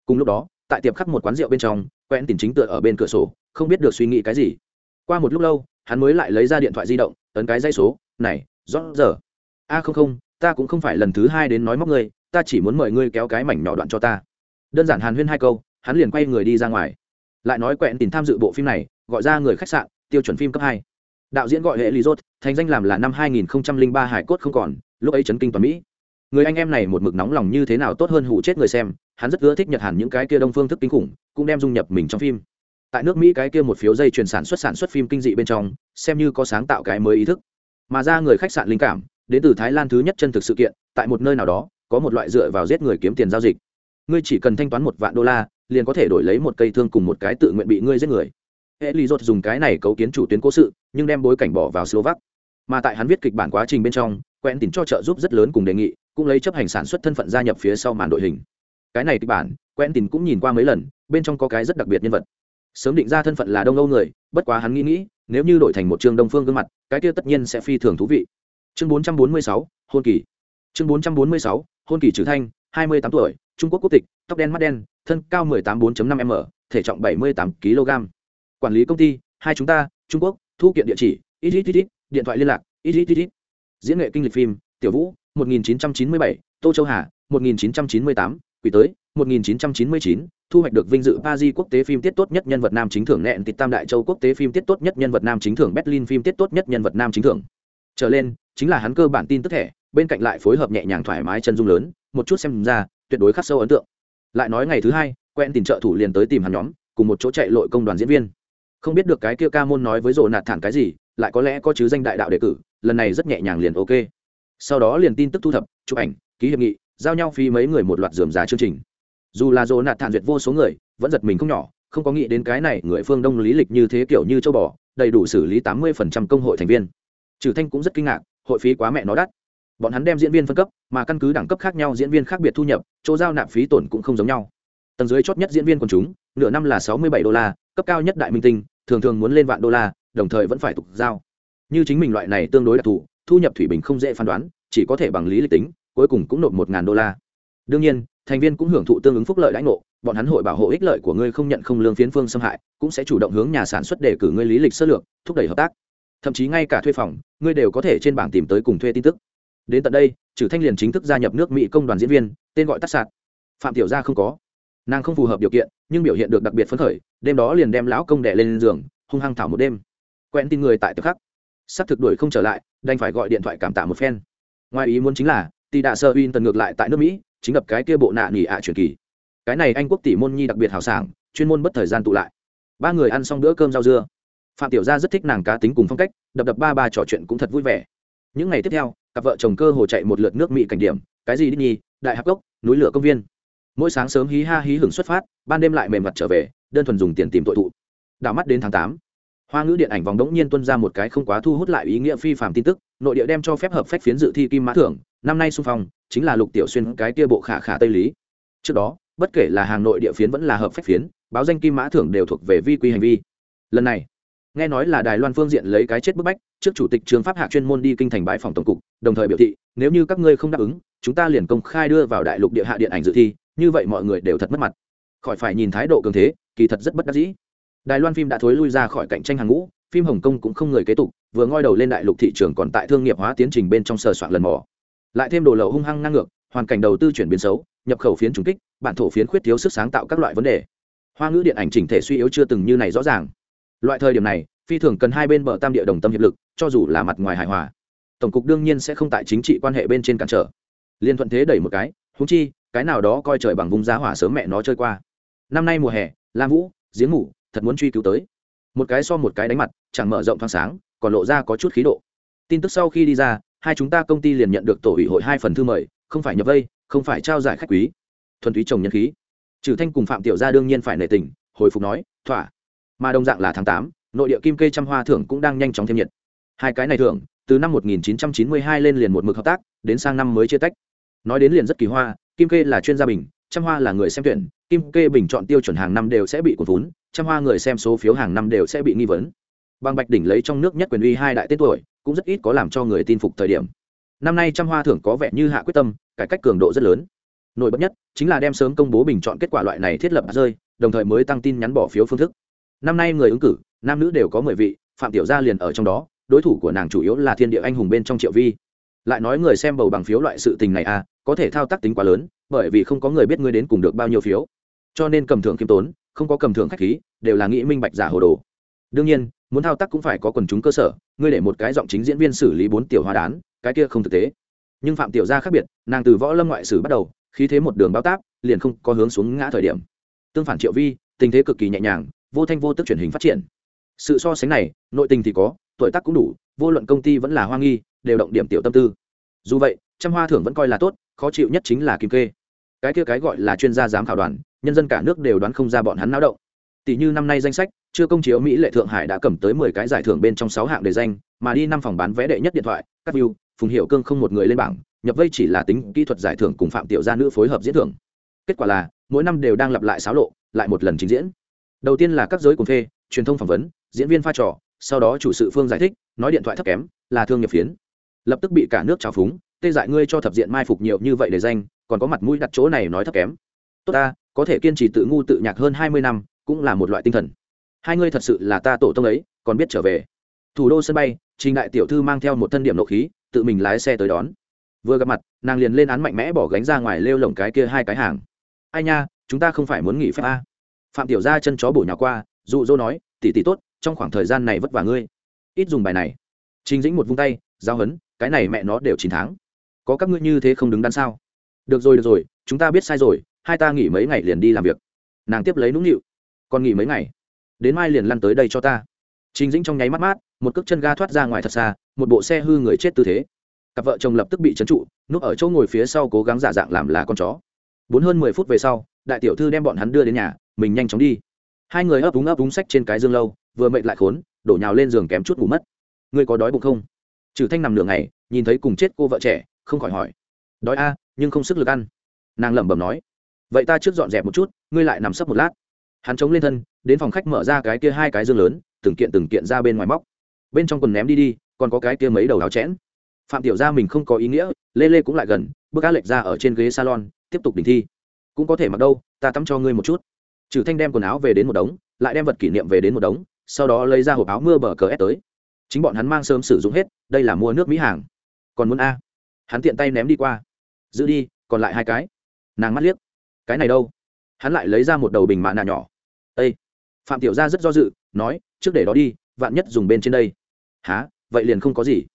Cùng lúc đó, tại tiệm khắc một quán rượu bên trong, quen tìm chính tựa ở bên cửa sổ, không biết được suy nghĩ cái gì. Qua một lúc lâu, hắn mới lại lấy ra điện thoại di động, ấn cái dây số, này rót giờ. A, không không, ta cũng không phải lần thứ hai đến nói móc ngươi, ta chỉ muốn mời ngươi kéo cái mảnh nhỏ đoạn cho ta. Đơn giản hàn huyên hai câu, hắn liền quay người đi ra ngoài. Lại nói quẹn tìm tham dự bộ phim này, gọi ra người khách sạn, tiêu chuẩn phim cấp hai đạo diễn gọi hệ lý rốt, thành danh làm là năm 2003 hải cốt không còn, lúc ấy chấn kinh toàn mỹ. Người anh em này một mực nóng lòng như thế nào tốt hơn hụ chết người xem, hắn rất ưa thích nhật hẳn những cái kia đông phương thức kinh khủng, cũng đem dung nhập mình trong phim. Tại nước mỹ cái kia một phiếu dây chuyển sản xuất sản xuất phim kinh dị bên trong, xem như có sáng tạo cái mới ý thức. Mà ra người khách sạn linh cảm, đến từ thái lan thứ nhất chân thực sự kiện, tại một nơi nào đó, có một loại dựa vào giết người kiếm tiền giao dịch. Ngươi chỉ cần thanh toán một vạn đô la, liền có thể đổi lấy một cây thương cùng một cái tự nguyện bị ngươi giết người hệ lý dột dùng cái này cấu kiến chủ tuyến cố sự nhưng đem bối cảnh bỏ vào slovak. Mà tại hắn viết kịch bản quá trình bên trong quen tìm cho trợ giúp rất lớn cùng đề nghị cũng lấy chấp hành sản xuất thân phận gia nhập phía sau màn đội hình. Cái này kịch bản quen tìm cũng nhìn qua mấy lần bên trong có cái rất đặc biệt nhân vật. Sớm định ra thân phận là đông âu người bất quá hắn nghĩ nghĩ nếu như đổi thành một trường đông phương gương mặt cái kia tất nhiên sẽ phi thường thú vị. Chương 446, hôn kỳ. Chương 446, hôn kỳ trừ thanh 28 tuổi trung quốc quốc tịch tóc đen mắt đen thân cao 18 4.5 m thể trọng 78 kg quản lý công ty hai chúng ta trung quốc thu kiện địa chỉ ít ít ít điện thoại liên lạc ít ít ít diễn nghệ kinh lịch phim tiểu vũ 1997, tô châu hà 1998, quỷ tới 1999, thu hoạch được vinh dự Paris quốc tế phim tiết tốt nhất nhân vật nam chính thưởng nẹn tịch tam đại châu quốc tế phim tiết tốt nhất nhân vật nam chính thưởng Berlin phim tiết tốt nhất nhân vật nam chính thưởng. Trở lên, chính là hắn cơ bản tin tức thẻ, bên cạnh lại phối hợp nhẹ nhàng thoải mái chân dung lớn, một chút xem ra, tuyệt đối khắc sâu ấn tượng. Lại nói ngày thứ hai, quen tìm trợ thủ liền tới tìm hắn nhóm, cùng một chỗ chạy lội công đoàn diễn viên. Không biết được cái kia ca môn nói với rồ nạt thản cái gì, lại có lẽ có chứ danh đại đạo đề cử, lần này rất nhẹ nhàng liền ok. Sau đó liền tin tức thu thập, chụp ảnh, ký hiệp nghị, giao nhau phí mấy người một loạt dườm giá chương trình. Dù là rộ nạt thản duyệt vô số người vẫn giật mình không nhỏ không có nghĩ đến cái này người phương đông lý lịch như thế kiểu như châu bò đầy đủ xử lý tám mươi công hội thành viên. Trừ thanh cũng rất kinh ngạc hội phí quá mẹ nó đắt. Bọn hắn đem diễn viên phân cấp mà căn cứ đẳng cấp khác nhau diễn viên khác biệt thu nhập chỗ giao nạp phí tổn cũng không giống nhau. Tầng dưới chót nhất diễn viên quần chúng nửa năm là sáu mươi bảy đô la cấp cao nhất đại minh tinh thường thường muốn lên vạn đô la, đồng thời vẫn phải tục giao. Như chính mình loại này tương đối đặc thù, thu nhập thủy bình không dễ phán đoán, chỉ có thể bằng lý lịch tính, cuối cùng cũng nộp một ngàn đô la. Đương nhiên, thành viên cũng hưởng thụ tương ứng phúc lợi lãnh ngộ, bọn hắn hội bảo hộ ích lợi của ngươi không nhận không lương phiến phương xâm hại, cũng sẽ chủ động hướng nhà sản xuất đề cử ngươi lý lịch sơ lược, thúc đẩy hợp tác. Thậm chí ngay cả thuê phòng, ngươi đều có thể trên bảng tìm tới cùng thuê tin tức. Đến tận đây trừ thanh liền chính thức gia nhập nước mỹ công đoàn diễn viên, tên gọi tắt sạt. Phạm tiểu gia không có nàng không phù hợp điều kiện, nhưng biểu hiện được đặc biệt phấn khởi, đêm đó liền đem lão công đẻ lên giường, hung hăng thảo một đêm. Quen tin người tại tức khắc sắp thực đuổi không trở lại, đành phải gọi điện thoại cảm tạ một phen. Ngoài ý muốn chính là tỷ đạ sơ uyên tần ngược lại tại nước mỹ, chính gặp cái kia bộ nạ nghỉ ạ truyền kỳ. Cái này anh quốc tỷ môn nhi đặc biệt hào sảng, chuyên môn bất thời gian tụ lại. Ba người ăn xong bữa cơm rau dưa. Phạm tiểu gia rất thích nàng cá tính cùng phong cách, đập đập ba ba trò chuyện cũng thật vui vẻ. Những ngày tiếp theo, cặp vợ chồng cơ hồ chạy một lượt nước mỹ cảnh điểm, cái gì đi nhi đại học gốc núi lửa công viên mỗi sáng sớm hí ha hí hưởng xuất phát, ban đêm lại mềm mặt trở về, đơn thuần dùng tiền tìm tội thụ. Đảo mắt đến tháng tám, hoa ngữ điện ảnh vòng đống nhiên tuân ra một cái không quá thu hút lại ý nghĩa phi phạm tin tức, nội địa đem cho phép hợp phách phiến dự thi kim mã thưởng, năm nay xung phong, chính là lục tiểu xuyên cái kia bộ khả khả tây lý. Trước đó, bất kể là hàng nội địa phiến vẫn là hợp phách phiến, báo danh kim mã thưởng đều thuộc về vi quy hành vi. Lần này, nghe nói là đài loan phương diện lấy cái chết bức bách, trước chủ tịch trường pháp hạ chuyên môn đi kinh thành bãi phòng tổng cục, đồng thời biểu thị, nếu như các ngươi không đáp ứng, chúng ta liền công khai đưa vào đại lục địa hạ điện ảnh dự thi như vậy mọi người đều thật mất mặt. Khỏi phải nhìn thái độ cường thế, kỳ thật rất bất đắc dĩ. Đài loan phim đã thối lui ra khỏi cạnh tranh hàng ngũ, phim hồng kông cũng không người kế tục, vừa ngoi đầu lên đại lục thị trường còn tại thương nghiệp hóa tiến trình bên trong sờ soạn lần mò. Lại thêm đồ lậu hung hăng ngang ngược, hoàn cảnh đầu tư chuyển biến xấu, nhập khẩu phiến trùng kích, bản thổ phiến khuyết thiếu sức sáng tạo các loại vấn đề. Hoa ngữ điện ảnh chỉnh thể suy yếu chưa từng như này rõ ràng. Loại thời điểm này, phi thường cần hai bên bờ tam địa đồng tâm hiệp lực, cho dù là mặt ngoài hài hòa. Tổng cục đương nhiên sẽ không tại chính trị quan hệ bên trên cản trở. Liên thuận thế đẩy một cái húng chi cái nào đó coi trời bằng vùng giá hỏa sớm mẹ nó chơi qua. Năm nay mùa hè, lam vũ, giếng ngủ thật muốn truy cứu tới. Một cái so một cái đánh mặt, chẳng mở rộng thoáng sáng, còn lộ ra có chút khí độ. Tin tức sau khi đi ra, hai chúng ta công ty liền nhận được tổ ủy hội hai phần thư mời, không phải nhập vây, không phải trao giải khách quý. Thuần túy trồng nhân khí. Trừ thanh cùng phạm tiểu gia đương nhiên phải nể tình, hồi phục nói, thỏa. Mà đồng dạng là tháng tám, nội địa kim kê trăm hoa thưởng cũng đang nhanh chóng thêm nhiệt. Hai cái này thưởng, từ năm 1992 lên liền một mực hợp tác, đến sang năm mới chia tách. Nói đến liền rất kỳ hoa kim kê là chuyên gia bình, trăm hoa là người xem tuyển, kim kê bình chọn tiêu chuẩn hàng năm đều sẽ bị cột vốn trăm hoa người xem số phiếu hàng năm đều sẽ bị nghi vấn. Bằng bạch đỉnh lấy trong nước nhất quyền uy hai đại tên tuổi, cũng rất ít có làm cho người tin phục thời điểm. Năm nay trăm hoa thưởng có vẻ như hạ quyết tâm, cải cách cường độ rất lớn. Nổi bật nhất, chính là đem sớm công bố bình chọn kết quả loại này thiết lập rơi, đồng thời mới tăng tin nhắn bỏ phiếu phương thức. Năm nay người ứng cử, nam nữ đều có mười vị, phạm tiểu gia liền ở trong đó, đối thủ của nàng chủ yếu là thiên địa anh hùng bên trong triệu vi lại nói người xem bầu bằng phiếu loại sự tình này à có thể thao tác tính quá lớn, bởi vì không có người biết ngươi đến cùng được bao nhiêu phiếu. Cho nên cầm thưởng kiêm tốn, không có cầm thưởng khách khí, đều là nghĩ minh bạch giả hồ đồ. Đương nhiên, muốn thao tác cũng phải có quần chúng cơ sở, ngươi để một cái giọng chính diễn viên xử lý bốn tiểu hoa đán, cái kia không thực tế. Nhưng phạm tiểu gia khác biệt, nàng từ võ lâm ngoại sử bắt đầu, khí thế một đường bao táp liền không có hướng xuống ngã thời điểm. Tương phản triệu vi, tình thế cực kỳ nhẹ nhàng, vô thanh vô tức truyền hình phát triển. Sự so sánh này, nội tình thì có, tuổi tác cũng đủ vô luận công ty vẫn là hoa nghi, đều động điểm tiểu tâm tư. Dù vậy, trăm hoa thưởng vẫn coi là tốt, khó chịu nhất chính là kim kê. Cái kia cái gọi là chuyên gia giám khảo đoàn, nhân dân cả nước đều đoán không ra bọn hắn náo động. Tỷ như năm nay danh sách, chưa công chiếu mỹ lệ thượng hải đã cầm tới mười cái giải thưởng bên trong sáu hạng đề danh, mà đi năm phòng bán vé đệ nhất điện thoại, các view, phùng hiệu cương không một người lên bảng, nhập vây chỉ là tính kỹ thuật giải thưởng cùng phạm tiểu gia nữ phối hợp diễn thưởng. Kết quả là, mỗi năm đều đang lặp lại xáo lộ, lại một lần trình diễn. Đầu tiên là các giới cùng phê, truyền thông phỏng vấn, diễn viên pha trò sau đó chủ sự phương giải thích, nói điện thoại thấp kém, là thương nghiệp phiến. Lập tức bị cả nước trào phúng, tê dại ngươi cho thập diện mai phục nhiều như vậy để danh, còn có mặt mũi đặt chỗ này nói thấp kém. Tốt ta, có thể kiên trì tự ngu tự nhạc hơn hai mươi năm, cũng là một loại tinh thần. Hai ngươi thật sự là ta tổ tông ấy, còn biết trở về. Thủ đô sân bay, trình đại tiểu thư mang theo một thân điểm nộ khí, tự mình lái xe tới đón. Vừa gặp mặt, nàng liền lên án mạnh mẽ bỏ gánh ra ngoài lêu lồng cái kia hai cái hàng. Ai nha, chúng ta không phải muốn nghỉ phép a à. phạm tiểu ra chân chó bổ nhỏ qua, dụ dỗ nói tỉ tỉ tốt trong khoảng thời gian này vất vả ngươi. Ít dùng bài này. Trình dĩnh một vung tay, giao hấn, cái này mẹ nó đều chín tháng. Có các ngươi như thế không đứng đắn sao? Được rồi được rồi, chúng ta biết sai rồi, hai ta nghỉ mấy ngày liền đi làm việc. Nàng tiếp lấy nũng nịu. Còn nghỉ mấy ngày? Đến mai liền lăn tới đây cho ta. Trình dĩnh trong nháy mắt mát, một cước chân ga thoát ra ngoài thật xa, một bộ xe hư người chết tư thế. Cặp vợ chồng lập tức bị trấn trụ, núp ở chỗ ngồi phía sau cố gắng giả dạng làm là con chó. Bốn hơn mười phút về sau, đại tiểu thư đem bọn hắn đưa đến nhà, mình nhanh chóng đi. Hai người ấp úng ấp úng sách trên cái dương lâu vừa mệt lại khốn, đổ nhào lên giường kém chút ngủ mất. Ngươi có đói bụng không? Trừ thanh nằm nửa ngày, nhìn thấy cùng chết cô vợ trẻ, không khỏi hỏi. Đói a, nhưng không sức lực ăn. Nàng lẩm bẩm nói. Vậy ta trước dọn dẹp một chút, ngươi lại nằm sấp một lát. Hắn chống lên thân, đến phòng khách mở ra cái kia hai cái dương lớn, từng kiện từng kiện ra bên ngoài móc. Bên trong quần ném đi đi, còn có cái kia mấy đầu áo chẽn. Phạm tiểu gia mình không có ý nghĩa, lê lê cũng lại gần, bước á lệch ra ở trên ghế salon, tiếp tục đình thi. Cũng có thể mặc đâu, ta tắm cho ngươi một chút. Trừ thanh đem quần áo về đến một đống, lại đem vật kỷ niệm về đến một đống sau đó lấy ra hộp áo mưa bờ cờ ép tới. Chính bọn hắn mang sớm sử dụng hết, đây là mua nước mỹ hàng. Còn muốn a. Hắn tiện tay ném đi qua. Giữ đi, còn lại hai cái. Nàng mắt liếc. Cái này đâu? Hắn lại lấy ra một đầu bình mạ nạ nhỏ. Ây phạm tiểu gia rất do dự, nói, trước để đó đi, vạn nhất dùng bên trên đây. Há vậy liền không có gì.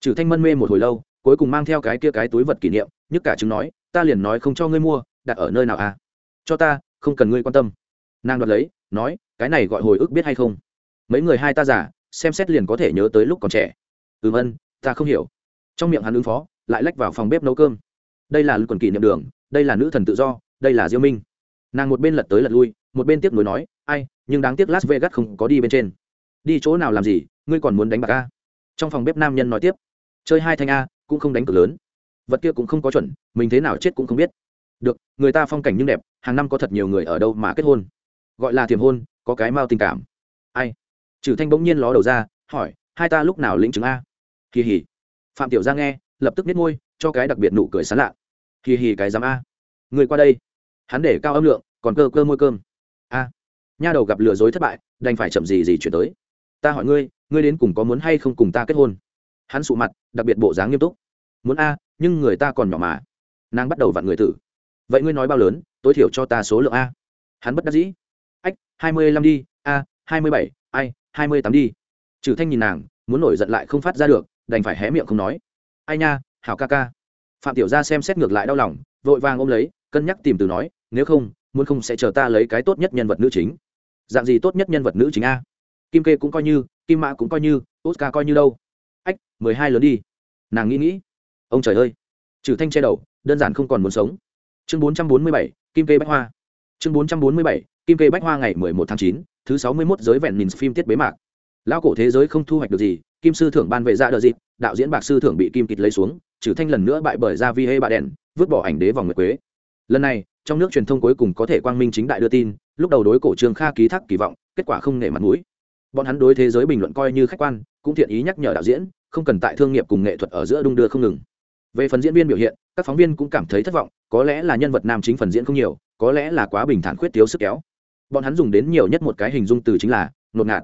Trừ thanh mân mê một hồi lâu, cuối cùng mang theo cái kia cái túi vật kỷ niệm, nhức cả chứng nói, ta liền nói không cho ngươi mua, đặt ở nơi nào à cho ta, không cần ngươi quan tâm. Nàng đoạt lấy, nói, cái này gọi hồi ức biết hay không? Mấy người hai ta giả xem xét liền có thể nhớ tới lúc còn trẻ. Ừm ân, ta không hiểu. Trong miệng hắn ứng phó, lại lách vào phòng bếp nấu cơm. Đây là lưu quần kỷ niệm đường, đây là nữ thần tự do, đây là diêu minh. Nàng một bên lật tới lật lui, một bên tiếp nối nói, ai, nhưng đáng tiếc las vegas không có đi bên trên. Đi chỗ nào làm gì? Ngươi còn muốn đánh bạc a trong phòng bếp nam nhân nói tiếp, chơi hai thanh a, cũng không đánh cược lớn. Vật kia cũng không có chuẩn, mình thế nào chết cũng không biết. Được, người ta phong cảnh nhưng đẹp, hàng năm có thật nhiều người ở đâu mà kết hôn? Gọi là thiềm hôn, có cái mao tình cảm. Ai? Trừ thanh bỗng nhiên ló đầu ra hỏi hai ta lúc nào lĩnh chứng a? Kỳ hỉ phạm tiểu gia nghe lập tức biết ngôi cho cái đặc biệt nụ cười sán lạ. Kỳ hỉ cái dám a. Người qua đây. Hắn để cao âm lượng còn cơ cơ môi cơm. A. Nha đầu gặp lừa dối thất bại đành phải chậm gì gì chuyển tới. Ta hỏi ngươi ngươi đến cùng có muốn hay không cùng ta kết hôn? Hắn sụ mặt đặc biệt bộ dáng nghiêm túc. Muốn a nhưng người ta còn nhỏ mà. Nàng bắt đầu vặn người thử, vậy ngươi nói bao lớn tối thiểu cho ta số lượng a. Hắn bất đắc dĩ. Ách hai mươi lăm đi a hai mươi bảy ai hai mươi tám đi. Trừ thanh nhìn nàng, muốn nổi giận lại không phát ra được, đành phải hé miệng không nói. Ai nha, hảo ca ca. Phạm tiểu gia xem xét ngược lại đau lòng, vội vàng ôm lấy, cân nhắc tìm từ nói, nếu không, muốn không sẽ chờ ta lấy cái tốt nhất nhân vật nữ chính. Dạng gì tốt nhất nhân vật nữ chính a? Kim kê cũng coi như, kim mã cũng coi như, oscar coi như đâu. Ách, mười hai lớn đi. Nàng nghĩ nghĩ. Ông trời ơi. Trừ thanh che đầu, đơn giản không còn muốn sống. Chương bốn trăm bốn mươi bảy, kim kê bách hoa. Chương bốn trăm bốn mươi bảy, kim kê bách hoa ngày mười một tháng chín thứ sáu mươi mốt giới vẹn nhìn phim tiết bế mạc. Lao cổ thế giới không thu hoạch được gì, kim sư thưởng ban vệ dạ ra đợi dịp, đạo diễn bạc sư thưởng bị kim kịch lấy xuống, trừ thanh lần nữa bại bởi ra vi hê bà đèn, vứt bỏ ảnh đế vòng nguyệt quế. Lần này, trong nước truyền thông cuối cùng có thể quang minh chính đại đưa tin, lúc đầu đối cổ trương kha ký thác kỳ vọng, kết quả không nể mặt mũi. Bọn hắn đối thế giới bình luận coi như khách quan, cũng thiện ý nhắc nhở đạo diễn, không cần tại thương nghiệp cùng nghệ thuật ở giữa đung đưa không ngừng. Về phần diễn viên biểu hiện, các phóng viên cũng cảm thấy thất vọng, có lẽ là nhân vật nam chính phần diễn không nhiều, có lẽ là quá bình thản khuyết thiếu sức kéo bọn hắn dùng đến nhiều nhất một cái hình dung từ chính là, ngột ngạt.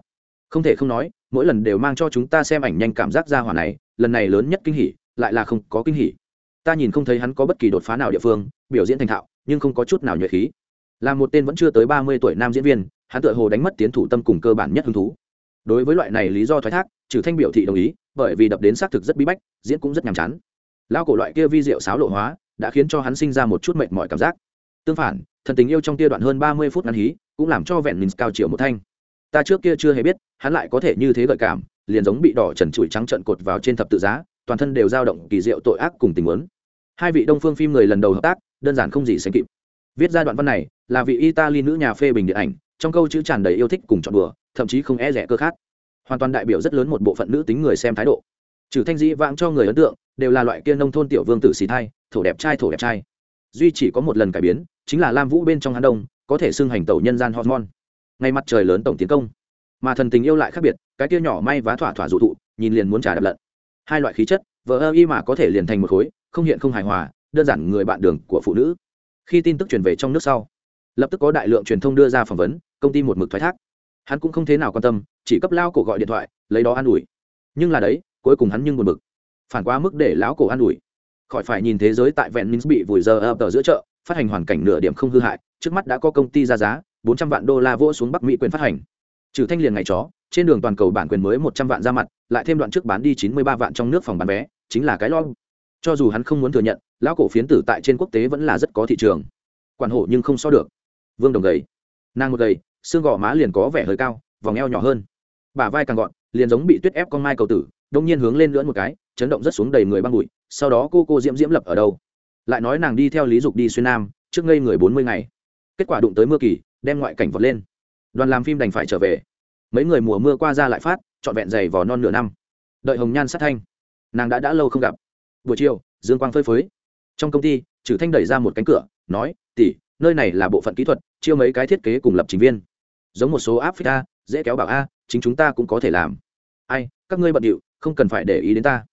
Không thể không nói, mỗi lần đều mang cho chúng ta xem ảnh nhanh cảm giác ra hỏa này, lần này lớn nhất kinh hỉ, lại là không có kinh hỉ. Ta nhìn không thấy hắn có bất kỳ đột phá nào địa phương, biểu diễn thành thạo, nhưng không có chút nào nhuệ khí. Là một tên vẫn chưa tới ba mươi tuổi nam diễn viên, hắn tựa hồ đánh mất tiến thủ tâm cùng cơ bản nhất hứng thú. Đối với loại này lý do thoái thác, trừ thanh biểu thị đồng ý, bởi vì đập đến xác thực rất bí bách, diễn cũng rất nhàm chán. Lao cổ loại kia vi diệu sáo lộ hóa, đã khiến cho hắn sinh ra một chút mệt mỏi cảm giác. Tương phản, thần tình yêu trong tia đoạn hơn ba mươi phút ngắn hí cũng làm cho vẹn mình cao chiều một thanh. Ta trước kia chưa hề biết, hắn lại có thể như thế gợi cảm, liền giống bị đỏ trần trụi trắng trận cột vào trên thập tự giá, toàn thân đều dao động kỳ diệu tội ác cùng tình huống. Hai vị đông phương phim người lần đầu hợp tác, đơn giản không gì sánh kịp. Viết ra đoạn văn này, là vị italy nữ nhà phê bình điện ảnh, trong câu chữ tràn đầy yêu thích cùng chọn bừa thậm chí không e rẻ cơ khát hoàn toàn đại biểu rất lớn một bộ phận nữ tính người xem thái độ. Trừ thanh dĩ vãng cho người ấn tượng, đều là loại kia nông thôn tiểu vương tử xì thai, thổ đẹp trai thổ đẹp trai. Duy chỉ có một lần cải biến, chính là lam vũ bên trong hắn đông có thể xưng hành tẩu nhân gian hormone. Ngay mặt trời lớn tổng tiến công. Mà thần tình yêu lại khác biệt, cái kia nhỏ may vá thỏa thỏa dụ thụ, nhìn liền muốn trả đập lận. Hai loại khí chất vợ ơ y mà có thể liền thành một khối, không hiện không hài hòa, đơn giản người bạn đường của phụ nữ. Khi tin tức truyền về trong nước sau, lập tức có đại lượng truyền thông đưa ra phỏng vấn, công ty một mực thoái thác. Hắn cũng không thế nào quan tâm, chỉ cấp lao cổ gọi điện thoại, lấy đó an ủi. Nhưng là đấy, cuối cùng hắn nhưng buồn bực. Phản quá mức để lão cổ an ủi. Khỏi phải nhìn thế giới tại vẹn minh bị vùi giờ ập ở giữa chợ, phát hành hoàn cảnh nửa điểm không hư hại trước mắt đã có công ty ra giá, bốn trăm vạn đô la vỗ xuống bắc mỹ quyền phát hành. Trừ thanh liền ngày chó, trên đường toàn cầu bản quyền mới một trăm vạn ra mặt, lại thêm đoạn trước bán đi chín mươi ba vạn trong nước phòng bán vé, chính là cái lo. Cho dù hắn không muốn thừa nhận, lão cổ phiến tử tại trên quốc tế vẫn là rất có thị trường. Quản hộ nhưng không so được. Vương đồng gầy. Nàng một gầy, xương gò má liền có vẻ hơi cao, vòng eo nhỏ hơn. Bả vai càng gọn, liền giống bị tuyết ép con mai cầu tử, đông nhiên hướng lên lưỡn một cái, chấn động rất xuống đầy người băng bụi, sau đó cô cô diễm diễm lập ở đâu. Lại nói nàng đi theo lý dục đi xuyên nam, trước ngây người bốn mươi ngày kết quả đụng tới mưa kỳ, đem ngoại cảnh vọt lên. Đoàn làm phim đành phải trở về. Mấy người mùa mưa qua ra lại phát, trọn vẹn dày vò non nửa năm. Đợi hồng nhan sát thanh, nàng đã đã lâu không gặp. Buổi chiều, dương quang phơi phới. Trong công ty trừ thanh đẩy ra một cánh cửa, nói tỉ nơi này là bộ phận kỹ thuật, chiêu mấy cái thiết kế cùng lập trình viên. Giống một số áp phích a, dễ kéo bảo a, chính chúng ta cũng có thể làm. Ai, các ngươi bận điệu, không cần phải để ý đến ta.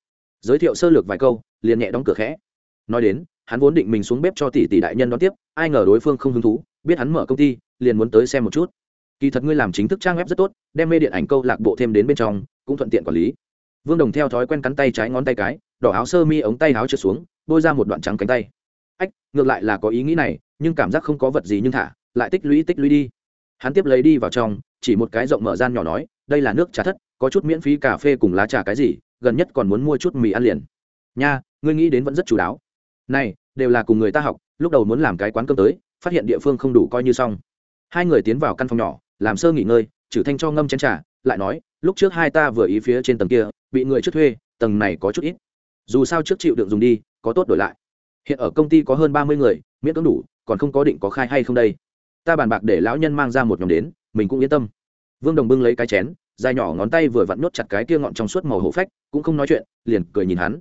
Giới thiệu sơ lược vài câu, liền nhẹ đóng cửa khẽ. Nói đến, hắn vốn định mình xuống bếp cho tỷ tỷ đại nhân đón tiếp, ai ngờ đối phương không hứng thú biết hắn mở công ty, liền muốn tới xem một chút. Kỳ thật ngươi làm chính thức trang web rất tốt, đem mê điện ảnh câu lạc bộ thêm đến bên trong, cũng thuận tiện quản lý. Vương đồng theo thói quen cắn tay trái ngón tay cái, đỏ áo sơ mi ống tay áo trượt xuống, bôi ra một đoạn trắng cánh tay. Ách, ngược lại là có ý nghĩ này, nhưng cảm giác không có vật gì nhưng thả, lại tích lũy tích lũy đi. Hắn tiếp lấy đi vào trong, chỉ một cái rộng mở gian nhỏ nói, đây là nước trà thất, có chút miễn phí cà phê cùng lá trà cái gì, gần nhất còn muốn mua chút mì ăn liền. Nha, ngươi nghĩ đến vẫn rất chú đáo. Này, đều là cùng người ta học, lúc đầu muốn làm cái quán cơm tới phát hiện địa phương không đủ coi như xong. Hai người tiến vào căn phòng nhỏ, làm sơ nghỉ ngơi trừ thanh cho ngâm chén trà, lại nói, lúc trước hai ta vừa ý phía trên tầng kia, bị người trước thuê, tầng này có chút ít. Dù sao trước chịu đựng dùng đi, có tốt đổi lại. Hiện ở công ty có hơn ba mươi người, miễn cưỡng đủ, còn không có định có khai hay không đây. Ta bàn bạc để lão nhân mang ra một nhóm đến, mình cũng yên tâm. Vương đồng bưng lấy cái chén, dài nhỏ ngón tay vừa vặn nốt chặt cái kia ngọn trong suốt màu hổ phách, cũng không nói chuyện, liền cười nhìn hắn.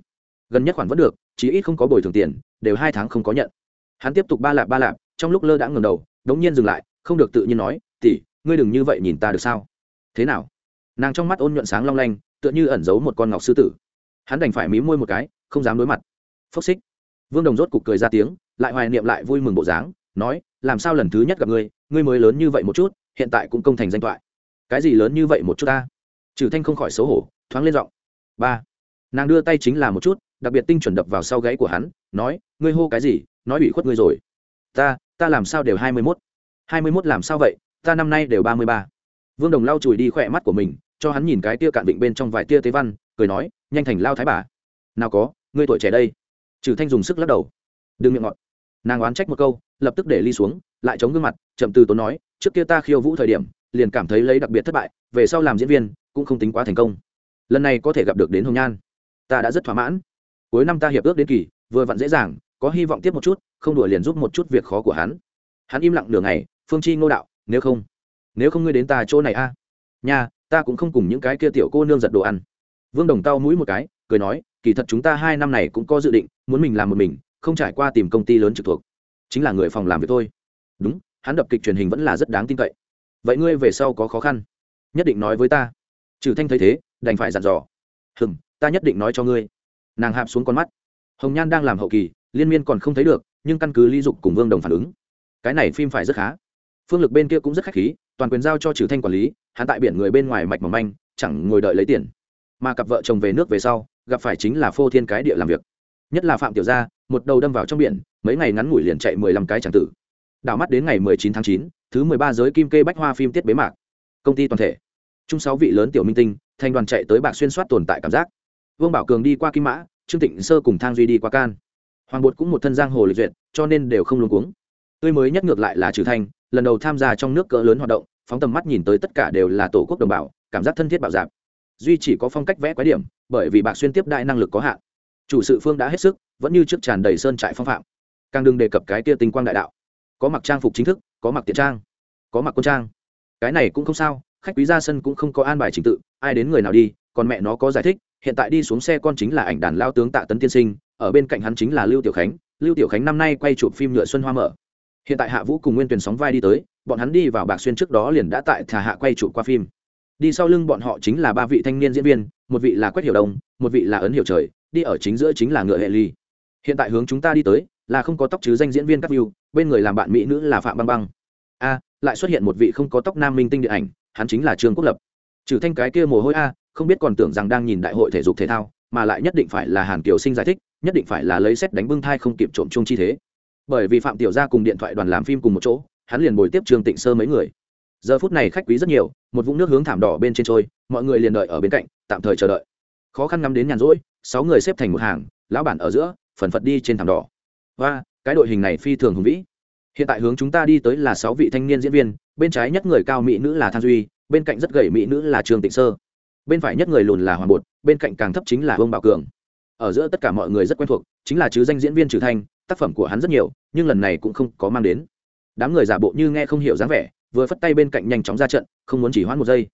Gần nhất khoản vẫn được, chí ít không có bồi thường tiền, đều hai tháng không có nhận. Hắn tiếp tục ba lạp ba lạp trong lúc lơ đãng ngầm đầu đống nhiên dừng lại, không được tự nhiên nói tỉ ngươi đừng như vậy nhìn ta được sao? Thế nào? Nàng trong mắt ôn nhuận sáng long lanh, tựa như ẩn giấu một con ngọc sư tử. Hắn đành phải mí môi một cái, không dám đối mặt. Phốc xích. Vương đồng rốt cục cười ra tiếng, lại hoài niệm lại vui mừng bộ dáng, nói, làm sao lần thứ nhất gặp ngươi ngươi mới lớn như vậy một chút, hiện tại cũng công thành danh toại. cái gì lớn như vậy một chút ta? Trừ thanh không khỏi xấu hổ, thoáng lên giọng. Ba. Nàng đưa tay chính là một chút, đặc biệt tinh chuẩn đập vào sau gáy của hắn, nói, ngươi hô cái gì? Nói bị khuất ngươi rồi. Ta ta làm sao đều hai mươi mốt? Hai mươi mốt làm sao vậy? Ta năm nay đều ba mươi ba. Vương đồng lau chùi đi khỏe mắt của mình, cho hắn nhìn cái tia cạn vịnh bên trong vài tia tế văn, cười nói, nhanh thành lao thái bà. Nào có, ngươi tuổi trẻ đây. Trừ thanh dùng sức lắc đầu. Đừng miệng ngọt. Nàng oán trách một câu, lập tức để ly xuống, lại chống gương mặt, chậm từ tốn nói, trước kia ta khiêu vũ thời điểm, liền cảm thấy lấy đặc biệt thất bại, về sau làm diễn viên, cũng không tính quá thành công. Lần này có thể gặp được đến hồng nhan. Ta đã rất thỏa mãn. Cuối năm ta hiệp ước đến kỳ, vừa vặn dễ dàng, có hy vọng tiếp một chút không đùa liền giúp một chút việc khó của hắn. Hắn im lặng nửa ngày, phương chi ngô đạo, nếu không nếu không ngươi đến ta chỗ này a. À? nhà ta cũng không cùng những cái kia tiểu cô nương giật đồ ăn. Vương đồng tao mũi một cái, cười nói, kỳ thật chúng ta hai năm này cũng có dự định, muốn mình làm một mình, không trải qua tìm công ty lớn trực thuộc. Chính là người phòng làm việc thôi. Đúng, hắn đập kịch truyền hình vẫn là rất đáng tin cậy. Vậy ngươi về sau có khó khăn, nhất định nói với ta. Trừ thanh thấy thế, đành phải dặn dò. Hừng ta nhất định nói cho ngươi. Nàng hạp xuống con mắt. Hồng nhan đang làm hậu kỳ, liên miên còn không thấy được nhưng căn cứ lý dục cùng vương đồng phản ứng, cái này phim phải rất khá. Phương lực bên kia cũng rất khách khí, toàn quyền giao cho trừ thanh quản lý, hắn tại biển người bên ngoài mạch mỏng manh, chẳng ngồi đợi lấy tiền. Mà cặp vợ chồng về nước về sau, gặp phải chính là phô thiên cái địa làm việc. Nhất là phạm tiểu gia, một đầu đâm vào trong biển, mấy ngày ngắn ngủi liền chạy mười lăm cái chẳng tử. Đảo mắt đến ngày mười chín tháng chín, thứ mười ba giới kim kê bách hoa phim tiết bế mạc. Công ty toàn thể, chung sáu vị lớn tiểu minh tinh, thành đoàn chạy tới bạc xuyên soát tồn tại cảm giác. Vương bảo cường đi qua kim mã, trương tịnh sơ cùng thang duy đi qua can hoàng bột cũng một thân giang hồ lịch duyệt, cho nên đều không luống cuống. Tươi mới nhất ngược lại là trừ thanh, lần đầu tham gia trong nước cỡ lớn hoạt động, phóng tầm mắt nhìn tới tất cả đều là tổ quốc đồng bào, cảm giác thân thiết bảo dạp duy chỉ có phong cách vẽ quái điểm, bởi vì bạc xuyên tiếp đại năng lực có hạn. Chủ sự phương đã hết sức, vẫn như trước tràn đầy sơn trại phong phạm. Càng đừng đề cập cái kia tinh quang đại đạo. Có mặc trang phục chính thức, có mặc tiện trang, có mặc quân trang. Cái này cũng không sao, khách quý ra sân cũng không có an bài trình tự, ai đến người nào đi, còn mẹ nó có giải thích, hiện tại đi xuống xe con chính là ảnh đàn lao tướng tạ tấn tiên sinh ở bên cạnh hắn chính là lưu tiểu khánh. Lưu tiểu khánh năm nay quay chụp phim nhựa xuân hoa mở. Hiện tại hạ vũ cùng nguyên tuyền sóng vai đi tới, bọn hắn đi vào bạc xuyên trước đó liền đã tại thả hạ quay chụp qua phim. Đi sau lưng bọn họ chính là ba vị thanh niên diễn viên, một vị là quách hiểu đông, một vị là ấn hiểu trời, đi ở chính giữa chính là ngựa hệ ly. Hiện tại hướng chúng ta đi tới, là không có tóc chứ danh diễn viên các view, bên người làm bạn mỹ nữ là phạm băng băng. A, lại xuất hiện một vị không có tóc nam minh tinh điện ảnh, hắn chính là trương quốc lập. Trừ thanh cái kia mồ hôi a, không biết còn tưởng rằng đang nhìn đại hội thể dục thể thao mà lại nhất định phải là hàn kiều sinh giải thích, nhất định phải là lấy xét đánh bưng thai không kịp trộm chung chi thế. Bởi vì phạm tiểu gia cùng điện thoại đoàn làm phim cùng một chỗ, hắn liền bồi tiếp trương tịnh sơ mấy người. Giờ phút này khách quý rất nhiều, một vũng nước hướng thảm đỏ bên trên trôi, mọi người liền đợi ở bên cạnh, tạm thời chờ đợi. Khó khăn ngắm đến nhàn rỗi, sáu người xếp thành một hàng, lão bản ở giữa, phần phật đi trên thảm đỏ. Và, cái đội hình này phi thường hùng vĩ. Hiện tại hướng chúng ta đi tới là sáu vị thanh niên diễn viên, bên trái nhất người cao mỹ nữ là than duy, bên cạnh rất gầy mỹ nữ là trương tịnh sơ bên phải nhất người lùn là hoàng bột, bên cạnh càng thấp chính là vương bảo cường. Ở giữa tất cả mọi người rất quen thuộc, chính là chứ danh diễn viên trừ thanh, tác phẩm của hắn rất nhiều, nhưng lần này cũng không có mang đến. Đám người giả bộ như nghe không hiểu dáng vẻ, vừa phất tay bên cạnh nhanh chóng ra trận, không muốn chỉ hoãn một giây.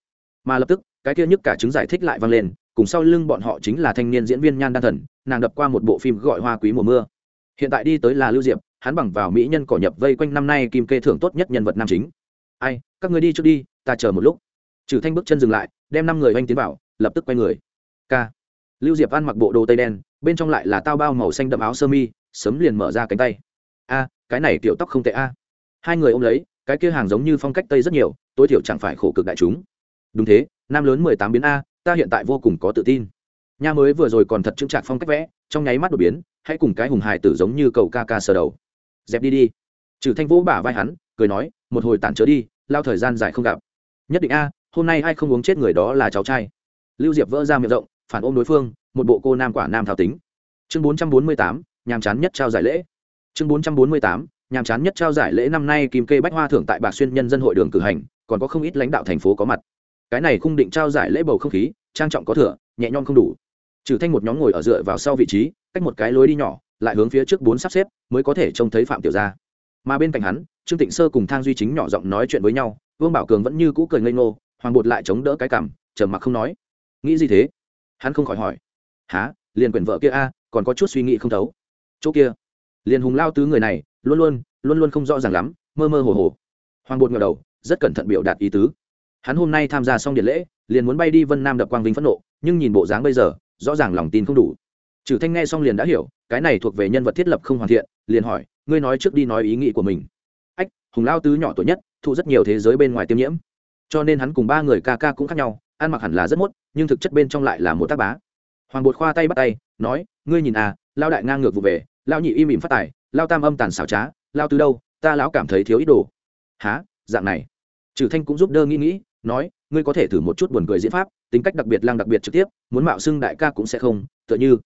Mà lập tức, cái kia nhức cả chứng giải thích lại vang lên, cùng sau lưng bọn họ chính là thanh niên diễn viên nhan đan thần, nàng đập qua một bộ phim gọi hoa quý mùa mưa. Hiện tại đi tới là lưu diệp, hắn bằng vào mỹ nhân cỏ nhập vây quanh năm nay kim kê thưởng tốt nhất nhân vật nam chính. Ai, các người đi trước đi, ta chờ một lúc trừ thanh bước chân dừng lại, đem năm người oanh tiến vào, lập tức quay người. K. Lưu diệp ăn mặc bộ đồ tây đen, bên trong lại là tao bao màu xanh đậm áo sơ mi, sớm liền mở ra cánh tay. A, cái này tiểu tóc không tệ a. Hai người ôm lấy, cái kia hàng giống như phong cách tây rất nhiều, tối thiểu chẳng phải khổ cực đại chúng. Đúng thế, nam lớn mười tám biến a, ta hiện tại vô cùng có tự tin. Nha mới vừa rồi còn thật chững chạc phong cách vẽ, trong nháy mắt đột biến, hãy cùng cái hùng hài tử giống như cầu ca ca sờ đầu. Dẹp đi đi. Trừ thanh vũ bả vai hắn, cười nói, một hồi tản trở đi, lao thời gian dài không gặp. Nhất định a hôm nay ai không uống chết người đó là cháu trai. Lưu diệp vỡ ra miệng rộng, phản ôm đối phương, một bộ cô nam quả nam thảo tính. Chương bốn trăm bốn mươi tám, nhàm chán nhất trao giải lễ. Chương bốn trăm bốn mươi tám, nhàm chán nhất trao giải lễ năm nay kim kê bách hoa thưởng tại bạc xuyên nhân dân hội đường cử hành, còn có không ít lãnh đạo thành phố có mặt. Cái này khung định trao giải lễ bầu không khí, trang trọng có thừa, nhẹ nhõm không đủ. Trừ thanh một nhóm ngồi ở dựa vào sau vị trí, cách một cái lối đi nhỏ, lại hướng phía trước bốn sắp xếp, mới có thể trông thấy phạm tiểu gia. Mà bên cạnh hắn, trương tịnh sơ cùng thang duy chính nhỏ giọng nói chuyện với nhau, vương bảo cường vẫn như cũ cười ngây ngô hoàng bột lại chống đỡ cái cằm, trầm mặc không nói. Nghĩ gì thế? Hắn không khỏi hỏi. Há liền quyển vợ kia a còn có chút suy nghĩ không thấu. Chỗ kia. Liền hùng lao tứ người này luôn luôn luôn luôn không rõ ràng lắm mơ mơ hồ hồ. Hoàng bột ngờ đầu rất cẩn thận biểu đạt ý tứ. Hắn hôm nay tham gia xong điện lễ liền muốn bay đi vân nam đập quang vinh phẫn nộ nhưng nhìn bộ dáng bây giờ rõ ràng lòng tin không đủ. Trừ thanh nghe xong liền đã hiểu cái này thuộc về nhân vật thiết lập không hoàn thiện liền hỏi ngươi nói trước đi nói ý nghĩ của mình. Ách hùng lao tứ nhỏ tuổi nhất thụ rất nhiều thế giới bên ngoài tiêm nhiễm cho nên hắn cùng ba người ca ca cũng khác nhau, ăn mặc hẳn là rất mốt, nhưng thực chất bên trong lại là một tác bá. Hoàng bột khoa tay bắt tay, nói, ngươi nhìn à lao đại ngang ngược vụ về lao nhị im ỉm phát tài lao tam âm tàn xảo trá lao tứ đâu, ta lão cảm thấy thiếu ít đồ. Há dạng này? Trừ thanh cũng giúp đỡ nghĩ nghĩ, nói, ngươi có thể thử một chút buồn cười diễn pháp, tính cách đặc biệt lang đặc biệt trực tiếp, muốn mạo xưng đại ca cũng sẽ không, tựa như.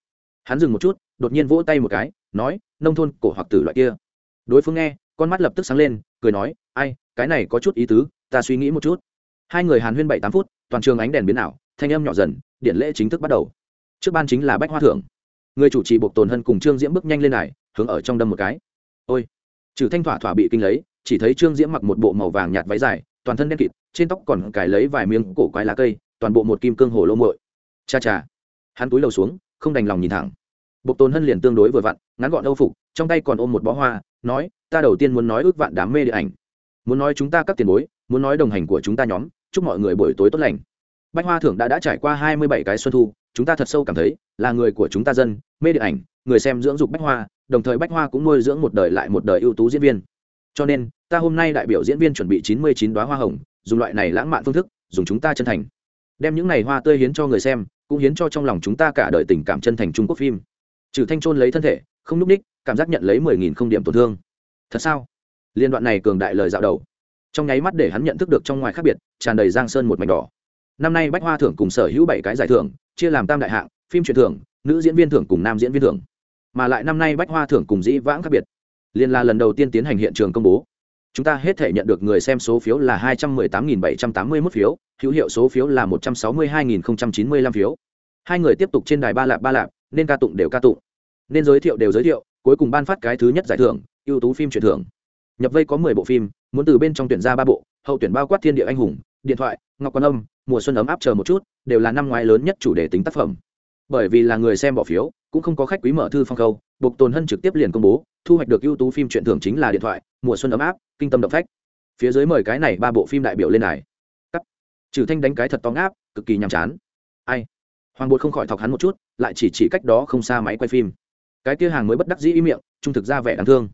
Hắn dừng một chút, đột nhiên vỗ tay một cái, nói, nông thôn, cổ hoặc tử loại kia. Đối phương nghe, con mắt lập tức sáng lên, cười nói, ai, cái này có chút ý tứ, ta suy nghĩ một chút hai người hàn huyên bảy tám phút toàn trường ánh đèn biến ảo thanh âm nhỏ dần điện lễ chính thức bắt đầu. Trước ban chính là bách hoa thưởng người chủ trì buộc tồn hân cùng trương diễm bước nhanh lên này hướng ở trong đâm một cái. Ôi! Trừ thanh thỏa thỏa bị kinh lấy chỉ thấy trương diễm mặc một bộ màu vàng nhạt váy dài toàn thân đen kịt trên tóc còn cài lấy vài miếng cổ quái lá cây toàn bộ một kim cương hồ lô muội. Cha cha! Hắn túi lầu xuống không đành lòng nhìn thẳng. Bộc Tôn Hân liền tương đối vừa vặn, ngắn gọn âu phục, trong tay còn ôm một bó hoa, nói, ta đầu tiên muốn nói ước vạn đám mê điện ảnh, muốn nói chúng ta các tiền bối, muốn nói đồng hành của chúng ta nhóm, chúc mọi người buổi tối tốt lành. Bách Hoa thưởng đã đã trải qua hai mươi bảy cái xuân thu, chúng ta thật sâu cảm thấy, là người của chúng ta dân, mê điện ảnh, người xem dưỡng dục Bách Hoa, đồng thời Bách Hoa cũng nuôi dưỡng một đời lại một đời ưu tú diễn viên. Cho nên, ta hôm nay đại biểu diễn viên chuẩn bị chín mươi chín đóa hoa hồng, dùng loại này lãng mạn phương thức, dùng chúng ta chân thành, đem những này hoa tươi hiến cho người xem, cũng hiến cho trong lòng chúng ta cả đời tình cảm chân thành Trung Quốc phim. Trừ thanh trôn lấy thân thể không núp ních cảm giác nhận lấy mười nghìn không điểm tổn thương. Thật sao? Liên đoạn này cường đại lời dạo đầu trong nháy mắt để hắn nhận thức được trong ngoài khác biệt, tràn đầy giang sơn một mảnh đỏ. Năm nay bách hoa thưởng cùng sở hữu bảy cái giải thưởng, chia làm tam đại hạng, phim truyền thưởng, nữ diễn viên thưởng cùng nam diễn viên thưởng. Mà lại năm nay bách hoa thưởng cùng dĩ vãng khác biệt. Liên là lần đầu tiên tiến hành hiện trường công bố. Chúng ta hết thể nhận được người xem số phiếu là hai trăm mười tám nghìn bảy trăm tám mươi mốt phiếu, hữu hiệu số phiếu là một trăm sáu mươi hai nghìn chín mươi lăm phiếu. Hai người tiếp tục trên đài ba lạp ba lạp, nên ca tụng đều ca tụng. Nên giới thiệu đều giới thiệu, cuối cùng ban phát cái thứ nhất giải thưởng, ưu tú phim truyền thưởng nhập vây có mười bộ phim, muốn từ bên trong tuyển ra ba bộ, hậu tuyển bao quát thiên địa anh hùng, điện thoại, ngọc quan âm, mùa xuân ấm áp chờ một chút, đều là năm ngoái lớn nhất chủ đề tính tác phẩm. Bởi vì là người xem bỏ phiếu, cũng không có khách quý mở thư phong khâu buộc tồn hân trực tiếp liền công bố, thu hoạch được ưu tú phim truyện thưởng chính là điện thoại, mùa xuân ấm áp, kinh tâm động phách. Phía dưới mời cái này ba bộ phim đại biểu lên đài cắt. Trừ thanh đánh cái thật to ngáp, cực kỳ nhàm chán. Ai? Hoàng bột không khỏi thọc hắn một chút, lại chỉ chỉ cách đó không xa máy quay phim. Cái kia hàng mới bất đắc dĩ ý miệng, trung thực ra vẻ đáng thương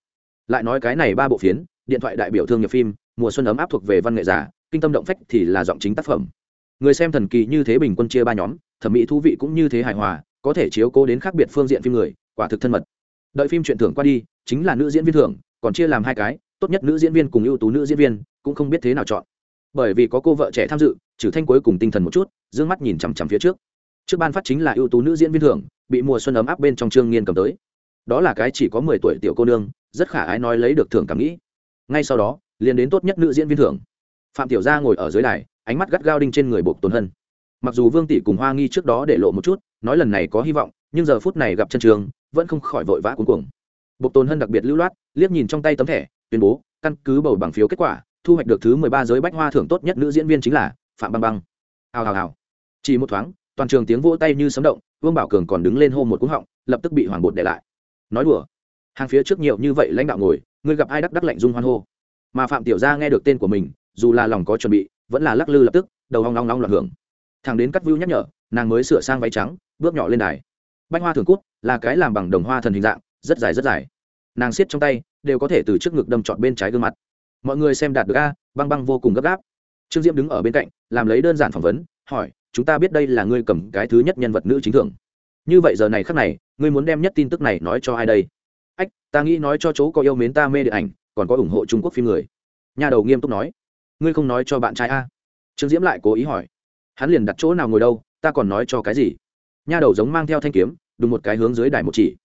lại nói cái này ba bộ phiến, điện thoại đại biểu thương nghiệp phim, mùa xuân ấm áp thuộc về văn nghệ giả, kinh tâm động phách thì là giọng chính tác phẩm. Người xem thần kỳ như thế bình quân chia ba nhóm, thẩm mỹ thú vị cũng như thế hài hòa, có thể chiếu cố đến khác biệt phương diện phim người, quả thực thân mật. Đợi phim chuyện thưởng qua đi, chính là nữ diễn viên thưởng, còn chia làm hai cái, tốt nhất nữ diễn viên cùng ưu tú nữ diễn viên, cũng không biết thế nào chọn. Bởi vì có cô vợ trẻ tham dự trừ thanh cuối cùng tinh thần một chút d ư ơ n g mắt nhìn chằm chằm phía trước. Trước ban phát chính là ưu tú nữ diễn viên thưởng, bị mùa xuân ấm áp bên trong trương nghiên cầm tới đó là cái chỉ có mười tuổi tiểu cô nương, rất khả ái nói lấy được thưởng cảm nghĩ. Ngay sau đó, liền đến tốt nhất nữ diễn viên thưởng. Phạm tiểu gia ngồi ở dưới đài, ánh mắt gắt gao đinh trên người buộc tuấn hân. Mặc dù vương tỷ cùng hoa nghi trước đó để lộ một chút, nói lần này có hy vọng, nhưng giờ phút này gặp chân trường, vẫn không khỏi vội vã cuống cuồng. Buộc tuấn hân đặc biệt lưu loát, liếc nhìn trong tay tấm thẻ, tuyên bố, căn cứ bầu bằng phiếu kết quả, thu hoạch được thứ mười ba giới bách hoa thưởng tốt nhất nữ diễn viên chính là phạm băng băng. Hào hào hào. Chỉ một thoáng, toàn trường tiếng vỗ tay như sấm động, vương bảo cường còn đứng lên hô một cú họng, lập tức bị hoàng bột để lại nói đùa. Hàng phía trước nhiều như vậy lãnh đạo ngồi người gặp ai đắc đắc lạnh dung hoan hô. Mà phạm tiểu gia nghe được tên của mình dù là lòng có chuẩn bị vẫn là lắc lư lập tức đầu hong long long loạn hưởng. Thằng đến cắt view nhắc nhở nàng mới sửa sang váy trắng bước nhỏ lên đài. Bách hoa thường cút là cái làm bằng đồng hoa thần hình dạng rất dài rất dài. Nàng siết trong tay đều có thể từ trước ngực đâm trọn bên trái gương mặt. Mọi người xem đạt được a băng băng vô cùng gấp gáp. Trương diễm đứng ở bên cạnh làm lấy đơn giản phỏng vấn hỏi chúng ta biết đây là ngươi cầm cái thứ nhất nhân vật nữ chính thường, như vậy giờ này khắc này ngươi muốn đem nhất tin tức này nói cho ai đây? Ách, ta nghĩ nói cho chỗ có yêu mến ta mê điện ảnh, còn có ủng hộ trung quốc phim người. Nhà đầu nghiêm túc nói. Ngươi không nói cho bạn trai a. Trương diễm lại cố ý hỏi. Hắn liền đặt chỗ nào ngồi đâu, ta còn nói cho cái gì? Nha đầu giống mang theo thanh kiếm, đùng một cái hướng dưới đài một chỉ.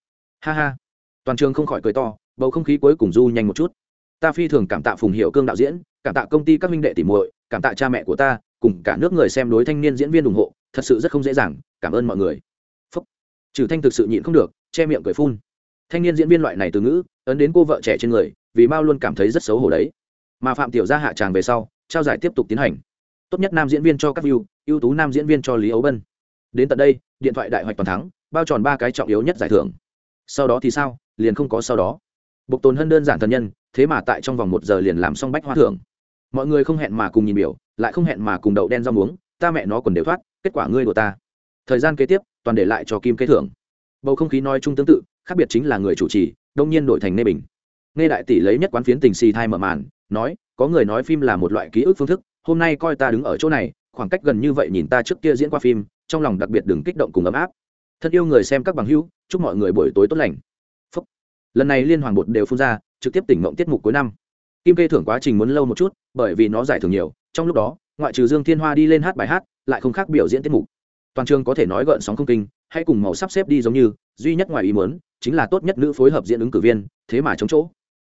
Ha ha. Toàn trường không khỏi cười to, bầu không khí cuối cùng du nhanh một chút. Ta phi thường cảm tạ phùng hiệu cương đạo diễn, cảm tạ công ty các minh đệ tỉ muội, cảm tạ cha mẹ của ta, cùng cả nước người xem đối thanh niên diễn viên ủng hộ, thật sự rất không dễ dàng, cảm ơn mọi người trừ thanh thực sự nhịn không được, che miệng cười phun. Thanh niên diễn viên loại này từ ngữ, ấn đến cô vợ trẻ trên người, vì mao luôn cảm thấy rất xấu hổ đấy. Mà phạm tiểu gia hạ tràng về sau, trao giải tiếp tục tiến hành. Tốt nhất nam diễn viên cho các view, ưu tú nam diễn viên cho lý ấu bân. Đến tận đây, điện thoại đại hoạch toàn thắng, bao tròn ba cái trọng yếu nhất giải thưởng. Sau đó thì sao? Liền không có sau đó. Bộc tồn hơn đơn giản thần nhân, thế mà tại trong vòng một giờ liền làm xong bách hoa thưởng. Mọi người không hẹn mà cùng nhìn biểu, lại không hẹn mà cùng đậu đen rau muống, ta mẹ nó còn đều thoát, kết quả ngươi của ta. Thời gian kế tiếp toàn để lại cho kim kế thưởng. Bầu không khí nói chung tương tự, khác biệt chính là người chủ trì, đông nhiên đổi thành nê bình. Nghe đại tỷ lấy nhất quán phiến tình xì thai mở màn, nói, có người nói phim là một loại ký ức phương thức, hôm nay coi ta đứng ở chỗ này, khoảng cách gần như vậy nhìn ta trước kia diễn qua phim, trong lòng đặc biệt đừng kích động cùng ấm áp. Thân yêu người xem các bằng hữu, chúc mọi người buổi tối tốt lành. Phúc. lần này liên hoàng bột đều phun ra, trực tiếp tỉnh mộng tiết mục cuối năm. Kim kê thưởng quá trình muốn lâu một chút, bởi vì nó giải thưởng nhiều, trong lúc đó, ngoại trừ dương thiên hoa đi lên hát bài hát, lại không khác biểu diễn tiết mục toàn trường có thể nói gợn sóng không kinh hay cùng màu sắp xếp đi giống như, duy nhất ngoài ý muốn, chính là tốt nhất nữ phối hợp diễn ứng cử viên, thế mà chống chỗ.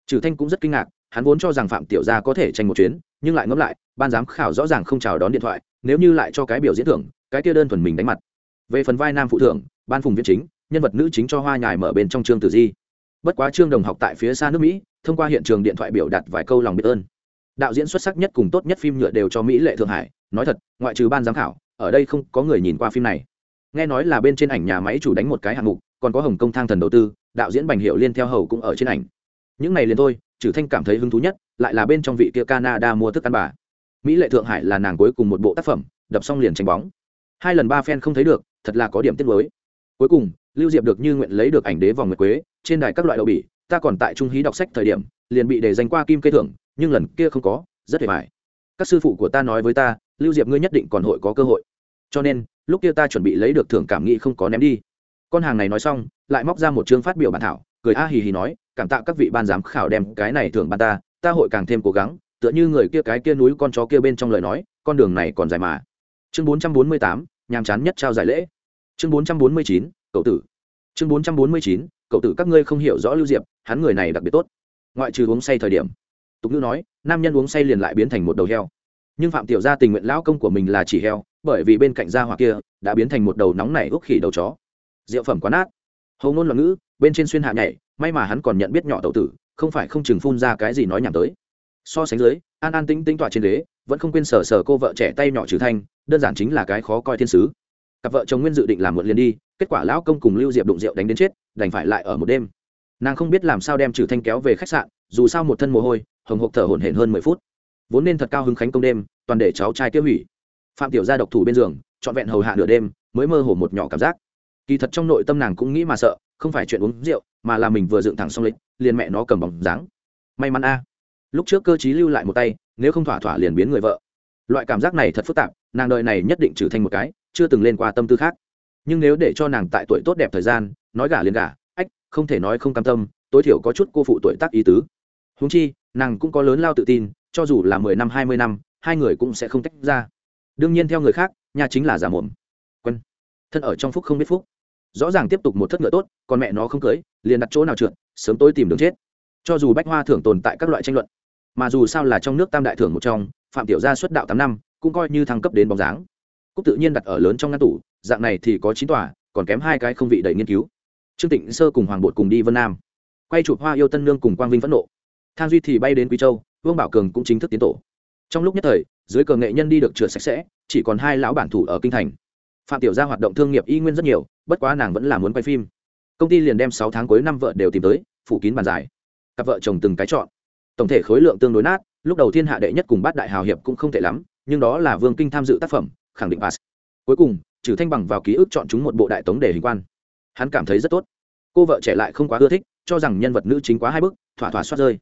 Trừ thanh cũng rất kinh ngạc, hắn vốn cho rằng phạm tiểu gia có thể tranh một chuyến, nhưng lại ngẫm lại, ban giám khảo rõ ràng không chào đón điện thoại, nếu như lại cho cái biểu diễn thưởng, cái kia đơn thuần mình đánh mặt. Về phần vai nam phụ thưởng, ban phùng viết chính, nhân vật nữ chính cho hoa nhài mở bên trong trương tử di. Bất quá trương đồng học tại phía xa nước mỹ, thông qua hiện trường điện thoại biểu đạt vài câu lòng biết ơn. Đạo diễn xuất sắc nhất cùng tốt nhất phim nhựa đều cho mỹ lệ thượng hải, nói thật, ngoại trừ ban giám khảo ở đây không có người nhìn qua phim này. Nghe nói là bên trên ảnh nhà máy chủ đánh một cái hạng mục, còn có hồng công thang thần đầu tư, đạo diễn bành hiệu liên theo hầu cũng ở trên ảnh. Những này liền thôi trừ thanh cảm thấy hứng thú nhất, lại là bên trong vị kia canada mua thức ăn bà. Mỹ lệ thượng hải là nàng cuối cùng một bộ tác phẩm, đập xong liền tránh bóng. Hai lần ba phen không thấy được, thật là có điểm tiết mới cuối cùng, lưu diệp được như nguyện lấy được ảnh đế vòng nguyệt quế, trên đài các loại đậu bỉ, ta còn tại trung hí đọc sách thời điểm, liền bị đề danh qua kim kê thưởng, nhưng lần kia không có, rất hề mải các sư phụ của ta nói với ta lưu diệp ngươi nhất định còn hội có cơ hội. Cho nên, lúc kia ta chuẩn bị lấy được thưởng cảm nghĩ không có ném đi. Con hàng này nói xong, lại móc ra một chương phát biểu bản thảo, cười a hì hì nói, cảm tạ các vị ban giám khảo đem cái này thưởng ban ta ta hội càng thêm cố gắng, tựa như người kia cái kia núi con chó kia bên trong lời nói, con đường này còn dài mà. Chương bốn trăm bốn mươi tám, nhàm chán nhất trao giải lễ. Chương bốn trăm bốn mươi chín, cậu tử. Chương bốn trăm bốn mươi chín, cậu tử các ngươi không hiểu rõ lưu diệp, hắn người này đặc biệt tốt. Ngoại trừ uống say thời điểm. Tục ngữ nói, nam nhân uống say liền lại biến thành một đầu heo nhưng phạm tiểu gia tình nguyện lão công của mình là chỉ heo, bởi vì bên cạnh gia hỏa kia đã biến thành một đầu nóng nảy ước khỉ đầu chó. Rượu phẩm quá nát hầu ngôn loạn ngữ, bên trên xuyên hạ nhảy, may mà hắn còn nhận biết nhỏ tẩu tử, không phải không chừng phun ra cái gì nói nhảm tới. So sánh dưới, an an tĩnh tĩnh tọa trên ghế, vẫn không quên sờ sờ cô vợ trẻ tay nhỏ trừ thanh, đơn giản chính là cái khó coi thiên sứ. Cặp vợ chồng nguyên dự định làm muộn liền đi, kết quả lão công cùng lưu diệp đụng rượu đánh đến chết, đành phải lại ở một đêm. Nàng không biết làm sao đem trừ thanh kéo về khách sạn, dù sao một thân mồ hôi, hồng hộc thở hổn hển hơn mười phút vốn nên thật cao hứng khánh công đêm, toàn để cháu trai tiêu hủy. Phạm tiểu gia độc thủ bên giường, trọn vẹn hầu hạ nửa đêm, mới mơ hồ một nhỏ cảm giác. Kỳ thật trong nội tâm nàng cũng nghĩ mà sợ, không phải chuyện uống rượu, mà là mình vừa dựng thẳng xong lịch, liền mẹ nó cầm bóng dáng. May mắn a. Lúc trước cơ chí lưu lại một tay, nếu không thỏa thỏa liền biến người vợ. Loại cảm giác này thật phức tạp, nàng đời này nhất định trừ thành một cái, chưa từng lên qua tâm tư khác. Nhưng nếu để cho nàng tại tuổi tốt đẹp thời gian, nói gả liền gả, ách, không thể nói không cam tâm, tối thiểu có chút cô phụ tuổi tác ý tứ. Húng chi, nàng cũng có lớn lao tự tin cho dù là mười năm, hai mươi năm, hai người cũng sẽ không tách ra. Đương nhiên theo người khác, nhà chính là giả mồm. Quân, thân ở trong phúc không biết phúc. Rõ ràng tiếp tục một thất ngựa tốt, còn mẹ nó không cưới, liền đặt chỗ nào trượt, sớm tối tìm đường chết. Cho dù bách hoa thưởng tồn tại các loại tranh luận, mà dù sao là trong nước tam đại thưởng một trong, phạm tiểu gia xuất đạo tám năm, cũng coi như thăng cấp đến bóng dáng. Cúc tự nhiên đặt ở lớn trong ngăn tủ, dạng này thì có chín tòa, còn kém hai cái không vị đầy nghiên cứu. Trương tịnh sơ cùng hoàng bột cùng đi vân nam. Quay chụp hoa yêu tân nương cùng quang vinh phẫn nộ. Thang duy thì bay đến quý châu vương bảo cường cũng chính thức tiến tổ trong lúc nhất thời dưới cờ nghệ nhân đi được trượt sạch sẽ chỉ còn hai lão bản thủ ở kinh thành phạm tiểu gia hoạt động thương nghiệp y nguyên rất nhiều bất quá nàng vẫn là muốn quay phim công ty liền đem sáu tháng cuối năm vợ đều tìm tới phủ kín bàn giải cặp vợ chồng từng cái chọn tổng thể khối lượng tương đối nát lúc đầu thiên hạ đệ nhất cùng bát đại hào hiệp cũng không tệ lắm nhưng đó là vương kinh tham dự tác phẩm khẳng định pass cuối cùng trừ thanh bằng vào ký ức chọn chúng một bộ đại tống để hình quan hắn cảm thấy rất tốt cô vợ trẻ lại không quá ưa thích cho rằng nhân vật nữ chính quá hai bước thỏa thỏa soát rơi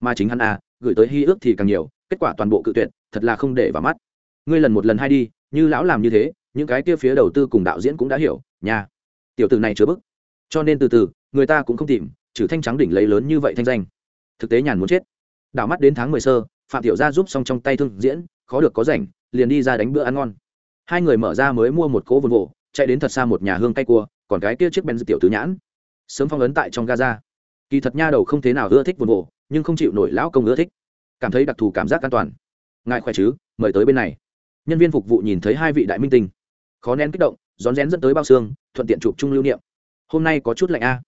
mà chính hắn à gửi tới hy ước thì càng nhiều, kết quả toàn bộ cự tuyệt, thật là không để vào mắt. Ngươi lần một lần hai đi, như lão làm như thế, những cái kia phía đầu tư cùng đạo diễn cũng đã hiểu nhà. tiểu từ này chứa bức. Cho nên từ từ, người ta cũng không tìm, trừ thanh trắng đỉnh lấy lớn như vậy thanh danh. Thực tế nhàn muốn chết. Đảo mắt đến tháng mười sơ, phạm tiểu gia giúp xong trong tay thương diễn, khó được có rảnh, liền đi ra đánh bữa ăn ngon. Hai người mở ra mới mua một cỗ vườn vộ chạy đến thật xa một nhà hương cay cua, còn cái kia chiếc bèn tiểu tứ nhãn. Sớm phong ấn tại trong gaza. Kỳ thật nha đầu không thế nào ưa thích vườn vộ nhưng không chịu nổi lão công ưa thích. Cảm thấy đặc thù cảm giác an toàn. Ngài khỏe chứ? Mời tới bên này. Nhân viên phục vụ nhìn thấy hai vị đại minh tinh. Khó nén kích động, rón rén dẫn tới bao xương, thuận tiện chụp chung lưu niệm. Hôm nay có chút lạnh a.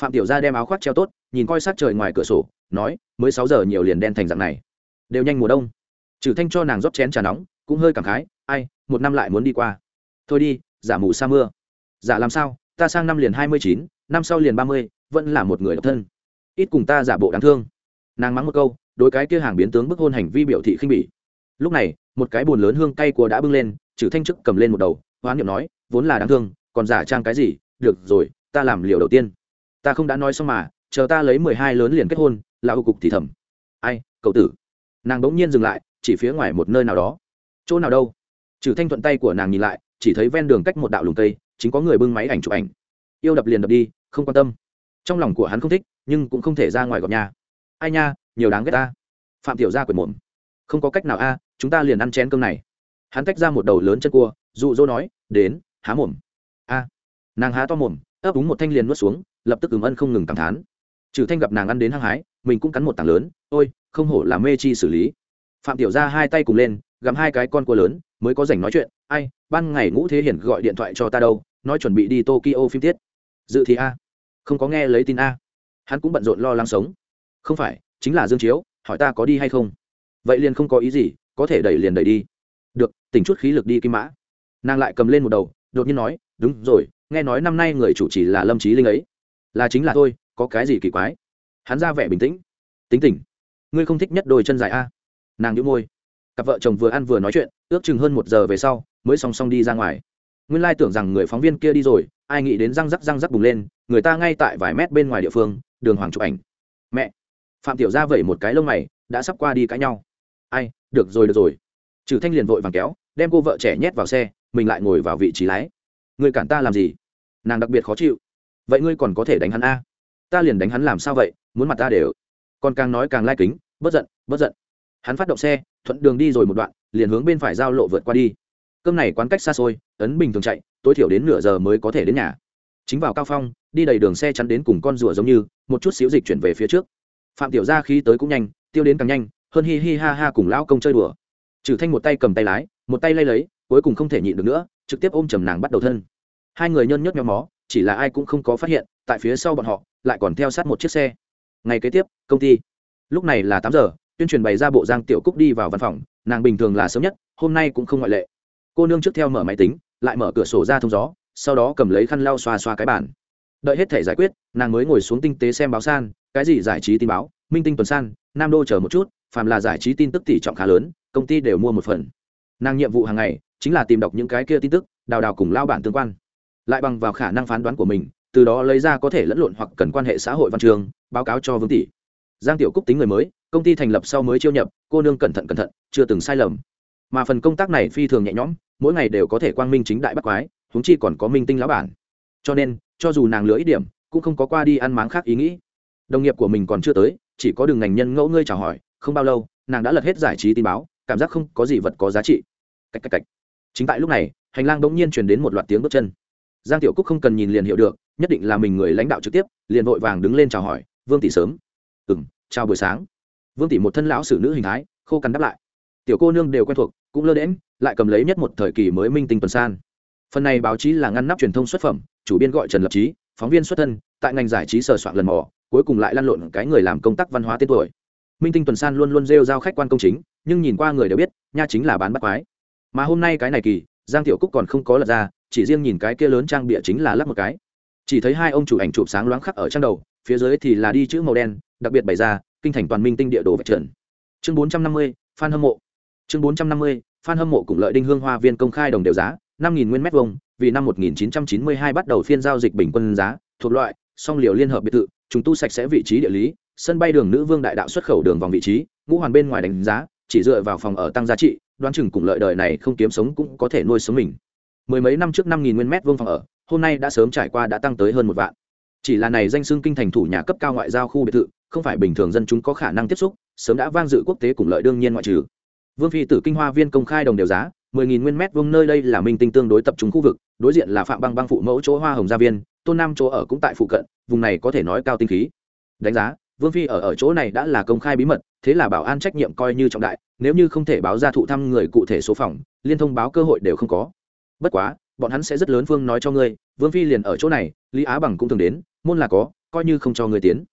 Phạm tiểu gia đem áo khoác treo tốt, nhìn coi sát trời ngoài cửa sổ, nói, mới sáu giờ nhiều liền đen thành dạng này. Đều nhanh mùa đông. Trừ thanh cho nàng rót chén trà nóng, cũng hơi cảm khái, ai, một năm lại muốn đi qua. Thôi đi, giả mù sa mưa. Giả làm sao? Ta sang năm liền hai mươi chín, năm sau liền ba mươi, vẫn là một người độc thân. Ít cùng ta giả bộ đáng thương nàng mắng một câu đối cái kia hàng biến tướng bức hôn hành vi biểu thị khinh bỉ. Lúc này một cái bồn lớn hương cay của đã bưng lên Chử thanh chức cầm lên một đầu hoán niệm nói vốn là đáng thương còn giả trang cái gì? Được rồi ta làm liều đầu tiên. Ta không đã nói xong mà chờ ta lấy mười hai lớn liền kết hôn là hô cục thì thầm. Ai cậu tử. Nàng bỗng nhiên dừng lại chỉ phía ngoài một nơi nào đó. Chỗ nào đâu? Trừ thanh thuận tay của nàng nhìn lại chỉ thấy ven đường cách một đạo lùng cây, chính có người bưng máy ảnh chụp ảnh. Yêu đập liền đập đi không quan tâm. Trong lòng của hắn không thích nhưng cũng không thể ra ngoài gặp nhà ai nha, nhiều đáng ghét ta. Phạm tiểu gia quyệt mồm. Không có cách nào a, chúng ta liền ăn chén cơm này. Hắn tách ra một đầu lớn chân cua, dụ dỗ nói, đến, há mồm. A. Nàng há to mồm, ấp úng một thanh liền nuốt xuống, lập tức ừm ân không ngừng cảm thán. Trừ thanh gặp nàng ăn đến hăng hái, mình cũng cắn một tảng lớn, ôi, không hổ là mê chi xử lý. Phạm tiểu Gia hai tay cùng lên, gặm hai cái con cua lớn, mới có rảnh nói chuyện, ai, ban ngày ngũ thế hiển gọi điện thoại cho ta đâu, nói chuẩn bị đi tokyo phim tiết. Dự thì a. Không có nghe lấy tin a. Hắn cũng bận rộn lo lắng sống không phải, chính là dương chiếu, hỏi ta có đi hay không? Vậy liền không có ý gì, có thể đẩy liền đẩy đi. Được, tỉnh chút khí lực đi kim mã. Nàng lại cầm lên một đầu, đột nhiên nói, đúng rồi, nghe nói năm nay người chủ chỉ là lâm trí linh ấy. Là chính là thôi có cái gì kỳ quái? Hắn ra vẻ bình tĩnh. Tính tỉnh ngươi không thích nhất đôi chân dài a? Nàng nhũ môi. Cặp vợ chồng vừa ăn vừa nói chuyện, ước chừng hơn một giờ về sau, mới song song đi ra ngoài. Nguyên lai tưởng rằng người phóng viên kia đi rồi, ai nghĩ đến răng rắc răng rắc bùng lên, người ta ngay tại vài mét bên ngoài địa phương, đường hoàng chụp ảnh. Mẹ phạm tiểu Gia vẩy một cái lông mày, đã sắp qua đi cãi nhau. Ai, được rồi được rồi. Trừ thanh liền vội vàng kéo, đem cô vợ trẻ nhét vào xe, mình lại ngồi vào vị trí lái. Người cản ta làm gì? Nàng đặc biệt khó chịu. Vậy ngươi còn có thể đánh hắn a? Ta liền đánh hắn làm sao vậy? Muốn mặt ta đều. Còn càng nói càng lai kính, bất giận bất giận. Hắn phát động xe, thuận đường đi rồi một đoạn, liền hướng bên phải giao lộ vượt qua đi. Cơm này quán cách xa xôi, ấn bình thường chạy, tối thiểu đến nửa giờ mới có thể đến nhà. Chính vào cao phong, đi đầy đường xe chắn đến cùng con rùa giống như, một chút xíu dịch chuyển về phía trước phạm tiểu gia khí tới cũng nhanh, tiêu đến càng nhanh, hơn hi hi ha ha cùng lão công chơi đùa. Trừ thanh một tay cầm tay lái, một tay lay lấy, cuối cùng không thể nhịn được nữa, trực tiếp ôm chầm nàng bắt đầu thân. Hai người nhơn nhớt méo mó, chỉ là ai cũng không có phát hiện, tại phía sau bọn họ, lại còn theo sát một chiếc xe. Ngày kế tiếp, công ty. Lúc này là tám giờ, tuyên truyền bày ra bộ giang tiểu cúc đi vào văn phòng, nàng bình thường là sớm nhất, hôm nay cũng không ngoại lệ. Cô nương trước theo mở máy tính, lại mở cửa sổ ra thông gió, sau đó cầm lấy khăn lau xoa xoa cái bàn đợi hết thể giải quyết, nàng mới ngồi xuống tinh tế xem báo san, cái gì giải trí tin báo, minh tinh tuần san, nam đô chờ một chút, phàm là giải trí tin tức tỷ trọng khá lớn, công ty đều mua một phần. Nàng nhiệm vụ hàng ngày chính là tìm đọc những cái kia tin tức, đào đào cùng lao bản tương quan. Lại bằng vào khả năng phán đoán của mình, từ đó lấy ra có thể lẫn lộn hoặc cần quan hệ xã hội văn trường, báo cáo cho vương tỷ. Giang tiểu cúc tính người mới, công ty thành lập sau mới chiêu nhập, cô nương cẩn thận cẩn thận, chưa từng sai lầm. Mà phần công tác này phi thường nhẹ nhõm, mỗi ngày đều có thể quang minh chính đại bắt quái húng chi còn có minh tinh lão bản. Cho nên cho dù nàng lưỡi điểm, cũng không có qua đi ăn máng khác ý nghĩ. Đồng nghiệp của mình còn chưa tới, chỉ có đường ngành nhân ngẫu ngươi chào hỏi, không bao lâu, nàng đã lật hết giải trí tin báo, cảm giác không có gì vật có giá trị. Cách cách cách. Chính tại lúc này, hành lang bỗng nhiên truyền đến một loạt tiếng bước chân. Giang tiểu cúc không cần nhìn liền hiểu được, nhất định là mình người lãnh đạo trực tiếp, liền vội vàng đứng lên chào hỏi, vương tỷ sớm. Ừ m chào buổi sáng. Vương tỷ một thân lão xử nữ hình thái, khô cằn đáp lại. Tiểu cô nương đều quen thuộc, cũng lơ đễm lại cầm lấy nhất một thời kỳ mới minh tinh tuần san. Phần này báo chí là ngăn nắp truyền thông xuất phẩm chủ biên gọi trần lập trí phóng viên xuất thân, tại ngành giải trí sờ soạn lần mò, cuối cùng lại lăn lộn cái người làm công tác văn hóa tên tuổi. Minh tinh tuần san luôn luôn rêu giao khách quan công chính, nhưng nhìn qua người đều biết, nha chính là bán bắt quái. Mà hôm nay cái này kỳ, giang tiểu cúc còn không có lật ra, chỉ riêng nhìn cái kia lớn trang bịa chính là lắp một cái. Chỉ thấy hai ông chủ ảnh chụp sáng loáng khắc ở trang đầu, phía dưới thì là đi chữ màu đen, đặc biệt bày ra, kinh thành toàn minh tinh địa đồ vạch trần. Chương bốn trăm năm mươi, phan hâm mộ. Chương bốn trăm năm mươi, phan hâm mộ cùng lợi đinh hương hoa viên công khai đồng đều giá, năm nghìn nguyên mét vuông vì năm một nghìn chín trăm chín mươi hai bắt đầu phiên giao dịch bình quân giá, thuộc loại, song liều liên hợp biệt thự chúng tu sạch sẽ vị trí địa lý, sân bay đường nữ vương đại đạo xuất khẩu đường vòng vị trí, ngũ hoàn bên ngoài đánh giá, chỉ dựa vào phòng ở tăng giá trị, đoán chừng cùng lợi đời này không kiếm sống cũng có thể nuôi sống mình. Mười mấy năm trước năm nghìn nguyên mét vuông phòng ở, hôm nay đã sớm trải qua đã tăng tới hơn một vạn. Chỉ là này danh xưng kinh thành thủ nhà cấp cao ngoại giao khu biệt thự, không phải bình thường dân chúng có khả năng tiếp xúc, sớm đã vang dự quốc tế cùng lợi đương nhiên ngoại trừ. Vương phi tử kinh hoa viên công khai đồng đều giá mười nghìn nguyên mét vuông nơi đây là minh tinh tương đối tập trung khu vực, đối diện là phạm băng băng phụ mẫu chỗ hoa hồng gia viên, tôn nam chỗ ở cũng tại phụ cận, vùng này có thể nói cao tinh khí. Đánh giá, vương phi ở ở chỗ này đã là công khai bí mật, thế là bảo an trách nhiệm coi như trọng đại, nếu như không thể báo ra thụ thăm người cụ thể số phòng, liên thông báo cơ hội đều không có. Bất quá, bọn hắn sẽ rất lớn phương nói cho ngươi, vương phi liền ở chỗ này, lý á bằng cũng thường đến, môn là có, coi như không cho ngươi tiến.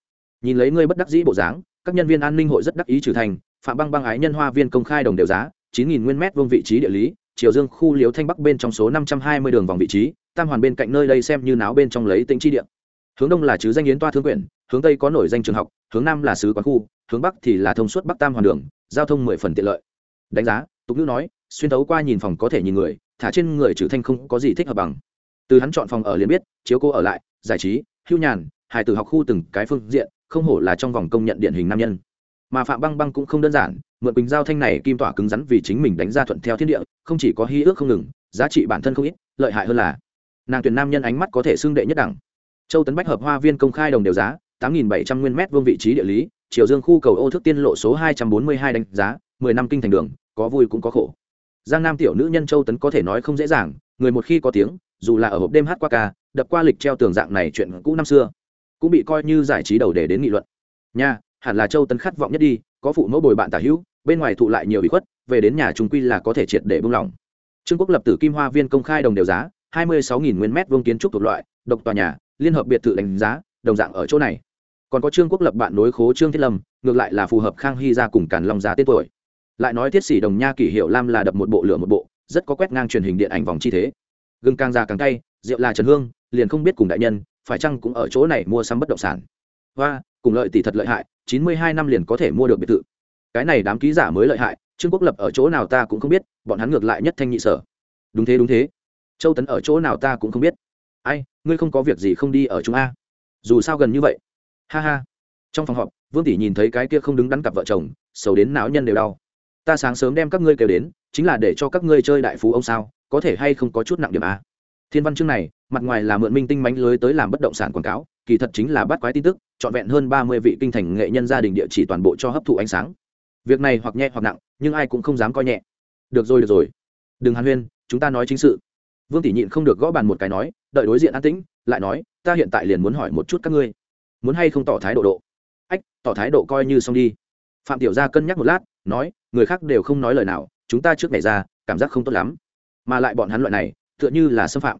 Nhìn lấy ngươi bất đắc dĩ bộ dáng, các nhân viên an ninh hội rất đắc ý trừ thành, phạm băng băng ái nhân hoa viên công khai đồng đều giá chín nghìn nguyên mét vuông vị trí địa lý chiều dương khu liếu thanh bắc bên trong số năm trăm hai mươi đường vòng vị trí, tam hoàn bên cạnh nơi đây xem như náo bên trong lấy tính chi địa. Hướng đông là chứ danh yến toa thương quyển, hướng tây có nổi danh trường học, hướng nam là sứ quán khu, hướng bắc thì là thông suốt bắc tam hoàn đường, giao thông mười phần tiện lợi. Đánh giá, tục nữ nói, xuyên tấu qua nhìn phòng có thể nhìn người, thả trên người trừ thanh không có gì thích hợp bằng. Từ hắn chọn phòng ở liền biết, chiếu cô ở lại, giải trí, hưu nhàn, hài từ học khu từng cái phương diện, không hổ là trong vòng công nhận điển hình nam nhân. Mà phạm băng băng cũng không đơn giản mượn quỳnh giao thanh này kim tỏa cứng rắn vì chính mình đánh ra thuận theo thiên địa, không chỉ có hy ước không ngừng, giá trị bản thân không ít, lợi hại hơn là nàng tuyển nam nhân ánh mắt có thể xưng đệ nhất đẳng. Châu tấn bách hợp hoa viên công khai đồng đều giá, tám nghìn bảy trăm nguyên mét vương vị trí địa lý, triều dương khu cầu ô thước tiên lộ số hai trăm bốn mươi hai đánh giá, mười năm kinh thành đường, có vui cũng có khổ. Giang nam tiểu nữ nhân châu tấn có thể nói không dễ dàng, người một khi có tiếng, dù là ở hộp đêm hát qua ca, đập qua lịch treo tường dạng này chuyện cũ năm xưa, cũng bị coi như giải trí đầu để đến nghị luận. Nha, hẳn là châu tấn khát vọng nhất đi, có phụ mẫu bồi bạn tả hữu bên ngoài thụ lại nhiều bị khuất, về đến nhà chúng quy là có thể triệt để buông lỏng. Trương quốc lập tử kim hoa viên công khai đồng đều giá, hai mươi sáu nghìn nguyên mét vuông kiến trúc thuộc loại, độc tòa nhà, liên hợp biệt thự đánh giá, đồng dạng ở chỗ này. Còn có trương quốc lập bạn nối khố trương thiết lâm, ngược lại là phù hợp khang hy ra cùng càn long gia tên tuổi. Lại nói thiết sĩ đồng nha kỷ hiệu lam là đập một bộ lửa một bộ, rất có quét ngang truyền hình điện ảnh vòng chi thế. Gừng càng già càng cay, rượu là trần hương, liền không biết cùng đại nhân, phải chăng cũng ở chỗ này mua sắm bất động sản. Và cùng lợi tỷ thật lợi hại, chín mươi hai năm liền có thể mua được biệt thự cái này đám ký giả mới lợi hại, trương quốc lập ở chỗ nào ta cũng không biết, bọn hắn ngược lại nhất thanh nhị sở. Đúng thế đúng thế. Châu tấn ở chỗ nào ta cũng không biết. Ai, ngươi không có việc gì không đi ở chúng a? Dù sao gần như vậy. Ha ha. Trong phòng họp, vương tỷ nhìn thấy cái kia không đứng đắn cặp vợ chồng, sầu đến não nhân đều đau. Ta sáng sớm đem các ngươi kêu đến, chính là để cho các ngươi chơi đại phú ông sao, có thể hay không có chút nặng điểm a? Thiên văn chương này, mặt ngoài là mượn minh tinh mánh lưới tới làm bất động sản quảng cáo, kỳ thật chính là bắt quái tin tức, trọn vẹn hơn ba mươi vị kinh thành nghệ nhân gia đình địa chỉ toàn bộ cho hấp thụ ánh sáng việc này hoặc nhẹ hoặc nặng, nhưng ai cũng không dám coi nhẹ. Được rồi được rồi. Đừng hàn huyên, chúng ta nói chính sự. Vương tỷ nhịn không được gõ bàn một cái nói, đợi đối diện an tĩnh, lại nói, ta hiện tại liền muốn hỏi một chút các ngươi. Muốn hay không tỏ thái độ độ? Ách, tỏ thái độ coi như xong đi. Phạm tiểu gia cân nhắc một lát, nói, người khác đều không nói lời nào, chúng ta trước này ra, cảm giác không tốt lắm. Mà lại bọn hắn loại này, tựa như là xâm phạm.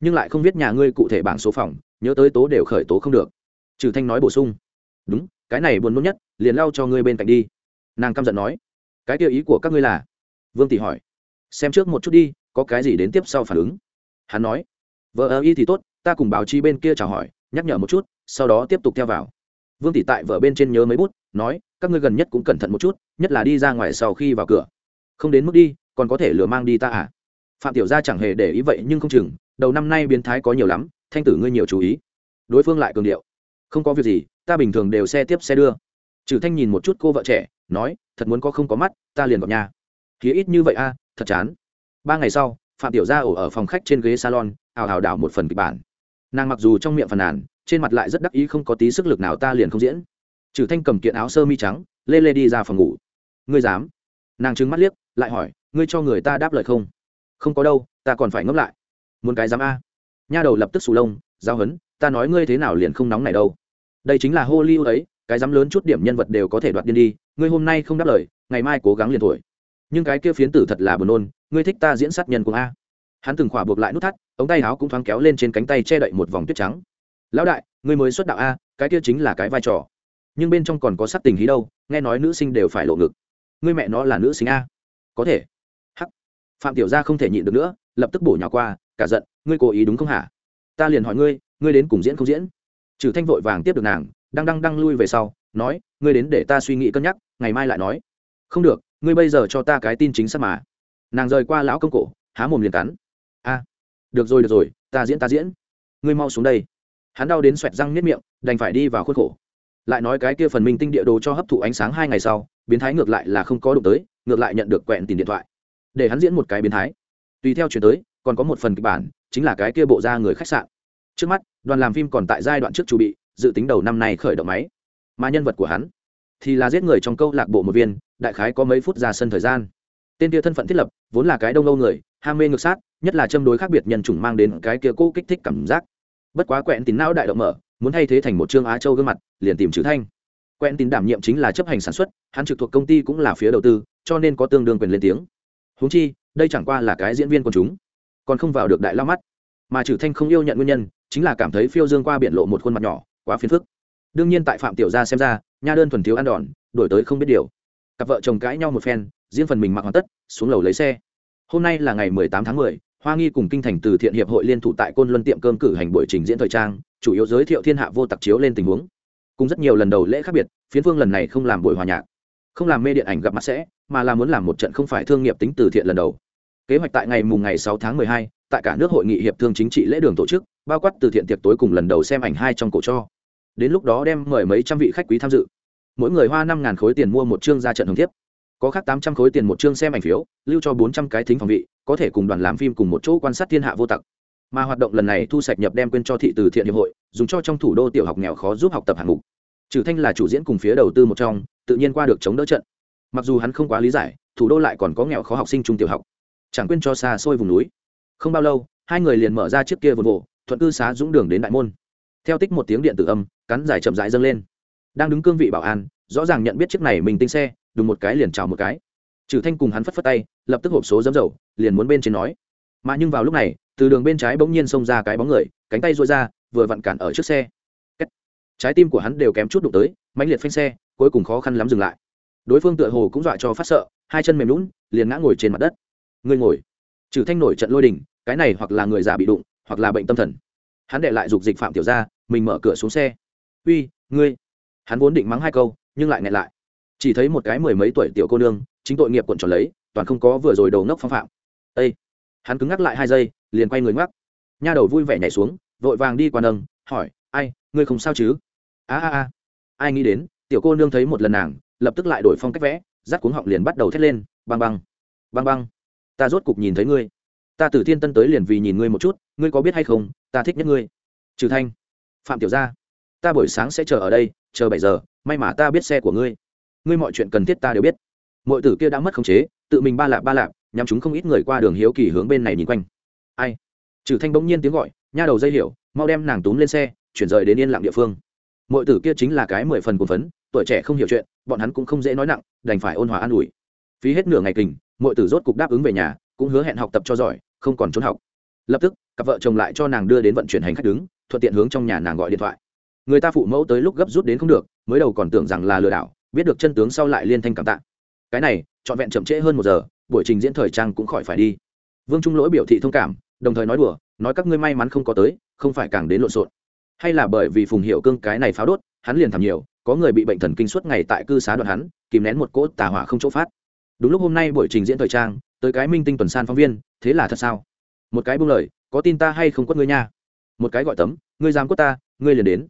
Nhưng lại không biết nhà ngươi cụ thể bảng số phòng, nhớ tới tố đều khởi tố không được. Trừ thanh nói bổ sung. Đúng, cái này buồn nôn nhất, liền lau cho ngươi bên cạnh đi nàng căm giận nói, cái tiêu ý của các ngươi là? Vương tỷ hỏi. Xem trước một chút đi, có cái gì đến tiếp sau phản ứng? Hắn nói, vợ ơ y thì tốt, ta cùng báo chí bên kia chào hỏi, nhắc nhở một chút, sau đó tiếp tục theo vào. Vương tỷ tại vợ bên trên nhớ mấy bút, nói, các ngươi gần nhất cũng cẩn thận một chút, nhất là đi ra ngoài sau khi vào cửa. Không đến mức đi, còn có thể lừa mang đi ta à? Phạm tiểu gia chẳng hề để ý vậy nhưng không chừng, đầu năm nay biến thái có nhiều lắm, thanh tử ngươi nhiều chú ý. Đối phương lại cường điệu. Không có việc gì, ta bình thường đều xe tiếp xe đưa. Trừ thanh nhìn một chút cô vợ trẻ nói thật muốn có không có mắt ta liền gặp nhà. Khí ít như vậy a à, thật chán. Ba ngày sau phạm tiểu gia ổ ở phòng khách trên ghế salon ào ào đảo một phần kịch bản. Nàng mặc dù trong miệng phàn nàn trên mặt lại rất đắc ý không có tí sức lực nào ta liền không diễn. Trừ thanh cầm kiện áo sơ mi trắng lê lê đi ra phòng ngủ. Ngươi dám? Nàng trừng mắt liếc lại hỏi ngươi cho người ta đáp lời không? Không có đâu ta còn phải ngấp lại. Muốn cái dám a? Nha đầu lập tức sù lông giao hấn ta nói ngươi thế nào liền không nóng này đâu. Đây chính là hollywood ấy cái dám lớn chút điểm nhân vật đều có thể đoạt điên đi ngươi hôm nay không đáp lời, ngày mai cố gắng liền thổi. Nhưng cái kia phiến tử thật là buồn nôn, ngươi thích ta diễn sát nhân cùng a. Hắn từng khỏa buộc lại nút thắt, ống tay áo cũng thoáng kéo lên trên cánh tay che đậy một vòng tuyết trắng. Lão đại, ngươi mới xuất đạo a, cái kia chính là cái vai trò. Nhưng bên trong còn có sắc tình hí đâu, nghe nói nữ sinh đều phải lộ ngực. Ngươi mẹ nó là nữ sinh a. Có thể. Hắc. Phạm tiểu gia không thể nhịn được nữa, lập tức bổ nhỏ qua, cả giận, ngươi cố ý đúng không hả? Ta liền hỏi ngươi ngươi đến cùng diễn không diễn? Trừ thanh vội vàng tiếp được nàng, đang đang đang lui về sau, nói, ngươi đến để ta suy nghĩ cân nhắc ngày mai lại nói. Không được, ngươi bây giờ cho ta cái tin chính xác mà. Nàng rời qua lão công cổ, há mồm liền cắn. A, được rồi được rồi, ta diễn ta diễn. Ngươi mau xuống đây. Hắn đau đến xoẹt răng nếp miệng, đành phải đi vào khuất khổ. Lại nói cái kia phần minh tinh địa đồ cho hấp thụ ánh sáng hai ngày sau, biến thái ngược lại là không có đụng tới, ngược lại nhận được quẹn tìm điện thoại. Để hắn diễn một cái biến thái. Tùy theo chuyển tới, còn có một phần kịch bản, chính là cái kia bộ ra người khách sạn. Trước mắt, đoàn làm phim còn tại giai đoạn trước chuẩn bị, dự tính đầu năm nay khởi động máy. Mà nhân vật của hắn thì là giết người trong câu lạc bộ một viên, đại khái có mấy phút ra sân thời gian. Tên kia thân phận thiết lập, vốn là cái đông âu người, ham mê ngược sát, nhất là châm đối khác biệt nhân chủng mang đến cái kia cố kích thích cảm giác. Bất quá quẹn tín não đại động mở, muốn thay thế thành một trương á châu gương mặt, liền tìm chữ thanh. Quen tín đảm nhiệm chính là chấp hành sản xuất, hắn trực thuộc công ty cũng là phía đầu tư, cho nên có tương đương quyền lên tiếng. Húng chi, đây chẳng qua là cái diễn viên của chúng, còn không vào được đại lao mắt. Mà trừ thanh không yêu nhận nguyên nhân, chính là cảm thấy phiêu dương qua biển lộ một khuôn mặt nhỏ, quá phiền phức đương nhiên tại phạm tiểu gia xem ra nha đơn thuần thiếu ăn đòn đổi tới không biết điều. Cặp vợ chồng cãi nhau một phen riêng phần mình mặc hoàn tất xuống lầu lấy xe. Hôm nay là ngày 18 tháng 10, hoa nghi cùng kinh thành từ thiện hiệp hội liên thủ tại côn luân tiệm cơm cử hành buổi trình diễn thời trang chủ yếu giới thiệu thiên hạ vô tặc chiếu lên tình huống. Cùng rất nhiều lần đầu lễ khác biệt phiến vương lần này không làm buổi hòa nhạc không làm mê điện ảnh gặp mặt sẽ mà là muốn làm một trận không phải thương nghiệp tính từ thiện lần đầu. Kế hoạch tại ngày mùng ngày 6 tháng 12, tại cả nước hội nghị hiệp thương chính trị lễ đường tổ chức bao quát từ thiện tiệc tối cùng lần đầu xem ảnh hai trong cổ cho đến lúc đó đem mời mấy trăm vị khách quý tham dự. Mỗi người hoa năm ngàn khối tiền mua một chương ra trận hồng thiếp. Có khác tám trăm khối tiền một chương xem ảnh phiếu, lưu cho bốn trăm cái thính phòng vị, có thể cùng đoàn làm phim cùng một chỗ quan sát thiên hạ vô tặc. Mà hoạt động lần này thu sạch nhập đem quên cho thị từ thiện hiệp hội, dùng cho trong thủ đô tiểu học nghèo khó giúp học tập hạng mục. Trừ thanh là chủ diễn cùng phía đầu tư một trong, tự nhiên qua được chống đỡ trận. Mặc dù hắn không quá lý giải, thủ đô lại còn có nghèo khó học sinh trung tiểu học. Chẳng quên cho xa xôi vùng núi. Không bao lâu, hai người liền mở ra chiếc kia vườn bộ thuận cư xá dũng đường đến đại môn. Theo tích một tiếng điện tử âm cắn dài chậm rãi dâng lên. Đang đứng cương vị bảo an rõ ràng nhận biết chiếc này mình tinh xe đùng một cái liền chào một cái. Trừ thanh cùng hắn phất phất tay lập tức hộp số dấm dầu liền muốn bên trên nói. Mà nhưng vào lúc này từ đường bên trái bỗng nhiên xông ra cái bóng người cánh tay duỗi ra vừa vặn cản ở trước xe. Trái tim của hắn đều kém chút đụng tới mãnh liệt phanh xe cuối cùng khó khăn lắm dừng lại. Đối phương tựa hồ cũng dọa cho phát sợ hai chân mềm lún liền ngã ngồi trên mặt đất. Người ngồi. Trừ thanh nổi trận lôi đình cái này hoặc là người già bị đụng hoặc là bệnh tâm thần. Hắn để lại dục dịch phạm tiểu gia, mình mở cửa xuống xe uy, ngươi. Hắn vốn định mắng hai câu, nhưng lại nghẹn lại. Chỉ thấy một cái mười mấy tuổi tiểu cô nương, chính tội nghiệp cuộn tròn lấy, toàn không có vừa rồi đầu ngốc phong phạm. Ây hắn cứng ngắc lại hai giây, liền quay người ngoắc. Nha đầu vui vẻ nhảy xuống, vội vàng đi qua nâng, hỏi, ai, ngươi không sao chứ? A a a. Ai nghĩ đến, tiểu cô nương thấy một lần nàng, lập tức lại đổi phong cách vẽ, rắc cuống họng liền bắt đầu thét lên, băng băng băng băng. Ta rốt cục nhìn thấy ngươi. Ta từ thiên tân tới liền vì nhìn ngươi một chút, ngươi có biết hay không, ta thích nhất ngươi. Trừ thanh. Phạm tiểu gia ta buổi sáng sẽ chờ ở đây, chờ bảy giờ, may mà ta biết xe của ngươi. Ngươi mọi chuyện cần thiết ta đều biết. Mọi tử kia đã mất khống chế, tự mình ba lạp ba lạp nhằm chúng không ít người qua đường hiếu kỳ hướng bên này nhìn quanh. Ai? Trừ thanh bỗng nhiên tiếng gọi, nha đầu dây hiểu, mau đem nàng túm lên xe, chuyển rời đến yên lặng địa phương. Mọi tử kia chính là cái mười phần cuồng phấn, tuổi trẻ không hiểu chuyện, bọn hắn cũng không dễ nói nặng, đành phải ôn hòa an ủi. Phí hết nửa ngày kình mọi tử rốt cục đáp ứng về nhà, cũng hứa hẹn học tập cho giỏi, không còn trốn học. Lập tức, cặp vợ chồng lại cho nàng đưa đến vận chuyển hành khách đứng, thuận tiện hướng trong nhà nàng gọi điện thoại người ta phụ mẫu tới lúc gấp rút đến không được, mới đầu còn tưởng rằng là lừa đảo, biết được chân tướng sau lại liên thanh cảm tạ. Cái này, trọn vẹn chậm trễ hơn một giờ, buổi trình diễn thời trang cũng khỏi phải đi. Vương trung lỗi biểu thị thông cảm, đồng thời nói đùa, nói các ngươi may mắn không có tới, không phải càng đến lộn xộn. Hay là bởi vì phùng hiệu cương cái này pháo đốt, hắn liền thảm nhiều, có người bị bệnh thần kinh suốt ngày tại cư xá đoạn hắn, kìm nén một cỗ tà hỏa không chỗ phát. Đúng lúc hôm nay buổi trình diễn thời trang, tới cái minh tinh tuần san phóng viên, thế là thật sao? Một cái buông lời, có tin ta hay không quất ngươi nha? Một cái gọi tấm, ngươi dám quất ta, ngươi liền đến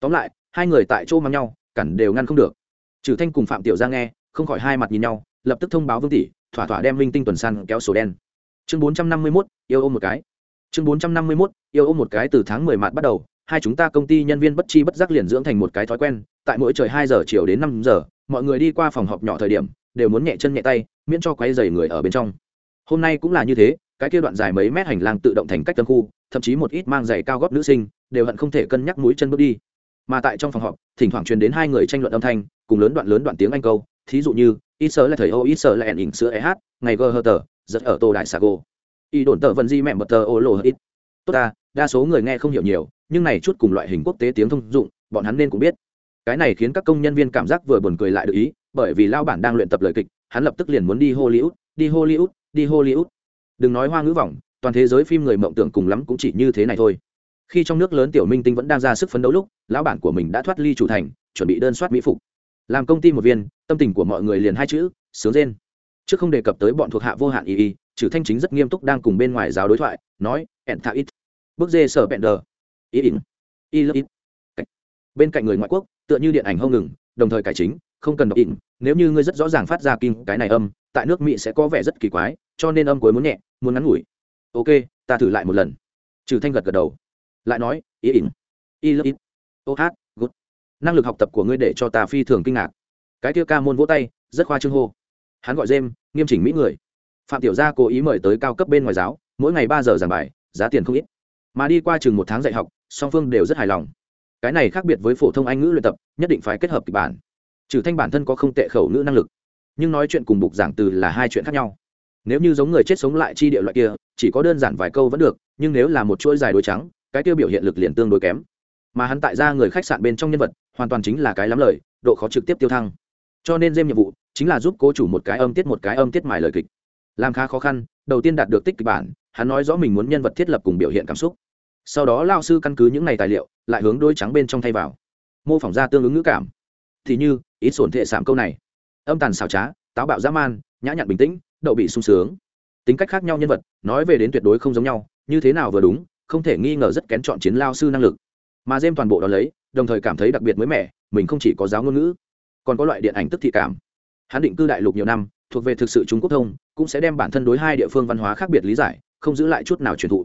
tóm lại, hai người tại chỗ mang nhau, cản đều ngăn không được. Trừ thanh cùng phạm tiểu Giang nghe, không khỏi hai mặt nhìn nhau, lập tức thông báo vương tỷ, thỏa thỏa đem minh tinh tuần san kéo sổ đen. Chương bốn trăm năm mươi mốt, yêu ôm một cái. Chương bốn trăm năm mươi mốt, yêu ôm một cái từ tháng mười mạt bắt đầu, hai chúng ta công ty nhân viên bất chi bất giác liền dưỡng thành một cái thói quen, tại mỗi trời hai giờ chiều đến năm giờ, mọi người đi qua phòng họp nhỏ thời điểm, đều muốn nhẹ chân nhẹ tay, miễn cho quấy dày người ở bên trong. Hôm nay cũng là như thế, cái kia đoạn dài mấy mét hành lang tự động thành cách tân khu, thậm chí một ít mang giày cao góp nữ sinh, đều hận không thể cân nhắc mũi chân bước đi mà tại trong phòng họp, thỉnh thoảng truyền đến hai người tranh luận âm thanh, cùng lớn đoạn lớn đoạn tiếng anh câu, thí dụ như ít sợ là thầy ô ít sợ là ẻn ỉnh sữa eh ngày gờ hờ tờ rất ở tô đại sago y đồn tờ vần di mẹ mật tờ ô lộ ít. Tốt ta, đa số người nghe không hiểu nhiều, nhưng này chút cùng loại hình quốc tế tiếng thông dụng, bọn hắn nên cũng biết. Cái này khiến các công nhân viên cảm giác vừa buồn cười lại được ý, bởi vì lao bản đang luyện tập lời kịch, hắn lập tức liền muốn đi hollywood đi hollywood đi hollywood. Đừng nói hoa ngữ vọng, toàn thế giới phim người mộng tưởng cùng lắm cũng chỉ như thế này thôi khi trong nước lớn tiểu minh tinh vẫn đang ra sức phấn đấu lúc, lão bản của mình đã thoát ly chủ thành, chuẩn bị đơn soát mỹ phục. Làm công ty một viên, tâm tình của mọi người liền hai chữ, sướng rên. Trước không đề cập tới bọn thuộc hạ vô hạn y y trừ thanh chính rất nghiêm túc đang cùng bên ngoài giáo đối thoại, nói, ẹn thạ ít. Bước dê sở bẹn đờ. Ý ỉn. Y lớp ít. Bên cạnh người ngoại quốc, tựa như điện ảnh hông ngừng, đồng thời cải chính, không cần đọc ỉn. Nếu như ngươi rất rõ ràng phát ra kim cái này âm, tại nước mỹ sẽ có vẻ rất kỳ quái, cho nên âm cuối muốn nhẹ, muốn ngắn ngủi. Ok, ta thử lại một lần. Trừ thanh gật gật đầu lại nói, ý ỉn y lớp ít ô hát, gút. Năng lực học tập của ngươi để cho ta phi thường kinh ngạc. Cái kia ca môn vỗ tay, rất khoa trương hô. Hắn gọi dêm nghiêm chỉnh mỹ người. Phạm tiểu gia cố ý mời tới cao cấp bên ngoài giáo, mỗi ngày ba giờ giảng bài, giá tiền không ít. Mà đi qua chừng một tháng dạy học, song phương đều rất hài lòng. Cái này khác biệt với phổ thông anh ngữ luyện tập, nhất định phải kết hợp kịch bản. Trừ thanh bản thân có không tệ khẩu ngữ năng lực, nhưng nói chuyện cùng bục giảng từ là hai chuyện khác nhau. Nếu như giống người chết sống lại chi địa loại kia, chỉ có đơn giản vài câu vẫn được, nhưng nếu là một chuỗi dài đôi trắng cái tiêu biểu hiện lực liền tương đối kém. Mà hắn tại ra người khách sạn bên trong nhân vật, hoàn toàn chính là cái lắm lời, độ khó trực tiếp tiêu thăng. Cho nên dêm nhiệm vụ chính là giúp cố chủ một cái âm tiết một cái âm tiết mài lời kịch. Làm khá khó khăn, đầu tiên đạt được tích kịch bản, hắn nói rõ mình muốn nhân vật thiết lập cùng biểu hiện cảm xúc. Sau đó lao sư căn cứ những này tài liệu, lại hướng đôi trắng bên trong thay vào. Mô phỏng ra tương ứng ngữ cảm. Thì như, ít sổn thệ sảm câu này. Âm tàn xảo trá, táo bạo dã man, nhã nhặn bình tĩnh, đậu bị sung sướng. Tính cách khác nhau nhân vật, nói về đến tuyệt đối không giống nhau, như thế nào vừa đúng không thể nghi ngờ rất kén chọn chiến lao sư năng lực. Mà dêm toàn bộ đó lấy, đồng thời cảm thấy đặc biệt mới mẻ, mình không chỉ có giáo ngôn ngữ, còn có loại điện ảnh tức thị cảm. Hắn định cư đại lục nhiều năm, thuộc về thực sự trung quốc thông, cũng sẽ đem bản thân đối hai địa phương văn hóa khác biệt lý giải, không giữ lại chút nào truyền thụ.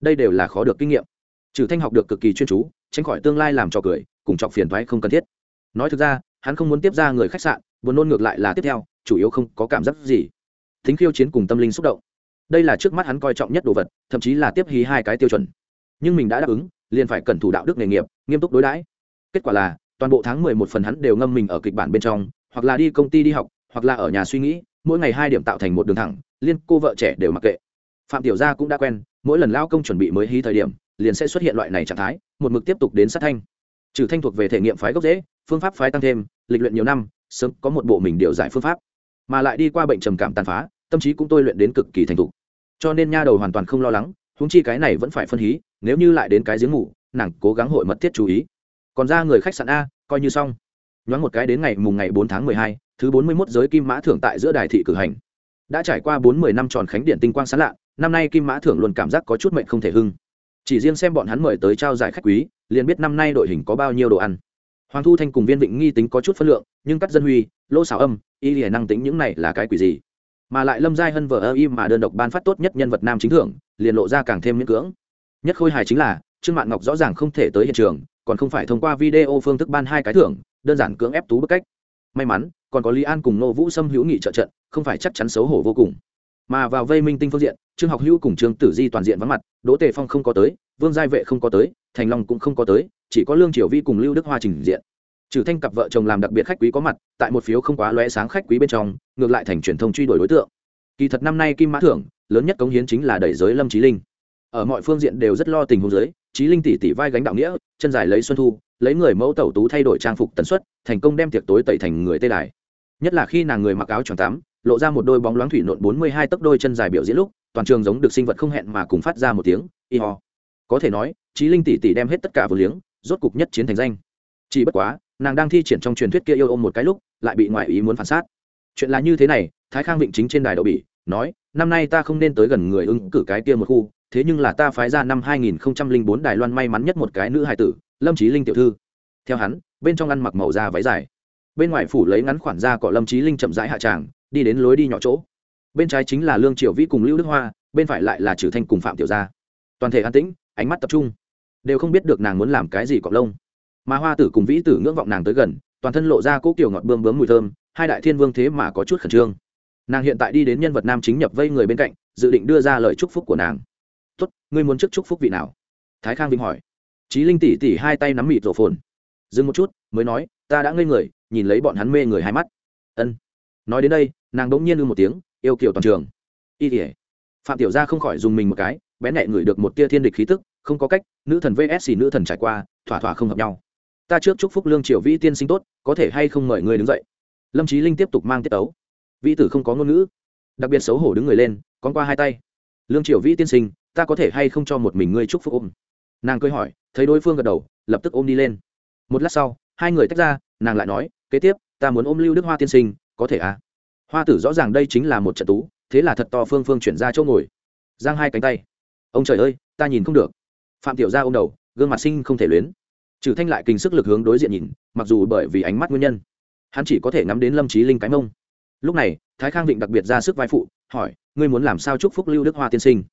Đây đều là khó được kinh nghiệm. Trừ thanh học được cực kỳ chuyên chú, tránh khỏi tương lai làm trò cười, cùng chọc phiền thoái không cần thiết. Nói thực ra, hắn không muốn tiếp ra người khách sạn, buồn nôn ngược lại là tiếp theo, chủ yếu không có cảm giác gì. Thính khiêu chiến cùng tâm linh xúc động đây là trước mắt hắn coi trọng nhất đồ vật, thậm chí là tiếp hí hai cái tiêu chuẩn. Nhưng mình đã đáp ứng, liền phải cẩn thủ đạo đức nghề nghiệp, nghiêm túc đối đãi. Kết quả là, toàn bộ tháng mười một phần hắn đều ngâm mình ở kịch bản bên trong, hoặc là đi công ty đi học, hoặc là ở nhà suy nghĩ, mỗi ngày hai điểm tạo thành một đường thẳng, liên cô vợ trẻ đều mặc kệ. Phạm tiểu gia cũng đã quen, mỗi lần lao công chuẩn bị mới hí thời điểm, liền sẽ xuất hiện loại này trạng thái, một mực tiếp tục đến sát thanh. Trừ thanh thuộc về thể nghiệm phái gốc dễ phương pháp phái tăng thêm, lịch luyện nhiều năm, sớm có một bộ mình điều giải phương pháp. Mà lại đi qua bệnh trầm cảm tàn phá tâm trí cũng tôi luyện đến cực kỳ thành thục. Cho nên nha đầu hoàn toàn không lo lắng húng chi cái này vẫn phải phân hí, nếu như lại đến cái giếng ngủ, nàng cố gắng hội mật thiết chú ý. Còn ra người khách sạn a, coi như xong. Nhoáng một cái đến ngày mùng ngày bốn tháng mười hai, thứ bốn mươi 41 giới kim mã thưởng tại giữa đài thị cử hành. Đã trải qua bốn mươi năm tròn khánh điện tinh quang sáng lạ, năm nay kim mã thưởng luôn cảm giác có chút mệnh không thể hưng. Chỉ riêng xem bọn hắn mời tới trao giải khách quý, liền biết năm nay đội hình có bao nhiêu đồ ăn. Hoàng thu thanh cùng viên vịnh nghi tính có chút phân lượng, nhưng cắt dân huy, lỗ xảo âm, y lìa năng tính những này là cái quỷ gì? Mà lại lâm giai hân vờ ơ im mà đơn độc ban phát tốt nhất nhân vật nam chính thưởng, liền lộ ra càng thêm miễn cưỡng. Nhất khôi hài chính là, trương mạn ngọc rõ ràng không thể tới hiện trường, còn không phải thông qua video phương thức ban hai cái thưởng, đơn giản cưỡng ép tú bức cách. May mắn, còn có lý an cùng nô vũ xâm hữu nghị trợ trận, không phải chắc chắn xấu hổ vô cùng. Mà vào vây minh tinh phương diện, trương học hữu cùng trương tử di toàn diện vắng mặt, đỗ tề phong không có tới, vương giai vệ không có tới, thành long cũng không có tới, chỉ có lương triều vi cùng lưu đức hoa trình diện trừ thanh cặp vợ chồng làm đặc biệt khách quý có mặt, tại một phiếu không quá lóe sáng khách quý bên trong, ngược lại thành truyền thông truy đuổi đối tượng. Kỳ thật năm nay kim mã thưởng, lớn nhất cống hiến chính là đẩy giới lâm trí linh. Ở mọi phương diện đều rất lo tình huống giới trí linh tỷ tỷ vai gánh đạo nghĩa, chân dài lấy xuân thu, lấy người mẫu tẩu tú thay đổi trang phục tần suất, thành công đem tiệc tối tẩy thành người tê đài. Nhất là khi nàng người mặc áo tròn tắm, lộ ra một đôi bóng loáng thủy nộn bốn mươi hai tấc đôi chân dài biểu diễn lúc, toàn trường giống được sinh vật không hẹn mà cùng phát ra một tiếng, y ho. Có thể nói trí linh tỷ tỷ đem hết tất cả vừa liếng, rốt cục nhất chiến thành danh. Chỉ bất quá nàng đang thi triển trong truyền thuyết kia yêu ôm một cái lúc, lại bị ngoại ý muốn phản sát chuyện là như thế này, thái khang vịnh chính trên đài đậu bỉ, nói, năm nay ta không nên tới gần người ứng cử cái kia một khu, thế nhưng là ta phái ra năm 2004 đài loan may mắn nhất một cái nữ hài tử, lâm trí linh tiểu thư. Theo hắn, bên trong ăn mặc màu da váy dài. Bên ngoài phủ lấy ngắn khoản da cọ lâm trí linh chậm rãi hạ tràng, đi đến lối đi nhỏ chỗ. Bên trái chính là lương triều vĩ cùng lưu đức hoa, bên phải lại là trừ thanh cùng phạm tiểu gia. Toàn thể an tĩnh, ánh mắt tập trung. Đều không biết được nàng muốn làm cái gì cọp lông mà hoa tử cùng vĩ tử ngưỡng vọng nàng tới gần toàn thân lộ ra cỗ kiểu ngọt bươm bướm mùi thơm hai đại thiên vương thế mà có chút khẩn trương. Nàng hiện tại đi đến nhân vật nam chính nhập vây người bên cạnh dự định đưa ra lời chúc phúc của nàng. Tuất, ngươi muốn trước chúc phúc vị nào? Thái khang vinh hỏi. Trí linh tỉ tỉ hai tay nắm mịt rổ phồn. Dừng một chút mới nói ta đã ngây người nhìn lấy bọn hắn mê người hai mắt. Ân. Nói đến đây nàng đ ỗ n g nhiên ư một tiếng yêu kiểu toàn trường. Y tỉa phạm tiểu gia không khỏi dùng mình một cái bé nhẹ ngửi được một tia thiên địch khí tức không có cách nữ thần vs nữ thần trải qua thỏa thỏa không hợp nhau ta trước chúc phúc lương triều vĩ tiên sinh tốt, có thể hay không mời người đứng dậy? Lâm trí linh tiếp tục mang tiết tấu. Vĩ tử không có ngôn ngữ. Đặc biệt xấu hổ đứng người lên, con qua hai tay. Lương triều vĩ tiên sinh, ta có thể hay không cho một mình ngươi chúc phúc ôm? Nàng cười hỏi, thấy đối phương gật đầu, lập tức ôm đi lên. Một lát sau, hai người tách ra, nàng lại nói, kế tiếp, ta muốn ôm lưu đức hoa tiên sinh, có thể à? Hoa tử rõ ràng đây chính là một trận tú, thế là thật to phương phương chuyển ra chỗ ngồi. Giang hai cánh tay. Ông trời ơi, ta nhìn không được. Phạm tiểu gia ôm đầu, gương mặt sinh không thể luyến trừ thanh lại kinh sức lực hướng đối diện nhìn, mặc dù bởi vì ánh mắt nguyên nhân, hắn chỉ có thể ngắm đến lâm trí linh cái mông. Lúc này, thái khang vịnh đặc biệt ra sức vai phụ, hỏi, ngươi muốn làm sao chúc phúc lưu đức hoa tiên sinh?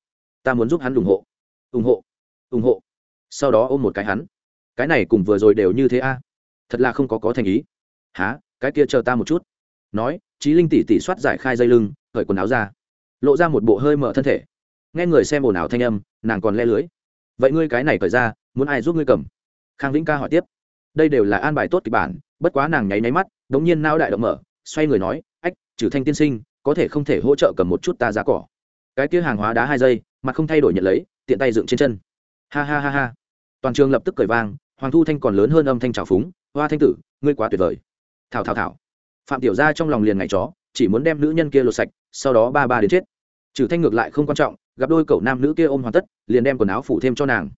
Ta muốn giúp hắn ủng hộ. Ủng hộ? Ủng hộ? Sau đó ôm một cái hắn. Cái này cùng vừa rồi đều như thế a. Thật là không có có thành ý. Há cái kia chờ ta một chút. Nói trí linh tỉ tỉ soát giải khai dây lưng khởi quần áo ra, lộ ra một bộ hơi mở thân thể. Nghe người xem ồn ào thanh âm, nàng còn le lưới. Vậy ngươi cái này cởi ra, muốn ai giúp ngươi cầm? Khang vĩnh ca hỏi tiếp. Đây đều là an bài tốt kịch bản, bất quá nàng nháy nháy mắt đ ố n g nhiên nao đại động mở, xoay người nói, ách trừ thanh tiên sinh, có thể không thể hỗ trợ cầm một chút ta giá cỏ? Cái kia hàng hóa đá hai giây mà không thay đổi nhận lấy, tiện tay dựng trên chân. Ha ha ha ha. Toàn trường lập tức cởi vang, hoàng thu thanh còn lớn hơn âm thanh trào phúng, hoa thanh tử, ngươi quá tuyệt vời. Thảo thảo thảo. Phạm tiểu gia trong lòng liền ngày chó, chỉ muốn đem nữ nhân kia lột sạch, sau đó ba ba đến chết. Trừ thanh ngược lại không quan trọng, gặp đôi cậu nam nữ kia ôm hoàn tất, liền đem quần áo phủ thêm cho nàng.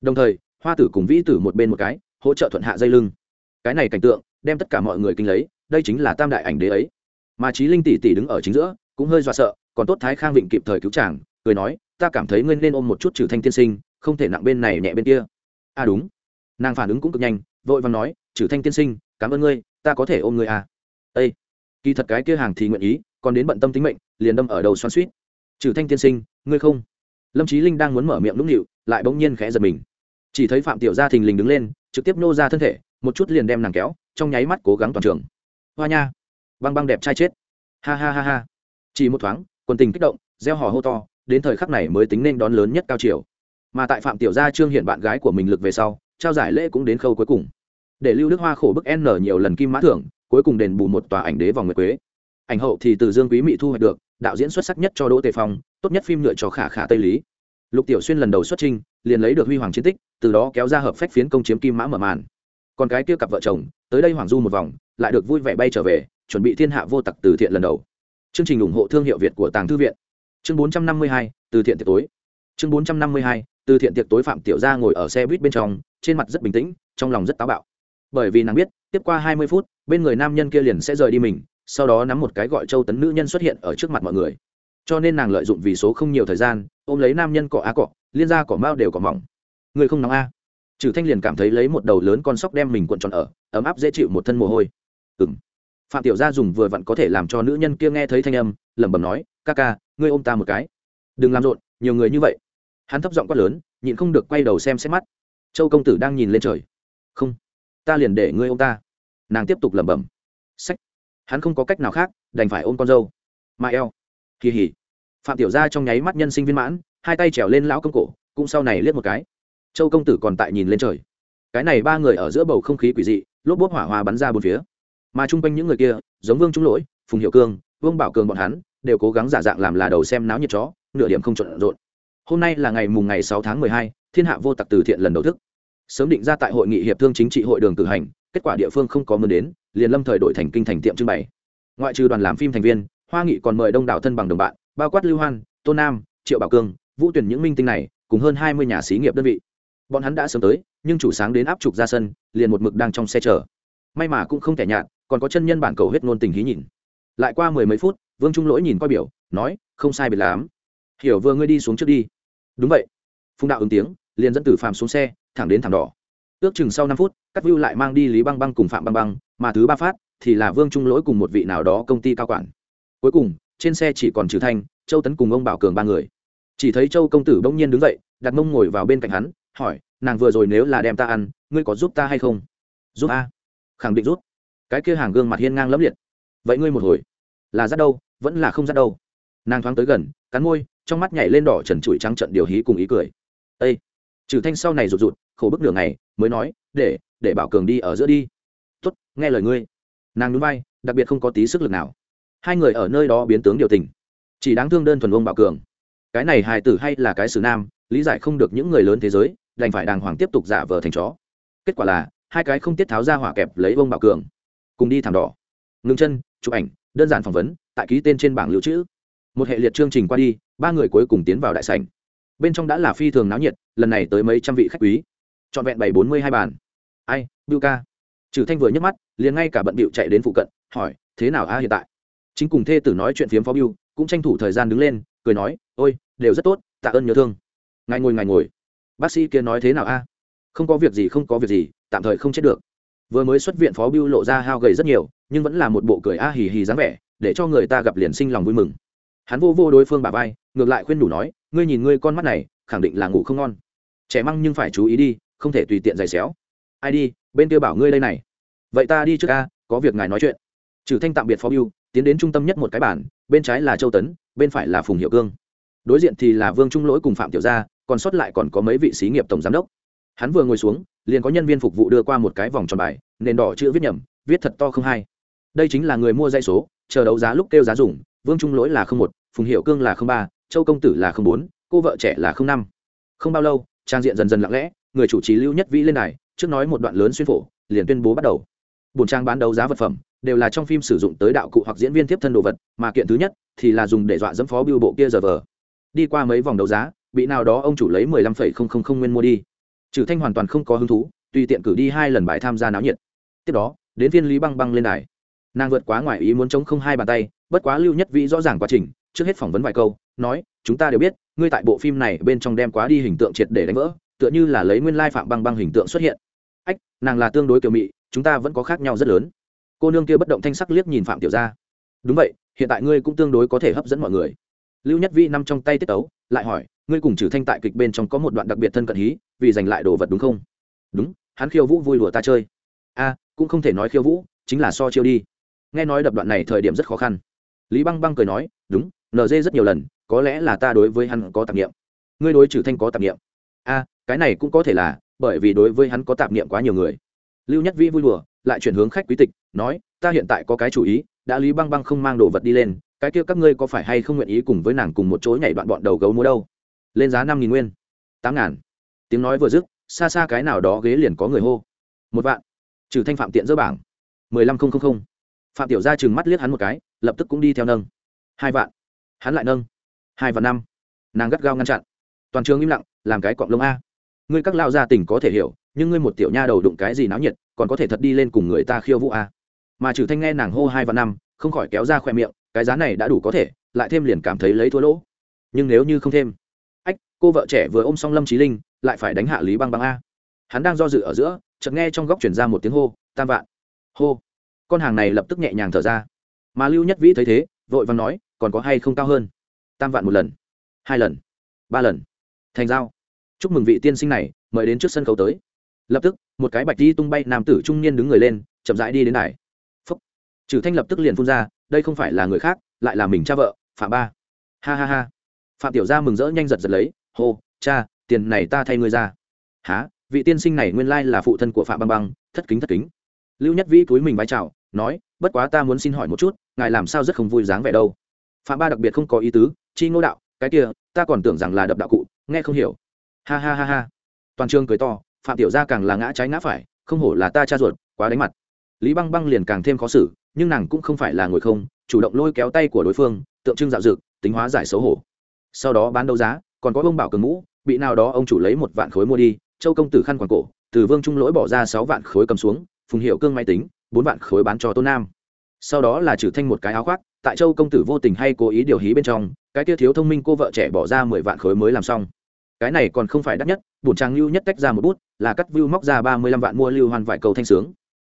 Đồng thời hoa tử cùng vĩ tử một bên một cái, hỗ trợ thuận hạ dây lưng. Cái này cảnh tượng, đem tất cả mọi người kinh lấy, đây chính là tam đại ảnh đế ấy. Mà trí linh tỷ tỷ đứng ở chính giữa, cũng hơi dọa sợ, còn tốt thái khang vịnh kịp thời cứu chàng, cười nói, ta cảm thấy ngươi nên ôm một chút trừ thanh tiên sinh, không thể nặng bên này nhẹ bên kia. À đúng. Nàng phản ứng cũng cực nhanh, vội vàng nói, trừ thanh tiên sinh, cảm ơn ngươi, ta có thể ôm ngươi à. Ây kỳ thật cái kia hàng thì nguyện ý, còn đến bận tâm tính mệnh, liền đâm ở đầu xoắn suýt trừ thanh tiên sinh, ngươi không? Lâm trí linh đang muốn mở miệng lúc nịu, lại bỗng nhiên khẽ giật mình chỉ thấy phạm tiểu gia thình lình đứng lên, trực tiếp nô ra thân thể, một chút liền đem nàng kéo, trong nháy mắt cố gắng toàn trường. Hoa nha! Băng băng đẹp trai chết. Ha ha ha ha. Chỉ một thoáng, quần tình kích động gieo hò hô to, đến thời khắc này mới tính nên đón lớn nhất cao chiều mà tại phạm tiểu gia trương hiện bạn gái của mình lực về sau, trao giải lễ cũng đến khâu cuối cùng. Để lưu đức hoa khổ bức n nhiều lần kim mã thưởng, cuối cùng đền bù một tòa ảnh đế vòng nguyệt quế. Ảnh hậu thì từ dương quý mỹ thu hoạch được, đạo diễn xuất sắc nhất cho đỗ tề phong, tốt nhất phim nhựa cho khả khả tây lý. Lục tiểu xuyên lần đầu xuất trình liền lấy được huy hoàng chiến tích từ đó kéo ra hợp phách phiến công chiếm kim mã mở màn. Còn cái kia cặp vợ chồng tới đây hoàng du một vòng lại được vui vẻ bay trở về chuẩn bị thiên hạ vô tặc từ thiện lần đầu. Chương trình ủng hộ thương hiệu việt của tàng thư viện. Chương 452, từ thiện tiệc tối. Chương 452, từ thiện tiệc tối phạm tiểu gia ngồi ở xe buýt bên trong trên mặt rất bình tĩnh trong lòng rất táo bạo. Bởi vì nàng biết tiếp qua hai mươi phút bên người nam nhân kia liền sẽ rời đi mình sau đó nắm một cái gọi châu tấn nữ nhân xuất hiện ở trước mặt mọi người. Cho nên nàng lợi dụng vì số không nhiều thời gian ôm lấy nam nhân cọ á cọ liên ra cỏ mao đều cỏ mỏng. Người không nóng a. Trừ thanh liền cảm thấy lấy một đầu lớn con sóc đem mình cuộn tròn ở, ấm áp dễ chịu một thân mồ hôi. Ừng phạm tiểu gia dùng vừa vặn có thể làm cho nữ nhân kia nghe thấy thanh âm, lẩm bẩm nói, ca ca, ngươi ôm ta một cái. Đừng làm rộn, nhiều người như vậy. Hắn thấp giọng quát lớn, nhịn không được quay đầu xem xét mắt. Châu công tử đang nhìn lên trời. Không, ta liền để ngươi ôm ta. Nàng tiếp tục lẩm bẩm. Sách. Hắn không có cách nào khác, đành phải ôm con dâu. Mà eo. Kỳ hỉ. Phạm tiểu gia trong nháy mắt nhân sinh viên mãn hai tay trèo lên lão công cổ, cũng sau này liếc một cái. Châu công tử còn tại nhìn lên trời. Cái này ba người ở giữa bầu không khí quỷ dị, lốp bốp hỏa hoa bắn ra bốn phía. Mà chung quanh những người kia, giống vương trung lỗi, phùng hiệu cương, vương bảo cường bọn hắn, đều cố gắng giả dạng làm là đầu xem náo nhiệt chó, nửa điểm không trộn rộn. Hôm nay là ngày mùng ngày sáu tháng mười hai, thiên hạ vô tặc từ thiện lần đầu thức. Sớm định ra tại hội nghị hiệp thương chính trị hội đường cử hành, kết quả địa phương không có mưa đến, liền lâm thời đổi thành kinh thành tiệm trưng bày. Ngoại trừ đoàn làm phim thành viên, hoa nghị còn mời đông đảo thân bằng đồng bạn, bao quát lưu hoan, tô nam, triệu bảo cương vũ tuyển những minh tinh này, cùng hơn hai mươi nhà xí nghiệp đơn vị. Bọn hắn đã sớm tới, nhưng chủ sáng đến áp trục ra sân, liền một mực đang trong xe chờ. May mà cũng không thể nhạt, còn có chân nhân bản cầu huyết ngôn tình hí nhìn. Lại qua mười mấy phút, vương trung lỗi nhìn qua biểu, nói, không sai biệt lắm. Hiểu vừa ngươi đi xuống trước đi. Đúng vậy. Phùng đạo ứng tiếng, liền dẫn tử phàm xuống xe, thẳng đến thẳng đỏ. Ước chừng sau năm phút các view lại mang đi lý băng băng cùng phạm băng băng, mà thứ ba phát thì là vương trung lỗi cùng một vị nào đó công ty cao quản. Cuối cùng, trên xe chỉ còn trừ thanh, châu tấn cùng ông bảo cường ba người chỉ thấy châu công tử bỗng nhiên đứng dậy, đặt mông ngồi vào bên cạnh hắn, hỏi, nàng vừa rồi nếu là đem ta ăn, ngươi có giúp ta hay không? Giúp a? Khẳng định giúp. Cái kia hàng gương mặt hiên ngang lẫm liệt. Vậy ngươi một hồi. Là rất đâu, vẫn là không rất đâu. Nàng thoáng tới gần, cắn môi, trong mắt nhảy lên đỏ trần trụi trắng trận điều hí cùng ý cười. Ây trừ thanh sau này rụt rụt, khổ bức nửa ngày, mới nói, để để bảo cường đi ở giữa đi. Tốt, nghe lời ngươi. Nàng núi bay đặc biệt không có tí sức lực nào. Hai người ở nơi đó biến tướng điều tình. Chỉ đáng thương đơn thuần ông bảo cường cái này hài tử hay là cái xử nam, lý giải không được những người lớn thế giới, đành phải đàng hoàng tiếp tục giả vờ thành chó. Kết quả là, hai cái không tiết tháo ra hỏa kẹp lấy bông bảo cường, cùng đi thảm đỏ. Ngừng chân, chụp ảnh, đơn giản phỏng vấn, tại ký tên trên bảng lưu trữ. Một hệ liệt chương trình qua đi, ba người cuối cùng tiến vào đại sảnh. Bên trong đã là phi thường náo nhiệt, lần này tới mấy trăm vị khách quý. Trọn vẹn bảy bốn mươi hai bàn. Ai bưu ca. Trừ thanh vừa nhấc mắt, liền ngay cả bận bịu chạy đến phụ cận, hỏi, thế nào a hiện tại? Chính cùng thê tử nói chuyện phiếm phó biêu, cũng tranh thủ thời gian đứng lên, cười nói, ôi, đều rất tốt, tạ ơn nhớ thương. Ngài ngồi ngài ngồi. Bác sĩ kia nói thế nào a? Không có việc gì, không có việc gì, tạm thời không chết được. Vừa mới xuất viện phó biêu lộ ra hao gầy rất nhiều, nhưng vẫn là một bộ cười a hì hì dáng vẻ, để cho người ta gặp liền sinh lòng vui mừng. Hắn vô vô đối phương bà vai, ngược lại khuyên đủ nói, ngươi nhìn ngươi con mắt này, khẳng định là ngủ không ngon. Trẻ măng nhưng phải chú ý đi, không thể tùy tiện giày xéo. Ai đi, bên kia bảo ngươi đây này. Vậy ta đi trước a, có việc ngài nói chuyện. Trừ thanh tạm biệt phó biêu tiến đến trung tâm nhất một cái bản, bên trái là châu tấn, bên phải là phùng hiệu cương. Đối diện thì là vương trung lỗi cùng phạm tiểu gia, còn sót lại còn có mấy vị xí nghiệp tổng giám đốc. Hắn vừa ngồi xuống, liền có nhân viên phục vụ đưa qua một cái vòng tròn bài, nền đỏ chữ viết nhầm, viết thật to không hay. Đây chính là người mua dây số, chờ đấu giá lúc kêu giá dùng, vương trung lỗi là không một, phùng hiệu cương là không ba, châu công tử là không bốn, cô vợ trẻ là không năm. Không bao lâu, trang diện dần dần lặng lẽ, người chủ trì lưu nhất vĩ lên đài, trước nói một đoạn lớn xuyên phổ, liền tuyên bố bắt đầu. Bổn trang bán đấu giá vật phẩm đều là trong phim sử dụng tới đạo cụ hoặc diễn viên tiếp thân đồ vật, mà kiện thứ nhất thì là dùng để dọa dẫm phó biêu bộ kia giờ vờ. Đi qua mấy vòng đấu giá, bị nào đó ông chủ lấy mười lăm phẩy không không không nguyên mua đi. Trừ thanh hoàn toàn không có hứng thú, tùy tiện cử đi hai lần bài tham gia náo nhiệt. Tiếp đó, đến viên lý băng băng lên đài. Nàng vượt quá ngoài ý muốn chống không hai bàn tay, bất quá lưu nhất vĩ rõ ràng quá trình, trước hết phỏng vấn vài câu, nói, chúng ta đều biết, ngươi tại bộ phim này bên trong đem quá đi hình tượng triệt để đánh vỡ, tựa như là lấy nguyên lai phạm băng băng hình tượng xuất hiện. Ách, nàng là tương đối kiểu mị, chúng ta vẫn có khác nhau rất lớn cô nương kia bất động thanh sắc liếc nhìn phạm tiểu gia. Đúng vậy, hiện tại ngươi cũng tương đối có thể hấp dẫn mọi người. Lưu nhất vi nằm trong tay tiết tấu, lại hỏi, ngươi cùng trừ thanh tại kịch bên trong có một đoạn đặc biệt thân cận hí, vì giành lại đồ vật đúng không? Đúng, hắn khiêu vũ vui đùa ta chơi. A, cũng không thể nói khiêu vũ, chính là so chiêu đi. Nghe nói đập đoạn này thời điểm rất khó khăn. Lý băng băng cười nói, đúng nd rất nhiều lần, có lẽ là ta đối với hắn có tạp nghiệm ngươi đối trừ thanh có tạp nghiệm a, cái này cũng có thể là, bởi vì đối với hắn có tạp nghiệm quá nhiều người. Lưu nhất vi vui đùa lại chuyển hướng khách quý tịch, nói, ta hiện tại có cái chủ ý, đã lý băng băng không mang đồ vật đi lên, cái kia các ngươi có phải hay không nguyện ý cùng với nàng cùng một chỗ nhảy đoạn bọn đầu gấu múa đâu? Lên giá năm nghìn nguyên. Tám ngàn. Tiếng nói vừa dứt, xa xa cái nào đó ghế liền có người hô. Một vạn. Trừ thanh phạm tiện dỡ bảng. mười lăm không không không. Phạm tiểu gia chừng mắt liếc hắn một cái, lập tức cũng đi theo nâng. Hai vạn. Hắn lại nâng. Hai vạn năm. Nàng gắt gao ngăn chặn. Toàn trường im lặng, làm cái cọng lông a. Ngươi các lao gia tình có thể hiểu, nhưng ngươi một tiểu nha đầu đụng cái gì náo nhiệt còn có thể thật đi lên cùng người ta khiêu vũ a. Mà trừ thanh nghe nàng hô hai vạn năm, không khỏi kéo ra khoe miệng, cái giá này đã đủ có thể, lại thêm liền cảm thấy lấy thua lỗ. Nhưng nếu như không thêm, ách, cô vợ trẻ vừa ôm xong lâm trí linh, lại phải đánh hạ lý băng băng a. Hắn đang do dự ở giữa, chợt nghe trong góc chuyển ra một tiếng hô, tam vạn. Hô. Con hàng này lập tức nhẹ nhàng thở ra. Mà lưu nhất vĩ thấy thế, vội vàng nói, còn có hay không cao hơn? Tam vạn một lần. Hai lần. Ba lần. Thành giao. Chúc mừng vị tiên sinh này, mời đến trước sân khấu tới lập tức, một cái bạch đi tung bay nam tử trung niên đứng người lên, chậm rãi đi đến đài. Phúc. Trừ thanh lập tức liền phun ra, đây không phải là người khác, lại là mình cha vợ, phạm ba. Ha ha ha. Phạm tiểu gia mừng rỡ nhanh giật giật lấy, hô, cha, tiền này ta thay ngươi ra. Há vị tiên sinh này nguyên lai là phụ thân của phạm băng băng, thất kính thất kính. Lưu nhất vĩ cúi mình vái chào, nói, bất quá ta muốn xin hỏi một chút, ngài làm sao rất không vui dáng vẻ đâu? Phạm ba đặc biệt không có ý tứ, chi ngô đạo, cái kia, ta còn tưởng rằng là đập đạo cụ, nghe không hiểu. Ha ha ha ha. Toàn trường cười to phạm tiểu gia càng là ngã trái ngã phải, không hổ là ta cha ruột, quá đánh mặt. Lý băng băng liền càng thêm khó xử, nhưng nàng cũng không phải là ngồi không, chủ động lôi kéo tay của đối phương, tượng trưng dạo dực, tính hóa giải xấu hổ. Sau đó bán đấu giá, còn có ông bảo cường mũ, bị nào đó ông chủ lấy một vạn khối mua đi, châu công tử khăn quàng cổ, từ vương trung lỗi bỏ ra sáu vạn khối cầm xuống, phùng hiệu cương máy tính, bốn vạn khối bán cho tôn nam. Sau đó là trừ thanh một cái áo khoác, tại châu công tử vô tình hay cố ý điều hí bên trong, cái kia thiếu thông minh cô vợ trẻ bỏ ra mười vạn khối mới làm xong cái này còn không phải đắt nhất, bổn trang lưu nhất tách ra một bút, là cắt view móc ra ba mươi lăm vạn mua lưu hoàn vài cầu thanh sướng.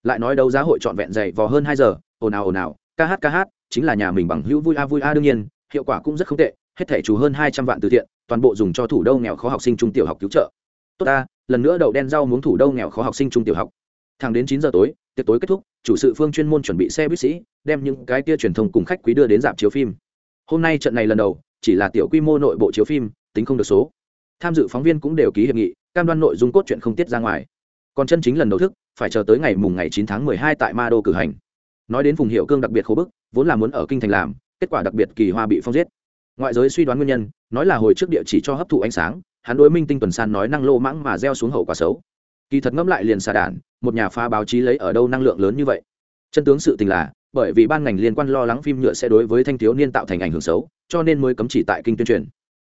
Lại nói đấu giá hội trọn vẹn dày vò hơn hai giờ, ồn ào ồn ào, ca hát ca hát, chính là nhà mình bằng hữu vui a vui a đương nhiên, hiệu quả cũng rất không tệ, hết thể chủ hơn hai trăm vạn từ thiện, toàn bộ dùng cho thủ đô nghèo khó học sinh trung tiểu học cứu trợ. Tốt ta, lần nữa đậu đen rau muốn thủ đô nghèo khó học sinh trung tiểu học. Thẳng đến chín giờ tối, tiệc tối kết thúc, chủ sự phương chuyên môn chuẩn bị xe buýt sĩ, đem những cái tia truyền thông cùng khách quý đưa đến dạp chiếu phim. Hôm nay trận này lần đầu, chỉ là tiểu quy mô nội bộ chiếu phim, tính không được số tham dự phóng viên cũng đều ký hiệp nghị, cam đoan nội dung cốt truyện không tiết ra ngoài. Còn chân chính lần đầu thức, phải chờ tới ngày mùng ngày chín tháng mười hai tại ma đô cử hành. Nói đến vùng hiệu cương đặc biệt khô bức, vốn là muốn ở kinh thành làm, kết quả đặc biệt kỳ hoa bị phong giết. Ngoại giới suy đoán nguyên nhân, nói là hồi trước địa chỉ cho hấp thụ ánh sáng, hắn đối minh tinh tuần san nói năng lô mãng mà gieo xuống hậu quả xấu. Kỳ thật ngẫm lại liền xà đản, một nhà phá báo chí lấy ở đâu năng lượng lớn như vậy. Chân tướng sự tình là, bởi vì ban ngành liên quan lo lắng phim nhựa sẽ đối với thanh thiếu niên tạo thành ảnh hưởng xấu, cho nên mới cấm chỉ tại kinh tuyên truyền.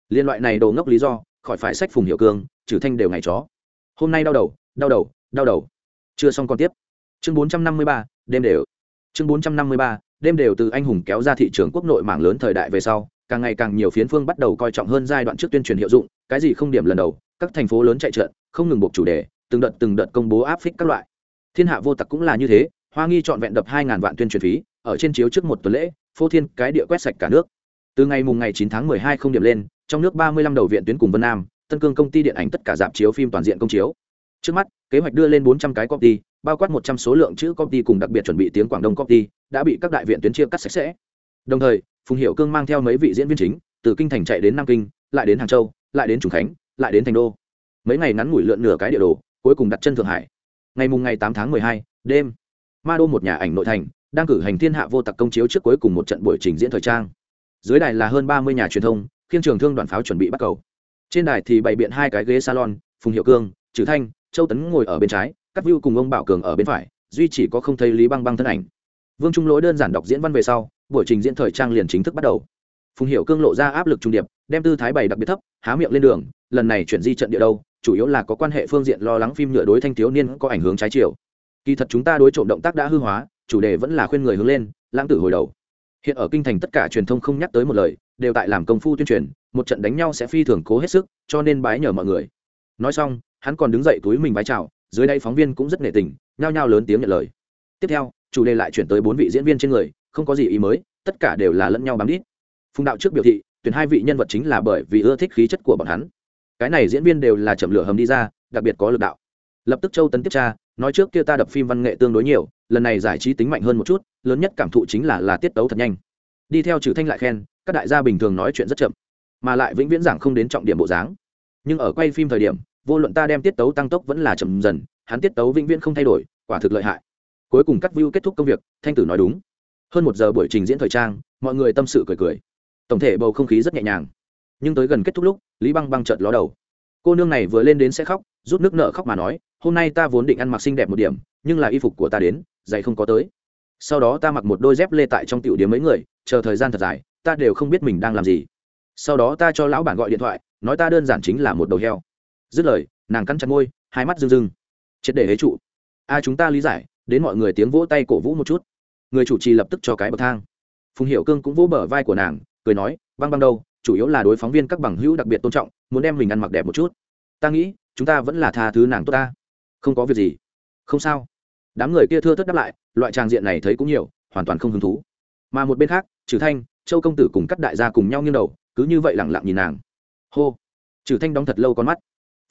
Liên loại này đồ ngốc lý do khỏi phải sách phùng hiệu cương, trừ thanh đều ngày chó. Hôm nay đau đầu đau đầu đau đầu. Chưa xong còn tiếp. Chương bốn trăm năm mươi ba, đêm đều. Chương bốn trăm năm mươi ba, đêm đều từ anh hùng kéo ra thị trường quốc nội mảng lớn thời đại về sau, càng ngày càng nhiều phiến phương bắt đầu coi trọng hơn giai đoạn trước tuyên truyền hiệu dụng, cái gì không điểm lần đầu, các thành phố lớn chạy trận, không ngừng buộc chủ đề, từng đợt từng đợt công bố áp phích các loại. Thiên hạ vô tặc cũng là như thế, hoa nghi chọn vẹn đập hai ngàn vạn tuyên truyền phí, ở trên chiếu trước một tuần lễ, phô thiên cái địa quét sạch cả nước. Từ ngày mùng ngày chín tháng mười hai không điểm lên trong nước ba mươi lăm đầu viện tuyến cùng vân nam, tân cương công ty điện ảnh tất cả dạp chiếu phim toàn diện công chiếu. Trước mắt, kế hoạch đưa lên bốn trăm cái copy, bao quát một trăm số lượng chữ copy cùng đặc biệt chuẩn bị tiếng quảng đông copy, đã bị các đại viện tuyến chia cắt sạch sẽ. Đồng thời, phùng hiệu cương mang theo mấy vị diễn viên chính, từ kinh thành chạy đến nam kinh, lại đến hàng châu, lại đến trùng khánh, lại đến thành đô. Mấy ngày ngắn ngủi lượn nửa cái địa đồ, cuối cùng đặt chân thượng hải. Ngày mùng ngày tám tháng mười hai, đêm, ma đô một nhà ảnh nội thành, đang cử hành thiên hạ vô tặc công chiếu trước cuối cùng một trận buổi trình diễn thời trang. Dưới đài là hơn ba mươi nhà truyền thông khiên trường thương đoàn pháo chuẩn bị bắt cầu. Trên đài thì bày biện hai cái ghế salon, phùng hiệu cương trừ thanh, châu tấn ngồi ở bên trái các view cùng ông bảo cường ở bên phải, duy chỉ có không thấy lý băng băng thân ảnh. Vương trung lỗi đơn giản đọc diễn văn về sau, buổi trình diễn thời trang liền chính thức bắt đầu. Phùng hiệu cương lộ ra áp lực trung điệp, đem tư thái bày đặc biệt thấp, há miệng lên đường, lần này chuyển di trận địa đâu, chủ yếu là có quan hệ phương diện lo lắng phim nhựa đối thanh thiếu niên có ảnh hưởng trái chiều. Kỳ thật chúng ta đối trộm động tác đã hư hóa, chủ đề vẫn là khuyên người hướng lên, lãng tử hồi đầu. Hiện ở kinh thành tất cả truyền thông không nhắc tới một lời đều tại làm công phu tuyên truyền, một trận đánh nhau sẽ phi thường cố hết sức, cho nên bái nhờ mọi người. Nói xong, hắn còn đứng dậy túi mình bái chào, dưới đây phóng viên cũng rất nể tình, nhao nhao lớn tiếng nhận lời. Tiếp theo, chủ đề lại chuyển tới bốn vị diễn viên trên người, không có gì ý mới, tất cả đều là lẫn nhau bám đít. Phùng đạo trước biểu thị, tuyển hai vị nhân vật chính là bởi vì ưa thích khí chất của bọn hắn. Cái này diễn viên đều là chậm lửa hầm đi ra, đặc biệt có lực đạo. Lập tức châu tấn tiếp tra, nói trước kia ta đập phim văn nghệ tương đối nhiều, lần này giải trí tính mạnh hơn một chút, lớn nhất cảm thụ chính là là tiết tấu thật nhanh. Đi theo trừ thanh lại khen các đại gia bình thường nói chuyện rất chậm, mà lại vĩnh viễn giảng không đến trọng điểm bộ dáng. Nhưng ở quay phim thời điểm, vô luận ta đem tiết tấu tăng tốc vẫn là chậm dần, hắn tiết tấu vĩnh viễn không thay đổi, quả thực lợi hại. Cuối cùng cắt view kết thúc công việc, thanh tử nói đúng. Hơn một giờ buổi trình diễn thời trang, mọi người tâm sự cười cười. Tổng thể bầu không khí rất nhẹ nhàng. Nhưng tới gần kết thúc lúc, lý băng băng chợt ló đầu. Cô nương này vừa lên đến sẽ khóc, rút nước nợ khóc mà nói, hôm nay ta vốn định ăn mặc xinh đẹp một điểm, nhưng là y phục của ta đến, giày không có tới. Sau đó ta mặc một đôi dép lê tại trong tiểu điếm mấy người, chờ thời gian thật dài ta đều không biết mình đang làm gì. Sau đó ta cho lão bản gọi điện thoại, nói ta đơn giản chính là một đầu heo. Dứt lời, nàng cắn chặt môi, hai mắt rưng rưng. Triệt để hế trụ. A, chúng ta lý giải, đến mọi người tiếng vỗ tay cổ vũ một chút. Người chủ trì lập tức cho cái bậc thang. Phùng hiệu cương cũng vỗ bờ vai của nàng, cười nói, băng băng đâu, chủ yếu là đối phóng viên các bằng hữu đặc biệt tôn trọng, muốn đem mình ăn mặc đẹp một chút. Ta nghĩ, chúng ta vẫn là tha thứ nàng tốt ta. Không có việc gì. Không sao. Đám người kia thưa thất đáp lại, loại tràng diện này thấy cũng nhiều, hoàn toàn không hứng thú. Mà một bên khác trừ thanh châu công tử cùng các đại gia cùng nhau nghiêng đầu, cứ như vậy lẳng lặng nhìn nàng. Hô. Trừ thanh đóng thật lâu con mắt,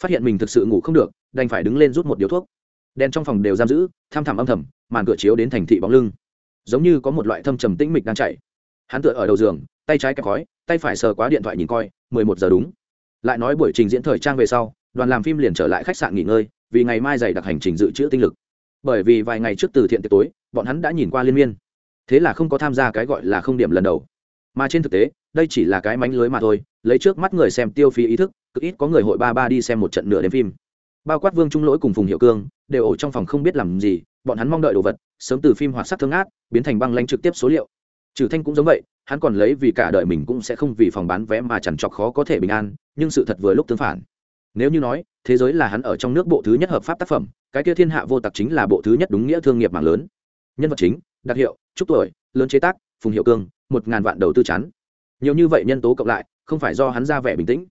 phát hiện mình thực sự ngủ không được, đành phải đứng lên rút một điếu thuốc. Đèn trong phòng đều giam giữ, tham thẳm âm thầm, màn cửa chiếu đến thành thị bóng lưng. Giống như có một loại thâm trầm tĩnh mịch đang chạy. Hắn tựa ở đầu giường, tay trái kẹp khói, tay phải sờ quá điện thoại nhìn coi, mười một giờ đúng. Lại nói buổi trình diễn thời trang về sau, đoàn làm phim liền trở lại khách sạn nghỉ ngơi, vì ngày mai dày đặc hành trình dự trữ tinh lực. Bởi vì vài ngày trước từ thiện tiệc tối, bọn hắn đã nhìn qua liên miên. Thế là không có tham gia cái gọi là không điểm lần đầu mà trên thực tế, đây chỉ là cái mánh lưới mà thôi, lấy trước mắt người xem tiêu phí ý thức, cực ít có người hội ba ba đi xem một trận nửa đêm phim. Bao quát vương trung lỗi cùng phùng hiệu cương, đều ở trong phòng không biết làm gì, bọn hắn mong đợi đồ vật, sớm từ phim hoạt sắc thương ác biến thành băng lanh trực tiếp số liệu. Trừ thanh cũng giống vậy, hắn còn lấy vì cả đời mình cũng sẽ không vì phòng bán vé mà chẳng chọc khó có thể bình an, nhưng sự thật vừa lúc tương phản. Nếu như nói, thế giới là hắn ở trong nước bộ thứ nhất hợp pháp tác phẩm, cái kia thiên hạ vô tặc chính là bộ thứ nhất đúng nghĩa thương nghiệp mạng lớn. Nhân vật chính, đặc hiệu chúc tuổi, lớn chế tác, phùng hiệu cương một ngàn vạn đầu tư chắn. Nhiều như vậy nhân tố cộng lại, không phải do hắn ra vẻ bình tĩnh.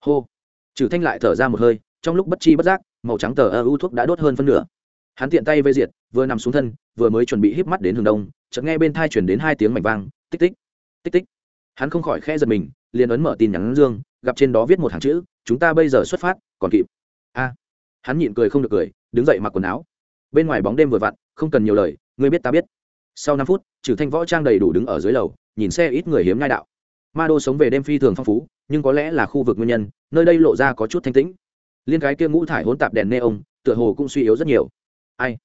Hô. Trừ thanh lại thở ra một hơi, trong lúc bất chi bất giác, màu trắng tờ ơ u thuốc đã đốt hơn phân nửa. Hắn tiện tay vây diệt, vừa nằm xuống thân, vừa mới chuẩn bị híp mắt đến hướng đông, chợt nghe bên thai chuyển đến hai tiếng mảnh vang, tích tích tích tích. Hắn không khỏi khe giật mình, liền ấn mở tin nhắn dương, gặp trên đó viết một hàng chữ, chúng ta bây giờ xuất phát, còn kịp. A. Hắn nhịn cười không được cười, đứng dậy mặc quần áo. Bên ngoài bóng đêm vừa vặn, không cần nhiều lời, ngươi biết ta biết. Sau năm phút, trừ thanh võ trang đầy đủ đứng ở dưới lầu nhìn xe ít người hiếm ngai đạo. Ma đô sống về đêm phi thường phong phú, nhưng có lẽ là khu vực nguyên nhân, nơi đây lộ ra có chút thanh tĩnh. Liên cái kia ngũ thải hỗn tạp đèn neon, tựa hồ cũng suy yếu rất nhiều. Ai?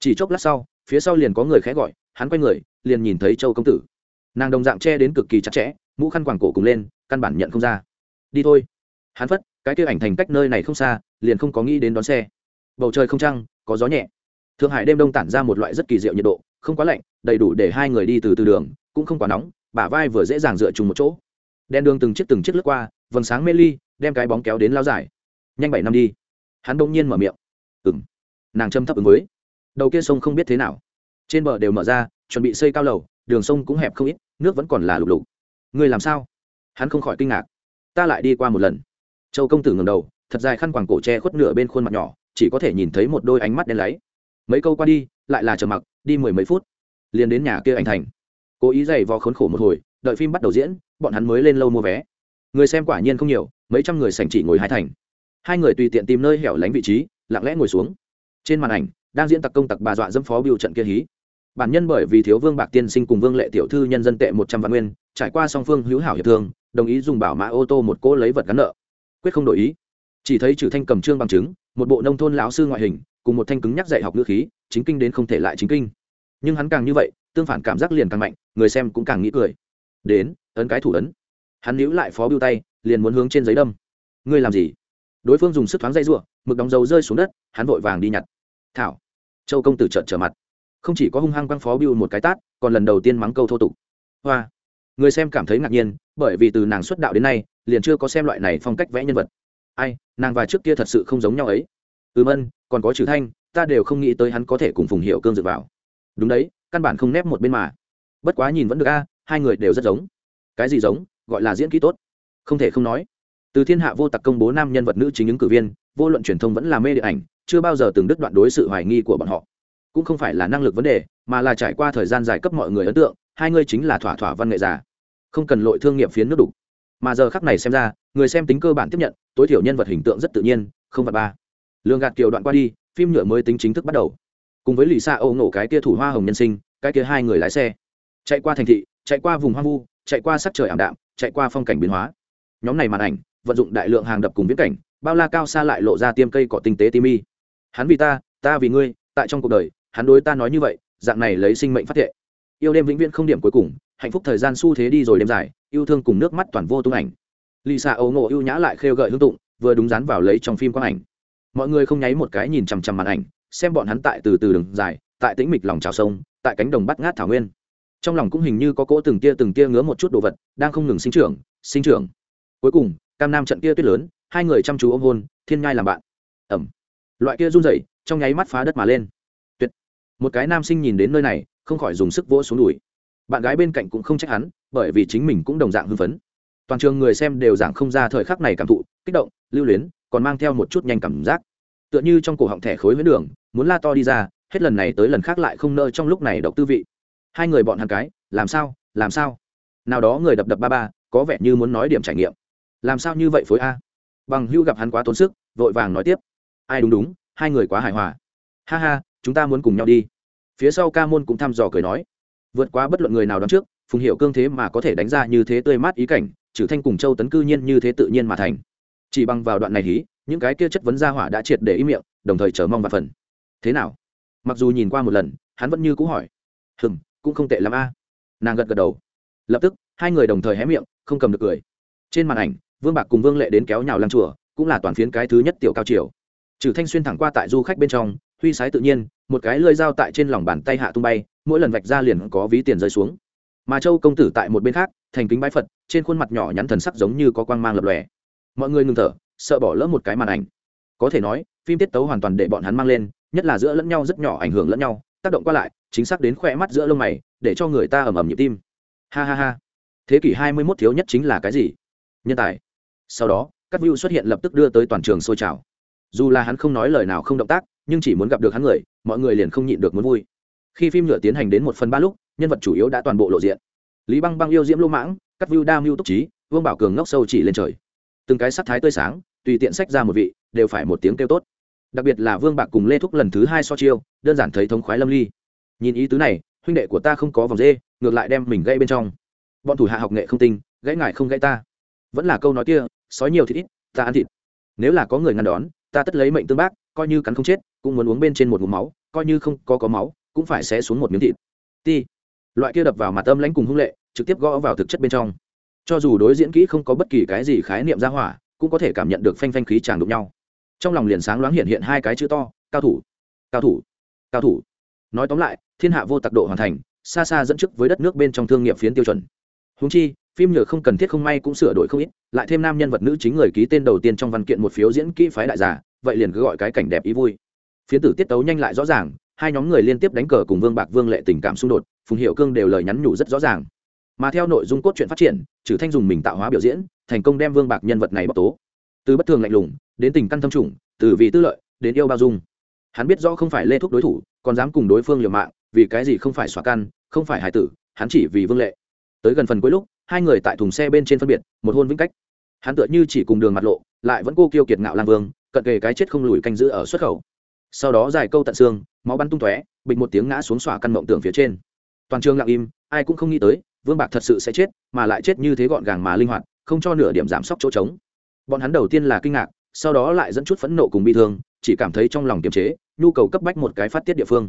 Chỉ chốc lát sau, phía sau liền có người khẽ gọi, hắn quay người, liền nhìn thấy châu công tử. Nàng đồng dạng che đến cực kỳ chặt chẽ, mũ khăn quàng cổ cùng lên, căn bản nhận không ra. Đi thôi. Hắn phất, cái kia ảnh thành cách nơi này không xa, liền không có nghĩ đến đón xe. Bầu trời không trăng, có gió nhẹ. Thượng hải đêm đông tản ra một loại rất kỳ diệu nhiệt độ, không quá lạnh, đầy đủ để hai người đi từ từ đường, cũng không quá nóng bả vai vừa dễ dàng dựa chung một chỗ. Đèn đường từng chiếc từng chiếc lướt qua, vầng sáng mê ly, đem cái bóng kéo đến lao dài. Nhanh bảy năm đi. Hắn đông nhiên mở miệng. Ừng nàng châm thấp ứng với. Đầu kia sông không biết thế nào. Trên bờ đều mở ra, chuẩn bị xây cao lầu, đường sông cũng hẹp không ít, nước vẫn còn là lục lục. Ngươi làm sao? Hắn không khỏi kinh ngạc. Ta lại đi qua một lần. Châu công tử ngầm đầu, thật dài khăn quàng cổ tre khuất nửa bên khuôn mặt nhỏ, chỉ có thể nhìn thấy một đôi ánh mắt đen láy. Mấy câu qua đi, lại là chờ mặc, đi mười mấy phút, liền đến nhà kia anh thành cố ý dày vò khốn khổ một hồi, đợi phim bắt đầu diễn, bọn hắn mới lên lâu mua vé. Người xem quả nhiên không nhiều, mấy trăm người sành chỉ ngồi hai thành. Hai người tùy tiện tìm nơi hẻo lánh vị trí, lặng lẽ ngồi xuống. Trên màn ảnh, đang diễn tặc công tặc bà dọa dâm phó biểu trận kia hí. Bản nhân bởi vì thiếu vương bạc tiên sinh cùng vương lệ tiểu thư nhân dân tệ một trăm vạn nguyên, trải qua song phương hữu hảo hiệp thương, đồng ý dùng bảo mã ô tô một cỗ lấy vật gắn nợ. Quyết không đổi ý. Chỉ thấy trừ thanh cầm trương bằng chứng, một bộ nông thôn lão sư ngoại hình, cùng một thanh cứng nhắc dạy học ngữ khí, chính kinh đến không thể lại chính kinh. Nhưng hắn càng như vậy tương phản cảm giác liền càng mạnh, người xem cũng càng nghĩ cười. Đến, ấn cái thủ ấn. Hắn níu lại phó biêu tay, liền muốn hướng trên giấy đâm. Ngươi làm gì? Đối phương dùng sức thoáng dây r u ộ mực đóng dầu rơi xuống đất, hắn vội vàng đi nhặt. Thảo. Châu công tử trợn trở mặt. Không chỉ có hung hăng quăng phó biêu một cái tát, còn lần đầu tiên mắng câu thô tục. Hoa. Người xem cảm thấy ngạc nhiên, bởi vì từ nàng xuất đạo đến nay, liền chưa có xem loại này phong cách vẽ nhân vật. Ai, nàng và trước kia thật sự không giống nhau ấy. Ừm ân, còn có trừ thanh, ta đều không nghĩ tới hắn có thể cùng phùng hiệu cương dựa vào. Đúng đấy căn bản không nép một bên mà. Bất quá nhìn vẫn được a, hai người đều rất giống. Cái gì giống? Gọi là diễn kỹ tốt. Không thể không nói. Từ thiên hạ vô tặc công bố nam nhân vật nữ chính ứng cử viên, vô luận truyền thông vẫn là mê điện ảnh, chưa bao giờ từng đứt đoạn đối sự hoài nghi của bọn họ. Cũng không phải là năng lực vấn đề, mà là trải qua thời gian dài cấp mọi người ấn tượng, hai người chính là thỏa thỏa văn nghệ già không cần lội thương nghiệp phiến nước đục. Mà giờ khắc này xem ra, người xem tính cơ bản tiếp nhận, tối thiểu nhân vật hình tượng rất tự nhiên, không vật ba. Lương gạt kiều đoạn qua đi, phim nhựa mới tính chính thức bắt đầu cùng với lì xa âu nổ cái kia thủ hoa hồng nhân sinh, cái kia hai người lái xe. Chạy qua thành thị, chạy qua vùng hoang vu, chạy qua sắc trời ảm đạm, chạy qua phong cảnh biến hóa. Nhóm này màn ảnh, vận dụng đại lượng hàng đập cùng viễn cảnh, bao la cao xa lại lộ ra tiêm cây cỏ tinh tế tim y hắn vì ta ta vì ngươi, tại trong cuộc đời, hắn đối ta nói như vậy, dạng này lấy sinh mệnh phát thệ. Yêu đêm vĩnh viễn không điểm cuối cùng, hạnh phúc thời gian xu thế đi rồi đêm dài, yêu thương cùng nước mắt toàn vô tung ảnh. Lì xạ ấu ngộ ưu nhã lại khêu gợi hương tụng, vừa đúng dán vào lấy trong phim quang ảnh. Mọi người không nháy một cái nhìn chằm chằm màn ảnh xem bọn hắn tại từ từ đường dài, tại tĩnh mịch lòng trào sông, tại cánh đồng bắt ngát thảo nguyên. Trong lòng cũng hình như có cỗ từng tia từng tia ngứa một chút đồ vật, đang không ngừng sinh trưởng sinh trưởng. Cuối cùng, cam nam trận kia tuyết lớn, hai người chăm chú ôm hôn, thiên nhai làm bạn. Ẩm. Loại kia run rẩy, trong nháy mắt phá đất mà lên. Tuyệt. Một cái nam sinh nhìn đến nơi này, không khỏi dùng sức vỗ xuống đùi. Bạn gái bên cạnh cũng không trách hắn, bởi vì chính mình cũng đồng dạng hưng phấn. Toàn trường người xem đều giảng không ra thời khắc này cảm thụ, kích động, lưu luyến, còn mang theo một chút nhanh cảm giác tựa như trong cổ họng thẻ khối huyết đường, muốn la to đi ra, hết lần này tới lần khác lại không nơ trong lúc này độc tư vị. Hai người bọn hàng cái, làm sao làm sao? Nào đó người đập đập ba ba, có vẻ như muốn nói điểm trải nghiệm. Làm sao như vậy phối a? Bằng hưu gặp hắn quá tốn sức, vội vàng nói tiếp. Ai đúng đúng, hai người quá hài hòa. Ha ha, chúng ta muốn cùng nhau đi. Phía sau ca môn cũng thăm dò cười nói. Vượt quá bất luận người nào đón trước, phùng hiệu cương thế mà có thể đánh ra như thế tươi mát ý cảnh, trừ thanh cùng châu tấn cư nhiên như thế tự nhiên mà thành chỉ bằng vào đoạn này hí, những cái kia chất vấn ra hỏa đã triệt để ý miệng, đồng thời chờ mong và phần. Thế nào? Mặc dù nhìn qua một lần, hắn vẫn như cũ hỏi. Hừm, cũng không tệ l a. Nàng gật gật đầu. Lập tức, hai người đồng thời hé miệng, không cầm được cười. Trên màn ảnh, vương bạc cùng vương lệ đến kéo nhào lăng chùa, cũng là toàn phiến cái thứ nhất tiểu cao triều. Trừ thanh xuyên thẳng qua tại du khách bên trong, huy sái tự nhiên, một cái lơi dao tại trên lòng bàn tay hạ tung bay, mỗi lần vạch ra liền có ví tiền rơi xuống. Mà châu công tử tại một bên khác, thành kính bái phật, trên khuôn mặt nhỏ nhắn thần sắc giống như có quang mang lập lòe mọi người ngừng thở, sợ bỏ lỡ một cái màn ảnh. Có thể nói, phim tiết tấu hoàn toàn để bọn hắn mang lên, nhất là giữa lẫn nhau rất nhỏ ảnh hưởng lẫn nhau, tác động qua lại, chính xác đến khoe mắt giữa lông mày, để cho người ta ầm ầm nhịp tim. Ha ha ha. Thế kỷ hai mươi 21 thiếu nhất chính là cái gì? Nhân tài. Sau đó, các view xuất hiện lập tức đưa tới toàn trường sôi trào. Dù là hắn không nói lời nào không động tác, nhưng chỉ muốn gặp được hắn người, mọi người liền không nhịn được muốn vui. Khi phim nhựa tiến hành đến một phần ba lúc, nhân vật chủ yếu đã toàn bộ lộ diện. Lý băng băng yêu diễm lô mãng, các view đa mưu túc trí, vương bảo cường ngốc sâu chỉ lên trời từng cái sắc thái tươi sáng, tùy tiện sách ra một vị, đều phải một tiếng kêu tốt. Đặc biệt là vương bạc cùng lê thúc lần thứ hai so chiêu, đơn giản thấy thống khoái lâm ly. Nhìn ý tứ này, huynh đệ của ta không có vòng dê, ngược lại đem mình gây bên trong. Bọn thủ hạ học nghệ không tinh, gãy ngại không gãy ta. Vẫn là câu nói kia, sói nhiều thịt ít, ta ăn thịt. Nếu là có người ngăn đón, ta tất lấy mệnh tương bác, coi như cắn không chết, cũng muốn uống bên trên một ngụm máu, coi như không có có máu, cũng phải sẽ xuống một miếng thịt. Ti. Loại kia đập vào mặt âm lãnh cùng hung lệ, trực tiếp gõ vào thực chất bên trong cho dù đối diễn kỹ không có bất kỳ cái gì khái niệm ra hỏa, cũng có thể cảm nhận được phanh phanh khí tràn đụng nhau. Trong lòng liền sáng loáng hiện hiện hai cái chữ to, cao thủ cao thủ cao thủ. Nói tóm lại, thiên hạ vô tặc độ hoàn thành, xa xa dẫn trước với đất nước bên trong thương nghiệp phiến tiêu chuẩn. Húng chi, phim nhựa không cần thiết không may cũng sửa đổi không ít, lại thêm nam nhân vật nữ chính người ký tên đầu tiên trong văn kiện một phiếu diễn kỹ phái đại giả vậy liền cứ gọi cái cảnh đẹp ý vui. Phiến tử tiết tấu nhanh lại rõ ràng, hai nhóm người liên tiếp đánh cờ cùng vương bạc vương lệ tình cảm xung đột, phùng hiệu cương đều lời nhắn nhủ rất rõ ràng mà theo nội dung cốt truyện phát triển trừ thanh dùng mình tạo hóa biểu diễn, thành công đem vương bạc nhân vật này bóc tố. Từ bất thường lạnh lùng, đến tình căn thâm trùng, từ vì tư lợi, đến yêu bao dung. Hắn biết rõ không phải lê thúc đối thủ, còn dám cùng đối phương liều mạng, vì cái gì không phải xóa căn, không phải hải tử, hắn chỉ vì vương lệ. Tới gần phần cuối lúc, hai người tại thùng xe bên trên phân biệt, một hôn vĩnh cách. Hắn tựa như chỉ cùng đường mặt lộ, lại vẫn cô kiêu kiệt ngạo lang vương, cận kề cái chết không lùi canh giữ ở xuất khẩu. Sau đó dài câu tận xương, máu bắn tung tóe bịch một tiếng ngã xuống xỏa căn mộng tường phía trên. Toàn trường lặng im, ai cũng không nghĩ tới vương bạc thật sự sẽ chết, mà lại chết như thế gọn gàng mà linh hoạt, không cho nửa điểm giảm sốc chỗ trống. Bọn hắn đầu tiên là kinh ngạc, sau đó lại dẫn chút phẫn nộ cùng bi thương, chỉ cảm thấy trong lòng kiềm chế, nhu cầu cấp bách một cái phát tiết địa phương.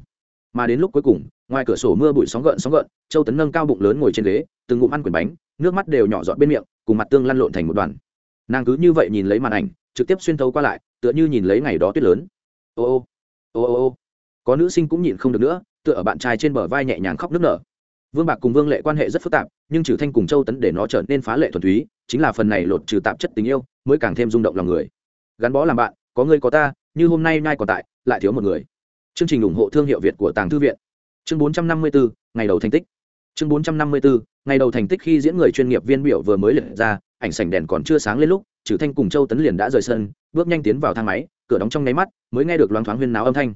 Mà đến lúc cuối cùng, ngoài cửa sổ mưa bụi sóng gợn sóng gợn, châu tấn nâng cao bụng lớn ngồi trên ghế, từng ngụm ăn quyển bánh, nước mắt đều nhỏ giọt bên miệng, cùng mặt tương lăn lộn thành một đoàn. Nàng cứ như vậy nhìn lấy màn ảnh, trực tiếp xuyên thấu qua lại, tựa như nhìn lấy ngày đó tuyết lớn. Ô ô ô ô ô, có nữ sinh cũng nhìn không được nữa, tựa ở bạn trai trên bờ vai nhẹ nhàng khóc nức nở vương bạc cùng vương lệ quan hệ rất phức tạp nhưng trừ thanh cùng châu tấn để nó trở nên phá lệ thuần túy chính là phần này lột trừ tạp chất tình yêu mới càng thêm rung động lòng người. Gắn bó làm bạn có người có ta như hôm nay nay còn tại lại thiếu một người. Chương trình ủng hộ thương hiệu việt của tàng thư viện. Chương 454, ngày đầu thành tích. Chương 454, ngày đầu thành tích khi diễn người chuyên nghiệp viên biểu vừa mới liệt ra ảnh sảnh đèn còn chưa sáng lên lúc trừ thanh cùng châu tấn liền đã rời sân bước nhanh tiến vào thang máy cửa đóng trong nháy mắt mới nghe được loáng thoáng huyên náo âm thanh.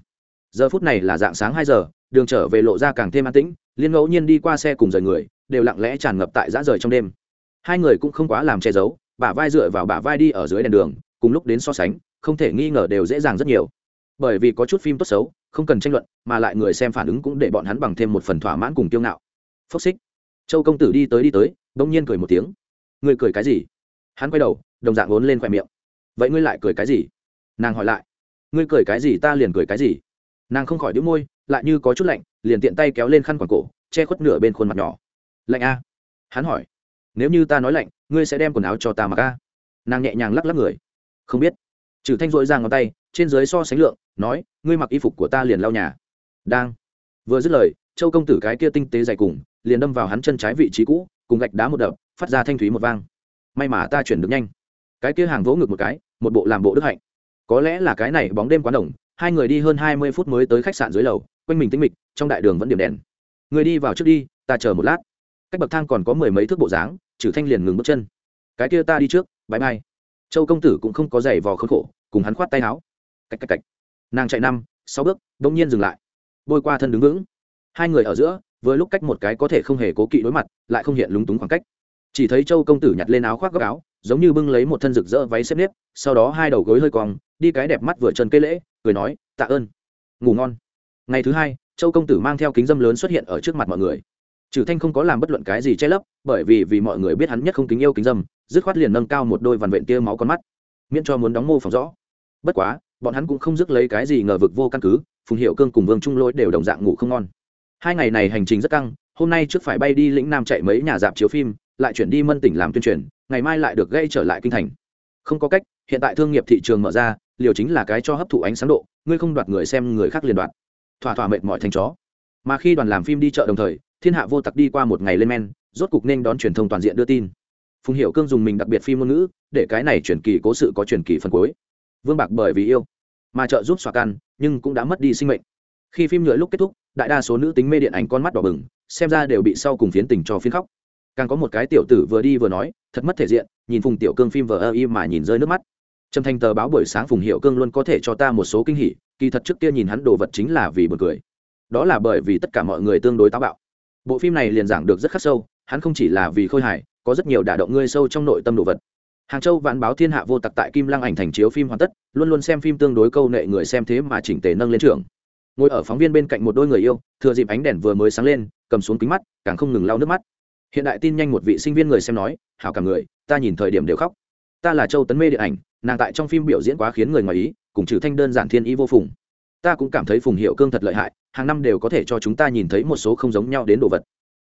Giờ phút này là dạng sáng hai giờ đường trở về lộ ra càng thêm an tĩnh liên ngẫu nhiên đi qua xe cùng rời người, đều lặng lẽ tràn ngập tại dã rời trong đêm. Hai người cũng không quá làm che giấu, bả vai dựa vào bả vai đi ở dưới đèn đường, cùng lúc đến so sánh, không thể nghi ngờ đều dễ dàng rất nhiều. Bởi vì có chút phim tốt xấu, không cần tranh luận, mà lại người xem phản ứng cũng để bọn hắn bằng thêm một phần thỏa mãn cùng kiêu ngạo. Phốc xích. Châu công tử đi tới đi tới đông nhiên cười một tiếng. Người cười cái gì? Hắn quay đầu, đồng dạng vốn lên khoe miệng. Vậy ngươi lại cười cái gì? Nàng hỏi lại. Ngươi cười cái gì ta liền cười cái gì? Nàng không khỏi đĩu môi lại như có chút lạnh, liền tiện tay kéo lên khăn quàng cổ, che khuất nửa bên khuôn mặt nhỏ. Lạnh a? Hắn hỏi. Nếu như ta nói lạnh, ngươi sẽ đem quần áo cho ta mặc a? Nàng nhẹ nhàng lắc lắc người. Không biết. Trừ thanh dội ra ngón tay, trên dưới so sánh lượng, nói, ngươi mặc y phục của ta liền lau nhà. Đang. Vừa dứt lời, châu công tử cái kia tinh tế dày cùng, liền đâm vào hắn chân trái vị trí cũ, cùng gạch đá một đập, phát ra thanh thúy một vang. May mà ta chuyển được nhanh. Cái kia hàng vỗ ngực một cái, một bộ làm bộ đức hạnh. Có lẽ là cái này bóng đêm quá đồng, hai người đi hơn hai mươi phút mới tới khách sạn dưới lầu quanh mình tĩnh mịch, trong đại đường vẫn điểm đèn. Người đi vào trước đi, ta chờ một lát. Cách bậc thang còn có mười mấy thước bộ dáng trừ thanh liền ngừng bước chân. Cái kia ta đi trước bãi bay châu công tử cũng không có giày vò khốn khổ, cùng hắn khoát tay áo. Cách cách cách. Nàng chạy năm, sáu bước đông nhiên dừng lại. Bôi qua thân đứng vững. Hai người ở giữa với lúc cách một cái có thể không hề cố kỵ đối mặt, lại không hiện lúng túng khoảng cách. Chỉ thấy châu công tử nhặt lên áo khoác góc áo, giống như bưng lấy một thân rực rỡ váy xếp nếp, sau đó hai đầu gối hơi cong, đi cái đẹp mắt vừa chân cây lễ, cười nói, tạ ơn. Ngủ ngon ngày thứ hai, châu công tử mang theo kính dâm lớn xuất hiện ở trước mặt mọi người. Trừ thanh không có làm bất luận cái gì che lấp, bởi vì vì mọi người biết hắn nhất không kính yêu kính dâm, dứt khoát liền nâng cao một đôi vằn vện tia máu con mắt. Miễn cho muốn đóng mô phỏng rõ. Bất quá, bọn hắn cũng không dứt lấy cái gì ngờ vực vô căn cứ, phùng hiệu cương cùng vương trung lỗi đều đồng dạng ngủ không ngon. Hai ngày này hành trình rất căng, hôm nay trước phải bay đi lĩnh nam chạy mấy nhà dạp chiếu phim, lại chuyển đi mân tỉnh làm tuyên truyền, ngày mai lại được gây trở lại kinh thành. Không có cách, hiện tại thương nghiệp thị trường mở ra, liều chính là cái cho hấp thụ ánh sáng độ, ngươi không đoạt người xem người khác liền đoạt thỏa thỏa mệt mỏi thành chó. Mà khi đoàn làm phim đi chợ đồng thời, thiên hạ vô tặc đi qua một ngày lên men, rốt cục nên đón truyền thông toàn diện đưa tin. Phùng hiệu cương dùng mình đặc biệt phim ngôn ngữ, để cái này truyền kỳ cố sự có truyền kỳ phần cuối. Vương bạc bởi vì yêu, mà trợ giúp xoa căn, nhưng cũng đã mất đi sinh mệnh. Khi phim nhựa lúc kết thúc, đại đa số nữ tính mê điện ảnh con mắt đỏ bừng, xem ra đều bị sau cùng phiến tình cho phiến khóc. Càng có một cái tiểu tử vừa đi vừa nói, thật mất thể diện, nhìn phùng tiểu cương phim vờ ơ y mà nhìn rơi nước mắt trầm thanh tờ báo buổi sáng phùng hiệu cương luôn có thể cho ta một số kinh hỉ, kỳ thật trước kia nhìn hắn đồ vật chính là vì b u ồ n cười. Đó là bởi vì tất cả mọi người tương đối táo bạo. Bộ phim này liền giảng được rất khắc sâu, hắn không chỉ là vì khôi hài, có rất nhiều đả động ngươi sâu trong nội tâm đồ vật. Hàng châu vạn báo thiên hạ vô tặc tại kim lăng ảnh thành chiếu phim hoàn tất, luôn luôn xem phim tương đối câu nệ người xem thế mà chỉnh tề nâng lên trường ngồi ở phóng viên bên cạnh một đôi người yêu, thừa dịp ánh đèn vừa mới sáng lên, cầm xuống kính mắt, càng không ngừng lau nước mắt. Hiện đại tin nhanh một vị sinh viên người xem nói, hảo cả người, ta nhìn thời điểm đều khóc. Ta là châu tấn mê điện ảnh nàng tại trong phim biểu diễn quá khiến người ngoài ý, cùng trừ thanh đơn giản thiên ý vô phùng. Ta cũng cảm thấy phùng hiệu cương thật lợi hại, hàng năm đều có thể cho chúng ta nhìn thấy một số không giống nhau đến đồ vật.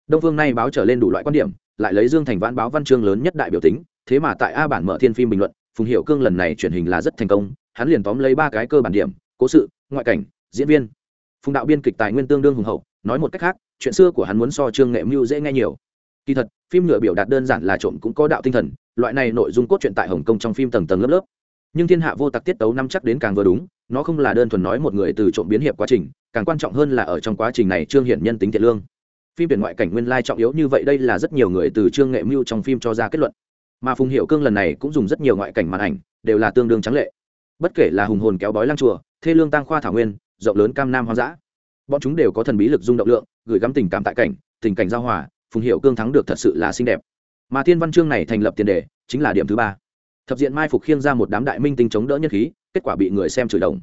Đông phương nay báo trở lên đủ loại quan điểm, lại lấy dương thành vãn báo văn chương lớn nhất đại biểu tính, thế mà tại a bản mở thiên phim bình luận, phùng hiệu cương lần này truyền hình là rất thành công, hắn liền tóm lấy ba cái cơ bản điểm, cố sự, ngoại cảnh, diễn viên. Phùng đạo biên kịch tài nguyên tương đương hùng hậu, nói một cách khác, chuyện xưa của hắn muốn so trương nghệ mưu dễ nghe nhiều. Kỳ thật, phim nhựa biểu đạt đơn giản là trộm cũng có đạo tinh thần loại này nội dung cốt truyện tại hồng kông trong phim tầng tầng lớp lớp. Nhưng thiên hạ vô tặc tiết tấu năm chắc đến càng vừa đúng, nó không là đơn thuần nói một người từ trộm biến hiệp quá trình, càng quan trọng hơn là ở trong quá trình này trương hiển nhân tính thiện lương. Phim biển ngoại cảnh nguyên lai trọng yếu như vậy đây là rất nhiều người từ trương nghệ mưu trong phim cho ra kết luận. Mà phùng hiệu cương lần này cũng dùng rất nhiều ngoại cảnh màn ảnh, đều là tương đương trắng lệ. Bất kể là hùng hồn kéo bói lang chùa, thê lương tăng khoa thảo nguyên, rộng lớn cam nam hoang dã, bọn chúng đều có thần bí lực dung động lượng, gửi gắm tình cảm tại cảnh, tình cảnh giao hòa, phùng hiệu cương thắng được thật sự là xinh đẹp mà thiên văn chương này thành lập tiền đề chính là điểm thứ ba. Thập diện mai phục khiêng ra một đám đại minh tinh chống đỡ nhân khí, kết quả bị người xem chửi đồng.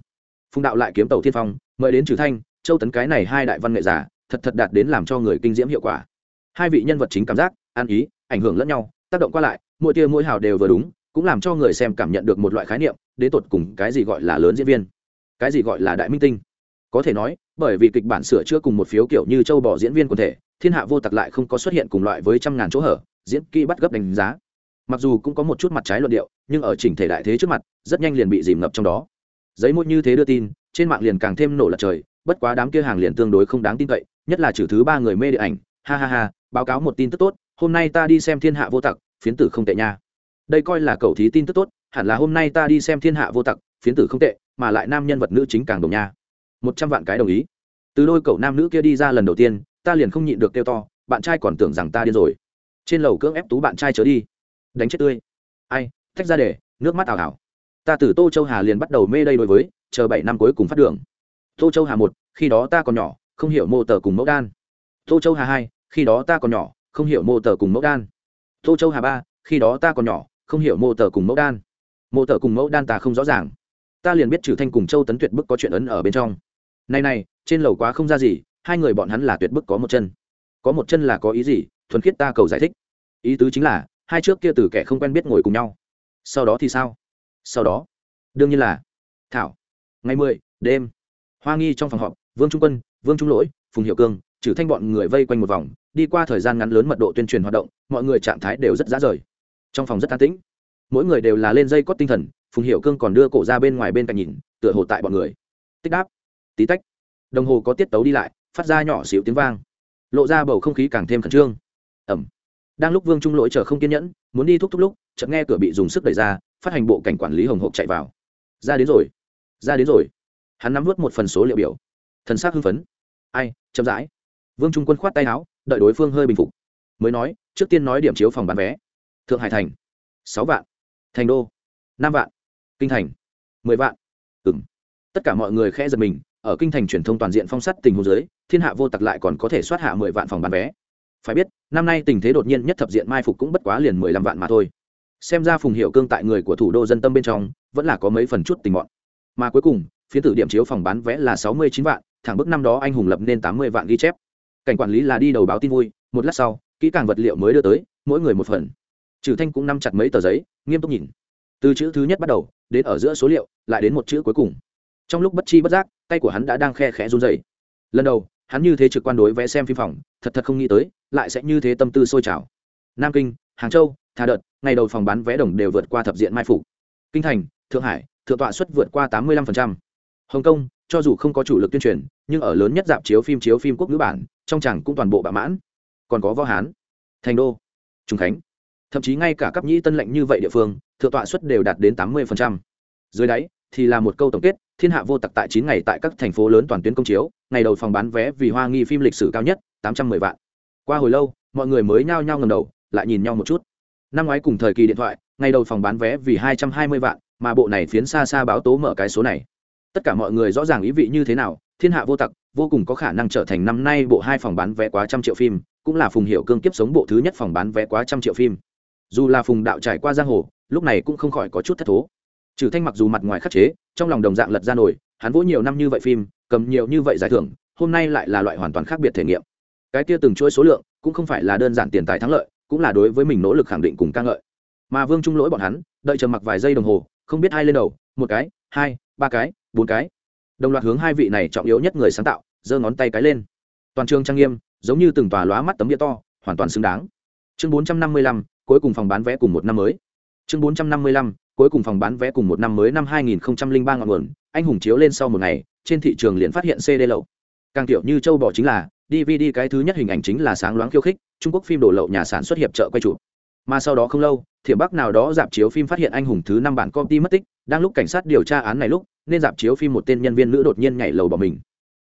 Phùng đạo lại kiếm tàu thiên phong, mời đến trừ thanh, châu tấn cái này hai đại văn nghệ giả, thật thật đạt đến làm cho người kinh diễm hiệu quả. Hai vị nhân vật chính cảm giác an ý, ảnh hưởng lẫn nhau, tác động qua lại, mỗi tia mỗi hào đều vừa đúng, cũng làm cho người xem cảm nhận được một loại khái niệm, đến tột cùng cái gì gọi là lớn diễn viên, cái gì gọi là đại minh tinh. Có thể nói, bởi vì kịch bản sửa chữa cùng một phiếu kiểu như châu bỏ diễn viên quần thể, thiên hạ vô tặc lại không có xuất hiện cùng loại với trăm ngàn chỗ hở diễn kỹ bắt gấp đánh giá. Mặc dù cũng có một chút mặt trái luận điệu, nhưng ở chỉnh thể đại thế trước mặt, rất nhanh liền bị dìm ngập trong đó. Giấy mỗi như thế đưa tin, trên mạng liền càng thêm nổ lật trời, bất quá đám kia hàng liền tương đối không đáng tin cậy, nhất là trừ thứ ba người mê điện ảnh. Ha ha ha, báo cáo một tin tức tốt, hôm nay ta đi xem thiên hạ vô tặc, phiến tử không tệ nha. Đây coi là cầu thí tin tức tốt, hẳn là hôm nay ta đi xem thiên hạ vô tặc, phiến tử không tệ, mà lại nam nhân vật nữ chính càng đồng nha. Một trăm vạn cái đồng ý. Từ đôi cậu nam nữ kia đi ra lần đầu tiên, ta liền không nhịn được kêu to, bạn trai còn tưởng rằng ta điên rồi trên lầu cưỡng ép tú bạn trai trở đi. Đánh chết tươi. Ai, thách ra để, nước mắt ảo ảo. Ta từ tô châu hà liền bắt đầu mê đây đối với, chờ bảy năm cuối cùng phát đường. Tô châu hà một, khi đó ta còn nhỏ, không hiểu mô tờ cùng mẫu đan. Tô châu hà hai, khi đó ta còn nhỏ, không hiểu mô tờ cùng mẫu đan. Tô châu hà ba, khi đó ta còn nhỏ, không hiểu mô tờ cùng mẫu đan. Mô tờ cùng mẫu đan ta không rõ ràng. Ta liền biết trừ thanh cùng châu tấn tuyệt bức có chuyện ấn ở bên trong. Này này, trên lầu quá không ra gì, hai người bọn hắn là tuyệt bức có một chân. Có một chân là có ý gì thuần khiết ta cầu giải thích. Ý tứ chính là, hai trước kia từ kẻ không quen biết ngồi cùng nhau. Sau đó thì sao? Sau đó, đương nhiên là, thảo. Ngày mười, đêm. Hoa nghi trong phòng họp, vương trung quân, vương trung lỗi, phùng hiệu cương, trừ thanh bọn người vây quanh một vòng, đi qua thời gian ngắn lớn mật độ tuyên truyền hoạt động, mọi người trạng thái đều rất giá rời. Trong phòng rất an tĩnh. Mỗi người đều là lên dây cót tinh thần, phùng hiệu cương còn đưa cổ ra bên ngoài bên cạnh nhìn, tựa hồ tại bọn người. Tích đáp. Tí tách. Đồng hồ có tiết tấu đi lại, phát ra nhỏ xịu tiếng vang. Lộ ra bầu không khí càng thêm khẩn trương ẩm. Đang lúc vương trung lỗi chờ không kiên nhẫn, muốn đi thúc thúc lúc, chợt nghe cửa bị dùng sức đẩy ra, phát hành bộ cảnh quản lý hồng hộp chạy vào. Ra đến rồi, ra đến rồi. Hắn nắm vớt một phần số liệu biểu. Thần s á c hưng phấn. Ai, chậm rãi. Vương trung quân khoát tay áo, đợi đối phương hơi bình phục. Mới nói, trước tiên nói điểm chiếu phòng bán vé. Thượng hải thành. Sáu vạn. Thành đô. Năm vạn. Kinh thành. Mười vạn. Ừng tất cả mọi người khẽ giật mình, ở kinh thành truyền thông toàn diện phong sắt tình huống giới thiên hạ vô tặc lại còn có thể soát hạ mười vạn phòng bán vé. Phải biết năm nay tình thế đột nhiên nhất thập diện mai phục cũng bất quá liền mười lăm vạn mà thôi. Xem ra phùng hiệu cương tại người của thủ đô dân tâm bên trong, vẫn là có mấy phần chút tình mọn. Mà cuối cùng, phía tử điểm chiếu phòng bán vé là sáu mươi chín vạn, thẳng bức năm đó anh hùng lập nên tám mươi vạn ghi chép. Cảnh quản lý là đi đầu báo tin vui, một lát sau, kỹ càng vật liệu mới đưa tới, mỗi người một phần. Trừ thanh cũng nắm chặt mấy tờ giấy, nghiêm túc nhìn. Từ chữ thứ nhất bắt đầu, đến ở giữa số liệu, lại đến một chữ cuối cùng. Trong lúc bất chi bất giác, tay của hắn đã đang khe khẽ run dày lần đầu hắn như thế trực quan đối vẽ xem phim phòng, thật thật không nghĩ tới, lại sẽ như thế tâm tư sôi trào. Nam kinh, hàng châu thà đợt, ngày đầu phòng bán vé đồng đều vượt qua thập diện mai phủ kinh thành, thượng hải, thượng tọa suất vượt qua tám mươi 85%. hồng kông, cho dù không có chủ lực tuyên truyền, nhưng ở lớn nhất dạp chiếu phim chiếu phim quốc ngữ bản, trong chẳng cũng toàn bộ bạ mãn. Còn có võ hán, thành đô trung khánh. Thậm chí ngay cả cấp nhĩ tân lệnh như vậy địa phương, thượng tọa suất đều đạt đến tám mươi dưới đáy thì là một câu tổng kết, thiên hạ vô tặc tại chín ngày tại các thành phố lớn toàn tuyến công chiếu, ngày đầu phòng bán vé vì hoa nghi phim lịch sử cao nhất, tám trăm mười vạn. Qua hồi lâu, mọi người mới nhao nhao ngầm đầu, lại nhìn nhau một chút. Năm ngoái cùng thời kỳ điện thoại, ngày đầu phòng bán vé vì hai trăm hai mươi vạn, mà bộ này phiến xa xa báo tố mở cái số này. Tất cả mọi người rõ ràng ý vị như thế nào, thiên hạ vô tặc, vô cùng có khả năng trở thành năm nay bộ hai phòng bán vé quá trăm triệu phim, cũng là phùng hiệu cương kiếp sống bộ thứ nhất phòng bán vé quá trăm triệu phim. Dù là phùng đạo trải qua giang hồ, lúc này cũng không khỏi có chút thất thố trừ thanh mặc dù mặt ngoài khắc chế, trong lòng đồng dạng lật ra nổi, hắn vỗ nhiều năm như vậy phim, cầm nhiều như vậy giải thưởng, hôm nay lại là loại hoàn toàn khác biệt thể nghiệm. Cái kia từng chuỗi số lượng, cũng không phải là đơn giản tiền tài thắng lợi, cũng là đối với mình nỗ lực khẳng định cùng ca ngợi. Mà vương trung lỗi bọn hắn, đợi chờ mặc vài giây đồng hồ, không biết ai lên đầu, một cái, hai, ba cái, bốn cái. Đồng loạt hướng hai vị này trọng yếu nhất người sáng tạo, giơ ngón tay cái lên. Toàn trường trang nghiêm, giống như từng tòa lóa mắt tấm địa to, hoàn toàn xứng đáng. Chương bốn trăm năm mươi lăm, cuối cùng phòng bán vé cùng một năm mới. Chương bốn trăm năm mươi lăm cuối cùng phòng bán vé cùng một năm mới năm hai nghìn ba ngọn nguồn, anh hùng chiếu lên sau một ngày, trên thị trường liền phát hiện cd lậu. Càng tiểu như châu bò chính là dvd cái thứ nhất hình ảnh chính là sáng loáng khiêu khích, trung quốc phim đổ lậu nhà sản xuất hiệp trợ quay chụp. Mà sau đó không lâu, thiểm bắc nào đó dạp chiếu phim phát hiện anh hùng thứ năm bản công ty mất tích, đang lúc cảnh sát điều tra án này lúc, nên dạp chiếu phim một tên nhân viên nữ đột nhiên nhảy lầu bỏ mình.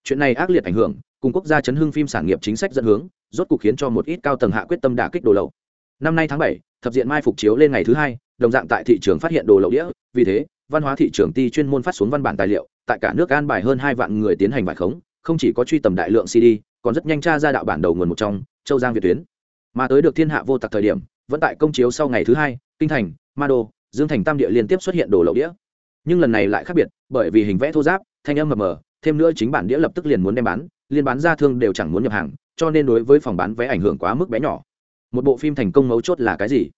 Chuyện này ác liệt ảnh hưởng, cùng quốc gia chấn hưng phim sản nghiệp chính sách dẫn hướng, rốt cuộc khiến cho một ít cao tầng hạ quyết tâm đả kích đồ lậu. Năm nay tháng bảy, thập diện mai phục chiếu lên ngày thứ hai đồng dạng tại thị trường phát hiện đồ lậu đĩa, vì thế, văn hóa thị trường ti chuyên môn phát xuống văn bản tài liệu, tại cả nước an bài hơn hai vạn người tiến hành bài khống, không chỉ có truy tầm đại lượng cd, còn rất nhanh tra ra đạo bản đầu nguồn một trong, châu giang việt tuyến. Mà tới được thiên hạ vô tặc thời điểm, vẫn tại công chiếu sau ngày thứ hai, kinh thành, ma đô, dương thành tam địa liên tiếp xuất hiện đồ lậu đĩa. Nhưng lần này lại khác biệt, bởi vì hình vẽ thô giáp, thanh âm mờ mờ, thêm nữa chính bản đĩa lập tức liền muốn đem bán, liên bán ra thương đều chẳng muốn nhập hàng, cho nên đối với phòng bán vé ảnh hưởng quá mức bé nhỏ. Một bộ phim thành công mấu chốt là cái gì?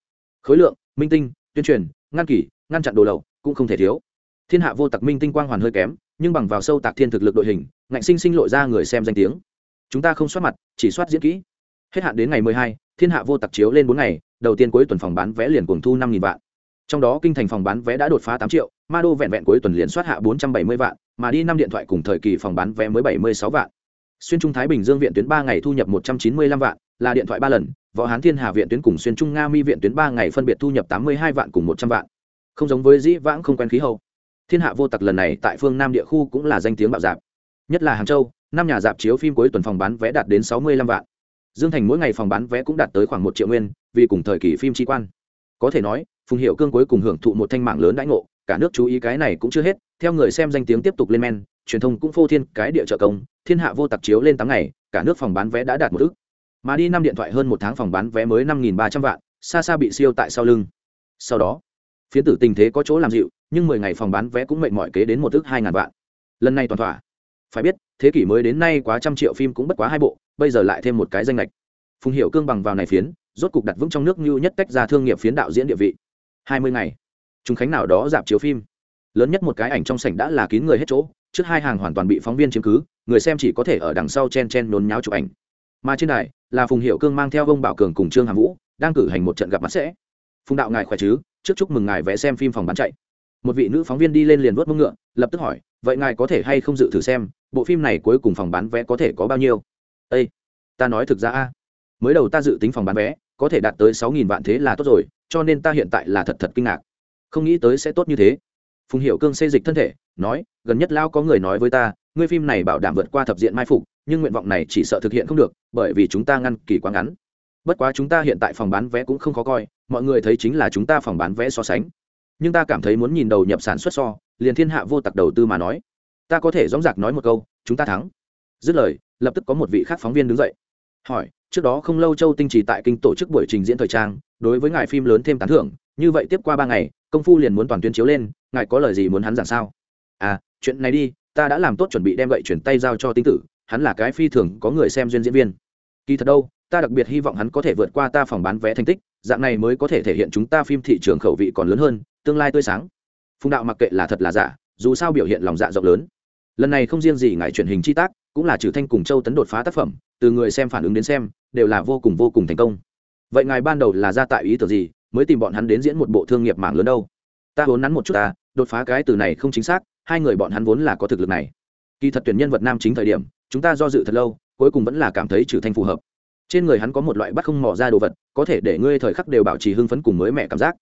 Khối lượng, minh tinh tuyên truyền, ngăn kỷ, ngăn chặn đồ lậu cũng không thể thiếu. Thiên hạ vô tặc minh tinh quang hoàn hơi kém, nhưng bằng vào sâu tạc thiên thực lực đội hình, ngạnh sinh sinh lội ra người xem danh tiếng. Chúng ta không soát mặt, chỉ soát diễn kỹ. Hết hạn đến ngày mười hai, thiên hạ vô tặc chiếu lên bốn ngày, đầu tiên cuối tuần phòng bán vé liền cuồng thu năm nghìn vạn. Trong đó kinh thành phòng bán vé đã đột phá tám triệu ma đô vẹn vẹn cuối tuần liền soát hạ bốn trăm bảy mươi vạn, mà đi năm điện thoại cùng thời kỳ phòng bán vé mới bảy mươi sáu vạn. Xuyên trung thái bình dương viện tuyến ba ngày thu nhập một trăm chín mươi lăm vạn là điện thoại ba lần, võ hán thiên hà viện tuyến cùng xuyên trung nga mi viện tuyến ba ngày phân biệt thu nhập tám mươi hai vạn cùng một trăm vạn. Không giống với dĩ vãng không quen khí hậu. Thiên hạ vô tặc lần này tại phương nam địa khu cũng là danh tiếng bạo dạp. Nhất là hàng châu, năm nhà dạp chiếu phim cuối tuần phòng bán vé đạt đến sáu mươi lăm vạn. Dương thành mỗi ngày phòng bán vé cũng đạt tới khoảng một triệu nguyên, vì cùng thời kỳ phim tri quan. Có thể nói, phùng hiệu cương cuối cùng hưởng thụ một thanh mạng lớn đãi ngộ, cả nước chú ý cái này cũng chưa hết, theo người xem danh tiếng tiếp tục lên men, truyền thông cũng phô thiên cái địa trợ công, thiên hạ vô tặc chiếu lên tám ngày, cả nước phòng bán vé đã đạt một ước mà đi năm điện thoại hơn một tháng phòng bán vé mới năm nghìn ba trăm vạn, xa xa bị siêu tại sau lưng. Sau đó phiến tử tình thế có chỗ làm dịu, nhưng mười ngày phòng bán vé cũng mệnh mọi kế đến một thước hai ngàn vạn. Lần này toàn thỏa. Phải biết, thế kỷ mới đến nay quá trăm triệu phim cũng bất quá hai bộ, bây giờ lại thêm một cái danh lệch. Phùng hiệu cương bằng vào này phiến, rốt cục đặt vững trong nước như nhất tách ra thương nghiệp phiến đạo diễn địa vị. Hai mươi ngày chúng khánh nào đó dạp chiếu phim. Lớn nhất một cái ảnh trong sảnh đã là kín người hết chỗ, trước hai hàng hoàn toàn bị phóng viên chiếm cứ, người xem chỉ có thể ở đằng sau chen chen nhốn nháo chụp ảnh. Mà trên đài là phùng hiệu cương mang theo ông bảo cường cùng trương hàm vũ, đang cử hành một trận gặp mặt sẽ. Phùng đạo ngài khỏe chứ? Trước chúc mừng ngài vẽ xem phim phòng bán chạy. Một vị nữ phóng viên đi lên liền vớt mông ngựa, lập tức hỏi, vậy ngài có thể hay không dự thử xem, bộ phim này cuối cùng phòng bán vé có thể có bao nhiêu? Ây ta nói thực ra a, mới đầu ta dự tính phòng bán vé có thể đạt tới sáu nghìn vạn thế là tốt rồi, cho nên ta hiện tại là thật thật kinh ngạc. Không nghĩ tới sẽ tốt như thế. Phùng hiệu cương xây dịch thân thể, nói, gần nhất lao có người nói với ta, ngươi phim này bảo đảm vượt qua thập diện mai phục nhưng nguyện vọng này chỉ sợ thực hiện không được, bởi vì chúng ta ngăn kỳ quá ngắn. Bất quá chúng ta hiện tại phòng bán vé cũng không khó coi, mọi người thấy chính là chúng ta phòng bán vé so sánh. Nhưng ta cảm thấy muốn nhìn đầu nhập sản xuất so, liền thiên hạ vô tặc đầu tư mà nói. Ta có thể dóng dạc nói một câu, chúng ta thắng. Dứt lời, lập tức có một vị khác phóng viên đứng dậy. Hỏi, trước đó không lâu châu tinh trì tại kinh tổ chức buổi trình diễn thời trang, đối với ngài phim lớn thêm tán thưởng, như vậy tiếp qua ba ngày, công phu liền muốn toàn tuyên chiếu lên, ngài có lời gì muốn hắn giảng sao? À chuyện này đi, ta đã làm tốt chuẩn bị đem gậy chuyển tay giao cho tinh tử hắn là cái phi thường có người xem duyên diễn viên. Kỳ thật đâu, ta đặc biệt hy vọng hắn có thể vượt qua ta phòng bán vé thành tích, dạng này mới có thể thể hiện chúng ta phim thị trường khẩu vị còn lớn hơn, tương lai tươi sáng. Phùng đạo mặc kệ là thật là giả, dù sao biểu hiện lòng dạ rộng lớn. Lần này không riêng gì ngài truyền hình chi tác, cũng là trừ thanh cùng châu tấn đột phá tác phẩm, từ người xem phản ứng đến xem, đều là vô cùng vô cùng thành công. Vậy ngài ban đầu là ra tại ý tưởng gì, mới tìm bọn hắn đến diễn một bộ thương nghiệp mạng lớn đâu? Ta vốn nắn một chút ta, đột phá cái từ này không chính xác, hai người bọn hắn vốn là có thực lực này. Kỳ thật tuyển nhân vật nam chính thời điểm chúng ta do dự thật lâu, cuối cùng vẫn là cảm thấy trừ thanh phù hợp. Trên người hắn có một loại bắt không mỏ ra đồ vật, có thể để ngươi thời khắc đều bảo trì hưng phấn cùng mới mẹ cảm giác.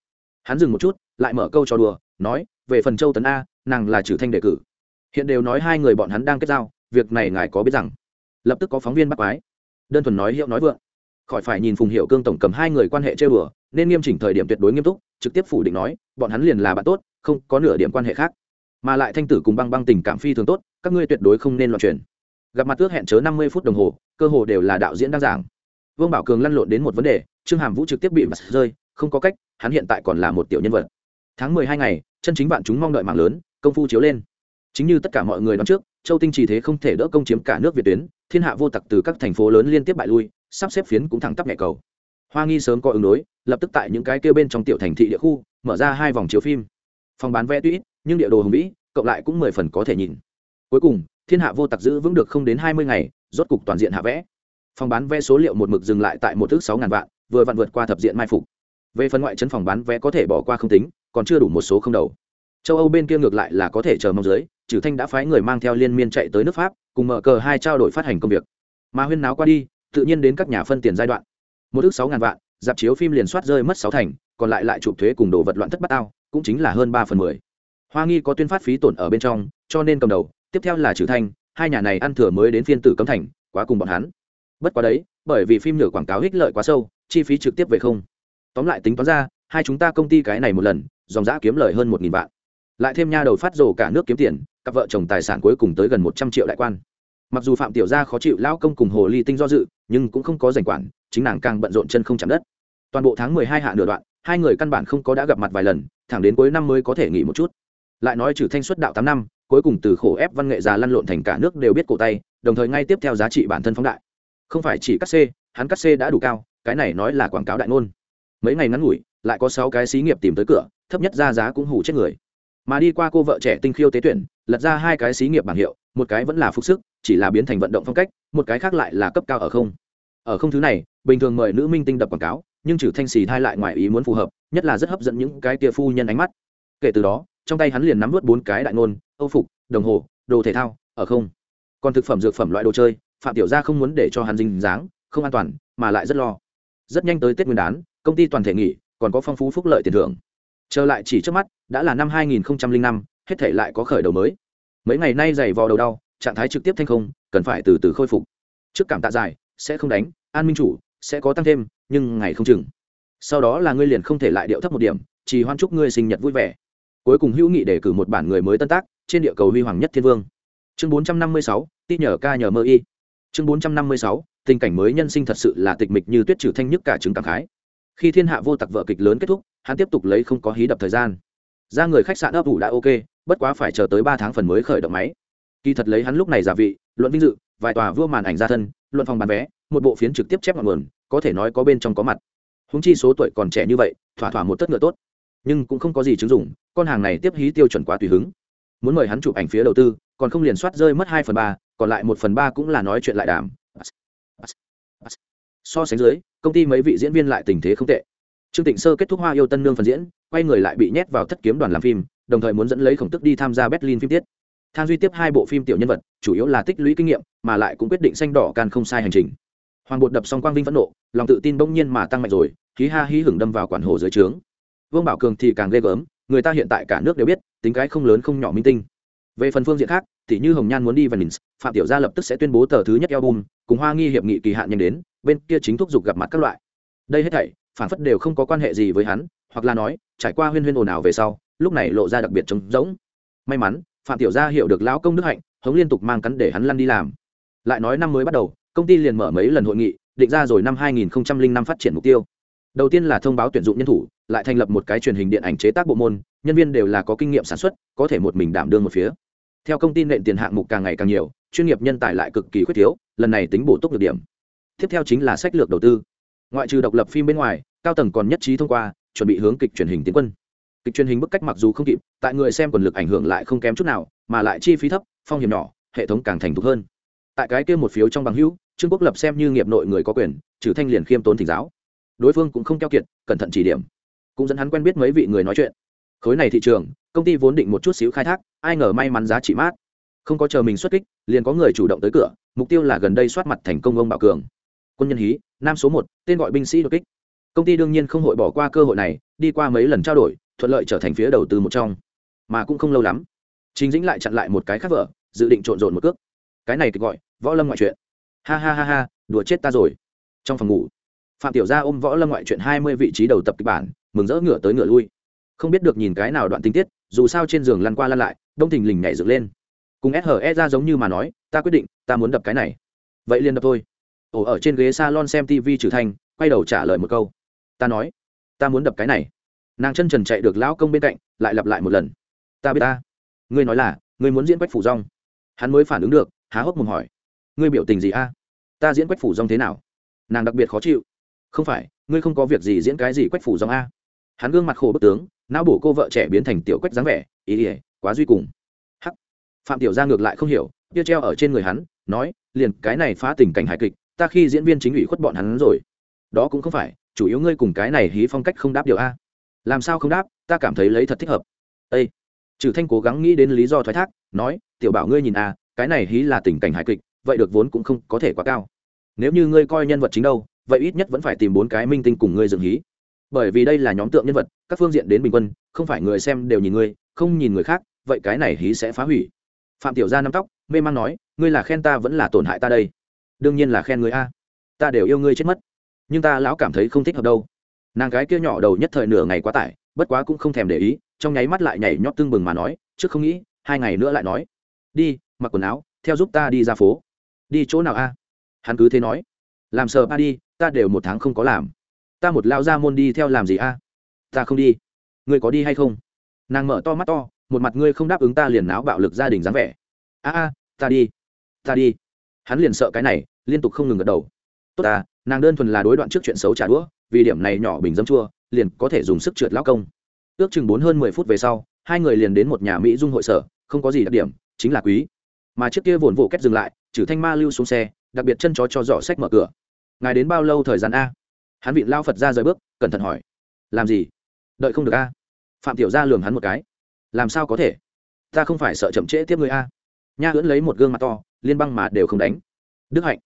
Hắn dừng một chút, lại mở câu cho đùa, nói, về phần châu tấn a, nàng là trừ thanh đề cử. Hiện đều nói hai người bọn hắn đang kết giao, việc này ngài có biết rằng? Lập tức có phóng viên bắt quái. Đơn thuần nói hiệu nói vượng. Khỏi phải nhìn phùng hiệu cương tổng cầm hai người quan hệ chơi bừa nên nghiêm chỉnh thời điểm tuyệt đối nghiêm túc, trực tiếp phủ định nói, bọn hắn liền là bạn tốt, không có nửa điểm quan hệ khác. Mà lại thanh tử cùng băng băng tình cảm phi thường tốt, các ngươi tuyệt đối không nên loạn truyền gặp mặt ước hẹn chớ năm mươi phút đồng hồ, cơ hồ đều là đạo diễn đang giảng. Vương bảo cường lăn lộn đến một vấn đề, trương hàm vũ trực tiếp bị mặt rơi, không có cách, hắn hiện tại còn là một tiểu nhân vật. Tháng mười hai ngày, chân chính bạn chúng mong đợi mạng lớn, công phu chiếu lên. Chính như tất cả mọi người đoán trước, châu tinh trì thế không thể đỡ công chiếm cả nước việt tuyến, thiên hạ vô tặc từ các thành phố lớn liên tiếp bại lui, sắp xếp phiến cũng thẳng tắp nhẹ cầu. Hoa nghi sớm có ứng đối, lập tức tại những cái kêu bên trong tiểu thành thị địa khu, mở ra hai vòng chiếu phim. Phòng bán vé tuy nhưng địa đồ hùng vĩ, cộng lại cũng mười phần có thể nhìn. Cuối cùng thiên hạ vô tặc giữ vững được không đến hai mươi ngày, rốt cục toàn diện hạ vẽ. Phòng bán vé số liệu một mực dừng lại tại một thước sáu ngàn vạn, vừa vặn vượt qua thập diện mai phục. Về phần ngoại chân phòng bán vé có thể bỏ qua không tính, còn chưa đủ một số không đầu. Châu âu bên kia ngược lại là có thể chờ mong dưới trừ thanh đã phái người mang theo liên miên chạy tới nước pháp, cùng mở cờ hai trao đổi phát hành công việc. Mà huyên náo qua đi, tự nhiên đến các nhà phân tiền giai đoạn. Một ước sáu ngàn vạn, dạp chiếu phim liền soát rơi mất sáu thành, còn lại lại chụp thuế cùng đồ vật loạn thất bát ao, cũng chính là hơn ba phần mười. Hoa nghi có tuyên phát phí tổn ở bên trong, cho nên cầm đầu tiếp theo là trừ thanh, hai nhà này ăn thừa mới đến phiên tử cấm thành, quá cùng bọn hắn. Bất quá đấy, bởi vì phim nhựa quảng cáo hích lợi quá sâu, chi phí trực tiếp về không. Tóm lại tính toán ra, hai chúng ta công ty cái này một lần, dòng giã kiếm lời hơn một nghìn vạn. Lại thêm nha đầu phát rồ cả nước kiếm tiền, cặp vợ chồng tài sản cuối cùng tới gần một trăm triệu đại quan. Mặc dù phạm tiểu gia khó chịu lao công cùng hồ ly tinh do dự, nhưng cũng không có giành quản, chính nàng càng bận rộn chân không chạm đất. Toàn bộ tháng mười hai hạ nửa đoạn, hai người căn bản không có đã gặp mặt vài lần, thẳng đến cuối năm mới có thể nghỉ một chút. Lại nói trừ thanh xuất đạo tám năm cuối cùng từ khổ ép văn nghệ già lăn lộn thành cả nước đều biết cổ tay, đồng thời ngay tiếp theo giá trị bản thân phóng đại. Không phải chỉ cắt xê hắn cắt xê đã đủ cao, cái này nói là quảng cáo đại ngôn. Mấy ngày ngắn ngủi, lại có sáu cái xí nghiệp tìm tới cửa, thấp nhất ra giá cũng hủ chết người. Mà đi qua cô vợ trẻ tinh khiêu tế tuyển, lật ra hai cái xí nghiệp bảng hiệu, một cái vẫn là phục sức, chỉ là biến thành vận động phong cách, một cái khác lại là cấp cao ở không. Ở không thứ này, bình thường mời nữ minh tinh đập quảng cáo, nhưng trừ thanh xì thai lại ngoài ý muốn phù hợp, nhất là rất hấp dẫn những cái tia phu nhân ánh mắt. Kể từ đó, trong tay hắn liền nắm vớt bốn cái đại ngôn âu phục đồng hồ đồ thể thao ở không. Còn thực phẩm dược phẩm loại đồ chơi phạm tiểu gia không muốn để cho hắn dinh dáng không an toàn mà lại rất lo. Rất nhanh tới tết nguyên đán công ty toàn thể nghỉ còn có phong phú phúc lợi tiền thưởng. Trở lại chỉ trước mắt đã là năm 2005, hết thể lại có khởi đầu mới. Mấy ngày nay dày vò đầu đau trạng thái trực tiếp thanh không cần phải từ từ khôi phục. Trước cảm tạ dài sẽ không đánh an minh chủ sẽ có tăng thêm nhưng ngày không chừng. Sau đó là ngươi liền không thể lại điệu thấp một điểm chỉ hoan chúc ngươi sinh nhật vui vẻ. Cuối cùng hữu nghị để cử một bản người mới tân tác trên địa cầu huy hoàng nhất thiên vương. Chương 456, ti nhờ ca nhờ mơ y. Chương 456, tình cảnh mới nhân sinh thật sự là tịch mịch như tuyết trừ thanh nhất cả chứng cảm khái. Khi thiên hạ vô tặc vợ kịch lớn kết thúc hắn tiếp tục lấy không có hí đập thời gian. Ra người khách sạn ấp ủ đã ok bất quá phải chờ tới ba tháng phần mới khởi động máy. Kỳ thật lấy hắn lúc này giả vị luận vinh dự vài tòa vua màn ảnh ra thân luận phòng bán vé một bộ phiến trực tiếp chép ngọn nguồn có thể nói có bên trong có mặt. Húng chi số tuổi còn trẻ như vậy thỏa thỏa một tất ngựa tốt. Nhưng cũng không có gì chứng dụng con hàng này tiếp hí tiêu chuẩn quá tùy hứng muốn mời hắn chụp ảnh phía đầu tư, còn không liền soát rơi mất hai phần ba, còn lại một phần ba cũng là nói chuyện lại đàm. So sánh dưới, công ty mấy vị diễn viên lại tình thế không tệ. Trương tịnh sơ kết thúc hoa yêu tân nương phần diễn, quay người lại bị nhét vào thất kiếm đoàn làm phim, đồng thời muốn dẫn lấy khổng tức đi tham gia berlin phim tiết. Tham duy tiếp hai bộ phim tiểu nhân vật, chủ yếu là tích lũy kinh nghiệm, mà lại cũng quyết định xanh đỏ can không sai hành trình. Hoàng bột đập xong quang vinh phẫn nộ, lòng tự tin bỗng nhiên mà tăng mạnh rồi khí ha hí hửng đâm vào quản hồ dưới trướng. Vương bảo cường thì càng ghê gớm người ta hiện tại cả nước đều biết, tính cái không lớn không nhỏ minh tinh. Về phần phương diện khác, thì như hồng nhan muốn đi venice, phạm tiểu gia lập tức sẽ tuyên bố tờ thứ nhất album, cùng hoa nghi hiệp nghị kỳ hạn nhanh đến, bên kia chính thúc giục gặp mặt các loại. Đây hết thảy, phản phất đều không có quan hệ gì với hắn, hoặc là nói, trải qua huyên huyên ồn ào về sau, lúc này lộ ra đặc biệt trống rỗng. May mắn, phạm tiểu gia hiểu được lão công đức hạnh, hống liên tục mang cắn để hắn lăn đi làm. Lại nói năm mới bắt đầu, công ty liền mở mấy lần hội nghị, định ra rồi năm 2005 phát triển mục tiêu đầu tiên là thông báo tuyển dụng nhân thủ, lại thành lập một cái truyền hình điện ảnh chế tác bộ môn, nhân viên đều là có kinh nghiệm sản xuất, có thể một mình đảm đương một phía. Theo công ty nện tiền hạng mục càng ngày càng nhiều, chuyên nghiệp nhân tài lại cực kỳ khuyết thiếu, lần này tính bổ túc được điểm. Tiếp theo chính là sách lược đầu tư. Ngoại trừ độc lập phim bên ngoài, cao tầng còn nhất trí thông qua, chuẩn bị hướng kịch truyền hình tiến quân. Kịch truyền hình bức cách mặc dù không kịp, tại người xem còn lực ảnh hưởng lại không kém chút nào, mà lại chi phí thấp, phong hiểm nhỏ, hệ thống càng thành thục hơn. Tại cái kia một phiếu trong bằng hữu, trương quốc lập xem như nghiệp nội người có quyền, trừ thanh liền khiêm tốn thỉnh giáo đối phương cũng không keo kiệt, cẩn thận chỉ điểm. Cũng dẫn hắn quen biết mấy vị người nói chuyện. Khối này thị trường, công ty vốn định một chút xíu khai thác, ai ngờ may mắn giá trị mát. Không có chờ mình xuất kích, liền có người chủ động tới cửa, mục tiêu là gần đây soát mặt thành công ông bảo cường. Quân nhân hí, nam số một, tên gọi binh sĩ đột kích. Công ty đương nhiên không hội bỏ qua cơ hội này, đi qua mấy lần trao đổi, thuận lợi trở thành phía đầu tư một trong. Mà cũng không lâu lắm chính dĩnh lại chặn lại một cái khác vợ, dự định trộn rộn một cước. Cái này thì gọi, võ lâm ngoại truyện. Ha ha ha ha, đùa chết ta rồi. Trong phòng ngủ phạm tiểu gia ôm võ lâm ngoại truyện hai mươi vị trí đầu tập kịch bản, mừng rỡ ngửa tới ngửa lui. Không biết được nhìn cái nào đoạn tình tiết, dù sao trên giường lăn qua lăn lại, đông thình lình nhảy dựng lên. Cùng SHE ra giống như mà nói, ta quyết định, ta muốn đập cái này. Vậy liền đập thôi. Ổ ở trên ghế salon xem tv trừ thanh, quay đầu trả lời một câu. Ta nói, ta muốn đập cái này. Nàng chân trần chạy được lão công bên cạnh, lại lặp lại một lần. Ta biết ta. Ngươi nói là, ngươi muốn diễn quách phủ rong hắn mới phản ứng được, há hốc mồm hỏi. Ngươi biểu tình gì a? Ta diễn quách phủ rong thế nào? Nàng đặc biệt khó chịu không phải, ngươi không có việc gì diễn cái gì quách phủ dòng a. Hắn gương mặt khổ bức tướng, não bổ cô vợ trẻ biến thành tiểu quách dáng vẻ, ý ỉa quá duy cùng. Hắc. Phạm tiểu gia ngược lại không hiểu tia treo ở trên người hắn, nói, liền cái này phá tình cảnh hài kịch, ta khi diễn viên chính ủy khuất bọn hắn rồi. Đó cũng không phải, chủ yếu ngươi cùng cái này hí phong cách không đáp điều a. Làm sao không đáp, ta cảm thấy lấy thật thích hợp. Ây trừ thanh cố gắng nghĩ đến lý do thoái thác, nói, tiểu bảo ngươi nhìn a, cái này hí là tình cảnh hài kịch, vậy được vốn cũng không có thể quá cao. Nếu như ngươi coi nhân vật chính đâu vậy ít nhất vẫn phải tìm bốn cái minh tinh cùng ngươi dựng hí. Bởi vì đây là nhóm tượng nhân vật, các phương diện đến bình quân, không phải người xem đều nhìn ngươi, không nhìn người khác, vậy cái này hí sẽ phá hủy. Phạm tiểu gia nắm tóc, mê man nói, ngươi là khen ta vẫn là tổn hại ta đây? Đương nhiên là khen người a. Ta đều yêu ngươi chết mất. Nhưng ta lão cảm thấy không thích hợp đâu. Nàng gái kia nhỏ đầu nhất thời nửa ngày quá tải, bất quá cũng không thèm để ý, trong nháy mắt lại nhảy nhót tương bừng mà nói, trước không nghĩ, hai ngày nữa lại nói. Đi, mặc quần áo, theo giúp ta đi ra phố. Đi chỗ nào a? Hắn cứ thế nói làm sờ ba đi, ta đều một tháng không có làm. Ta một lao ra môn đi theo làm gì a? Ta không đi. Ngươi có đi hay không? Nàng mở to mắt to, một mặt ngươi không đáp ứng ta liền náo bạo lực gia đình dáng vẻ. A a, ta đi. Ta đi. Hắn liền sợ cái này, liên tục không ngừng gật đầu. Tốt ta, nàng đơn thuần là đối đoạn trước chuyện xấu trả đũa, vì điểm này nhỏ bình dấm chua, liền có thể dùng sức trượt lão công. Ước chừng bốn hơn mười phút về sau, hai người liền đến một nhà mỹ dung hội sở, không có gì đặc điểm, chính là quý. Mà trước kia vồn vỗ kết dừng lại, trừ thanh ma lưu xuống xe đặc biệt chân chó cho giỏ sách mở cửa. Ngài đến bao lâu thời gian a? Hắn vịn lao phật ra rời bước, cẩn thận hỏi. Làm gì? Đợi không được a. Phạm tiểu gia lường hắn một cái. Làm sao có thể? Ta không phải sợ chậm trễ tiếp người a. Nha ưỡn lấy một gương mặt to, liên băng mà đều không đánh. Đức hạnh.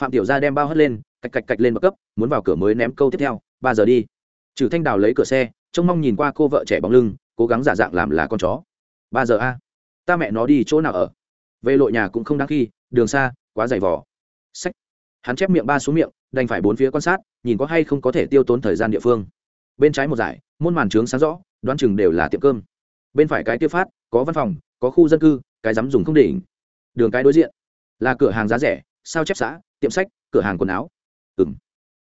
Phạm tiểu gia đem bao hất lên, cạch cạch cạch lên bậc cấp, muốn vào cửa mới ném câu tiếp theo, ba giờ đi. Trừ thanh đào lấy cửa xe, trông mong nhìn qua cô vợ trẻ bóng lưng, cố gắng giả dạng làm là con chó. Ba giờ a. Ta mẹ nó đi chỗ nào ở? Về lội nhà cũng không đáng khi, đường xa, quá dày vỏ sách. Hắn chép miệng ba xuống miệng, đành phải bốn phía quan sát, nhìn có hay không có thể tiêu tốn thời gian địa phương. Bên trái một giải môn màn trướng sáng rõ, đoán chừng đều là tiệm cơm. Bên phải cái tiêu phát, có văn phòng, có khu dân cư, cái dám dùng không đỉnh đường cái đối diện, là cửa hàng giá rẻ, sao chép xã, tiệm sách, cửa hàng quần áo. Ừ m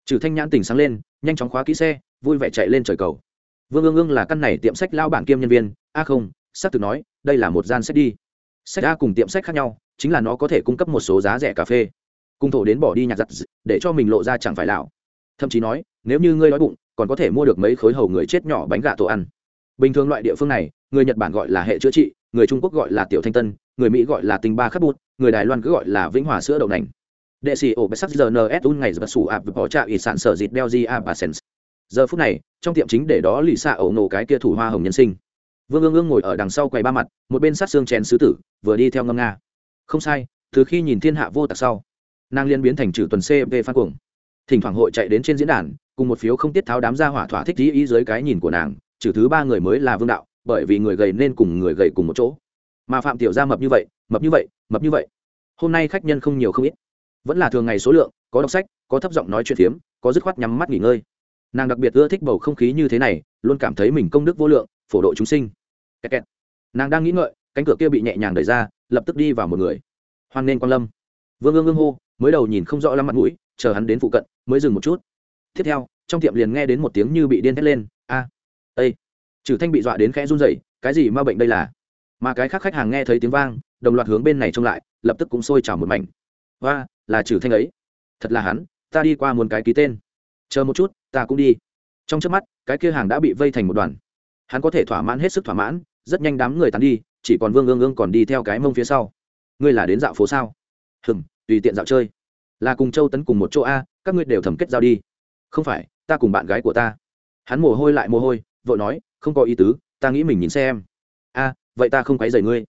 trừ thanh nhãn tỉnh sáng lên, nhanh chóng khóa kỹ xe, vui vẻ chạy lên trời cầu. Vương ương ương là căn này tiệm sách lao bản kiêm nhân viên, a không xác thực nói, đây là một gian sách đi. Sách a cùng tiệm sách khác nhau, chính là nó có thể cung cấp một số giá rẻ cà phê cung thổ đến bỏ đi nhặt giặt để cho mình lộ ra chẳng phải lão. Thậm chí nói, nếu như ngươi đói bụng, còn có thể mua được mấy khối hầu người chết nhỏ bánh gà tổ ăn. Bình thường loại địa phương này, người nhật bản gọi là hệ chữa trị, người trung quốc gọi là tiểu thanh tân, người mỹ gọi là tinh ba khắc bút người đài loan cứ gọi là vĩnh hòa sữa đậu nành. Đệ sĩ ổ bê sắc gns un ngày giật sủ ạp bỏ trạ ỉ sản sở dịt belgi a bà sens giờ phút này, trong tiệm chính để đó lì xạ ẩu nổ cái kia thủ hoa hồng nhân sinh. Vương ương ương ngồi ở đằng sau quầy ba mặt, một bên sát xương chén sứ tử, vừa đi theo ngâm nga. Không sai, từ khi nhìn thiên hạ vô tặc sau nàng liên biến thành trừ tuần cp phan cuồng. Thỉnh thoảng hội chạy đến trên diễn đàn, cùng một phiếu không tiết tháo đám ra hỏa thỏa thích ý ý dưới cái nhìn của nàng, trừ thứ ba người mới là vương đạo, bởi vì người gầy nên cùng người gầy cùng một chỗ. Mà phạm tiểu gia mập như vậy, mập như vậy, mập như vậy. Hôm nay khách nhân không nhiều không ít. Vẫn là thường ngày số lượng, có đọc sách, có thấp giọng nói chuyện phiếm, có dứt khoát nhắm mắt nghỉ ngơi. Nàng đặc biệt ưa thích bầu không khí như thế này, luôn cảm thấy mình công đức vô lượng, phổ độ chúng sinh. Kẹt kẹt. nàng đang nghĩ ngợi, cánh cửa kia bị nhẹ nhàng đẩy ra, lập tức đi vào một người. Hoan nên quan lâm. Vương ương ương hô mới đầu nhìn không rõ lắm mặt mũi chờ hắn đến phụ cận mới dừng một chút. Tiếp theo trong tiệm liền nghe đến một tiếng như bị điên thét lên a à, ây trừ thanh bị dọa đến khẽ run rẩy cái gì ma bệnh đây là? Mà cái khác khách hàng nghe thấy tiếng vang đồng loạt hướng bên này trông lại lập tức cũng sôi trào một mảnh. Và là trừ thanh ấy. Thật là hắn ta đi qua muốn cái ký tên. Chờ một chút ta cũng đi. Trong trước mắt cái kia hàng đã bị vây thành một đoàn. Hắn có thể thỏa mãn hết sức thỏa mãn rất nhanh đám người tán đi chỉ còn vương ương ương còn đi theo cái mông phía sau. Ngươi là đến dạo phố sao? Hừm tùy tiện dạo chơi. Là cùng châu tấn cùng một chỗ a, các ngươi đều thẩm kết giao đi. Không phải, ta cùng bạn gái của ta. Hắn mồ hôi lại mồ hôi, vội nói, không có ý tứ, ta nghĩ mình nhìn xem. A, vậy ta không quấy rầy ngươi.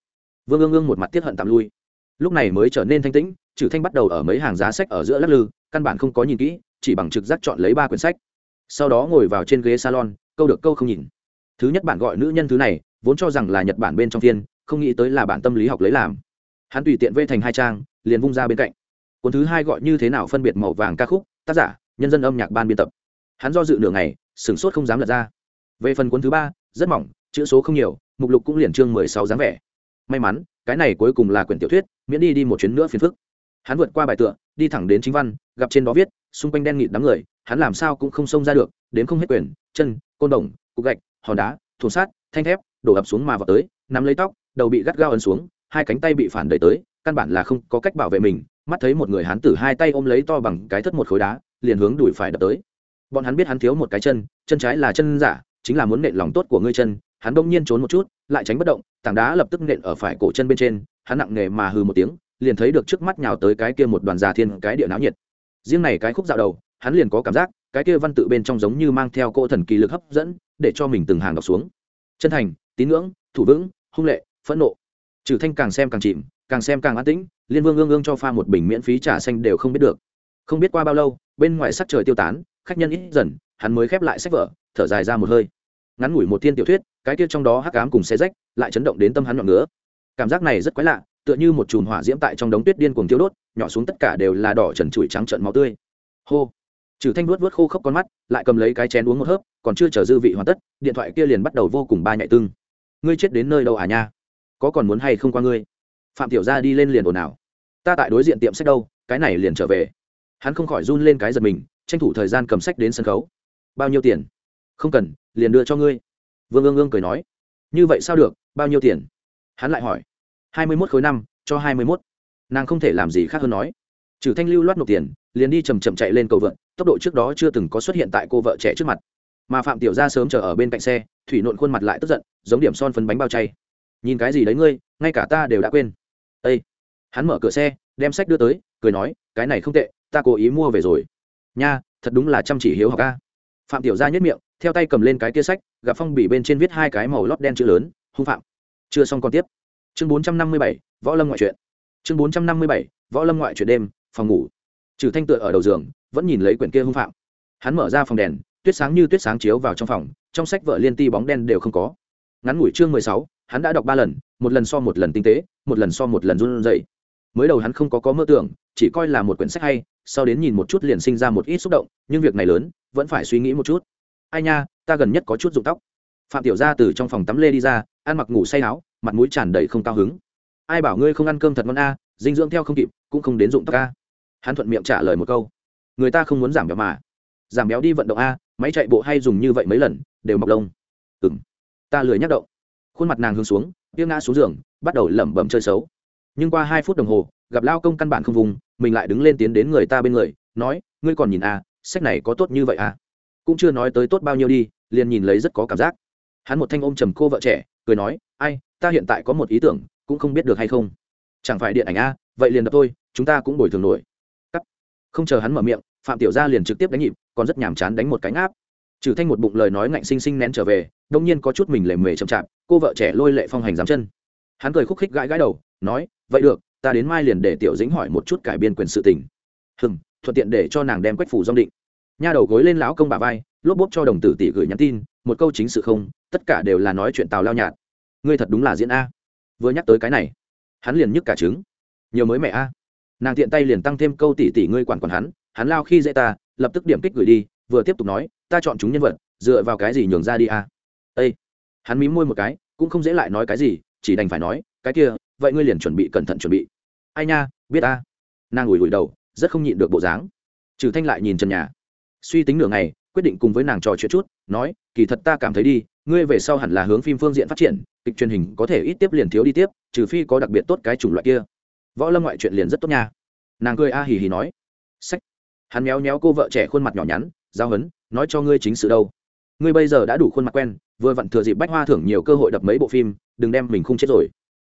Vương ương ương một mặt tiết hận tạm lui. Lúc này mới trở nên thanh tĩnh trừ thanh bắt đầu ở mấy hàng giá sách ở giữa lắc lư, căn bản không có nhìn kỹ, chỉ bằng trực giác chọn lấy ba quyển sách. Sau đó ngồi vào trên ghế salon, câu được câu không nhìn. Thứ nhất bản gọi nữ nhân thứ này, vốn cho rằng là nhật bản bên trong thiên không nghĩ tới là bản tâm lý học lấy làm hắn tùy tiện vê thành hai trang liền vung ra bên cạnh. Cuốn thứ hai gọi như thế nào phân biệt màu vàng ca khúc tác giả nhân dân âm nhạc ban biên tập. Hắn do dự nửa ngày sửng sốt không dám lật ra. Về phần cuốn thứ ba rất mỏng chữ số không nhiều mục lục cũng liền chương mười sáu dáng vẻ. May mắn cái này cuối cùng là quyển tiểu thuyết miễn đi đi một chuyến nữa phiền phức. Hắn vượt qua bài tựa đi thẳng đến chính văn gặp trên đó viết xung quanh đen nghịt đám người hắn làm sao cũng không xông ra được đến không hết quyển, chân côn đồng cục gạch hòn đá thùng sát thanh thép đổ ập xuống mà vào tới nắm lấy tóc đầu bị gắt gao ấn xuống hai cánh tay bị phản đẩy tới, căn bản là không có cách bảo vệ mình, mắt thấy một người hắn tử hai tay ôm lấy to bằng cái thất một khối đá, liền hướng đuổi phải đập tới. Bọn hắn biết hắn thiếu một cái chân chân trái là chân giả, chính là muốn nện lòng tốt của ngươi chân, hắn đông nhiên trốn một chút, lại tránh bất động, tảng đá lập tức nện ở phải cổ chân bên trên, hắn nặng nề mà hừ một tiếng, liền thấy được trước mắt nhào tới cái kia một đoàn già thiên, cái địa náo nhiệt. Riêng này cái khúc dạo đầu, hắn liền có cảm giác, cái kia văn tự bên trong giống như mang theo cỗ thần kỳ lực hấp dẫn, để cho mình từng hàng đọc xuống. Chân thành, tín ngưỡng, thủ vững, hung lệ, phẫn nộ trừ thanh càng xem càng chìm, càng xem càng an tĩnh, liên vương ương ương cho pha một bình miễn phí trà xanh đều không biết được. Không biết qua bao lâu, bên ngoài sắc trời tiêu tán, khách nhân ít dần, hắn mới khép lại sách vở, thở dài ra một hơi. Ngắn ngủi một thiên tiểu thuyết, cái kia trong đó hắc ám cùng xe rách, lại chấn động đến tâm hắn nhọn ngứa. Cảm giác này rất quái lạ, tựa như một chùm hỏa diễm tại trong đống tuyết điên cuồng tiêu đốt, nhỏ xuống tất cả đều là đỏ trần trụi trắng trợn máu tươi. Hô. Trừ thanh vuốt vuốt khô khốc con mắt, lại cầm lấy cái chén uống một hớp, còn chưa chờ dư vị hoàn tất, điện thoại kia liền bắt đầu vô cùng ba nhạy tưng ngươi chết đến nơi đâu à nha? Có còn muốn hay không qua ngươi? Phạm tiểu gia đi lên liền ồn ào. Ta tại đối diện tiệm sách đâu, cái này liền trở về. Hắn không khỏi run lên cái giật mình, tranh thủ thời gian cầm sách đến sân khấu. Bao nhiêu tiền? Không cần, liền đưa cho ngươi. Vương ương ương cười nói. Như vậy sao được, bao nhiêu tiền? Hắn lại hỏi. Hai mươi mốt khối năm, cho hai mươi mốt. Nàng không thể làm gì khác hơn nói. Trừ thanh lưu loát nộp tiền, liền đi chầm chậm chạy lên cầu vượn, tốc độ trước đó chưa từng có xuất hiện tại cô vợ trẻ trước mặt. Mà phạm tiểu gia sớm chờ ở bên cạnh xe, thủy nộn khuôn mặt lại tức giận, giống điểm son phấn bánh bao chay nhìn cái gì đấy ngươi, ngay cả ta đều đã quên. Ây hắn mở cửa xe, đem sách đưa tới, cười nói, cái này không tệ, ta cố ý mua về rồi. Nha, thật đúng là chăm chỉ hiếu học ca phạm tiểu gia nhất miệng, theo tay cầm lên cái kia sách, gặp phong bì bên trên viết hai cái màu lót đen chữ lớn, hung phạm. Chưa xong còn tiếp. Chương bốn trăm năm mươi bảy, võ lâm ngoại truyện. Chương bốn trăm năm mươi bảy, võ lâm ngoại truyện đêm, phòng ngủ. Trừ thanh tựa ở đầu giường, vẫn nhìn lấy quyển kia hung phạm. Hắn mở ra phòng đèn, tuyết sáng như tuyết sáng chiếu vào trong phòng, trong sách vợ liên ti bóng đen đều không có. Ngắn ngủi chương mười sáu hắn đã đọc ba lần một lần so một lần tinh tế một lần so một lần run rẩy. Mới đầu hắn không có có mơ tưởng chỉ coi là một quyển sách hay sau đến nhìn một chút liền sinh ra một ít xúc động nhưng việc này lớn vẫn phải suy nghĩ một chút. Ai nha ta gần nhất có chút rụng tóc. Phạm tiểu gia từ trong phòng tắm lê đi ra ăn mặc ngủ say áo mặt mũi tràn đầy không cao hứng. Ai bảo ngươi không ăn cơm thật ngon a dinh dưỡng theo không kịp cũng không đến rụng tóc a. Hắn thuận miệng trả lời một câu. Người ta không muốn giảm béo mà. Giảm béo đi vận động a máy chạy bộ hay dùng như vậy mấy lần đều mọc lông. Ừm, ta lười nhắc động khuôn mặt nàng hướng xuống tiếng ngã xuống giường, bắt đầu lẩm bẩm chơi xấu. Nhưng qua hai phút đồng hồ, gặp lao công căn bản không vùng, mình lại đứng lên tiến đến người ta bên người, nói, ngươi còn nhìn à? sách này có tốt như vậy à? Cũng chưa nói tới tốt bao nhiêu đi, liền nhìn lấy rất có cảm giác. Hắn một thanh ôm trầm cô vợ trẻ, cười nói, ai, ta hiện tại có một ý tưởng, cũng không biết được hay không. Chẳng phải điện ảnh a vậy liền đập thôi, chúng ta cũng bồi thường nổi. Cắt. Không chờ hắn mở miệng, phạm tiểu gia liền trực tiếp đánh nhịp, còn rất nhàm chán đánh một cánh áp trừ thanh một bụng lời nói ngạnh sinh sinh nén trở về, đông nhiên có chút mình lề mề chậm chạp, cô vợ trẻ lôi lệ phong hành dám chân. Hắn cười khúc khích gãi gãi đầu, nói, vậy được, ta đến mai liền để tiểu dĩnh hỏi một chút cải biên quyền sự tình. Hừng thuận tiện để cho nàng đem quách phủ dong định. Nha đầu gối lên lão công bà vai, lốp bốp cho đồng tử tỷ gửi nhắn tin, một câu chính sự không, tất cả đều là nói chuyện tào lao nhạt. Ngươi thật đúng là diễn a. Vừa nhắc tới cái này, hắn liền nhức cả trứng. Nhiều mới mẹ a. Nàng tiện tay liền tăng thêm câu tỷ tỷ ngươi quản quản hắn hắn lao khi dễ ta, lập tức điểm kích gửi đi, vừa tiếp tục nói ta chọn chúng nhân vật, dựa vào cái gì nhường ra đi a? Ây hắn mím môi một cái, cũng không dễ lại nói cái gì, chỉ đành phải nói, cái kia, vậy ngươi liền chuẩn bị cẩn thận chuẩn bị. Ai nha, biết a nàng ủi ủi đầu, rất không nhịn được bộ dáng. Trừ thanh lại nhìn trần nhà. Suy tính nửa ngày, quyết định cùng với nàng trò chuyện chút, nói, kỳ thật ta cảm thấy đi, ngươi về sau hẳn là hướng phim phương diện phát triển, kịch truyền hình có thể ít tiếp liền thiếu đi tiếp, trừ phi có đặc biệt tốt cái chủng loại kia. Võ lâm ngoại chuyện liền rất tốt nha. Nàng cười a hì hì nói. Sách. Hắn méo méo cô vợ trẻ khuôn mặt nhỏ nhắn giao hấn, nói cho ngươi chính sự đâu. Ngươi bây giờ đã đủ khuôn mặt quen, vừa vặn thừa dịp bách hoa thưởng nhiều cơ hội đập mấy bộ phim, đừng đem mình không chết rồi.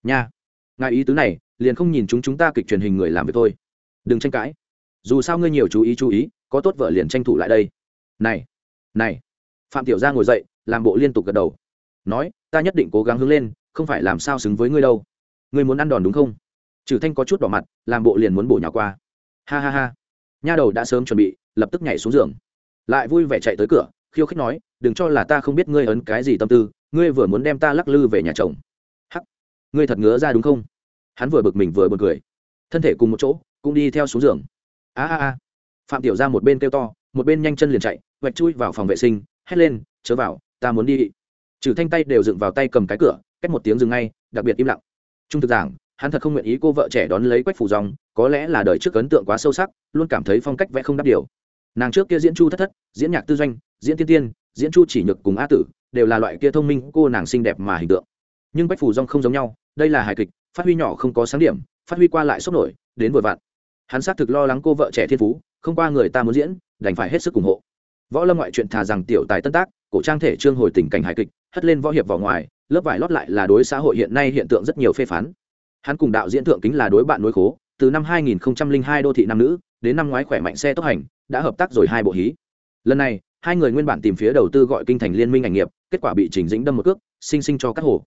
Nha. Ngài ý tứ này, liền không nhìn chúng chúng ta kịch truyền hình người làm việc thôi. Đừng tranh cãi. Dù sao ngươi nhiều chú ý chú ý, có tốt vợ liền tranh thủ lại đây. Này này. Phạm tiểu gia ngồi dậy, làm bộ liên tục gật đầu. Nói, ta nhất định cố gắng hướng lên, không phải làm sao xứng với ngươi đâu. Ngươi muốn ăn đòn đúng không? Trừ thanh có chút đỏ mặt, làm bộ liền muốn bổ nhỏ qua. Ha ha ha. Nha đầu đã sớm chuẩn bị, lập tức nhảy xuống giường lại vui vẻ chạy tới cửa, khiêu khích nói, đừng cho là ta không biết ngươi ấn cái gì tâm tư, ngươi vừa muốn đem ta lắc lư về nhà chồng. Hắc, ngươi thật ngứa ra đúng không? Hắn vừa bực mình vừa bực cười. Thân thể cùng một chỗ, cũng đi theo xuống giường. A a a. Phạm tiểu ra một bên kêu to, một bên nhanh chân liền chạy vạch chui vào phòng vệ sinh, hét lên, chớ vào, ta muốn đi. Trừ thanh tay đều dựng vào tay cầm cái cửa, cách một tiếng dừng ngay, đặc biệt im lặng. Trung thực giảng, hắn thật không nguyện ý cô vợ trẻ đón lấy quách phủ dòng, có lẽ là đời trước ấn tượng quá sâu sắc, luôn cảm thấy phong cách vẽ không đáp điều nàng trước kia diễn chu thất thất, diễn nhạc tư doanh, diễn tiên tiên, diễn chu chỉ nhược cùng a tử, đều là loại kia thông minh cô nàng xinh đẹp mà hình tượng. Nhưng bách phù dong không giống nhau, đây là hài kịch, phát huy nhỏ không có sáng điểm, phát huy qua lại sốc nổi, đến vội vặn. Hắn xác thực lo lắng cô vợ trẻ thiên phú, không qua người ta muốn diễn, đành phải hết sức ủng hộ. Võ lâm ngoại chuyện thà rằng tiểu tài tân tác, cổ trang thể trương hồi tình cảnh hài kịch, hất lên võ hiệp vào ngoài, lớp vải lót lại là đối xã hội hiện nay hiện tượng rất nhiều phê phán. Hắn cùng đạo diễn thượng kính là đối bạn đối khố, từ năm 2002 đô thị nam nữ đến năm ngoái khỏe mạnh xe tốc hành, đã hợp tác rồi hai bộ hí. Lần này, hai người nguyên bản tìm phía đầu tư gọi kinh thành liên minh ảnh nghiệp, kết quả bị trình dĩnh đâm một cước, sinh sinh cho các hồ.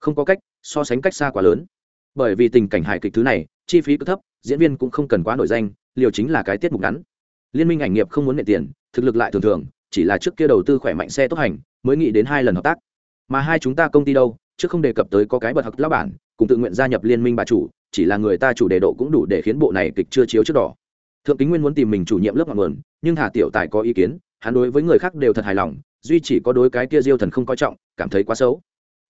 Không có cách, so sánh cách xa quá lớn. Bởi vì tình cảnh hài kịch thứ này, chi phí cứ thấp, diễn viên cũng không cần quá nổi danh, liều chính là cái tiết mục ngắn. Liên minh ảnh nghiệp không muốn nệ tiền, thực lực lại thường thường, chỉ là trước kia đầu tư khỏe mạnh xe tốc hành, mới nghĩ đến hai lần hợp tác. Mà hai chúng ta công ty đâu, chứ không đề cập tới có cái bật học lão bản, cùng tự nguyện gia nhập liên minh bà chủ, chỉ là người ta chủ đề độ cũng đủ để khiến bộ này kịch chưa chiếu trước đỏ thượng kính nguyên muốn tìm mình chủ nhiệm lớp ngọn nguồn, nhưng hà tiểu tài có ý kiến, hắn đối với người khác đều thật hài lòng, duy chỉ có đối cái kia diêu thần không coi trọng, cảm thấy quá xấu.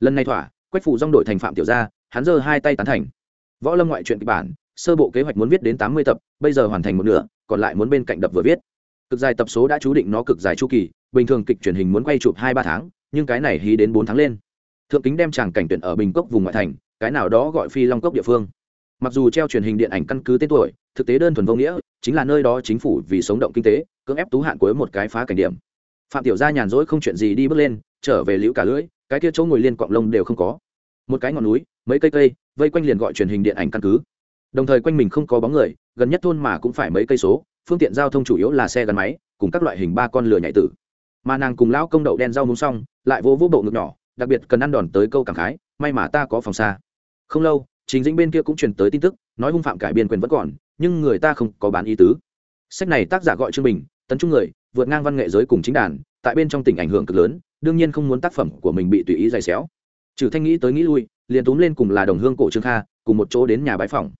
Lần này thỏa, quách phủ rong đổi thành phạm tiểu gia, hắn giơ hai tay tán thành. Võ lâm ngoại truyện kịch bản, sơ bộ kế hoạch muốn viết đến tám mươi tập, bây giờ hoàn thành một nửa, còn lại muốn bên cạnh đập vừa viết. Cực dài tập số đã chú định nó cực dài chu kỳ, bình thường kịch truyền hình muốn quay chụp hai ba tháng, nhưng cái này hí đến bốn tháng lên. Thượng kính đem chàng cảnh tuyển ở bình cốc vùng ngoại thành, cái nào đó gọi phi long cốc địa phương. Mặc dù treo truyền hình điện ảnh căn cứ tên tuổi, thực tế đơn thuần vô nghĩa chính là nơi đó chính phủ vì sống động kinh tế, cưỡng ép tú hạn cuối một cái phá cảnh điểm. Phạm tiểu gia nhàn rỗi không chuyện gì đi bước lên, trở về liễu cả lưỡi, cái kia chỗ ngồi liên quạng lông đều không có. Một cái ngọn núi, mấy cây cây, vây quanh liền gọi truyền hình điện ảnh căn cứ. Đồng thời quanh mình không có bóng người, gần nhất thôn mà cũng phải mấy cây số, phương tiện giao thông chủ yếu là xe gắn máy, cùng các loại hình ba con lửa nhảy tử. Mà nàng cùng lão công đậu đen rau muống xong, lại vô vô bộ ngực nhỏ, đặc biệt cần ăn đòn tới câu cảm khái, may mà ta có phòng xa. Không lâu chính dĩnh bên kia cũng truyền tới tin tức, nói hung phạm cải biên quyền vẫn còn nhưng người ta không có bán ý tứ. Sách này tác giả gọi trương bình, tấn trung người, vượt ngang văn nghệ giới cùng chính đàn, tại bên trong tỉnh ảnh hưởng cực lớn, đương nhiên không muốn tác phẩm của mình bị tùy ý dày xéo. Trừ thanh nghĩ tới nghĩ lui, liền túm lên cùng là đồng hương, cổ trương kha, cùng một chỗ đến nhà bái phòng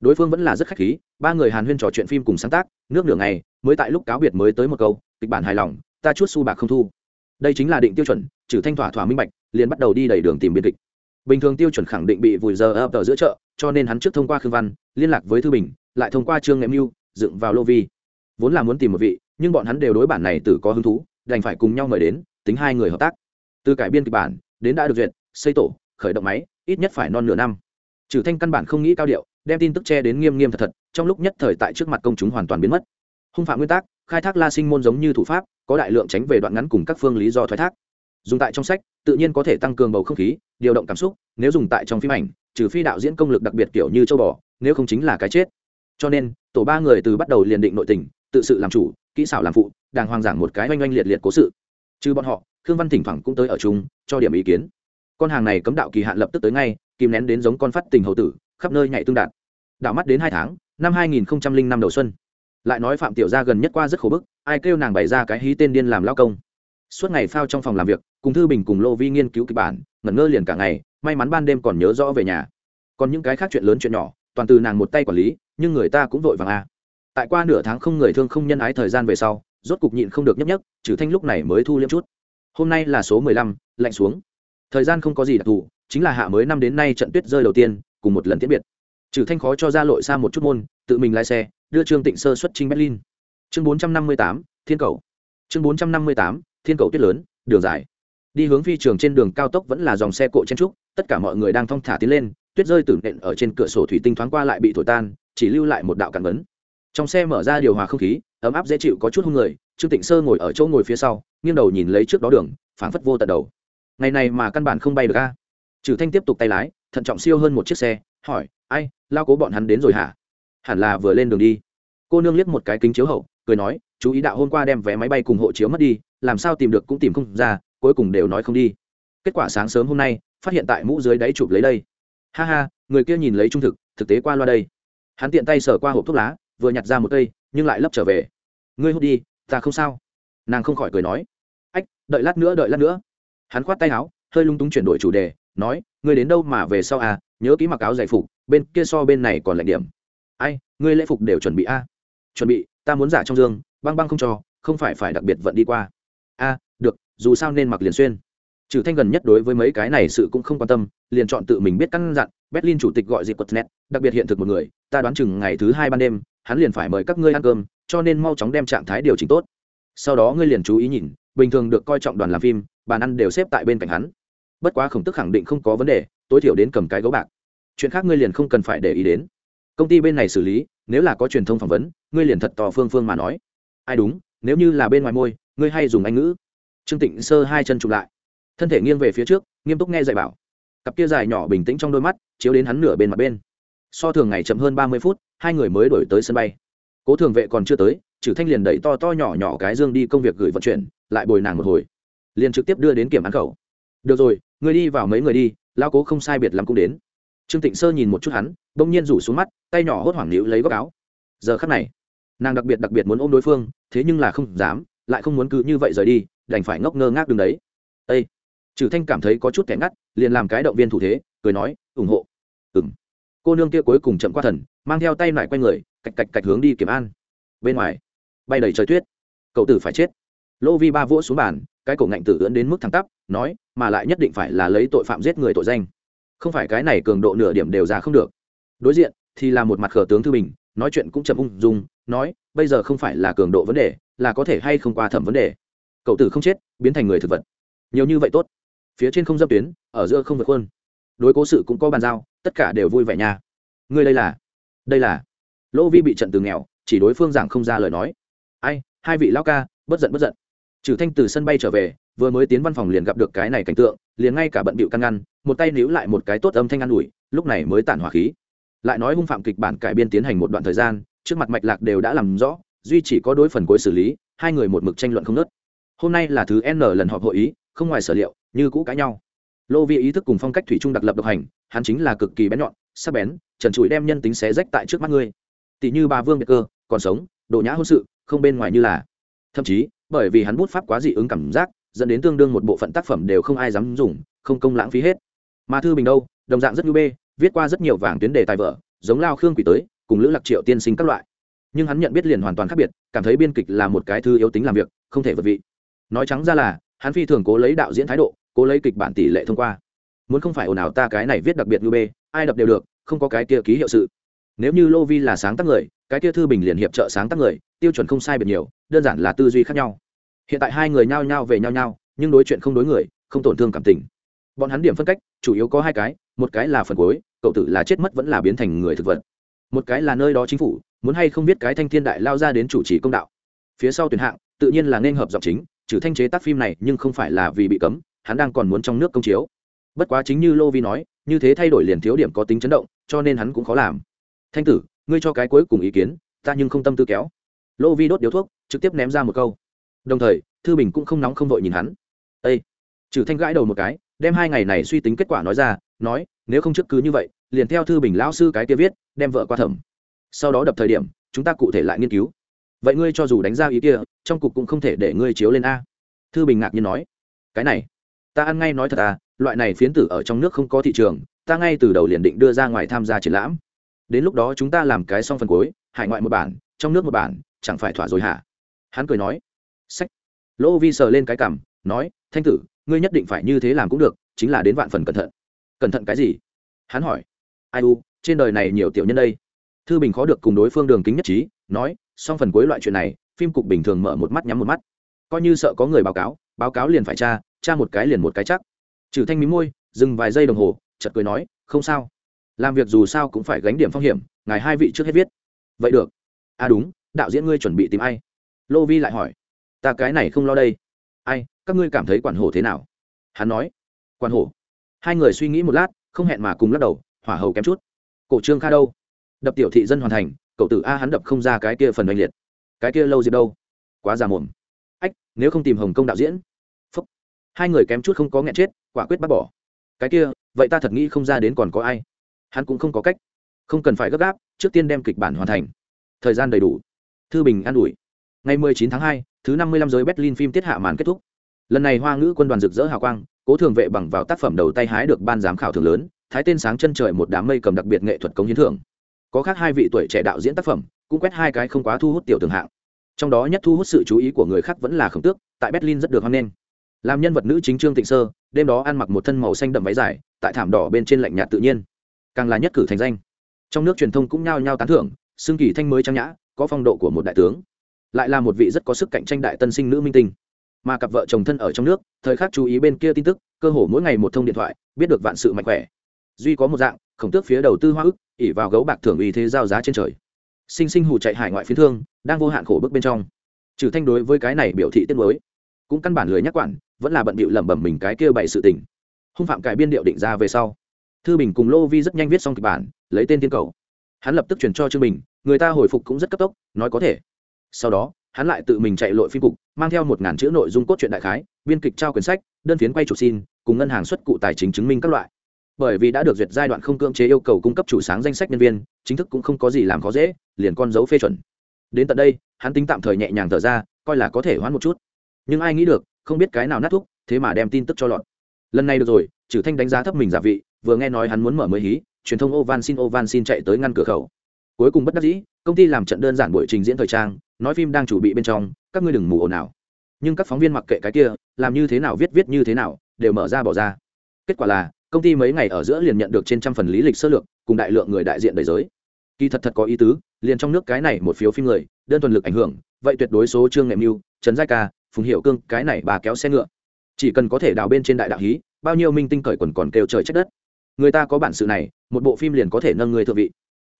đối phương vẫn là rất khách khí, ba người hàn huyên trò chuyện phim cùng sáng tác, nước nửa ngày, mới tại lúc cáo biệt mới tới một câu, kịch bản hài lòng, ta chút su bạc không thu. Đây chính là định tiêu chuẩn, trừ thanh thỏa thỏa minh bạch, liền bắt đầu đi đầy đường tìm biên kịch. Bình thường tiêu chuẩn khẳng định bị vùi giờ ập ở giữa chợ, cho nên hắn trước thông qua khương văn, liên lạc với thư bình lại thông qua trương nghệ mưu, dựng vào lô vi. Vốn là muốn tìm một vị, nhưng bọn hắn đều đối bản này từ có hứng thú, đành phải cùng nhau mời đến, tính hai người hợp tác. Từ cải biên kịch bản, đến đã được duyệt, xây tổ, khởi động máy, ít nhất phải non nửa năm. Trừ thanh căn bản không nghĩ cao điệu, đem tin tức che đến nghiêm nghiêm thật thật, trong lúc nhất thời tại trước mặt công chúng hoàn toàn biến mất. Hung phạm nguyên tắc, khai thác la sinh môn giống như thủ pháp, có đại lượng tránh về đoạn ngắn cùng các phương lý do thoái thác. Dùng tại trong sách, tự nhiên có thể tăng cường bầu không khí, điều động cảm xúc, nếu dùng tại trong phim ảnh, trừ phi đạo diễn công lực đặc biệt kiểu như châu bò, nếu không chính là cái chết cho nên, tổ ba người từ bắt đầu liền định nội tình, tự sự làm chủ, kỹ xảo làm phụ, đàng hoàng giảng một cái oanh oanh liệt liệt cố sự. Trừ bọn họ, khương văn thỉnh thoảng cũng tới ở chung, cho điểm ý kiến. Con hàng này cấm đạo kỳ hạn lập tức tới ngay, kìm nén đến giống con phát tình hậu tử, khắp nơi nhảy tương đạt đạo mắt đến hai tháng, năm hai nghìn năm đầu xuân. Lại nói phạm tiểu gia gần nhất qua rất khổ bức, ai kêu nàng bày ra cái hí tên điên làm lao công. Suốt ngày phao trong phòng làm việc, cùng thư bình cùng lô vi nghiên cứu kịch bản, ngẩn ngơ liền cả ngày, may mắn ban đêm còn nhớ rõ về nhà. Còn những cái khác chuyện lớn chuyện nhỏ, toàn từ nàng một tay quản lý nhưng người ta cũng vội vàng a à. tại qua nửa tháng không người thương không nhân ái thời gian về sau, rốt cục nhịn không được nhấp nhấp, trừ thanh lúc này mới thu liêm chút. Hôm nay là số mười lăm, lạnh xuống. Thời gian không có gì đặc thù, chính là hạ mới năm đến nay trận tuyết rơi đầu tiên, cùng một lần tiễn biệt. Trừ thanh khó cho ra lội xa một chút môn, tự mình lái xe, đưa trương tịnh sơ xuất trinh berlin. Chương bốn trăm năm mươi tám, thiên cầu. Chương bốn trăm năm mươi tám, thiên cầu tuyết lớn, đường dài. Đi hướng phi trường trên đường cao tốc vẫn là dòng xe cộ chen trúc, tất cả mọi người đang thong thả tiến lên, tuyết rơi tử nện ở trên cửa sổ thủy tinh thoáng qua lại bị thổi tan chỉ lưu lại một đạo cản vấn trong xe mở ra điều hòa không khí, ấm áp dễ chịu có chút hung người, trương tịnh sơ ngồi ở chỗ ngồi phía sau, nghiêng đầu nhìn lấy trước đó đường, phảng phất vô tận đầu. Ngày này mà căn bản không bay được a. Trừ thanh tiếp tục tay lái, thận trọng siêu hơn một chiếc xe, hỏi, ai, lao cố bọn hắn đến rồi hả? Hẳn là vừa lên đường đi. Cô nương liếc một cái kính chiếu hậu, cười nói, chú ý đạo hôm qua đem vé máy bay cùng hộ chiếu mất đi, làm sao tìm được cũng tìm không ra, cuối cùng đều nói không đi. Kết quả sáng sớm hôm nay, phát hiện tại mũ dưới đáy chụp lấy đây. Ha ha, người kia nhìn lấy trung thực thực tế qua loa đây hắn tiện tay sờ qua hộp thuốc lá, vừa nhặt ra một cây, nhưng lại lấp trở về. Ngươi hút đi, ta không sao. Nàng không khỏi cười nói. Ách, đợi lát nữa, đợi lát nữa. Hắn khoát tay áo, hơi lung túng chuyển đổi chủ đề, nói, ngươi đến đâu mà về sau à? Nhớ ký mặc áo giải phục, bên kia so bên này còn lạnh điểm. Ai, ngươi lễ phục đều chuẩn bị a. À? chuẩn bị, ta muốn giả trong dương, băng băng không cho, không phải phải đặc biệt vận đi qua. A, được, dù sao nên mặc liền xuyên. Trừ thanh gần nhất đối với mấy cái này sự cũng không quan tâm, liền chọn tự mình biết căn dặn, berlin chủ tịch gọi dịp quật nét, đặc biệt hiện thực một người ta đoán chừng ngày thứ hai ban đêm, hắn liền phải mời các ngươi ăn cơm, cho nên mau chóng đem trạng thái điều chỉnh tốt. Sau đó ngươi liền chú ý nhìn, bình thường được coi trọng đoàn làm phim, bàn ăn đều xếp tại bên cạnh hắn. Bất quá khổng tức khẳng định không có vấn đề, tối thiểu đến cầm cái gấu bạc. Chuyện khác ngươi liền không cần phải để ý đến. Công ty bên này xử lý, nếu là có truyền thông phỏng vấn, ngươi liền thật tò phương phương mà nói. Ai đúng, nếu như là bên ngoài môi, ngươi hay dùng anh ngữ. Trương tịnh sơ hai chân chụp lại. Thân thể nghiêng về phía trước, nghiêm túc nghe dạy bảo. Cặp kia dài nhỏ bình tĩnh trong đôi mắt, chiếu đến hắn nửa bên mặt bên so thường ngày chậm hơn ba mươi phút, hai người mới đổi tới sân bay. Cố thường vệ còn chưa tới trừ thanh liền đẩy to to nhỏ nhỏ cái dương đi công việc gửi vận chuyển, lại bồi nàng một hồi. Liền trực tiếp đưa đến kiểm án khẩu. Được rồi người đi vào mấy người đi lao cố không sai biệt lắm cũng đến. Trương tịnh sơ nhìn một chút hắn, bỗng nhiên rủ xuống mắt, tay nhỏ hốt hoảng níu lấy góc áo. Giờ khắc này, nàng đặc biệt đặc biệt muốn ôm đối phương, thế nhưng là không dám, lại không muốn cứ như vậy rời đi, đành phải ngốc ngơ ngác đứng đấy. Ây trừ thanh cảm thấy có chút kẻ ngắt, liền làm cái động viên thủ thế, cười nói, ủng hộ. Ừ cô nương kia cuối cùng chậm qua thần, mang theo tay lại q u a người, cạch cạch cạch hướng đi kiểm an. Bên ngoài, bay đầy trời tuyết. Cậu tử phải chết. Lô vi ba vỗ xuống bàn, cái cổ ngạnh tử ưỡn đến mức thẳng tắp, nói, mà lại nhất định phải là lấy tội phạm giết người tội danh. Không phải cái này cường độ nửa điểm đều ra không được. Đối diện, thì là một mặt khờ tướng thư bình, nói chuyện cũng chậm ung dung, nói, bây giờ không phải là cường độ vấn đề, là có thể hay không qua thẩm vấn đề. Cậu tử không chết, biến thành người thực vật. Nhiều như vậy tốt. Phía trên không dâm tuyến, ở giữa không vượt khuôn. Đối cố sự cũng có bàn giao tất cả đều vui vẻ nha. Ngươi đây là đây là. Lỗ vi bị trận từ nghèo, chỉ đối phương giảng không ra lời nói. Ai, hai vị lão ca, bất giận bất giận. Trừ thanh từ sân bay trở về, vừa mới tiến văn phòng liền gặp được cái này cảnh tượng, liền ngay cả bận bịu căn ngăn, một tay níu lại một cái tốt âm thanh an ủi, lúc này mới tản hỏa khí. Lại nói hung phạm kịch bản cải biên tiến hành một đoạn thời gian, trước mặt mạch lạc đều đã làm rõ, duy chỉ có đối phần cuối xử lý, hai người một mực tranh luận không nớt hôm nay là thứ n lần họp hội ý, không ngoài sở liệu, như cũ cãi nhau lô vi ý thức cùng phong cách thủy trung đặc lập độc hành hắn chính là cực kỳ bén nhọn sắc bén trần trụi đem nhân tính xé rách tại trước mắt ngươi. Tỷ như bà vương biệt cơ còn sống độ nhã hôn sự không bên ngoài như là. Thậm chí bởi vì hắn bút pháp quá dị ứng cảm giác dẫn đến tương đương một bộ phận tác phẩm đều không ai dám dùng không công lãng phí hết. Mà thư bình đâu đồng dạng rất nhu bê viết qua rất nhiều vàng tuyến đề tài vở, giống lao khương quỷ tới cùng lữ lạc triệu tiên sinh các loại. Nhưng hắn nhận biết liền hoàn toàn khác biệt cảm thấy biên kịch là một cái thư yếu tính làm việc không thể vật vị. Nói trắng ra là hắn phi thường cố lấy đạo diễn thái độ cố lấy kịch bản tỷ lệ thông qua. Muốn không phải ồn ào ta cái này viết đặc biệt như bê, ai đập đều được, không có cái kia ký hiệu sự. Nếu như lô vi là sáng tác người, cái kia thư bình liền hiệp trợ sáng tác người, tiêu chuẩn không sai biệt nhiều, đơn giản là tư duy khác nhau. Hiện tại hai người nhao nhao về nhao nhao, nhưng đối chuyện không đối người, không tổn thương cảm tình. Bọn hắn điểm phân cách, chủ yếu có hai cái, một cái là phần cuối, cậu tử là chết mất vẫn là biến thành người thực vật. Một cái là nơi đó chính phủ, muốn hay không biết cái thanh thiên đại lao ra đến chủ trì công đạo. Phía sau tuyển hạng, tự nhiên là nên hợp giọng chính, trừ thanh chế tác phim này, nhưng không phải là vì bị cấm hắn đang còn muốn trong nước công chiếu. Bất quá chính như lô vi nói, như thế thay đổi liền thiếu điểm có tính chấn động, cho nên hắn cũng khó làm. Thanh tử, ngươi cho cái cuối cùng ý kiến, ta nhưng không tâm tư kéo. Lô vi đốt điếu thuốc, trực tiếp ném ra một câu. Đồng thời, thư bình cũng không nóng không vội nhìn hắn. Ây trừ thanh gãi đầu một cái, đem hai ngày này suy tính kết quả nói ra, nói, nếu không trước cứ như vậy, liền theo thư bình lão sư cái kia viết, đem vợ qua thẩm. Sau đó đập thời điểm, chúng ta cụ thể lại nghiên cứu. Vậy ngươi cho dù đánh ra ý kia, trong cục cũng không thể để ngươi chiếu lên a. Thư bình ngạc nhiên nói. Cái này ta ăn ngay nói thật à loại này phiến tử ở trong nước không có thị trường ta ngay từ đầu liền định đưa ra ngoài tham gia triển lãm. Đến lúc đó chúng ta làm cái xong phần cuối hải ngoại một bản trong nước một bản chẳng phải thỏa rồi hả? Hắn cười nói. Sách. Lỗ vi sờ lên cái cằm, nói thanh tử ngươi nhất định phải như thế làm cũng được chính là đến vạn phần cẩn thận. Cẩn thận cái gì? Hắn hỏi. Ai u trên đời này nhiều tiểu nhân đây. Thư bình khó được cùng đối phương đường kính nhất trí nói Xong phần cuối loại chuyện này phim cục bình thường mở một mắt nhắm một mắt. Coi như sợ có người báo cáo báo cáo liền phải tra tra một cái liền một cái chắc. Trừ thanh mí môi, dừng vài giây đồng hồ chật cười nói, không sao. Làm việc dù sao cũng phải gánh điểm phong hiểm, ngài hai vị trước hết viết. Vậy được. À đúng, đạo diễn ngươi chuẩn bị tìm ai? Lô vi lại hỏi. Ta cái này không lo đây. Ai, các ngươi cảm thấy quản hổ thế nào? Hắn nói. Quản hổ. Hai người suy nghĩ một lát, không hẹn mà cùng lắc đầu, hỏa hầu kém chút. Cổ trương kha đâu? Đập tiểu thị dân hoàn thành, cậu tử a hắn đập không ra cái kia phần oanh liệt. Cái kia lâu diệp đâu? Quá già mồm ách, nếu không tìm hồng công đạo diễn hai người kém chút không có nghẹn chết quả quyết bác bỏ. Cái kia vậy ta thật nghĩ không ra đến còn có ai. Hắn cũng không có cách. Không cần phải gấp gáp trước tiên đem kịch bản hoàn thành. Thời gian đầy đủ. Thư bình an ủi. Ngày 19 tháng 2, thứ năm mươi lăm giới berlin phim tiết hạ màn kết thúc. Lần này hoa ngữ quân đoàn rực rỡ hào quang cố thường vệ bằng vào tác phẩm đầu tay hái được ban giám khảo thưởng lớn thái tên sáng chân trời một đám mây cầm đặc biệt nghệ thuật cống hiến thưởng. Có khác hai vị tuổi trẻ đạo diễn tác phẩm cũng quét hai cái không quá thu hút tiểu thường hạng. Trong đó nhất thu hút sự chú ý của người khác vẫn là khổng tước tại berlin rất được hoan nghênh làm nhân vật nữ chính trương tịnh sơ, đêm đó ăn mặc một thân màu xanh đậm váy dài, tại thảm đỏ bên trên lạnh nhạt tự nhiên. Càng là nhất cử thành danh. Trong nước truyền thông cũng nhao nhao tán thưởng xương kỳ thanh mới trang nhã, có phong độ của một đại tướng. Lại là một vị rất có sức cạnh tranh đại tân sinh nữ minh tinh. Mà cặp vợ chồng thân ở trong nước, thời khắc chú ý bên kia tin tức, cơ hồ mỗi ngày một thông điện thoại, biết được vạn sự mạnh khỏe. Duy có một dạng, khổng tước phía đầu tư hoa ức, ỉ vào gấu bạc thưởng uy thế giao giá trên trời. Sinh sinh hù chạy hải ngoại phiến thương, đang vô hạn khổ bức bên trong. Trừ thanh đối với cái này biểu thị tiết mới cũng căn bản lười nhắc quản vẫn là bận bịu lẩm bẩm mình cái kia bày sự tình. Hung phạm cải biên điệu định ra về sau, thư bình cùng lô vi rất nhanh viết xong kịch bản, lấy tên tiên cầu. Hắn lập tức chuyển cho trương bình, người ta hồi phục cũng rất cấp tốc, nói có thể. Sau đó, hắn lại tự mình chạy lội phim cục, mang theo một ngàn chữ nội dung cốt truyện đại khái, biên kịch trao quyển sách, đơn phiến quay chủ xin, cùng ngân hàng xuất cụ tài chính chứng minh các loại. Bởi vì đã được duyệt giai đoạn không cưỡng chế yêu cầu cung cấp chủ sáng danh sách nhân viên, chính thức cũng không có gì làm khó dễ, liền con dấu phê chuẩn. Đến tận đây, hắn tính tạm thời nhẹ nhàng thở ra, coi là có thể hoãn một chút. Nhưng ai nghĩ được không biết cái nào nát thúc, thế mà đem tin tức cho lọt. Lần này được rồi trừ thanh đánh giá thấp mình giả vị, vừa nghe nói hắn muốn mở mới hí, truyền thông ovan xin ovan xin chạy tới ngăn cửa khẩu. Cuối cùng bất đắc dĩ, công ty làm trận đơn giản buổi trình diễn thời trang, nói phim đang chuẩn bị bên trong, các ngươi đừng mù ồn nào nhưng các phóng viên mặc kệ cái kia, làm như thế nào viết viết như thế nào, đều mở ra bỏ ra. Kết quả là, công ty mấy ngày ở giữa liền nhận được trên trăm phần lý lịch sơ lược, cùng đại lượng người đại diện đầy giới. Kỳ thật thật có ý tứ, liền trong nước cái này một phiếu phim người, đơn thuần lực ảnh hưởng, vậy tuyệt đối số trương nghệ mưu, trần giai ca phùng hiệu cương, cái này bà kéo xe ngựa. Chỉ cần có thể đào bên trên đại đạo hí, bao nhiêu minh tinh cởi quần còn kêu trời trách đất. Người ta có bản sự này, một bộ phim liền có thể nâng người thượng vị.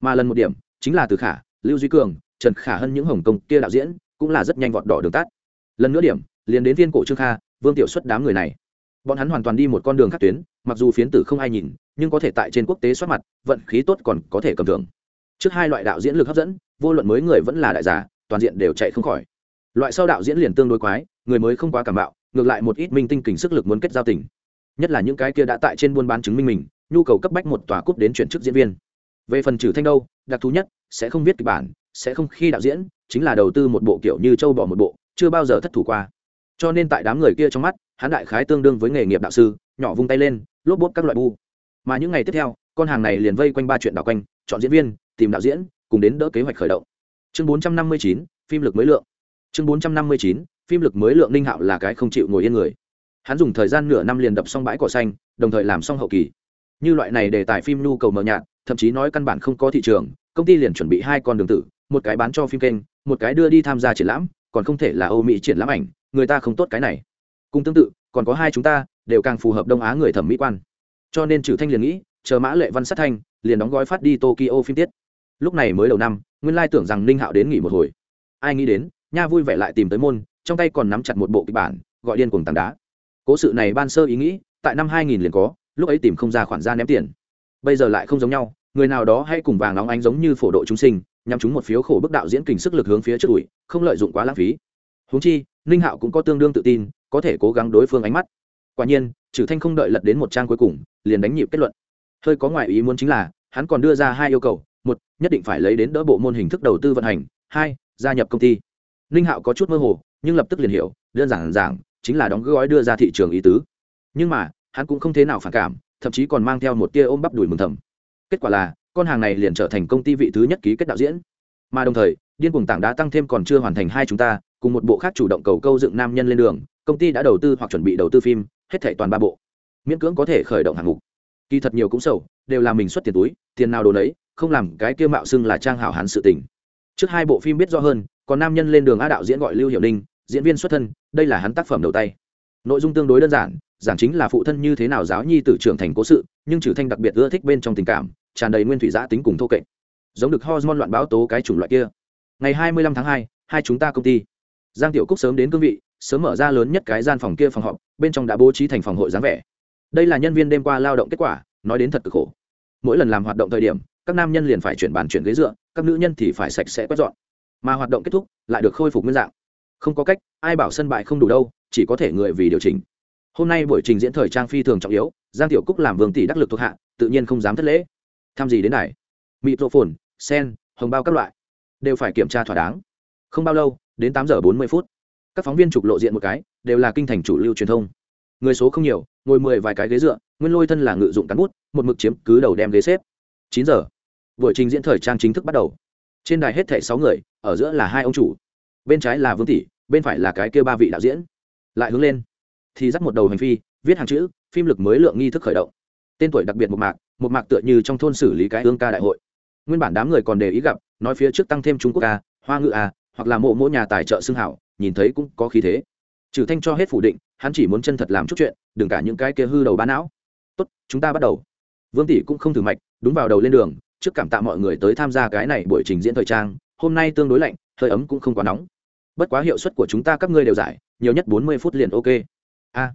Mà lần một điểm, chính là từ khả, lưu duy cường, trần khả hơn những hồng công kia đạo diễn, cũng là rất nhanh vọt đỏ đường tắt. Lần nữa điểm, liền đến viên cổ trương kha, vương tiểu xuất đám người này. Bọn hắn hoàn toàn đi một con đường khác tuyến, mặc dù phiến tử không ai nhìn, nhưng có thể tại trên quốc tế soát mặt, vận khí tốt còn có thể cầm thường trước hai loại đạo diễn lực hấp dẫn, vô luận mới người vẫn là đại giả, toàn diện đều chạy không khỏi loại sau đạo diễn liền tương đối quái, người mới không quá cảm bạo, ngược lại một ít minh tinh kình sức lực muốn kết giao tình. Nhất là những cái kia đã tại trên buôn bán chứng minh mình, nhu cầu cấp bách một tòa cúp đến chuyển chức diễn viên. Về phần trừ thanh đâu, đặc thú nhất, sẽ không viết kịch bản, sẽ không khi đạo diễn, chính là đầu tư một bộ kiểu như châu bỏ một bộ, chưa bao giờ thất thủ qua. Cho nên tại đám người kia trong mắt, hắn đại khái tương đương với nghề nghiệp đạo sư, nhỏ vung tay lên, lốp bốp các loại bu. Mà những ngày tiếp theo, con hàng này liền vây quanh ba chuyện đảo quanh, chọn diễn viên, tìm đạo diễn, cùng đến đỡ kế hoạch khởi động. Chương bốn trăm năm mươi chín, phim lực mới lượng chương bốn trăm năm mươi chín, phim lực mới lượng ninh hạo là cái không chịu ngồi yên người. Hắn dùng thời gian nửa năm liền đập xong bãi cỏ xanh, đồng thời làm xong hậu kỳ. Như loại này để tài phim nhu cầu mờ nhạt, thậm chí nói căn bản không có thị trường, công ty liền chuẩn bị hai con đường tử, một cái bán cho phim kênh, một cái đưa đi tham gia triển lãm, còn không thể là âu mỹ triển lãm ảnh, người ta không tốt cái này. Cùng tương tự, còn có hai chúng ta, đều càng phù hợp đông á người thẩm mỹ quan. Cho nên trừ thanh liền nghĩ, chờ mã lệ văn sát thanh, liền đóng gói phát đi tokyo phim tiết. Lúc này mới đầu năm, nguyên lai tưởng rằng ninh hạo đến nghỉ một hồi. Ai nghĩ đến nha vui vẻ lại tìm tới môn, trong tay còn nắm chặt một bộ kịch bản, gọi điên cùng tảng đá. Cố sự này ban sơ ý nghĩ, tại năm 2000 liền có, lúc ấy tìm không ra khoản ra ném tiền. Bây giờ lại không giống nhau, người nào đó hay cùng vàng nóng ánh giống như phổ độ chúng sinh nhằm chúng một phiếu khổ bức đạo diễn kình sức lực hướng phía trước đùi không lợi dụng quá lãng phí. Húng chi, ninh hạo cũng có tương đương tự tin, có thể cố gắng đối phương ánh mắt. Quả nhiên trừ thanh không đợi lật đến một trang cuối cùng, liền đánh nhịp kết luận. Hơi có ngoại ý muốn chính là, hắn còn đưa ra hai yêu cầu, một, nhất định phải lấy đến đỡ bộ môn hình thức đầu tư vận hành, hai, gia nhập công ty ninh hạo có chút mơ hồ, nhưng lập tức liền hiểu, đơn giản giảng, chính là đóng gói đưa ra thị trường ý tứ. Nhưng mà, hắn cũng không thế nào phản cảm, thậm chí còn mang theo một tia ôm bắp đùi mừng thầm. Kết quả là, con hàng này liền trở thành công ty vị thứ nhất ký kết đạo diễn. Mà đồng thời, điên cuồng tảng đã tăng thêm còn chưa hoàn thành hai chúng ta, cùng một bộ khác chủ động cầu câu dựng nam nhân lên đường, công ty đã đầu tư hoặc chuẩn bị đầu tư phim, hết thảy toàn ba bộ. Miễn cưỡng có thể khởi động hạng mục. Kỳ thật nhiều cũng sầu, đều là mình xuất tiền túi, tiền nào đồ đấy không làm cái kia mạo xưng là trang hảo hán sự tình. Trước hai bộ phim biết rõ hơn còn nam nhân lên đường a đạo diễn gọi lưu hiểu ninh, diễn viên xuất thân, đây là hắn tác phẩm đầu tay. Nội dung tương đối đơn giản, giảng chính là phụ thân như thế nào giáo nhi tử trưởng thành cố sự, nhưng trừ thanh đặc biệt ưa thích bên trong tình cảm, tràn đầy nguyên thủy giã tính cùng thô kệch. Giống được hormone loạn báo tố cái chủng loại kia. Ngày hai mươi lăm tháng hai hai chúng ta công ty. Giang tiểu cúc sớm đến cương vị, sớm mở ra lớn nhất cái gian phòng kia phòng họp, bên trong đã bố trí thành phòng hội dáng vẻ. Đây là nhân viên đêm qua lao động kết quả, nói đến thật cực khổ. Mỗi lần làm hoạt động thời điểm, các nam nhân liền phải chuyển bàn chuyển ghế dựa, các nữ nhân thì phải sạch sẽ quét dọn mà hoạt động kết thúc lại được khôi phục nguyên dạng. Không có cách, ai bảo sân bại không đủ đâu, chỉ có thể người vì điều chỉnh. Hôm nay buổi trình diễn thời trang phi thường trọng yếu, giang tiểu cúc làm vương tỷ đắc lực thuộc hạ, tự nhiên không dám thất lễ. Tham gì đến này microphone phồn sen, hồng bao các loại. Đều phải kiểm tra thỏa đáng. Không bao lâu, đến tám giờ bốn mươi phút, các phóng viên trục lộ diện một cái, đều là kinh thành chủ lưu truyền thông. Người số không nhiều, ngồi mười vài cái ghế dựa, nguyên lôi thân là ngự dụng cán bút, một mực chiếm cứ đầu đem ghế xếp. Chín giờ, buổi trình diễn thời trang chính thức bắt đầu trên đài hết thảy sáu người, ở giữa là hai ông chủ. Bên trái là vương tỷ, bên phải là cái kia ba vị đạo diễn. Lại hướng lên. Thì dắt một đầu hành phi, viết hàng chữ, phim lực mới lượng nghi thức khởi động. Tên tuổi đặc biệt một mạc một mạc tựa như trong thôn xử lý cái hương ca đại hội. Nguyên bản đám người còn đề ý gặp, nói phía trước tăng thêm trung quốc ca hoa ngữ a, hoặc là mộ mỗi nhà tài trợ xương hảo, nhìn thấy cũng có khí thế. Trừ thanh cho hết phủ định, hắn chỉ muốn chân thật làm chút chuyện, đừng cả những cái kia hư đầu bán não. Tốt, chúng ta bắt đầu. Vương tỷ cũng không thử mạch, đúng vào đầu lên đường trước cảm tạ mọi người tới tham gia cái này buổi trình diễn thời trang, hôm nay tương đối lạnh, hơi ấm cũng không quá nóng. Bất quá hiệu suất của chúng ta các ngươi đều giải, nhiều nhất bốn mươi phút liền ok. A,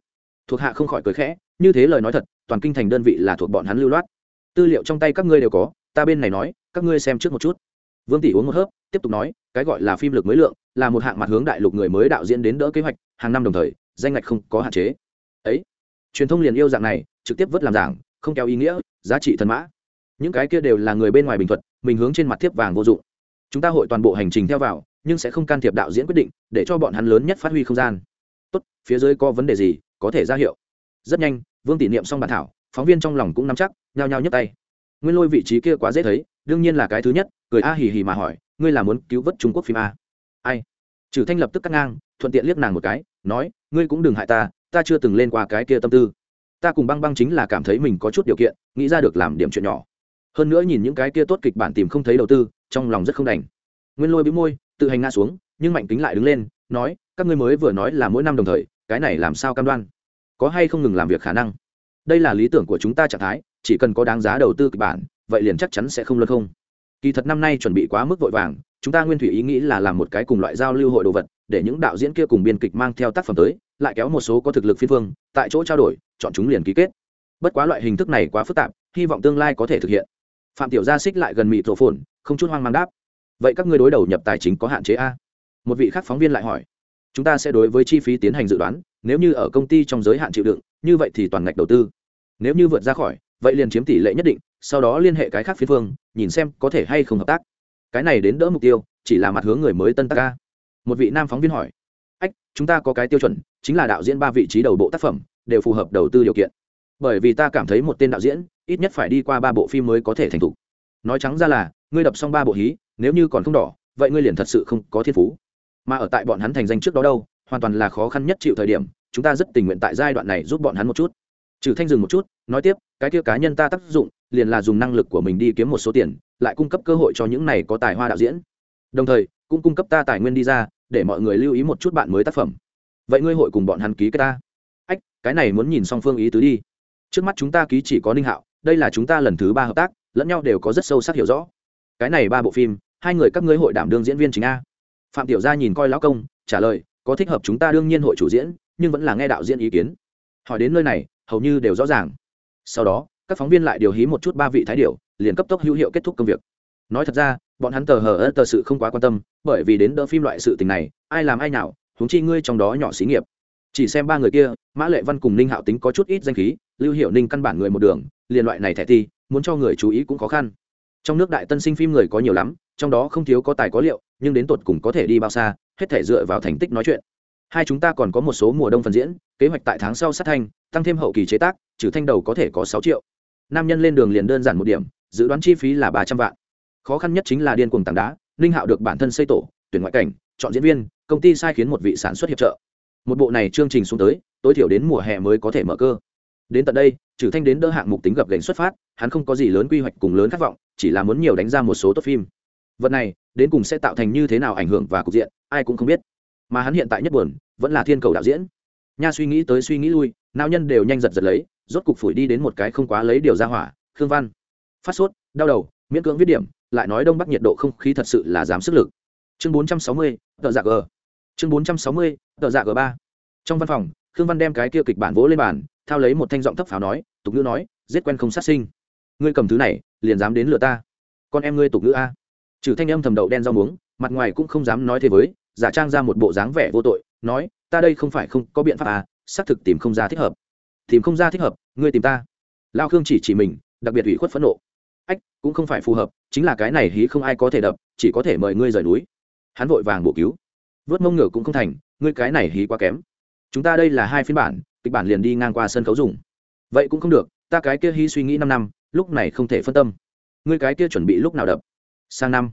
thuộc hạ không khỏi cười khẽ, như thế lời nói thật, toàn kinh thành đơn vị là thuộc bọn hắn lưu loát. Tư liệu trong tay các ngươi đều có, ta bên này nói, các ngươi xem trước một chút. Vương tỷ uống một hớp, tiếp tục nói, cái gọi là phim lực mới lượng, là một hạng mặt hướng đại lục người mới đạo diễn đến đỡ kế hoạch, hàng năm đồng thời, danh ngạch không có hạn chế. Ấy, truyền thông liền yêu dạng này, trực tiếp vớt làm giảng, không kéo ý nghĩa, giá trị thần mã những cái kia đều là người bên ngoài bình thuật, mình hướng trên mặt thiếp vàng vô dụng. Chúng ta hội toàn bộ hành trình theo vào, nhưng sẽ không can thiệp đạo diễn quyết định, để cho bọn hắn lớn nhất phát huy không gian. Tốt, phía dưới có vấn đề gì, có thể ra hiệu. Rất nhanh, vương tỷ niệm xong bản thảo, phóng viên trong lòng cũng nắm chắc, nhao nhao nhấc tay. Nguyên lôi vị trí kia quá dễ thấy, đương nhiên là cái thứ nhất, cười a hì hì mà hỏi, ngươi là muốn cứu vớt trung quốc phim a? Ai? Trừ thanh lập tức cắt ngang, thuận tiện liếc nàng một cái, nói, ngươi cũng đừng hại ta ta chưa từng lên qua cái kia tâm tư. Ta cùng băng băng chính là cảm thấy mình có chút điều kiện, nghĩ ra được làm điểm chuyện nhỏ hơn nữa nhìn những cái kia tốt kịch bản tìm không thấy đầu tư, trong lòng rất không đành. Nguyên lôi bĩu môi, tự hành ngã xuống, nhưng mạnh tính lại đứng lên, nói, các ngươi mới vừa nói là mỗi năm đồng thời, cái này làm sao cam đoan? Có hay không ngừng làm việc khả năng? Đây là lý tưởng của chúng ta trạng thái, chỉ cần có đáng giá đầu tư kịch bản, vậy liền chắc chắn sẽ không luân không. Kỳ thật năm nay chuẩn bị quá mức vội vàng, chúng ta nguyên thủy ý nghĩ là làm một cái cùng loại giao lưu hội đồ vật, để những đạo diễn kia cùng biên kịch mang theo tác phẩm tới, lại kéo một số có thực lực phi phương, tại chỗ trao đổi, chọn chúng liền ký kết. Bất quá loại hình thức này quá phức tạp, hy vọng tương lai có thể thực hiện phạm tiểu gia xích lại gần mịt rổ phồn, không chút hoang mang đáp. Vậy các ngươi đối đầu nhập tài chính có hạn chế a? Một vị khác phóng viên lại hỏi. Chúng ta sẽ đối với chi phí tiến hành dự đoán, nếu như ở công ty trong giới hạn chịu đựng, như vậy thì toàn ngạch đầu tư. Nếu như vượt ra khỏi, vậy liền chiếm tỷ lệ nhất định, sau đó liên hệ cái khác phía phương, nhìn xem có thể hay không hợp tác. Cái này đến đỡ mục tiêu, chỉ là mặt hướng người mới tân tác ca một vị nam phóng viên hỏi. Ách, chúng ta có cái tiêu chuẩn, chính là đạo diễn ba vị trí đầu bộ tác phẩm, đều phù hợp đầu tư điều kiện. Bởi vì ta cảm thấy một tên đạo diễn ít nhất phải đi qua ba bộ phim mới có thể thành thục. Nói trắng ra là, ngươi đập xong ba bộ hí, nếu như còn không đỏ, vậy ngươi liền thật sự không có thiên phú. Mà ở tại bọn hắn thành danh trước đó đâu, hoàn toàn là khó khăn nhất chịu thời điểm, chúng ta rất tình nguyện tại giai đoạn này giúp bọn hắn một chút. Trừ thanh dừng một chút, nói tiếp, cái kia cá nhân ta tác dụng, liền là dùng năng lực của mình đi kiếm một số tiền, lại cung cấp cơ hội cho những này có tài hoa đạo diễn. Đồng thời, cũng cung cấp ta tài nguyên đi ra, để mọi người lưu ý một chút bạn mới tác phẩm. Vậy ngươi hội cùng bọn hắn ký cái ta? Ách, cái này muốn nhìn song phương ý tứ đi. Trước mắt chúng ta ký chỉ có ninh hạo đây là chúng ta lần thứ ba hợp tác, lẫn nhau đều có rất sâu sắc hiểu rõ. Cái này ba bộ phim, hai người các ngươi hội đảm đương diễn viên chính a. Phạm tiểu gia nhìn coi lão công, trả lời, có thích hợp chúng ta đương nhiên hội chủ diễn, nhưng vẫn là nghe đạo diễn ý kiến. Hỏi đến nơi này, hầu như đều rõ ràng. Sau đó, các phóng viên lại điều hí một chút ba vị thái điệu liền cấp tốc hữu hiệu kết thúc công việc. Nói thật ra, bọn hắn tờ hờ ơ tờ sự không quá quan tâm, bởi vì đến đỡ phim loại sự tình này, ai làm ai nào huống chi ngươi trong đó nhỏ xí nghiệp. Chỉ xem ba người kia, mã lệ văn cùng ninh hạo tính có chút ít danh khí, lưu hiệu ninh căn bản người một đường liền loại này thẻ ti, muốn cho người chú ý cũng khó khăn. Trong nước đại tân sinh phim người có nhiều lắm, trong đó không thiếu có tài có liệu, nhưng đến tột cùng có thể đi bao xa, hết thể dựa vào thành tích nói chuyện. Hai chúng ta còn có một số mùa đông phần diễn, kế hoạch tại tháng sau sát thanh, tăng thêm hậu kỳ chế tác, trừ thanh đầu có thể có sáu triệu. Nam nhân lên đường liền đơn giản một điểm, dự đoán chi phí là ba trăm vạn. Khó khăn nhất chính là điên cuồng tảng đá, ninh hạo được bản thân xây tổ, tuyển ngoại cảnh, chọn diễn viên, công ty sai khiến một vị sản xuất hiệp trợ. Một bộ này chương trình xuống tới, tối thiểu đến mùa hè mới có thể mở cơ đến tận đây trừ thanh đến đỡ hạng mục tính gập gành xuất phát hắn không có gì lớn quy hoạch cùng lớn khát vọng chỉ là muốn nhiều đánh ra một số tốt phim. Vật này đến cùng sẽ tạo thành như thế nào ảnh hưởng và cục diện ai cũng không biết. Mà hắn hiện tại nhất buồn vẫn là thiên cầu đạo diễn. Nha suy nghĩ tới suy nghĩ lui nao nhân đều nhanh giật giật lấy rốt cục phủi đi đến một cái không quá lấy điều ra hỏa khương văn. Phát sốt đau đầu miễn cưỡng viết điểm lại nói đông bắc nhiệt độ không khí thật sự là dám sức lực. Chương 460, tờ dạ g chương 460, tờ dạ g ba. Trong văn phòng khương văn đem cái kia kịch bản vỗ lên bàn thao lấy một thanh giọng thấp pháo nói, tục ngữ nói, giết quen không sát sinh. Ngươi cầm thứ này, liền dám đến lừa ta. Con em ngươi tục ngữ a. Trừ thanh âm thầm đậu đen rau muống, mặt ngoài cũng không dám nói thế với, giả trang ra một bộ dáng vẻ vô tội, nói, ta đây không phải không có biện pháp à xác thực tìm không ra thích hợp. Tìm không ra thích hợp, ngươi tìm ta. Lao khương chỉ chỉ mình, đặc biệt ủy khuất phẫn nộ. Ách, cũng không phải phù hợp, chính là cái này hí không ai có thể đập, chỉ có thể mời ngươi rời núi. Hắn vội vàng bổ cứu. Vớt mông ngựa cũng không thành, ngươi cái này hí quá kém. Chúng ta đây là hai phiên bản kịch bản liền đi ngang qua sân khấu dùng. Vậy cũng không được, ta cái kia hy suy nghĩ năm năm, lúc này không thể phân tâm. Ngươi cái kia chuẩn bị lúc nào đập? Sang năm.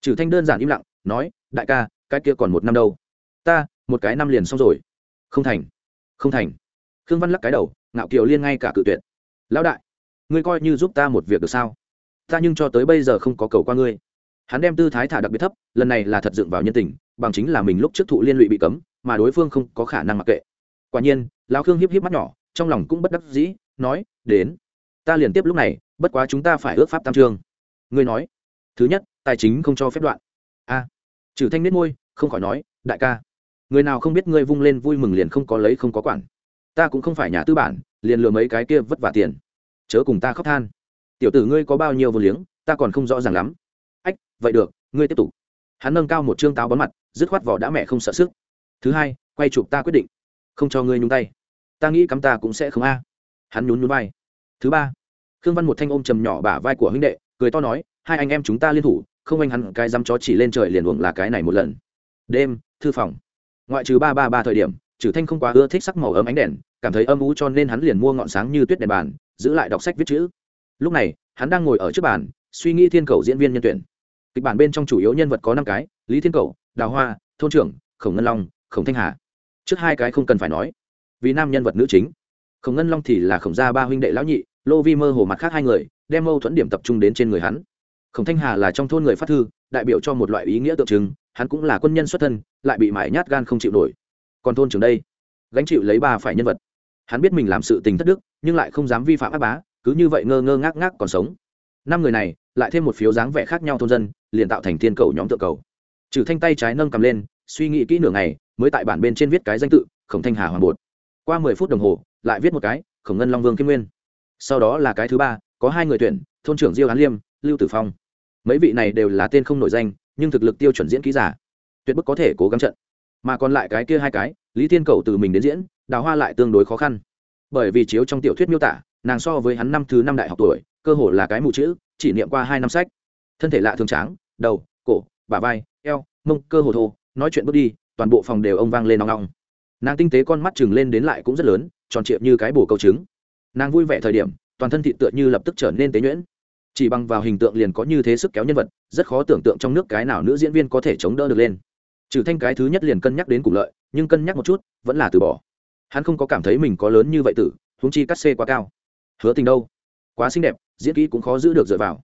Trừ thanh đơn giản im lặng, nói, đại ca, cái kia còn một năm đâu. Ta, một cái năm liền xong rồi. Không thành. Không thành. Khương văn lắc cái đầu, ngạo kiều liên ngay cả cự tuyệt. Lão đại, ngươi coi như giúp ta một việc được sao? Ta nhưng cho tới bây giờ không có cầu qua ngươi. Hắn đem tư thái thả đặc biệt thấp, lần này là thật dựng vào nhân tình, bằng chính là mình lúc trước thụ liên lụy bị cấm, mà đối phương không có khả năng mặc kệ. Quả nhiên lão khương hiếp hiếp mắt nhỏ trong lòng cũng bất đắc dĩ nói đến. Ta liền tiếp lúc này bất quá chúng ta phải ước pháp tam trương ngươi nói. Thứ nhất tài chính không cho phép đoạn. A. À, trừ thanh nết môi không khỏi nói đại ca người nào không biết ngươi vung lên vui mừng liền không có lấy không có quản. Ta cũng không phải nhà tư bản liền lừa mấy cái kia vất vả tiền. Chớ cùng ta khóc than. Tiểu tử ngươi có bao nhiêu vô liếng ta còn không rõ ràng lắm. Ách vậy được ngươi tiếp tục. Hắn nâng cao một chương táo bón mặt dứt khoát vỏ đã mẹ không sợ sức. Thứ hai quay chụp ta quyết định không cho ngươi nhúng tay. Ta nghĩ cắm ta cũng sẽ không a. Hắn nhún nhún vai. Thứ ba, khương văn một thanh ôm trầm nhỏ bả vai của huynh đệ, cười to nói, hai anh em chúng ta liên thủ, không anh hắn cái dám chó chỉ lên trời liền uổng là cái này một lần. Đêm, thư phòng. Ngoại trừ ba ba ba thời điểm trừ thanh không quá ưa thích sắc màu ấm ánh đèn, cảm thấy âm ú cho nên hắn liền mua ngọn sáng như tuyết đèn bàn, giữ lại đọc sách viết chữ. Lúc này, hắn đang ngồi ở trước bàn, suy nghĩ thiên cầu diễn viên nhân tuyển. Kịch bản bên trong chủ yếu nhân vật có năm cái, lý thiên cầu, đào hoa, thôn trưởng, khổng ngân long, khổng thanh hà trước hai cái không cần phải nói, vì nam nhân vật nữ chính. Khổng ngân long thì là khổng gia ba huynh đệ lão nhị, lô vi mơ hồ mặt khác hai người, đem mâu thuẫn điểm tập trung đến trên người hắn. Khổng thanh hà là trong thôn người phát thư, đại biểu cho một loại ý nghĩa tượng trưng, hắn cũng là quân nhân xuất thân, lại bị mải nhát gan không chịu nổi. Còn thôn trưởng đây, gánh chịu lấy ba phải nhân vật. Hắn biết mình làm sự tình thất đức, nhưng lại không dám vi phạm áp bá, cứ như vậy ngơ ngơ ngác ngác còn sống. Năm người này, lại thêm một phiếu dáng vẻ khác nhau thôn dân, liền tạo thành thiên cầu nhóm tượng cầu. Trừ thanh tay trái nâng cầm lên, suy nghĩ kỹ nửa ngày mới tại bản bên trên viết cái danh tự, khổng thanh hà hoàng bột. Qua mười phút đồng hồ, lại viết một cái, khổng ngân long vương kim nguyên. Sau đó là cái thứ ba, có hai người tuyển, thôn trưởng diêu Án liêm, lưu tử phong. Mấy vị này đều là tên không nổi danh, nhưng thực lực tiêu chuẩn diễn ký giả. Tuyệt bức có thể cố gắng trận. Mà còn lại cái kia hai cái, lý thiên cầu từ mình đến diễn, đào hoa lại tương đối khó khăn. Bởi vì chiếu trong tiểu thuyết miêu tả, nàng so với hắn năm thứ năm đại học tuổi, cơ hồ là cái mù chữ, chỉ niệm qua hai năm sách. Thân thể lạ thường tráng, đầu, cổ, bả vai, eo, mông, cơ hồ thô, nói chuyện bước đi toàn bộ phòng đều ông vang lên nong nong. Nàng tinh tế con mắt chừng lên đến lại cũng rất lớn, tròn trịa như cái bồ câu trứng. Nàng vui vẻ thời điểm, toàn thân thị tựa như lập tức trở nên tế nhuyễn. Chỉ bằng vào hình tượng liền có như thế sức kéo nhân vật, rất khó tưởng tượng trong nước cái nào nữ diễn viên có thể chống đỡ được lên. Trừ thanh cái thứ nhất liền cân nhắc đến cùng lợi, nhưng cân nhắc một chút, vẫn là từ bỏ. Hắn không có cảm thấy mình có lớn như vậy tử húng chi cắt xê quá cao. Hứa tình đâu? Quá xinh đẹp, diễn kỹ cũng khó giữ được dựa vào.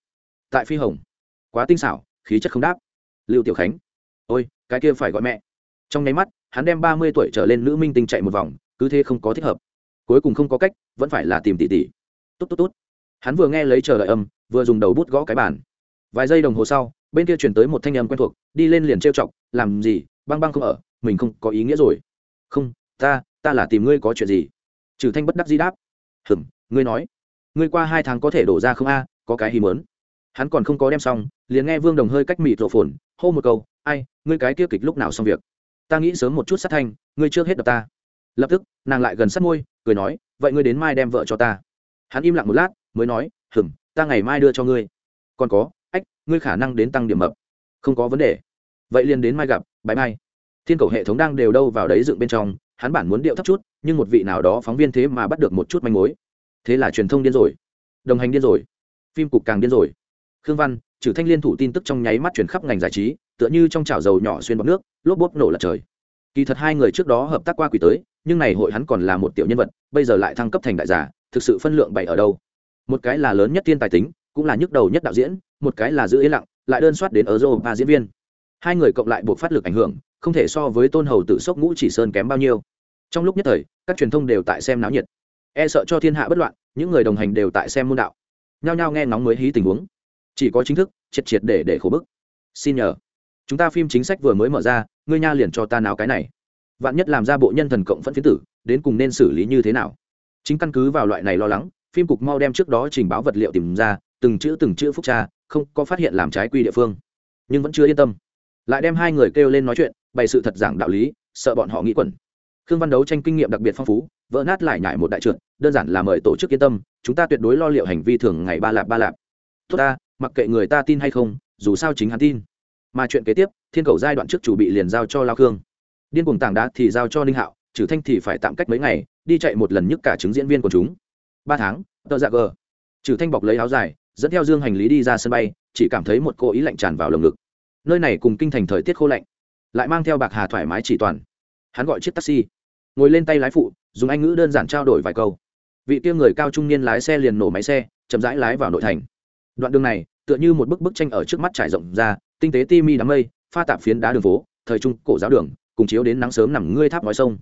Tại phi hồng. Quá tinh xảo, khí chất không đáp. Lưu tiểu khánh. Ôi, cái kia phải gọi mẹ trong nháy mắt, hắn đem ba mươi tuổi trở lên nữ minh tinh chạy một vòng, cứ thế không có thích hợp. Cuối cùng không có cách, vẫn phải là tìm tỷ tỷ. Tốt tốt tốt hắn vừa nghe lấy chờ đợi âm, vừa dùng đầu bút gõ cái bàn. Vài giây đồng hồ sau, bên kia chuyển tới một thanh âm quen thuộc, đi lên liền trêu chọc, làm gì? Băng băng không ở, mình không có ý nghĩa rồi. Không, ta ta là tìm ngươi có chuyện gì? Trừ thanh bất đắc di đáp. Hừm, ngươi nói. Ngươi qua hai tháng có thể đổ ra không a, có cái hì mớn hắn còn không có đem xong, liền nghe vương đồng hơi cách mịt rộ phồn, hô một câu, ai, ngươi cái kia kịch lúc nào xong việc? Ta nghĩ sớm một chút sát thanh, ngươi trước hết đập ta. Lập tức, nàng lại gần sát môi, cười nói, vậy ngươi đến mai đem vợ cho ta. Hắn im lặng một lát, mới nói hừm ta ngày mai đưa cho ngươi. Còn có, ách, ngươi khả năng đến tăng điểm mập. Không có vấn đề. Vậy liền đến mai gặp bãi mai. Thiên cầu hệ thống đang đều đâu vào đấy dựng bên trong, hắn bản muốn điệu thấp chút, nhưng một vị nào đó phóng viên thế mà bắt được một chút manh mối. Thế là truyền thông điên rồi. Đồng hành điên rồi. Phim cục càng điên rồi. Khương văn trừ thanh liên thủ tin tức trong nháy mắt chuyển khắp ngành giải trí, tựa như trong chảo dầu nhỏ xuyên bọc nước, lốp bốp nổ lật trời. Kỳ thật hai người trước đó hợp tác qua quỷ tới, nhưng này hội hắn còn là một tiểu nhân vật, bây giờ lại thăng cấp thành đại giả, thực sự phân lượng bày ở đâu? Một cái là lớn nhất tiên tài tính, cũng là nhức đầu nhất đạo diễn, một cái là giữ yên lặng, lại đơn soát đến ở và diễn viên. Hai người cộng lại buộc phát lực ảnh hưởng, không thể so với tôn hầu tự sốc ngũ chỉ sơn kém bao nhiêu. Trong lúc nhất thời, các truyền thông đều tại xem náo nhiệt. E sợ cho thiên hạ bất loạn, những người đồng hành đều tại xem môn đạo. Nhao nhao nghe ngóng mới hí tình huống chỉ có chính thức, triệt triệt để để khổ bức. Xin nhờ. Chúng ta phim chính sách vừa mới mở ra, ngươi nha liền cho ta nào cái này. Vạn nhất làm ra bộ nhân thần cộng phẫn phiến tử, đến cùng nên xử lý như thế nào? Chính căn cứ vào loại này lo lắng, phim cục mau đem trước đó trình báo vật liệu tìm ra, từng chữ từng chữ phúc tra, không có phát hiện làm trái quy địa phương. Nhưng vẫn chưa yên tâm. Lại đem hai người kêu lên nói chuyện, bày sự thật giảng đạo lý, sợ bọn họ nghĩ quẩn. Khương văn đấu tranh kinh nghiệm đặc biệt phong phú, vỡ nát lại nhải một đại trượt, đơn giản là mời tổ chức yên tâm, chúng ta tuyệt đối lo liệu hành vi thường ngày ba lạp ba lạp. Tốt ta mặc kệ người ta tin hay không, dù sao chính hắn tin. Mà chuyện kế tiếp, thiên cầu giai đoạn trước chủ bị liền giao cho lao khương. Điên cuồng tảng đá thì giao cho ninh hạo, trừ thanh thì phải tạm cách mấy ngày, đi chạy một lần nhức cả chứng diễn viên của chúng. Ba tháng, tờ dạ gờ. Trừ thanh bọc lấy áo dài, dẫn theo dương hành lý đi ra sân bay, chỉ cảm thấy một cô ý lạnh tràn vào lồng ngực. Nơi này cùng kinh thành thời tiết khô lạnh, lại mang theo bạc hà thoải mái chỉ toàn. Hắn gọi chiếc taxi. Ngồi lên tay lái phụ, dùng anh ngữ đơn giản trao đổi vài câu. Vị kia người cao trung niên lái xe liền nổ máy xe, chậm rãi lái vào nội thành đoạn đường này, tựa như một bức bức tranh ở trước mắt trải rộng ra, tinh tế ti mi đám mây, pha tạp phiến đá đường phố, thời trung cổ giáo đường, cùng chiếu đến nắng sớm nằm ngươi tháp ngói sông.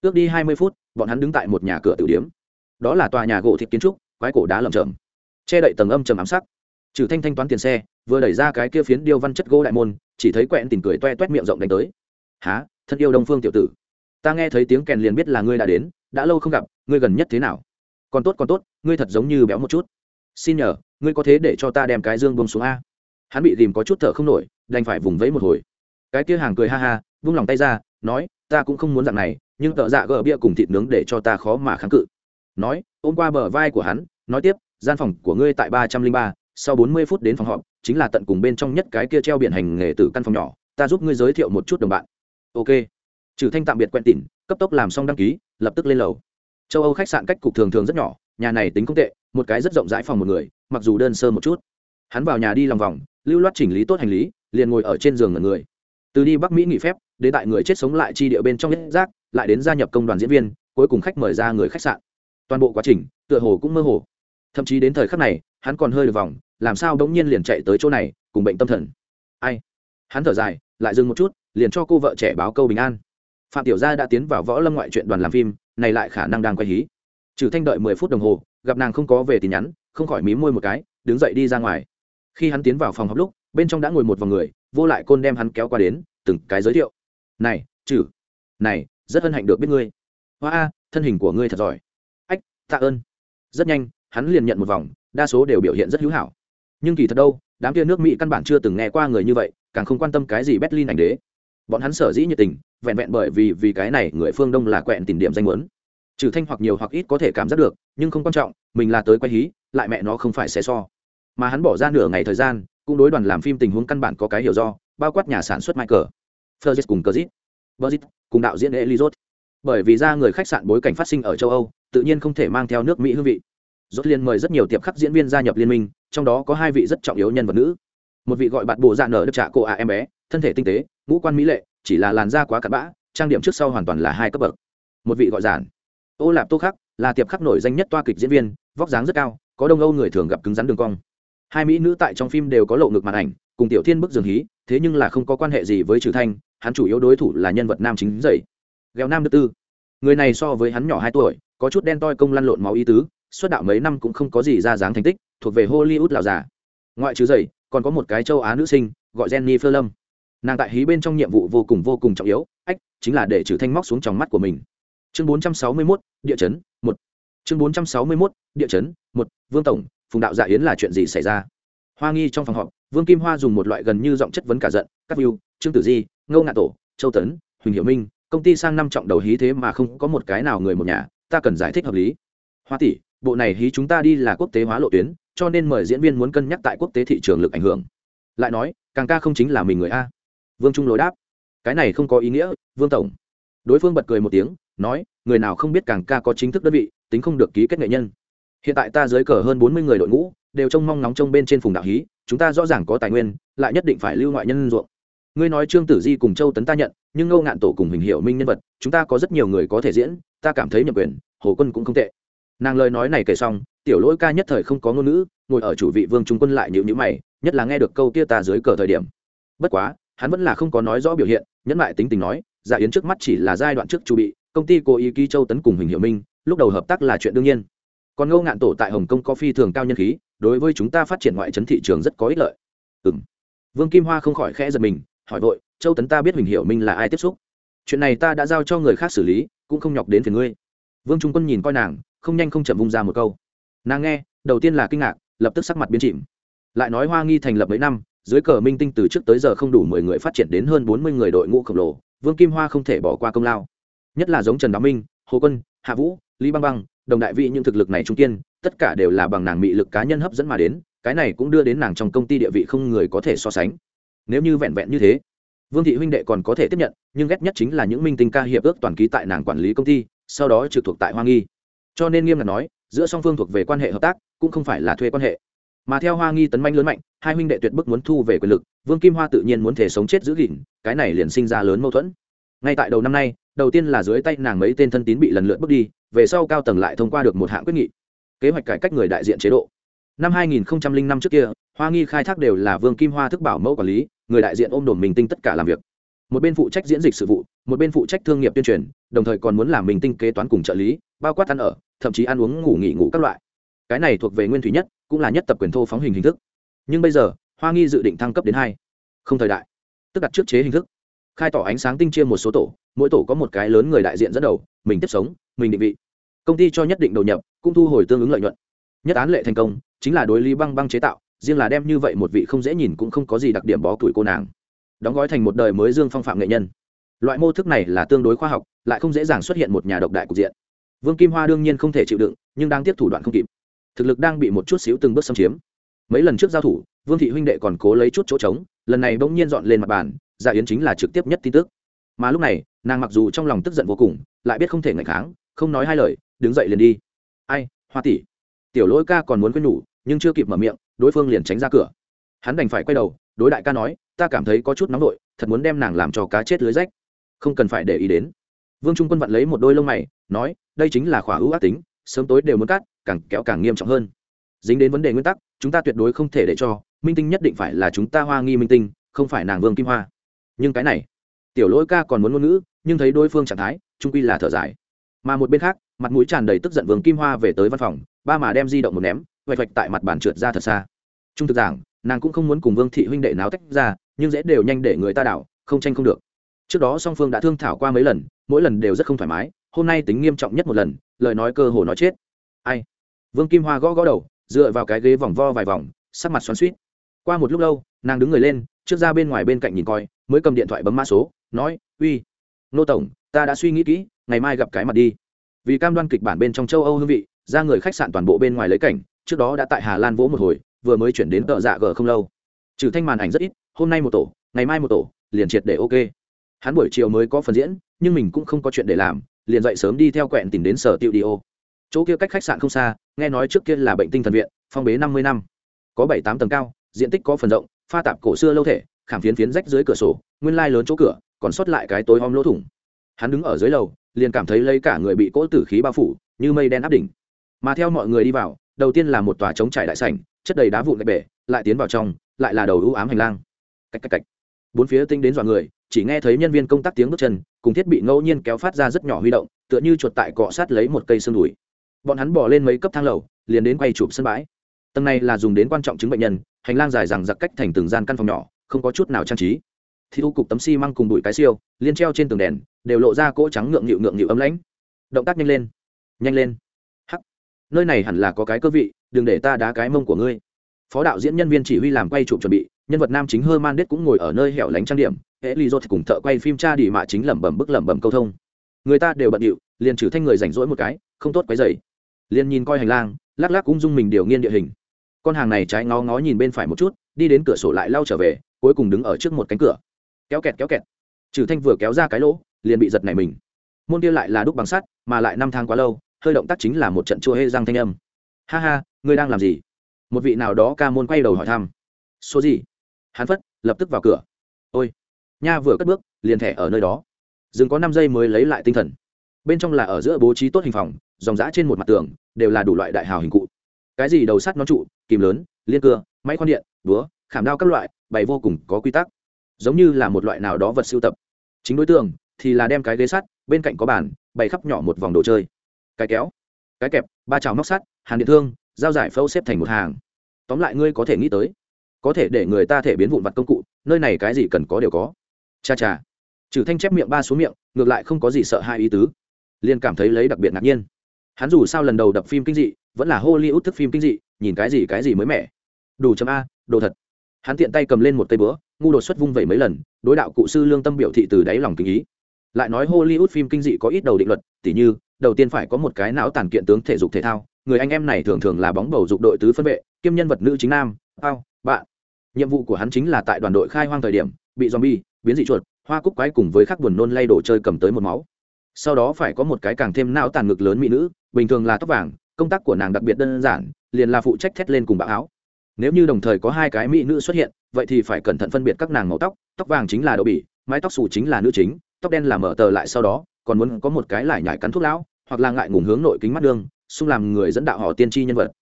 Ước đi hai mươi phút, bọn hắn đứng tại một nhà cửa tử điếm đó là tòa nhà gỗ thịt kiến trúc, quái cổ đá lầm chầm che đậy tầng âm trầm ám sắc. Trừ thanh thanh toán tiền xe, vừa đẩy ra cái kia phiến điêu văn chất gỗ đại môn, chỉ thấy quẹn tìm cười toe toét miệng rộng đánh tới. Há thân yêu đông phương tiểu tử. Ta nghe thấy tiếng kèn liền biết là ngươi đã đến, đã lâu không gặp, ngươi gần nhất thế nào? Còn tốt còn tốt, ngươi thật giống như béo một chút xin nhờ, ngươi có thế để cho ta đem cái dương bông xuống a? Hắn bị tìm có chút thở không nổi, đành phải vùng vẫy một hồi. Cái kia hàng cười ha ha, vung lòng tay ra, nói, ta cũng không muốn dạng này, nhưng tợ dạ gỡ bia cùng thịt nướng để cho ta khó mà kháng cự. Nói, ôm qua bờ vai của hắn, nói tiếp, gian phòng của ngươi tại ba trăm linh ba, sau bốn mươi phút đến phòng họp, chính là tận cùng bên trong nhất cái kia treo biển hành nghề từ căn phòng nhỏ, ta giúp ngươi giới thiệu một chút đồng bạn. Ok. Trừ thanh tạm biệt quen tỉn cấp tốc làm xong đăng ký, lập tức lên lầu. Châu âu khách sạn cách cục thường thường rất nhỏ, nhà này tính không tệ một cái rất rộng rãi phòng một người, mặc dù đơn sơ một chút. Hắn vào nhà đi lòng vòng, lưu loát chỉnh lý tốt hành lý, liền ngồi ở trên giường ngần người. Từ đi bắc mỹ nghỉ phép, đến tại người chết sống lại chi địa bên trong nhất giác, lại đến gia nhập công đoàn diễn viên, cuối cùng khách mời ra người khách sạn. Toàn bộ quá trình, tựa hồ cũng mơ hồ. Thậm chí đến thời khắc này, hắn còn hơi được vòng, làm sao đống nhiên liền chạy tới chỗ này, cùng bệnh tâm thần. Ai? Hắn thở dài, lại dừng một chút, liền cho cô vợ trẻ báo câu bình an. Phạm tiểu gia đã tiến vào võ lâm ngoại truyện đoàn làm phim, này lại khả năng đang quay hí trừ thanh đợi mười phút đồng hồ, gặp nàng không có về tin nhắn, không khỏi mím môi một cái, đứng dậy đi ra ngoài. Khi hắn tiến vào phòng học lúc, bên trong đã ngồi một vòng người, vô lại côn đem hắn kéo qua đến, từng cái giới thiệu. Này, trừ, này, rất hân hạnh được biết ngươi. Hoa a, thân hình của ngươi thật giỏi. Ách, tạ ơn. Rất nhanh, hắn liền nhận một vòng, đa số đều biểu hiện rất hữu hảo. Nhưng kỳ thật đâu, đám kia nước mỹ căn bản chưa từng nghe qua người như vậy, càng không quan tâm cái gì berlin ảnh đế. Bọn hắn sở dĩ nhiệt tình, vẹn vẹn bởi vì vì cái này người phương đông là quẹn tìm điểm danh muốn trừ thanh hoặc nhiều hoặc ít có thể cảm giác được nhưng không quan trọng mình là tới quay hí lại mẹ nó không phải xé so mà hắn bỏ ra nửa ngày thời gian cũng đối đoàn làm phim tình huống căn bản có cái hiểu do bao quát nhà sản xuất michael Fergus cùng Cazit, burzit cùng đạo diễn Elizot. Bởi vì ra người khách sạn bối cảnh phát sinh ở châu Âu, tự nhiên không thể mang theo nước Mỹ hương vị. Rốt liên mời rất nhiều tiệp khắc diễn viên gia nhập liên minh, trong đó có hai vị rất trọng yếu nhân vật nữ. Một vị gọi bạn bộ dạ nở đức trả cô à em bé, thân thể tinh tế, ngũ quan mỹ lệ, chỉ là làn da quá cặn bã, trang điểm trước sau hoàn toàn là hai cấp bậc. Một vị gọi giản. Ô Lạp Tô Khắc, là tiệp khắc nổi danh nhất toa kịch diễn viên, vóc dáng rất cao, có đông âu người thường gặp cứng rắn đường cong. Hai mỹ nữ tại trong phim đều có lộ ngực màn ảnh, cùng tiểu thiên bức dường hí, thế nhưng là không có quan hệ gì với Trừ Thanh, hắn chủ yếu đối thủ là nhân vật nam chính dậy. Gheo nam đức tư. Người này so với hắn nhỏ hai tuổi có chút đen toi công lăn lộn máu ý tứ xuất đạo mấy năm cũng không có gì ra dáng thành tích thuộc về hollywood lào già. Ngoại trừ dậy còn có một cái châu á nữ sinh gọi jenny phơ lâm nàng tại hí bên trong nhiệm vụ vô cùng vô cùng trọng yếu ách chính là để trừ thanh móc xuống trong mắt của mình chương 461, địa chấn một. Chương 461, địa chấn một. Vương tổng phùng đạo dạ yến là chuyện gì xảy ra? Hoa nghi trong phòng họp vương kim hoa dùng một loại gần như giọng chất vấn cả giận các view trương tử di ngô ngạn tổ châu tấn huỳnh hiểu minh công ty sang năm trọng đầu hí thế mà không có một cái nào người một nhà ta cần giải thích hợp lý. Hoa tỷ bộ này hí chúng ta đi là quốc tế hóa lộ tuyến cho nên mời diễn viên muốn cân nhắc tại quốc tế thị trường lực ảnh hưởng. Lại nói càng ca không chính là mình người a. Vương trung lối đáp. Cái này không có ý nghĩa vương tổng. Đối phương bật cười một tiếng nói, người nào không biết càng ca có chính thức đơn vị, tính không được ký kết nghệ nhân. Hiện tại ta dưới cờ hơn bốn mươi người đội ngũ, đều trông mong nóng trông bên trên phùng đạo hí, chúng ta rõ ràng có tài nguyên, lại nhất định phải lưu ngoại nhân ruộng. Ngươi nói trương tử di cùng châu tấn ta nhận, nhưng ngô ngạn tổ cùng hình hiểu minh nhân vật, chúng ta có rất nhiều người có thể diễn, ta cảm thấy nhập quyền, hồ quân cũng không tệ. Nàng lời nói này kể xong, tiểu lỗi ca nhất thời không có ngôn ngữ, ngồi ở chủ vị vương trung quân lại nhịu nhữ mày, nhất là nghe được câu kia ta dưới cờ thời điểm. Bất quá, hắn vẫn là không có nói rõ biểu hiện, nhẫn lại tính tình nói giả yến trước mắt chỉ là giai đoạn trước chu bị công ty cố ý ký châu tấn cùng hình hiệu minh, lúc đầu hợp tác là chuyện đương nhiên. Còn ngô ngạn tổ tại hồng kông có phi thường cao nhân khí, đối với chúng ta phát triển ngoại trấn thị trường rất có ích lợi. Ừ m vương kim hoa không khỏi khẽ giật mình, hỏi vội, châu tấn ta biết huỳnh hiểu minh là ai tiếp xúc? Chuyện này ta đã giao cho người khác xử lý, cũng không nhọc đến phiền ngươi. Vương trung quân nhìn coi nàng, không nhanh không chậm vung ra một câu. Nàng nghe, đầu tiên là kinh ngạc, lập tức sắc mặt biến chìm. Lại nói hoa nghi thành lập mấy năm, dưới cờ minh tinh từ trước tới giờ không đủ mười người phát triển đến hơn bốn mươi người đội ngũ khổng lồ, vương kim hoa không thể bỏ qua công lao nhất là giống trần đạo minh, hồ quân, hạ vũ, lý băng băng, đồng đại vị những thực lực này trung kiên, tất cả đều là bằng nàng mị lực cá nhân hấp dẫn mà đến, cái này cũng đưa đến nàng trong công ty địa vị không người có thể so sánh. Nếu như vẹn vẹn như thế, vương thị huynh đệ còn có thể tiếp nhận, nhưng ghét nhất chính là những minh tinh ca hiệp ước toàn ký tại nàng quản lý công ty, sau đó trực thuộc tại hoa nghi. Cho nên nghiêm ngặt nói, giữa song phương thuộc về quan hệ hợp tác, cũng không phải là thuê quan hệ. Mà theo hoa nghi tấn manh lớn mạnh, hai huynh đệ tuyệt bức muốn thu về quyền lực, vương kim hoa tự nhiên muốn thể sống chết giữ gìn, cái này liền sinh ra lớn mâu thuẫn ngay tại đầu năm nay, đầu tiên là dưới tay nàng mấy tên thân tín bị lần lượt bước đi, về sau cao tầng lại thông qua được một hạng quyết nghị. Kế hoạch cải cách người đại diện chế độ. Năm 2005 trước kia, hoa nghi khai thác đều là vương kim hoa thức bảo mẫu quản lý, người đại diện ôm đồn mình tinh tất cả làm việc. Một bên phụ trách diễn dịch sự vụ, một bên phụ trách thương nghiệp tuyên truyền, đồng thời còn muốn làm mình tinh kế toán cùng trợ lý, bao quát ăn ở, thậm chí ăn uống, ngủ nghỉ, ngủ các loại. Cái này thuộc về nguyên thủy nhất, cũng là nhất tập quyền thô phóng hình hình thức. Nhưng bây giờ, hoa nghi dự định thăng cấp đến hai. Không thời đại. Tức đặt trước chế hình thức khai tỏ ánh sáng tinh chia một số tổ, mỗi tổ có một cái lớn người đại diện dẫn đầu, mình tiếp sống, mình định vị. Công ty cho nhất định đầu nhập, cũng thu hồi tương ứng lợi nhuận. Nhất án lệ thành công, chính là đối lý băng băng chế tạo, riêng là đem như vậy một vị không dễ nhìn cũng không có gì đặc điểm bó tuổi cô nàng. Đóng gói thành một đời mới dương phong phạm nghệ nhân. Loại mô thức này là tương đối khoa học, lại không dễ dàng xuất hiện một nhà độc đại cục diện. Vương kim hoa đương nhiên không thể chịu đựng, nhưng đang tiếp thủ đoạn không kịp. Thực lực đang bị một chút xíu từng bước xâm chiếm. Mấy lần trước giao thủ, vương thị huynh đệ còn cố lấy chút chỗ trống, lần này bỗng nhiên dọn lên mặt bàn dạ yến chính là trực tiếp nhất tin tức. Mà lúc này, nàng mặc dù trong lòng tức giận vô cùng, lại biết không thể ngạch kháng, không nói hai lời, đứng dậy liền đi. Ai, hoa tỷ. Tiểu lỗi ca còn muốn quên nhủ, nhưng chưa kịp mở miệng, đối phương liền tránh ra cửa. Hắn đành phải quay đầu, đối đại ca nói, ta cảm thấy có chút nóng vội, thật muốn đem nàng làm cho cá chết lưới rách. Không cần phải để ý đến. Vương trung quân vặn lấy một đôi lông mày, nói, đây chính là khỏa ưu ác tính, sớm tối đều muốn cắt, càng kéo càng nghiêm trọng hơn. Dính đến vấn đề nguyên tắc, chúng ta tuyệt đối không thể để cho, minh tinh nhất định phải là chúng ta hoa nghi minh tinh, không phải nàng vương kim hoa nhưng cái này, tiểu lỗi ca còn muốn ngôn ngữ, nhưng thấy đối phương trạng thái, trung quy là thở dài. Mà một bên khác, mặt mũi tràn đầy tức giận vương kim hoa về tới văn phòng, ba mà đem di động một ném, vạch vạch tại mặt bàn trượt ra thật xa. Trung thực giảng, nàng cũng không muốn cùng vương thị huynh đệ náo tách ra, nhưng dễ đều nhanh để người ta đảo, không tranh không được. Trước đó song phương đã thương thảo qua mấy lần, mỗi lần đều rất không thoải mái, hôm nay tính nghiêm trọng nhất một lần, lời nói cơ hồ nói chết. Ai? Vương kim hoa gõ gõ đầu, dựa vào cái ghế vòng vo vài vòng, sắc mặt xoắn suýt qua một lúc lâu, nàng đứng người lên, trước ra bên ngoài bên cạnh nhìn coi mới cầm điện thoại bấm mã số, nói, uy, nô tổng, ta đã suy nghĩ kỹ, ngày mai gặp cái mặt đi. Vì cam đoan kịch bản bên trong châu âu hương vị, ra người khách sạn toàn bộ bên ngoài lấy cảnh, trước đó đã tại hà lan vỗ một hồi, vừa mới chuyển đến tợ dạ g không lâu. Trừ thanh màn ảnh rất ít, hôm nay một tổ, ngày mai một tổ, liền triệt để ok. Hắn buổi chiều mới có phần diễn, nhưng mình cũng không có chuyện để làm, liền dậy sớm đi theo quẹn tìm đến sở tiệu đi ô. Chỗ kia cách khách sạn không xa, nghe nói trước kia là bệnh tinh thần viện, phong bế năm mươi năm. Có bảy tám tầng cao, diện tích có phần rộng, pha tạp cổ xưa lâu thể khảm phiến phiến rách dưới cửa sổ, nguyên lai lớn chỗ cửa, còn sót lại cái tối om lỗ thủng. Hắn đứng ở dưới lầu, liền cảm thấy lấy cả người bị cỗ tử khí bao phủ, như mây đen áp đỉnh. Mà theo mọi người đi vào, đầu tiên là một tòa trống trải đại sảnh, chất đầy đá vụn gạch bể, lại tiến vào trong, lại là đầu ưu ám hành lang. Cách cách cách. Bốn phía tinh đến dọa người, chỉ nghe thấy nhân viên công tác tiếng bước chân, cùng thiết bị ngẫu nhiên kéo phát ra rất nhỏ huy động, tựa như chuột tại cọ sát lấy một cây xương đùi. Bọn hắn bỏ lên mấy cấp thang lầu, liền đến quay chụp sân bãi. Tầng này là dùng đến quan trọng chứng bệnh nhân, hành lang dài rằng giặc cách thành từng gian căn phòng nhỏ không có chút nào trang trí. Thì u cục tấm xi măng cùng bụi cái siêu, liên treo trên tường đèn, đều lộ ra cỗ trắng ngượng nghịu ngượng nghịu ấm lãnh. Động tác nhanh lên nhanh lên. Hắc, nơi này hẳn là có cái cơ vị, đừng để ta đá cái mông của ngươi. Phó đạo diễn nhân viên chỉ huy làm quay chụp chuẩn bị, nhân vật nam chính hơ man đết cũng ngồi ở nơi hẻo lánh trang điểm hễ ly dốt cùng thợ quay phim cha đi mạ chính lẩm bẩm bức lẩm bẩm câu thông. Người ta đều bận điệu, liền trừ thanh người rảnh rỗi một cái, không tốt quấy dày liền nhìn coi hành lang, lắc lắc cũng dung mình điều nghiên địa hình. Con hàng này trái ngó ngó nhìn bên phải một chút, đi đến cửa sổ lại lau trở về cuối cùng đứng ở trước một cánh cửa. Kéo kẹt kéo kẹt. Trừ thanh vừa kéo ra cái lỗ, liền bị giật này mình. Môn kia lại là đúc bằng sắt, mà lại năm tháng quá lâu, hơi động tác chính là một trận chua hê răng thanh âm. Ha ha, ngươi đang làm gì? Một vị nào đó ca môn quay đầu hỏi thăm. Số gì? Hắn phất, lập tức vào cửa. Ôi, nha vừa cất bước, liền thẻ ở nơi đó. Dừng có năm giây mới lấy lại tinh thần. Bên trong là ở giữa bố trí tốt hình phòng, dòng giã trên một mặt tường, đều là đủ loại đại hào hình cụ. Cái gì đầu sắt nó trụ, kìm lớn, liên cưa, máy khoan điện, búa, khảm đao các loại bày vô cùng có quy tắc, giống như là một loại nào đó vật sưu tập. Chính đối tượng thì là đem cái ghế sắt bên cạnh có bàn, bày khắp nhỏ một vòng đồ chơi. Cái kéo, cái kẹp, ba trào móc sắt, hàn điện thương, dao giải phẫu xếp thành một hàng. Tóm lại ngươi có thể nghĩ tới, có thể để người ta thể biến vụn vặt công cụ, nơi này cái gì cần có đều có. Cha cha. Trừ thanh chép miệng ba xuống miệng, ngược lại không có gì sợ hai ý tứ. Liền cảm thấy lấy đặc biệt ngạc nhiên. Hắn dù sao lần đầu đập phim kinh dị, vẫn là hollywood thức phim kinh dị, nhìn cái gì cái gì mới mẻ. Đủ chấm a, đồ thật hắn tiện tay cầm lên một tay bữa ngu đột xuất vung vẩy mấy lần, đối đạo cụ sư lương tâm biểu thị từ đáy lòng kinh ý. Lại nói hollywood phim kinh dị có ít đầu định luật, tỉ như, đầu tiên phải có một cái não tàn kiện tướng thể dục thể thao, người anh em này thường thường là bóng bầu dục đội tứ phân vệ, kiêm nhân vật nữ chính nam ao bạn. Nhiệm vụ của hắn chính là tại đoàn đội khai hoang thời điểm, bị zombie, biến dị chuột, hoa cúc quái cùng với các buồn nôn lay đồ chơi cầm tới một máu. Sau đó phải có một cái càng thêm não tàn ngực lớn mỹ nữ, bình thường là tóc vàng, công tác của nàng đặc biệt đơn giản, liền là phụ trách thét lên cùng bạo áo nếu như đồng thời có hai cái mỹ nữ xuất hiện, vậy thì phải cẩn thận phân biệt các nàng màu tóc. Tóc vàng chính là đậu bỉ, mái tóc xù chính là nữ chính. Tóc đen là mở tờ lại sau đó, còn muốn có một cái lại nhải cắn thuốc lão, hoặc là ngại ngùng hướng nội kính mắt đương xung làm người dẫn đạo họ tiên tri nhân vật.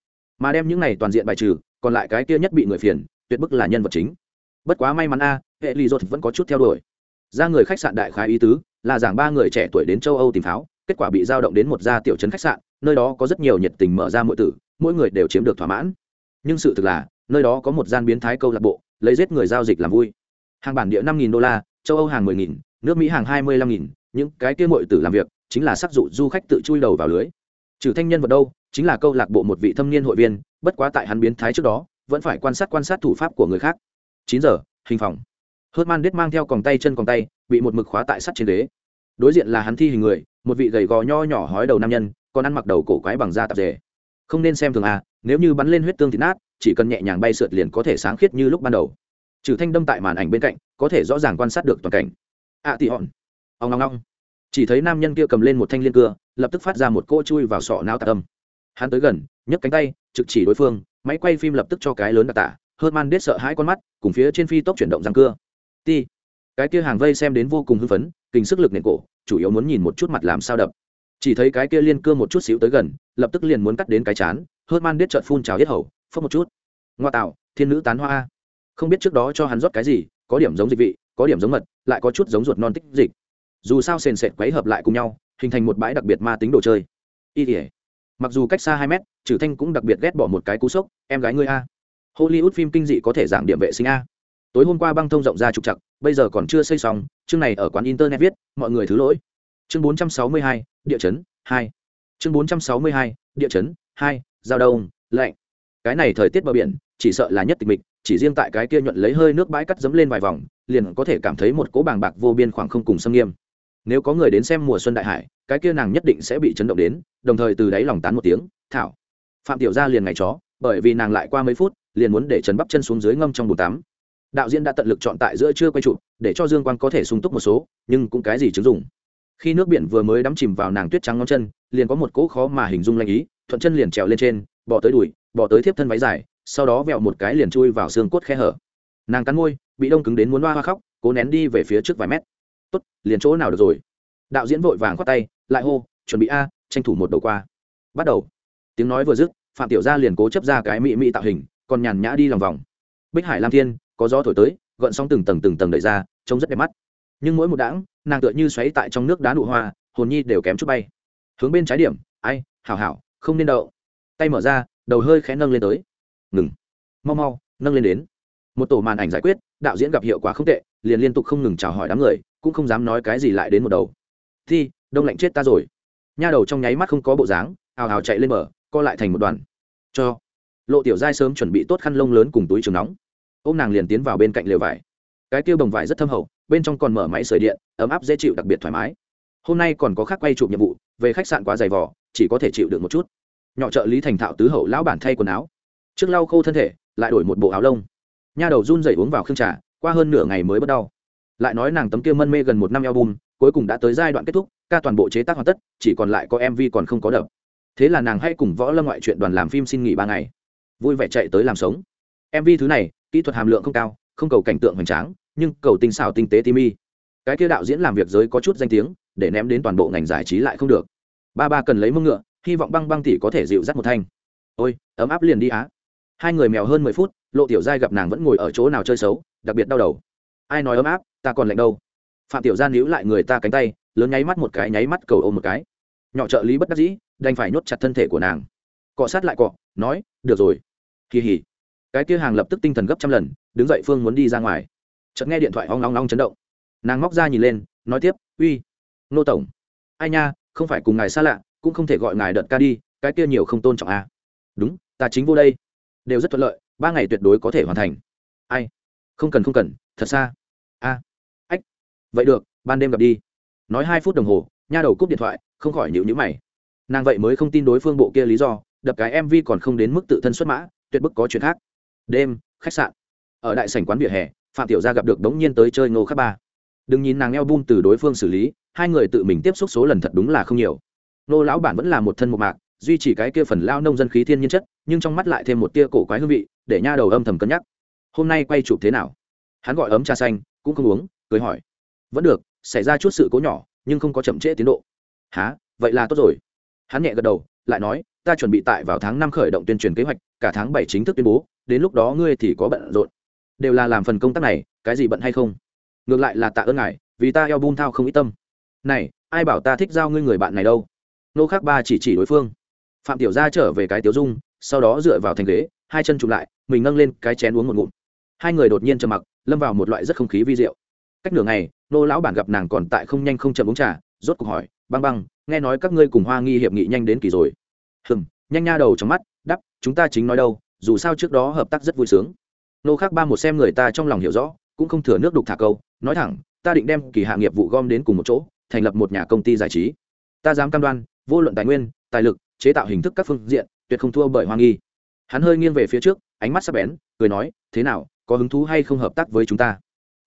Mà đem những này toàn diện bài trừ, còn lại cái kia nhất bị người phiền, tuyệt bức là nhân vật chính. Bất quá may mắn a, hệ lì dột vẫn có chút theo đuổi. Ra người khách sạn đại khái ý tứ, là giảng ba người trẻ tuổi đến châu âu tìm pháo, kết quả bị giao động đến một gia tiểu trấn khách sạn, nơi đó có rất nhiều nhiệt tình mở ra mọi tử, mỗi người đều chiếm được thỏa mãn nhưng sự thực là, nơi đó có một gian biến thái câu lạc bộ, lấy giết người giao dịch làm vui. Hàng bản địa năm nghìn đô la, châu âu hàng mười nghìn, nước mỹ hàng hai mươi lăm nghìn, những cái kia mội tử làm việc, chính là sắc dụ du khách tự chui đầu vào lưới. Trừ thanh nhân vật đâu, chính là câu lạc bộ một vị thâm niên hội viên, bất quá tại hắn biến thái trước đó, vẫn phải quan sát quan sát thủ pháp của người khác. Chín giờ, hình phòng. Hớt man đết mang theo còng tay chân còng tay, bị một mực khóa tại sắt trên đế đối diện là hắn thi hình người, một vị gầy gò nho nhỏ hói đầu nam nhân, còn ăn mặc đầu cổ quái bằng da tạp dề. Không nên xem thường à nếu như bắn lên huyết tương thịt nát chỉ cần nhẹ nhàng bay sượt liền có thể sáng khiết như lúc ban đầu. Trừ thanh đâm tại màn ảnh bên cạnh có thể rõ ràng quan sát được toàn cảnh. Ạ à, tị hòn. Ông ngong ngong chỉ thấy nam nhân kia cầm lên một thanh liên cưa lập tức phát ra một cỗ chui vào sọ não tạc âm. Hắn tới gần nhấc cánh tay trực chỉ đối phương máy quay phim lập tức cho cái lớn đặc tả hơn man đết sợ hãi con mắt cùng phía trên phi tốc chuyển động răng cưa. Ti. Cái kia hàng vây xem đến vô cùng hưng phấn kinh sức lực nền cổ chủ yếu muốn nhìn một chút mặt làm sao đập. Chỉ thấy cái kia liên cưa một chút xíu tới gần lập tức liền muốn cắt đến cái chán hớt man đết trợn phun trào yết hầu phớt một chút. Ngoa tạo thiên nữ tán hoa không biết trước đó cho hắn rót cái gì có điểm giống dịch vị có điểm giống mật lại có chút giống ruột non tích dịch. Dù sao sền sệt quấy hợp lại cùng nhau hình thành một bãi đặc biệt ma tính đồ chơi. Y tỉa mặc dù cách xa hai mét trừ thanh cũng đặc biệt ghét bỏ một cái cú sốc em gái ngươi a. Hollywood phim kinh dị có thể giảm điểm vệ sinh a. Tối hôm qua băng thông rộng ra trục chặt bây giờ còn chưa xây xong chương này ở quán internet viết mọi người thứ lỗi. Chương 462, địa chấn 2. chương 462, địa chấn 2 giao đông, lạnh. Cái này thời tiết bờ biển, chỉ sợ là nhất tịch mịch, chỉ riêng tại cái kia nhuận lấy hơi nước bãi cắt dấm lên vài vòng, liền có thể cảm thấy một cỗ bàng bạc vô biên khoảng không cùng xâm nghiêm. Nếu có người đến xem mùa xuân đại hải, cái kia nàng nhất định sẽ bị chấn động đến, đồng thời từ đáy lòng tán một tiếng, thảo. Phạm tiểu gia liền ngày chó, bởi vì nàng lại qua mấy phút, liền muốn để trần bắp chân xuống dưới ngâm trong bồn tắm. Đạo diễn đã tận lực chọn tại giữa trưa quay trụ, để cho dương quang có thể sung túc một số, nhưng cũng cái gì chứng dụng. Khi nước biển vừa mới đắm chìm vào nàng tuyết trắng ngón chân, liền có một cỗ khó mà hình dung lanh ý thuận chân liền trèo lên trên, bỏ tới đùi, bỏ tới thiếp thân váy dài, sau đó vẹo một cái liền chui vào xương cốt khe hở. Nàng cắn môi, bị đông cứng đến muốn hoa hoa khóc, cố nén đi về phía trước vài mét. Tốt, liền chỗ nào được rồi? Đạo diễn vội vàng khoát tay, lại hô, chuẩn bị a, tranh thủ một đầu qua. Bắt đầu. Tiếng nói vừa dứt, phạm tiểu gia liền cố chấp ra cái mị mị tạo hình, còn nhàn nhã đi lòng vòng. Bích hải lam thiên, có gió thổi tới, gợn xong từng tầng từng tầng đẩy ra, trông rất đẹp mắt. Nhưng mỗi một đãng, nàng tựa như xoáy tại trong nước đá nụ hoa, hồn nhi đều kém chút bay. Hướng bên trái điểm, ai, hảo hảo không nên đậu. Tay mở ra, đầu hơi khẽ nâng lên tới. Ngừng. Mau mau, nâng lên đến. Một tổ màn ảnh giải quyết, đạo diễn gặp hiệu quả không tệ, liền liên tục không ngừng chào hỏi đám người, cũng không dám nói cái gì lại đến một đầu. Thi, đông lạnh chết ta rồi. Nha đầu trong nháy mắt không có bộ dáng, ào ào chạy lên mở co lại thành một đoàn. Cho. Lộ tiểu giai sớm chuẩn bị tốt khăn lông lớn cùng túi trường nóng. Ô m nàng liền tiến vào bên cạnh lều vải. Cái tiêu bồng vải rất thâm hậu, bên trong còn mở máy sởi điện, ấm áp dễ chịu đặc biệt thoải mái. Hôm nay còn có khác quay chụp nhiệm vụ, về khách sạn quá dày vỏ chỉ có thể chịu được một chút. Nhỏ trợ lý thành thạo tứ hậu lão bản thay quần áo. Trước lau khô thân thể, lại đổi một bộ áo lông. Nha đầu run dậy uống vào khương trà, qua hơn nửa ngày mới bất đau. Lại nói nàng tấm kia mân mê gần một năm album, cuối cùng đã tới giai đoạn kết thúc, ca toàn bộ chế tác hoàn tất, chỉ còn lại có mv còn không có đập. Thế là nàng hay cùng võ lâm ngoại truyện đoàn làm phim xin nghỉ ba ngày. Vui vẻ chạy tới làm sống. mv thứ này, kỹ thuật hàm lượng không cao, không cầu cảnh tượng hoành tráng, nhưng cầu tinh xảo tinh tế timi cái kia đạo diễn làm việc giới có chút danh tiếng, để ném đến toàn bộ ngành giải trí lại không được ba ba cần lấy mông ngựa, hy vọng băng băng tỷ có thể dịu dắt một thanh. Ôi, ấm áp liền đi á. Hai người mèo hơn mười phút, lộ tiểu giai gặp nàng vẫn ngồi ở chỗ nào chơi xấu, đặc biệt đau đầu. Ai nói ấm áp, ta còn lạnh đâu. Phạm tiểu gia níu lại người ta cánh tay, lớn nháy mắt một cái, nháy mắt cầu ôm một cái. Nhỏ trợ lý bất đắc dĩ, đành phải nhốt chặt thân thể của nàng. Cọ sát lại cọ, nói, được rồi. Kỳ hỉ. Cái kia hàng lập tức tinh thần gấp trăm lần, đứng dậy phương muốn đi ra ngoài. Chợt nghe điện thoại hoang long long chấn động. Nàng móc ra nhìn lên, nói tiếp, uy, nô tổng. Ai nha không phải cùng ngài xa lạ, cũng không thể gọi ngài đợt ca đi, cái kia nhiều không tôn trọng à. đúng, ta chính vô đây. Đều rất thuận lợi, ba ngày tuyệt đối có thể hoàn thành. Ai? Không cần không cần, thật xa. A. Ách. Vậy được, ban đêm gặp đi. Nói hai phút đồng hồ, nha đầu cúp điện thoại, không khỏi nhịu nhữ mày. Nàng vậy mới không tin đối phương bộ kia lý do, đập cái mv còn không đến mức tự thân xuất mã, tuyệt bức có chuyện khác. Đêm, khách sạn. Ở đại sảnh quán vỉa hè, phạm tiểu gia gặp được đống nhiên tới chơi ngô khắc ba đừng nhìn nàng eo bun từ đối phương xử lý, hai người tự mình tiếp xúc số lần thật đúng là không nhiều. Nô lão bản vẫn là một thân một mạc, duy trì cái kia phần lao nông dân khí thiên nhiên chất, nhưng trong mắt lại thêm một tia cổ quái hương vị, để nha đầu âm thầm cân nhắc. Hôm nay quay chụp thế nào? Hắn gọi ấm trà xanh, cũng không uống, cười hỏi. Vẫn được, xảy ra chút sự cố nhỏ, nhưng không có chậm trễ tiến độ. Há vậy là tốt rồi. Hắn nhẹ gật đầu, lại nói, ta chuẩn bị tại vào tháng năm khởi động tuyên truyền kế hoạch, cả tháng bảy chính thức tuyên bố, đến lúc đó ngươi thì có bận rộn. Đều là làm phần công tác này, cái gì bận hay không? Ngược lại là tạ ơn ngài, vì ta eo bun thao không ít tâm. Này, ai bảo ta thích giao ngươi người bạn này đâu? Nô khác ba chỉ chỉ đối phương. Phạm tiểu gia trở về cái tiểu dung, sau đó dựa vào thành ghế, hai chân chụm lại, mình nâng lên cái chén uống một ngụm. Hai người đột nhiên trầm mặc, lâm vào một loại rất không khí vi diệu. Cách nửa ngày, nô lão bản gặp nàng còn tại không nhanh không chậm uống trà, rốt cuộc hỏi, băng băng, nghe nói các ngươi cùng hoa nghi hiệp nghị nhanh đến kỳ rồi? Hừm, nhanh nha đầu trong mắt, đắp, chúng ta chính nói đâu, dù sao trước đó hợp tác rất vui sướng. Nô khác ba một xem người ta trong lòng hiểu rõ, cũng không thừa nước đục thả câu nói thẳng, ta định đem kỳ hạ nghiệp vụ gom đến cùng một chỗ, thành lập một nhà công ty giải trí. Ta dám cam đoan, vô luận tài nguyên, tài lực, chế tạo hình thức các phương diện, tuyệt không thua bởi hoa nghi. Hắn hơi nghiêng về phía trước, ánh mắt sắp bén, cười nói, thế nào, có hứng thú hay không hợp tác với chúng ta?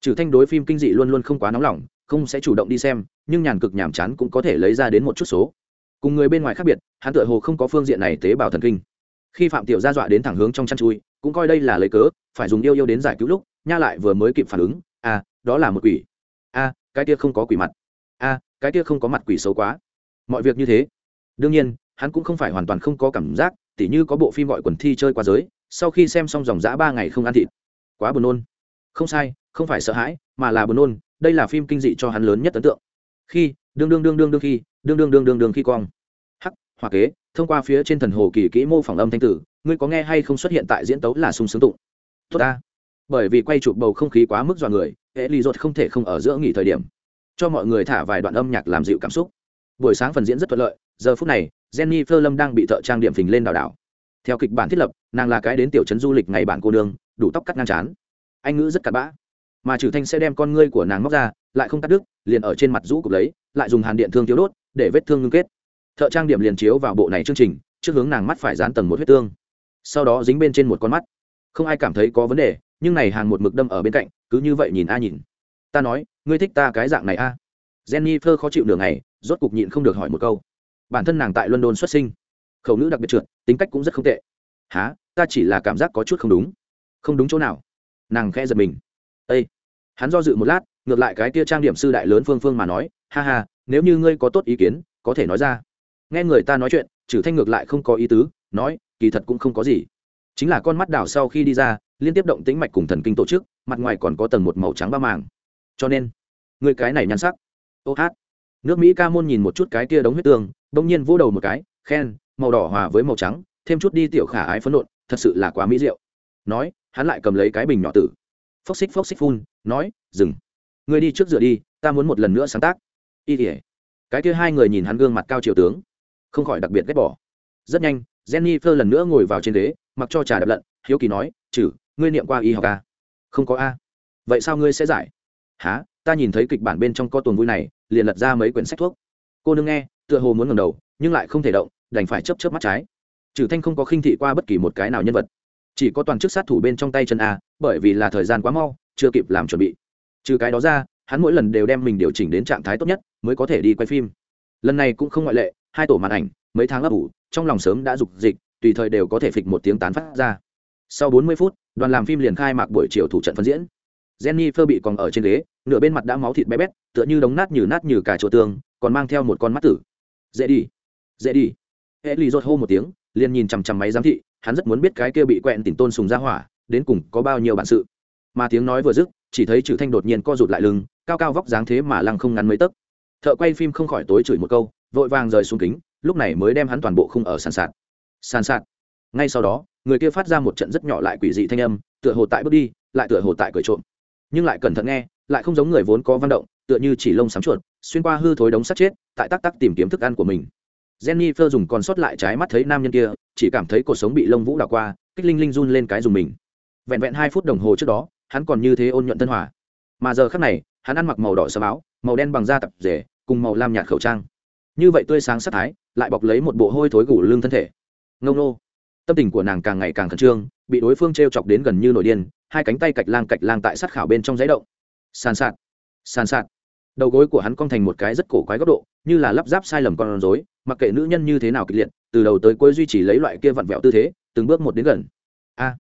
Trừ thanh đối phim kinh dị luôn luôn không quá nóng lòng, không sẽ chủ động đi xem, nhưng nhàn cực nhàm chán cũng có thể lấy ra đến một chút số. Cùng người bên ngoài khác biệt, hắn tựa hồ không có phương diện này tế bào thần kinh. Khi phạm tiểu gia dọa đến thẳng hướng trong chăn chui, cũng coi đây là lấy cớ, phải dùng yêu yêu đến giải cứu lúc, nha lại vừa mới kịp phản ứng à đó là một quỷ. A à, cái kia không có quỷ mặt. A à, cái kia không có mặt quỷ xấu quá. Mọi việc như thế. Đương nhiên hắn cũng không phải hoàn toàn không có cảm giác tỉ như có bộ phim gọi quần thi chơi qua giới sau khi xem xong dòng dã ba ngày không ăn thịt. Quá buồn nôn. Không sai không phải sợ hãi mà là buồn nôn đây là phim kinh dị cho hắn lớn nhất ấn tượng. Khi đương đương đương đương đương khi đương đương đương đương đương khi cong hắc hoa kế thông qua phía trên thần hồ kỳ kỹ mô phỏng âm thanh tử ngươi có nghe hay không xuất hiện tại diễn tấu là sung sướng tụng. Tốt ta bởi vì quay chụp bầu không khí quá mức dọa người hệ lì dột không thể không ở giữa nghỉ thời điểm cho mọi người thả vài đoạn âm nhạc làm dịu cảm xúc. Buổi sáng phần diễn rất thuận lợi giờ phút này jenny phơ lâm đang bị thợ trang điểm phình lên đảo đảo. Theo kịch bản thiết lập nàng là cái đến tiểu trấn du lịch ngày bản cô đường, đủ tóc cắt ngang chán anh ngữ rất cặn bã. Mà trừ thanh sẽ đem con ngươi của nàng móc ra lại không cắt đứt liền ở trên mặt rũ cục lấy lại dùng hàn điện thương thiếu đốt để vết thương ngưng kết. Thợ trang điểm liền chiếu vào bộ này chương trình trước hướng nàng mắt phải dán tầng một huyết tương. Sau đó dính bên trên một con mắt. Không ai cảm thấy có vấn đề nhưng này hàng một mực đâm ở bên cạnh, cứ như vậy nhìn a nhìn. Ta nói, ngươi thích ta cái dạng này a? Jenny thơ khó chịu nửa ngày, rốt cục nhịn không được hỏi một câu. Bản thân nàng tại london xuất sinh. Khẩu nữ đặc biệt trượt, tính cách cũng rất không tệ. Há ta chỉ là cảm giác có chút không đúng. Không đúng chỗ nào? Nàng khẽ giật mình. Â hắn do dự một lát, ngược lại cái kia trang điểm sư đại lớn phương phương mà nói, ha ha, nếu như ngươi có tốt ý kiến, có thể nói ra. Nghe người ta nói chuyện trừ thanh ngược lại không có ý tứ, nói, kỳ thật cũng không có gì. Chính là con mắt đảo sau khi đi ra liên tiếp động tĩnh mạch cùng thần kinh tổ chức, mặt ngoài còn có tầng một màu trắng ba màng. Cho nên, người cái này nhan sắc. Ô hát. Nước mỹ ca môn nhìn một chút cái kia đống huyết tương, bỗng nhiên vỗ đầu một cái, khen, màu đỏ hòa với màu trắng, thêm chút đi tiểu khả ái phấn nộn, thật sự là quá mỹ diệu. Nói, hắn lại cầm lấy cái bình nhỏ tử. Phốc xích phốc xích phun, nói, dừng. Người đi trước rửa đi, ta muốn một lần nữa sáng tác. Y tỉa cái kia hai người nhìn hắn gương mặt cao triều tướng, không khỏi đặc biệt ghét bỏ. Rất nhanh jenny phơ lần nữa ngồi vào trên ghế, mặc cho trà đập lận, hiếu kỳ nói chử ngươi niệm qua y học a không có a. Vậy sao ngươi sẽ giải? Há ta nhìn thấy kịch bản bên trong có tuần vui này, liền lật ra mấy quyển sách thuốc. Cô nương nghe, tựa hồ muốn ngầm đầu, nhưng lại không thể động, đành phải chấp chấp mắt trái. Trừ thanh không có khinh thị qua bất kỳ một cái nào nhân vật. Chỉ có toàn chức sát thủ bên trong tay chân a, bởi vì là thời gian quá mau, chưa kịp làm chuẩn bị. Trừ cái đó ra, hắn mỗi lần đều đem mình điều chỉnh đến trạng thái tốt nhất, mới có thể đi quay phim. Lần này cũng không ngoại lệ, hai tổ màn ảnh, mấy tháng ấp ủ, trong lòng sớm đã dục dịch, tùy thời đều có thể phịch một tiếng tán phát ra. Sau 40 phút đoàn làm phim liền khai mạc buổi chiều thủ trận phân diễn. Jenny phơ bị còn ở trên ghế, nửa bên mặt đã máu thịt bé bét, tựa như đống nát như nát như cả chỗ tường còn mang theo một con mắt tử. Dễ đi dễ đi. Hệ lì rột hô một tiếng, liền nhìn chằm chằm máy giám thị, hắn rất muốn biết cái kia bị quẹn tỉnh tôn sùng ra hỏa, đến cùng có bao nhiêu bản sự. Mà tiếng nói vừa dứt, chỉ thấy trừ thanh đột nhiên co rụt lại lưng, cao cao vóc dáng thế mà lăng không ngắn mấy tấc. Thợ quay phim không khỏi tối chửi một câu, vội vàng rời xuống kính, lúc này mới đem hắn toàn bộ khung ở sàn sạt. Sàn sạt. Ngay sau đó người kia phát ra một trận rất nhỏ lại quỷ dị thanh âm, tựa hồ tại bước đi, lại tựa hồ tại cười trộm. Nhưng lại cẩn thận nghe, lại không giống người vốn có văn động, tựa như chỉ lông sắm chuột, xuyên qua hư thối đống sắt chết, tại tắc tắc tìm kiếm thức ăn của mình. Jenny phơ dùng còn sót lại trái mắt thấy nam nhân kia, chỉ cảm thấy cuộc sống bị lông vũ đảo qua, kích linh linh run lên cái dùng mình. Vẹn vẹn hai phút đồng hồ trước đó, hắn còn như thế ôn nhuận tân hòa. Mà giờ khắc này, hắn ăn mặc màu đỏ sơ áo, màu đen bằng da tập rể, cùng màu lam nhạt khẩu trang. Như vậy tươi sáng sắc thái, lại bọc lấy một bộ hôi thối gủ lưng thân thể. Ngông nô tâm tình của nàng càng ngày càng khẩn trương, bị đối phương t r e o chọc đến gần như nổi điên, hai cánh tay cạch lang cạch lang tại sát khảo bên trong giấy động. Sàn sạt sàn sạt. Đầu gối của hắn cong thành một cái rất cổ quái góc độ, như là lắp ráp sai lầm con rối, mặc kệ nữ nhân như thế nào kịch liệt, từ đầu tới cuối duy trì lấy loại kia vặn vẹo tư thế, từng bước một đến gần. A,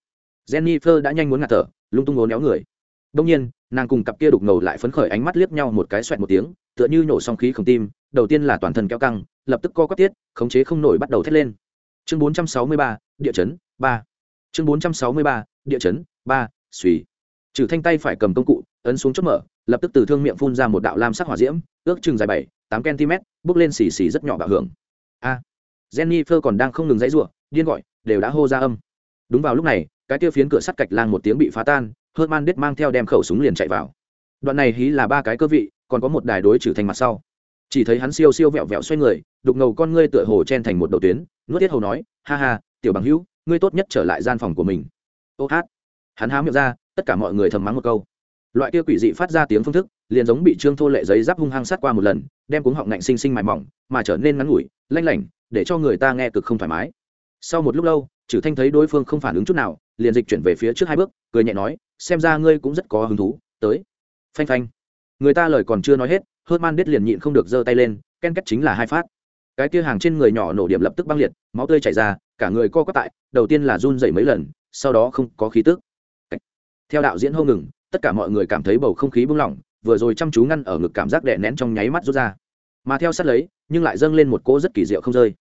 jennifer đã nhanh muốn ngạt thở, lung tung ngố néo người. Đông nhiên, nàng cùng cặp kia đục ngầu lại phấn khởi ánh mắt liếc nhau một cái xoẹt một tiếng, tựa như nhổ xong khí không tim, đầu tiên là toàn thân kéo căng, lập tức co quắp tiết, khống chế không nổi bắt đầu thét lên chương 463, địa chấn ba. Chương 463, địa chấn ba suy. Trừ thanh tay phải cầm công cụ ấn xuống chốt mở lập tức từ thương miệng phun ra một đạo lam sắc hỏa diễm ước chừng dài bảy tám cm bước lên xì xì rất nhỏ bạo hưởng. A. Jennifer còn đang không ngừng dãy r điên gọi đều đã hô ra âm. Đúng vào lúc này cái tiêu phiến cửa sắt cạch lang một tiếng bị phá tan hơn man đết mang theo đem khẩu súng liền chạy vào. Đoạn này hí là ba cái cơ vị còn có một đài đối trừ thanh mặt sau chỉ thấy hắn siêu siêu vẹo vẹo xoay người, đục ngầu con ngươi tựa hồ chen thành một đầu tuyến, nuốt tiết hầu nói, ha ha, tiểu bằng hữu, ngươi tốt nhất trở lại gian phòng của mình. Ô hát, hắn há miệng ra, tất cả mọi người thầm mắng một câu. Loại kia quỷ dị phát ra tiếng phương thức, liền giống bị trương thô lệ giấy giáp hung hăng sát qua một lần, đem cuống họng ngạnh xinh xinh mài mỏng, mà trở nên ngắn ngủi, lanh lảnh, để cho người ta nghe cực không thoải mái. Sau một lúc lâu trừ thanh thấy đối phương không phản ứng chút nào, liền dịch chuyển về phía trước hai bước, cười nhẹ nói, xem ra ngươi cũng rất có hứng thú, tới. Phanh phanh. Người ta lời còn chưa nói hết hơn man đết liền nhịn không được giơ tay lên, ken kết chính là hai phát. Cái kia hàng trên người nhỏ nổ điểm lập tức băng liệt, máu tươi chảy ra, cả người co quắp tại, đầu tiên là run dậy mấy lần, sau đó không có khí tức. Theo đạo diễn hô ngừng, tất cả mọi người cảm thấy bầu không khí bung lỏng, vừa rồi chăm chú ngăn ở ngực cảm giác đè nén trong nháy mắt rút ra. Mà theo sát lấy, nhưng lại dâng lên một cỗ rất kỳ diệu không rơi.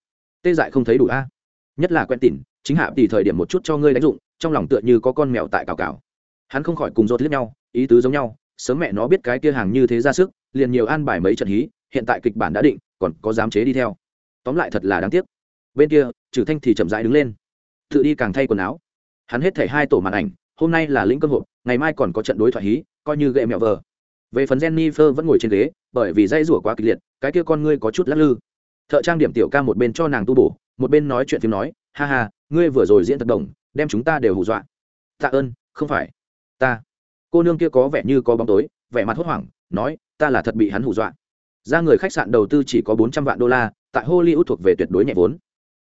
Tê dại không thấy đủ a. Nhất là quen tỉn, chính hạ tỷ thời điểm một chút cho ngươi đánh dụng, trong lòng tựa như có con mèo tại cào cào. Hắn không khỏi cùng rốt liếc nhau, ý tứ giống nhau, sớm mẹ nó biết cái kia hàng như thế ra sức liền nhiều an bài mấy trận hí, hiện tại kịch bản đã định, còn có dám chế đi theo. Tóm lại thật là đáng tiếc. Bên kia trừ thanh thì chậm rãi đứng lên. Tự đi càng thay quần áo. Hắn hết thảy hai tổ màn ảnh, hôm nay là lĩnh cơ hội ngày mai còn có trận đối thoại hí, coi như gậy mẹo vờ. Về phần jennifer vẫn ngồi trên ghế, bởi vì dây rủa quá kịch liệt, cái kia con ngươi có chút lắc lư. Thợ trang điểm tiểu ca một bên cho nàng tu bổ, một bên nói chuyện phim nói, ha ha, ngươi vừa rồi diễn thật đồng, đem chúng ta đều hù dọa. Tạ ơn, không phải, ta. Cô nương kia có vẻ như có bóng tối, vẻ mặt hốt hoảng, nói ta là thật bị hắn hù dọa. Ra người khách sạn đầu tư chỉ có bốn trăm vạn đô la, tại hollywood thuộc về tuyệt đối nhẹ vốn.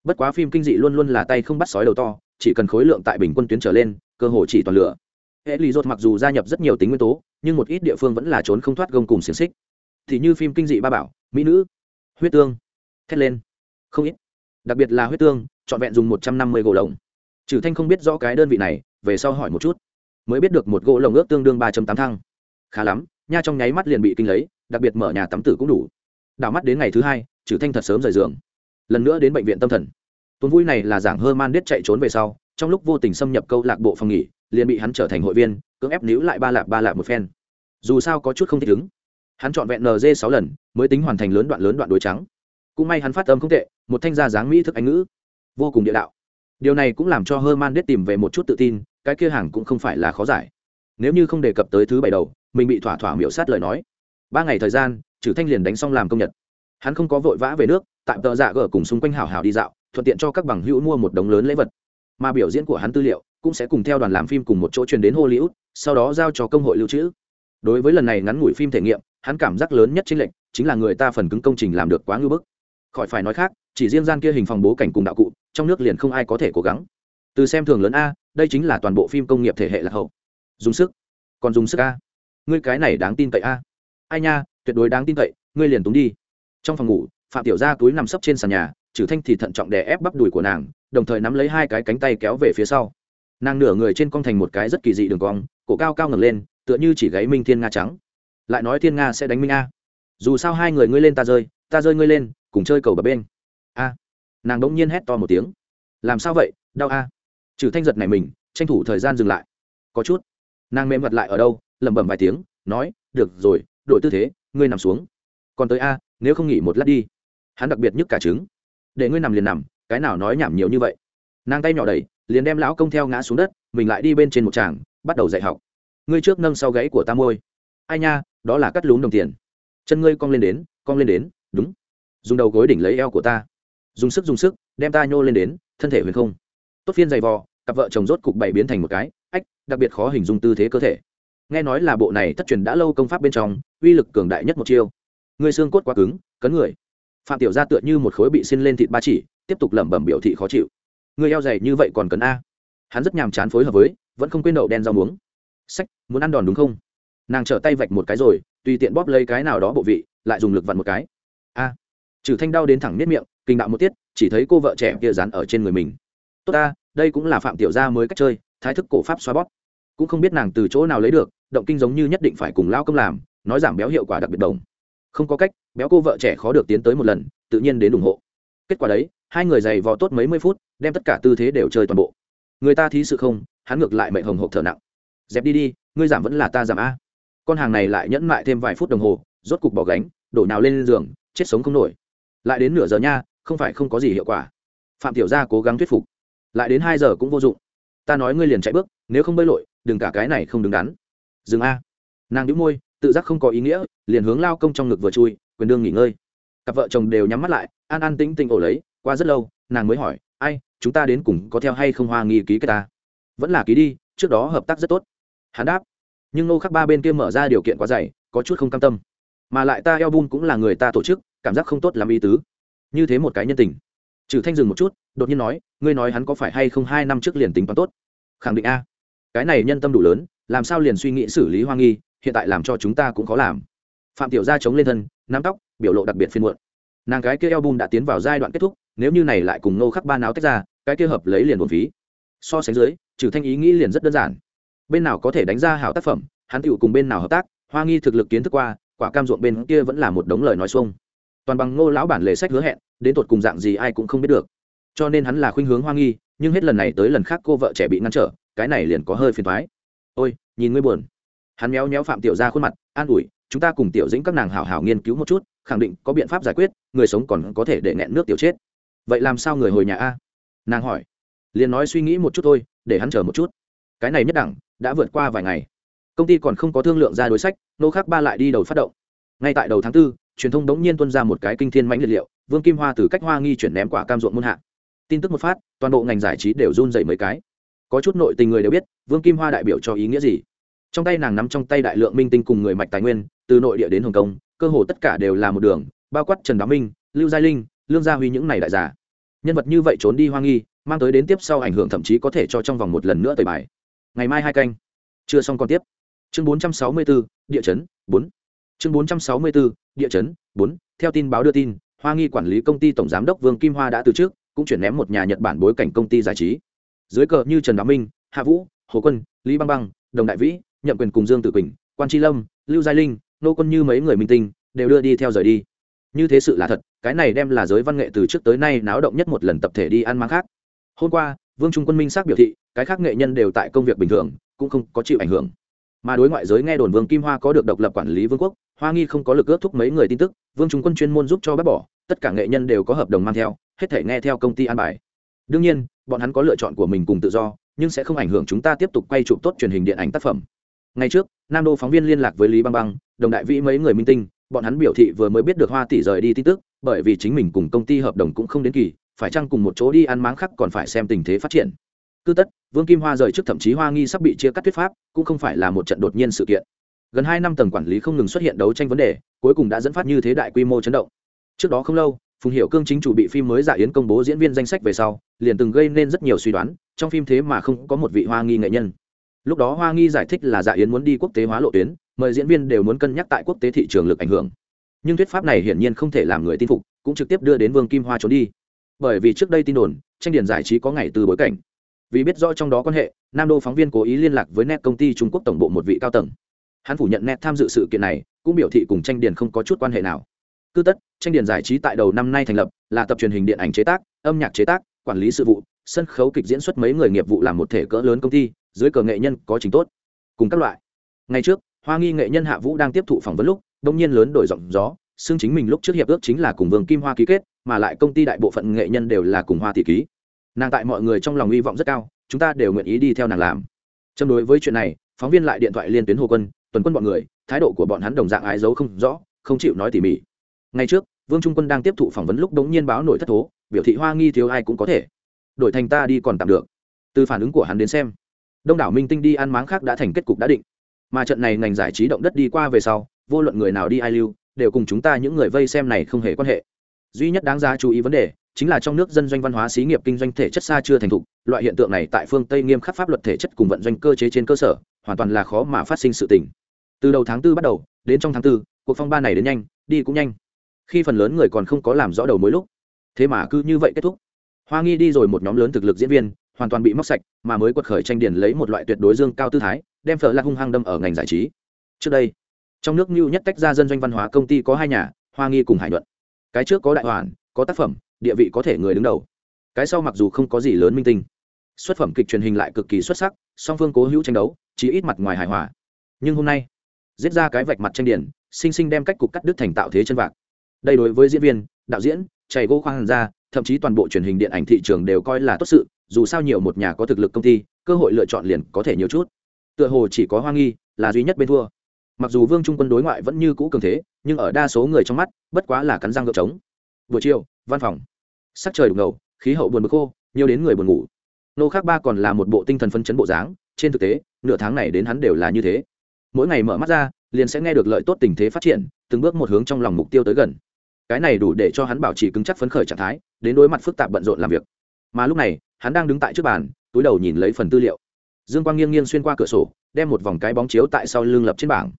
Bất quá phim kinh dị luôn luôn là tay không bắt sói đầu to, chỉ cần khối lượng tại bình quân tuyến trở lên, cơ hội chỉ toàn lửa. Hệ lì dột mặc dù gia nhập rất nhiều tính nguyên tố, nhưng một ít địa phương vẫn là trốn không thoát gông cùng xiềng xích. Thì như phim kinh dị ba bảo, mỹ nữ, huyết tương, thét lên. Không ít. Đặc biệt là huyết tương, trọn vẹn dùng một trăm năm mươi gỗ lồng. Trừ thanh không biết rõ cái đơn vị này, về sau hỏi một chút. Mới biết được một gỗ lồng ước tương đương ba tám thăng. Khá lắm nha trong nháy mắt liền bị kinh lấy, đặc biệt mở nhà tắm tử cũng đủ. Đảo mắt đến ngày thứ hai, trừ thanh thật sớm rời giường. Lần nữa đến bệnh viện tâm thần. Tuần vui này là giảng hơ man đết chạy trốn về sau, trong lúc vô tình xâm nhập câu lạc bộ phòng nghỉ, liền bị hắn trở thành hội viên, cưỡng ép níu lại ba lạp ba lạp một phen. Dù sao có chút không thích ứng. Hắn chọn vẹn nz sáu lần, mới tính hoàn thành lớn đoạn lớn đoạn đối trắng. Cũng may hắn phát âm không tệ, một thanh gia dáng mỹ thức anh ngữ. Vô cùng địa đạo. Điều này cũng làm cho hơ man đết tìm về một chút tự tin, cái kia hàng cũng không phải là khó giải nếu như không đề cập tới thứ bảy đầu, mình bị thỏa thỏa miễu sát lời nói. Ba ngày thời gian trừ thanh liền đánh xong làm công nhật. Hắn không có vội vã về nước tạm tợ dạ gở cùng xung quanh hào hào đi dạo, thuận tiện cho các bằng hữu mua một đống lớn lễ vật. Mà biểu diễn của hắn tư liệu cũng sẽ cùng theo đoàn làm phim cùng một chỗ truyền đến hollywood, sau đó giao cho công hội lưu trữ. Đối với lần này ngắn ngủi phim thể nghiệm, hắn cảm giác lớn nhất chính lệnh chính là người ta phần cứng công trình làm được quá ngưỡng bức. Khỏi phải nói khác, chỉ riêng gian kia hình phòng bố cảnh cùng đạo cụ, trong nước liền không ai có thể cố gắng. Từ xem thường lớn a, đây chính là toàn bộ phim công nghiệp thể hệ lạc hậu dùng sức. Còn dùng sức a. Ngươi cái này đáng tin cậy a. Ai nha, tuyệt đối đáng tin cậy, ngươi liền túng đi. Trong phòng ngủ, phạm tiểu gia túi nằm sấp trên sàn nhà trừ thanh thì thận trọng đè ép bắp đùi của nàng, đồng thời nắm lấy hai cái cánh tay kéo về phía sau. Nàng nửa người trên cong thành một cái rất kỳ dị đường cong, cổ cao cao ngẩng lên, tựa như chỉ gáy minh thiên nga trắng. Lại nói thiên nga sẽ đánh minh a. Dù sao hai người ngươi lên ta rơi ta rơi ngươi lên, cùng chơi cầu bập bên. A. Nàng đống nhiên hét to một tiếng. Làm sao vậy, đau a? Trừ thanh giật này mình, tranh thủ thời gian dừng lại. Có chút nàng mềm mặt lại ở đâu, lẩm bẩm vài tiếng, nói, được rồi đổi tư thế, ngươi nằm xuống. Còn tới a, nếu không nghỉ một lát đi. Hắn đặc biệt nhức cả trứng. Để ngươi nằm liền nằm, cái nào nói nhảm nhiều như vậy. Nàng tay nhỏ đẩy, liền đem lão công theo ngã xuống đất, mình lại đi bên trên một tràng, bắt đầu dạy học. Ngươi trước nâng sau gáy của ta môi. Ai nha, đó là cắt lún đồng tiền. Chân ngươi cong lên đến, cong lên đến, đúng. Dùng đầu gối đỉnh lấy eo của ta. Dùng sức dùng sức, đem ta nhô lên đến, thân thể huyền không. Tốt phiên dày vò cặp vợ chồng rốt cục bảy biến thành một cái, ách, đặc biệt khó hình dung tư thế cơ thể. Nghe nói là bộ này thất truyền đã lâu công pháp bên trong, uy lực cường đại nhất một chiêu. Người xương cốt quá cứng, cấn người. Phạm tiểu gia tựa như một khối bị xin lên thịt ba chỉ, tiếp tục lẩm bẩm biểu thị khó chịu. Người eo dày như vậy còn cấn a. Hắn rất nhàm chán phối hợp với, vẫn không quên đậu đen rau muống. Sách, muốn ăn đòn đúng không? Nàng trở tay vạch một cái rồi, tùy tiện bóp lấy cái nào đó bộ vị, lại dùng lực vặn một cái. A. Trừ thanh đau đến thẳng niết miệng, kinh đạo một tiết, chỉ thấy cô vợ trẻ kia dán ở trên người mình. Tốt ta đây cũng là phạm tiểu gia mới cách chơi, thái thức cổ pháp xoa bóp. Cũng không biết nàng từ chỗ nào lấy được, động kinh giống như nhất định phải cùng lao công làm, nói giảm béo hiệu quả đặc biệt đồng. Không có cách, béo cô vợ trẻ khó được tiến tới một lần, tự nhiên đến ủng hộ. Kết quả đấy, hai người giày vò tốt mấy mươi phút, đem tất cả tư thế đều chơi toàn bộ. Người ta thí sự không, hắn ngược lại mệnh hồng hộp thở nặng. Dẹp đi đi, ngươi giảm vẫn là ta giảm a. Con hàng này lại nhẫn mại thêm vài phút đồng hồ, rốt cục bỏ gánh, đổ nào lên giường, chết sống không nổi. Lại đến nửa giờ nha, không phải không có gì hiệu quả. Phạm tiểu gia cố gắng thuyết phục lại đến hai giờ cũng vô dụng. Ta nói ngươi liền chạy bước, nếu không bơi lội, đừng cả cái này không đứng đắn. Dừng a. Nàng đĩu môi, tự giác không có ý nghĩa, liền hướng lao công trong ngực vừa chui, quyền đương nghỉ ngơi. Cặp vợ chồng đều nhắm mắt lại, an an tĩnh tĩnh ổ lấy, qua rất lâu, nàng mới hỏi, ai, chúng ta đến cùng có theo hay không hoa nghi ký cái ta? Vẫn là ký đi, trước đó hợp tác rất tốt. Hắn đáp. Nhưng nô khắc ba bên kia mở ra điều kiện quá dày, có chút không cam tâm. Mà lại ta eo bun cũng là người ta tổ chức, cảm giác không tốt làm ý tứ. Như thế một cái nhân tình. Trừ thanh dừng một chút đột nhiên nói, ngươi nói hắn có phải hay không hai năm trước liền tính toán tốt? Khẳng định a. Cái này nhân tâm đủ lớn, làm sao liền suy nghĩ xử lý hoa nghi, hiện tại làm cho chúng ta cũng khó làm. Phạm tiểu gia chống lên thân, nắm tóc, biểu lộ đặc biệt phiên muộn. Nàng cái kia album đã tiến vào giai đoạn kết thúc, nếu như này lại cùng nô khắc ba náo tách ra, cái kia hợp lấy liền một phí. So sánh dưới, trừ thanh ý nghĩ liền rất đơn giản. Bên nào có thể đánh ra hảo tác phẩm, hắn tựu cùng bên nào hợp tác, hoa nghi thực lực kiến thức qua, quả cam ruộng bên kia vẫn là một đống lời nói xuông. Toàn bằng ngô lão bản lề sách hứa hẹn, đến tột cùng dạng gì ai cũng không biết được cho nên hắn là khuynh hướng hoang nghi nhưng hết lần này tới lần khác cô vợ trẻ bị ngăn trở cái này liền có hơi phiền thoái ôi nhìn ngươi buồn. Hắn méo méo phạm tiểu ra khuôn mặt an ủi chúng ta cùng tiểu dĩnh các nàng hảo hảo nghiên cứu một chút khẳng định có biện pháp giải quyết người sống còn có thể để nghẹn nước tiểu chết. Vậy làm sao người hồi nhà a? Nàng hỏi. Liền nói suy nghĩ một chút thôi để hắn chờ một chút. Cái này nhất đẳng đã vượt qua vài ngày. Công ty còn không có thương lượng ra đối sách nô khác ba lại đi đầu phát động. Ngay tại đầu tháng 4, truyền thông đống nhiên tuân ra một cái kinh thiên mãnh liệt liệu vương kim hoa từ cách hoa nghi chuyển ném quả cam ruộng muôn hạ tin tức một phát toàn bộ ngành giải trí đều run dậy mấy cái. Có chút nội tình người đều biết vương kim hoa đại biểu cho ý nghĩa gì. Trong tay nàng nắm trong tay đại lượng minh tinh cùng người mạch tài nguyên từ nội địa đến hồng kông cơ hồ tất cả đều là một đường bao quát trần đáo minh lưu giai linh lương gia huy những này đại giả. Nhân vật như vậy trốn đi hoa nghi mang tới đến tiếp sau ảnh hưởng thậm chí có thể cho trong vòng một lần nữa tời bài. Ngày mai hai canh. Chưa xong còn tiếp. Chương 464, địa chấn 4. chương 464, địa chấn 4. theo tin báo đưa tin hoa nghi quản lý công ty tổng giám đốc vương kim hoa đã từ trước cũng chuyển ném một nhà nhật bản bối cảnh công ty giải trí. Dưới cờ như trần đáo minh, hạ vũ, hồ quân, lý băng băng, đồng đại vĩ, nhậm quyền cùng dương tử quỳnh, quan tri lâm, lưu giai linh, nô quân như mấy người minh tinh, đều đưa đi theo rời đi. Như thế sự là thật, cái này đem là giới văn nghệ từ trước tới nay náo động nhất một lần tập thể đi ăn mang khác. Hôm qua, vương trung quân minh xác biểu thị, cái khác nghệ nhân đều tại công việc bình thường, cũng không có chịu ảnh hưởng. Mà đối ngoại giới nghe đồn vương kim hoa có được độc lập quản lý vương quốc, hoa nghi không có lực ước thúc mấy người tin tức, vương trung quân chuyên môn giúp cho bác bỏ, tất cả nghệ nhân đều có hợp đồng mang theo hết thể nghe theo công ty an bài. Đương nhiên, bọn hắn có lựa chọn của mình cùng tự do, nhưng sẽ không ảnh hưởng chúng ta tiếp tục quay chụp tốt truyền hình điện ảnh tác phẩm. Ngày trước, nam đô phóng viên liên lạc với lý băng băng, đồng đại vĩ mấy người minh tinh, bọn hắn biểu thị vừa mới biết được hoa tỷ rời đi tin tức, bởi vì chính mình cùng công ty hợp đồng cũng không đến kỳ, phải chăng cùng một chỗ đi ăn máng khắc còn phải xem tình thế phát triển. Cứ tất, vương kim hoa rời trước thậm chí hoa nghi sắp bị chia cắt thuyết pháp, cũng không phải là một trận đột nhiên sự kiện. Gần hai năm tầng quản lý không ngừng xuất hiện đấu tranh vấn đề, cuối cùng đã dẫn phát như thế đại quy mô chấn động. Trước đó không lâu phùng hiệu cương chính chủ bị phim mới giả yến công bố diễn viên danh sách về sau, liền từng gây nên rất nhiều suy đoán, trong phim thế mà không có một vị hoa nghi nghệ nhân. Lúc đó hoa nghi giải thích là dạ yến muốn đi quốc tế hóa lộ tuyến, mời diễn viên đều muốn cân nhắc tại quốc tế thị trường lực ảnh hưởng. Nhưng thuyết pháp này hiển nhiên không thể làm người tin phục, cũng trực tiếp đưa đến vương kim hoa trốn đi. Bởi vì trước đây tin đồn, tranh điển giải trí có ngày từ bối cảnh. Vì biết rõ trong đó quan hệ, nam đô phóng viên cố ý liên lạc với net công ty trung quốc tổng bộ một vị cao tầng. Hắn phủ nhận net tham dự sự kiện này, cũng biểu thị cùng tranh điển không có chút quan hệ nào cứ tất, tranh điện giải trí tại đầu năm nay thành lập, là tập truyền hình điện ảnh chế tác, âm nhạc chế tác, quản lý sự vụ, sân khấu kịch diễn xuất mấy người nghiệp vụ làm một thể cỡ lớn công ty, dưới cờ nghệ nhân có trình tốt. Cùng các loại. Ngày trước, hoa nghi nghệ nhân hạ vũ đang tiếp thụ phỏng vấn lúc, đông nhiên lớn đổi giọng gió, xưng chính mình lúc trước hiệp ước chính là cùng vương kim hoa ký kết, mà lại công ty đại bộ phận nghệ nhân đều là cùng hoa tỷ ký. Nàng tại mọi người trong lòng hy vọng rất cao, chúng ta đều nguyện ý đi theo nàng làm. Châm đối với chuyện này, phóng viên lại điện thoại liên tuyến hồ quân, tuần quân bọn người, thái độ của bọn hắn đồng dạng ái giấu không rõ, không chịu nói tỉ mỉ ngày trước, vương trung quân đang tiếp thụ phỏng vấn lúc đống nhiên báo nổi thất thố, biểu thị hoa nghi thiếu ai cũng có thể. Đổi thành ta đi còn tạm được. Từ phản ứng của hắn đến xem, đông đảo minh tinh đi ăn máng khác đã thành kết cục đã định. Mà trận này ngành giải trí động đất đi qua về sau, vô luận người nào đi ai lưu, đều cùng chúng ta những người vây xem này không hề quan hệ. Duy nhất đáng giá chú ý vấn đề, chính là trong nước dân doanh văn hóa xí nghiệp kinh doanh thể chất xa chưa thành thục, loại hiện tượng này tại phương tây nghiêm khắc pháp luật thể chất cùng vận doanh cơ chế trên cơ sở, hoàn toàn là khó mà phát sinh sự tình. Từ đầu tháng 4 bắt đầu, đến trong tháng tư, cuộc phong ba này đến nhanh, đi cũng nhanh khi phần lớn người còn không có làm rõ đầu mối lúc, thế mà cứ như vậy kết thúc. Hoa nghi đi rồi một nhóm lớn thực lực diễn viên, hoàn toàn bị móc sạch, mà mới quật khởi tranh điền lấy một loại tuyệt đối dương cao tư thái, đem phở lạc hung hăng đâm ở ngành giải trí. Trước đây, trong nước new nhất tách ra dân doanh văn hóa công ty có hai nhà, hoa nghi cùng hải nhuận. Cái trước có đại hoàn, có tác phẩm, địa vị có thể người đứng đầu. Cái sau mặc dù không có gì lớn minh tinh, xuất phẩm kịch truyền hình lại cực kỳ xuất sắc, song phương cố hữu tranh đấu, chỉ ít mặt ngoài hài hòa. Nhưng hôm nay, giết ra cái vạch mặt tranh điển sinh sinh đem cách cục cắt đứt thành tạo thế chân vạc đây đối với diễn viên, đạo diễn chảy gỗ khoang ra, thậm chí toàn bộ truyền hình điện ảnh thị trường đều coi là tốt sự, dù sao nhiều một nhà có thực lực công ty, cơ hội lựa chọn liền có thể nhiều chút. Tựa hồ chỉ có hoa nghi là duy nhất bên thua. Mặc dù vương trung quân đối ngoại vẫn như cũ cường thế, nhưng ở đa số người trong mắt, bất quá là cắn răng gợp trống. Buổi chiều, văn phòng. Sắc trời đục ngầu, khí hậu buồn bực khô, nhiều đến người buồn ngủ. Nô khác ba còn là một bộ tinh thần phân chấn bộ dáng, trên thực tế, nửa tháng này đến hắn đều là như thế. Mỗi ngày mở mắt ra, liền sẽ nghe được lợi tốt tình thế phát triển, từng bước một hướng trong lòng mục tiêu tới gần cái này đủ để cho hắn bảo trì cứng chắc phấn khởi trạng thái, đến đối mặt phức tạp bận rộn làm việc. Mà lúc này, hắn đang đứng tại trước bàn, túi đầu nhìn lấy phần tư liệu. Dương quang nghiêng nghiêng xuyên qua cửa sổ, đem một vòng cái bóng chiếu tại sau lưng lập trên bảng.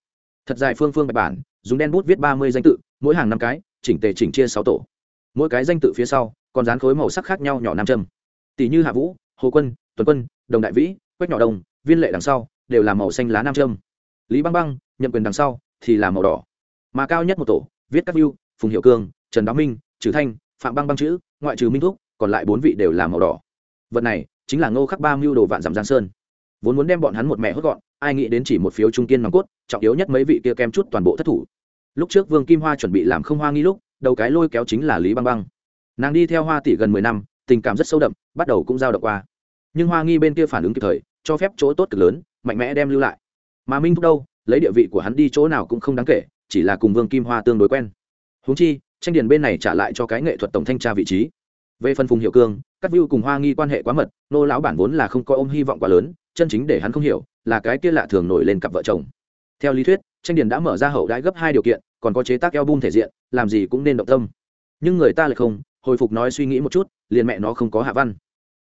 Thật dài phương phương bạch bản, dùng đen bút viết ba mươi danh tự, mỗi hàng năm cái, chỉnh tề chỉnh chia sáu tổ. Mỗi cái danh tự phía sau, còn dán khối màu sắc khác nhau nhỏ nam châm. Tỷ như hạ vũ, hồ quân, tuần quân, đồng đại vĩ, quách nhỏ đồng viên lệ đằng sau, đều là màu xanh lá nam châm. Lý băng băng nhận quyền đằng sau, thì là màu đỏ. Mà cao nhất một tổ, viết các view phùng hiệu cương, trần đáo minh, trừ thanh, phạm băng băng chữ, ngoại trừ minh thúc, còn lại bốn vị đều là màu đỏ. Vật này chính là ngô khắc ba mưu đồ vạn dặm giang sơn. Vốn muốn đem bọn hắn một mẹ hốt gọn, ai nghĩ đến chỉ một phiếu trung kiên nòng cốt, trọng yếu nhất mấy vị kia kem chút toàn bộ thất thủ. Lúc trước vương kim hoa chuẩn bị làm không hoa nghi lúc, đầu cái lôi kéo chính là lý băng băng. Nàng đi theo hoa tỷ gần mười năm, tình cảm rất sâu đậm, bắt đầu cũng giao động qua. Nhưng hoa nghi bên kia phản ứng kịp thời, cho phép chỗ tốt cực lớn, mạnh mẽ đem lưu lại. Mà minh thúc đâu, lấy địa vị của hắn đi chỗ nào cũng không đáng kể, chỉ là cùng vương kim hoa tương đối quen húng chi, tranh điền bên này trả lại cho cái nghệ thuật tổng thanh tra vị trí. Về phần phùng hiệu cương các view cùng hoa nghi quan hệ quá mật, nô lão bản vốn là không có ôm hy vọng quá lớn, chân chính để hắn không hiểu là cái kia lạ thường nổi lên cặp vợ chồng. Theo lý thuyết, tranh điền đã mở ra hậu đãi gấp hai điều kiện, còn có chế tác eo bung thể diện, làm gì cũng nên động tâm. Nhưng người ta lại không, hồi phục nói suy nghĩ một chút, liền mẹ nó không có hạ văn.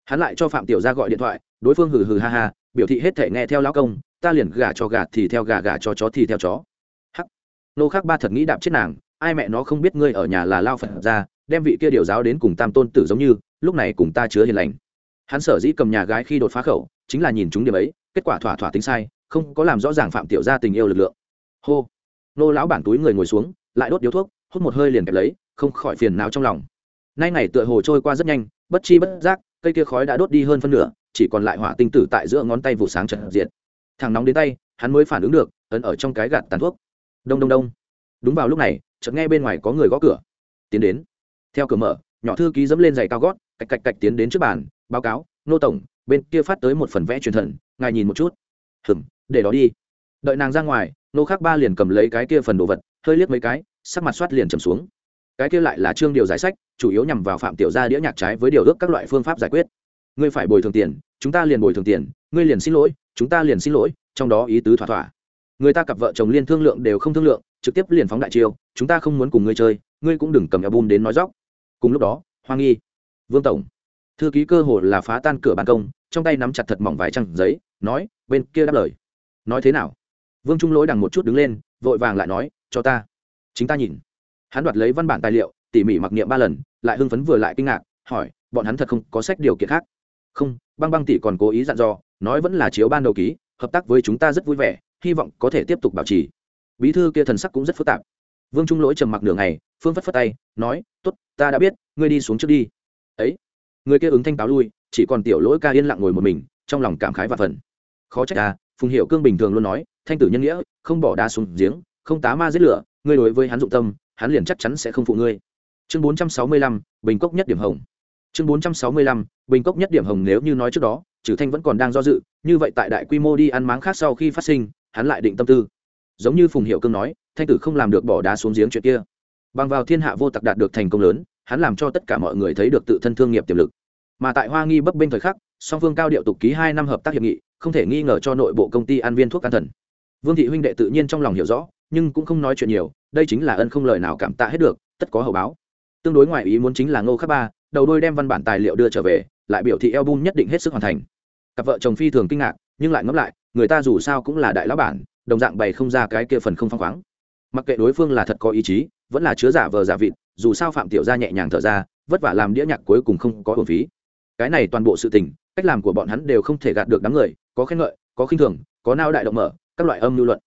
Hắn lại cho phạm tiểu gia gọi điện thoại, đối phương hừ hừ ha ha, biểu thị hết thể nghe theo lão công, ta liền gả cho gà thì theo gà gà cho chó thì theo chó. Hắc. Nô khác ba thật nghĩ đạp chết nàng ai mẹ nó không biết ngươi ở nhà là lao phật ra, đem vị kia điều giáo đến cùng tam tôn tử giống như, lúc này cùng ta chứa hiền lành. Hắn sở dĩ cầm nhà gái khi đột phá khẩu, chính là nhìn chúng điểm ấy, kết quả thỏa thỏa tính sai, không có làm rõ ràng phạm tiểu gia tình yêu lực lượng. Hô! Nô lão bản túi người ngồi xuống, lại đốt điếu thuốc, hút một hơi liền kẹp lấy, không khỏi phiền não trong lòng. Nay ngày tựa hồ trôi qua rất nhanh, bất chi bất giác, cây kia khói đã đốt đi hơn phân nửa, chỉ còn lại hỏa tinh tử tại giữa ngón tay vụ sáng trận diện thằng nóng đến tay, hắn mới phản ứng được, ấn ở trong cái gạt tàn thuốc. Đông đông đông. Đúng vào lúc này chợt nghe bên ngoài có người gõ cửa. Tiến đến. Theo cửa mở, nhỏ thư ký dẫm lên giày cao gót, cạch cạch cạch tiến đến trước bàn, báo cáo, nô tổng, bên kia phát tới một phần vẽ truyền thần, ngài nhìn một chút. Hừm, để đó đi. Đợi nàng ra ngoài, nô khác ba liền cầm lấy cái kia phần đồ vật, hơi liếc mấy cái, sắc mặt soát liền trầm xuống. Cái kia lại là chương điều giải sách, chủ yếu nhằm vào phạm tiểu gia đĩa nhạc trái với điều ước các loại phương pháp giải quyết. Ngươi phải bồi thường tiền, chúng ta liền bồi thường tiền, ngươi liền xin lỗi, chúng ta liền xin lỗi, trong đó ý tứ thỏa thỏa. Người ta cặp vợ chồng liên thương lượng đều không thương lượng trực tiếp liền phóng đại chiêu, chúng ta không muốn cùng ngươi chơi, ngươi cũng đừng cầm album đến nói dóc. Cùng lúc đó hoa nghi, vương tổng, thư ký cơ hồ là phá tan cửa ban công, trong tay nắm chặt thật mỏng vài trang giấy, nói, bên kia đáp lời. Nói thế nào? Vương trung lỗi đằng một chút đứng lên, vội vàng lại nói, cho ta. Chính ta nhìn. Hắn đoạt lấy văn bản tài liệu, tỉ mỉ mặc niệm ba lần, lại hưng phấn vừa lại kinh ngạc, hỏi, bọn hắn thật không có sách điều kiện khác? Không, băng băng tỷ còn cố ý dặn dò, nói vẫn là chiếu ban đầu ký, hợp tác với chúng ta rất vui vẻ, hy vọng có thể tiếp tục bảo trì bí thư kia thần sắc cũng rất phức tạp. Vương trung lỗi trầm mặc đường này phương phất phất tay, nói t ố t ta đã biết, ngươi đi xuống trước đi. Ấy, người kia ứng thanh táo lui, chỉ còn tiểu lỗi ca yên lặng ngồi một mình, trong lòng cảm khái và phần. Khó trách à phùng hiệu cương bình thường luôn nói, thanh tử nhân nghĩa, không bỏ đá xuống giếng, không tá ma giết lửa, ngươi đối với hắn dụng tâm, hắn liền chắc chắn sẽ không phụ ngươi. Chương bốn trăm sáu mươi lăm, bình cốc nhất điểm hồng. Chương bốn trăm sáu mươi lăm, bình cốc nhất điểm hồng nếu như nói trước đó trừ thanh vẫn còn đang do dự, như vậy tại đại quy mô đi ăn máng khác sau khi phát sinh, hắn lại định tâm tư giống như phùng hiệu cương nói, thanh tử không làm được bỏ đá xuống giếng chuyện kia. Bằng vào thiên hạ vô tặc đạt được thành công lớn, hắn làm cho tất cả mọi người thấy được tự thân thương nghiệp tiềm lực. Mà tại hoa nghi bấp bênh thời khắc, song phương cao điệu tục ký hai năm hợp tác hiệp nghị, không thể nghi ngờ cho nội bộ công ty an viên thuốc An thần. Vương thị huynh đệ tự nhiên trong lòng hiểu rõ, nhưng cũng không nói chuyện nhiều, đây chính là ân không lời nào cảm tạ hết được, tất có hậu báo. Tương đối ngoài ý muốn chính là ngô khắc ba, đầu đôi đem văn bản tài liệu đưa trở về, lại biểu thị album nhất định hết sức hoàn thành. Cặp vợ chồng phi thường kinh ngạc, nhưng lại ngẫm lại, người ta dù sao cũng là đại lão bản đồng dạng bày không ra cái kia phần không phăng khoáng. Mặc kệ đối phương là thật có ý chí, vẫn là chứa giả vờ giả vịt, dù sao phạm tiểu gia nhẹ nhàng thở ra, vất vả làm đĩa nhạc cuối cùng không có hồn phí. Cái này toàn bộ sự tình, cách làm của bọn hắn đều không thể gạt được đám người, có khen ngợi, có khinh thường, có nao đại động mở, các loại âm lưu luận.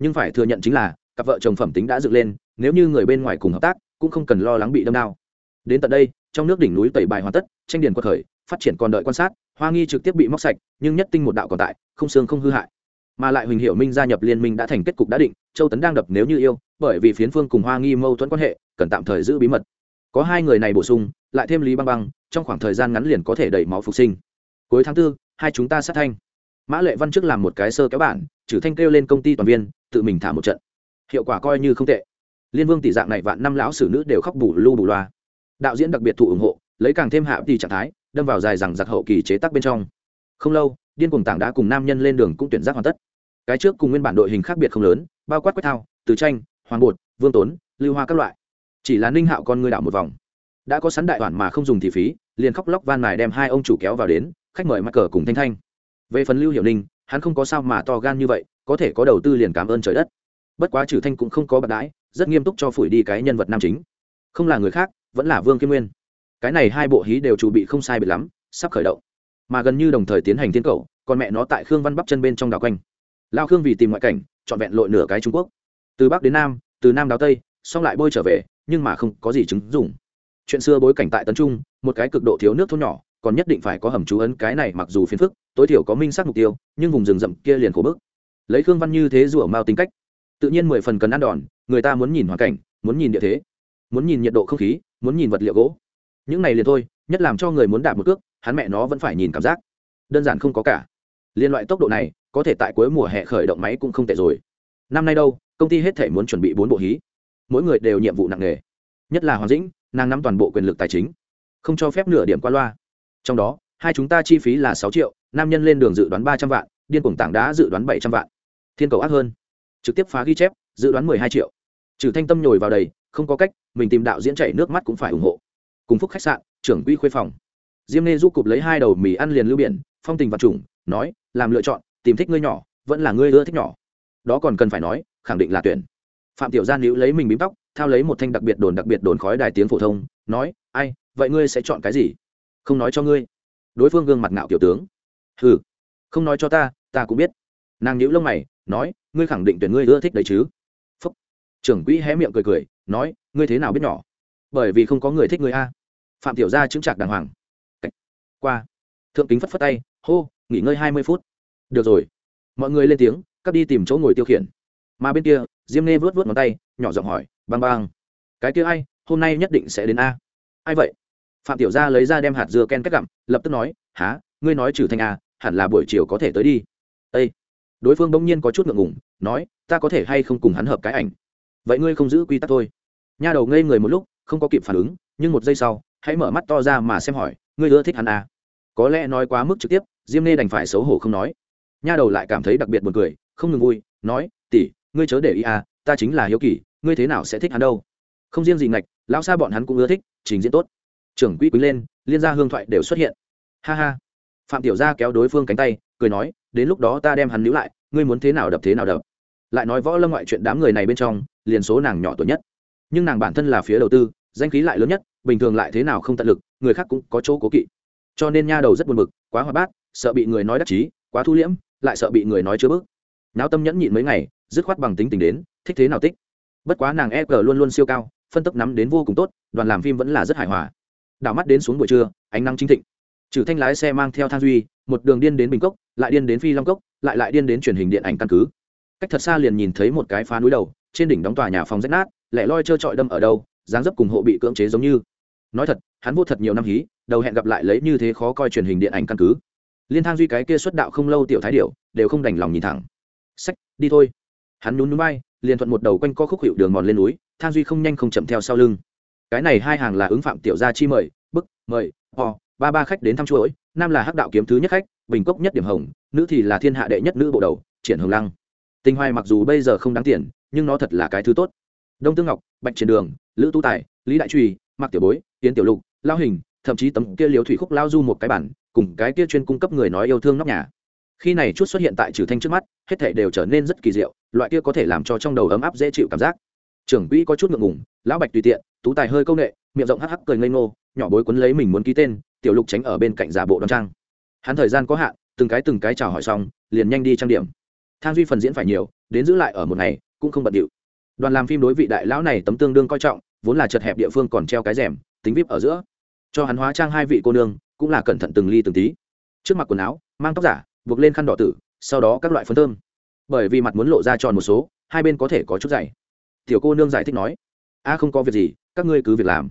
Nhưng phải thừa nhận chính là, cặp vợ chồng phẩm tính đã dựng lên, nếu như người bên ngoài cùng hợp tác, cũng không cần lo lắng bị đâm đao đến tận đây, trong nước đỉnh núi tẩy bài hoàn tất, tranh điền quật khởi, phát triển còn đợi quan sát, hoa nghi trực tiếp bị móc sạch, nhưng nhất tinh một đạo còn tại, không xương không hư hại mà lại huỳnh hiệu minh gia nhập liên minh đã thành kết cục đã định, châu tấn đang đập nếu như yêu, bởi vì phiến phương cùng hoa nghi mâu thuẫn quan hệ, cần tạm thời giữ bí mật. Có hai người này bổ sung, lại thêm lý băng băng, trong khoảng thời gian ngắn liền có thể đẩy máu phục sinh. Cuối tháng tư, hai chúng ta sát thanh. Mã lệ văn trước làm một cái sơ kéo bản trừ thanh kêu lên công ty toàn viên, tự mình thả một trận. Hiệu quả coi như không tệ. Liên vương tỷ dạng này vạn năm lão sử nữ đều khóc bù lu bù loa. Đạo diễn đặc biệt thụ ủng hộ, lấy càng thêm hạ tỷ trạng thái, đâm vào dài rằng giặc hậu kỳ chế tác bên trong không lâu, điên cuồng tảng đã cùng nam nhân lên đường cũng tuyển giác hoàn tất. Cái trước cùng nguyên bản đội hình khác biệt không lớn, bao quát quách thao, từ tranh, hoàng bột, vương tốn, lưu hoa các loại. Chỉ là ninh hạo con ngươi đảo một vòng. Đã có sẵn đại đoàn mà không dùng thì phí, liền khóc lóc van mài đem hai ông chủ kéo vào đến, khách mời mắc cờ cùng thanh thanh. Về phần lưu hiểu ninh, hắn không có sao mà to gan như vậy, có thể có đầu tư liền cảm ơn trời đất. Bất quá trừ thanh cũng không có bạc đãi, rất nghiêm túc cho phủi đi cái nhân vật nam chính. Không là người khác, vẫn là vương kim nguyên. Cái này hai bộ hí đều chuẩn bị không sai biệt lắm, sắp khởi động mà gần như đồng thời tiến hành thiên cầu còn mẹ nó tại khương văn bắp chân bên trong đảo quanh. Lao khương vì tìm ngoại cảnh trọn vẹn lội nửa cái trung quốc. Từ bắc đến nam, từ nam đào tây, xong lại bơi trở về, nhưng mà không có gì chứng dùng chuyện xưa bối cảnh tại tấn trung, một cái cực độ thiếu nước thôn nhỏ, còn nhất định phải có hầm trú ấn cái này mặc dù phiền phức, tối thiểu có minh sát mục tiêu, nhưng vùng rừng rậm kia liền khổ bức. Lấy khương văn như thế rủa mao tính cách, tự nhiên mười phần cần ăn đòn, người ta muốn nhìn hoàn cảnh, muốn nhìn địa thế, muốn nhìn nhiệt độ không khí, muốn nhìn vật liệu gỗ. Những này liền thôi, nhất làm cho người muốn đạp một cước hắn mẹ nó vẫn phải nhìn cảm giác. Đơn giản không có cả. Liên loại tốc độ này, có thể tại cuối mùa hè khởi động máy cũng không tệ rồi. Năm nay đâu, công ty hết thể muốn chuẩn bị bốn bộ hí. Mỗi người đều nhiệm vụ nặng nề. Nhất là hoàng dĩnh, nàng nắm toàn bộ quyền lực tài chính. Không cho phép nửa điểm qua loa. Trong đó, hai chúng ta chi phí là sáu triệu, nam nhân lên đường dự đoán ba trăm vạn, điên cuồng tảng đá dự đoán bảy trăm vạn. Thiên cầu ác hơn. Trực tiếp phá ghi chép, dự đoán mười hai triệu. Trừ thanh tâm nhồi vào đầy, không có cách, mình tìm đạo diễn chảy nước mắt cũng phải ủng hộ. Cùng phúc khách sạn, trưởng quỹ khuê phòng diêm nê giúp cụp lấy hai đầu mì ăn liền lưu biển, phong tình vật chủng nói, làm lựa chọn, tìm thích ngươi nhỏ, vẫn là ngươi ưa thích nhỏ. Đó còn cần phải nói, khẳng định là tuyển. Phạm tiểu gian nữ lấy mình bím tóc, thao lấy một thanh đặc biệt đồn đặc biệt đồn khói đài tiếng phổ thông, nói, ai, vậy ngươi sẽ chọn cái gì? Không nói cho ngươi. Đối phương gương mặt ngạo tiểu tướng. Hừ, không nói cho ta ta cũng biết. Nàng nhíu lông mày, nói, ngươi khẳng định tuyển ngươi ưa thích đấy chứ? Phúc. Trưởng quỹ hé miệng cười cười, nói, ngươi thế nào biết nhỏ? Bởi vì không có người thích ngươi a. Phạm tiểu gia chứng trạc đàng hoàng qua. Thượng kính phất phất tay, hô, nghỉ ngơi hai mươi phút. Được rồi. Mọi người lên tiếng cắt đi tìm chỗ ngồi tiêu khiển. Mà bên kia, diêm nghe vớt vớt ngón tay, nhỏ giọng hỏi băng băng cái kia ai? Hôm nay nhất định sẽ đến a. Ai vậy? Phạm tiểu gia lấy ra đem hạt dưa ken cách gặm, lập tức nói há ngươi nói trừ thanh a, hẳn là buổi chiều có thể tới đi. Ây đối phương bỗng nhiên có chút ngượng ngùng, nói, ta có thể hay không cùng hắn hợp cái ảnh? Vậy ngươi không giữ quy tắc thôi. Nha đầu ngây người một lúc, không có kịp phản ứng, nhưng một giây sau, hãy mở mắt to ra mà xem hỏi, ngươi ưa thích hắn à? Có lẽ nói quá mức trực tiếp, diêm nê đành phải xấu hổ không nói. Nha đầu lại cảm thấy đặc biệt buồn cười, không ngừng vui, nói, tỷ, ngươi chớ để ý à ta chính là hiếu kỳ, ngươi thế nào sẽ thích hắn đâu? Không riêng gì ngạch, lão xa bọn hắn cũng ưa thích, trình diễn tốt. Trưởng quỹ quý lên, liên gia hương thoại đều xuất hiện. Ha ha. Phạm tiểu gia kéo đối phương cánh tay, cười nói, đến lúc đó ta đem hắn níu lại, ngươi muốn thế nào đập thế nào đập. Lại nói võ lâm ngoại chuyện đám người này bên trong, liền số nàng nhỏ tuổi nhất. Nhưng nàng bản thân là phía đầu tư, danh khí lại lớn nhất, bình thường lại thế nào không tận lực, người khác cũng có chỗ cố kỵ cho nên nha đầu rất buồn bực, quá hoa bát, sợ bị người nói đắc chí, quá thu liễm, lại sợ bị người nói chứa bước. Náo tâm nhẫn nhịn mấy ngày, dứt khoát bằng tính tình đến, thích thế nào tích. Bất quá nàng e g luôn luôn siêu cao, phân tốc nắm đến vô cùng tốt, đoàn làm phim vẫn là rất hài hòa. Đảo mắt đến xuống buổi trưa, ánh nắng chính thịnh. Trừ thanh lái xe mang theo thang duy, một đường điên đến bình cốc, lại điên đến phi long cốc, lại lại điên đến truyền hình điện ảnh căn cứ. Cách thật xa liền nhìn thấy một cái phá núi đầu, trên đỉnh đóng tòa nhà phòng rách nát, lẻ loi trơ trọi đâm ở đâu, dáng dấp cùng hộ bị cưỡng chế giống như nói thật, hắn vô thật nhiều năm hí, đầu hẹn gặp lại lấy như thế khó coi truyền hình điện ảnh căn cứ. Liên thang duy cái kia xuất đạo không lâu tiểu thái điệu đều không đành lòng nhìn thẳng. Sách, đi thôi. Hắn nhún núi bay liền thuận một đầu quanh co khúc hiệu đường mòn lên núi, thang duy không nhanh không chậm theo sau lưng. Cái này hai hàng là ứng phạm tiểu gia chi mời, bức, mời, ho, ba ba khách đến thăm chuỗi, nam là hắc đạo kiếm thứ nhất khách, bình cốc nhất điểm hồng, nữ thì là thiên hạ đệ nhất nữ bộ đầu, triển hồng lăng. Tinh hoài mặc dù bây giờ không đáng tiền, nhưng nó thật là cái thứ tốt. Đông tương ngọc, bạch triển đường, lữ tu tài, lý đại truy mặc tiểu bối tiến tiểu lục, lao hình, thậm chí tấm kia liều thủy khúc lao du một cái bản, cùng cái kia chuyên cung cấp người nói yêu thương nóc nhà. Khi này chút xuất hiện tại trừ thanh trước mắt, hết thảy đều trở nên rất kỳ diệu, loại kia có thể làm cho trong đầu ấm áp dễ chịu cảm giác. Trưởng quỹ có chút ngượng ngùng, lão bạch tùy tiện, tú tài hơi công nghệ miệng rộng hắc hắc cười ngây ngô, nhỏ bối quấn lấy mình muốn ký tên, tiểu lục tránh ở bên cạnh giả bộ đoan trang. Hắn thời gian có hạn, từng cái từng cái chào hỏi xong, liền nhanh đi trang điểm. Thang duy phần diễn phải nhiều, đến giữ lại ở một ngày, cũng không bận điệu. Đoàn làm phim đối vị đại lão này tấm tương đương coi trọng, vốn là chật hẹp địa phương còn treo cái rèm tính vip ở giữa. Cho hắn hóa trang hai vị cô nương, cũng là cẩn thận từng ly từng tí. Trước mặt quần áo, mang tóc giả, buộc lên khăn đỏ tử, sau đó các loại phấn thơm. Bởi vì mặt muốn lộ ra tròn một số, hai bên có thể có chút dày. Tiểu cô nương giải thích nói, a, không có việc gì, các ngươi cứ việc làm.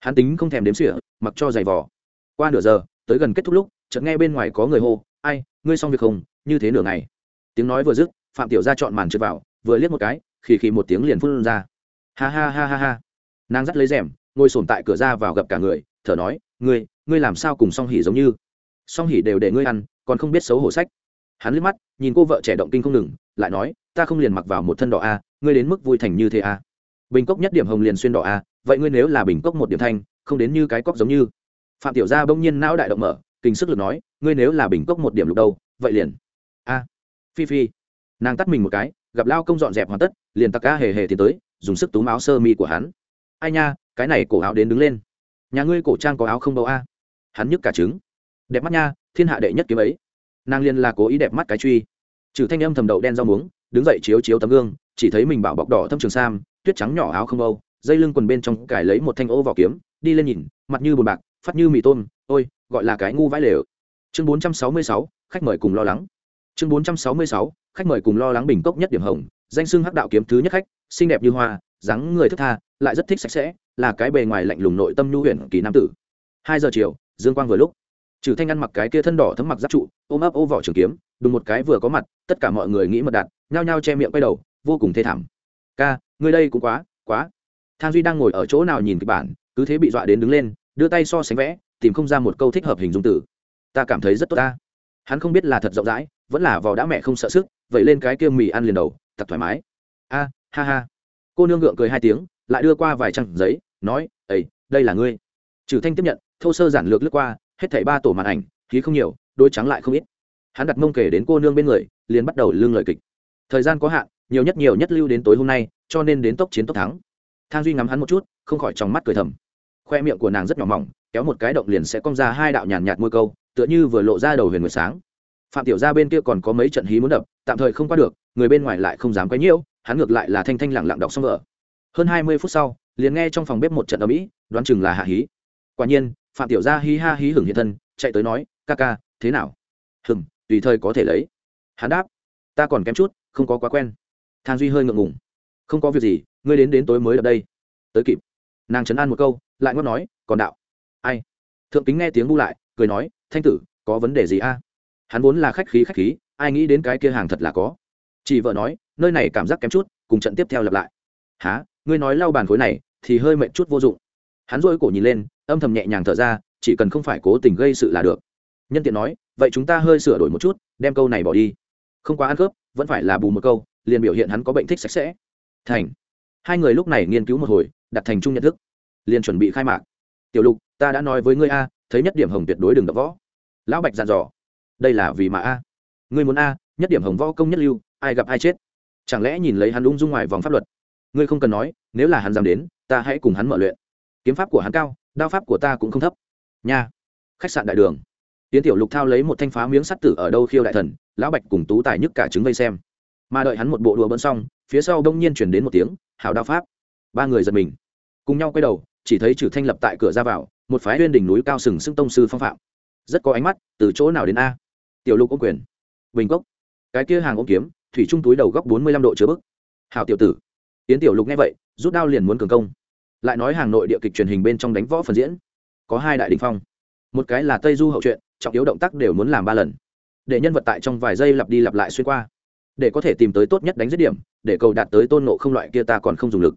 Hắn tính không thèm đếm xỉa, mặc cho giày vò. Qua nửa giờ, tới gần kết thúc lúc, chợt nghe bên ngoài có người hô, ai, ngươi xong việc không? Như thế nửa ngày. Tiếng nói vừa dứt, phạm tiểu ra chọn màn trượt vào, vừa liếc một cái, khì khì một tiếng liền phun ra. Ha ha ha ha ha. Nàng dắt lấy rèm ngồi sồn tại cửa ra vào gặp cả người, thở nói, ngươi ngươi làm sao cùng song hỉ giống như? Song hỉ đều để ngươi ăn, còn không biết xấu hổ sách. Hắn liếc mắt, nhìn cô vợ trẻ động kinh không ngừng, lại nói, ta không liền mặc vào một thân đỏ a, ngươi đến mức vui thành như thế a? Bình cốc nhất điểm hồng liền xuyên đỏ a, vậy ngươi nếu là bình cốc một điểm thanh, không đến như cái cốc giống như. Phạm tiểu gia bỗng nhiên não đại động mở, kinh sức lực nói, ngươi nếu là bình cốc một điểm lục đâu, vậy liền. A, phi phi. Nàng tắt mình một cái, gặp lao công dọn dẹp hoàn tất, liền tặc ca hề hề thì tới, dùng sức túm áo sơ mi của hắn. Ai nha cái này cổ áo đến đứng lên. Nhà ngươi cổ trang có áo không đâu a? Hắn nhức cả trứng. Đẹp mắt nha, thiên hạ đệ nhất kiếm ấy. Nàng liên là cố ý đẹp mắt cái truy. Trừ thanh âm thầm đậu đen rau muống, đứng dậy chiếu chiếu tấm gương, chỉ thấy mình bảo bọc đỏ thâm trường sam, tuyết trắng nhỏ áo không âu dây lưng quần bên trong cài lấy một thanh ô vỏ kiếm, đi lên nhìn, mặt như bùn bạc, phát như mì tôm, ôi, gọi là cái ngu vãi lều. Chương bốn trăm sáu mươi sáu, khách mời cùng lo lắng. Chương bốn trăm sáu mươi sáu, khách mời cùng lo lắng bình cốc nhất điểm hồng, danh xưng hắc đạo kiếm thứ nhất khách, xinh đẹp như hoa, dáng người thức tha, lại rất thích sạch sẽ là cái bề ngoài lạnh lùng nội tâm nhu huyền kỳ nam tử. Hai giờ chiều, dương quang vừa lúc. Trừ thanh ăn mặc cái kia thân đỏ thấm mặc giáp trụ, ôm ấp ô vỏ trường kiếm, đùng một cái vừa có mặt, tất cả mọi người nghĩ mật đạt nhao nhao che miệng quay đầu, vô cùng thê thảm. Ca người đây cũng quá quá. Thang duy đang ngồi ở chỗ nào nhìn kịch bản, cứ thế bị dọa đến đứng lên, đưa tay so sánh vẽ, tìm không ra một câu thích hợp hình dung tử ta cảm thấy rất tốt ta. Hắn không biết là thật rộng rãi, vẫn là vò đã mẹ không sợ sức vậy lên cái kia mì ăn liền đầu, thật thoải mái. A, ha ha. Cô nương gượng cười hai tiếng lại đưa qua vài trang giấy, nói ấy đây là ngươi. Trừ thanh tiếp nhận, thô sơ giản lược lướt qua, hết thảy ba tổ màn ảnh, khí không nhiều, đôi trắng lại không ít. Hắn đặt mông kể đến cô nương bên người, liền bắt đầu lương lời kịch. Thời gian có hạn, nhiều nhất nhiều nhất lưu đến tối hôm nay, cho nên đến tốc chiến tốc thắng. Thang duy ngắm hắn một chút, không khỏi trong mắt cười thầm. Khoe miệng của nàng rất nhỏ mỏng, kéo một cái động liền sẽ cong ra hai đạo nhàn nhạt môi câu, tựa như vừa lộ ra đầu huyền nguyệt sáng. Phạm tiểu gia bên kia còn có mấy trận hí muốn đập, tạm thời không qua được, người bên ngoài lại không dám quấy nhiễu, hắn ngược lại là thanh thanh lặng lặng đọc xong vở hơn hai mươi phút sau, liền nghe trong phòng bếp một trận ở mỹ đoán chừng là hạ hí. Quả nhiên, phạm tiểu gia hí ha hí hửng hiện thân, chạy tới nói, ca ca, thế nào? Hừng tùy thời có thể lấy. Hắn đáp, ta còn kém chút, không có quá quen. Thang duy hơi ngượng ngùng. Không có việc gì, ngươi đến đến tối mới ở đây. Tới kịp. Nàng chấn an một câu, lại ngót nói, còn đạo. Ai? Thượng kính nghe tiếng bu lại, cười nói, thanh tử, có vấn đề gì a? Hắn vốn là khách khí khách khí, ai nghĩ đến cái kia hàng thật là có. Chị vợ nói, nơi này cảm giác kém chút, cùng trận tiếp theo lặp lại. Há ngươi nói lau bàn khối này thì hơi mệt chút vô dụng. Hắn dôi cổ nhìn lên, âm thầm nhẹ nhàng thở ra, chỉ cần không phải cố tình gây sự là được. Nhân tiện nói, vậy chúng ta hơi sửa đổi một chút, đem câu này bỏ đi. Không quá ăn khớp, vẫn phải là bù một câu, liền biểu hiện hắn có bệnh thích sạch sẽ. Thành. Hai người lúc này nghiên cứu một hồi, đặt thành chung nhận thức. Liền chuẩn bị khai mạc. Tiểu lục, ta đã nói với ngươi a, thấy nhất điểm hồng tuyệt đối đừng đập võ. Lão bạch dặn dò. Đây là vì mà a. Ngươi muốn a, nhất điểm hồng võ công nhất lưu, ai gặp ai chết? Chẳng lẽ nhìn lấy hắn ung dung ngoài vòng pháp luật ngươi không cần nói, nếu là hắn dám đến, ta hãy cùng hắn mở luyện. Kiếm pháp của hắn cao, đao pháp của ta cũng không thấp. Nha. Khách sạn đại đường. Tiến tiểu lục thao lấy một thanh phá miếng sắt tử ở đâu khiêu đại thần, lão bạch cùng tú tài nhức cả trứng vây xem. Mà đợi hắn một bộ đùa bỡn xong, phía sau đông nhiên chuyển đến một tiếng, hảo đao pháp. Ba người giật mình. Cùng nhau quay đầu, chỉ thấy trừ thanh lập tại cửa ra vào, một phái huyên đỉnh núi cao sừng sững tông sư phong phạm. Rất có ánh mắt, từ chỗ nào đến a? Tiểu lục ô quyền. Bình cốc. Cái kia hàng ôm kiếm, thủy trung túi đầu góc bốn mươi lăm độ chứa bức. Hảo tiểu tử tiến tiểu lục nghe vậy, rút đao liền muốn cường công. Lại nói hàng nội địa kịch truyền hình bên trong đánh võ phần diễn, có hai đại đình phong. Một cái là tây du hậu truyện, trọng yếu động tác đều muốn làm ba lần. Để nhân vật tại trong vài giây lặp đi lặp lại xuyên qua, để có thể tìm tới tốt nhất đánh dứt điểm, để cầu đạt tới tôn nộ không loại kia ta còn không dùng lực.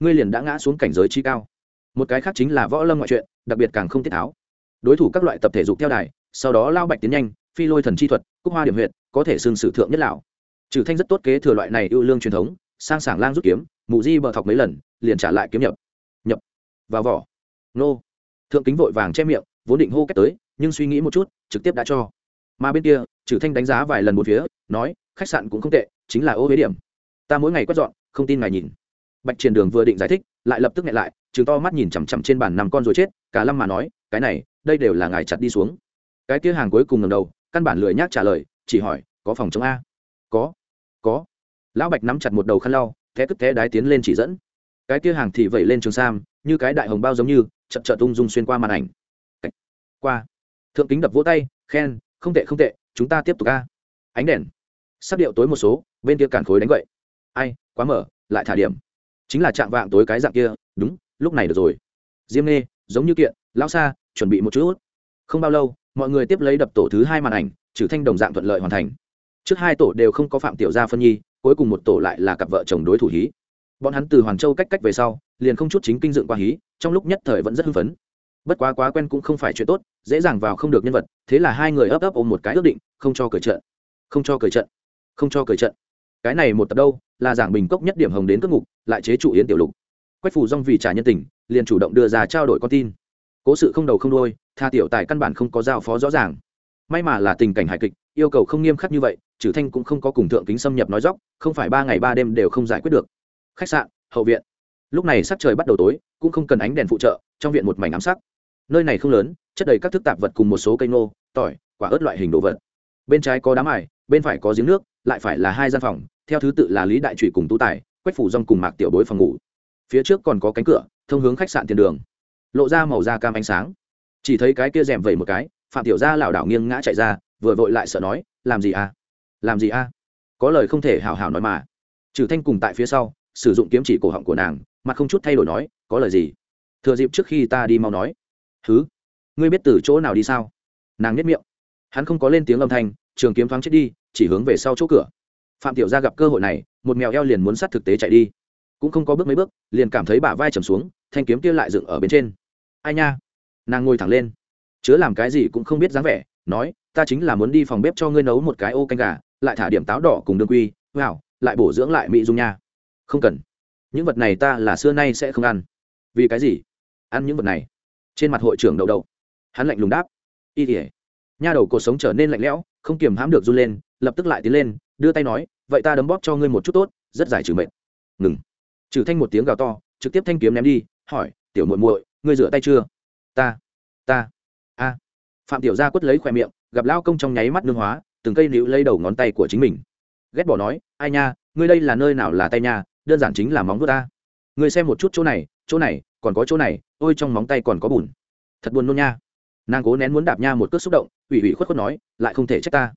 Ngươi liền đã ngã xuống cảnh giới chi cao. Một cái khác chính là võ lâm ngoại truyện, đặc biệt càng không tiết tháo. Đối thủ các loại tập thể dục theo đài, sau đó lao bạch tiến nhanh, phi lôi thần chi thuật, cúc hoa điểm huyện có thể xương sử thượng nhất lão. Trừ thanh rất tốt kế thừa loại này ưu lương truyền thống sang sảng lang rút kiếm, mụ di bờ thọc mấy lần, liền trả lại kiếm nhập. Nhập. Vào vỏ. Nô. Thượng kính vội vàng che miệng, vốn định hô cách tới, nhưng suy nghĩ một chút, trực tiếp đã cho. Mà bên kia trừ thanh đánh giá vài lần một phía, nói, khách sạn cũng không tệ, chính là ô huế điểm. Ta mỗi ngày quét dọn, không tin ngài nhìn. Bạch triển đường vừa định giải thích, lại lập tức nghẹn lại chừng to mắt nhìn chằm chằm trên bàn nằm con rồi chết, cả lâm mà nói, cái này, đây đều là ngài chặt đi xuống. Cái kia hàng cuối cùng ngầm đầu, căn bản lười nhác trả lời, chỉ hỏi, có phòng chống a? Có. Có lão bạch nắm chặt một đầu khăn lau thế tức thế đái tiến lên chỉ dẫn. Cái kia hàng thì vẩy lên trường sam, như cái đại hồng bao giống như, chậm chợt tung dung xuyên qua màn ảnh. Qua. Thượng kính đập vỗ tay, khen, không tệ không tệ, chúng ta tiếp tục ca ánh đèn. Sắc điệu tối một số, bên kia cản khối đánh vậy ai, quá mở, lại thả điểm. Chính là trạng vạng tối cái dạng kia, đúng, lúc này được rồi. Diêm nê giống như kiện, lão xa chuẩn bị một chút không bao lâu, mọi người tiếp lấy đập tổ thứ hai màn ảnh, trừ thanh đồng dạng thuận lợi hoàn thành. Trước hai tổ đều không có phạm tiểu gia phân nhi cuối cùng một tổ lại là cặp vợ chồng đối thủ hí. Bọn hắn từ hoàn châu cách cách về sau, liền không chút chính kinh dựng qua hí, trong lúc nhất thời vẫn rất hưng phấn. Bất quá quá quen cũng không phải chuyện tốt, dễ dàng vào không được nhân vật, thế là hai người ấp ấp ôm một cái ước định, không cho cởi trận. Không cho cởi trận. Không cho cởi trận. Cái này một tập đâu, là giảng bình cốc nhất điểm hồng đến cất ngục, lại chế chủ yến tiểu lục. Quách phủ dong vì trả nhân tình, liền chủ động đưa ra trao đổi con tin. Cố sự không đầu không đôi tha tiểu tài căn bản không có giao phó rõ ràng may mà là tình cảnh hài kịch, yêu cầu không nghiêm khắc như vậy trừ thanh cũng không có cùng thượng kính xâm nhập nói dóc, không phải ba ngày ba đêm đều không giải quyết được. Khách sạn, hậu viện. Lúc này sắc trời bắt đầu tối, cũng không cần ánh đèn phụ trợ, trong viện một mảnh ám sắc. Nơi này không lớn, chất đầy các thức tạp vật cùng một số cây nô tỏi, quả ớt loại hình đồ vật. Bên trái có đám ải bên phải có giếng nước, lại phải là hai gian phòng, theo thứ tự là lý đại trụy cùng tú tài, quách phủ rong cùng mạc tiểu bối phòng ngủ. Phía trước còn có cánh cửa, thông hướng khách sạn tiền đường. Lộ ra màu da cam ánh sáng. Chỉ thấy cái kia rèm vẩy một cái phạm tiểu gia lảo đảo nghiêng ngã chạy ra, vừa vội lại sợ nói, làm gì à? Làm gì à? Có lời không thể hào hào nói mà. Trừ thanh cùng tại phía sau, sử dụng kiếm chỉ cổ họng của nàng, mặt không chút thay đổi nói, có lời gì? Thừa dịp trước khi ta đi mau nói. Thứ ngươi biết từ chỗ nào đi sao? Nàng nhất miệng. Hắn không có lên tiếng âm thanh, trường kiếm thoáng chết đi, chỉ hướng về sau chỗ cửa. Phạm tiểu gia gặp cơ hội này, một mèo eo liền muốn sát thực tế chạy đi. Cũng không có bước mấy bước, liền cảm thấy bả vai trầm xuống, thanh kiếm kia lại dựng ở bên trên. Ai nha? Nàng ngồi thẳng lên chứa làm cái gì cũng không biết dáng vẻ, nói, ta chính là muốn đi phòng bếp cho ngươi nấu một cái ô canh gà, lại thả điểm táo đỏ cùng đương quy wow lại bổ dưỡng lại mỹ dung nha. Không cần. Những vật này ta là xưa nay sẽ không ăn. Vì cái gì? Ăn những vật này. Trên mặt hội trưởng đậu đậu. Hắn lạnh lùng đáp. Y tỉa nha đầu cuộc sống trở nên lạnh lẽo, không kiềm hãm được run lên, lập tức lại tiến lên, đưa tay nói, vậy ta đấm bóp cho ngươi một chút tốt, rất giải trừ mệt. Ngừng. Trừ thanh một tiếng gào to, trực tiếp thanh kiếm ném đi, hỏi, tiểu muội muội, ngươi rửa tay chưa? Ta ta phạm tiểu gia quất lấy khoe miệng, gặp lao công trong nháy mắt nương hóa, từng cây níu lấy đầu ngón tay của chính mình. Ghét bỏ nói, ai nha, ngươi đây là nơi nào là tay nha, đơn giản chính là móng vuốt ta. Ngươi xem một chút chỗ này chỗ này, còn có chỗ này, ôi trong móng tay còn có bùn. Thật buồn nôn nha. Nàng cố nén muốn đạp nha một cước xúc động, ủy ủy khuất khuất nói, lại không thể trách ta.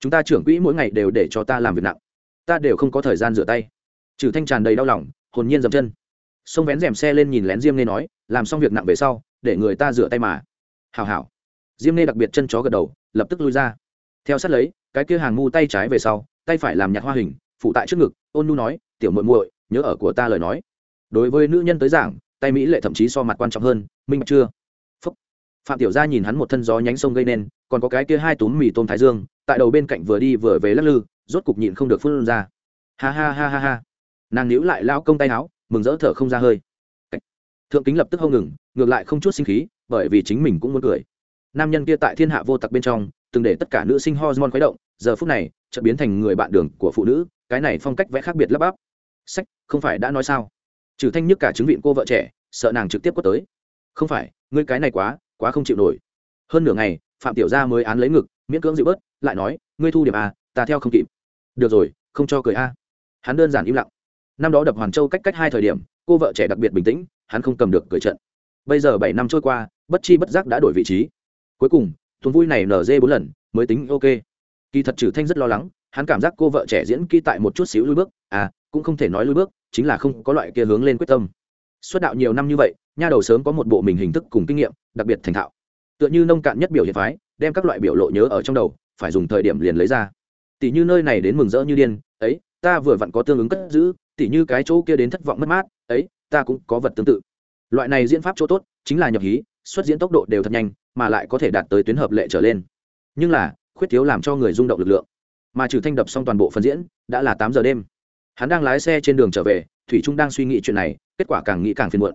Chúng ta trưởng quỹ mỗi ngày đều để cho ta làm việc nặng. Ta đều không có thời gian rửa tay. Trừ thanh tràn đầy đau lòng, hồn nhiên dậm chân. Xông vén rèm xe lên nhìn lén diêm nghe nói, làm xong việc nặng về sau, để người ta rửa tay mà. Hào hảo diêm nghe đặc biệt chân chó gật đầu, lập tức lui ra. Theo sát lấy, cái kia hàng ngu tay trái về sau, tay phải làm nhặt hoa hình, phụ tại trước ngực, ôn nu nói, tiểu muội muội, nhớ ở của ta lời nói. Đối với nữ nhân tới giảng, tay mỹ lệ thậm chí so mặt quan trọng hơn, minh bạch chưa? Phúc. phạm tiểu gia nhìn hắn một thân gió nhánh sông gây nên, còn có cái kia hai túm mì tôm thái dương, tại đầu bên cạnh vừa đi vừa về lắc lư, rốt cục nhịn không được phun ra. Ha ha ha ha ha. Nàng níu lại lao công tay áo, mừng rỡ thở không ra hơi. Thượng kính lập tức hông ngừng, ngược lại không chút sinh khí, bởi vì chính mình cũng muốn cười nam nhân kia tại thiên hạ vô tặc bên trong, từng để tất cả nữ sinh hormone khuấy động, giờ phút này, chợt biến thành người bạn đường của phụ nữ, cái này phong cách vẽ khác biệt lắp bắp. Sách, không phải đã nói sao? Trừ thanh nhức cả chứng viện cô vợ trẻ, sợ nàng trực tiếp có tới. Không phải, ngươi cái này quá quá không chịu nổi. Hơn nửa ngày, phạm tiểu gia mới án lấy ngực, miễn cưỡng dịu bớt, lại nói, ngươi thu điểm a ta theo không kịp. Được rồi, không cho cười a. Hắn đơn giản im lặng. Năm đó đập hoàn châu cách cách hai thời điểm, cô vợ trẻ đặc biệt bình tĩnh, hắn không cầm được cười trận. Bây giờ bảy năm trôi qua, bất chi bất giác đã đổi vị trí cuối cùng, tuần vui này nở dê bốn lần, mới tính ok. Kỳ thật trừ thanh rất lo lắng, hắn cảm giác cô vợ trẻ diễn kỹ tại một chút xíu lui bước à cũng không thể nói lui bước, chính là không có loại kia hướng lên quyết tâm. Xuất đạo nhiều năm như vậy, nha đầu sớm có một bộ mình hình thức cùng kinh nghiệm, đặc biệt thành thạo. Tựa như nông cạn nhất biểu hiện phái, đem các loại biểu lộ nhớ ở trong đầu, phải dùng thời điểm liền lấy ra. Tỷ như nơi này đến mừng rỡ như điên, ấy, ta vừa vặn có tương ứng cất giữ tỷ như cái chỗ kia đến thất vọng mất mát, ấy, ta cũng có vật tương tự. Loại này diễn pháp chỗ tốt, chính là nhập hí, xuất diễn tốc độ đều thật nhanh mà lại có thể đạt tới tuyến hợp lệ trở lên. Nhưng là, khuyết thiếu làm cho người rung động lực lượng. Mà trừ thanh đập xong toàn bộ phần diễn, đã là tám giờ đêm. Hắn đang lái xe trên đường trở về, thủy trung đang suy nghĩ chuyện này, kết quả càng nghĩ càng phiền muộn.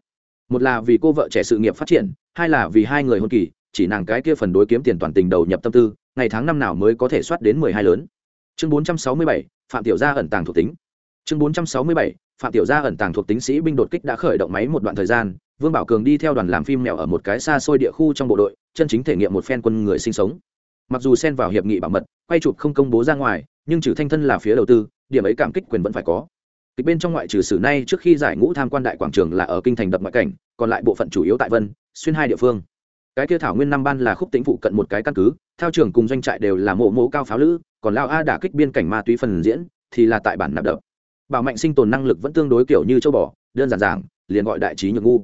Một là vì cô vợ trẻ sự nghiệp phát triển, hai là vì hai người hôn kỳ, chỉ nàng cái kia phần đối kiếm tiền toàn tình đầu nhập tâm tư, ngày tháng năm nào mới có thể soát đến mười hai lớn. Chương bốn trăm sáu mươi bảy, phạm tiểu gia ẩn tàng thuộc tính. Chương bốn trăm sáu mươi bảy, phạm tiểu gia ẩn tàng thuộc tính sĩ binh đột kích đã khởi động máy một đoạn thời gian vương bảo cường đi theo đoàn làm phim mèo ở một cái xa xôi địa khu trong bộ đội, chân chính thể nghiệm một phen quân người sinh sống. Mặc dù xen vào hiệp nghị bảo mật, quay chụp không công bố ra ngoài, nhưng trừ thanh thân là phía đầu tư, điểm ấy cảm kích quyền vẫn phải có. Kịch bên trong ngoại trừ sử nay trước khi giải ngũ tham quan đại quảng trường là ở kinh thành đập ngoại cảnh, còn lại bộ phận chủ yếu tại vân, xuyên hai địa phương. Cái kia thảo nguyên năm ban là khúc tính phụ cận một cái căn cứ theo trường cùng doanh trại đều là mộ mộ cao pháo lữ, còn lao a đả kích biên cảnh ma túy phần diễn, thì là tại bản nạp đập. Bảo mạnh sinh tồn năng lực vẫn tương đối kiểu như châu bò, đơn giản giảng, liền gọi đại trí nhược ngu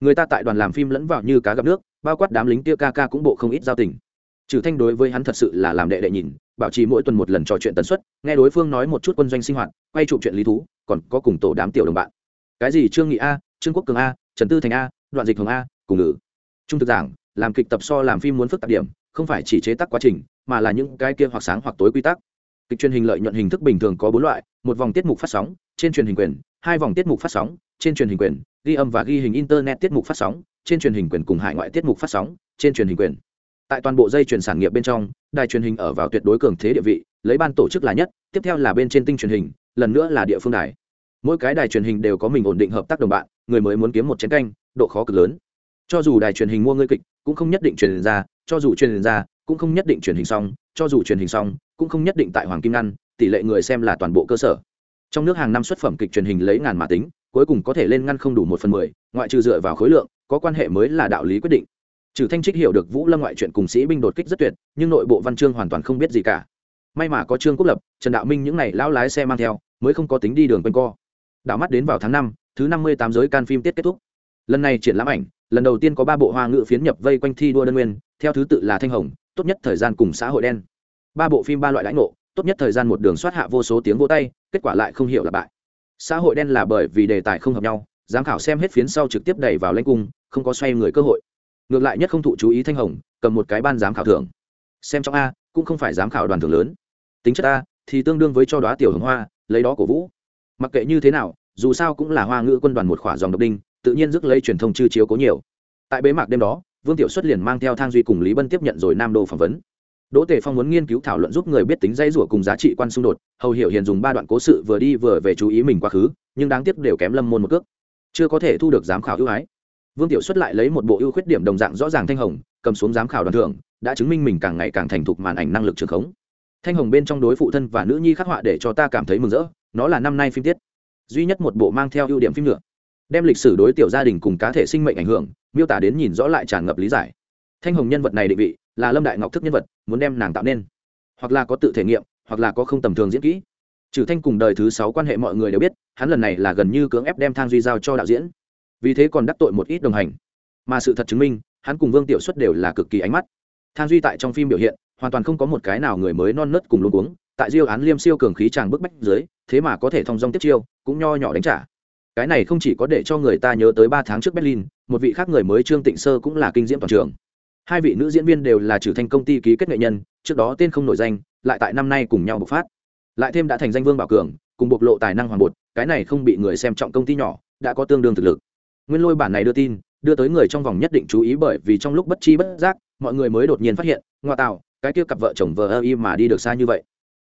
người ta tại đoàn làm phim lẫn vào như cá gặp nước, bao quát đám lính tia ca ca cũng bộ không ít giao tình. Trừ thanh đối với hắn thật sự là làm đệ đệ nhìn, bảo trì mỗi tuần một lần trò chuyện tần suất, nghe đối phương nói một chút quân doanh sinh hoạt, quay chụp chuyện lý thú, còn có cùng tổ đám tiểu đồng bạn. Cái gì trương nghị a, trương quốc cường a, trần tư thành a, đoạn dịch hồng a, cùng ngữ trung thực giảng, làm kịch tập so làm phim muốn phức tạp điểm, không phải chỉ chế tác quá trình, mà là những cái kia hoặc sáng hoặc tối quy tắc. Kịch truyền hình lợi nhuận hình thức bình thường có bốn loại, một vòng tiết mục phát sóng, trên truyền hình quyền, hai vòng tiết mục phát sóng, trên truyền hình quyền ghi âm và ghi hình internet tiết mục phát sóng, trên truyền hình quyền cùng hải ngoại tiết mục phát sóng, trên truyền hình quyền. Tại toàn bộ dây truyền sản nghiệp bên trong, đài truyền hình ở vào tuyệt đối cường thế địa vị, lấy ban tổ chức là nhất, tiếp theo là bên trên tinh truyền hình, lần nữa là địa phương đài. Mỗi cái đài truyền hình đều có mình ổn định hợp tác đồng bạn, người mới muốn kiếm một chén canh, độ khó cực lớn. Cho dù đài truyền hình mua ngươi kịch, cũng không nhất định truyền ra, cho dù truyền ra, cũng không nhất định truyền hình xong, cho dù truyền hình xong, cũng không nhất định tại hoàng kim ngăn tỷ lệ người xem là toàn bộ cơ sở trong nước hàng năm xuất phẩm kịch truyền hình lấy ngàn mà tính, cuối cùng có thể lên ngăn không đủ một phần mười, ngoại trừ dựa vào khối lượng, có quan hệ mới là đạo lý quyết định. Trừ thanh trích hiểu được vũ lâm ngoại chuyện cùng sĩ binh đột kích rất tuyệt, nhưng nội bộ văn chương hoàn toàn không biết gì cả. May mà có trương quốc lập, trần đạo minh những n à y lão lái xe mang theo, mới không có tính đi đường quanh co. Đạo mắt đến vào tháng năm, thứ năm mươi tám giới can phim tiết kết thúc. Lần này triển lãm ảnh, lần đầu tiên có ba bộ hoa ngữ phiến nhập vây quanh thi đua đơn nguyên, theo thứ tự là thanh hồng, tốt nhất thời gian cùng xã hội đen. Ba bộ phim ba loại lãnh ngộ tốt nhất thời gian một đường soát hạ vô số tiếng vô tay, kết quả lại không hiểu là bại. Xã hội đen là bởi vì đề tài không hợp nhau, giám khảo xem hết phiến sau trực tiếp đẩy vào lãnh cung, không có xoay người cơ hội. Ngược lại nhất không thụ chú ý thanh hồng, cầm một cái ban giám khảo thưởng. Xem trong a, cũng không phải giám khảo đoàn thưởng lớn. Tính chất a, thì tương đương với cho đoá tiểu hồng hoa, lấy đó cổ vũ. Mặc kệ như thế nào, dù sao cũng là hoa ngữ quân đoàn một khỏa dòng độc đinh, tự nhiên rước lấy truyền thông chư chiếu cố nhiều. Tại bế mạc đêm đó, vương tiểu xuất liền mang theo thang duy cùng lý bân tiếp nhận rồi nam đô phỏng vấn đỗ tề phong muốn nghiên cứu thảo luận giúp người biết tính dây rủa cùng giá trị quan xung đột, hầu hiểu hiền dùng ba đoạn cố sự vừa đi vừa về chú ý mình quá khứ, nhưng đáng tiếc đều kém lâm môn một cước. Chưa có thể thu được giám khảo ưu ái. Vương tiểu xuất lại lấy một bộ ưu khuyết điểm đồng dạng rõ ràng thanh hồng, cầm xuống giám khảo đoàn thưởng, đã chứng minh mình càng ngày càng thành thục màn ảnh năng lực trường khống. Thanh hồng bên trong đối phụ thân và nữ nhi khắc họa để cho ta cảm thấy mừng rỡ, nó là năm nay phim tiết. Duy nhất một bộ mang theo ưu điểm phim nữa. Đem lịch sử đối tiểu gia đình cùng cá thể sinh mệnh ảnh hưởng, miêu tả đến nhìn rõ lại tràn ngập lý giải. Thanh hồng nhân vật này định vị là lâm đại ngọc thức nhân vật, muốn đem nàng tạo nên. Hoặc là có tự thể nghiệm, hoặc là có không tầm thường diễn kỹ. Trừ thanh cùng đời thứ sáu quan hệ mọi người đều biết, hắn lần này là gần như cưỡng ép đem thang duy giao cho đạo diễn. Vì thế còn đắc tội một ít đồng hành. Mà sự thật chứng minh, hắn cùng vương tiểu xuất đều là cực kỳ ánh mắt. Thang duy tại trong phim biểu hiện, hoàn toàn không có một cái nào người mới non nớt cùng luôn uống tại diêu án liêm siêu cường khí tràng bức bách dưới, thế mà có thể thong dong tiếp chiêu, cũng nho nhỏ đánh trả. Cái này không chỉ có để cho người ta nhớ tới ba tháng trước berlin, một vị khác người mới trương tịnh sơ cũng là kinh diễm toàn trường hai vị nữ diễn viên đều là trừ thành công ty ký kết nghệ nhân, trước đó tên không nổi danh, lại tại năm nay cùng nhau bộc phát. Lại thêm đã thành danh vương bảo cường, cùng bộc lộ tài năng hoàng bột, cái này không bị người xem trọng công ty nhỏ, đã có tương đương thực lực. Nguyên lôi bản này đưa tin, đưa tới người trong vòng nhất định chú ý bởi vì trong lúc bất chi bất giác, mọi người mới đột nhiên phát hiện ngoa tạo, cái kia cặp vợ chồng vờ ơ y mà đi được xa như vậy.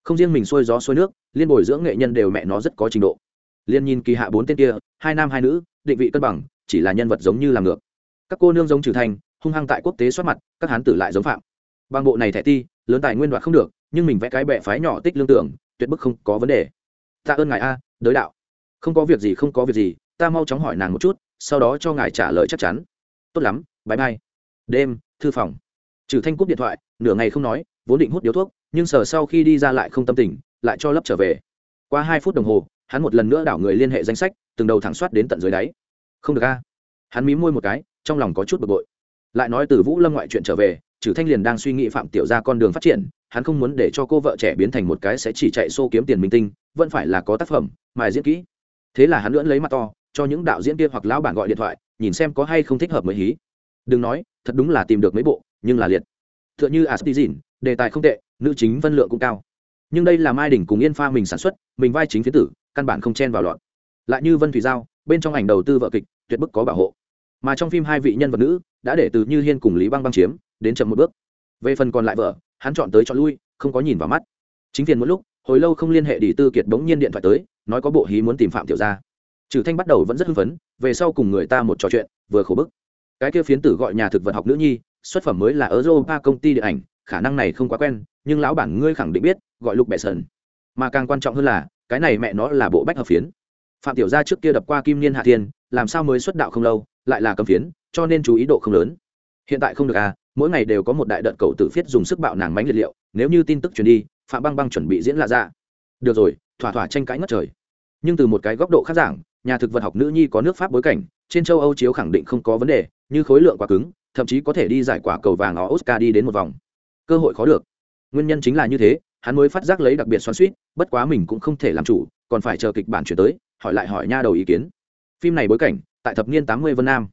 Không riêng mình xuôi gió xuôi nước, liên bồi dưỡng nghệ nhân đều mẹ nó rất có trình độ. Liên nhìn kỳ hạ bốn tên kia, hai nam hai nữ, định vị cân bằng, chỉ là nhân vật giống như làm ngược. Các cô nương giống trừ thành hung hăng tại quốc tế soát mặt, các hán tử lại giống phạm. Bằng bộ này thẻ ti, lớn tài nguyên đoạt không được, nhưng mình vẽ cái bệ phái nhỏ tích lương tưởng, tuyệt bức không có vấn đề. Tạ ơn ngài a, đới đạo. Không có việc gì, không có việc gì, ta mau chóng hỏi nàng một chút, sau đó cho ngài trả lời chắc chắn. Tốt lắm bãi mai đêm, thư phòng. Trừ thanh cúp điện thoại, nửa ngày không nói, vốn định hút điếu thuốc, nhưng sở sau khi đi ra lại không tâm tình, lại cho lấp trở về. Qua hai phút đồng hồ, hắn một lần nữa đảo người liên hệ danh sách, từng đầu thẳng soát đến tận dưới đáy. Không được a. Hắn mí môi một cái, trong lòng có chút bực bội lại nói từ vũ lâm ngoại chuyện trở về trừ thanh liền đang suy nghĩ phạm tiểu ra con đường phát triển, hắn không muốn để cho cô vợ trẻ biến thành một cái sẽ chỉ chạy xô kiếm tiền minh tinh, vẫn phải là có tác phẩm, mài diễn kỹ. Thế là hắn lưỡn lấy mặt to, cho những đạo diễn kia hoặc lão bản gọi điện thoại, nhìn xem có hay không thích hợp mới hí. Đừng nói, thật đúng là tìm được mấy bộ, nhưng là liệt. Tựa như astizin đề tài không tệ, nữ chính vân lượng cũng cao. Nhưng đây là mai đỉnh cùng yên pha mình sản xuất, mình vai chính phía tử, căn bản không chen vào loạn. lại như vân thủy giao, bên trong ảnh đầu tư vợ kịch, tuyệt bức có bảo hộ mà trong phim hai vị nhân vật nữ đã để từ như hiên cùng lý băng băng chiếm, đến chậm một bước. Về phần còn lại vợ, hắn chọn tới chọn lui, không có nhìn vào mắt. Chính phiền một lúc, hồi lâu không liên hệ đi tư kiệt bỗng nhiên điện thoại tới, nói có bộ hí muốn tìm phạm tiểu gia. Trừ thanh bắt đầu vẫn rất hưng phấn, về sau cùng người ta một trò chuyện, vừa khổ bức. Cái kia phiến tử gọi nhà thực vật học nữ nhi, xuất phẩm mới là ở europa công ty điện ảnh, khả năng này không quá quen, nhưng lão bản ngươi khẳng định biết, gọi lục bệ sơn mà càng quan trọng hơn là, cái này mẹ nó là bộ bách hợp phiến. Phạm tiểu gia trước kia đập qua kim niên hạ thiên, làm sao mới xuất đạo không lâu lại là cầm phiến, cho nên chú ý độ không lớn. Hiện tại không được à mỗi ngày đều có một đại đợt cầu tự phiết dùng sức bạo nàng mánh liệt liệu, nếu như tin tức truyền đi, phạm băng băng chuẩn bị diễn lạ ra được rồi, thỏa thỏa tranh cãi ngất trời. Nhưng từ một cái góc độ khác giảng, nhà thực vật học nữ nhi có nước pháp bối cảnh, trên châu âu chiếu khẳng định không có vấn đề, như khối lượng quá cứng, thậm chí có thể đi giải quả cầu vàng ở oscar đi đến một vòng. Cơ hội khó được. Nguyên nhân chính là như thế, hắn mới phát giác lấy đặc biệt xoắn suýt bất quá mình cũng không thể làm chủ, còn phải chờ kịch bản chuyển tới, hỏi lại hỏi nha đầu ý kiến. Phim này bối cảnh tại thập niên tám mươi vân nam.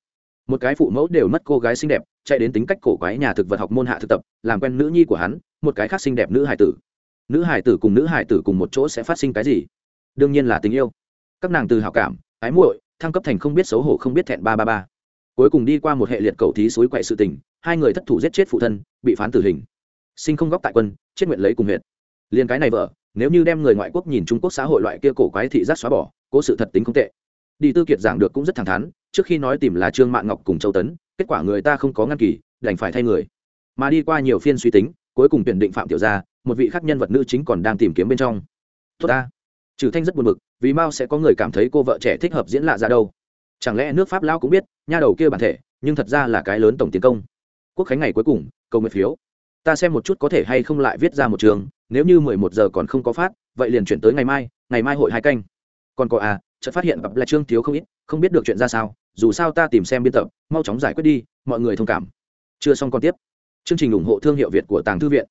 Một cái phụ mẫu đều mất cô gái xinh đẹp, chạy đến tính cách cổ quái nhà thực vật học môn hạ thực tập, làm quen nữ nhi của hắn, một cái khác xinh đẹp nữ hải tử. Nữ hải tử cùng nữ hải tử cùng một chỗ sẽ phát sinh cái gì? Đương nhiên là tình yêu. Các nàng từ hảo cảm, ái muội, thăng cấp thành không biết xấu hổ không biết thẹn ba ba ba. Cuối cùng đi qua một hệ liệt cầu thí suối quậy sự tình, hai người thất thủ giết chết phụ thân, bị phán tử hình. Sinh không góc tại quân, chết nguyện lấy cùng huyện liền cái này vợ, nếu như đem người ngoại quốc nhìn trung quốc xã hội loại kia cổ quái thị giác xóa bỏ, cố sự thật tính không tệ đi tư kiệt giảng được cũng rất thẳng thắn, trước khi nói tìm là trương mạng ngọc cùng châu tấn, kết quả người ta không có ngăn kỳ, đành phải thay người. Mà đi qua nhiều phiên suy tính, cuối cùng tuyển định phạm tiểu gia, một vị khác nhân vật nữ chính còn đang tìm kiếm bên trong. Tốt ta. Trừ thanh rất buồn bực, vì mao sẽ có người cảm thấy cô vợ trẻ thích hợp diễn lạ ra đâu. Chẳng lẽ nước pháp lao cũng biết, nha đầu kia bản thể, nhưng thật ra là cái lớn tổng tiến công. Quốc khánh ngày cuối cùng, cầu nguyện phiếu. Ta xem một chút có thể hay không lại viết ra một trường, nếu như mười một giờ còn không có phát, vậy liền chuyển tới ngày mai ngày mai hội hai canh. Còn có à chợt phát hiện gặp lại trương thiếu không ít, không biết được chuyện ra sao, dù sao ta tìm xem biên tập, mau chóng giải quyết đi, mọi người thông cảm. Chưa xong còn tiếp. Chương trình ủng hộ thương hiệu việt của tàng thư viện.